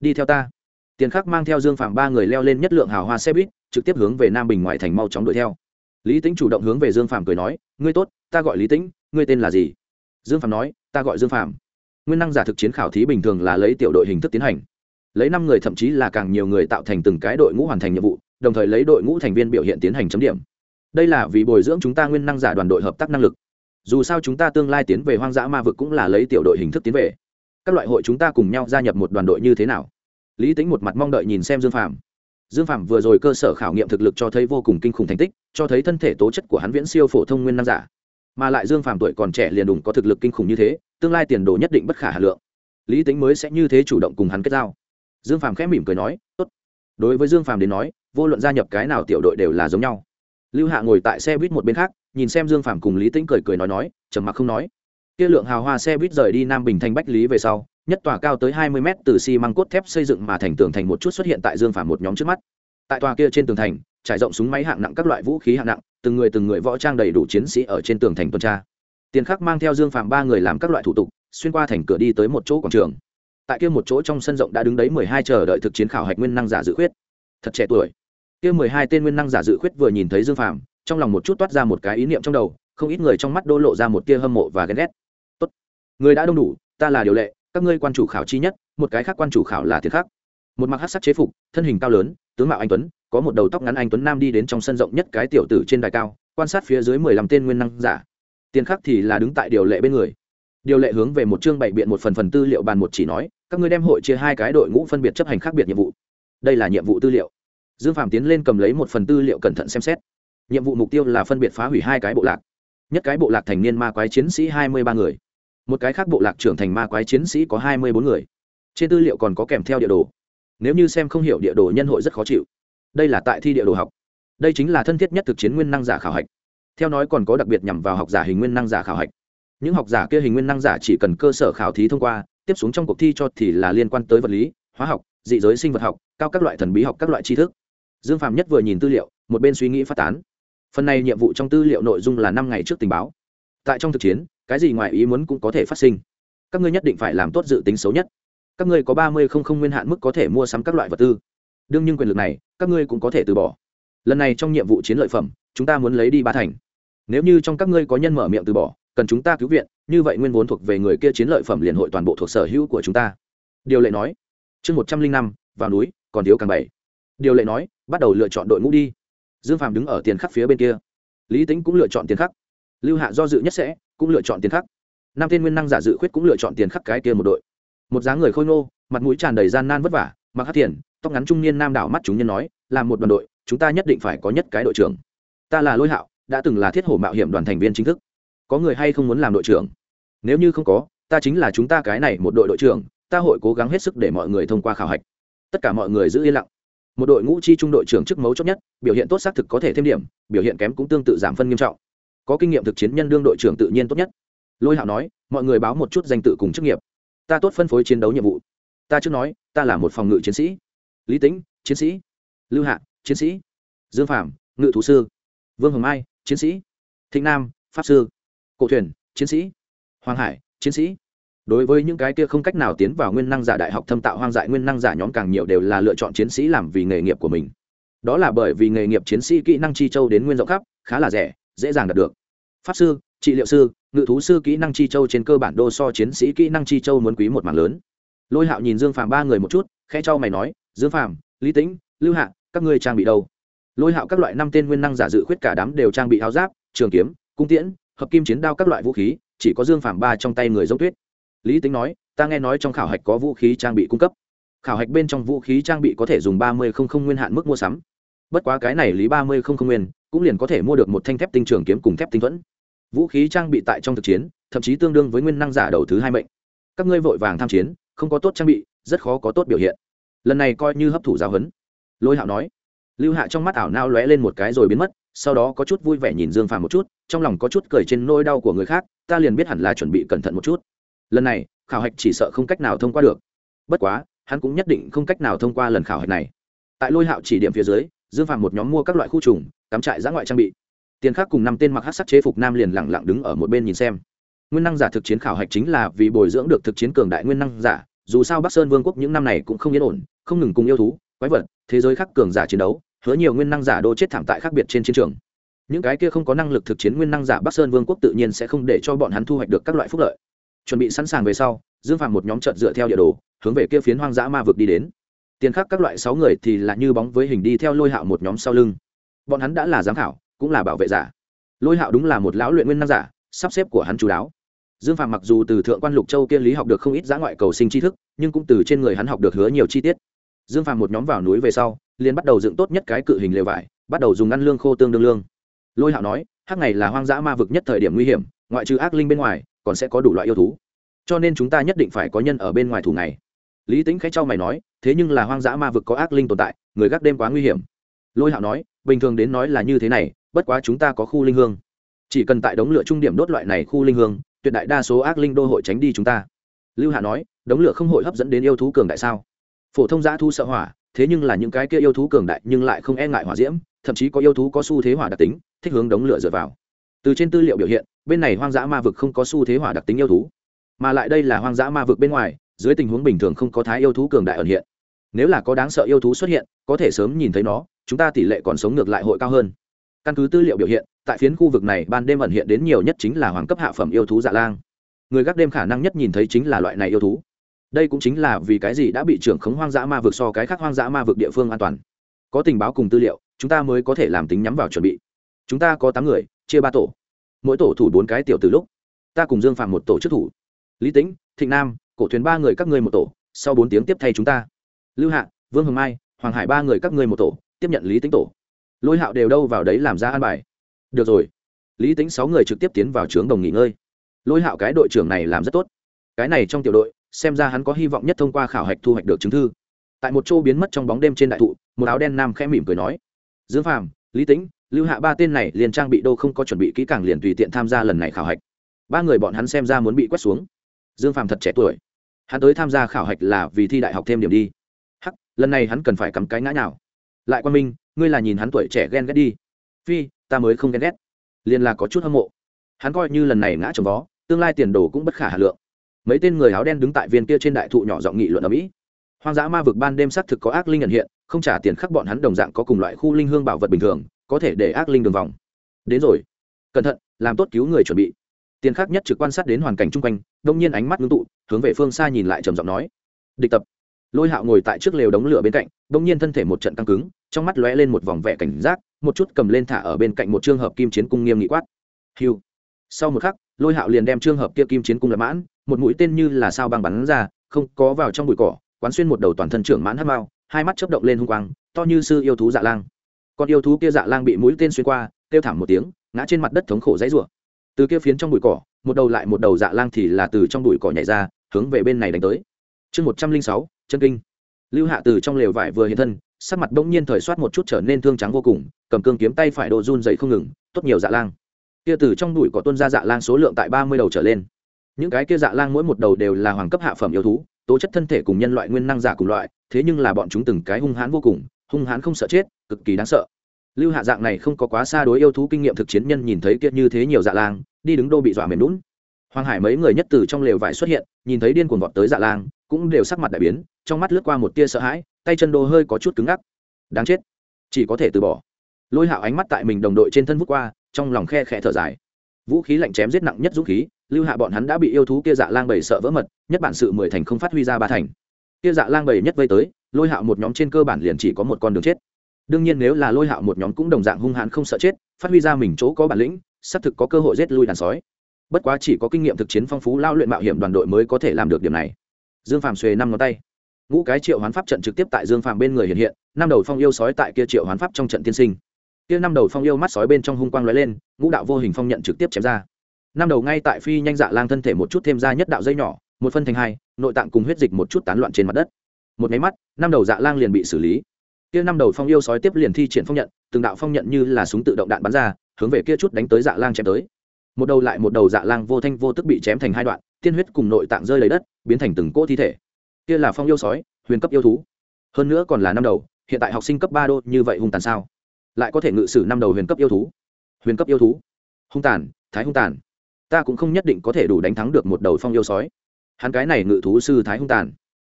Đi theo ta. Tiền khắc mang theo dương phạm ba người leo lên nhất lượng hào hoa xe buýt, trực tiếp hướng về nam bình ngoại thành mau chóng đuổi theo. Lý tính chủ động hướng về dương phạm cười nói, ngươi tốt, ta gọi lý tính ngươi tên là gì? Dương phạm nói, ta gọi dương phạm nguyên năng giả thực chiến khảo thí bình thường là lấy tiểu đội hình thức tiến hành. Lấy năm người thậm chí là càng nhiều người tạo thành từng cái đội ngũ hoàn thành nhiệm vụ, đồng thời lấy đội ngũ thành viên biểu hiện tiến hành chấm điểm đây là vì bồi dưỡng chúng ta nguyên năng giả đoàn đội hợp tác năng lực. Dù sao chúng ta tương lai tiến về hoang dã ma vực cũng là lấy tiểu đội hình thức tiến về. Các loại hội chúng ta cùng nhau gia nhập một đoàn đội như thế nào? Lý tính một mặt mong đợi nhìn xem dương phạm dương phạm vừa rồi cơ sở khảo nghiệm thực lực cho thấy vô cùng kinh khủng thành tích, cho thấy thân thể tố chất của hắn viễn siêu phổ thông nguyên năng giả. Mà lại dương phạm tuổi còn trẻ liền đủng có thực lực kinh khủng như thế, tương lai tiền đồ nhất định bất khả hà lượng. Lý tính mới sẽ như thế chủ động cùng hắn kết giao. Dương phạm khẽ mỉm cười nói, tốt. Đối với dương phạm đến nói, vô luận gia nhập cái nào tiểu đội đều là giống nhau lưu hạ ngồi tại xe buýt một bên khác, nhìn xem dương phạm cùng lý tĩnh cười cười nói nói, trầm mặc không nói. Kia lượng hào hoa xe buýt rời đi nam bình thành bách lý về sau, nhất tòa cao tới hai mươi mét từ xi măng cốt thép xây dựng mà thành tường thành một chút xuất hiện tại dương phạm một nhóm trước mắt. Tại tòa kia trên tường thành, trải rộng súng máy hạng nặng các loại vũ khí hạng nặng, từng người từng người võ trang đầy đủ chiến sĩ ở trên tường thành tuần tra. Tiền khắc mang theo dương phạm ba người làm các loại thủ tục, xuyên qua thành cửa đi tới một chỗ quảng trường. Tại kia một chỗ trong sân rộng đã đứng đấy mười hai chờ đợi thực chiến khảo hạch nguyên năng giả dự khuyết. Thật trẻ tuổi kia mười hai tên nguyên năng giả dự khuyết vừa nhìn thấy dương phàm, trong lòng một chút toát ra một cái ý niệm trong đầu không ít người trong mắt đô lộ ra một tia hâm mộ và ghen ghét. Tốt người đã đông đủ ta là điều lệ các ngươi quan chủ khảo chi nhất một cái khác quan chủ khảo là tiền khác. Một mặc hát sắc chế phục thân hình cao lớn tướng mạo anh tuấn có một đầu tóc ngắn anh tuấn nam đi đến trong sân rộng nhất cái tiểu tử trên đài cao quan sát phía dưới mười lăm tên nguyên năng giả. Tiền khắc thì là đứng tại điều lệ bên người. Điều lệ hướng về một chương bảy biện một phần phần tư liệu bàn một chỉ nói các ngươi đem hội chia hai cái đội ngũ phân biệt chấp hành khác biệt nhiệm vụ. Đây là nhiệm vụ tư liệu dương phạm tiến lên cầm lấy một phần tư liệu cẩn thận xem xét. Nhiệm vụ mục tiêu là phân biệt phá hủy hai cái bộ lạc. Nhất cái bộ lạc thành niên ma quái chiến sĩ hai mươi ba người. Một cái khác bộ lạc trưởng thành ma quái chiến sĩ có hai mươi bốn người. Trên tư liệu còn có kèm theo địa đồ. Nếu như xem không hiểu địa đồ nhân hội rất khó chịu. Đây là tại thi địa đồ học. Đây chính là thân thiết nhất thực chiến nguyên năng giả khảo hạch. Theo nói còn có đặc biệt nhằm vào học giả hình nguyên năng giả khảo hạch. Những học giả kia hình nguyên năng giả chỉ cần cơ sở khảo thí thông qua, tiếp xuống trong cuộc thi cho thì là liên quan tới vật lý, hóa học, dị giới sinh vật học, cao các loại thần bí học các loại tri thức dương phạm nhất vừa nhìn tư liệu, một bên suy nghĩ phát tán. Phần này nhiệm vụ trong tư liệu nội dung là năm ngày trước tình báo. Tại trong thực chiến, cái gì ngoài ý muốn cũng có thể phát sinh. Các ngươi nhất định phải làm tốt dự tính xấu nhất. Các ngươi có ba mươi không không nguyên hạn mức có thể mua sắm các loại vật tư. Đương nhiên quyền lực này, các ngươi cũng có thể từ bỏ. Lần này trong nhiệm vụ chiến lợi phẩm, chúng ta muốn lấy đi ba thành. Nếu như trong các ngươi có nhân mở miệng từ bỏ, cần chúng ta cứu viện, như vậy nguyên vốn thuộc về người kia chiến lợi phẩm liền hội toàn bộ thuộc sở hữu của chúng ta. Điều lệ nói, chương một trăm linh năm, vào núi, còn thiếu càng bảy điều lệ nói, bắt đầu lựa chọn đội ngũ đi. Dương phàm đứng ở tiền khắc phía bên kia. Lý tính cũng lựa chọn tiền khắc. Lưu hạ do dự nhất sẽ, cũng lựa chọn tiền khắc. Năm tên nguyên năng giả dự khuyết cũng lựa chọn tiền khắc cái kia một đội. Một dáng người khôi ngô, mặt mũi tràn đầy gian nan vất vả, mặc hát tiền tóc ngắn trung niên nam đảo mắt chúng nhân nói, là một đoàn đội, chúng ta nhất định phải có nhất cái đội trưởng. Ta là lôi hạo, đã từng là thiết hổ mạo hiểm đoàn thành viên chính thức. Có người hay không muốn làm đội trưởng? Nếu như không có, ta chính là chúng ta cái này một đội đội trưởng, ta hội cố gắng hết sức để mọi người thông qua khảo hạch. Tất cả mọi người giữ yên lặng một đội ngũ chi trung đội trưởng chức mấu chốt nhất, biểu hiện tốt xác thực có thể thêm điểm, biểu hiện kém cũng tương tự giảm phân nghiêm trọng. Có kinh nghiệm thực chiến nhân đương đội trưởng tự nhiên tốt nhất. Lôi hạo nói, mọi người báo một chút danh tự cùng chức nghiệp. Ta tốt phân phối chiến đấu nhiệm vụ. Ta trước nói, ta là một phòng ngự chiến sĩ. Lý tính chiến sĩ. Lưu hạ, chiến sĩ. Dương phạm ngự thủ sư. Vương hồng mai, chiến sĩ. Thịnh nam, pháp sư. Cổ thuyền, chiến sĩ. Hoàng hải, chiến sĩ đối với những cái kia không cách nào tiến vào nguyên năng giả đại học thâm tạo hoang dại nguyên năng giả nhóm càng nhiều đều là lựa chọn chiến sĩ làm vì nghề nghiệp của mình. Đó là bởi vì nghề nghiệp chiến sĩ kỹ năng chi châu đến nguyên rộng khắp, khá là rẻ, dễ dàng đạt được. Pháp sư, trị liệu sư, ngự thú sư kỹ năng chi châu trên cơ bản đô so chiến sĩ kỹ năng chi châu muốn quý một mảng lớn. Lôi hạo nhìn dương phàm ba người một chút khe cho mày nói, dương phàm, lý tĩnh, lưu hạ, các ngươi trang bị đâu? Lôi hạo các loại năm tên nguyên năng giả dự khuyết cả đám đều trang bị áo giáp, trường kiếm, cung tiễn, hợp kim chiến đao các loại vũ khí, chỉ có dương phàm ba trong tay người giống tuyết lý tính nói, ta nghe nói trong khảo hạch có vũ khí trang bị cung cấp. Khảo hạch bên trong vũ khí trang bị có thể dùng ba mươi không không nguyên hạn mức mua sắm. Bất quá cái này lý ba mươi không không nguyên, cũng liền có thể mua được một thanh thép tinh trường kiếm cùng thép tinh thuẫn. Vũ khí trang bị tại trong thực chiến, thậm chí tương đương với nguyên năng giả đầu thứ hai mệnh. Các ngươi vội vàng tham chiến, không có tốt trang bị, rất khó có tốt biểu hiện. Lần này coi như hấp thụ giáo huấn. Lôi hạo nói. Lưu hạ trong mắt ảo nao lóe lên một cái rồi biến mất, sau đó có chút vui vẻ nhìn dương phàm một chút, trong lòng có chút cười trên nôi đau của người khác, ta liền biết hẳn là chuẩn bị cẩn thận một chút lần này, khảo hạch chỉ sợ không cách nào thông qua được. Bất quá, hắn cũng nhất định không cách nào thông qua lần khảo hạch này. Tại lôi hạo chỉ điểm phía dưới, dương phàm một nhóm mua các loại khu trùng, cắm trại giã ngoại trang bị. Tiền khác cùng năm tên mặc hát sắc chế phục nam liền lẳng lặng đứng ở một bên nhìn xem. Nguyên năng giả thực chiến khảo hạch chính là vì bồi dưỡng được thực chiến cường đại nguyên năng giả, dù sao bắc sơn vương quốc những năm này cũng không yên ổn, không ngừng cùng yêu thú, quái vật, thế giới khác cường giả chiến đấu, hứa nhiều nguyên năng giả đô chết thảm tại khác biệt trên chiến trường. Những cái kia không có năng lực thực chiến nguyên năng giả bắc sơn vương quốc tự nhiên sẽ không để cho bọn hắn thu hoạch được các loại phúc lợi chuẩn bị sẵn sàng về sau, dương phạm một nhóm trận dựa theo địa đồ, hướng về kia phiến hoang dã ma vực đi đến. Tiền khác các loại sáu người thì là như bóng với hình đi theo lôi hạo một nhóm sau lưng. Bọn hắn đã là giám khảo, cũng là bảo vệ giả. Lôi hạo đúng là một lão luyện nguyên năng giả, sắp xếp của hắn chú đáo. Dương phạm mặc dù từ thượng quan lục châu kia lý học được không ít giã ngoại cầu sinh tri thức, nhưng cũng từ trên người hắn học được hứa nhiều chi tiết. Dương phạm một nhóm vào núi về sau, liền bắt đầu dựng tốt nhất cái cự hình lều vải, bắt đầu dùng ngăn lương khô tương đương lương. Lôi hạo nói, hắc này là hoang dã ma vực nhất thời điểm nguy hiểm, ngoại trừ ác linh bên ngoài còn sẽ có đủ loại yêu thú. Cho nên chúng ta nhất định phải có nhân ở bên ngoài thủ này. Lý tính khẽ trao mày nói, thế nhưng là hoang dã ma vực có ác linh tồn tại, người gác đêm quá nguy hiểm. Lôi hạo nói, bình thường đến nói là như thế này, bất quá chúng ta có khu linh hương. Chỉ cần tại đống lửa trung điểm đốt loại này khu linh hương, tuyệt đại đa số ác linh đô hội tránh đi chúng ta. Lưu hạ nói, đống lửa không hội hấp dẫn đến yêu thú cường đại sao? Phổ thông giã thu sợ hỏa, thế nhưng là những cái kia yêu thú cường đại nhưng lại không e ngại hỏa diễm, thậm chí có yêu thú có xu thế hỏa đặc tính, thích hướng đống lửa dựa vào từ trên tư liệu biểu hiện, bên này hoang dã ma vực không có xu thế hỏa đặc tính yêu thú, mà lại đây là hoang dã ma vực bên ngoài, dưới tình huống bình thường không có thái yêu thú cường đại ẩn hiện. Nếu là có đáng sợ yêu thú xuất hiện, có thể sớm nhìn thấy nó, chúng ta tỷ lệ còn sống ngược lại hội cao hơn. Căn cứ tư liệu biểu hiện, tại phiến khu vực này ban đêm ẩn hiện đến nhiều nhất chính là hoàng cấp hạ phẩm yêu thú dạ lang. Người gác đêm khả năng nhất nhìn thấy chính là loại này yêu thú. Đây cũng chính là vì cái gì đã bị trưởng khống hoang dã ma vực so cái khác hoang dã ma vực địa phương an toàn. Có tình báo cùng tư liệu, chúng ta mới có thể làm tính nhắm vào chuẩn bị. Chúng ta có tám người chia ba tổ. Mỗi tổ thủ bốn cái tiểu từ lúc, ta cùng dương phạm một tổ chức thủ. Lý tính thịnh nam, cổ thuyền ba người các ngươi một tổ, sau bốn tiếng tiếp thay chúng ta. Lưu hạ, vương hồng mai, hoàng hải ba người các ngươi một tổ, tiếp nhận lý tính tổ. Lôi hạo đều đâu vào đấy làm ra an bài. Được rồi. Lý tính sáu người trực tiếp tiến vào trướng đồng nghỉ ngơi. Lôi hạo cái đội trưởng này làm rất tốt. Cái này trong tiểu đội, xem ra hắn có hy vọng nhất thông qua khảo hạch thu hoạch được chứng thư. Tại một chỗ biến mất trong bóng đêm trên đại thụ, một áo đen nam khẽ mỉm cười nói. Dương phàm lý tĩnh lưu hạ ba tên này liền trang bị đô không có chuẩn bị kỹ càng liền tùy tiện tham gia lần này khảo hạch. Ba người bọn hắn xem ra muốn bị quét xuống. Dương phàm thật trẻ tuổi. Hắn tới tham gia khảo hạch là vì thi đại học thêm điểm đi. Hắc, lần này hắn cần phải cắm cái ngã nào lại quan minh ngươi là nhìn hắn tuổi trẻ ghen ghét đi. Phi, ta mới không ghen ghét. Liền là có chút hâm mộ. Hắn coi như lần này ngã trồng vó, tương lai tiền đồ cũng bất khả hà lượng. Mấy tên người áo đen đứng tại viên kia trên đại thụ nhỏ giọng nghị luận ở mỹ. Hoang dã ma vực ban đêm xác thực có ác linh nhận hiện, không trả tiền khắc bọn hắn đồng dạng có cùng loại khu linh hương bảo vật bình thường có thể để ác linh đường vòng. Đến rồi. Cẩn thận, làm tốt cứu người chuẩn bị. Tiền khắc nhất trực quan sát đến hoàn cảnh chung quanh, đông nhiên ánh mắt ngưng tụ, hướng về phương xa nhìn lại trầm giọng nói. Địch tập. Lôi hạo ngồi tại trước lều đống lửa bên cạnh, đông nhiên thân thể một trận căng cứng, trong mắt lóe lên một vòng vẻ cảnh giác, một chút cầm lên thả ở bên cạnh một trường hợp kim chiến cung nghiêm nghị quát. Hiu. Sau một khắc, lôi hạo liền đem trường hợp kia kim chiến cung lập mãn, một mũi tên như là sao băng bắn ra, không có vào trong bụi cỏ, quán xuyên một đầu toàn thân trưởng mãn hắc mao, hai mắt chớp động lên hung quang, to như sư yêu thú dạ lang con yêu thú kia dạ lang bị mũi tên xuyên qua, kêu thảm một tiếng, ngã trên mặt đất thống khổ dãy rủa. Từ kia phiến trong bụi cỏ, một đầu lại một đầu dạ lang thì là từ trong bụi cỏ nhảy ra, hướng về bên này đánh tới. Chương một trăm linh sáu, chân kinh. Lưu hạ từ trong lều vải vừa hiện thân, sắc mặt bỗng nhiên thời soát một chút trở nên thương trắng vô cùng, cầm cương kiếm tay phải độ run dậy không ngừng, tốt nhiều dạ lang. Kia từ trong bụi cỏ tuân ra dạ lang số lượng tại ba mươi đầu trở lên. Những cái kia dạ lang mỗi một đầu đều là hoàng cấp hạ phẩm yêu thú tố chất thân thể cùng nhân loại nguyên năng giả cùng loại, thế nhưng là bọn chúng từng cái hung hãn vô cùng, hung hãn không sợ chết, cực kỳ đáng sợ. Lưu hạ dạng này không có quá xa đối yêu thú kinh nghiệm thực chiến nhân nhìn thấy kiệt như thế nhiều dạ lang, đi đứng đô bị dọa mềm lún hoàng hải mấy người nhất từ trong lều vải xuất hiện, nhìn thấy điên cuồng vọt tới dạ lang, cũng đều sắc mặt đại biến, trong mắt lướt qua một tia sợ hãi, tay chân đô hơi có chút cứng ngắc. Đáng chết. Chỉ có thể từ bỏ. Lôi hạo ánh mắt tại mình đồng đội trên thân vút qua, trong lòng khe khẽ thở dài vũ khí lạnh chém giết nặng nhất dũng khí, lưu hạ bọn hắn đã bị yêu thú kia dạ lang bầy sợ vỡ mật, nhất bản sự mười thành không phát huy ra ba thành. Kia dạ lang bầy nhất vây tới, lôi hạo một nhóm trên cơ bản liền chỉ có một con đường chết. Đương nhiên nếu là lôi hạo một nhóm cũng đồng dạng hung hãn không sợ chết, phát huy ra mình chỗ có bản lĩnh, xác thực có cơ hội giết lui đàn sói. Bất quá chỉ có kinh nghiệm thực chiến phong phú lao luyện mạo hiểm đoàn đội mới có thể làm được điểm này. Dương phàm xuề năm ngón tay. Ngũ cái triệu hoán pháp trận trực tiếp tại dương phàm bên người hiện hiện, năm đầu phong yêu sói tại kia triệu hoán pháp trong trận tiên sinh kia năm đầu phong yêu mắt sói bên trong hung quang lóe lên, ngũ đạo vô hình phong nhận trực tiếp chém ra. Năm đầu ngay tại phi nhanh dạ lang thân thể một chút thêm ra nhất đạo dây nhỏ, một phân thành hai, nội tạng cùng huyết dịch một chút tán loạn trên mặt đất. Một máy mắt, năm đầu dạ lang liền bị xử lý. Kia năm đầu phong yêu sói tiếp liền thi triển phong nhận, từng đạo phong nhận như là súng tự động đạn bắn ra, hướng về kia chút đánh tới dạ lang chém tới. Một đầu lại một đầu dạ lang vô thanh vô tức bị chém thành hai đoạn, tiên huyết cùng nội tạng rơi lấy đất, biến thành từng cỗ thi thể. Kia là phong yêu sói, huyền cấp yêu thú. Hơn nữa còn là năm đầu, hiện tại học sinh cấp ba đô, như vậy hung tàn sao? Lại có thể ngự sử năm đầu huyền cấp yêu thú. Huyền cấp yêu thú? Hung tàn, thái hung tàn. Ta cũng không nhất định có thể đủ đánh thắng được một đầu phong yêu sói. Hắn cái này ngự thú sư thái hung tàn.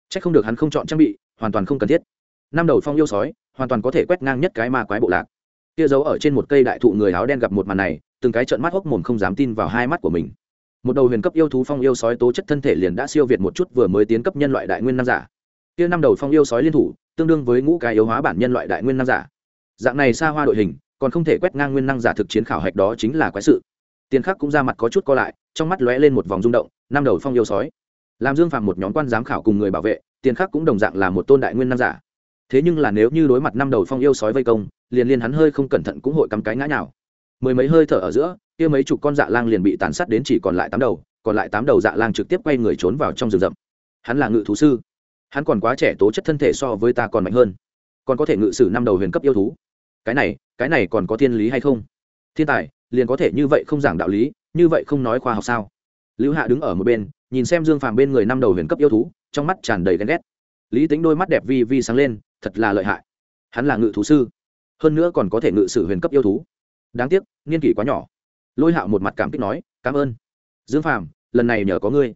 C h ắ c không được hắn không chọn trang bị, hoàn toàn không cần thiết. Năm đầu phong yêu sói, hoàn toàn có thể quét ngang nhất cái ma quái bộ lạc. Kia giấu ở trên một cây đại thụ người áo đen gặp một màn này, từng cái trợn mắt hốc mồm không dám tin vào hai mắt của mình. Một đầu huyền cấp yêu thú phong yêu sói tố chất thân thể liền đã siêu việt một chút vừa mới tiến cấp nhân loại đại nguyên nam giả. Kia năm đầu phong yêu sói liên thủ, tương đương với ngũ cái yếu hóa bản nhân loại đại nguyên nam giả dạng này xa hoa đội hình, còn không thể quét ngang nguyên năng giả thực chiến khảo hạch đó chính là quái sự. Tiền khắc cũng ra mặt có chút co lại, trong mắt lóe lên một vòng rung động, năm đầu phong yêu sói. Làm dương phạm một nhóm quan giám khảo cùng người bảo vệ, tiền khắc cũng đồng dạng là một tôn đại nguyên năng giả. Thế nhưng là nếu như đối mặt năm đầu phong yêu sói vây công, liền liên hắn hơi không cẩn thận cũng hội cắm cái ngã nào mười mấy hơi thở ở giữa, kia mấy chục con dạ lang liền bị tàn sát đến chỉ còn lại tám đầu, còn lại tám đầu dạ lang trực tiếp quay người trốn vào trong rừng rậm. Hắn là ngự thú sư. Hắn còn quá trẻ tố chất thân thể so với ta còn mạnh hơn. Còn có thể ngự sử năm đầu huyền cấp yêu thú cái này cái này còn có thiên lý hay không? Thiên tài, liền có thể như vậy không giảng đạo lý, như vậy không nói khoa học sao? Lưu hạ đứng ở một bên, nhìn xem dương phàm bên người năm đầu huyền cấp yêu thú, trong mắt tràn đầy ghen ghét. Lý tính đôi mắt đẹp vi vi sáng lên, thật là lợi hại. Hắn là ngự thú sư, hơn nữa còn có thể ngự sử huyền cấp yêu thú. Đáng tiếc, niên kỷ quá nhỏ. Lôi hạo một mặt cảm kích nói, cảm ơn. Dương phàm, lần này nhờ có ngươi.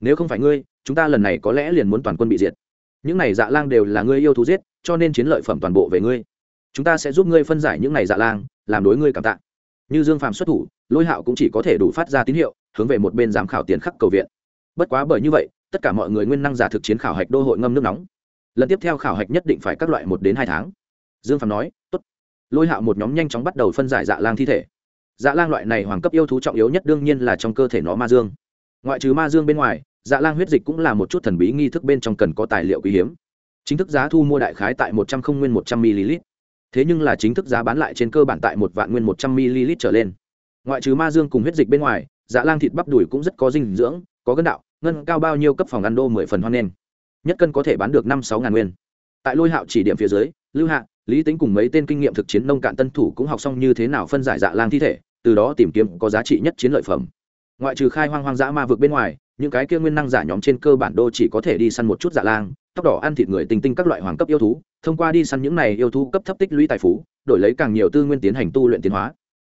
Nếu không phải ngươi, chúng ta lần này có lẽ liền muốn toàn quân bị diệt. Những này dạ lang đều là ngươi yêu thú giết, cho nên chiến lợi phẩm toàn bộ về ngươi chúng ta sẽ giúp ngươi phân giải những này dạ lang, làm đối ngươi cảm tạ. Như dương phàm xuất thủ, lôi hạo cũng chỉ có thể đủ phát ra tín hiệu, hướng về một bên giám khảo tiền khắc cầu viện. Bất quá bởi như vậy, tất cả mọi người nguyên năng giả thực chiến khảo hạch đô hội ngâm nước nóng. Lần tiếp theo khảo hạch nhất định phải các loại một đến hai tháng. Dương phàm nói, tốt. Lôi hạo một nhóm nhanh chóng bắt đầu phân giải dạ lang thi thể. Dạ lang loại này hoàng cấp yêu thú trọng yếu nhất đương nhiên là trong cơ thể nó ma dương. Ngoại trừ ma dương bên ngoài dạ lang huyết dịch cũng là một chút thần bí nghi thức bên trong cần có tài liệu quý hiếm. Chính thức giá thu mua đại khái tại một trăm không nguyên một trăm ml thế nhưng là chính thức giá bán lại trên cơ bản tại một vạn nguyên một trăm ml trở lên. Ngoại trừ ma dương cùng huyết dịch bên ngoài dạ lang thịt bắp đùi cũng rất có dinh dưỡng, có gân đạo, ngân cao bao nhiêu cấp phòng ăn đô mười phần hoan nghênh. Nhất cân có thể bán được năm sáu ngàn nguyên. Tại lôi hạo chỉ điểm phía dưới, lưu hạ, lý tính cùng mấy tên kinh nghiệm thực chiến nông cạn tân thủ cũng học xong như thế nào phân giải dạ lang thi thể, từ đó tìm kiếm có giá trị nhất chiến lợi phẩm. Ngoại trừ khai hoang hoang dã ma vực bên ngoài, những cái kia nguyên năng giả nhóm trên cơ bản đô chỉ có thể đi săn một chút dạ lang, tóc đỏ ăn thịt người tinh tinh các loại hoàng cấp yêu thú thông qua đi săn những này yêu thú cấp thấp tích lũy tài phú, đổi lấy càng nhiều tư nguyên tiến hành tu luyện tiến hóa.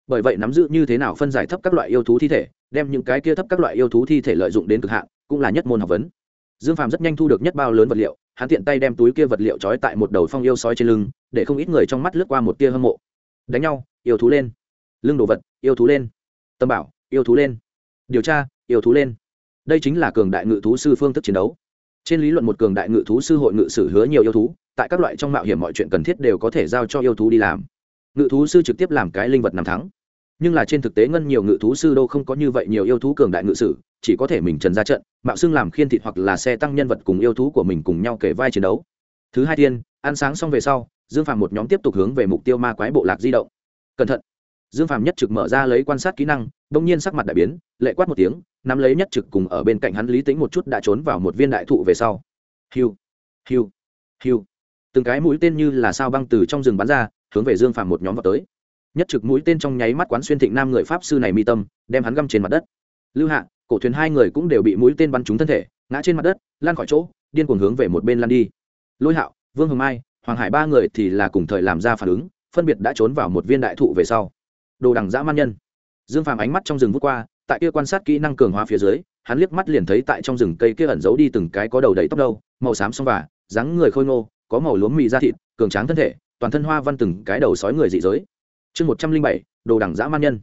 Bởi vậy nắm giữ như thế nào phân giải thấp các loại yêu thú thi thể, đem những cái kia thấp các loại yêu thú thi thể lợi dụng đến cực hạn, cũng là nhất môn học vấn. Dương phàm rất nhanh thu được nhất bao lớn vật liệu, hắn tiện tay đem túi kia vật liệu trói tại một đầu phong yêu sói trên lưng, để không ít người trong mắt lướt qua một tia hâm mộ. Đánh nhau, yêu thú lên. Lưng đồ vật, yêu thú lên. Tâm bảo, yêu thú lên. Điều tra, yêu thú lên. Đây chính là cường đại ngự thú sư phương thức chiến đấu trên lý luận một cường đại ngự thú sư hội ngự sử hứa nhiều yêu thú, tại các loại trong mạo hiểm mọi chuyện cần thiết đều có thể giao cho yêu thú đi làm. Ngự thú sư trực tiếp làm cái linh vật nằm thắng. Nhưng là trên thực tế ngân nhiều ngự thú sư đâu không có như vậy nhiều yêu thú cường đại ngự sử, chỉ có thể mình trần ra trận, mạo xưng làm khiên thịt hoặc là xe tăng nhân vật cùng yêu thú của mình cùng nhau kể vai chiến đấu. Thứ hai tiên, ăn sáng xong về sau, dương phạm một nhóm tiếp tục hướng về mục tiêu ma quái bộ lạc di động. Cẩn thận dương phạm nhất trực mở ra lấy quan sát kỹ năng đ ỗ n g nhiên sắc mặt đại biến, lệ quát một tiếng, nắm lấy nhất trực cùng ở bên cạnh hắn lý tính một chút đã trốn vào một viên đại thụ về sau. Hiu hiu hiu. Từng cái mũi tên như là sao băng từ trong rừng bắn ra, hướng về dương phạm một nhóm vào tới. Nhất trực mũi tên trong nháy mắt quán xuyên thịnh nam người pháp sư này mi tâm, đem hắn găm trên mặt đất. Lưu hạ, cổ thuyền hai người cũng đều bị mũi tên bắn trúng thân thể, ngã trên mặt đất, lan khỏi chỗ, điên cuồng hướng về một bên lan đi. Lôi hạo, vương hồng mai, hoàng hải ba người thì là cùng thời làm ra phản ứng, phân biệt đã trốn vào một viên đại thụ về sau đồ đằng dã man nhân. Dương phàm ánh mắt trong rừng vút qua, tại kia quan sát kỹ năng cường hóa phía dưới, hắn liếc mắt liền thấy tại trong rừng cây kia ẩn giấu đi từng cái có đầu đầy tóc đâu, màu xám xong vả, dáng người khôi ngô, có màu lúa mì da thịt, cường tráng thân thể, toàn thân hoa văn từng cái đầu sói người dị giới. Chương một trăm linh bảy, đồ đẳng dã man nhân.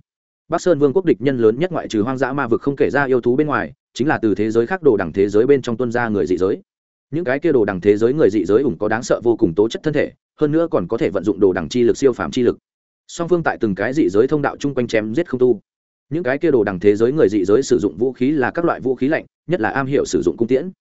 Bắc sơn vương quốc địch nhân lớn nhất ngoại trừ hoang dã ma vực không kể ra yêu thú bên ngoài, chính là từ thế giới khác đồ đẳng thế giới bên trong tuân ra người dị giới. Những cái kia đồ đẳng thế giới người dị giới ủng có đáng sợ vô cùng tố chất thân thể, hơn nữa còn có thể vận dụng đồ đẳng chi lực siêu phàm chi lực song phương tại từng cái dị giới thông đạo chung quanh chém giết không tu. Những cái kia đồ đẳng thế giới người dị giới sử dụng vũ khí là các loại vũ khí lạnh, nhất là am hiểu sử dụng cung tiễn.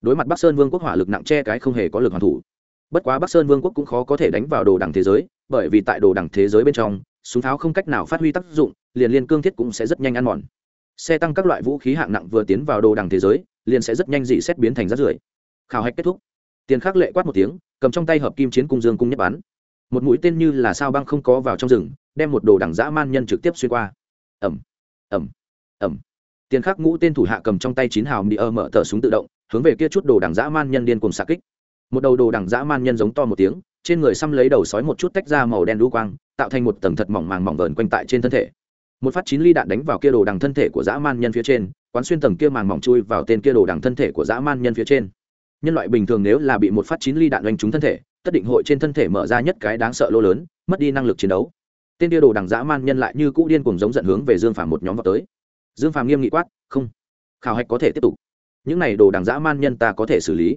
Đối mặt bắc sơn vương quốc hỏa lực nặng che cái không hề có lực hoàn thủ. Bất quá bắc sơn vương quốc cũng khó có thể đánh vào đồ đẳng thế giới, bởi vì tại đồ đẳng thế giới bên trong, súng tháo không cách nào phát huy tác dụng, liền liên cương thiết cũng sẽ rất nhanh ăn mòn. Xe tăng các loại vũ khí hạng nặng vừa tiến vào đồ đẳng thế giới, liền sẽ rất nhanh dị xét biến thành rác rưởi. Khảo hạch kết thúc. Tiền khắc lệ quát một tiếng, cầm trong tay hợp kim chiến cung dương cung nhất bắn một mũi tên như là sao băng không có vào trong rừng, đem một đồ đẳng dã man nhân trực tiếp xuyên qua. Ẩm ẩm ẩm tiền khắc ngũ tên thủ hạ cầm trong tay chín hào đi ơ mở tờ súng tự động, hướng về kia chút đồ đẳng dã man nhân điên cùng xạ kích. Một đầu đồ đẳng dã man nhân giống to một tiếng, trên người xăm lấy đầu sói một chút tách ra màu đen đu quang, tạo thành một tầng thật mỏng màng mỏng vờn quanh tại trên thân thể. Một phát chín ly đạn đánh vào kia đồ đằng thân thể của dã man nhân phía trên, quán xuyên tầng kia màng mỏng chui vào tên kia đồ đằng thân thể của dã man nhân phía trên. Nhân loại bình thường nếu là bị một phát chín ly đạn đánh trúng thân thể tất định hội trên thân thể mở ra nhất cái đáng sợ lô lớn, mất đi năng lực chiến đấu. Tên tiêu đồ đằng dã man nhân lại như cũ điên cùng giống giận hướng về dương phàm một nhóm vào tới. Dương phàm nghiêm nghị quát, không, khảo hạch có thể tiếp tục. Những này đồ đằng dã man nhân ta có thể xử lý.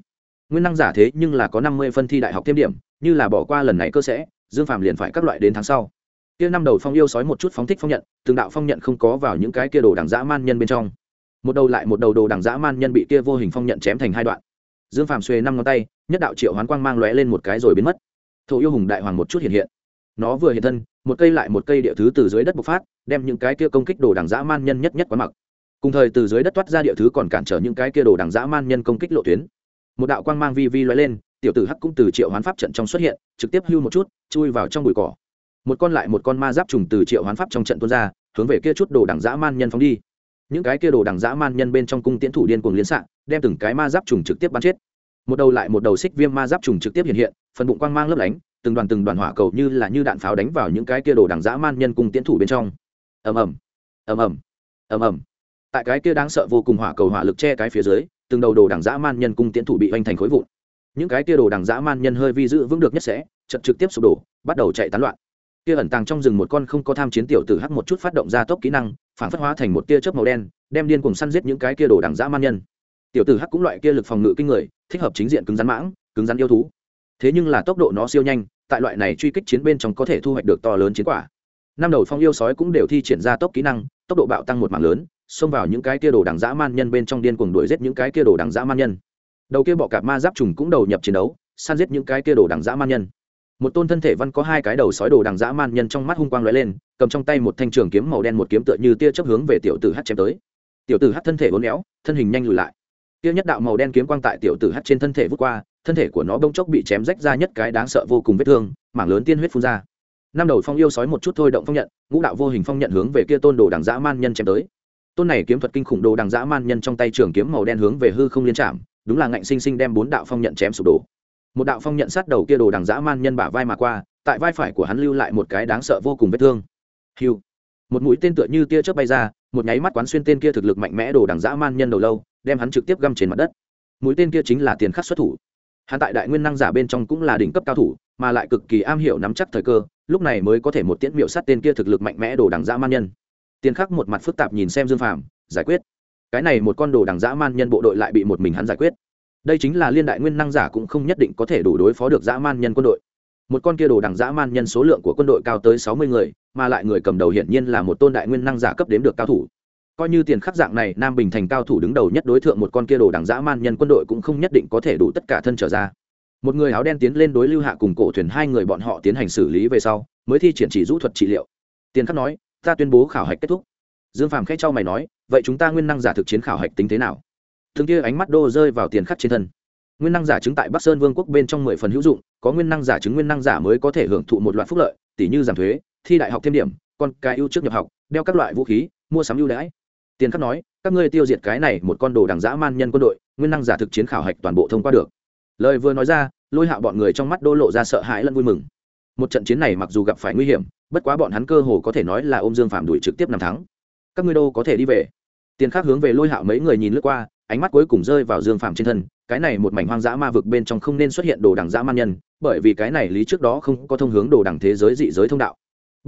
Nguyên năng giả thế nhưng là có năm mươi phân thi đại học thêm điểm, như là bỏ qua lần này cơ sẽ, dương phàm liền phải các loại đến tháng sau. Kia năm đầu phong yêu sói một chút phóng thích phong nhận, từng đạo phong nhận không có vào những cái kia đồ đằng dã man nhân bên trong. Một đầu lại một đầu đồ đằng dã man nhân bị kia vô hình phong nhận chém thành hai đoạn. Dương phàm xuê năm ngón tay nhất đạo triệu hoán quang mang lóe lên một cái rồi biến mất. Thổ yêu hùng đại hoàng một chút hiện hiện. Nó vừa hiện thân, một cây lại một cây địa thứ từ dưới đất bộc phát, đem những cái kia công kích đồ đằng dã man nhân nhất nhất quán mặc. Cùng thời từ dưới đất toát ra địa thứ còn cản trở những cái kia đồ đằng dã man nhân công kích lộ tuyến. Một đạo quang mang vi vi lóe lên, tiểu tử hắc cũng từ triệu hoán pháp trận trong xuất hiện, trực tiếp hưu một chút, chui vào trong bụi cỏ. Một con lại một con ma giáp trùng từ triệu hoán pháp trong trận tuôn ra, hướng về kia chút đồ đằng dã man nhân phóng đi. Những cái kia đồ đằng dã man nhân bên trong cung tiễn thủ điên cuồng liên xạ, đem từng cái ma giáp trùng trực tiếp bắn chết một đầu lại một đầu xích viêm ma giáp trùng trực tiếp hiện hiện, phần bụng quang mang lấp lánh, từng đoàn từng đoàn hỏa cầu như là như đạn pháo đánh vào những cái kia đồ đằng dã man nhân cung tiến thủ bên trong. Ầm ầm ầm ầm ầm ầm. Tại cái kia đáng sợ vô cùng hỏa cầu hỏa lực che cái phía dưới, từng đầu đồ đằng dã man nhân cung tiến thủ bị hoành thành khối vụn. Những cái kia đồ đằng dã man nhân hơi vi giữ vững được nhất sẽ, chật trực tiếp sụp đổ, bắt đầu chạy tán loạn. Kia ẩn tàng trong rừng một con không có tham chiến tiểu tử hắc một chút phát động ra tốc kỹ năng, phản phất hóa thành một tia chớp màu đen, đem điên cùng săn giết những cái kia đồ đằng dã man nhân tiểu tử hắc cũng loại kia lực phòng ngự kinh người, thích hợp chính diện cứng rắn mãng, cứng rắn yêu thú. Thế nhưng là tốc độ nó siêu nhanh, tại loại này truy kích chiến bên trong có thể thu hoạch được to lớn chiến quả. Năm đầu phong yêu sói cũng đều thi triển ra tốc kỹ năng, tốc độ bạo tăng một mảng lớn, xông vào những cái kia đồ đằng dã man nhân bên trong điên cuồng đuổi giết những cái kia đồ đằng dã man nhân. Đầu kia bọ cạp ma giáp trùng cũng đầu nhập chiến đấu, săn giết những cái kia đồ đằng dã man nhân. Một tôn thân thể văn có hai cái đầu sói đồ đằng dã man nhân trong mắt hung quang lóe lên, cầm trong tay một thanh trường kiếm màu đen một kiếm tựa như tia chớp hướng về tiểu tử hát chém tới. Tiểu tử hát thân thể bốn éo, thân hình nhanh lùi lại tiêu nhất đạo màu đen kiếm quang tại tiểu tử hắt trên thân thể vút qua, thân thể của nó bông chốc bị chém rách ra nhất cái đáng sợ vô cùng vết thương, mảng lớn tiên huyết phun ra. Năm đầu phong yêu sói một chút thôi động phong nhận, ngũ đạo vô hình phong nhận hướng về kia tôn đồ đằng dã man nhân chém tới. Tôn này kiếm thuật kinh khủng đồ đằng dã man nhân trong tay trường kiếm màu đen hướng về hư không liên chạm, đúng là ngạnh sinh sinh đem bốn đạo phong nhận chém sụp đổ. Một đạo phong nhận sát đầu kia đồ đằng dã man nhân bả vai mà qua, tại vai phải của hắn lưu lại một cái đáng sợ vô cùng vết thương. Hiu một mũi tên tựa như tia chớp bay ra, một nháy mắt quán xuyên tên kia thực lực mạnh mẽ đồ đằng dã man nhân đầu lâu đem hắn trực tiếp găm trên mặt đất. Mũi tên kia chính là tiền khắc xuất thủ. Hắn tại đại nguyên năng giả bên trong cũng là đỉnh cấp cao thủ, mà lại cực kỳ am hiểu nắm chắc thời cơ, lúc này mới có thể một tiễn miệu sát tên kia thực lực mạnh mẽ đồ đằng dã man nhân. Tiền khắc một mặt phức tạp nhìn xem dương phàm, giải quyết. Cái này một con đồ đằng dã man nhân bộ đội lại bị một mình hắn giải quyết. Đây chính là liên đại nguyên năng giả cũng không nhất định có thể đủ đối phó được dã man nhân quân đội. Một con kia đồ đằng dã man nhân số lượng của quân đội cao tới sáu mươi người, mà lại người cầm đầu hiển nhiên là một tôn đại nguyên năng giả cấp đếm được cao thủ coi như tiền khắc dạng này, nam bình thành cao thủ đứng đầu nhất đối tượng một con kia đồ đảng dã man nhân quân đội cũng không nhất định có thể đủ tất cả thân trở ra. Một người áo đen tiến lên đối lưu hạ cùng cổ thuyền hai người bọn họ tiến hành xử lý về sau, mới thi triển chỉ rũ thuật trị liệu. Tiền khắc nói, ta tuyên bố khảo hạch kết thúc. Dương phàm khẽ cho mày nói, vậy chúng ta nguyên năng giả thực chiến khảo hạch tính thế nào? Thường kia ánh mắt đô rơi vào tiền khắc trên thân. Nguyên năng giả chứng tại bắc sơn vương quốc bên trong mười phần hữu dụng, có nguyên năng giả chứng nguyên năng giả mới có thể hưởng thụ một loạt phúc lợi tỷ như giảm thuế, thi đại học thêm điểm, con cái ưu trước nhập học, đeo các loại vũ khí, mua sắm ưu đãi tiền khắc nói, các ngươi tiêu diệt cái này một con đồ đằng dã man nhân quân đội, nguyên năng giả thực chiến khảo hạch toàn bộ thông qua được. Lời vừa nói ra, lôi Hạo bọn người trong mắt đô lộ ra sợ hãi lẫn vui mừng. Một trận chiến này mặc dù gặp phải nguy hiểm, bất quá bọn hắn cơ hồ có thể nói là ôm dương phạm đuổi trực tiếp năm thắng. Các ngươi đô có thể đi về? Tiền khắc hướng về lôi hạo mấy người nhìn lướt qua, ánh mắt cuối cùng rơi vào dương phạm trên thân. Cái này một mảnh hoang dã ma vực bên trong không nên xuất hiện đồ đằng dã man nhân, bởi vì cái này lý trước đó không có thông hướng đồ đằng thế giới dị giới thông đạo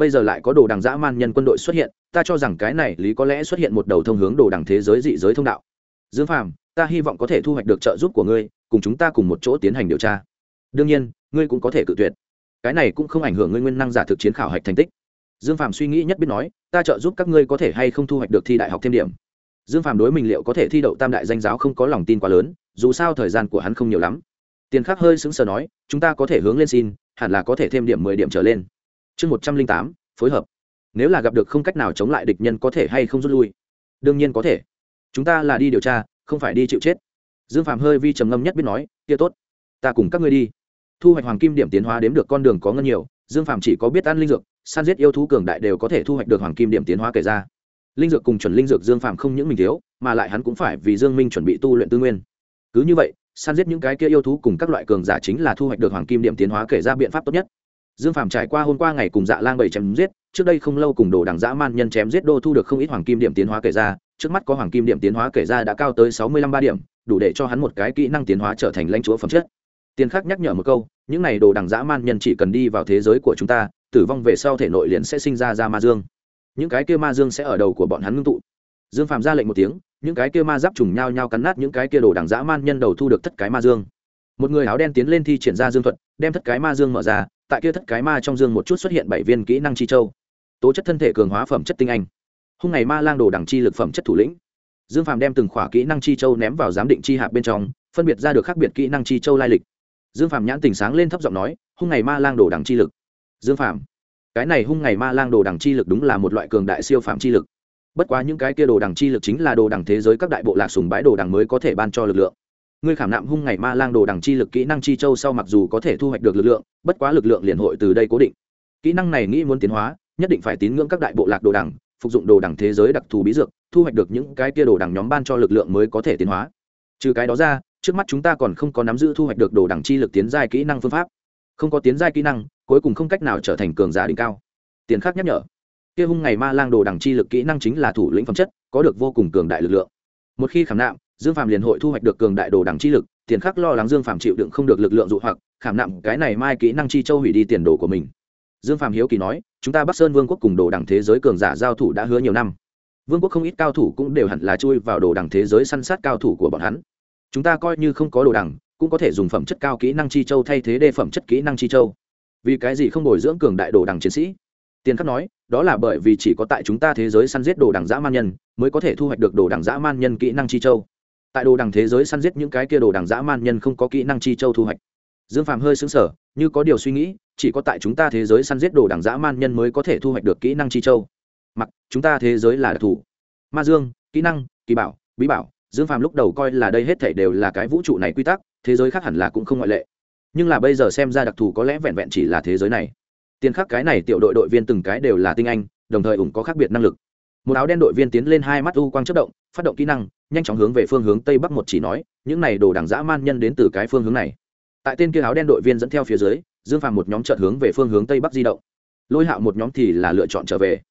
bây giờ lại có đồ đằng dã man nhân quân đội xuất hiện, ta cho rằng cái này lý có lẽ xuất hiện một đầu thông hướng đồ đằng thế giới dị giới thông đạo. Dương phàm, ta hy vọng có thể thu hoạch được trợ giúp của ngươi, cùng chúng ta cùng một chỗ tiến hành điều tra. Đương nhiên, ngươi cũng có thể cự tuyệt. Cái này cũng không ảnh hưởng ngươi nguyên năng giả thực chiến khảo hạch thành tích. Dương phàm suy nghĩ nhất biết nói, ta trợ giúp các ngươi có thể hay không thu hoạch được thi đại học thêm điểm. Dương phàm đối mình liệu có thể thi đậu tam đại danh giáo không có lòng tin quá lớn, dù sao thời gian của hắn không nhiều lắm. Tiền khắc hơi sững sờ nói, chúng ta có thể hướng lên xin, hẳn là có thể thêm điểm mười điểm trở lên chương một trăm linh tám, phối hợp. Nếu là gặp được không cách nào chống lại địch nhân có thể hay không rút lui? Đương nhiên có thể. Chúng ta là đi điều tra, không phải đi chịu chết. Dương phạm hơi vi trầm ngâm nhất biết nói, kia tốt, ta cùng các ngươi đi. Thu hoạch hoàng kim điểm tiến hóa đếm được con đường có ngân nhiều, dương phạm chỉ có biết ăn linh dược, san giết yêu thú cường đại đều có thể thu hoạch được hoàng kim điểm tiến hóa kể ra. Linh dược cùng chuẩn linh dược dương phạm không những mình thiếu, mà lại hắn cũng phải vì dương minh chuẩn bị tu luyện tư nguyên. Cứ như vậy, san giết những cái kia yêu thú cùng các loại cường giả chính là thu hoạch được hoàng kim điểm tiến hóa kể ra biện pháp tốt nhất dương phạm trải qua hôm qua ngày cùng dạ lang bảy chém giết, trước đây không lâu cùng đồ đẳng dã man nhân chém giết đô thu được không ít hoàng kim điểm tiến hóa kể ra, trước mắt có hoàng kim điểm tiến hóa kể ra đã cao tới sáu mươi lăm ba điểm, đủ để cho hắn một cái kỹ năng tiến hóa trở thành lãnh chúa phẩm chất. Tiền khắc nhắc nhở một câu, những này đồ đẳng dã man nhân chỉ cần đi vào thế giới của chúng ta, tử vong về sau thể nội liền sẽ sinh ra ra ma dương. Những cái kia ma dương sẽ ở đầu của bọn hắn ngưng tụ. Dương phạm ra lệnh một tiếng, những cái kia ma giáp trùng nhau nhau cắn nát những cái kia đồ đẳng dã man nhân đầu thu được thất cái ma dương. Một người áo đen tiến lên thi triển ra dương thuật, đem thất cái ma dương mở ra tại kia thất cái ma trong dương một chút xuất hiện bảy viên kỹ năng chi châu. Tố chất thân thể cường hóa phẩm chất tinh anh. Hung ngày ma lang đồ đẳng chi lực phẩm chất thủ lĩnh. Dương phàm đem từng khỏa kỹ năng chi châu ném vào giám định chi hạp bên trong, phân biệt ra được khác biệt kỹ năng chi châu lai lịch. Dương phàm nhãn tình sáng lên thấp giọng nói, hung ngày ma lang đồ đẳng chi lực. Dương phàm, cái này hung ngày ma lang đồ đẳng chi lực đúng là một loại cường đại siêu phạm chi lực. Bất quá những cái kia đồ đẳng chi lực chính là đồ đẳng thế giới các đại bộ lạc sùng bãi đồ đẳng mới có thể ban cho lực lượng ngươi khảm nạm hung ngày ma lang đồ đằng chi lực kỹ năng chi châu sau mặc dù có thể thu hoạch được lực lượng, bất quá lực lượng liền hội từ đây cố định. Kỹ năng này nghĩ muốn tiến hóa, nhất định phải tín ngưỡng các đại bộ lạc đồ đằng, phục dụng đồ đằng thế giới đặc thù bí dược, thu hoạch được những cái kia đồ đằng nhóm ban cho lực lượng mới có thể tiến hóa. Trừ cái đó ra, trước mắt chúng ta còn không có nắm giữ thu hoạch được đồ đằng chi lực tiến giai kỹ năng phương pháp. Không có tiến giai kỹ năng, cuối cùng không cách nào trở thành cường giả đỉnh cao. Tiền khác nhắc nhở. Kia hung ngày ma lang đồ đằng chi lực kỹ năng chính là thủ lĩnh phẩm chất, có được vô cùng cường đại lực lượng. Một khi khảm nạm dương phạm liền hội thu hoạch được cường đại đồ đằng chi lực, tiền khắc lo lắng dương phạm chịu đựng không được lực lượng dụ hoặc, khảm nặng cái này mai kỹ năng chi châu hủy đi tiền đồ của mình. Dương phạm hiếu kỳ nói, chúng ta bắc sơn vương quốc cùng đồ đằng thế giới cường giả giao thủ đã hứa nhiều năm. Vương quốc không ít cao thủ cũng đều hẳn là chui vào đồ đằng thế giới săn sát cao thủ của bọn hắn. Chúng ta coi như không có đồ đằng, cũng có thể dùng phẩm chất cao kỹ năng chi châu thay thế đề phẩm chất kỹ năng chi châu. Vì cái gì không bồi dưỡng cường đại đồ đằng chiến sĩ? Tiền khắc nói, đó là bởi vì chỉ có tại chúng ta thế giới săn giết đồ đằng dã man nhân, mới có thể thu hoạch được đồ đằng dã man nhân kỹ năng chi châu tại đồ đằng thế giới săn giết những cái kia đồ đằng dã man nhân không có kỹ năng chi châu thu hoạch. Dương Phàm hơi xứng sở như có điều suy nghĩ, chỉ có tại chúng ta thế giới săn giết đồ đằng dã man nhân mới có thể thu hoạch được kỹ năng chi châu. Mặc, chúng ta thế giới là đặc thù. Ma dương, kỹ năng, kỳ bảo, bí bảo, dương phàm lúc đầu coi là đây hết thể đều là cái vũ trụ này quy tắc, thế giới khác hẳn là cũng không ngoại lệ. Nhưng là bây giờ xem ra đặc thù có lẽ vẹn vẹn chỉ là thế giới này. Tiền khắc cái này tiểu đội đội viên từng cái đều là tinh anh, đồng thời ủng có khác biệt năng lực một áo đen đội viên tiến lên hai mắt u quang chất động, phát động kỹ năng, nhanh chóng hướng về phương hướng tây bắc một chỉ nói, những này đồ đảng dã man nhân đến từ cái phương hướng này. Tại tên kia áo đen đội viên dẫn theo phía dưới, dương phàm một nhóm trợt hướng về phương hướng tây bắc di động. Lôi hạo một nhóm thì là lựa chọn trở về.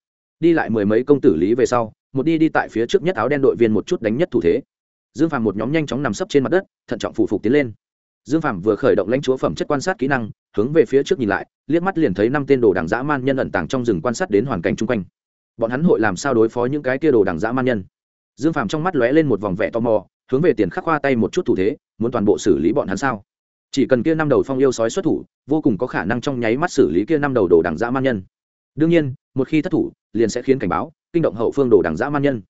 Đi lại mười mấy công tử lý về sau, một đi đi tại phía trước nhất áo đen đội viên một chút đánh nhất thủ thế. Dương phàm một nhóm nhanh chóng nằm sấp trên mặt đất, thận trọng phụ phục tiến lên. Dương phàm vừa khởi động lãnh chúa phẩm chất quan sát kỹ năng, hướng về phía trước nhìn lại, liếc mắt liền thấy năm tên đồ đảng dã man nhân ẩn tàng trong rừng quan sát đến hoàn cảnh chung quanh bọn hắn hội làm sao đối phó những cái kia đồ đằng dã man nhân? Dương phàm trong mắt lóe lên một vòng vẻ tò mò, hướng về tiền khắc khoa tay một chút thủ thế, muốn toàn bộ xử lý bọn hắn sao? Chỉ cần kia năm đầu phong yêu sói xuất thủ, vô cùng có khả năng trong nháy mắt xử lý kia năm đầu đồ đằng dã man nhân. Đương nhiên, một khi thất thủ, liền sẽ khiến cảnh báo, kinh động hậu phương đồ đằng dã man nhân.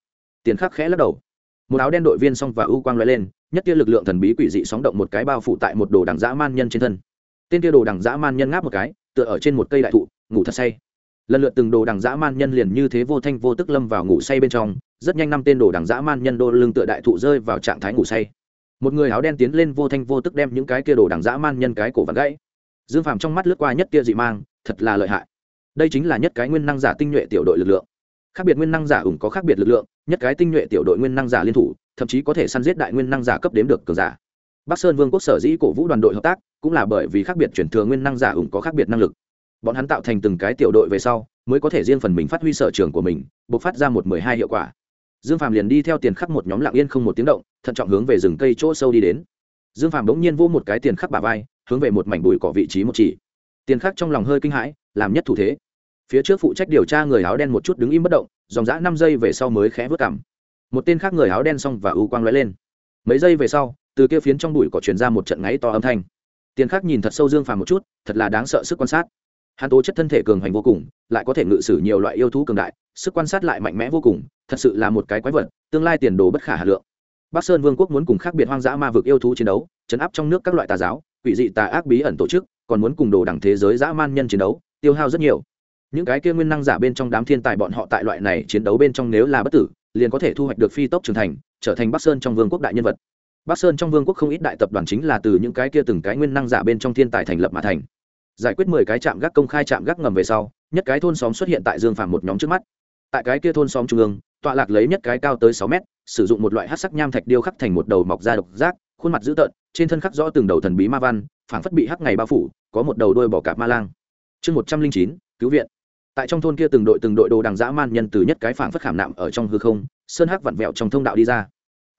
Tiền khắc khẽ lắc đầu. Một áo đen đội viên xong và ưu quang lóe lên, nhất kia lực lượng thần bí quỷ dị sóng động một cái bao phủ tại một đồ đằng dã man nhân trên thân. Tên kia đồ đằng dã man nhân ngáp một cái, tựa ở trên một cây đại thụ, ngủ thật say lần lượt từng đồ đằng dã man nhân liền như thế vô thanh vô tức lâm vào ngủ say bên trong, rất nhanh năm tên đồ đằng dã man nhân đô lưng tựa đại thụ rơi vào trạng thái ngủ say. Một người áo đen tiến lên vô thanh vô tức đem những cái kia đồ đằng dã man nhân cái cổ vặn gãy. Dương phàm trong mắt lướt qua nhất kia dị mang, thật là lợi hại. Đây chính là nhất cái nguyên năng giả tinh nhuệ tiểu đội lực lượng. Khác biệt nguyên năng giả ủng có khác biệt lực lượng, nhất cái tinh nhuệ tiểu đội nguyên năng giả liên thủ, thậm chí có thể săn giết đại nguyên năng giả cấp đếm được cường giả. Bắc sơn vương quốc sở dĩ cổ vũ đoàn đội hợp tác, cũng là bởi vì khác biệt chuyển thừa nguyên năng giả ủng có khác biệt năng lực bọn hắn tạo thành từng cái tiểu đội về sau, mới có thể riêng phần mình phát huy sở trường của mình buộc phát ra một mười hai hiệu quả. Dương phàm liền đi theo tiền khắc một nhóm lạng yên không một tiếng động, thận trọng hướng về rừng cây chỗ sâu đi đến. Dương phàm bỗng nhiên vô một cái tiền khắc bà vai, hướng về một mảnh bụi cỏ vị trí một chỉ. Tiền khắc trong lòng hơi kinh hãi, làm nhất thủ thế. Phía trước phụ trách điều tra người áo đen một chút đứng im bất động, dòng dã năm giây về sau mới khẽ vớt cảm một tên khác người áo đen xong và ưu quang lóe lên. Mấy giây về sau, từ kia phiến trong bụi cỏ truyền ra một trận ngáy to âm thanh. Tiền khắc nhìn thật sâu dương phàm một chút, thật là đáng sợ sức quan sát hắn tố chất thân thể cường hành vô cùng, lại có thể ngự sử nhiều loại yêu thú cường đại, sức quan sát lại mạnh mẽ vô cùng, thật sự là một cái quái vật, tương lai tiền đồ bất khả hà lượng. Bắc sơn vương quốc muốn cùng khác biệt hoang dã ma vực yêu thú chiến đấu, chấn áp trong nước các loại tà giáo, quỷ dị tà ác bí ẩn tổ chức, còn muốn cùng đồ đẳng thế giới dã man nhân chiến đấu, tiêu hao rất nhiều. Những cái kia nguyên năng giả bên trong đám thiên tài bọn họ tại loại này chiến đấu bên trong nếu là bất tử, liền có thể thu hoạch được phi tốc trưởng thành, trở thành bắc sơn trong vương quốc đại nhân vật. Bắc sơn trong vương quốc không ít đại tập đoàn chính là từ những cái kia từng cái nguyên năng giả bên trong thiên tài thành lập mà thành giải quyết mười cái trạm gác công khai trạm gác ngầm về sau, nhất cái thôn xóm xuất hiện tại dương phàm một nhóm trước mắt. Tại cái kia thôn xóm trung ương, tọa lạc lấy nhất cái cao tới sáu mét, sử dụng một loại hát sắc nham thạch điêu khắc thành một đầu mọc da độc giác, khuôn mặt dữ tợn, trên thân khắc rõ từng đầu thần bí ma văn, phảng phất bị hắc ngày bao phủ, có một đầu đôi bỏ cạp ma lang. Chương một trăm linh chín, cứu viện. Tại trong thôn kia từng đội từng đội đồ đằng dã man nhân từ nhất cái phảng phất khảm nạm ở trong hư không, sơn hắc vặn vẹo trong thông đạo đi ra.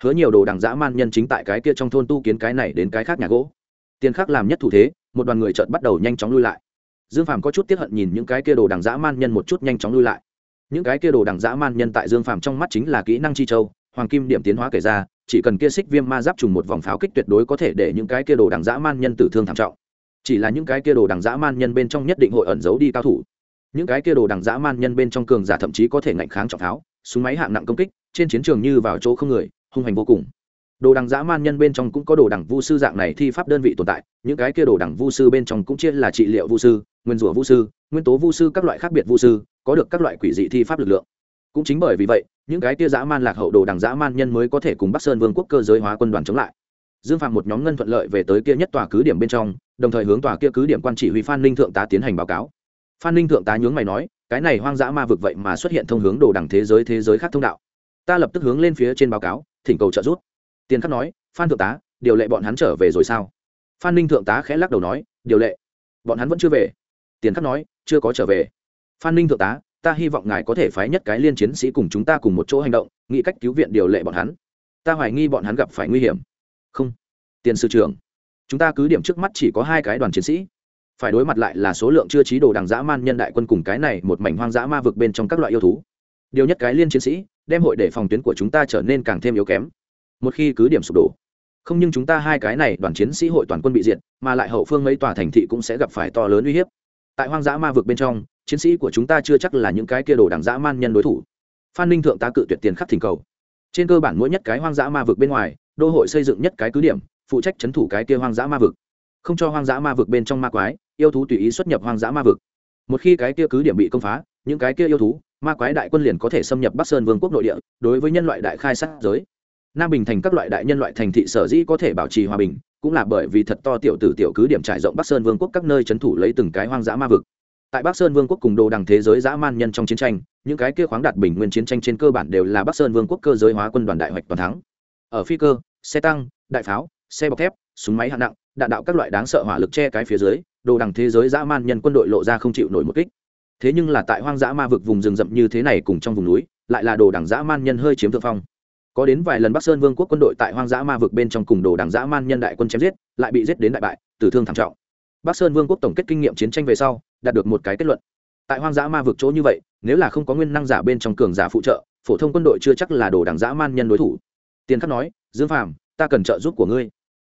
Hứa nhiều đồ đằng dã man nhân chính tại cái kia trong thôn tu kiến cái này đến cái khác nhà gỗ. Tiền khắc làm nhất thủ thế một đoàn người chợt bắt đầu nhanh chóng lui lại. Dương phàm có chút tiếp hận nhìn những cái kia đồ đằng dã man nhân một chút nhanh chóng lui lại. Những cái kia đồ đằng dã man nhân tại dương phàm trong mắt chính là kỹ năng chi châu, hoàng kim điểm tiến hóa kể ra, chỉ cần kia xích viêm ma giáp trùng một vòng pháo kích tuyệt đối có thể để những cái kia đồ đằng dã man nhân tử thương thảm trọng. Chỉ là những cái kia đồ đằng dã man nhân bên trong nhất định hội ẩn giấu đi cao thủ. Những cái kia đồ đằng dã man nhân bên trong cường giả thậm chí có thể ngạnh kháng trọng tháo súng máy hạng nặng công kích, trên chiến trường như vào chỗ không người, hung hành vô cùng đồ đằng dã man nhân bên trong cũng có đồ đằng vu sư dạng này thi pháp đơn vị tồn tại, những cái kia đồ đằng vu sư bên trong cũng chia là trị liệu vu sư, nguyên rủa vu sư, nguyên tố vu sư các loại khác biệt vu sư, có được các loại quỷ dị thi pháp lực lượng. Cũng chính bởi vì vậy, những cái kia dã man lạc hậu đồ đằng dã man nhân mới có thể cùng bắc sơn vương quốc cơ giới hóa quân đoàn chống lại. Dương phạm một nhóm ngân thuận lợi về tới kia nhất tòa cứ điểm bên trong, đồng thời hướng tòa kia cứ điểm quan chỉ huy phan ninh thượng tá tiến hành báo cáo. Phan ninh thượng tá nhướng mày nói, cái này hoang dã ma vực vậy mà xuất hiện thông hướng đồ đẳng thế giới thế giới khác thông đạo. Ta lập tức hướng lên phía trên báo cáo, thỉnh cầu trợ giúp tiền khắc nói, phan thượng tá, điều lệ bọn hắn trở về rồi sao? Phan ninh thượng tá khẽ lắc đầu nói, điều lệ? Bọn hắn vẫn chưa về. Tiền khắc nói, chưa có trở về. Phan ninh thượng tá, ta hy vọng ngài có thể phái nhất cái liên chiến sĩ cùng chúng ta cùng một chỗ hành động, nghĩ cách cứu viện điều lệ bọn hắn. Ta hoài nghi bọn hắn gặp phải nguy hiểm. Không. Tiền sư trưởng, chúng ta cứ điểm trước mắt chỉ có hai cái đoàn chiến sĩ. Phải đối mặt lại là số lượng chưa trí đồ đằng dã man nhân đại quân cùng cái này một mảnh hoang dã ma vực bên trong các loại yêu thú. Điều nhất cái liên chiến sĩ, đem hội để phòng tuyến của chúng ta trở nên càng thêm yếu kém một khi cứ điểm sụp đổ. Không nhưng chúng ta hai cái này đoàn chiến sĩ hội toàn quân bị diệt, mà lại hậu phương mấy tòa thành thị cũng sẽ gặp phải to lớn uy hiếp. Tại hoang dã ma vực bên trong, chiến sĩ của chúng ta chưa chắc là những cái kia đồ đảng dã man nhân đối thủ. Phan ninh thượng tá cự tuyệt tiền khắc thỉnh cầu. Trên cơ bản mỗi nhất cái hoang dã ma vực bên ngoài, đô hội xây dựng nhất cái cứ điểm, phụ trách c thủ cái kia hoang dã ma vực. Không cho hoang dã ma vực bên trong ma quái, yêu thú tùy ý xuất nhập hoang dã ma vực. Một khi cái kia cứ điểm bị công phá, những cái kia yêu thú, ma quái đại quân liền có thể xâm nhập bắc sơn vương quốc nội địa, đối với nhân loại đại khai sát giới nam bình thành các loại đại nhân loại thành thị sở dĩ có thể bảo trì hòa bình, cũng là bởi vì thật to tiểu tử tiểu cứ điểm trải rộng bắc sơn vương quốc các nơi c h ấ n thủ lấy từng cái hoang dã ma vực. Tại bắc sơn vương quốc cùng đồ đằng thế giới dã man nhân trong chiến tranh, những cái kia khoáng đạt bình nguyên chiến tranh trên cơ bản đều là bắc sơn vương quốc cơ giới hóa quân đoàn đại hoạch toàn thắng. Ở phi cơ, xe tăng, đại pháo, xe bọc thép, súng máy hạng nặng, đạn đạo các loại đáng sợ hỏa lực che cái phía dưới, đồ đằng thế giới dã man nhân quân đội lộ ra không chịu nổi một kích. Thế nhưng là tại hoang dã ma vực vùng rừng rậm như thế này cùng trong vùng núi, lại là đồ đằng dã man nhân hơi chiếm thượng phong có đến vài lần bắc sơn vương quốc quân đội tại hoang dã ma vực bên trong cùng đồ đảng dã man nhân đại quân chém giết, lại bị giết đến đại bại, tử thương thảm trọng. Bắc sơn vương quốc tổng kết kinh nghiệm chiến tranh về sau, đạt được một cái kết luận. Tại hoang dã ma vực chỗ như vậy, nếu là không có nguyên năng giả bên trong cường giả phụ trợ, phổ thông quân đội chưa chắc là đồ đảng dã man nhân đối thủ. Tiền khắc nói, dương phàm, ta cần trợ giúp của ngươi.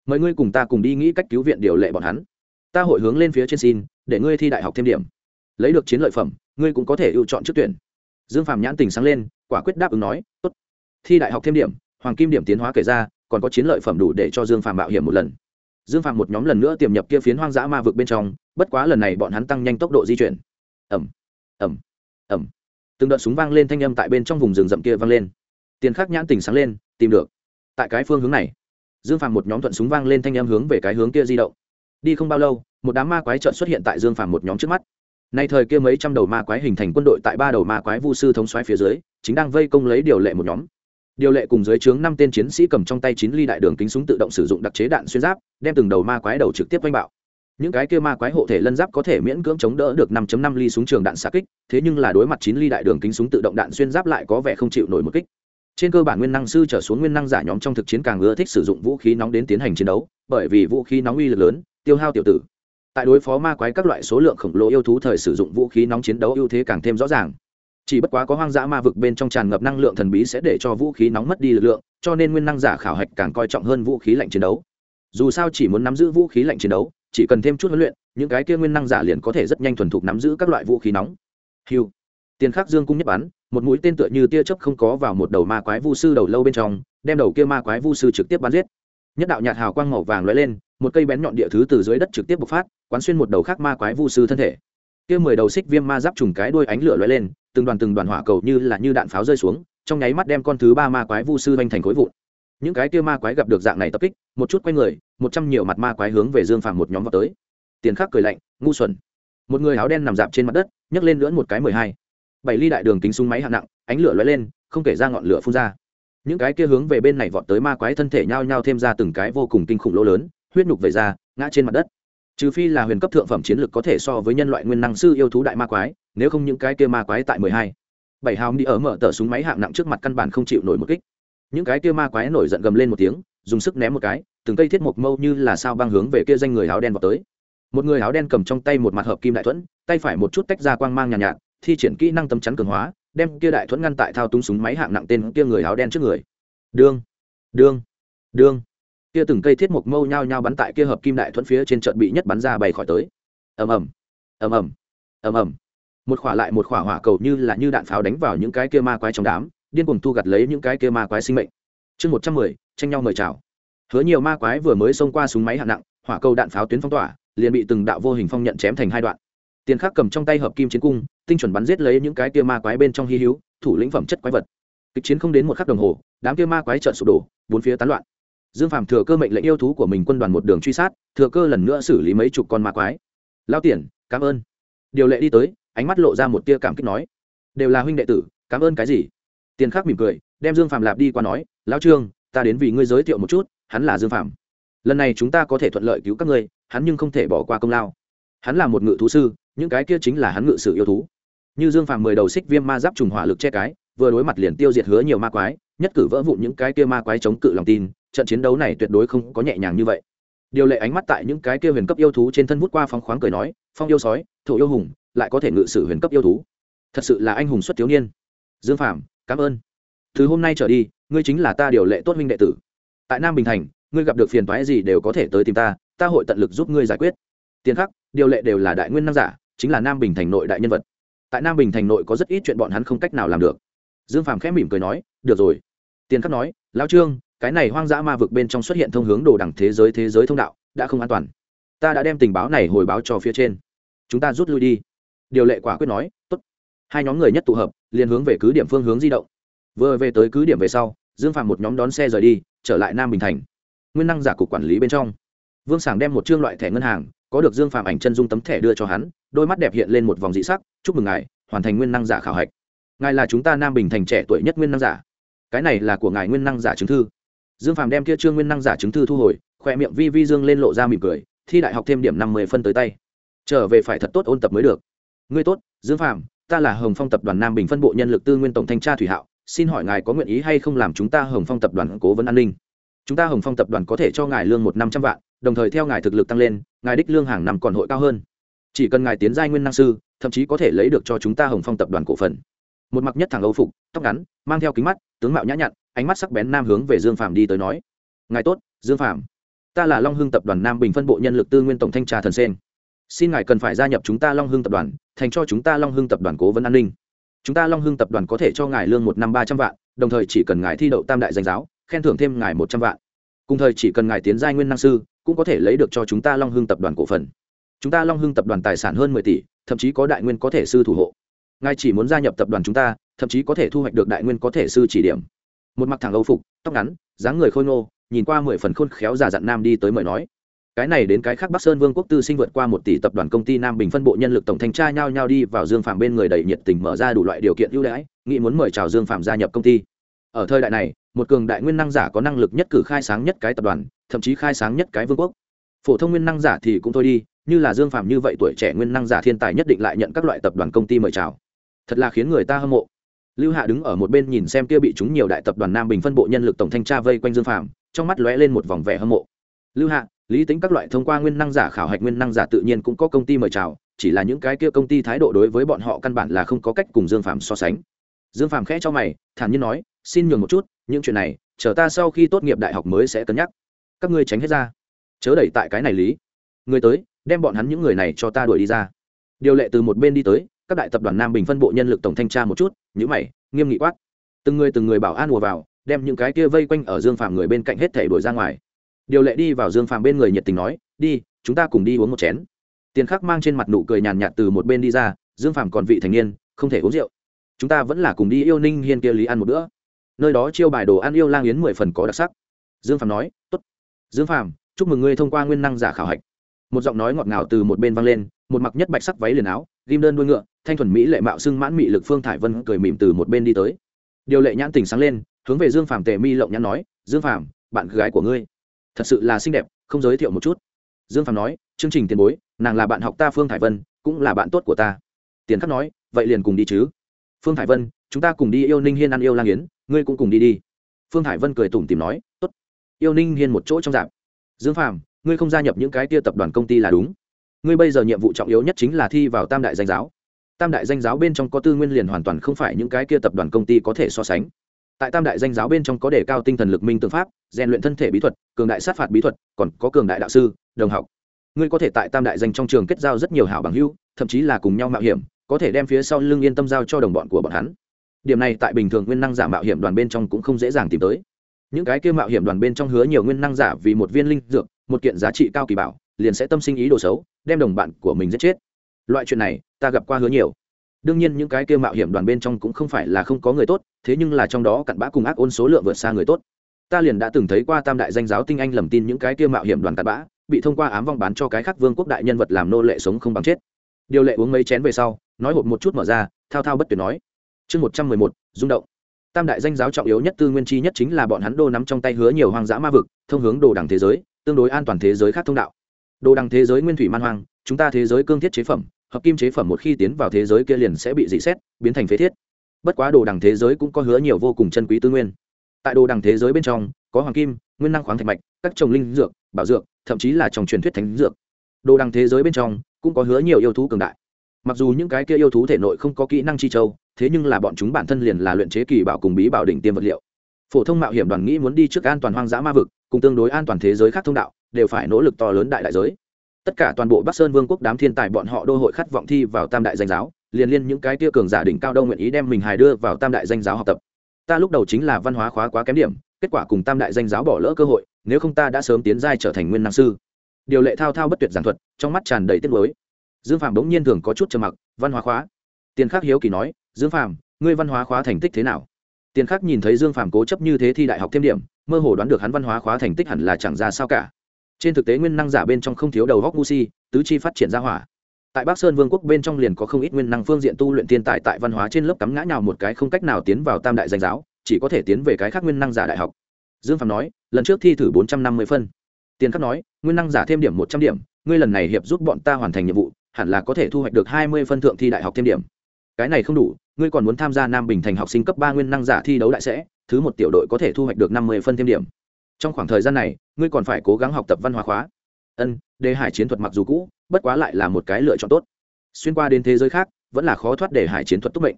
Mời ngươi cùng ta cùng đi nghĩ cách cứu viện điều lệ bọn hắn. Ta hội hướng lên phía trên xin, để ngươi thi đại học thêm điểm. Lấy được chiến lợi phẩm, ngươi cũng có thể ưu chọn trước tuyển. Dương phàm nhãn tình sáng lên, quả quyết đáp ứng nói, tốt thi đại học thêm điểm, hoàng kim điểm tiến hóa kể ra, còn có chiến lợi phẩm đủ để cho dương phàm mạo hiểm một lần. Dương phàm một nhóm lần nữa tiềm nhập kia phiến hoang dã ma vực bên trong, bất quá lần này bọn hắn tăng nhanh tốc độ di chuyển. Ẩm ẩm ẩm từng đợt súng vang lên thanh âm tại bên trong vùng rừng rậm kia vang lên. Tiền khắc nhãn tình sáng lên, tìm được. Tại cái phương hướng này, dương phàm một nhóm thuận súng vang lên thanh âm hướng về cái hướng kia di động. Đi không bao lâu, một đám ma quái trợn xuất hiện tại dương phàm một nhóm trước mắt. Nay thời kia mấy trăm đầu ma quái hình thành quân đội tại ba đầu ma quái vu sư thống xoáy phía dưới, chính đang vây công lấy điều lệ một nhóm điều lệ cùng dưới trướng năm tên chiến sĩ cầm trong tay chín ly đại đường kính súng tự động sử dụng đặc chế đạn xuyên giáp, đem từng đầu ma quái đầu trực tiếp oanh bạo. Những cái kia ma quái hộ thể lân giáp có thể miễn cưỡng chống đỡ được 5 năm ly súng trường đạn xạ kích, thế nhưng là đối mặt chín ly đại đường kính súng tự động đạn xuyên giáp lại có vẻ không chịu nổi một kích. Trên cơ bản nguyên năng sư trở xuống nguyên năng giả nhóm trong thực chiến càng ưa thích sử dụng vũ khí nóng đến tiến hành chiến đấu, bởi vì vũ khí nóng uy lực lớn, tiêu hao tiểu tử. Tại đối phó ma quái các loại số lượng khổng lồ yêu thú thời sử dụng vũ khí nóng chiến đấu ưu thế càng thêm rõ ràng chỉ bất quá có hoang dã ma vực bên trong tràn ngập năng lượng thần bí sẽ để cho vũ khí nóng mất đi lực lượng, cho nên nguyên năng giả khảo hạch càng coi trọng hơn vũ khí lạnh chiến đấu. Dù sao chỉ muốn nắm giữ vũ khí lạnh chiến đấu, chỉ cần thêm chút huấn luyện, những cái kia nguyên năng giả liền có thể rất nhanh thuần thục nắm giữ các loại vũ khí nóng. Hiu tiền khắc dương cung nhất bắn, một mũi tên tựa như tia chớp không có vào một đầu ma quái vu sư đầu lâu bên trong, đem đầu kia ma quái vu sư trực tiếp bắn giết. Nhất đạo nhạt hào quang màu vàng lóe lên, một cây bén nhọn địa thứ từ dưới đất trực tiếp bộc phát, quán xuyên một đầu khác ma quái vu sư thân thể. Kia mười đầu xích viêm ma giáp trùng cái đuôi ánh lửa lóe lên từng đoàn từng đoàn hỏa cầu như là như đạn pháo rơi xuống, trong nháy mắt đem con thứ ba ma quái vu sư vanh thành khối vụn. Những cái kia ma quái gặp được dạng này tập kích, một chút quay người, một trăm nhiều mặt ma quái hướng về dương phàm một nhóm vào tới. Tiền khắc cười lạnh, ngu xuẩn. Một người áo đen nằm dạp trên mặt đất, nhấc lên lưỡn một cái mười hai. Bảy ly đại đường kính súng máy hạng nặng, ánh lửa lóe lên, không kể ra ngọn lửa phun ra. Những cái kia hướng về bên này vọt tới ma quái thân thể nhao nhao thêm ra từng cái vô cùng kinh khủng lỗ lớn, huyết nhục về ra, ngã trên mặt đất. Trừ phi là huyền cấp thượng phẩm chiến lược có thể so với nhân loại nguyên năng sư yêu thú đại ma quái nếu không những cái kia ma quái tại mười hai bảy hào đi ở mở tờ súng máy hạng nặng trước mặt căn bản không chịu nổi một kích. Những cái kia ma quái nổi giận gầm lên một tiếng dùng sức ném một cái từng cây thiết mộc mâu như là sao băng hướng về kia danh người áo đen vào tới. Một người áo đen cầm trong tay một mặt hợp kim đại thuẫn tay phải một chút tách ra quang mang nhàn nhạt, nhạt thi triển kỹ năng tâm chắn cường hóa đem kia đại thuẫn ngăn tại thao túng súng máy hạng nặng tên kia người áo đen trước người. Đương đương đương. Kia từng cây thiết mộc mâu nhao nhao bắn tại kia hợp kim đại thuẫn phía trên trận bị nhất bắn ra bay khỏi tới. Ầm ầm ầm ầm ầm ầm một khỏa lại một khỏa hỏa cầu như là như đạn pháo đánh vào những cái kia ma quái trong đám, điên cuồng thu gặt lấy những cái kia ma quái sinh mệnh. Chương một trăm mười, tranh nhau mời chào. Hứa nhiều ma quái vừa mới xông qua súng máy hạng nặng, hỏa cầu đạn pháo tuyến phong tỏa, liền bị từng đạo vô hình phong nhận chém thành hai đoạn. Tiền khắc cầm trong tay hợp kim chiến cung, tinh chuẩn bắn giết lấy những cái kia ma quái bên trong hy hữu, thủ lĩnh phẩm chất quái vật. Kịch chiến không đến một khắc đồng hồ, đám kia ma quái trợn sụp đổ, bốn phía tán loạn. Dương phàm thừa cơ mệnh lệnh yêu thú của mình quân đoàn một đường truy sát, thừa cơ lần nữa xử lý mấy chục con ma quái. Lao tiền cảm ơn. Điều lệ đi tới ánh mắt lộ ra một tia cảm kích nói, đều là huynh đệ tử, cảm ơn cái gì? Tiền khắc mỉm cười, đem dương Phạm lạp đi qua nói, lão trương, ta đến vì ngươi giới thiệu một chút, hắn là dương Phạm. lần này chúng ta có thể thuận lợi cứu các ngươi, hắn nhưng không thể bỏ qua công lao. Hắn là một ngự thú sư, những cái kia chính là hắn ngự sử yêu thú. Như dương Phạm mười đầu xích viêm ma giáp trùng hỏa lực che cái, vừa đối mặt liền tiêu diệt hứa nhiều ma quái, nhất cử vỡ vụn những cái kia ma quái chống cự lòng tin, trận chiến đấu này tuyệt đối không có nhẹ nhàng như vậy. Điều lệ ánh mắt tại những cái kia huyền cấp yêu thú trên thân vút qua phóng khoáng cười nói, phong yêu sói, thổ yêu hùng lại có thể ngự sử huyền cấp yêu thú. Thật sự là anh hùng xuất thiếu niên. Dương phàm, cảm ơn. Từ hôm nay trở đi, ngươi chính là ta điều lệ tốt minh đệ tử. Tại nam bình thành, ngươi gặp được phiền toái gì đều có thể tới tìm ta ta hội tận lực giúp ngươi giải quyết. Tiền khắc, điều lệ đều là đại nguyên năng giả, chính là nam bình thành nội đại nhân vật. Tại nam bình thành nội có rất ít chuyện bọn hắn không cách nào làm được. Dương phàm khẽ mỉm cười nói, được rồi. Tiền khắc nói, lão trương, cái này hoang dã ma vực bên trong xuất hiện thông hướng đồ đẳng thế giới thế giới thông đạo, đã không an toàn. Ta đã đem tình báo này hồi báo cho phía trên. Chúng ta rút lui đi điều lệ quả quyết nói, tốt. Hai nhóm người nhất tụ hợp, liền hướng về cứ điểm phương hướng di động. Vừa về tới cứ điểm về sau, dương phạm một nhóm đón xe rời đi, trở lại nam bình thành. Nguyên năng giả cục quản lý bên trong. Vương sảng đem một chương loại thẻ ngân hàng, có được dương phạm ảnh chân dung tấm thẻ đưa cho hắn, đôi mắt đẹp hiện lên một vòng dị sắc, chúc mừng ngài, hoàn thành nguyên năng giả khảo hạch. Ngài là chúng ta nam bình thành trẻ tuổi nhất nguyên năng giả. Cái này là của ngài nguyên năng giả chứng thư. Dương phạm đem kia trương nguyên năng giả chứng thư thu hồi, khoe miệng vi vi dương lên lộ ra mỉm cười, thi đại học thêm điểm năm mươi phân tới tay. Trở về phải thật tốt ôn tập mới được ngươi tốt, dương phạm ta là hồng phong tập đoàn nam bình phân bộ nhân lực tư nguyên tổng thanh tra thủy hạo, xin hỏi ngài có nguyện ý hay không làm chúng ta hồng phong tập đoàn cố vấn an ninh? Chúng ta hồng phong tập đoàn có thể cho ngài lương một năm trăm vạn, đồng thời theo ngài thực lực tăng lên, ngài đích lương hàng năm còn hội cao hơn. Chỉ cần ngài tiến giai nguyên năng sư, thậm chí có thể lấy được cho chúng ta hồng phong tập đoàn cổ phần. Một mặc nhất thằng âu phục, tóc ngắn, mang theo kính mắt, tướng mạo nhã nhặn, ánh mắt sắc bén nam hướng về dương phạm đi tới nói. Ngài tốt, dương phạm ta là long hưng tập đoàn nam bình phân bộ nhân lực tư nguyên tổng thanh tra thần sen. Xin ngài cần phải gia nhập chúng ta long hưng tập đoàn thành cho chúng ta long hưng tập đoàn cố vấn an ninh. Chúng ta long hưng tập đoàn có thể cho ngài lương một năm ba trăm vạn, đồng thời chỉ cần ngài thi đậu tam đại danh giáo, khen thưởng thêm ngài một trăm vạn. Cùng thời chỉ cần ngài tiến giai nguyên năng sư, cũng có thể lấy được cho chúng ta long hưng tập đoàn cổ phần. Chúng ta long hưng tập đoàn tài sản hơn mười tỷ, thậm chí có đại nguyên có thể sư thủ hộ. Ngài chỉ muốn gia nhập tập đoàn chúng ta, thậm chí có thể thu hoạch được đại nguyên có thể sư chỉ điểm. Một mặc thẳng âu phục, tóc ngắn, dáng người khôi ngô, nhìn qua mười phần khôn khéo già dặn nam đi tới mời nói cái này đến cái khác bắc sơn vương quốc tư sinh vượt qua một tỷ tập đoàn công ty nam bình phân bộ nhân lực tổng thanh tra nhau nhau đi vào dương phạm bên người đầy nhiệt tình mở ra đủ loại điều kiện ưu đãi, nghĩ muốn mời chào dương phạm gia nhập công ty. Ở thời đại này, một cường đại nguyên năng giả có năng lực nhất cử khai sáng nhất cái tập đoàn, thậm chí khai sáng nhất cái vương quốc. Phổ thông nguyên năng giả thì cũng thôi đi, như là dương phạm như vậy tuổi trẻ nguyên năng giả thiên tài nhất định lại nhận các loại tập đoàn công ty mời chào. Thật là khiến người ta hâm mộ. Lưu hạ đứng ở một bên nhìn xem kia bị chúng nhiều đại tập đoàn nam bình phân bộ nhân lực tổng thanh tra vây quanh dương phạm, trong mắt lóe lên một vòng vẻ hâm mộ. Lưu hạ lý tính các loại thông qua nguyên năng giả khảo hạch, nguyên năng giả tự nhiên cũng có công ty mời chào, chỉ là những cái kia công ty thái độ đối với bọn họ căn bản là không có cách cùng dương phạm so sánh. Dương phạm khẽ cho mày, thản nhiên nói, xin nhường một chút, những chuyện này, chờ ta sau khi tốt nghiệp đại học mới sẽ cân nhắc. Các ngươi tránh hết ra. Chớ đẩy tại cái này lý. Người tới, đem bọn hắn những người này cho ta đuổi đi ra. Điều lệ từ một bên đi tới, các đại tập đoàn nam bình phân bộ nhân lực tổng thanh tra một chút nhữ mày, nghiêm nghị quát. Từng người từng người bảo an ùa vào, đem những cái kia vây quanh ở dương phàm người bên cạnh hết thể đuổi ra ngoài điều lệ đi vào dương phàm bên người nhiệt tình nói, đi, chúng ta cùng đi uống một chén. Tiền khắc mang trên mặt nụ cười nhàn nhạt từ một bên đi ra, dương phàm còn vị thành niên, không thể uống rượu. Chúng ta vẫn là cùng đi yêu ninh hiên kia lý ăn một bữa. Nơi đó chiêu bài đồ ăn yêu lang yến mười phần có đặc sắc. Dương phàm nói, tốt. Dương phàm, chúc mừng ngươi thông qua nguyên năng giả khảo hạch. Một giọng nói ngọt ngào từ một bên vang lên, một mặc nhất bạch sắc váy liền áo, ghim đơn đuôi ngựa, thanh thuần mỹ lệ mạo xưng mãn mị lực phương thải vân cười mỉm từ một bên đi tới. Điều lệ nhãn tình sáng lên, hướng về dương phàm tề mi lộng nhãn nói, dương phàm, bạn gái của ngươi thật sự là xinh đẹp, không giới thiệu một chút. Dương phàm nói, chương trình tiền bối, nàng là bạn học ta phương thải vân, cũng là bạn tốt của ta. Tiền khắc nói, vậy liền cùng đi chứ. Phương thải vân, chúng ta cùng đi yêu ninh hiên ăn yêu lang yến, ngươi cũng cùng đi đi. Phương thải vân cười tủm tìm nói t ố t yêu ninh hiên một chỗ trong dạp dương phàm, ngươi không gia nhập những cái tia tập đoàn công ty là đúng. Ngươi bây giờ nhiệm vụ trọng yếu nhất chính là thi vào tam đại danh giáo. Tam đại danh giáo bên trong có tư nguyên liền hoàn toàn không phải những cái kia tập đoàn công ty có thể so sánh. Tại tam đại danh giáo bên trong có đề cao tinh thần lực minh tương pháp rèn luyện thân thể bí thuật, cường đại sát phạt bí thuật, còn có cường đại đạo sư, đồng học. Ngươi có thể tại tam đại danh trong trường kết giao rất nhiều hảo bằng hữu, thậm chí là cùng nhau mạo hiểm, có thể đem phía sau lưng yên tâm giao cho đồng bọn của bọn hắn. Điểm này tại bình thường nguyên năng giả mạo hiểm đoàn bên trong cũng không dễ dàng tìm tới. Những cái kia mạo hiểm đoàn bên trong hứa nhiều nguyên năng giả vì một viên linh dược, một kiện giá trị cao kỳ bảo, liền sẽ tâm sinh ý đồ xấu, đem đồng bạn của mình giết chết. Loại chuyện này, ta gặp qua hứa nhiều. Đương nhiên những cái kia mạo hiểm đoàn bên trong cũng không phải là không có người tốt, thế nhưng là trong đó cặn bã cùng ác ôn số lượng vượt xa người tốt ta liền đã từng thấy qua tam đại danh giáo tinh anh lầm tin những cái kia mạo hiểm đoàn cặn bã, bị thông qua ám vong bán cho cái khác vương quốc đại nhân vật làm nô lệ sống không bằng chết. Điều lệ uống mấy chén về sau, nói hộp một chút mở ra, thao thao bất tuyệt nói. Chương một trăm mười một, rung động. Tam đại danh giáo trọng yếu nhất tư nguyên chi nhất chính là bọn hắn đô nắm trong tay hứa nhiều hoang dã ma vực, thông hướng đồ đẳng thế giới, tương đối an toàn thế giới khác thông đạo. Đồ đẳng thế giới nguyên thủy man hoang, chúng ta thế giới cương thiết chế phẩm, hợp kim chế phẩm một khi tiến vào thế giới kia liền sẽ bị dị xét, biến thành phế thiết. Bất quá đồ đằng thế giới cũng có hứa nhiều vô cùng chân quý tư nguyên tại đồ đằng thế giới bên trong, có hoàng kim, nguyên năng khoáng thạch mạch, các trồng linh dược, bảo dược, thậm chí là trong truyền thuyết thánh dược. Đồ đằng thế giới bên trong, cũng có hứa nhiều yêu thú cường đại. Mặc dù những cái kia yêu thú thể nội không có kỹ năng chi châu, thế nhưng là bọn chúng bản thân liền là luyện chế kỳ bảo cùng bí bảo đỉnh tiêm vật liệu. Phổ thông mạo hiểm đoàn nghĩ muốn đi trước an toàn hoang dã ma vực, cùng tương đối an toàn thế giới khác thông đạo, đều phải nỗ lực to lớn đại đại giới. Tất cả toàn bộ bắc sơn vương quốc đám thiên tài bọn họ đô hội khát vọng thi vào tam đại danh giáo, liền liên những cái tia cường giả đỉnh cao đâu nguyện ý đem mình hài đưa vào tam đại danh giáo học tập ta lúc đầu chính là văn hóa khóa quá kém điểm, kết quả cùng tam đại danh giáo bỏ lỡ cơ hội, nếu không ta đã sớm tiến giai trở thành nguyên năng sư. Điều lệ thao thao bất tuyệt giảng thuật, trong mắt tràn đầy tiết mới dương phạm bỗng nhiên thường có chút trầm mặc, văn hóa khóa. Tiền khắc hiếu kỳ nói, dương phạm ngươi văn hóa khóa thành tích thế nào? Tiền khắc nhìn thấy dương phạm cố chấp như thế thi đại học thêm điểm, mơ hồ đoán được hắn văn hóa khóa thành tích hẳn là chẳng ra sao cả. Trên thực tế nguyên năng giả bên trong không thiếu đầu góc ngu si, tứ chi phát triển ra hỏa tại bắc sơn vương quốc bên trong liền có không ít nguyên năng phương diện tu luyện tiên tài tại văn hóa trên lớp cắm ngã nào một cái không cách nào tiến vào tam đại danh giáo, chỉ có thể tiến về cái khác nguyên năng giả đại học. Dương phạm nói, lần trước thi thử bốn trăm năm mươi phân. Tiền khắc nói, nguyên năng giả thêm điểm một trăm điểm, ngươi lần này hiệp giúp bọn ta hoàn thành nhiệm vụ, hẳn là có thể thu hoạch được hai mươi phân thượng thi đại học thêm điểm. Cái này không đủ, ngươi còn muốn tham gia nam bình thành học sinh cấp ba nguyên năng giả thi đấu đại sẽ, thứ một tiểu đội có thể thu hoạch được năm mươi phân thêm điểm. Trong khoảng thời gian này, ngươi còn phải cố gắng học tập văn hóa khóa. Ân đề hải chiến thuật mặc dù cũ, bất quá lại là một cái lựa chọn tốt. Xuyên qua đến thế giới khác, vẫn là khó thoát đề hải chiến thuật tốt mệnh.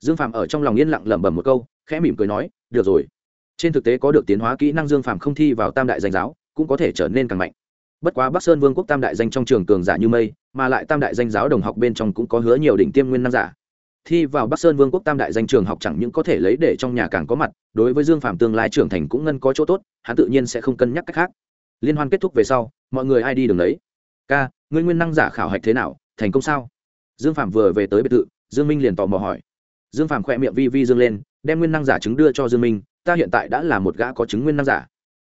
Dương phạm ở trong lòng yên lặng lẩm bẩm một câu, khẽ mỉm cười nói, được rồi. Trên thực tế có được tiến hóa kỹ năng dương phạm không thi vào tam đại danh giáo, cũng có thể trở nên càng mạnh. Bất quá bắc sơn vương quốc tam đại danh trong trường cường giả như mây, mà lại tam đại danh giáo đồng học bên trong cũng có hứa nhiều đỉnh tiêm nguyên năng giả. Thi vào bắc sơn vương quốc tam đại danh trường học chẳng những có thể lấy để trong nhà càng có mặt, đối với dương phạm tương lai trưởng thành cũng ngân có chỗ tốt, hắn tự nhiên sẽ không cân nhắc cách khác liên hoan kết thúc về sau, mọi người ai đi đường đấy ca, ngươi nguyên năng giả khảo hạch thế nào? Thành công sao? Dương phạm vừa về tới biệt thự, dương minh liền tò mò hỏi. Dương phạm khỏe miệng vi vi dương lên, đem nguyên năng giả chứng đưa cho dương minh, ta hiện tại đã là một gã có chứng nguyên năng giả.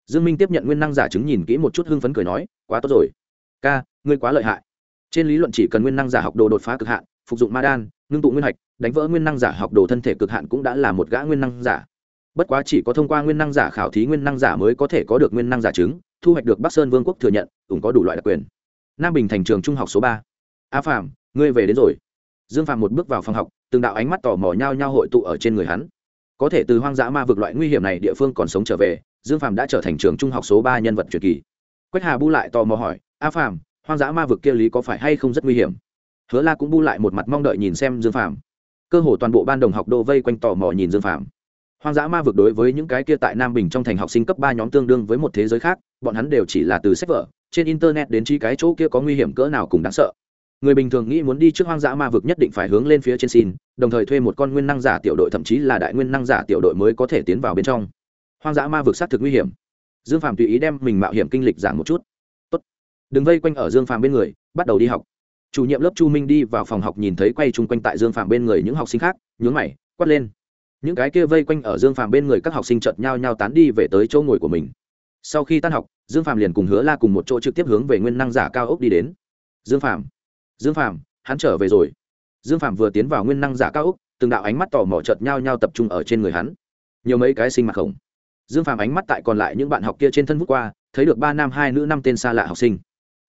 Dương minh tiếp nhận nguyên năng giả chứng nhìn kỹ một chút hưng phấn cười nói, quá tốt rồi. Ca, ngươi quá lợi hại. Trên lý luận chỉ cần nguyên năng giả học đồ đột phá cực hạn, phục dụng ma đan, ngưng tụ nguyên hạch, đánh vỡ nguyên năng giả học đồ thân thể cực hạn cũng đã là một gã nguyên năng giả bất quá chỉ có thông qua nguyên năng giả khảo thí nguyên năng giả mới có thể có được nguyên năng giả chứng, thu hoạch được bắc sơn vương quốc thừa nhận cũng có đủ loại đặc quyền. Nam bình thành trường trung học số ba. A phạm ngươi về đến rồi. Dương phạm một bước vào phòng học, từng đạo ánh mắt tò mò nhao nhao hội tụ ở trên người hắn. Có thể từ hoang dã ma vực loại nguy hiểm này địa phương còn sống trở về, dương phạm đã trở thành trường trung học số ba nhân vật truyền kỳ. Quách hà bu lại tò mò hỏi, a phạm hoang dã ma vực kia lý có phải hay không rất nguy hiểm? Hứa la cũng bu lại một mặt mong đợi nhìn xem dương phạm cơ hồ toàn bộ ban đồng học đô vây quanh tò mò nhìn dương phạm hoang dã ma vực đối với những cái kia tại nam bình trong thành học sinh cấp ba nhóm tương đương với một thế giới khác, bọn hắn đều chỉ là từ sách vở, trên internet đến chi cái chỗ kia có nguy hiểm cỡ nào cũng đáng sợ. Người bình thường nghĩ muốn đi trước hoang dã ma vực nhất định phải hướng lên phía trên xin, đồng thời thuê một con nguyên năng giả tiểu đội, thậm chí là đại nguyên năng giả tiểu đội mới có thể tiến vào bên trong. Hoang dã ma vực xác thực nguy hiểm. Dương phàm tùy ý đem mình mạo hiểm kinh lịch giảng một chút. Tốt. đừng vây quanh ở dương phàm bên người, bắt đầu đi học. Chủ nhiệm lớp chu minh đi vào phòng học nhìn thấy quay chung quanh tại dương phàm bên người những học sinh khác, nhướng mày, quát lên những cái kia vây quanh ở dương phàm bên người các học sinh chợt nhau nhau tán đi về tới chỗ ngồi của mình. Sau khi tan học, dương phàm liền cùng hứa la cùng một chỗ trực tiếp hướng về nguyên năng giả cao ốc đi đến. Dương phàm dương phàm, hắn trở về rồi. Dương phàm vừa tiến vào nguyên năng giả cao ốc, từng đạo ánh mắt tò mò chợt nhau nhau tập trung ở trên người hắn. Nhiều mấy cái sinh mặt khổng. Dương phàm ánh mắt tại còn lại những bạn học kia trên thân vút qua, thấy được ba nam hai nữ năm tên xa lạ học sinh.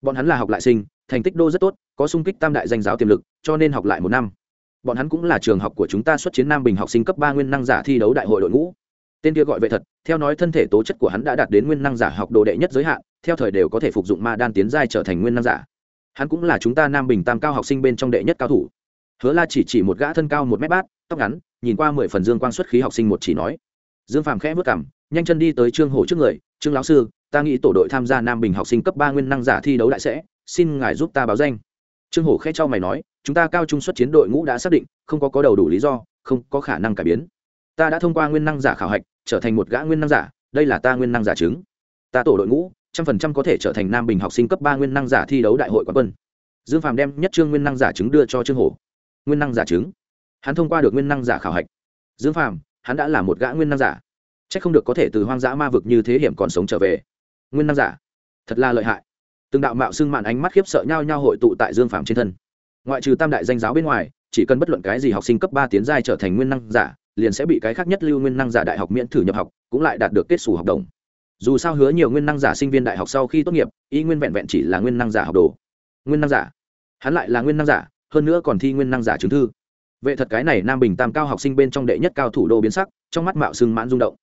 Bọn hắn là học lại sinh, thành tích đô rất tốt, có sung kích tam đại danh giáo tiềm lực, cho nên học lại một năm bọn hắn cũng là trường học của chúng ta xuất chiến nam bình học sinh cấp ba nguyên năng giả thi đấu đại hội đội ngũ. Tên kia gọi vậy thật, theo nói thân thể tố chất của hắn đã đạt đến nguyên năng giả học đồ đệ nhất giới hạn, theo thời đều có thể phục dụng ma đan tiến giai trở thành nguyên năng giả. Hắn cũng là chúng ta nam bình tam cao học sinh bên trong đệ nhất cao thủ. Hứa la chỉ chỉ một gã thân cao một mét bát, tóc ngắn, nhìn qua mười phần dương quang xuất khí học sinh một chỉ nói. Dương phàm khẽ vất cảm nhanh chân đi tới trương hồ trước người, trương lão sư, ta nghĩ tổ đội tham gia nam bình học sinh cấp ba nguyên năng giả thi đấu đại sẽ, xin ngài giúp ta báo danh. Trương hồ khẽ cho mày nói chúng ta cao trung xuất chiến đội ngũ đã xác định, không có có đầu đủ lý do, không có khả năng cải biến. Ta đã thông qua nguyên năng giả khảo hạch, trở thành một gã nguyên năng giả, đây là ta nguyên năng giả chứng. Ta tổ đội ngũ, trăm phần trăm có thể trở thành nam bình học sinh cấp ba nguyên năng giả thi đấu đại hội quán quân. Dương phàm đem nhất trương nguyên năng giả chứng đưa cho trương hổ. Nguyên năng giả chứng? Hắn thông qua được nguyên năng giả khảo hạch. Dương phàm, hắn đã là một gã nguyên năng giả. C h ắ c không được có thể từ hoang dã ma vực như thế hiểm còn sống trở về. Nguyên năng giả. Thật là lợi hại. Từng đạo mạo xưng mạn ánh mắt khiếp sợ nhau nhau hội tụ tại dương phàm trên thân ngoại trừ tam đại danh giáo bên ngoài, chỉ cần bất luận cái gì học sinh cấp ba tiến giai trở thành nguyên năng giả, liền sẽ bị cái khác nhất lưu nguyên năng giả đại học miễn thử nhập học, cũng lại đạt được kết xù học đồng. Dù sao hứa nhiều nguyên năng giả sinh viên đại học sau khi tốt nghiệp, y nguyên vẹn vẹn chỉ là nguyên năng giả học đồ. Nguyên năng giả. Hắn lại là nguyên năng giả, hơn nữa còn thi nguyên năng giả chứng thư. Vệ thật cái này nam bình tam cao học sinh bên trong đệ nhất cao thủ đô biến sắc, trong mắt mạo sưng mãn rung động.